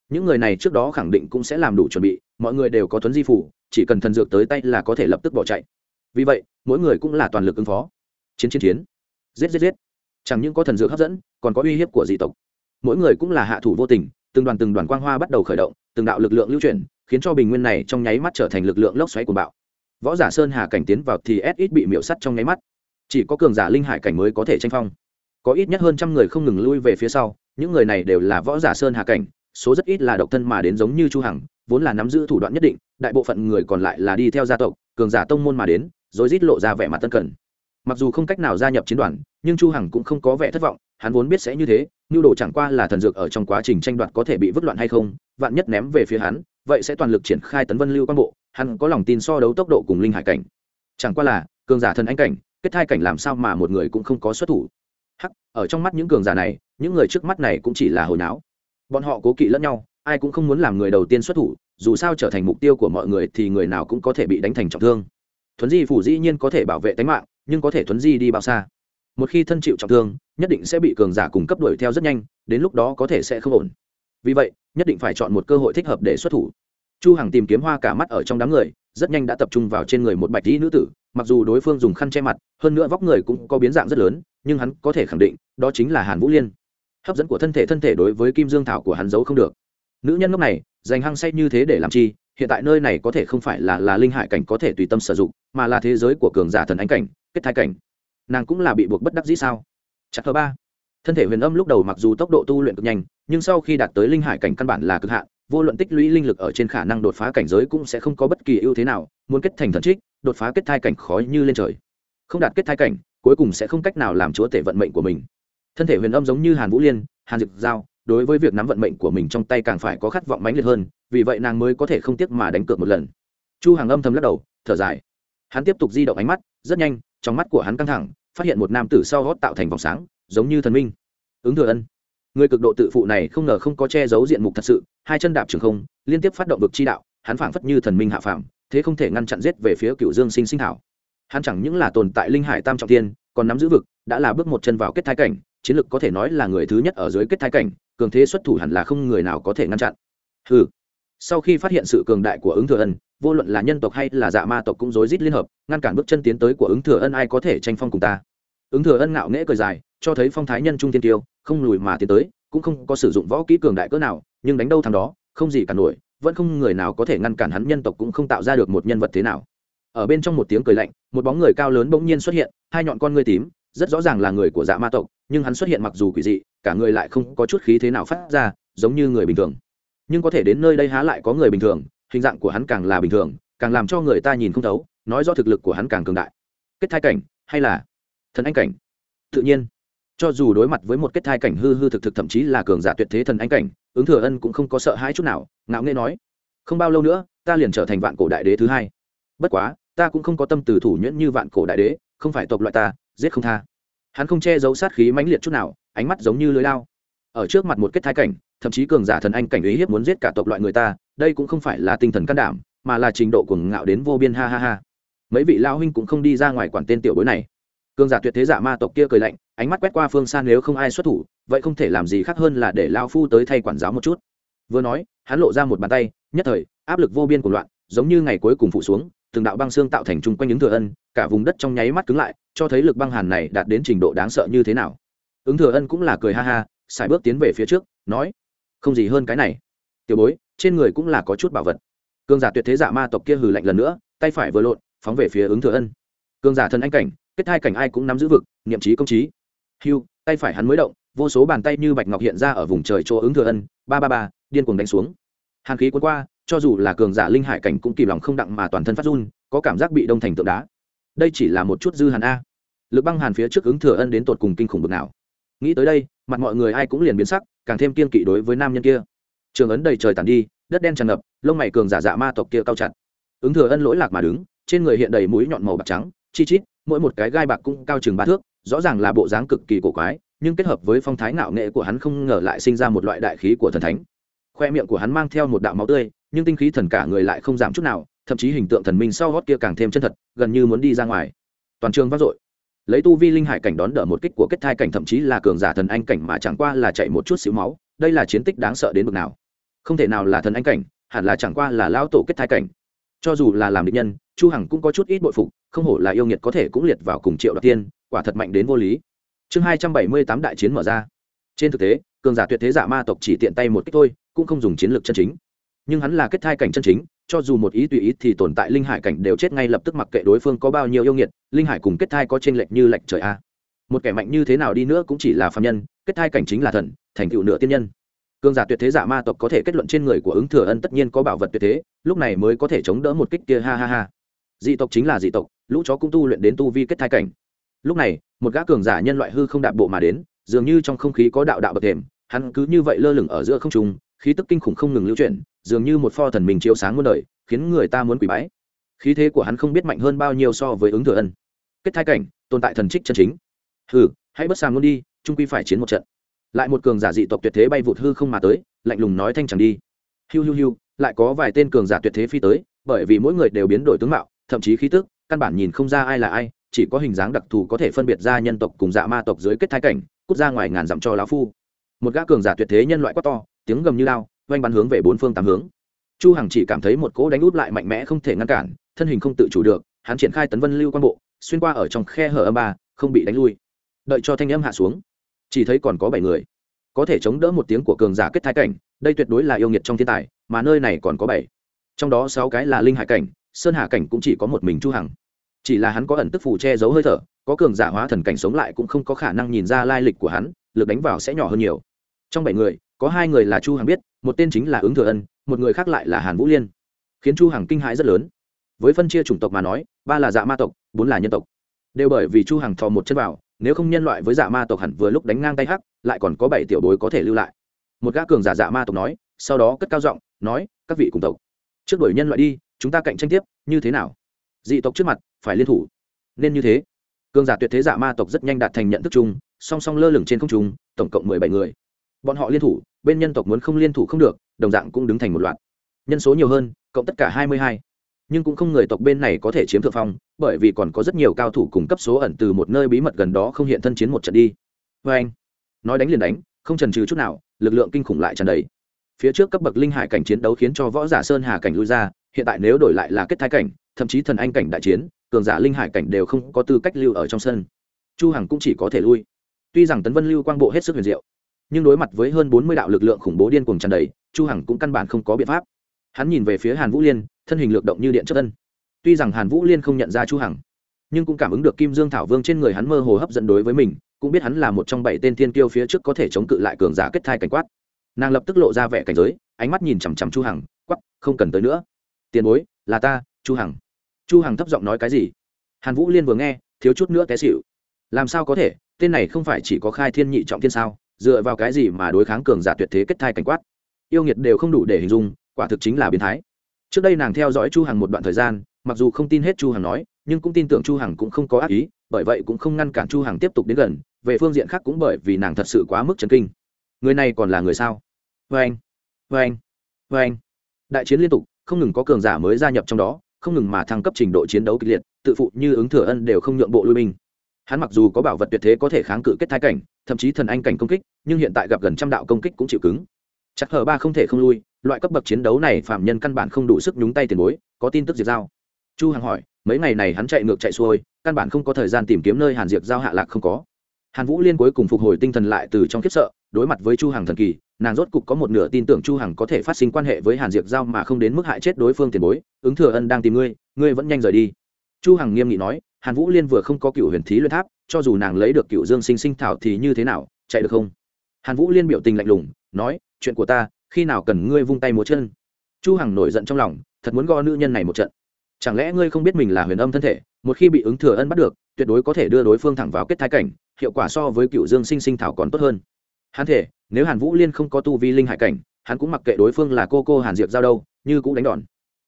Những người này trước đó khẳng định cũng sẽ làm đủ chuẩn bị, mọi người đều có tuấn di phủ, chỉ cần thần dược tới tay là có thể lập tức bỏ chạy. Vì vậy, mỗi người cũng là toàn lực ứng phó. Chiến chiến chiến. Giết giết giết. Chẳng những có thần dược hấp dẫn, còn có uy hiếp của dị tộc. Mỗi người cũng là hạ thủ vô tình, từng đoàn từng đoàn quang hoa bắt đầu khởi động, từng đạo lực lượng lưu chuyển, khiến cho bình nguyên này trong nháy mắt trở thành lực lượng lốc xoáy của bạo. Võ giả sơn hà cảnh tiến vào thì s ít bị miễu sắt trong nháy mắt. Chỉ có cường giả linh hải cảnh mới có thể tranh phong có ít nhất hơn trăm người không ngừng lui về phía sau, những người này đều là võ giả sơn hà cảnh, số rất ít là độc thân mà đến giống như chu hằng, vốn là nắm giữ thủ đoạn nhất định, đại bộ phận người còn lại là đi theo gia tộc, cường giả tông môn mà đến rồi rít lộ ra vẻ mặt tân cần. Mặc dù không cách nào gia nhập chiến đoàn, nhưng chu hằng cũng không có vẻ thất vọng, hắn vốn biết sẽ như thế nhu đồ chẳng qua là thần dược ở trong quá trình tranh đoạt có thể bị vứt loạn hay không, vạn nhất ném về phía hắn, vậy sẽ toàn lực triển khai tấn vân lưu quan bộ, hắn có lòng tin so đấu tốc độ cùng linh hải cảnh. Chẳng qua là, cường giả thần anh cảnh, kết thai cảnh làm sao mà một người cũng không có xuất thủ hắc, ở trong mắt những cường giả này, những người trước mắt này cũng chỉ là hồi não. Bọn họ cố kỵ lẫn nhau, ai cũng không muốn làm người đầu tiên xuất thủ, dù sao trở thành mục tiêu của mọi người thì người nào cũng có thể bị đánh thành trọng thương. Thuấn di phủ dĩ nhiên có thể bảo vệ tính mạng, nhưng có thể thuấn di đi bao xa. Một khi thân chịu trọng thương, nhất định sẽ bị cường giả cùng cấp đuổi theo rất nhanh, đến lúc đó có thể sẽ không ổn. Vì vậy, nhất định phải chọn một cơ hội thích hợp để xuất thủ. Chu hằng tìm kiếm hoa cả mắt ở trong đám người, rất nhanh đã tập trung vào trên người một bạch y nữ tử, mặc dù đối phương dùng khăn che mặt, hơn nữa vóc người cũng có biến dạng rất lớn nhưng hắn có thể khẳng định, đó chính là hàn vũ liên. Hấp dẫn của thân thể thân thể đối với kim dương thảo của hắn giấu không được. Nữ nhân lúc này, dành hăng say như thế để làm chi, hiện tại nơi này có thể không phải là là linh hải cảnh có thể tùy tâm sử dụng, mà là thế giới của cường giả thần ánh cảnh, kết thai cảnh. Nàng cũng là bị buộc bất đắc dĩ sao? Chặt thứ ba. Thân thể huyền âm lúc đầu mặc dù tốc độ tu luyện cực nhanh, nhưng sau khi đạt tới linh hải cảnh căn bản là cực hạn, vô luận tích lũy linh lực ở trên khả năng đột phá cảnh giới cũng sẽ không có bất kỳ ưu thế nào, muốn kết thành thần trích, đột phá kết thai cảnh khó như lên trời. Không đạt kết thai cảnh cuối cùng sẽ không cách nào làm chúa tể vận mệnh của mình. Thân thể huyền âm giống như hàn vũ liên, hàn dực giao, đối với việc nắm vận mệnh của mình trong tay càng phải có khát vọng mãnh liệt hơn, vì vậy nàng mới có thể không tiếc mà đánh cược một lần. Chu hàng âm thầm lắc đầu, thở dài. Hắn tiếp tục di động ánh mắt, rất nhanh, trong mắt của hắn căng thẳng, phát hiện một nam tử sau gót tạo thành vòng sáng, giống như thần minh. Ứng thừa ân. Người cực độ tự phụ này không ngờ không có che giấu diện mục thật sự, hai chân đạp trường không, liên tiếp phát động vực chi đạo, hắn phảng phất như thần minh hạ phàm, thế không thể ngăn chặn giết về phía cựu dương sinh sinh thảo hắn chẳng những là tồn tại linh hải tam trọng tiên còn nắm giữ vực, đã là bước một chân vào kết thái cảnh, chiến lược có thể nói là người thứ nhất ở dưới kết thái cảnh, cường thế xuất thủ hẳn là không người nào có thể ngăn chặn. Ừ sau khi phát hiện sự cường đại của ứng thừa ân, vô luận là nhân tộc hay là dạ ma tộc cũng rối rít liên hợp, ngăn cản bước chân tiến tới của ứng thừa ân ai có thể tranh phong cùng ta. Ứng thừa ân ngạo nghễ cười dài, cho thấy phong thái nhân trung tiên tiêu, không lùi mà tiến tới, cũng không có sử dụng võ kỹ cường đại cỡ nào, nhưng đánh đâu thằng đó, không gì cả nổi, vẫn không người nào có thể ngăn cản hắn nhân tộc cũng không tạo ra được một nhân vật thế nào ở bên trong một tiếng cười lạnh, một bóng người cao lớn bỗng nhiên xuất hiện, hai nhọn con ngươi tím, rất rõ ràng là người của dạ ma tộc, nhưng hắn xuất hiện mặc dù quỷ dị, cả người lại không có chút khí thế nào phát ra, giống như người bình thường. Nhưng có thể đến nơi đây há lại có người bình thường, hình dạng của hắn càng là bình thường, càng làm cho người ta nhìn không thấu, nói do thực lực của hắn càng cường đại. Kết thai cảnh, hay là thần anh cảnh? Tự nhiên. Cho dù đối mặt với một kết thai cảnh hư hư thực thực thậm chí là cường giả tuyệt thế thần anh cảnh, ứng thừa ân cũng không có sợ hãi chút nào, ngạo nghê nói, không bao lâu nữa, ta liền trở thành vạn cổ đại đế thứ hai. Bất quá ta cũng không có tâm từ thủ nhuyễn như vạn cổ đại đế, không phải tộc loại ta, giết không tha. Hắn không che giấu sát khí mãnh liệt chút nào, ánh mắt giống như lưới lao. Ở trước mặt một kết thai cảnh, thậm chí cường giả thần anh cảnh ý hiếp muốn giết cả tộc loại người ta, đây cũng không phải là tinh thần can đảm, mà là trình độ cuồng ngạo đến vô biên ha ha ha. Mấy vị lao huynh cũng không đi ra ngoài quản tên tiểu bối này. Cường giả tuyệt thế giả ma tộc kia cười lạnh, ánh mắt quét qua phương xa nếu không ai xuất thủ, vậy không thể làm gì khác hơn là để lao phu tới thay quản giáo một chút. Vừa nói, hắn lộ ra một bàn tay, nhất thời, áp lực vô biên của loạn, giống như ngày cuối cùng phụ xuống từng đạo băng xương tạo thành chung quanh ứng thừa ân cả vùng đất trong nháy mắt cứng lại cho thấy lực băng hàn này đạt đến trình độ đáng sợ như thế nào. Ứng thừa ân cũng là cười ha ha xài bước tiến về phía trước nói không gì hơn cái này. Tiểu bối trên người cũng là có chút bảo vật. Cương giả tuyệt thế giả ma tộc kia hừ lạnh lần nữa tay phải vừa lộn phóng về phía ứng thừa ân. Cương giả thần anh cảnh kết hai cảnh ai cũng nắm giữ vực niệm trí công trí hưu, tay phải hắn mới động vô số bàn tay như bạch ngọc hiện ra ở vùng trời chỗ ứng thừa ân ba ba ba điên cuồng đánh xuống. Hàn khí cuốn qua cho dù là cường giả linh hải cảnh cũng kìm lòng không đặng mà toàn thân phát run, có cảm giác bị đông thành tượng đá. Đây chỉ là một chút dư hàn a. Lực băng hàn phía trước ứng thừa ân đến tột cùng kinh khủng bực nào. Nghĩ tới đây, mặt mọi người ai cũng liền biến sắc, càng thêm kiên kỵ đối với nam nhân kia. Trường ấn đầy trời tàn đi, đất đen tràn ngập, lông mày cường giả dạ ma tộc kia cao chặt. Ứng thừa ân lỗi lạc mà đứng, trên người hiện đầy mũi nhọn màu bạc trắng, chi chít, mỗi một cái gai bạc cũng cao chừng ba thước, rõ ràng là bộ dáng cực kỳ cổ quái, nhưng kết hợp với phong thái ngạo nghệ của hắn không ngờ lại sinh ra một loại đại khí của thần thánh khoe miệng của hắn mang theo một đạo máu tươi, nhưng tinh khí thần cả người lại không giảm chút nào, thậm chí hình tượng thần minh sau gót kia càng thêm chân thật, gần như muốn đi ra ngoài. Toàn trường vang dội. Lấy tu vi linh hải cảnh đón đỡ một kích của kết thai cảnh thậm chí là cường giả thần anh cảnh mà chẳng qua là chạy một chút xíu máu, đây là chiến tích đáng sợ đến mức nào. Không thể nào là thần anh cảnh, hẳn là chẳng qua là lao tổ kết thai cảnh. Cho dù là làm định nhân, chu hằng cũng có chút ít bội phục, không hổ là yêu nghiệt có thể cũng liệt vào cùng triệu đoạt tiên, quả thật mạnh đến vô lý. Chương hai trăm bảy mươi tám đại chiến mở ra. Trên thực tế, cường giả tuyệt thế giả ma tộc chỉ tiện tay một kích thôi cũng không dùng chiến lược chân chính. Nhưng hắn là kết thai cảnh chân chính, cho dù một ý tùy ý thì tồn tại linh hải cảnh đều chết ngay lập tức mặc kệ đối phương có bao nhiêu yêu nghiệt, linh hải cùng kết thai có tranh lệch như lệch trời a. Một kẻ mạnh như thế nào đi nữa cũng chỉ là phạm nhân, kết thai cảnh chính là thần, thành tựu nửa tiên nhân. Cương giả tuyệt thế giả ma tộc có thể kết luận trên người của ứng thừa ân tất nhiên có bảo vật tuyệt thế, lúc này mới có thể chống đỡ một kích kia, ha ha ha. Dị tộc chính là dị tộc, lũ chó cũng tu luyện đến tu vi kết thai cảnh. Lúc này, một gã cường giả nhân loại hư không đạp bộ mà đến, dường như trong không khí có đạo đạo bậc thềm, hắn cứ như vậy lơ lửng ở giữa không trung khí tức kinh khủng không ngừng lưu chuyển, dường như một pho thần mình chiếu sáng muôn đời, khiến người ta muốn quỳ bái. Khí thế của hắn không biết mạnh hơn bao nhiêu so với ứng thừa ân. Kết thai cảnh, tồn tại thần trích chân chính. Hừ, hãy bất sàng luôn đi trung quy phải chiến một trận. Lại một cường giả dị tộc tuyệt thế bay vụt hư không mà tới, lạnh lùng nói thanh chẳng đi. Hiu hiu hiu, lại có vài tên cường giả tuyệt thế phi tới, bởi vì mỗi người đều biến đổi tướng mạo, thậm chí khí tức, căn bản nhìn không ra ai là ai, chỉ có hình dáng đặc thù có thể phân biệt ra nhân tộc cùng dạ ma tộc dưới kết thái cảnh, cút ra ngoài ngàn dặm cho lão phu. Một gã cường giả tuyệt thế nhân loại quát to tiếng gầm như lao oanh bắn hướng về bốn phương tám hướng. Chu hằng chỉ cảm thấy một cỗ đánh út lại mạnh mẽ không thể ngăn cản, thân hình không tự chủ được, hắn triển khai tấn vân lưu quan bộ, xuyên qua ở trong khe hở âm ba, không bị đánh lui. Đợi cho thanh âm hạ xuống, chỉ thấy còn có bảy người. Có thể chống đỡ một tiếng của cường giả kết thái cảnh, đây tuyệt đối là yêu nghiệt trong thiên tài, mà nơi này còn có bảy. Trong đó sáu cái là linh hải cảnh, sơn hà cảnh cũng chỉ có một mình chu hằng. Chỉ là hắn có ẩn tức phù che giấu hơi thở, có cường giả hóa thần cảnh sống lại cũng không có khả năng nhìn ra lai lịch của hắn, lực đánh vào sẽ nhỏ hơn nhiều. Trong bảy người có hai người là chu hằng biết, một tên chính là ứng thừa ân, một người khác lại là hàn vũ liên. Khiến chu hằng kinh hãi rất lớn. Với phân chia chủng tộc mà nói, ba là dạ ma tộc, bốn là nhân tộc. Đều bởi vì chu hằng thò một chân vào, nếu không nhân loại với dạ ma tộc hẳn vừa lúc đánh ngang tay hắc, lại còn có bảy tiểu bối có thể lưu lại. Một gã cường giả dạ ma tộc nói, sau đó cất cao giọng, nói, các vị cùng tộc, trước đuổi nhân loại đi, chúng ta cạnh tranh tiếp, như thế nào? Dị tộc trước mặt, phải liên thủ. Nên như thế. Cường giả tuyệt thế dạ ma tộc rất nhanh đạt thành nhận thức chung, song song lơ lửng trên không trung, tổng cộng mười bảy người bọn họ liên thủ, bên nhân tộc muốn không liên thủ không được, đồng dạng cũng đứng thành một loạt. Nhân số nhiều hơn, cộng tất cả hai mươi hai. Nhưng cũng không người tộc bên này có thể chiếm thượng phong, bởi vì còn có rất nhiều cao thủ cùng cấp số ẩn từ một nơi bí mật gần đó không hiện thân chiến một trận đi. Vê anh, nói đánh liền đánh, không trần trừ chút nào, lực lượng kinh khủng lại tràn đầy. Phía trước cấp bậc linh hải cảnh chiến đấu khiến cho võ giả sơn hà cảnh lui ra, hiện tại nếu đổi lại là kết thái cảnh, thậm chí thần anh cảnh đại chiến, cường giả linh hải cảnh đều không có tư cách lưu ở trong sân. Chu hằng cũng chỉ có thể lui. Tuy rằng tấn vân lưu quang bộ hết sức huyền diệu nhưng đối mặt với hơn bốn mươi đạo lực lượng khủng bố điên cuồng tràn đầy, chu hằng cũng căn bản không có biện pháp. Hắn nhìn về phía hàn vũ liên, thân hình lược động như điện chất thân tuy rằng hàn vũ liên không nhận ra chu hằng, nhưng cũng cảm ứng được kim dương thảo vương trên người hắn mơ hồ hấp dẫn đối với mình, cũng biết hắn là một trong bảy tên thiên kiêu phía trước có thể chống cự lại cường giả kết thai cảnh quát. Nàng lập tức lộ ra vẻ cảnh giới, ánh mắt nhìn chằm chằm chu hằng quắc không cần tới nữa. Tiền bối, là ta, chu hằng. Chu hằng thấp giọng nói cái gì? Hàn vũ liên vừa nghe, thiếu chút nữa té xỉu. Làm sao có thể? Tên này không phải chỉ có khai thiên nhị trọng thiên sao? Dựa vào cái gì mà đối kháng cường giả tuyệt thế kết thai cảnh quát? Yêu nghiệt đều không đủ để hình dung, quả thực chính là biến thái. Trước đây nàng theo dõi chu hằng một đoạn thời gian, mặc dù không tin hết chu hằng nói, nhưng cũng tin tưởng chu hằng cũng không có ác ý, bởi vậy cũng không ngăn cản chu hằng tiếp tục đến gần, về phương diện khác cũng bởi vì nàng thật sự quá mức chấn kinh. Người này còn là người sao? Vâng vâng vâng đại chiến liên tục, không ngừng có cường giả mới gia nhập trong đó, không ngừng mà thăng cấp trình độ chiến đấu kịch liệt, tự phụ như ứng thừa ân đều không nhượng bộ lui binh. Hắn mặc dù có bảo vật tuyệt thế có thể kháng cự kết thai cảnh thậm chí thần anh cảnh công kích, nhưng hiện tại gặp gần trăm đạo công kích cũng chịu cứng. Chắc hờ ba không thể không lui, loại cấp bậc chiến đấu này phạm nhân căn bản không đủ sức nhúng tay tiền bối, có tin tức diệt giao. Chu hằng hỏi, mấy ngày này hắn chạy ngược chạy xuôi, căn bản không có thời gian tìm kiếm nơi hàn diệt giao hạ lạc không có. Hàn vũ liên cuối cùng phục hồi tinh thần lại từ trong khiếp sợ, đối mặt với chu hằng thần kỳ, nàng rốt cục có một nửa tin tưởng chu hằng có thể phát sinh quan hệ với hàn diệt giao mà không đến mức hại chết đối phương tiền bối. Ứng thừa ân đang tìm ngươi ngươi vẫn nhanh rời đi. Chu hằng nghiêm nghị nói hàn vũ liên vừa không có cựu huyền thí luyện tháp, cho dù nàng lấy được cựu dương sinh sinh thảo thì như thế nào, chạy được không? Hàn vũ liên biểu tình lạnh lùng, nói, chuyện của ta, khi nào cần ngươi vung tay múa chân? Chu hằng nổi giận trong lòng, thật muốn gõ nữ nhân này một trận. Chẳng lẽ ngươi không biết mình là huyền âm thân thể, một khi bị ứng thừa ân bắt được, tuyệt đối có thể đưa đối phương thẳng vào kết thái cảnh, hiệu quả so với cựu dương sinh sinh thảo còn tốt hơn. Hắn thể, nếu hàn vũ liên không có tu vi linh hải cảnh, hắn cũng mặc kệ đối phương là cô cô hàn diệp giao đâu, như cũng đánh đòn.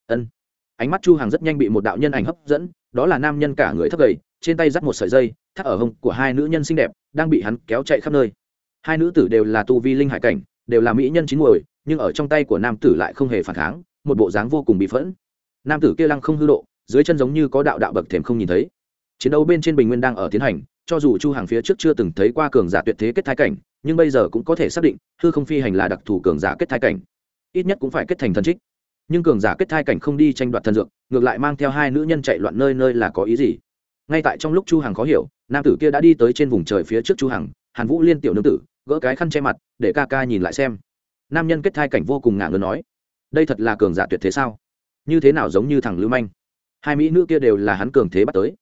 Ân. Ánh mắt chu Hằng rất nhanh bị một đạo nhân ảnh hấp dẫn đó là nam nhân cả người thấp gầy, trên tay dắt một sợi dây, thắt ở hông của hai nữ nhân xinh đẹp, đang bị hắn kéo chạy khắp nơi. Hai nữ tử đều là tu vi linh hải cảnh, đều là mỹ nhân chín muồi, nhưng ở trong tay của nam tử lại không hề phản kháng, một bộ dáng vô cùng bị phẫn. Nam tử kia lăng không hư độ, dưới chân giống như có đạo đạo bậc thềm không nhìn thấy. Chiến đấu bên trên bình nguyên đang ở tiến hành, cho dù chu hàng phía trước chưa từng thấy qua cường giả tuyệt thế kết thái cảnh, nhưng bây giờ cũng có thể xác định, hư không phi hành là đặc thù cường giả kết thái cảnh. Ít nhất cũng phải kết thành thần trích nhưng cường giả kết thai cảnh không đi tranh đoạt thần dược, ngược lại mang theo hai nữ nhân chạy loạn nơi nơi là có ý gì? Ngay tại trong lúc chu hằng khó hiểu, nam tử kia đã đi tới trên vùng trời phía trước chu hằng, hàn vũ liên tiểu nương tử, gỡ cái khăn che mặt, để ca ca nhìn lại xem. Nam nhân kết thai cảnh vô cùng ngạo ngớn nói, đây thật là cường giả tuyệt thế sao? Như thế nào giống như thằng lưu manh? Hai mỹ nữ kia đều là hắn cường thế bắt tới.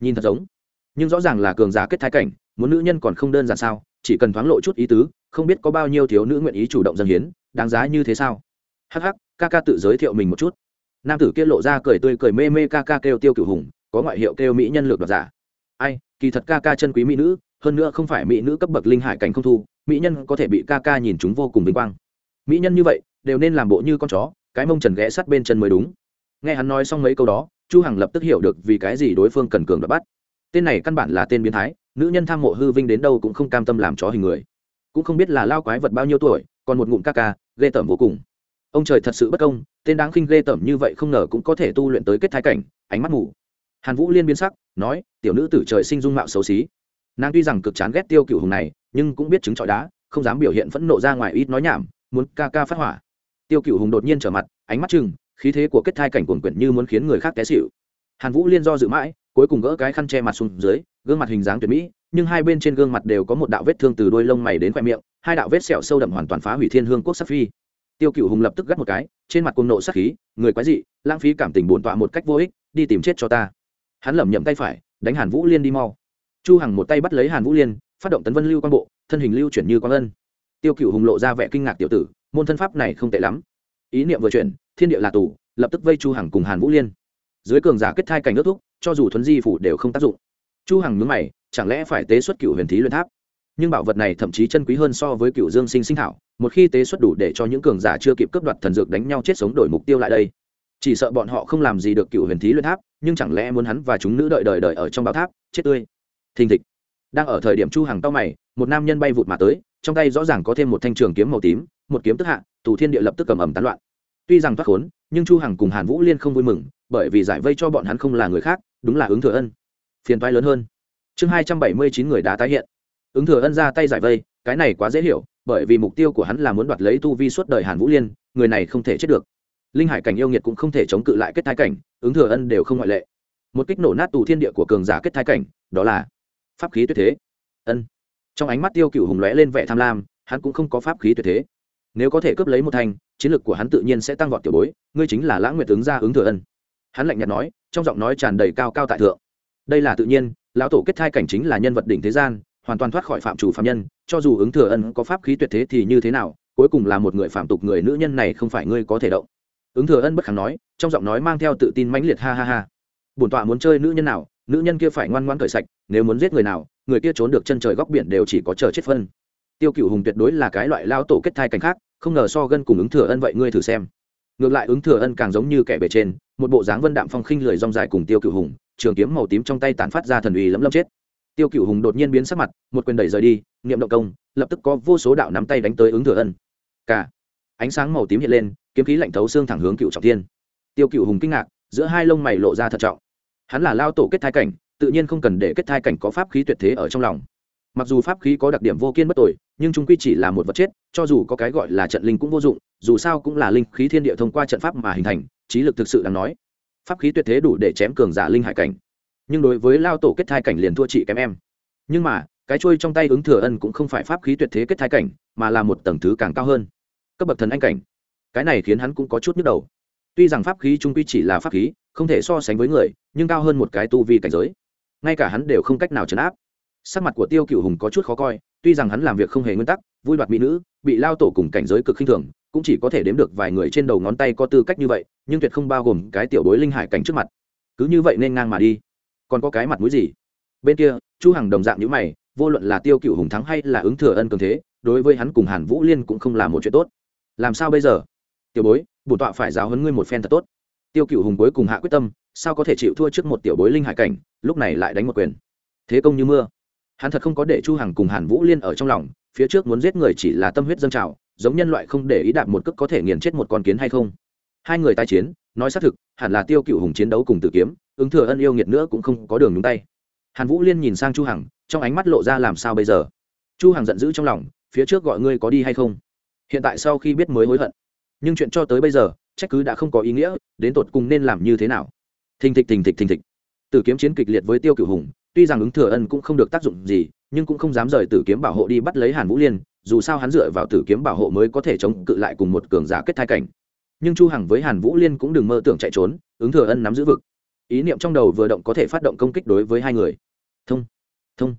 Nhìn thật giống. Nhưng rõ ràng là cường giả kết thai cảnh, muốn nữ nhân còn không đơn giản sao? Chỉ cần thoáng lộ chút ý tứ, không biết có bao nhiêu thiếu nữ nguyện ý chủ động dâng hiến, đáng giá như thế sao? Hắc hắc ca ca tự giới thiệu mình một chút. Nam tử kia lộ ra cười tươi cười mê mê ca ca kêu tiêu cửu hùng, có ngoại hiệu kêu mỹ nhân lược đoạt giả. Ai, kỳ thật ca ca chân quý mỹ nữ, hơn nữa không phải mỹ nữ cấp bậc linh hải cảnh không thu, mỹ nhân có thể bị ca ca nhìn chúng vô cùng vinh quang. Mỹ nhân như vậy, đều nên làm bộ như con chó, cái mông trần ghé sát bên chân mới đúng. Nghe hắn nói xong mấy câu đó, chu hằng lập tức hiểu được vì cái gì đối phương cần cường đoạt bắt. Tên này căn bản là tên biến thái, nữ nhân tham mộ hư vinh đến đâu cũng không cam tâm làm chó hình người. Cũng không biết là lao quái vật bao nhiêu tuổi, còn một ngụm ca ca ghê tởm vô cùng ông trời thật sự bất công, tên đáng khinh ghê tởm như vậy không ngờ cũng có thể tu luyện tới kết thái cảnh, ánh mắt ngủ hàn vũ liên biến sắc, nói, tiểu nữ tử trời sinh dung mạo xấu xí. Nàng tuy rằng cực chán ghét tiêu cựu hùng này, nhưng cũng biết chứng trọi đá, không dám biểu hiện phẫn nộ ra ngoài ít nói nhảm, muốn ca ca phát hỏa. Tiêu cựu hùng đột nhiên trở mặt, ánh mắt chừng khí thế của kết thai cảnh cuồn quyển như muốn khiến người khác té xịu hàn vũ liên do dự mãi, cuối cùng gỡ cái khăn che mặt xuống dưới, gương mặt hình dáng tuyệt mỹ, nhưng hai bên trên gương mặt đều có một đạo vết thương từ đôi lông mày đến khoe miệng, hai đạo vết sẹo sâu đậm hoàn toàn phá hủy thiên hương quốc sắc phi tiêu cựu hùng lập tức gắt một cái, trên mặt côn nộ sắc khí, người quái dị, lãng phí cảm tình bổn tọa một cách vô ích, đi tìm chết cho ta. Hắn lẩm nhậm tay phải, đánh hàn vũ liên đi mau. Chu hằng một tay bắt lấy hàn vũ liên, phát động tấn vân lưu quan bộ, thân hình lưu chuyển như quang ân. Tiêu cựu hùng lộ ra vẻ kinh ngạc tiểu tử, môn thân pháp này không tệ lắm. Ý niệm vừa chuyển, thiên địa là tù, lập tức vây chu hằng cùng hàn vũ liên. Dưới cường giả kết thai cảnh nước thúc, cho dù thuấn di phủ đều không tác dụng. Chu hằng nhướng mày, chẳng lẽ phải tế xuất cựu huyền thí luyện tháp? Nhưng bảo vật này thậm chí chân quý hơn so với cựu dương sinh sinh thảo một khi tế xuất đủ để cho những cường giả chưa kịp cướp đoạt thần dược đánh nhau chết sống đổi mục tiêu lại đây. Chỉ sợ bọn họ không làm gì được cựu huyền thí luyện tháp, nhưng chẳng lẽ muốn hắn và chúng nữ đợi đợi đợi ở trong bảo tháp, chết tươi. Thình thịch. Đang ở thời điểm chu hàng tao mày, một nam nhân bay vụt mà tới, trong tay rõ ràng có thêm một thanh trường kiếm màu tím, một kiếm tức hạ, tù thiên địa lập tức cầm ẩm tán loạn. Tuy rằng thoát khốn, nhưng chu hằng cùng hàn vũ liên không vui mừng, bởi vì giải vây cho bọn hắn không là người khác, đúng là ứng thừa ân. Phiền toái lớn hơn. Chương hai trăm bảy mươi chín người đã tái hiện. Ứng thừa ân ra tay giải vây cái này quá dễ hiểu, bởi vì mục tiêu của hắn là muốn đoạt lấy tu vi suốt đời hàn vũ liên, người này không thể chết được. Linh hải cảnh yêu nghiệt cũng không thể chống cự lại kết thai cảnh, ứng thừa ân đều không ngoại lệ. Một kích nổ nát tù thiên địa của cường giả kết thai cảnh, đó là pháp khí tuyệt thế. Ân. Trong ánh mắt tiêu cựu hùng lóe lên vẻ tham lam, hắn cũng không có pháp khí tuyệt thế. Nếu có thể cướp lấy một thành, chiến lược của hắn tự nhiên sẽ tăng vọt tiểu bối, ngươi chính là lãng nguyệt ứng gia ứng thừa ân. Hắn lạnh nhạt nói, trong giọng nói tràn đầy cao cao tại thượng. Đây là tự nhiên, lão tổ kết thai cảnh chính là nhân vật đỉnh thế gian, hoàn toàn thoát khỏi phạm chủ phạm nhân cho dù ứng thừa ân có pháp khí tuyệt thế thì như thế nào, cuối cùng là một người phạm tục người nữ nhân này không phải ngươi có thể động. Ứng thừa ân bất khẳng nói, trong giọng nói mang theo tự tin mãnh liệt ha ha ha. Bổn tọa muốn chơi nữ nhân nào, nữ nhân kia phải ngoan ngoan cởi sạch, nếu muốn giết người nào, người kia trốn được chân trời góc biển đều chỉ có chờ chết phân. Tiêu cựu hùng tuyệt đối là cái loại lao tổ kết thai cảnh khác, không ngờ so gân cùng ứng thừa ân vậy ngươi thử xem. Ngược lại ứng thừa ân càng giống như kẻ bề trên, một bộ dáng vân đạm phong khinh lười rong dài cùng tiêu cựu hùng, trường kiếm màu tím trong tay tàn phát ra thần uy lấm lấm chết tiêu cựu hùng đột nhiên biến sắc mặt, một quyền đẩy rời đi, niệm động công, lập tức có vô số đạo nắm tay đánh tới ứng thừa ân. Cả ánh sáng màu tím hiện lên, kiếm khí lạnh thấu xương thẳng hướng cựu trọng thiên. Tiêu cựu hùng kinh ngạc, giữa hai lông mày lộ ra thận trọng. Hắn là lao tổ kết thai cảnh, tự nhiên không cần để kết thai cảnh có pháp khí tuyệt thế ở trong lòng. Mặc dù pháp khí có đặc điểm vô kiên bất tội nhưng chúng quy chỉ là một vật chết, cho dù có cái gọi là trận linh cũng vô dụng, dù sao cũng là linh khí thiên địa thông qua trận pháp mà hình thành, trí lực thực sự đáng nói. Pháp khí tuyệt thế đủ để chém cường giả linh hải cảnh nhưng đối với lao tổ kết thai cảnh liền thua chị kém em. Nhưng mà, cái trôi trong tay ứng thừa ân cũng không phải pháp khí tuyệt thế kết thai cảnh, mà là một tầng thứ càng cao hơn. Cấp bậc thần anh cảnh. Cái này khiến hắn cũng có chút nhức đầu. Tuy rằng pháp khí trung quy chỉ là pháp khí, không thể so sánh với người, nhưng cao hơn một cái tu vi cảnh giới. Ngay cả hắn đều không cách nào chấn áp. Sắc mặt của tiêu cựu hùng có chút khó coi, tuy rằng hắn làm việc không hề nguyên tắc, vui đoạt mỹ nữ, bị lao tổ cùng cảnh giới cực khinh thường, cũng chỉ có thể đếm được vài người trên đầu ngón tay có tư cách như vậy, nhưng tuyệt không bao gồm cái tiểu bối linh hải cảnh trước mặt. Cứ như vậy nên ngang mà đi còn có cái mặt mũi gì? Bên kia, chu hằng đồng dạng như mày, vô luận là tiêu cựu hùng thắng hay là ứng thừa ân cường thế, đối với hắn cùng hàn vũ liên cũng không là một chuyện tốt. Làm sao bây giờ? Tiểu bối, bổn tọa phải giáo huấn ngươi một phen thật tốt. Tiêu cựu hùng cuối cùng hạ quyết tâm, sao có thể chịu thua trước một tiểu bối linh hải cảnh, lúc này lại đánh một quyền. Thế công như mưa. Hắn thật không có để chu hằng cùng hàn vũ liên ở trong lòng, phía trước muốn giết người chỉ là tâm huyết dâng trào, giống nhân loại không để ý đạp một cước có thể nghiền chết một con kiến hay không? Hai người tái chiến, nói xác thực, hẳn là tiêu cựu hùng chiến đấu cùng tử kiếm ứng thừa ân yêu nghiệt nữa cũng không có đường nhúng tay. Hàn vũ liên nhìn sang chu hằng, trong ánh mắt lộ ra làm sao bây giờ? Chu hằng giận dữ trong lòng, phía trước gọi ngươi có đi hay không? Hiện tại sau khi biết mới hối hận. Nhưng chuyện cho tới bây giờ, trách cứ đã không có ý nghĩa, đến tột cùng nên làm như thế nào? Thình thịch thình thịch thình thịch. Tử kiếm chiến kịch liệt với tiêu cửu hùng, tuy rằng ứng thừa ân cũng không được tác dụng gì, nhưng cũng không dám rời tử kiếm bảo hộ đi bắt lấy hàn vũ liên, dù sao hắn dựa vào tử kiếm bảo hộ mới có thể chống cự lại cùng một cường giả kết thai cảnh. Nhưng chu hằng với hàn vũ liên cũng đừng mơ tưởng chạy trốn, ứng thừa ân nắm giữ vực ý niệm trong đầu vừa động có thể phát động công kích đối với hai người. Thông thông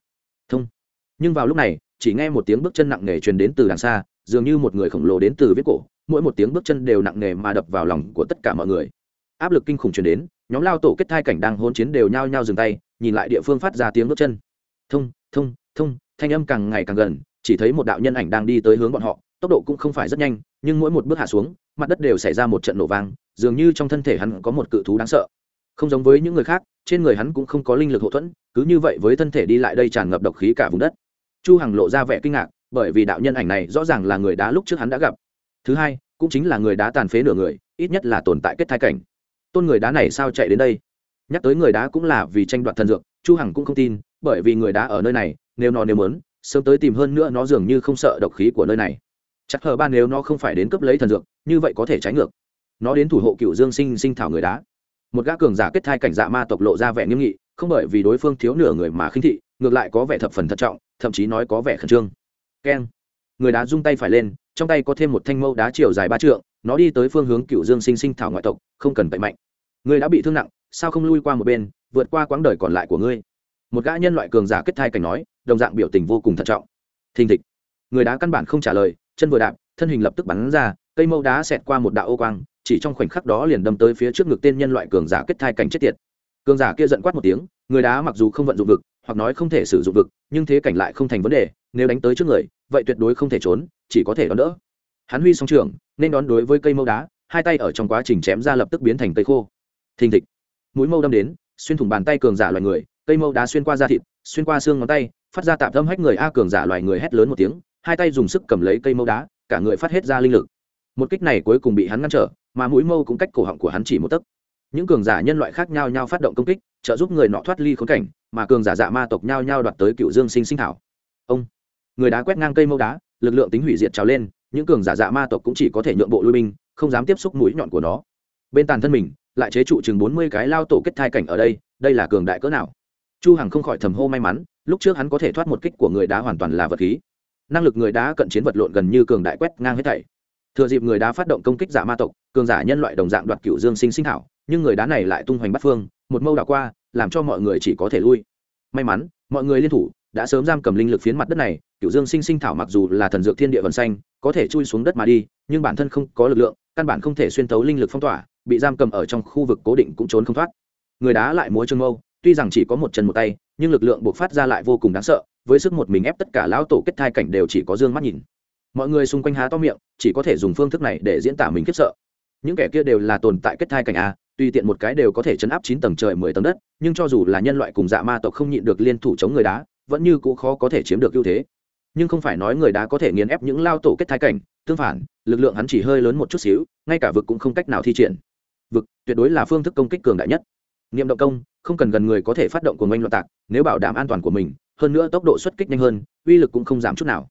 thông. Nhưng vào lúc này, chỉ nghe một tiếng bước chân nặng nề truyền đến từ đằng xa, dường như một người khổng lồ đến từ viết cổ, mỗi một tiếng bước chân đều nặng nề mà đập vào lòng của tất cả mọi người. Áp lực kinh khủng truyền đến, nhóm lao tổ kết thai cảnh đang hôn chiến đều nhao nhao dừng tay, nhìn lại địa phương phát ra tiếng bước chân. Thông thông thông, thanh âm càng ngày càng gần, chỉ thấy một đạo nhân ảnh đang đi tới hướng bọn họ, tốc độ cũng không phải rất nhanh, nhưng mỗi một bước hạ xuống, mặt đất đều xảy ra một trận nổ vang, dường như trong thân thể hắn có một cự thú đáng sợ không giống với những người khác, trên người hắn cũng không có linh lực hậu thuẫn, cứ như vậy với thân thể đi lại đây tràn ngập độc khí cả vùng đất. Chu hằng lộ ra vẻ kinh ngạc, bởi vì đạo nhân ảnh này rõ ràng là người đá lúc trước hắn đã gặp. Thứ hai, cũng chính là người đá tàn phế nửa người, ít nhất là tồn tại kết thai cảnh. Tôn người đá này sao chạy đến đây? Nhắc tới người đá cũng là vì tranh đoạt thần dược, chu hằng cũng không tin, bởi vì người đá ở nơi này, nếu nó nếu muốn, sớm tới tìm hơn nữa nó dường như không sợ độc khí của nơi này. Chắc hờ ba nếu nó không phải đến cấp lấy thần dược, như vậy có thể trái ngược. Nó đến thủ hộ cựu dương sinh sinh thảo người đá một gã cường giả kết thai cảnh dạ ma tộc lộ ra vẻ nghiêm nghị, không bởi vì đối phương thiếu nửa người mà khinh thị, ngược lại có vẻ thập phần thận trọng, thậm chí nói có vẻ khẩn trương. Keng. Người đá rung tay phải lên, trong tay có thêm một thanh mâu đá chiều dài ba trượng, nó đi tới phương hướng cựu dương sinh sinh thảo ngoại tộc, không cần tẩy mạnh. Người đã bị thương nặng, sao không lui qua một bên, vượt qua quãng đời còn lại của ngươi? Một gã nhân loại cường giả kết thai cảnh nói, đồng dạng biểu tình vô cùng thận trọng. Thình thịch. Người đá căn bản không trả lời, chân vừa đạp, thân hình lập tức bắn ra, cây mâu đá xẹt qua một đạo ô quang chỉ trong khoảnh khắc đó liền đâm tới phía trước ngực tên nhân loại cường giả kết thai cảnh chết tiệt. Cường giả kia giận quát một tiếng, người đá mặc dù không vận dụng vực, hoặc nói không thể sử dụng vực, nhưng thế cảnh lại không thành vấn đề, nếu đánh tới trước người, vậy tuyệt đối không thể trốn, chỉ có thể đón đỡ. Hắn huy song trường nên đón đối với cây mâu đá, hai tay ở trong quá trình chém ra lập tức biến thành cây khô. Thình thịch. Mũi mâu đâm đến, xuyên thủng bàn tay cường giả loài người, cây mâu đá xuyên qua da thịt, xuyên qua xương ngón tay, phát ra tạm thâm hách người a cường giả loài người hét lớn một tiếng, hai tay dùng sức cầm lấy cây mâu đá, cả người phát hết ra linh lực. Một kích này cuối cùng bị hắn ngăn trở mà mũi mâu cũng cách cổ họng của hắn chỉ một tấc. Những cường giả nhân loại khác nhau nhau phát động công kích, trợ giúp người nọ thoát ly khốn cảnh, mà cường giả dạ ma tộc nhau nhau đoạt tới cựu dương sinh sinh thảo. Ông, người đá quét ngang cây mâu đá, lực lượng tính hủy diệt trào lên, những cường giả dạ ma tộc cũng chỉ có thể nhượng bộ lui binh, không dám tiếp xúc mũi nhọn của nó. Bên tàn thân mình, lại chế trụ chừng bốn mươi cái lao tổ kết thai cảnh ở đây đây là cường đại cỡ nào? Chu hằng không khỏi thầm hô may mắn, lúc trước hắn có thể thoát một kích của người đá hoàn toàn là vật khí. Năng lực người đá cận chiến vật lộn gần như cường đại quét ngang hết thảy thừa dịp người đá phát động công kích giả ma tộc, cường giả nhân loại đồng dạng đoạt cựu dương sinh sinh thảo nhưng người đá này lại tung hoành bắt phương, một mâu đảo qua, làm cho mọi người chỉ có thể lui. May mắn, mọi người liên thủ, đã sớm giam cầm linh lực phiến mặt đất này cựu dương sinh sinh thảo mặc dù là thần dược thiên địa vần xanh, có thể chui xuống đất mà đi, nhưng bản thân không có lực lượng, căn bản không thể xuyên tấu linh lực phong tỏa, bị giam cầm ở trong khu vực cố định cũng trốn không thoát. Người đá lại múa trương mâu, tuy rằng chỉ có một chân một tay, nhưng lực lượng buộc phát ra lại vô cùng đáng sợ, với sức một mình ép tất cả lão tổ kết thai cảnh đều chỉ có dương mắt nhìn mọi người xung quanh há to miệng, chỉ có thể dùng phương thức này để diễn tả mình khiếp sợ. Những kẻ kia đều là tồn tại kết thai cảnh a, tùy tiện một cái đều có thể chấn áp chín tầng trời, mười tầng đất, nhưng cho dù là nhân loại cùng dạ ma tộc không nhịn được liên thủ chống người đá, vẫn như cũ khó có thể chiếm được ưu thế. Nhưng không phải nói người đá có thể nghiền ép những lao tổ kết thai cảnh, tương phản, lực lượng hắn chỉ hơi lớn một chút xíu, ngay cả vực cũng không cách nào thi triển. Vực, tuyệt đối là phương thức công kích cường đại nhất. Nghiệm động công, không cần gần người có thể phát động của oanh loạn tạc, nếu bảo đảm an toàn của mình, hơn nữa tốc độ xuất kích nhanh hơn, uy lực cũng không giảm chút nào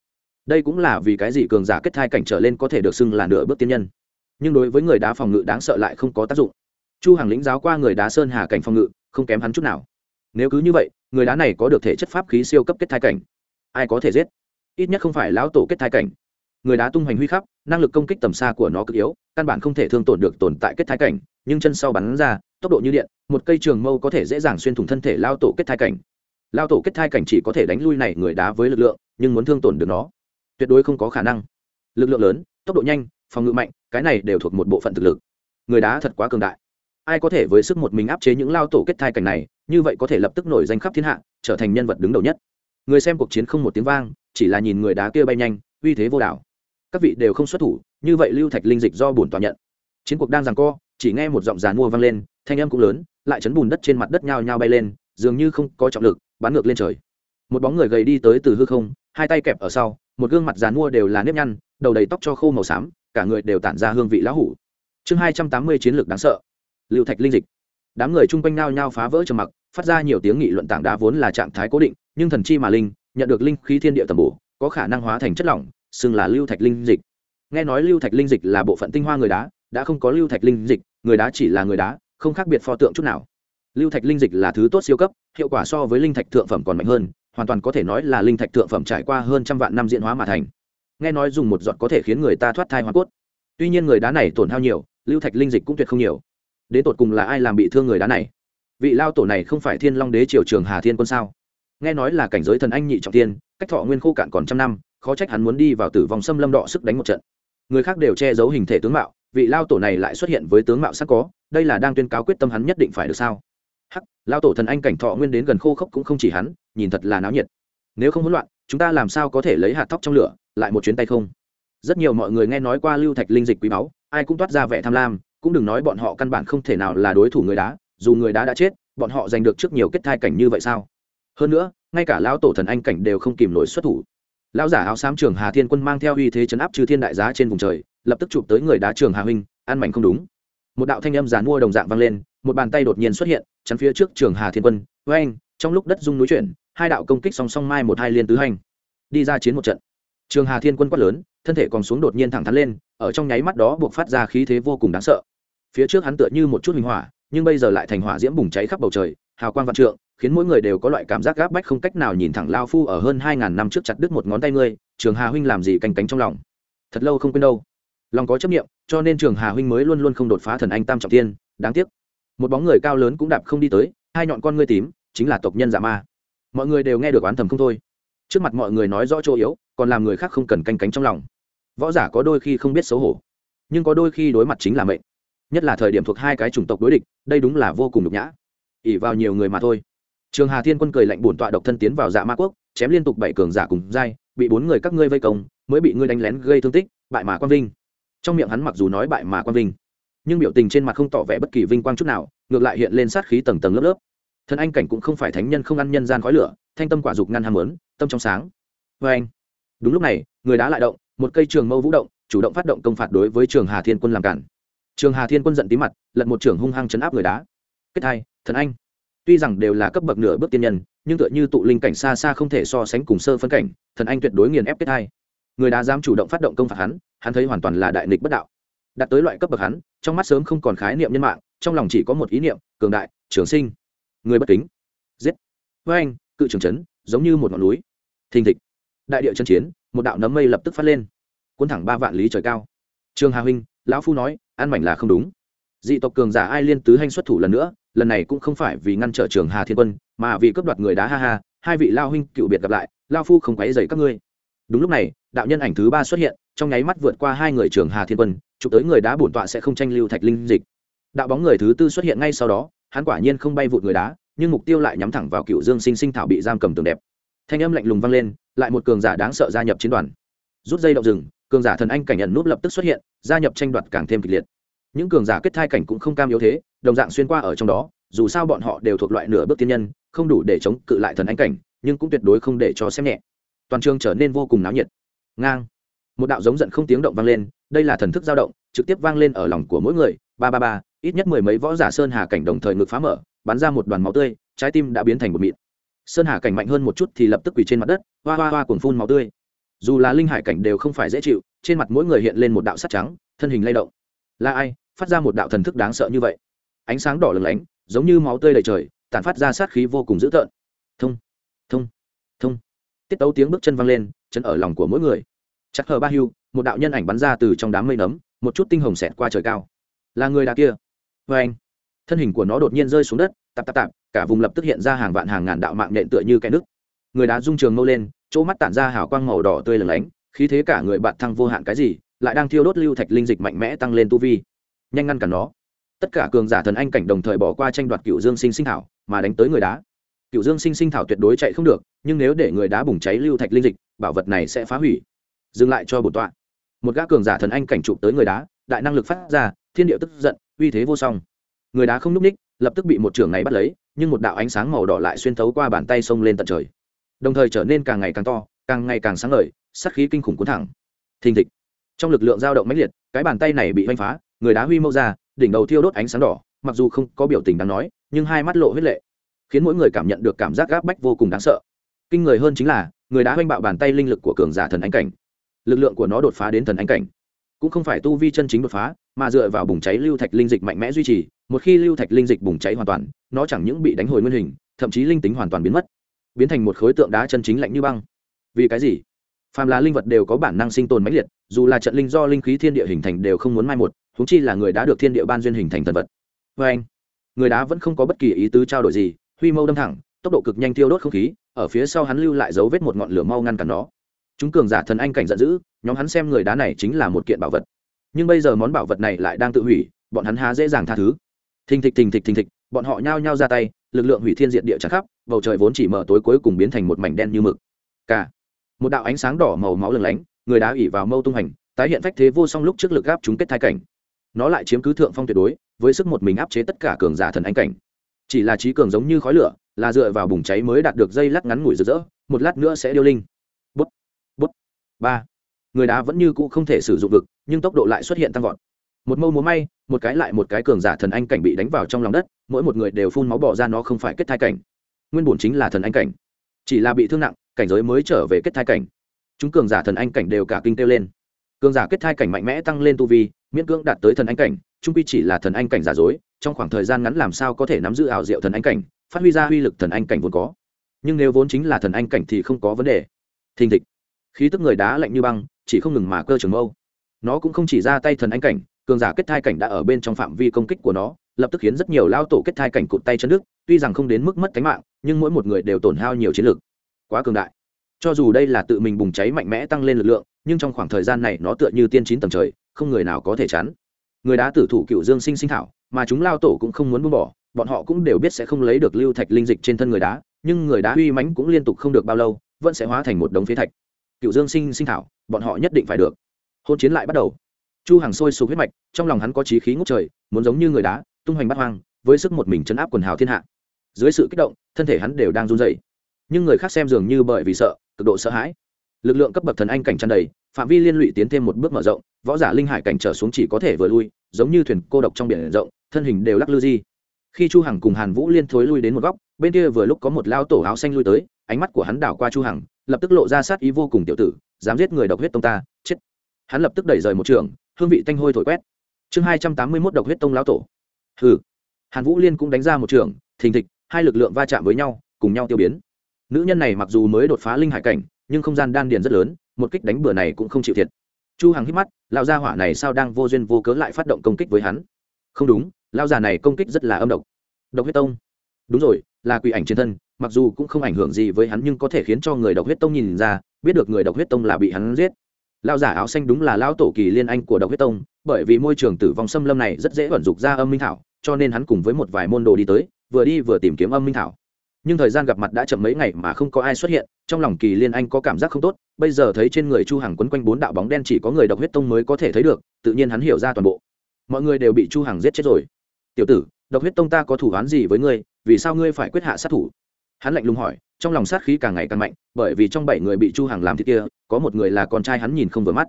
đây cũng là vì cái gì cường giả kết thai cảnh trở lên có thể được xưng là nửa bước tiên nhân. Nhưng đối với người đá phòng ngự đáng sợ lại không có tác dụng. Chu hàng lĩnh giáo qua người đá sơn hà cảnh phòng ngự, không kém hắn chút nào. Nếu cứ như vậy, người đá này có được thể chất pháp khí siêu cấp kết thai cảnh. Ai có thể giết? Ít nhất không phải lão tổ kết thai cảnh. Người đá tung hoành huy khắp, năng lực công kích tầm xa của nó cực yếu, căn bản không thể thương tổn được tồn tại kết thai cảnh, nhưng chân sau bắn ra, tốc độ như điện, một cây trường mâu có thể dễ dàng xuyên thủng thân thể lao tổ kết thai cảnh. Lao tổ kết thai cảnh chỉ có thể đánh lui này người đá với lực lượng, nhưng muốn thương tổn được nó tuyệt đối không có khả năng. Lực lượng lớn, tốc độ nhanh, phòng ngự mạnh, cái này đều thuộc một bộ phận thực lực. Người đá thật quá cường đại. Ai có thể với sức một mình áp chế những lao tổ kết thai cảnh này, như vậy có thể lập tức nổi danh khắp thiên hạ, trở thành nhân vật đứng đầu nhất. Người xem cuộc chiến không một tiếng vang, chỉ là nhìn người đá kia bay nhanh, uy thế vô đảo. Các vị đều không xuất thủ, như vậy lưu thạch linh dịch do bổn tòa nhận. Chiến cuộc đang giằng co, chỉ nghe một giọng giàn mua vang lên, thanh âm cũng lớn, lại chấn bùn đất trên mặt đất nhao nhao bay lên, dường như không có trọng lực, bắn ngược lên trời. Một bóng người gầy đi tới từ hư không, hai tay kẹp ở sau một gương mặt dàn mua đều là nếp nhăn, đầu đầy tóc cho khô màu xám, cả người đều tản ra hương vị lão hủ. Chương hai trăm tám mươi chiến lược đáng sợ. Lưu thạch linh dịch. Đám người chung quanh nao nhao phá vỡ trầm mặc, phát ra nhiều tiếng nghị luận tảng đá vốn là trạng thái cố định, nhưng thần chi mà linh, nhận được linh khí thiên địa tầm bổ, có khả năng hóa thành chất lỏng, xưng là lưu thạch linh dịch. Nghe nói lưu thạch linh dịch là bộ phận tinh hoa người đá, đã không có lưu thạch linh dịch, người đá chỉ là người đá, không khác biệt pho tượng chút nào. Lưu thạch linh dịch là thứ tốt siêu cấp, hiệu quả so với linh thạch thượng phẩm còn mạnh hơn hoàn toàn có thể nói là linh thạch thượng phẩm trải qua hơn trăm vạn năm diễn hóa mà thành. Nghe nói dùng một giọt có thể khiến người ta thoát thai hoa cốt. Tuy nhiên người đá này tổn hao nhiều, lưu thạch linh dịch cũng tuyệt không nhiều. Đến tột cùng là ai làm bị thương người đá này? Vị lao tổ này không phải thiên long đế triều trường hà thiên quân sao? Nghe nói là cảnh giới thần anh nhị trọng tiên, cách thọ nguyên khô cạn còn trăm năm, khó trách hắn muốn đi vào tử vong xâm lâm đọ sức đánh một trận. Người khác đều che giấu hình thể tướng mạo, vị lao tổ này lại xuất hiện với tướng mạo sắc có, đây là đang tuyên cáo quyết tâm hắn nhất định phải được sao? Hắc, lao tổ thần anh cảnh thọ nguyên đến gần khô khốc cũng không chỉ hắn nhìn thật là náo nhiệt. Nếu không hỗn loạn, chúng ta làm sao có thể lấy hạt tóc trong lửa, lại một chuyến tay không? Rất nhiều mọi người nghe nói qua lưu thạch linh dịch quý báu, ai cũng toát ra vẻ tham lam, cũng đừng nói bọn họ căn bản không thể nào là đối thủ người đá, dù người đá đã chết, bọn họ giành được trước nhiều kết thai cảnh như vậy sao? Hơn nữa, ngay cả lão tổ thần anh cảnh đều không kìm nổi xuất thủ. Lão giả áo xám trường hà thiên quân mang theo uy thế chấn áp trừ thiên đại giá trên vùng trời, lập tức chụp tới người đá trường hà huynh, ăn mảnh không đúng. Một đạo thanh âm giàn mua đồng dạng vang lên, một bàn tay đột nhiên xuất hiện, chắn phía trước trường hà thiên quân với anh trong lúc đất rung núi chuyển hai đạo công kích song song mai một hai liên tứ hành. Đi ra chiến một trận. Trường hà thiên quân quát lớn, thân thể còn xuống đột nhiên thẳng thắn lên, ở trong nháy mắt đó buộc phát ra khí thế vô cùng đáng sợ. Phía trước hắn tựa như một chút hình hỏa, nhưng bây giờ lại thành hỏa diễm bùng cháy khắp bầu trời, hào quang vạn trượng, khiến mỗi người đều có loại cảm giác gáp bách không cách nào nhìn thẳng lao phu ở hơn hai ngàn năm trước chặt đứt một ngón tay ngươi, trường hà huynh làm gì canh cánh trong lòng? Thật lâu không quên đâu. Lòng có chấp nghiệm cho nên trường hà huynh mới luôn luôn không đột phá thần anh tam trọng tiên đáng tiếc. Một bóng người cao lớn cũng đạp không đi tới, hai nhọn con ngươi tím, chính là tộc nhân giả ma mọi người đều nghe được oán thầm không thôi. Trước mặt mọi người nói rõ chỗ yếu, còn làm người khác không cần canh cánh trong lòng. Võ giả có đôi khi không biết xấu hổ, nhưng có đôi khi đối mặt chính là mệnh. Nhất là thời điểm thuộc hai cái chủng tộc đối địch, đây đúng là vô cùng nhục nhã. Ỉ vào nhiều người mà thôi. Trường hà thiên quân cười lạnh bổn tọa độc thân tiến vào dạ ma quốc, chém liên tục bảy cường giả cùng giai, bị bốn người các ngươi vây công, mới bị ngươi đánh lén gây thương tích, bại mà quang vinh. Trong miệng hắn mặc dù nói bại mà quang vinh, nhưng biểu tình trên mặt không tỏ vẻ bất kỳ vinh quang chút nào, ngược lại hiện lên sát khí tầng tầng lớp lớp thần anh cảnh cũng không phải thánh nhân không ăn nhân gian khói lửa, thanh tâm quả dục ngăn ham lớn tâm trong sáng. Vê anh, đúng lúc này, người đá lại động, một cây trường mâu vũ động, chủ động phát động công phạt đối với trường hà thiên quân làm cản. Trường hà thiên quân giận tí mặt, lật một trường hung hăng chấn áp người đá. Kết hai, thần anh. Tuy rằng đều là cấp bậc nửa bước tiên nhân, nhưng tựa như tụ linh cảnh xa xa không thể so sánh cùng sơ phân cảnh, thần anh tuyệt đối nghiền ép kết hai. Người đá dám chủ động phát động công phạt hắn hắn thấy hoàn toàn là đại nghịch bất đạo. Đặt tới loại cấp bậc hắn, trong mắt sớm không còn khái niệm nhân mạng, trong lòng chỉ có một ý niệm, cường đại, trường sinh người bất kính. Giết. Với anh, cự trường trấn, giống như một ngọn núi. Thình thịch. Đại địa chân chiến, một đạo nấm mây lập tức phát lên. Cuốn thẳng ba vạn lý trời cao. Trương hà huynh, lão phu nói, ăn mảnh là không đúng. Dị tộc cường giả ai liên tứ hành xuất thủ lần nữa, lần này cũng không phải vì ngăn trở trường hà thiên quân, mà vì cướp đoạt người đá ha ha, hai vị lao huynh cựu biệt gặp lại lao phu không quấy dày các ngươi. Đúng lúc này, đạo nhân ảnh thứ ba xuất hiện, trong nháy mắt vượt qua hai người trường hà thiên quân, chụp tới người đá bổn tọa sẽ không tranh lưu thạch linh dịch. Đạo bóng người thứ tư xuất hiện ngay sau đó hắn quả nhiên không bay vụt người đá, nhưng mục tiêu lại nhắm thẳng vào cựu dương sinh sinh thảo bị giam cầm tường đẹp. Thanh âm lạnh lùng vang lên, lại một cường giả đáng sợ gia nhập chiến đoàn. Rút dây động rừng, cường giả thần anh cảnh nhận núp lập tức xuất hiện, gia nhập tranh đoạt càng thêm kịch liệt. Những cường giả kết thai cảnh cũng không cam yếu thế, đồng dạng xuyên qua ở trong đó, dù sao bọn họ đều thuộc loại nửa bước tiên nhân, không đủ để chống cự lại thần anh cảnh, nhưng cũng tuyệt đối không để cho xem nhẹ. Toàn trường trở nên vô cùng náo nhiệt. Ngang. Một đạo giống giận không tiếng động vang lên, đây là thần thức dao động, trực tiếp vang lên ở lòng của mỗi người, ba ba ba ít nhất mười mấy võ giả sơn hà cảnh đồng thời ngực phá mở, bắn ra một đoàn máu tươi, trái tim đã biến thành một mịn. Sơn hà cảnh mạnh hơn một chút thì lập tức quỳ trên mặt đất, hoa hoa hoa cuồng phun máu tươi. Dù là linh hải cảnh đều không phải dễ chịu, trên mặt mỗi người hiện lên một đạo sắt trắng, thân hình lay động. Là ai? Phát ra một đạo thần thức đáng sợ như vậy. Ánh sáng đỏ lừng lánh, giống như máu tươi đầy trời tàn phát ra sát khí vô cùng dữ tợn. Thông thông thông. Tiết tấu tiếng bước chân văng lên chân ở lòng của mỗi người. Chắc hờ ba hưu, một đạo nhân ảnh bắn ra từ trong đám mây nấm, một chút tinh hồng xẹt qua trời cao. Là người đà kia vê anh, thân hình của nó đột nhiên rơi xuống đất, tạp tạp tạp, cả vùng lập tức hiện ra hàng vạn hàng ngàn đạo mạng nện tựa như cái nước. Người đá dung trường mâu lên, chỗ mắt tản ra hào quang màu đỏ tươi lừng lánh, khí thế cả người bạn thăng vô hạn cái gì, lại đang thiêu đốt lưu thạch linh dịch mạnh mẽ tăng lên tu vi. Nhanh ngăn cản nó. Tất cả cường giả thần anh cảnh đồng thời bỏ qua tranh đoạt cựu dương sinh sinh thảo, mà đánh tới người đá. Cựu dương sinh sinh thảo tuyệt đối chạy không được, nhưng nếu để người đá bùng cháy lưu thạch linh dịch, bảo vật này sẽ phá hủy. Dừng lại cho bổn tọa. Một gã cường giả thần anh cảnh chụp tới người đá, đại năng lực phát ra, thiên điệu tức giận uy thế vô song. Người đá không núp ních, lập tức bị một trưởng này bắt lấy, nhưng một đạo ánh sáng màu đỏ lại xuyên thấu qua bàn tay xông lên tận trời. Đồng thời trở nên càng ngày càng to, càng ngày càng sáng ngời, sát khí kinh khủng cuốn thẳng. Thình thịch. Trong lực lượng dao động mãnh liệt, cái bàn tay này bị oanh phá, người đá huy mâu ra, đỉnh đầu thiêu đốt ánh sáng đỏ, mặc dù không có biểu tình đáng nói, nhưng hai mắt lộ huyết lệ, khiến mỗi người cảm nhận được cảm giác gáp bách vô cùng đáng sợ. Kinh người hơn chính là, người đá oanh bạo bàn tay linh lực của cường giả thần ánh cảnh. Lực lượng của nó đột phá đến thần ánh cảnh cũng không phải tu vi chân chính đột phá, mà dựa vào bùng cháy lưu thạch linh dịch mạnh mẽ duy trì, một khi lưu thạch linh dịch bùng cháy hoàn toàn, nó chẳng những bị đánh hồi nguyên hình, thậm chí linh tính hoàn toàn biến mất, biến thành một khối tượng đá chân chính lạnh như băng. Vì cái gì? Phàm là linh vật đều có bản năng sinh tồn mãnh liệt, dù là trận linh do linh khí thiên địa hình thành đều không muốn mai một húng chi là người đã được thiên địa ban duyên hình thành thần vật. Vê anh, người đá vẫn không có bất kỳ ý tứ trao đổi gì, huy mâu đâm thẳng, tốc độ cực nhanh tiêu đốt không khí, ở phía sau hắn lưu lại dấu vết một ngọn lửa mau ngăn cản nó chúng cường giả thần anh cảnh giận dữ, nhóm hắn xem người đá này chính là một kiện bảo vật. Nhưng bây giờ món bảo vật này lại đang tự hủy, bọn hắn há dễ dàng tha thứ. Thình thịch thình thịch thình thịch, bọn họ nhao nhao ra tay, lực lượng hủy thiên diện địa trắng khắp, bầu trời vốn chỉ mở tối cuối cùng biến thành một mảnh đen như mực. Cả một đạo ánh sáng đỏ màu máu lừng lánh, người đá ủy vào mâu tung hành, tái hiện phách thế vô song lúc trước lực gáp chúng kết thai cảnh. Nó lại chiếm cứ thượng phong tuyệt đối, với sức một mình áp chế tất cả cường giả thần anh cảnh. Chỉ là trí cường giống như khói lửa, là dựa vào bùng cháy mới đạt được dây lắc ngắn ngủi rực rỡ, một lát nữa sẽ điêu linh ba. Người đá vẫn như cũ không thể sử dụng vực, nhưng tốc độ lại xuất hiện tăng vọt. Một mâu múa may, một cái lại một cái cường giả thần anh cảnh bị đánh vào trong lòng đất, mỗi một người đều phun máu bỏ ra nó không phải kết thai cảnh. Nguyên bổn chính là thần anh cảnh. Chỉ là bị thương nặng, cảnh giới mới trở về kết thai cảnh. Chúng cường giả thần anh cảnh đều cả kinh kêu lên. Cường giả kết thai cảnh mạnh mẽ tăng lên tu vi, miễn cưỡng đạt tới thần anh cảnh, trung quy chỉ là thần anh cảnh giả dối, trong khoảng thời gian ngắn làm sao có thể nắm giữ ảo diệu thần anh cảnh, phát huy ra uy lực thần anh cảnh vốn có. Nhưng nếu vốn chính là thần anh cảnh thì không có vấn đề. Thình thịch khí tức người đá lạnh như băng, chỉ không ngừng mà cơ trường mâu. Nó cũng không chỉ ra tay thần anh cảnh, cường giả kết thai cảnh đã ở bên trong phạm vi công kích của nó, lập tức khiến rất nhiều lao tổ kết thai cảnh cụt tay chân nước tuy rằng không đến mức mất tính mạng, nhưng mỗi một người đều tổn hao nhiều chiến lược quá cường đại. Cho dù đây là tự mình bùng cháy mạnh mẽ tăng lên lực lượng, nhưng trong khoảng thời gian này nó tựa như tiên chín tầng trời, không người nào có thể chắn. Người đá tử thủ cựu dương sinh sinh thảo, mà chúng lao tổ cũng không muốn buông bỏ, bọn họ cũng đều biết sẽ không lấy được lưu thạch linh dịch trên thân người đá, nhưng người đá uy mãnh cũng liên tục không được bao lâu, vẫn sẽ hóa thành một đống phế thạch cựu dương sinh sinh thảo, bọn họ nhất định phải được. Hôn chiến lại bắt đầu. Chu hàng sôi sục huyết mạch, trong lòng hắn có trí khí ngốc trời, muốn giống như người đá, tung hoành bắt hoang, với sức một mình chấn áp quần hào thiên hạ. Dưới sự kích động, thân thể hắn đều đang run dày nhưng người khác xem dường như bởi vì sợ, cực độ sợ hãi. Lực lượng cấp bậc thần anh cảnh tràn đầy, phạm vi liên lụy tiến thêm một bước mở rộng, võ giả linh hải cảnh trở xuống chỉ có thể vừa lui, giống như thuyền cô độc trong biển rộng, thân hình đều lắc lư di. Khi chu hằng cùng hàn vũ liên thối lui đến một góc, bên kia vừa lúc có một lao tổ áo xanh lui tới, ánh mắt của hắn đảo qua chu hằng lập tức lộ ra sát ý vô cùng tiểu tử, dám giết người độc huyết tông ta, chết. Hắn lập tức đẩy rời một trường, hương vị tanh hôi thổi quét. Chương hai trăm tám mươi mốt độc huyết tông lão tổ. Hừ. Hàn vũ liên cũng đánh ra một trường, thình thịch, hai lực lượng va chạm với nhau, cùng nhau tiêu biến. Nữ nhân này mặc dù mới đột phá linh hải cảnh, nhưng không gian đan điền rất lớn, một kích đánh bừa này cũng không chịu thiệt. Chu hằng hít mắt, lão gia hỏa này sao đang vô duyên vô cớ lại phát động công kích với hắn? Không đúng, lão già này công kích rất là âm độc. Độc huyết tông. Đúng rồi, là quỷ ảnh trên thân mặc dù cũng không ảnh hưởng gì với hắn nhưng có thể khiến cho người độc huyết tông nhìn ra, biết được người độc huyết tông là bị hắn giết. Lão giả áo xanh đúng là lão tổ kỳ liên anh của độc huyết tông, bởi vì môi trường tử vong xâm lâm này rất dễ vận dụng ra âm minh thảo, cho nên hắn cùng với một vài môn đồ đi tới, vừa đi vừa tìm kiếm âm minh thảo. Nhưng thời gian gặp mặt đã chậm mấy ngày mà không có ai xuất hiện, trong lòng kỳ liên anh có cảm giác không tốt, bây giờ thấy trên người chu hằng quấn quanh bốn đạo bóng đen chỉ có người độc huyết tông mới có thể thấy được, tự nhiên hắn hiểu ra toàn bộ. Mọi người đều bị chu hằng giết chết rồi. Tiểu tử, độc huyết tông ta có thủ án gì với ngươi, vì sao ngươi phải quyết hạ sát thủ? Hắn lạnh lùng hỏi, trong lòng sát khí càng ngày càng mạnh, bởi vì trong bảy người bị chu hằng làm thế kia, có một người là con trai hắn nhìn không vừa mắt.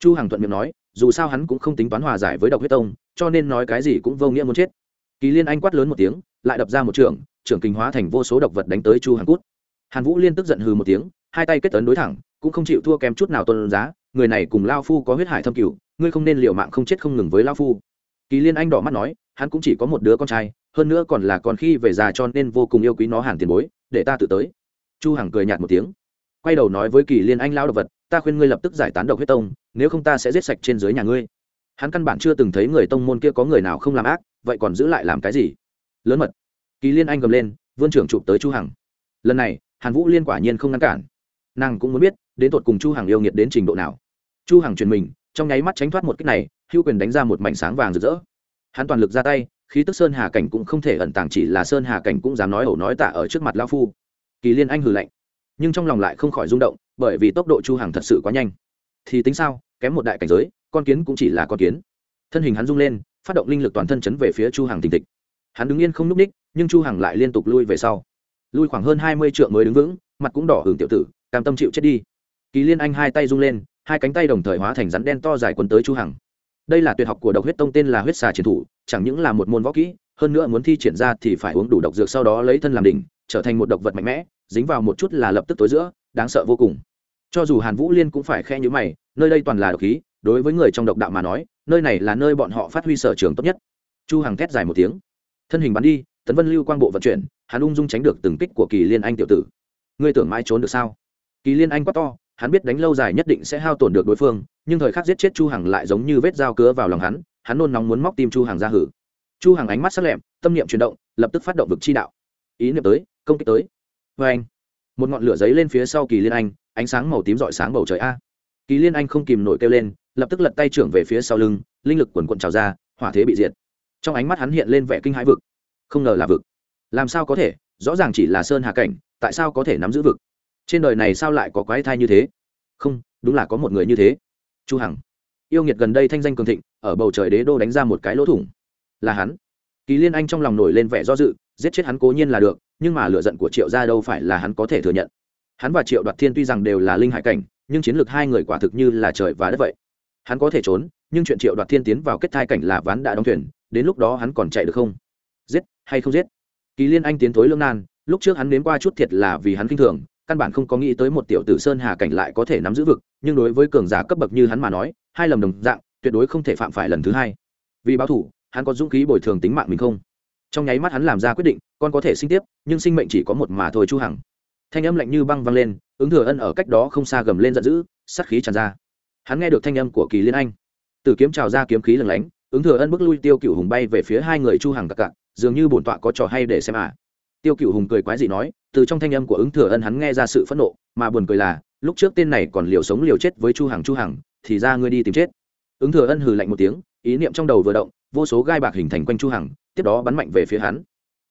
Chu hằng thuận miệng nói, dù sao hắn cũng không tính toán hòa giải với độc huyết tông, cho nên nói cái gì cũng vô nghĩa muốn chết. Kỳ liên anh quát lớn một tiếng, lại đập ra một trường trưởng kinh hóa thành vô số độc vật đánh tới chu hằng cút. Hàn vũ liên tức giận hừ một tiếng, hai tay kết tấn đối thẳng, cũng không chịu thua kém chút nào tôn giá, người này cùng lao phu có huyết hải thâm cửu, ngươi không nên liều mạng không chết không ngừng với lao phu. Kỳ liên anh đỏ mắt nói, hắn cũng chỉ có một đứa con trai hơn nữa còn là còn khi về già cho nên vô cùng yêu quý nó hàn tiền bối, để ta tự tới. Chu hằng cười nhạt một tiếng. Quay đầu nói với kỳ liên anh lao độc vật, ta khuyên ngươi lập tức giải tán độc huyết tông, nếu không ta sẽ giết sạch trên dưới nhà ngươi. Hắn căn bản chưa từng thấy người tông môn kia có người nào không làm ác, vậy còn giữ lại làm cái gì? Lớn mật. Kỳ liên anh gầm lên vươn trưởng chụp tới chu hằng. Lần này, hàn vũ liên quả nhiên không ngăn cản. Nàng cũng muốn biết, đến tột cùng chu hằng yêu nghiệt đến trình độ nào. Chu hằng truyền mình, trong nháy mắt tránh thoát một kích này hưu quyền đánh ra một mảnh sáng vàng rực rỡ. Hắn toàn lực ra tay khí tức sơn hà cảnh cũng không thể ẩn tàng, chỉ là sơn hà cảnh cũng dám nói ẩu nói tạ ở trước mặt lão phu. Kỳ liên anh hừ lạnh, nhưng trong lòng lại không khỏi rung động, bởi vì tốc độ chu hằng thật sự quá nhanh. Thì tính sao, kém một đại cảnh giới, con kiến cũng chỉ là con kiến. Thân hình hắn rung lên, phát động linh lực toàn thân chấn về phía chu hằng tình tịch. Hắn đứng yên không núp ních, nhưng chu hằng lại liên tục lui về sau. Lui khoảng hơn hai mươi trượng mới đứng vững, mặt cũng đỏ hưởng tiểu tử, cam tâm chịu chết đi. Kỳ liên anh hai tay rung lên, hai cánh tay đồng thời hóa thành rắn đen to dài quấn tới chu hằng đây là tuyệt học của độc huyết tông tên là huyết xà chiến thủ, chẳng những là một môn võ kỹ, hơn nữa muốn thi triển ra thì phải uống đủ độc dược sau đó lấy thân làm đỉnh, trở thành một độc vật mạnh mẽ, dính vào một chút là lập tức tối giữa, đáng sợ vô cùng. Cho dù hàn vũ liên cũng phải khe nhữ mày, nơi đây toàn là độc khí, đối với người trong độc đạo mà nói, nơi này là nơi bọn họ phát huy sở trường tốt nhất. Chu hằng thét dài một tiếng. Thân hình bắn đi, tấn vân lưu quang bộ vận chuyển, hắn ung dung tránh được từng kích của kỳ liên anh tiểu tử. Ngươi tưởng mãi trốn được sao? Kỳ liên anh quá to hắn biết đánh lâu dài nhất định sẽ hao tổn được đối phương, nhưng thời khắc giết chết chu hằng lại giống như vết dao cứa vào lòng hắn hắn nôn nóng muốn móc tim chu hằng ra hử. Chu hằng ánh mắt sắc lẹm, tâm niệm chuyển động, lập tức phát động vực chi đạo. Ý niệm tới, công kích tới. Với anh, một ngọn lửa giấy lên phía sau kỳ liên anh, ánh sáng màu tím rọi sáng bầu trời a. Kỳ liên anh không kìm nổi kêu lên, lập tức lật tay trưởng về phía sau lưng, linh lực quần quận trào ra, hỏa thế bị diệt. Trong ánh mắt hắn hiện lên vẻ kinh hãi vực. Không ngờ là vực. Làm sao có thể? Rõ ràng chỉ là sơn hà cảnh, tại sao có thể nắm giữ vực? Trên đời này sao lại có quái thai như thế? Không, đúng là có một người như thế. Chu hằng. Yêu nghiệt gần đây thanh danh cường thịnh, ở bầu trời đế đô đánh ra một cái lỗ thủng. Là hắn. Kỳ liên anh trong lòng nổi lên vẻ do dự, giết chết hắn cố nhiên là được, nhưng mà lựa giận của triệu gia đâu phải là hắn có thể thừa nhận. Hắn và triệu đoạt thiên tuy rằng đều là linh hải cảnh, nhưng chiến lược hai người quả thực như là trời và đất vậy. Hắn có thể trốn, nhưng chuyện triệu đoạt thiên tiến vào kết thai cảnh là ván đã đóng thuyền, đến lúc đó hắn còn chạy được không? Giết hay không giết? Kỳ liên anh tiến thối lương nan, lúc trước hắn đến qua chút thiệt là vì hắn kinh thường căn bản không có nghĩ tới một tiểu tử sơn hà cảnh lại có thể nắm giữ vực, nhưng đối với cường giả cấp bậc như hắn mà nói, hai lầm đồng dạng, tuyệt đối không thể phạm phải lần thứ hai. Vì báo thủ, hắn có dũng khí bồi thường tính mạng mình không? Trong nháy mắt hắn làm ra quyết định, con có thể sinh tiếp, nhưng sinh mệnh chỉ có một mà thôi chu hằng. Thanh âm lạnh như băng vang lên, ứng thừa ân ở cách đó không xa gầm lên giận dữ, sát khí tràn ra. Hắn nghe được thanh âm của kỳ liên anh. Từ kiếm trào ra kiếm khí lừng lánh, ứng thừa ân bước lui tiêu Cửu hùng bay về phía hai người chu hằng cặc cặc, dường như bổn tọa có trò hay để xem à. Tiêu Cửu hùng cười quái dị nói từ trong thanh âm của ứng thừa ân hắn nghe ra sự phẫn nộ mà buồn cười là lúc trước tên này còn liều sống liều chết với chu hằng chu hằng thì ra ngươi đi tìm chết. Ứng thừa ân hừ lạnh một tiếng ý niệm trong đầu vừa động vô số gai bạc hình thành quanh chu hằng tiếp đó bắn mạnh về phía hắn.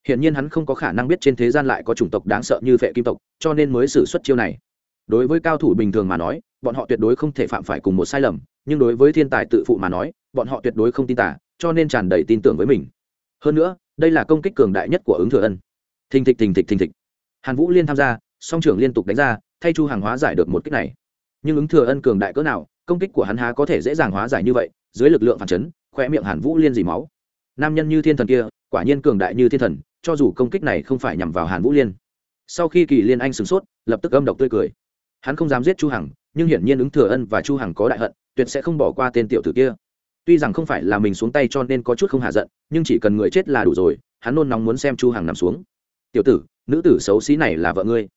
Hiển nhiên hắn không có khả năng biết trên thế gian lại có chủng tộc đáng sợ như phệ kim tộc, cho nên mới sử xuất chiêu này. Đối với cao thủ bình thường mà nói, bọn họ tuyệt đối không thể phạm phải cùng một sai lầm, nhưng đối với thiên tài tự phụ mà nói bọn họ tuyệt đối không tin tả cho nên tràn đầy tin tưởng với mình. Hơn nữa đây là công kích cường đại nhất của ứng thừa ân. Thình thịch thình thịch thình thịch hàn vũ liên tham gia, song trưởng liên tục đánh ra, thay chu hàng hóa giải được một kích này. Nhưng ứng thừa ân cường đại cỡ nào, công kích của hắn há có thể dễ dàng hóa giải như vậy, dưới lực lượng phản chấn khoe miệng hàn vũ liên dì máu. Nam nhân như thiên thần kia, quả nhiên cường đại như thiên thần, cho dù công kích này không phải nhằm vào hàn vũ liên. Sau khi kỳ liên anh sửng sốt, lập tức âm độc tươi cười. Hắn không dám giết chu hằng, nhưng hiển nhiên ứng thừa ân và chu hằng có đại hận, tuyệt sẽ không bỏ qua tên tiểu tử kia. Tuy rằng không phải là mình xuống tay cho nên có chút không hạ giận, nhưng chỉ cần người chết là đủ rồi, hắn nôn nóng muốn xem chu hằng nằm xuống. Tiểu tử nữ tử xấu xí này là vợ ngươi.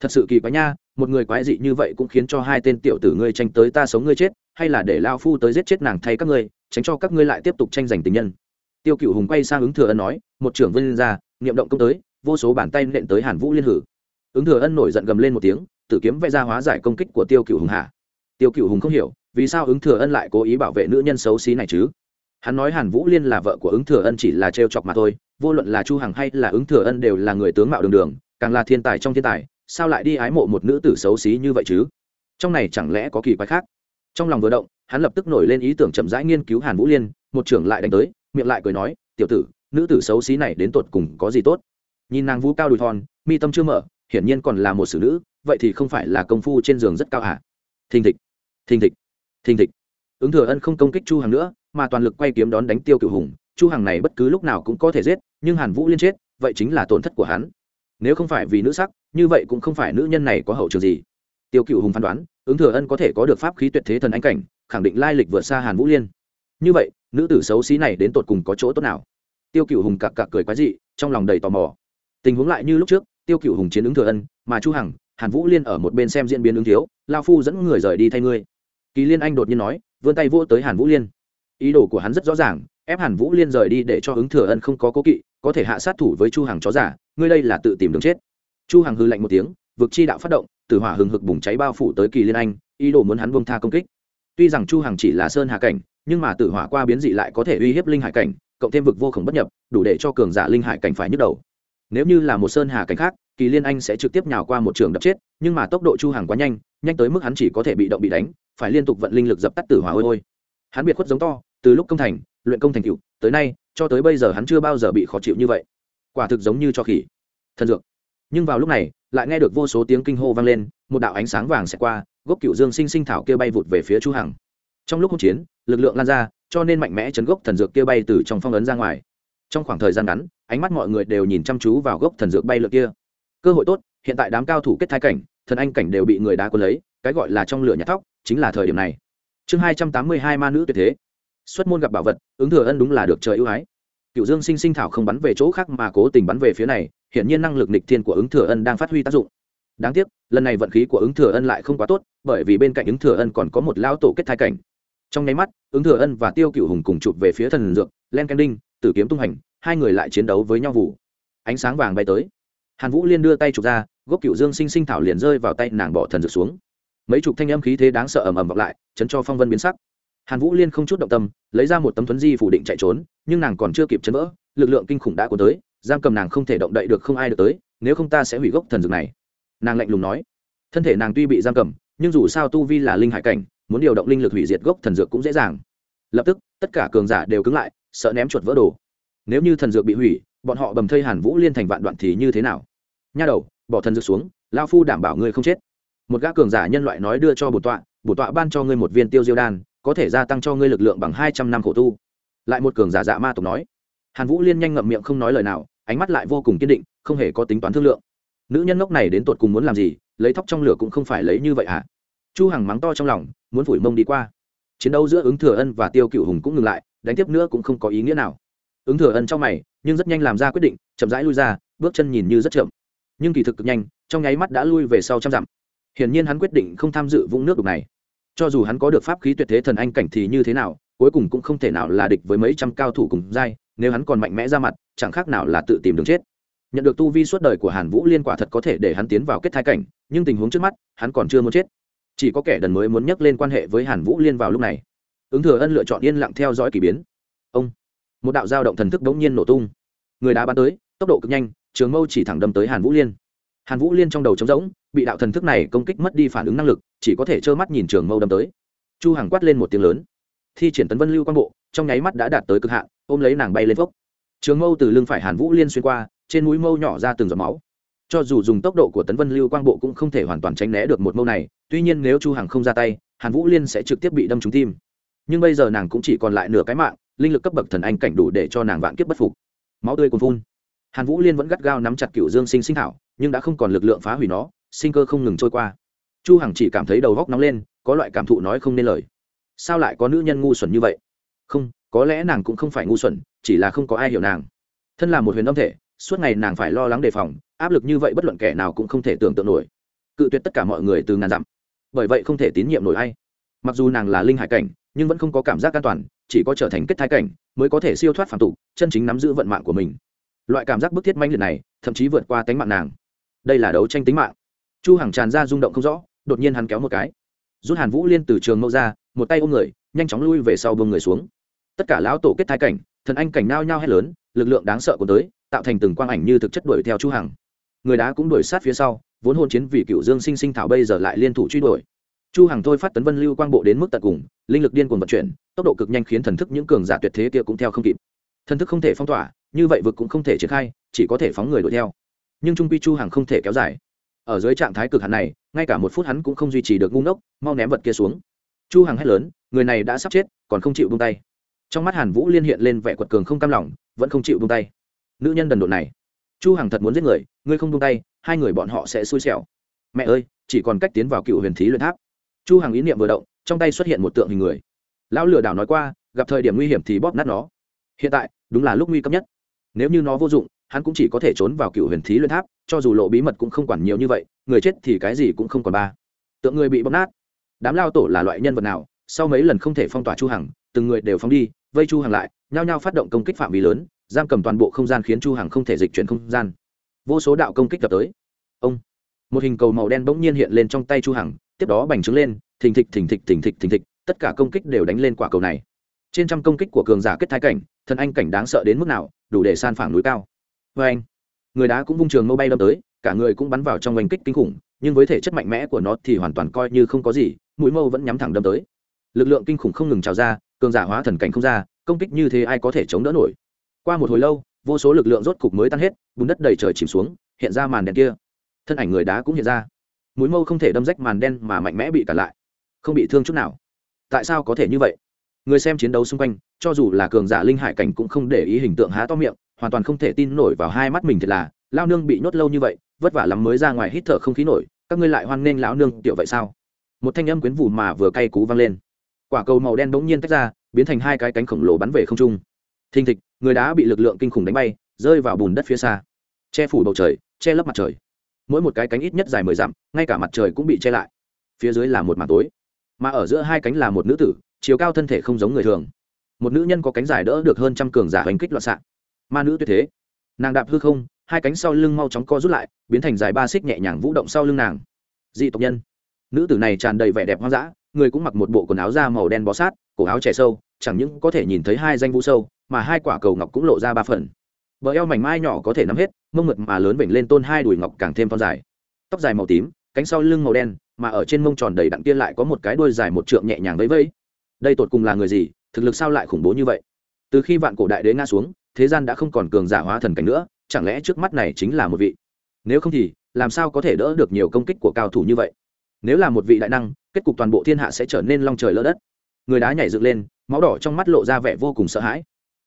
Thật sự kỳ quái nha, một người quái dị như vậy cũng khiến cho hai tên tiểu tử ngươi tranh tới ta sống ngươi chết, hay là để lao phu tới giết chết nàng thay các ngươi, tránh cho các ngươi lại tiếp tục tranh giành tình nhân. Tiêu cựu hùng quay sang ứng thừa ân nói, một trưởng vân ra niệm động công tới, vô số bàn tay nện tới hàn vũ liên hử. Ứng thừa ân nổi giận gầm lên một tiếng tự kiếm vẽ ra hóa giải công kích của tiêu cựu hùng hạ tiêu cựu hùng không hiểu, vì sao ứng thừa ân lại cố ý bảo vệ nữ nhân xấu xí này chứ? Hắn nói hàn vũ liên là vợ của ứng thừa ân chỉ là trêu chọc mà thôi vô luận là chu hằng hay là ứng thừa ân đều là người tướng mạo đường đường, càng là thiên tài trong thiên tài, sao lại đi ái mộ một nữ tử xấu xí như vậy chứ? Trong này chẳng lẽ có kỳ quái khác? Trong lòng vừa động, hắn lập tức nổi lên ý tưởng chậm rãi nghiên cứu hàn vũ liên, một trưởng lại đánh tới, miệng lại cười nói, tiểu tử, nữ tử xấu xí này đến tột cùng có gì tốt? Nhìn nàng vũ cao đùi thon, mi tâm chưa mở, hiển nhiên còn là một xử nữ, vậy thì không phải là công phu trên giường rất cao hả thình thịch thình thịch thình thịch. Ứng thừa ân không công kích chu hằng nữa, mà toàn lực quay kiếm đón đánh tiêu cửu hùng, chu hằng này bất cứ lúc nào cũng có thể giết nhưng hàn vũ liên chết, vậy chính là tổn thất của hắn. Nếu không phải vì nữ sắc, như vậy cũng không phải nữ nhân này có hậu trường gì. Tiêu cựu hùng phán đoán, ứng thừa ân có thể có được pháp khí tuyệt thế thần anh cảnh, khẳng định lai lịch vượt xa hàn vũ liên. Như vậy, nữ tử xấu xí này đến tột cùng có chỗ tốt nào? Tiêu cựu hùng cặc cặc cười quái dị, trong lòng đầy tò mò. Tình huống lại như lúc trước, tiêu cựu hùng chiến ứng thừa ân, mà chu hằng, hàn vũ liên ở một bên xem diễn biến ứng thiếu, lao phu dẫn người rời đi thay ngươi. Kỳ liên anh đột nhiên nói, vươn tay vô tới hàn vũ liên. Ý đồ của hắn rất rõ ràng, ép hàn vũ liên rời đi để cho ứng thừa ân không có cố kỵ có thể hạ sát thủ với chu hàng chó giả, ngươi đây là tự tìm đường chết. Chu hàng hư lạnh một tiếng, vực chi đạo phát động, tử hỏa hừng hực bùng cháy bao phủ tới kỳ liên anh, ý đồ muốn hắn buông tha công kích. Tuy rằng chu hàng chỉ là sơn hà cảnh, nhưng mà tử hỏa qua biến dị lại có thể uy hiếp linh hải cảnh, cộng thêm vực vô khổng bất nhập, đủ để cho cường giả linh hải cảnh phải nhức đầu. Nếu như là một sơn hà cảnh khác, kỳ liên anh sẽ trực tiếp nhào qua một trường đập chết, nhưng mà tốc độ chu hàng quá nhanh nhanh tới mức hắn chỉ có thể bị động bị đánh, phải liên tục vận linh lực dập tắt tử hỏa ôi ôi. Hắn biệt khuất giống to từ lúc công thành, luyện công thành cựu tới nay, cho tới bây giờ hắn chưa bao giờ bị khó chịu như vậy. Quả thực giống như cho khỉ. Thần dược. Nhưng vào lúc này, lại nghe được vô số tiếng kinh hô vang lên, một đạo ánh sáng vàng sẽ qua, gốc cựu dương sinh sinh thảo kia bay vụt về phía chu hằng. Trong lúc hỗn chiến, lực lượng lan ra, cho nên mạnh mẽ chấn gốc thần dược kia bay từ trong phong ấn ra ngoài. Trong khoảng thời gian ngắn, ánh mắt mọi người đều nhìn chăm chú vào gốc thần dược bay lượn kia. Cơ hội tốt, hiện tại đám cao thủ kết thai cảnh, thần anh cảnh đều bị người đá quân lấy, cái gọi là trong lửa nhặt thóc, chính là thời điểm này. Chương hai trăm tám mươi hai ma nữ tuyệt thế xuất môn gặp bảo vật, ứng thừa ân đúng là được trời ưu ái. Cựu dương sinh sinh thảo không bắn về chỗ khác mà cố tình bắn về phía này, hiển nhiên năng lực nịch thiên của ứng thừa ân đang phát huy tác dụng. Đáng tiếc, lần này vận khí của ứng thừa ân lại không quá tốt, bởi vì bên cạnh ứng thừa ân còn có một lão tổ kết thai cảnh. Trong nháy mắt, ứng thừa ân và tiêu cựu hùng cùng chụp về phía thần dược, len canh đinh, tử kiếm tung hành, hai người lại chiến đấu với nhau vụ. Ánh sáng vàng bay tới. Hàn vũ liên đưa tay chụp ra, gốc cựu dương sinh sinh thảo liền rơi vào tay nàng bỏ thần dược xuống. Mấy chục thanh âm khí thế đáng sợ ầm ầm vọng lại, chấn cho phong vân biến sắc hàn vũ liên không chút động tâm, lấy ra một tấm thuấn di phủ định chạy trốn, nhưng nàng còn chưa kịp chấn vỡ, lực lượng kinh khủng đã cuốn tới, giam cầm nàng không thể động đậy được không ai được tới, nếu không ta sẽ hủy gốc thần dược này. Nàng lạnh lùng nói. Thân thể nàng tuy bị giam cầm, nhưng dù sao tu vi là linh hải cảnh, muốn điều động linh lực hủy diệt gốc thần dược cũng dễ dàng. Lập tức, tất cả cường giả đều cứng lại, sợ ném chuột vỡ đồ. Nếu như thần dược bị hủy, bọn họ bầm thây hàn vũ liên thành vạn đoạn thì như thế nào? Nha đầu, bỏ thần dược xuống lao phu đảm bảo ngươi không chết. Một gã cường giả nhân loại nói đưa cho bổn tọa bổn tọa ban cho ngươi một viên tiêu diêu đan có thể gia tăng cho ngươi lực lượng bằng hai trăm năm khổ tu. Lại một cường giả dạ ma tộc nói. Hàn vũ liên nhanh ngậm miệng không nói lời nào, ánh mắt lại vô cùng kiên định, không hề có tính toán thương lượng. Nữ nhân ngốc này đến tột cùng muốn làm gì, lấy thóc trong lửa cũng không phải lấy như vậy hả? Chu hằng mắng to trong lòng, muốn phủi mông đi qua. Chiến đấu giữa ứng thừa ân và tiêu cựu hùng cũng ngừng lại, đánh tiếp nữa cũng không có ý nghĩa nào. Ứng thừa ân trong mày, nhưng rất nhanh làm ra quyết định, chậm rãi lui ra, bước chân nhìn như rất chậm. Nhưng kỳ thực cực nhanh, trong nháy mắt đã lui về sau trăm dặm. Hiển nhiên hắn quyết định không tham dự vũng nước đục này cho dù hắn có được pháp khí tuyệt thế thần anh cảnh thì như thế nào, cuối cùng cũng không thể nào là địch với mấy trăm cao thủ cùng giai, nếu hắn còn mạnh mẽ ra mặt, chẳng khác nào là tự tìm đường chết. Nhận được tu vi suốt đời của hàn vũ liên quả thật có thể để hắn tiến vào kết thai cảnh, nhưng tình huống trước mắt, hắn còn chưa muốn chết. Chỉ có kẻ đần mới muốn nhắc lên quan hệ với hàn vũ liên vào lúc này. Ứng thừa ân lựa chọn yên lặng theo dõi k ỳ biến. Ông, một đạo dao động thần thức đống nhiên nổ tung. Người đá bắn tới, tốc độ cực nhanh, trường mâu chỉ thẳng đâm tới hàn vũ liên hàn vũ liên trong đầu trống rỗng, bị đạo thần thức này công kích mất đi phản ứng năng lực, chỉ có thể trơ mắt nhìn trường mâu đâm tới. Chu hằng quát lên một tiếng lớn. Thi triển tấn vân lưu quang bộ, trong nháy mắt đã đạt tới cực hạn, ôm lấy nàng bay lên vốc trường mâu từ lưng phải hàn vũ liên xuyên qua, trên mũi mâu nhỏ ra từng giọt máu. Cho dù dùng tốc độ của tấn vân lưu quang bộ cũng không thể hoàn toàn tránh né được một mâu này, tuy nhiên nếu chu hằng không ra tay, hàn vũ liên sẽ trực tiếp bị đâm trúng tim. Nhưng bây giờ nàng cũng chỉ còn lại nửa cái mạng, linh lực cấp bậc thần anh cảnh đủ để cho nàng vạn kiếp bất phục. Máu tươi cuồn phun. Hàn vũ liên vẫn gắt gao nắm chặt cựu dương sinh sinh thảo nhưng đã không còn lực lượng phá hủy nó, sinh cơ không ngừng trôi qua. Chu hằng chỉ cảm thấy đầu góc nóng lên, có loại cảm thụ nói không nên lời. Sao lại có nữ nhân ngu xuẩn như vậy? Không, có lẽ nàng cũng không phải ngu xuẩn, chỉ là không có ai hiểu nàng. Thân là một huyền âm thể, suốt ngày nàng phải lo lắng đề phòng, áp lực như vậy bất luận kẻ nào cũng không thể tưởng tượng nổi. Cự tuyệt tất cả mọi người từ ngàn dặm. Bởi vậy không thể tín nhiệm nổi ai. Mặc dù nàng là linh hải cảnh, nhưng vẫn không có cảm giác an toàn, chỉ có trở thành kết thai cảnh, mới có thể siêu thoát phản tục, chân chính nắm giữ vận mạng của mình. Loại cảm giác bức thiết manh liệt này, thậm chí vượt qua tánh mạng nàng đây là đấu tranh tính mạng. Chu hằng tràn ra rung động không rõ, đột nhiên hắn kéo một cái. Rút hàn vũ liên từ trường mâu ra, một tay ôm người, nhanh chóng lui về sau bông người xuống. Tất cả lão tổ kết thai cảnh, thần anh cảnh nao nhao hét lớn, lực lượng đáng sợ của tới, tạo thành từng quang ảnh như thực chất đuổi theo chu hằng. Người đá cũng đuổi sát phía sau, vốn hôn chiến vì cựu dương sinh sinh thảo bây giờ lại liên thủ truy đuổi. Chu hằng thôi phát tấn vân lưu quang bộ đến mức tận cùng, linh lực điên cuồng vận chuyển, tốc độ cực nhanh khiến thần thức những cường giả tuyệt thế kia cũng theo không kịp. Thần thức không thể phong tỏa, như vậy vực cũng không thể triển khai, chỉ có thể phóng người đuổi theo nhưng trung quy chu hằng không thể kéo dài. Ở dưới trạng thái cực hạn này, ngay cả một phút hắn cũng không duy trì được ngu ngốc, mau ném vật kia xuống. Chu hằng hét lớn, người này đã sắp chết, còn không chịu buông tay. Trong mắt hàn vũ liên hiện lên vẻ quật cường không cam lòng, vẫn không chịu buông tay. Nữ nhân đần độn này. Chu hằng thật muốn giết người, ngươi không buông tay, hai người bọn họ sẽ xui xẻo. Mẹ ơi, chỉ còn cách tiến vào cựu huyền thí luyện tháp. Chu hằng ý niệm vừa động, trong tay xuất hiện một tượng hình người. Lão lừa đảo nói qua, gặp thời điểm nguy hiểm thì bóp nát nó. Hiện tại, đúng là lúc nguy cấp nhất. Nếu như nó vô dụng hắn cũng chỉ có thể trốn vào cựu huyền thí luyện tháp, cho dù lộ bí mật cũng không quản nhiều như vậy, người chết thì cái gì cũng không còn ba. Tượng người bị bóc nát. Đám lao tổ là loại nhân vật nào? Sau mấy lần không thể phong tỏa chu hằng, từng người đều phóng đi, vây chu hằng lại, nhao nhao phát động công kích phạm vi lớn, giam cầm toàn bộ không gian khiến chu hằng không thể dịch chuyển không gian. Vô số đạo công kích tập tới. Ông. Một hình cầu màu đen bỗng nhiên hiện lên trong tay chu hằng, tiếp đó bành trướng lên, thình thịch thình thịch thình thịch thình thịch, tất cả công kích đều đánh lên quả cầu này. Trên trăm công kích của cường giả kết thái cảnh, thần anh cảnh đáng sợ đến mức nào, đủ để san phẳng núi cao vê anh, người đá cũng vung trường mâu bay đâm tới, cả người cũng bắn vào trong oanh kích kinh khủng, nhưng với thể chất mạnh mẽ của nó thì hoàn toàn coi như không có gì, mũi mâu vẫn nhắm thẳng đâm tới. Lực lượng kinh khủng không ngừng trào ra, cường giả hóa thần cảnh không ra, công kích như thế ai có thể chống đỡ nổi? Qua một hồi lâu, vô số lực lượng rốt cục mới tan hết, bùn đất đầy trời chìm xuống, hiện ra màn đen kia. Thân ảnh người đá cũng hiện ra. Mũi mâu không thể đâm rách màn đen mà mạnh mẽ bị cản lại, không bị thương chút nào. Tại sao có thể như vậy? Người xem chiến đấu xung quanh, cho dù là cường giả linh hải cảnh cũng không để ý hình tượng há to miệng, hoàn toàn không thể tin nổi vào hai mắt mình thật là lao nương bị nhốt lâu như vậy, vất vả lắm mới ra ngoài hít thở không khí nổi, các ngươi lại hoan nghênh lão nương tiểu vậy sao? Một thanh âm quyến vụ mà vừa cay cú vang lên. Quả cầu màu đen bỗng nhiên tách ra, biến thành hai cái cánh khổng lồ bắn về không trung. Thình thịch, người đá bị lực lượng kinh khủng đánh bay, rơi vào bùn đất phía xa. Che phủ bầu trời, che lấp mặt trời. Mỗi một cái cánh ít nhất dài mười dặm, ngay cả mặt trời cũng bị che lại. Phía dưới là một mảng tối mà ở giữa hai cánh là một nữ tử, chiều cao thân thể không giống người thường. Một nữ nhân có cánh dài đỡ được hơn trăm cường giả hành kích loạn xạ. Ma nữ tuyệt thế. Nàng đạp hư không, hai cánh sau lưng mau chóng co rút lại, biến thành dài ba xích nhẹ nhàng vũ động sau lưng nàng. Dị tộc nhân. Nữ tử này tràn đầy vẻ đẹp hoang dã, người cũng mặc một bộ quần áo da màu đen bó sát, cổ áo trẻ sâu, chẳng những có thể nhìn thấy hai danh vũ sâu, mà hai quả cầu ngọc cũng lộ ra ba phần. Bờ eo mảnh mai nhỏ có thể nắm hết, mông mượt mà lớn vểnh lên tôn hai đùi ngọc càng thêm thon dài. Tóc dài màu tím cánh sau lưng màu đen, mà ở trên mông tròn đầy đặn kia lại có một cái đuôi dài một trượng nhẹ nhàng vẫy vẫy. Đây tột cùng là người gì? Thực lực sao lại khủng bố như vậy? Từ khi vạn cổ đại đế ngã xuống, thế gian đã không còn cường giả hóa thần cảnh nữa, chẳng lẽ trước mắt này chính là một vị? Nếu không thì, làm sao có thể đỡ được nhiều công kích của cao thủ như vậy? Nếu là một vị đại năng, kết cục toàn bộ thiên hạ sẽ trở nên long trời lỡ đất. Người đá nhảy dựng lên, máu đỏ trong mắt lộ ra vẻ vô cùng sợ hãi.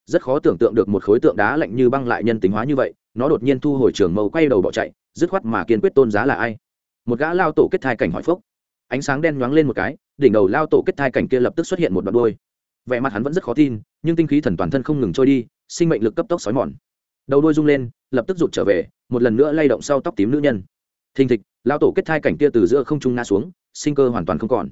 Rất khó tưởng tượng được một khối tượng đá lạnh như băng lại nhân tính hóa như vậy, nó đột nhiên thu hồi trường mâu quay đầu bỏ chạy, dứt khoát mà kiên quyết tôn giá là ai? Một gã lao tổ kết thai cảnh hỏi phốc ánh sáng đen nhoáng lên một cái, đỉnh đầu lao tổ kết thai cảnh kia lập tức xuất hiện một đoạn đôi vẻ mặt hắn vẫn rất khó tin, nhưng tinh khí thần toàn thân không ngừng trôi đi, sinh mệnh lực cấp tốc xói mòn. Đầu đôi rung lên, lập tức rụt trở về, một lần nữa lay động sau tóc tím nữ nhân. Thình thịch, lao tổ kết thai cảnh kia từ giữa không trung nga xuống, sinh cơ hoàn toàn không còn.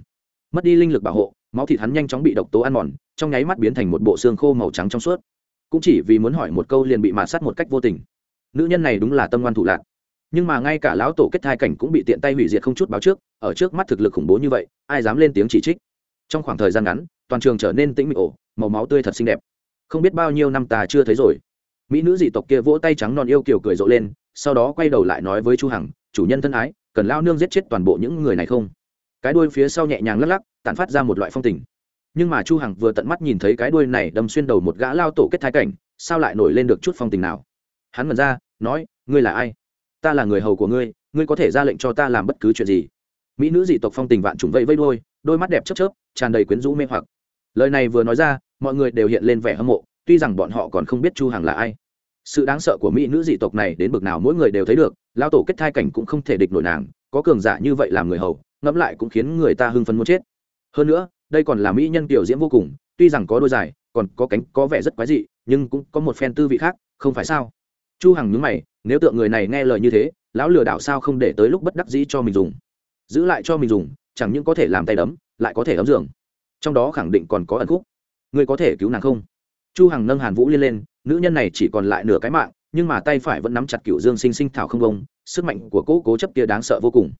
Mất đi linh lực bảo hộ, máu thịt hắn nhanh chóng bị độc tố ăn mòn, trong nháy mắt biến thành một bộ xương khô màu trắng trong suốt. Cũng chỉ vì muốn hỏi một câu liền bị mạt sát một cách vô tình. Nữ nhân này đúng là tâm ngoan thủ lạc nhưng mà ngay cả lão tổ kết thai cảnh cũng bị tiện tay hủy diệt không chút báo trước, ở trước mắt thực lực khủng bố như vậy, ai dám lên tiếng chỉ trích? Trong khoảng thời gian ngắn, toàn trường trở nên tĩnh mịch ổ màu máu tươi thật xinh đẹp. Không biết bao nhiêu năm ta chưa thấy rồi. Mỹ nữ dị tộc kia vỗ tay trắng non yêu kiều cười rộ lên, sau đó quay đầu lại nói với chu hằng, chủ nhân thân ái, cần lao nương giết chết toàn bộ những người này không? Cái đuôi phía sau nhẹ nhàng lắc lắc, tản phát ra một loại phong tình. Nhưng mà chu hằng vừa tận mắt nhìn thấy cái đuôi này đâm xuyên đầu một gã lao tổ kết thai cảnh, sao lại nổi lên được chút phong tình nào? Hắn mần ra, nói, ngươi là ai? Ta là người hầu của ngươi ngươi có thể ra lệnh cho ta làm bất cứ chuyện gì. Mỹ nữ dị tộc phong tình vạn trùng vẫy vây đôi đôi mắt đẹp chớp chớp, tràn đầy quyến rũ mê hoặc. Lời này vừa nói ra, mọi người đều hiện lên vẻ hâm mộ, tuy rằng bọn họ còn không biết chu hằng là ai. Sự đáng sợ của mỹ nữ dị tộc này đến bực nào mỗi người đều thấy được lao tổ kết thai cảnh cũng không thể địch nổi nàng, có cường giả như vậy làm người hầu, ngẫm lại cũng khiến người ta hưng phấn muốn chết. Hơn nữa, đây còn là mỹ nhân tiểu diễm vô cùng, tuy rằng có đôi dài còn có cánh có vẻ rất quái dị, nhưng cũng có một phen tư vị khác, không phải sao? Chu hằng nhướng mày nếu tượng người này nghe lời như thế, lão lừa đảo sao không để tới lúc bất đắc dĩ cho mình dùng? Giữ lại cho mình dùng, chẳng những có thể làm tay đấm, lại có thể ấm giường. Trong đó khẳng định còn có ẩn khúc. Ngươi có thể cứu nàng không? Chu hằng nâng hàn vũ liên lên, nữ nhân này chỉ còn lại nửa cái mạng, nhưng mà tay phải vẫn nắm chặt cựu dương sinh sinh thảo không bông, sức mạnh của cố cố chấp kia đáng sợ vô cùng.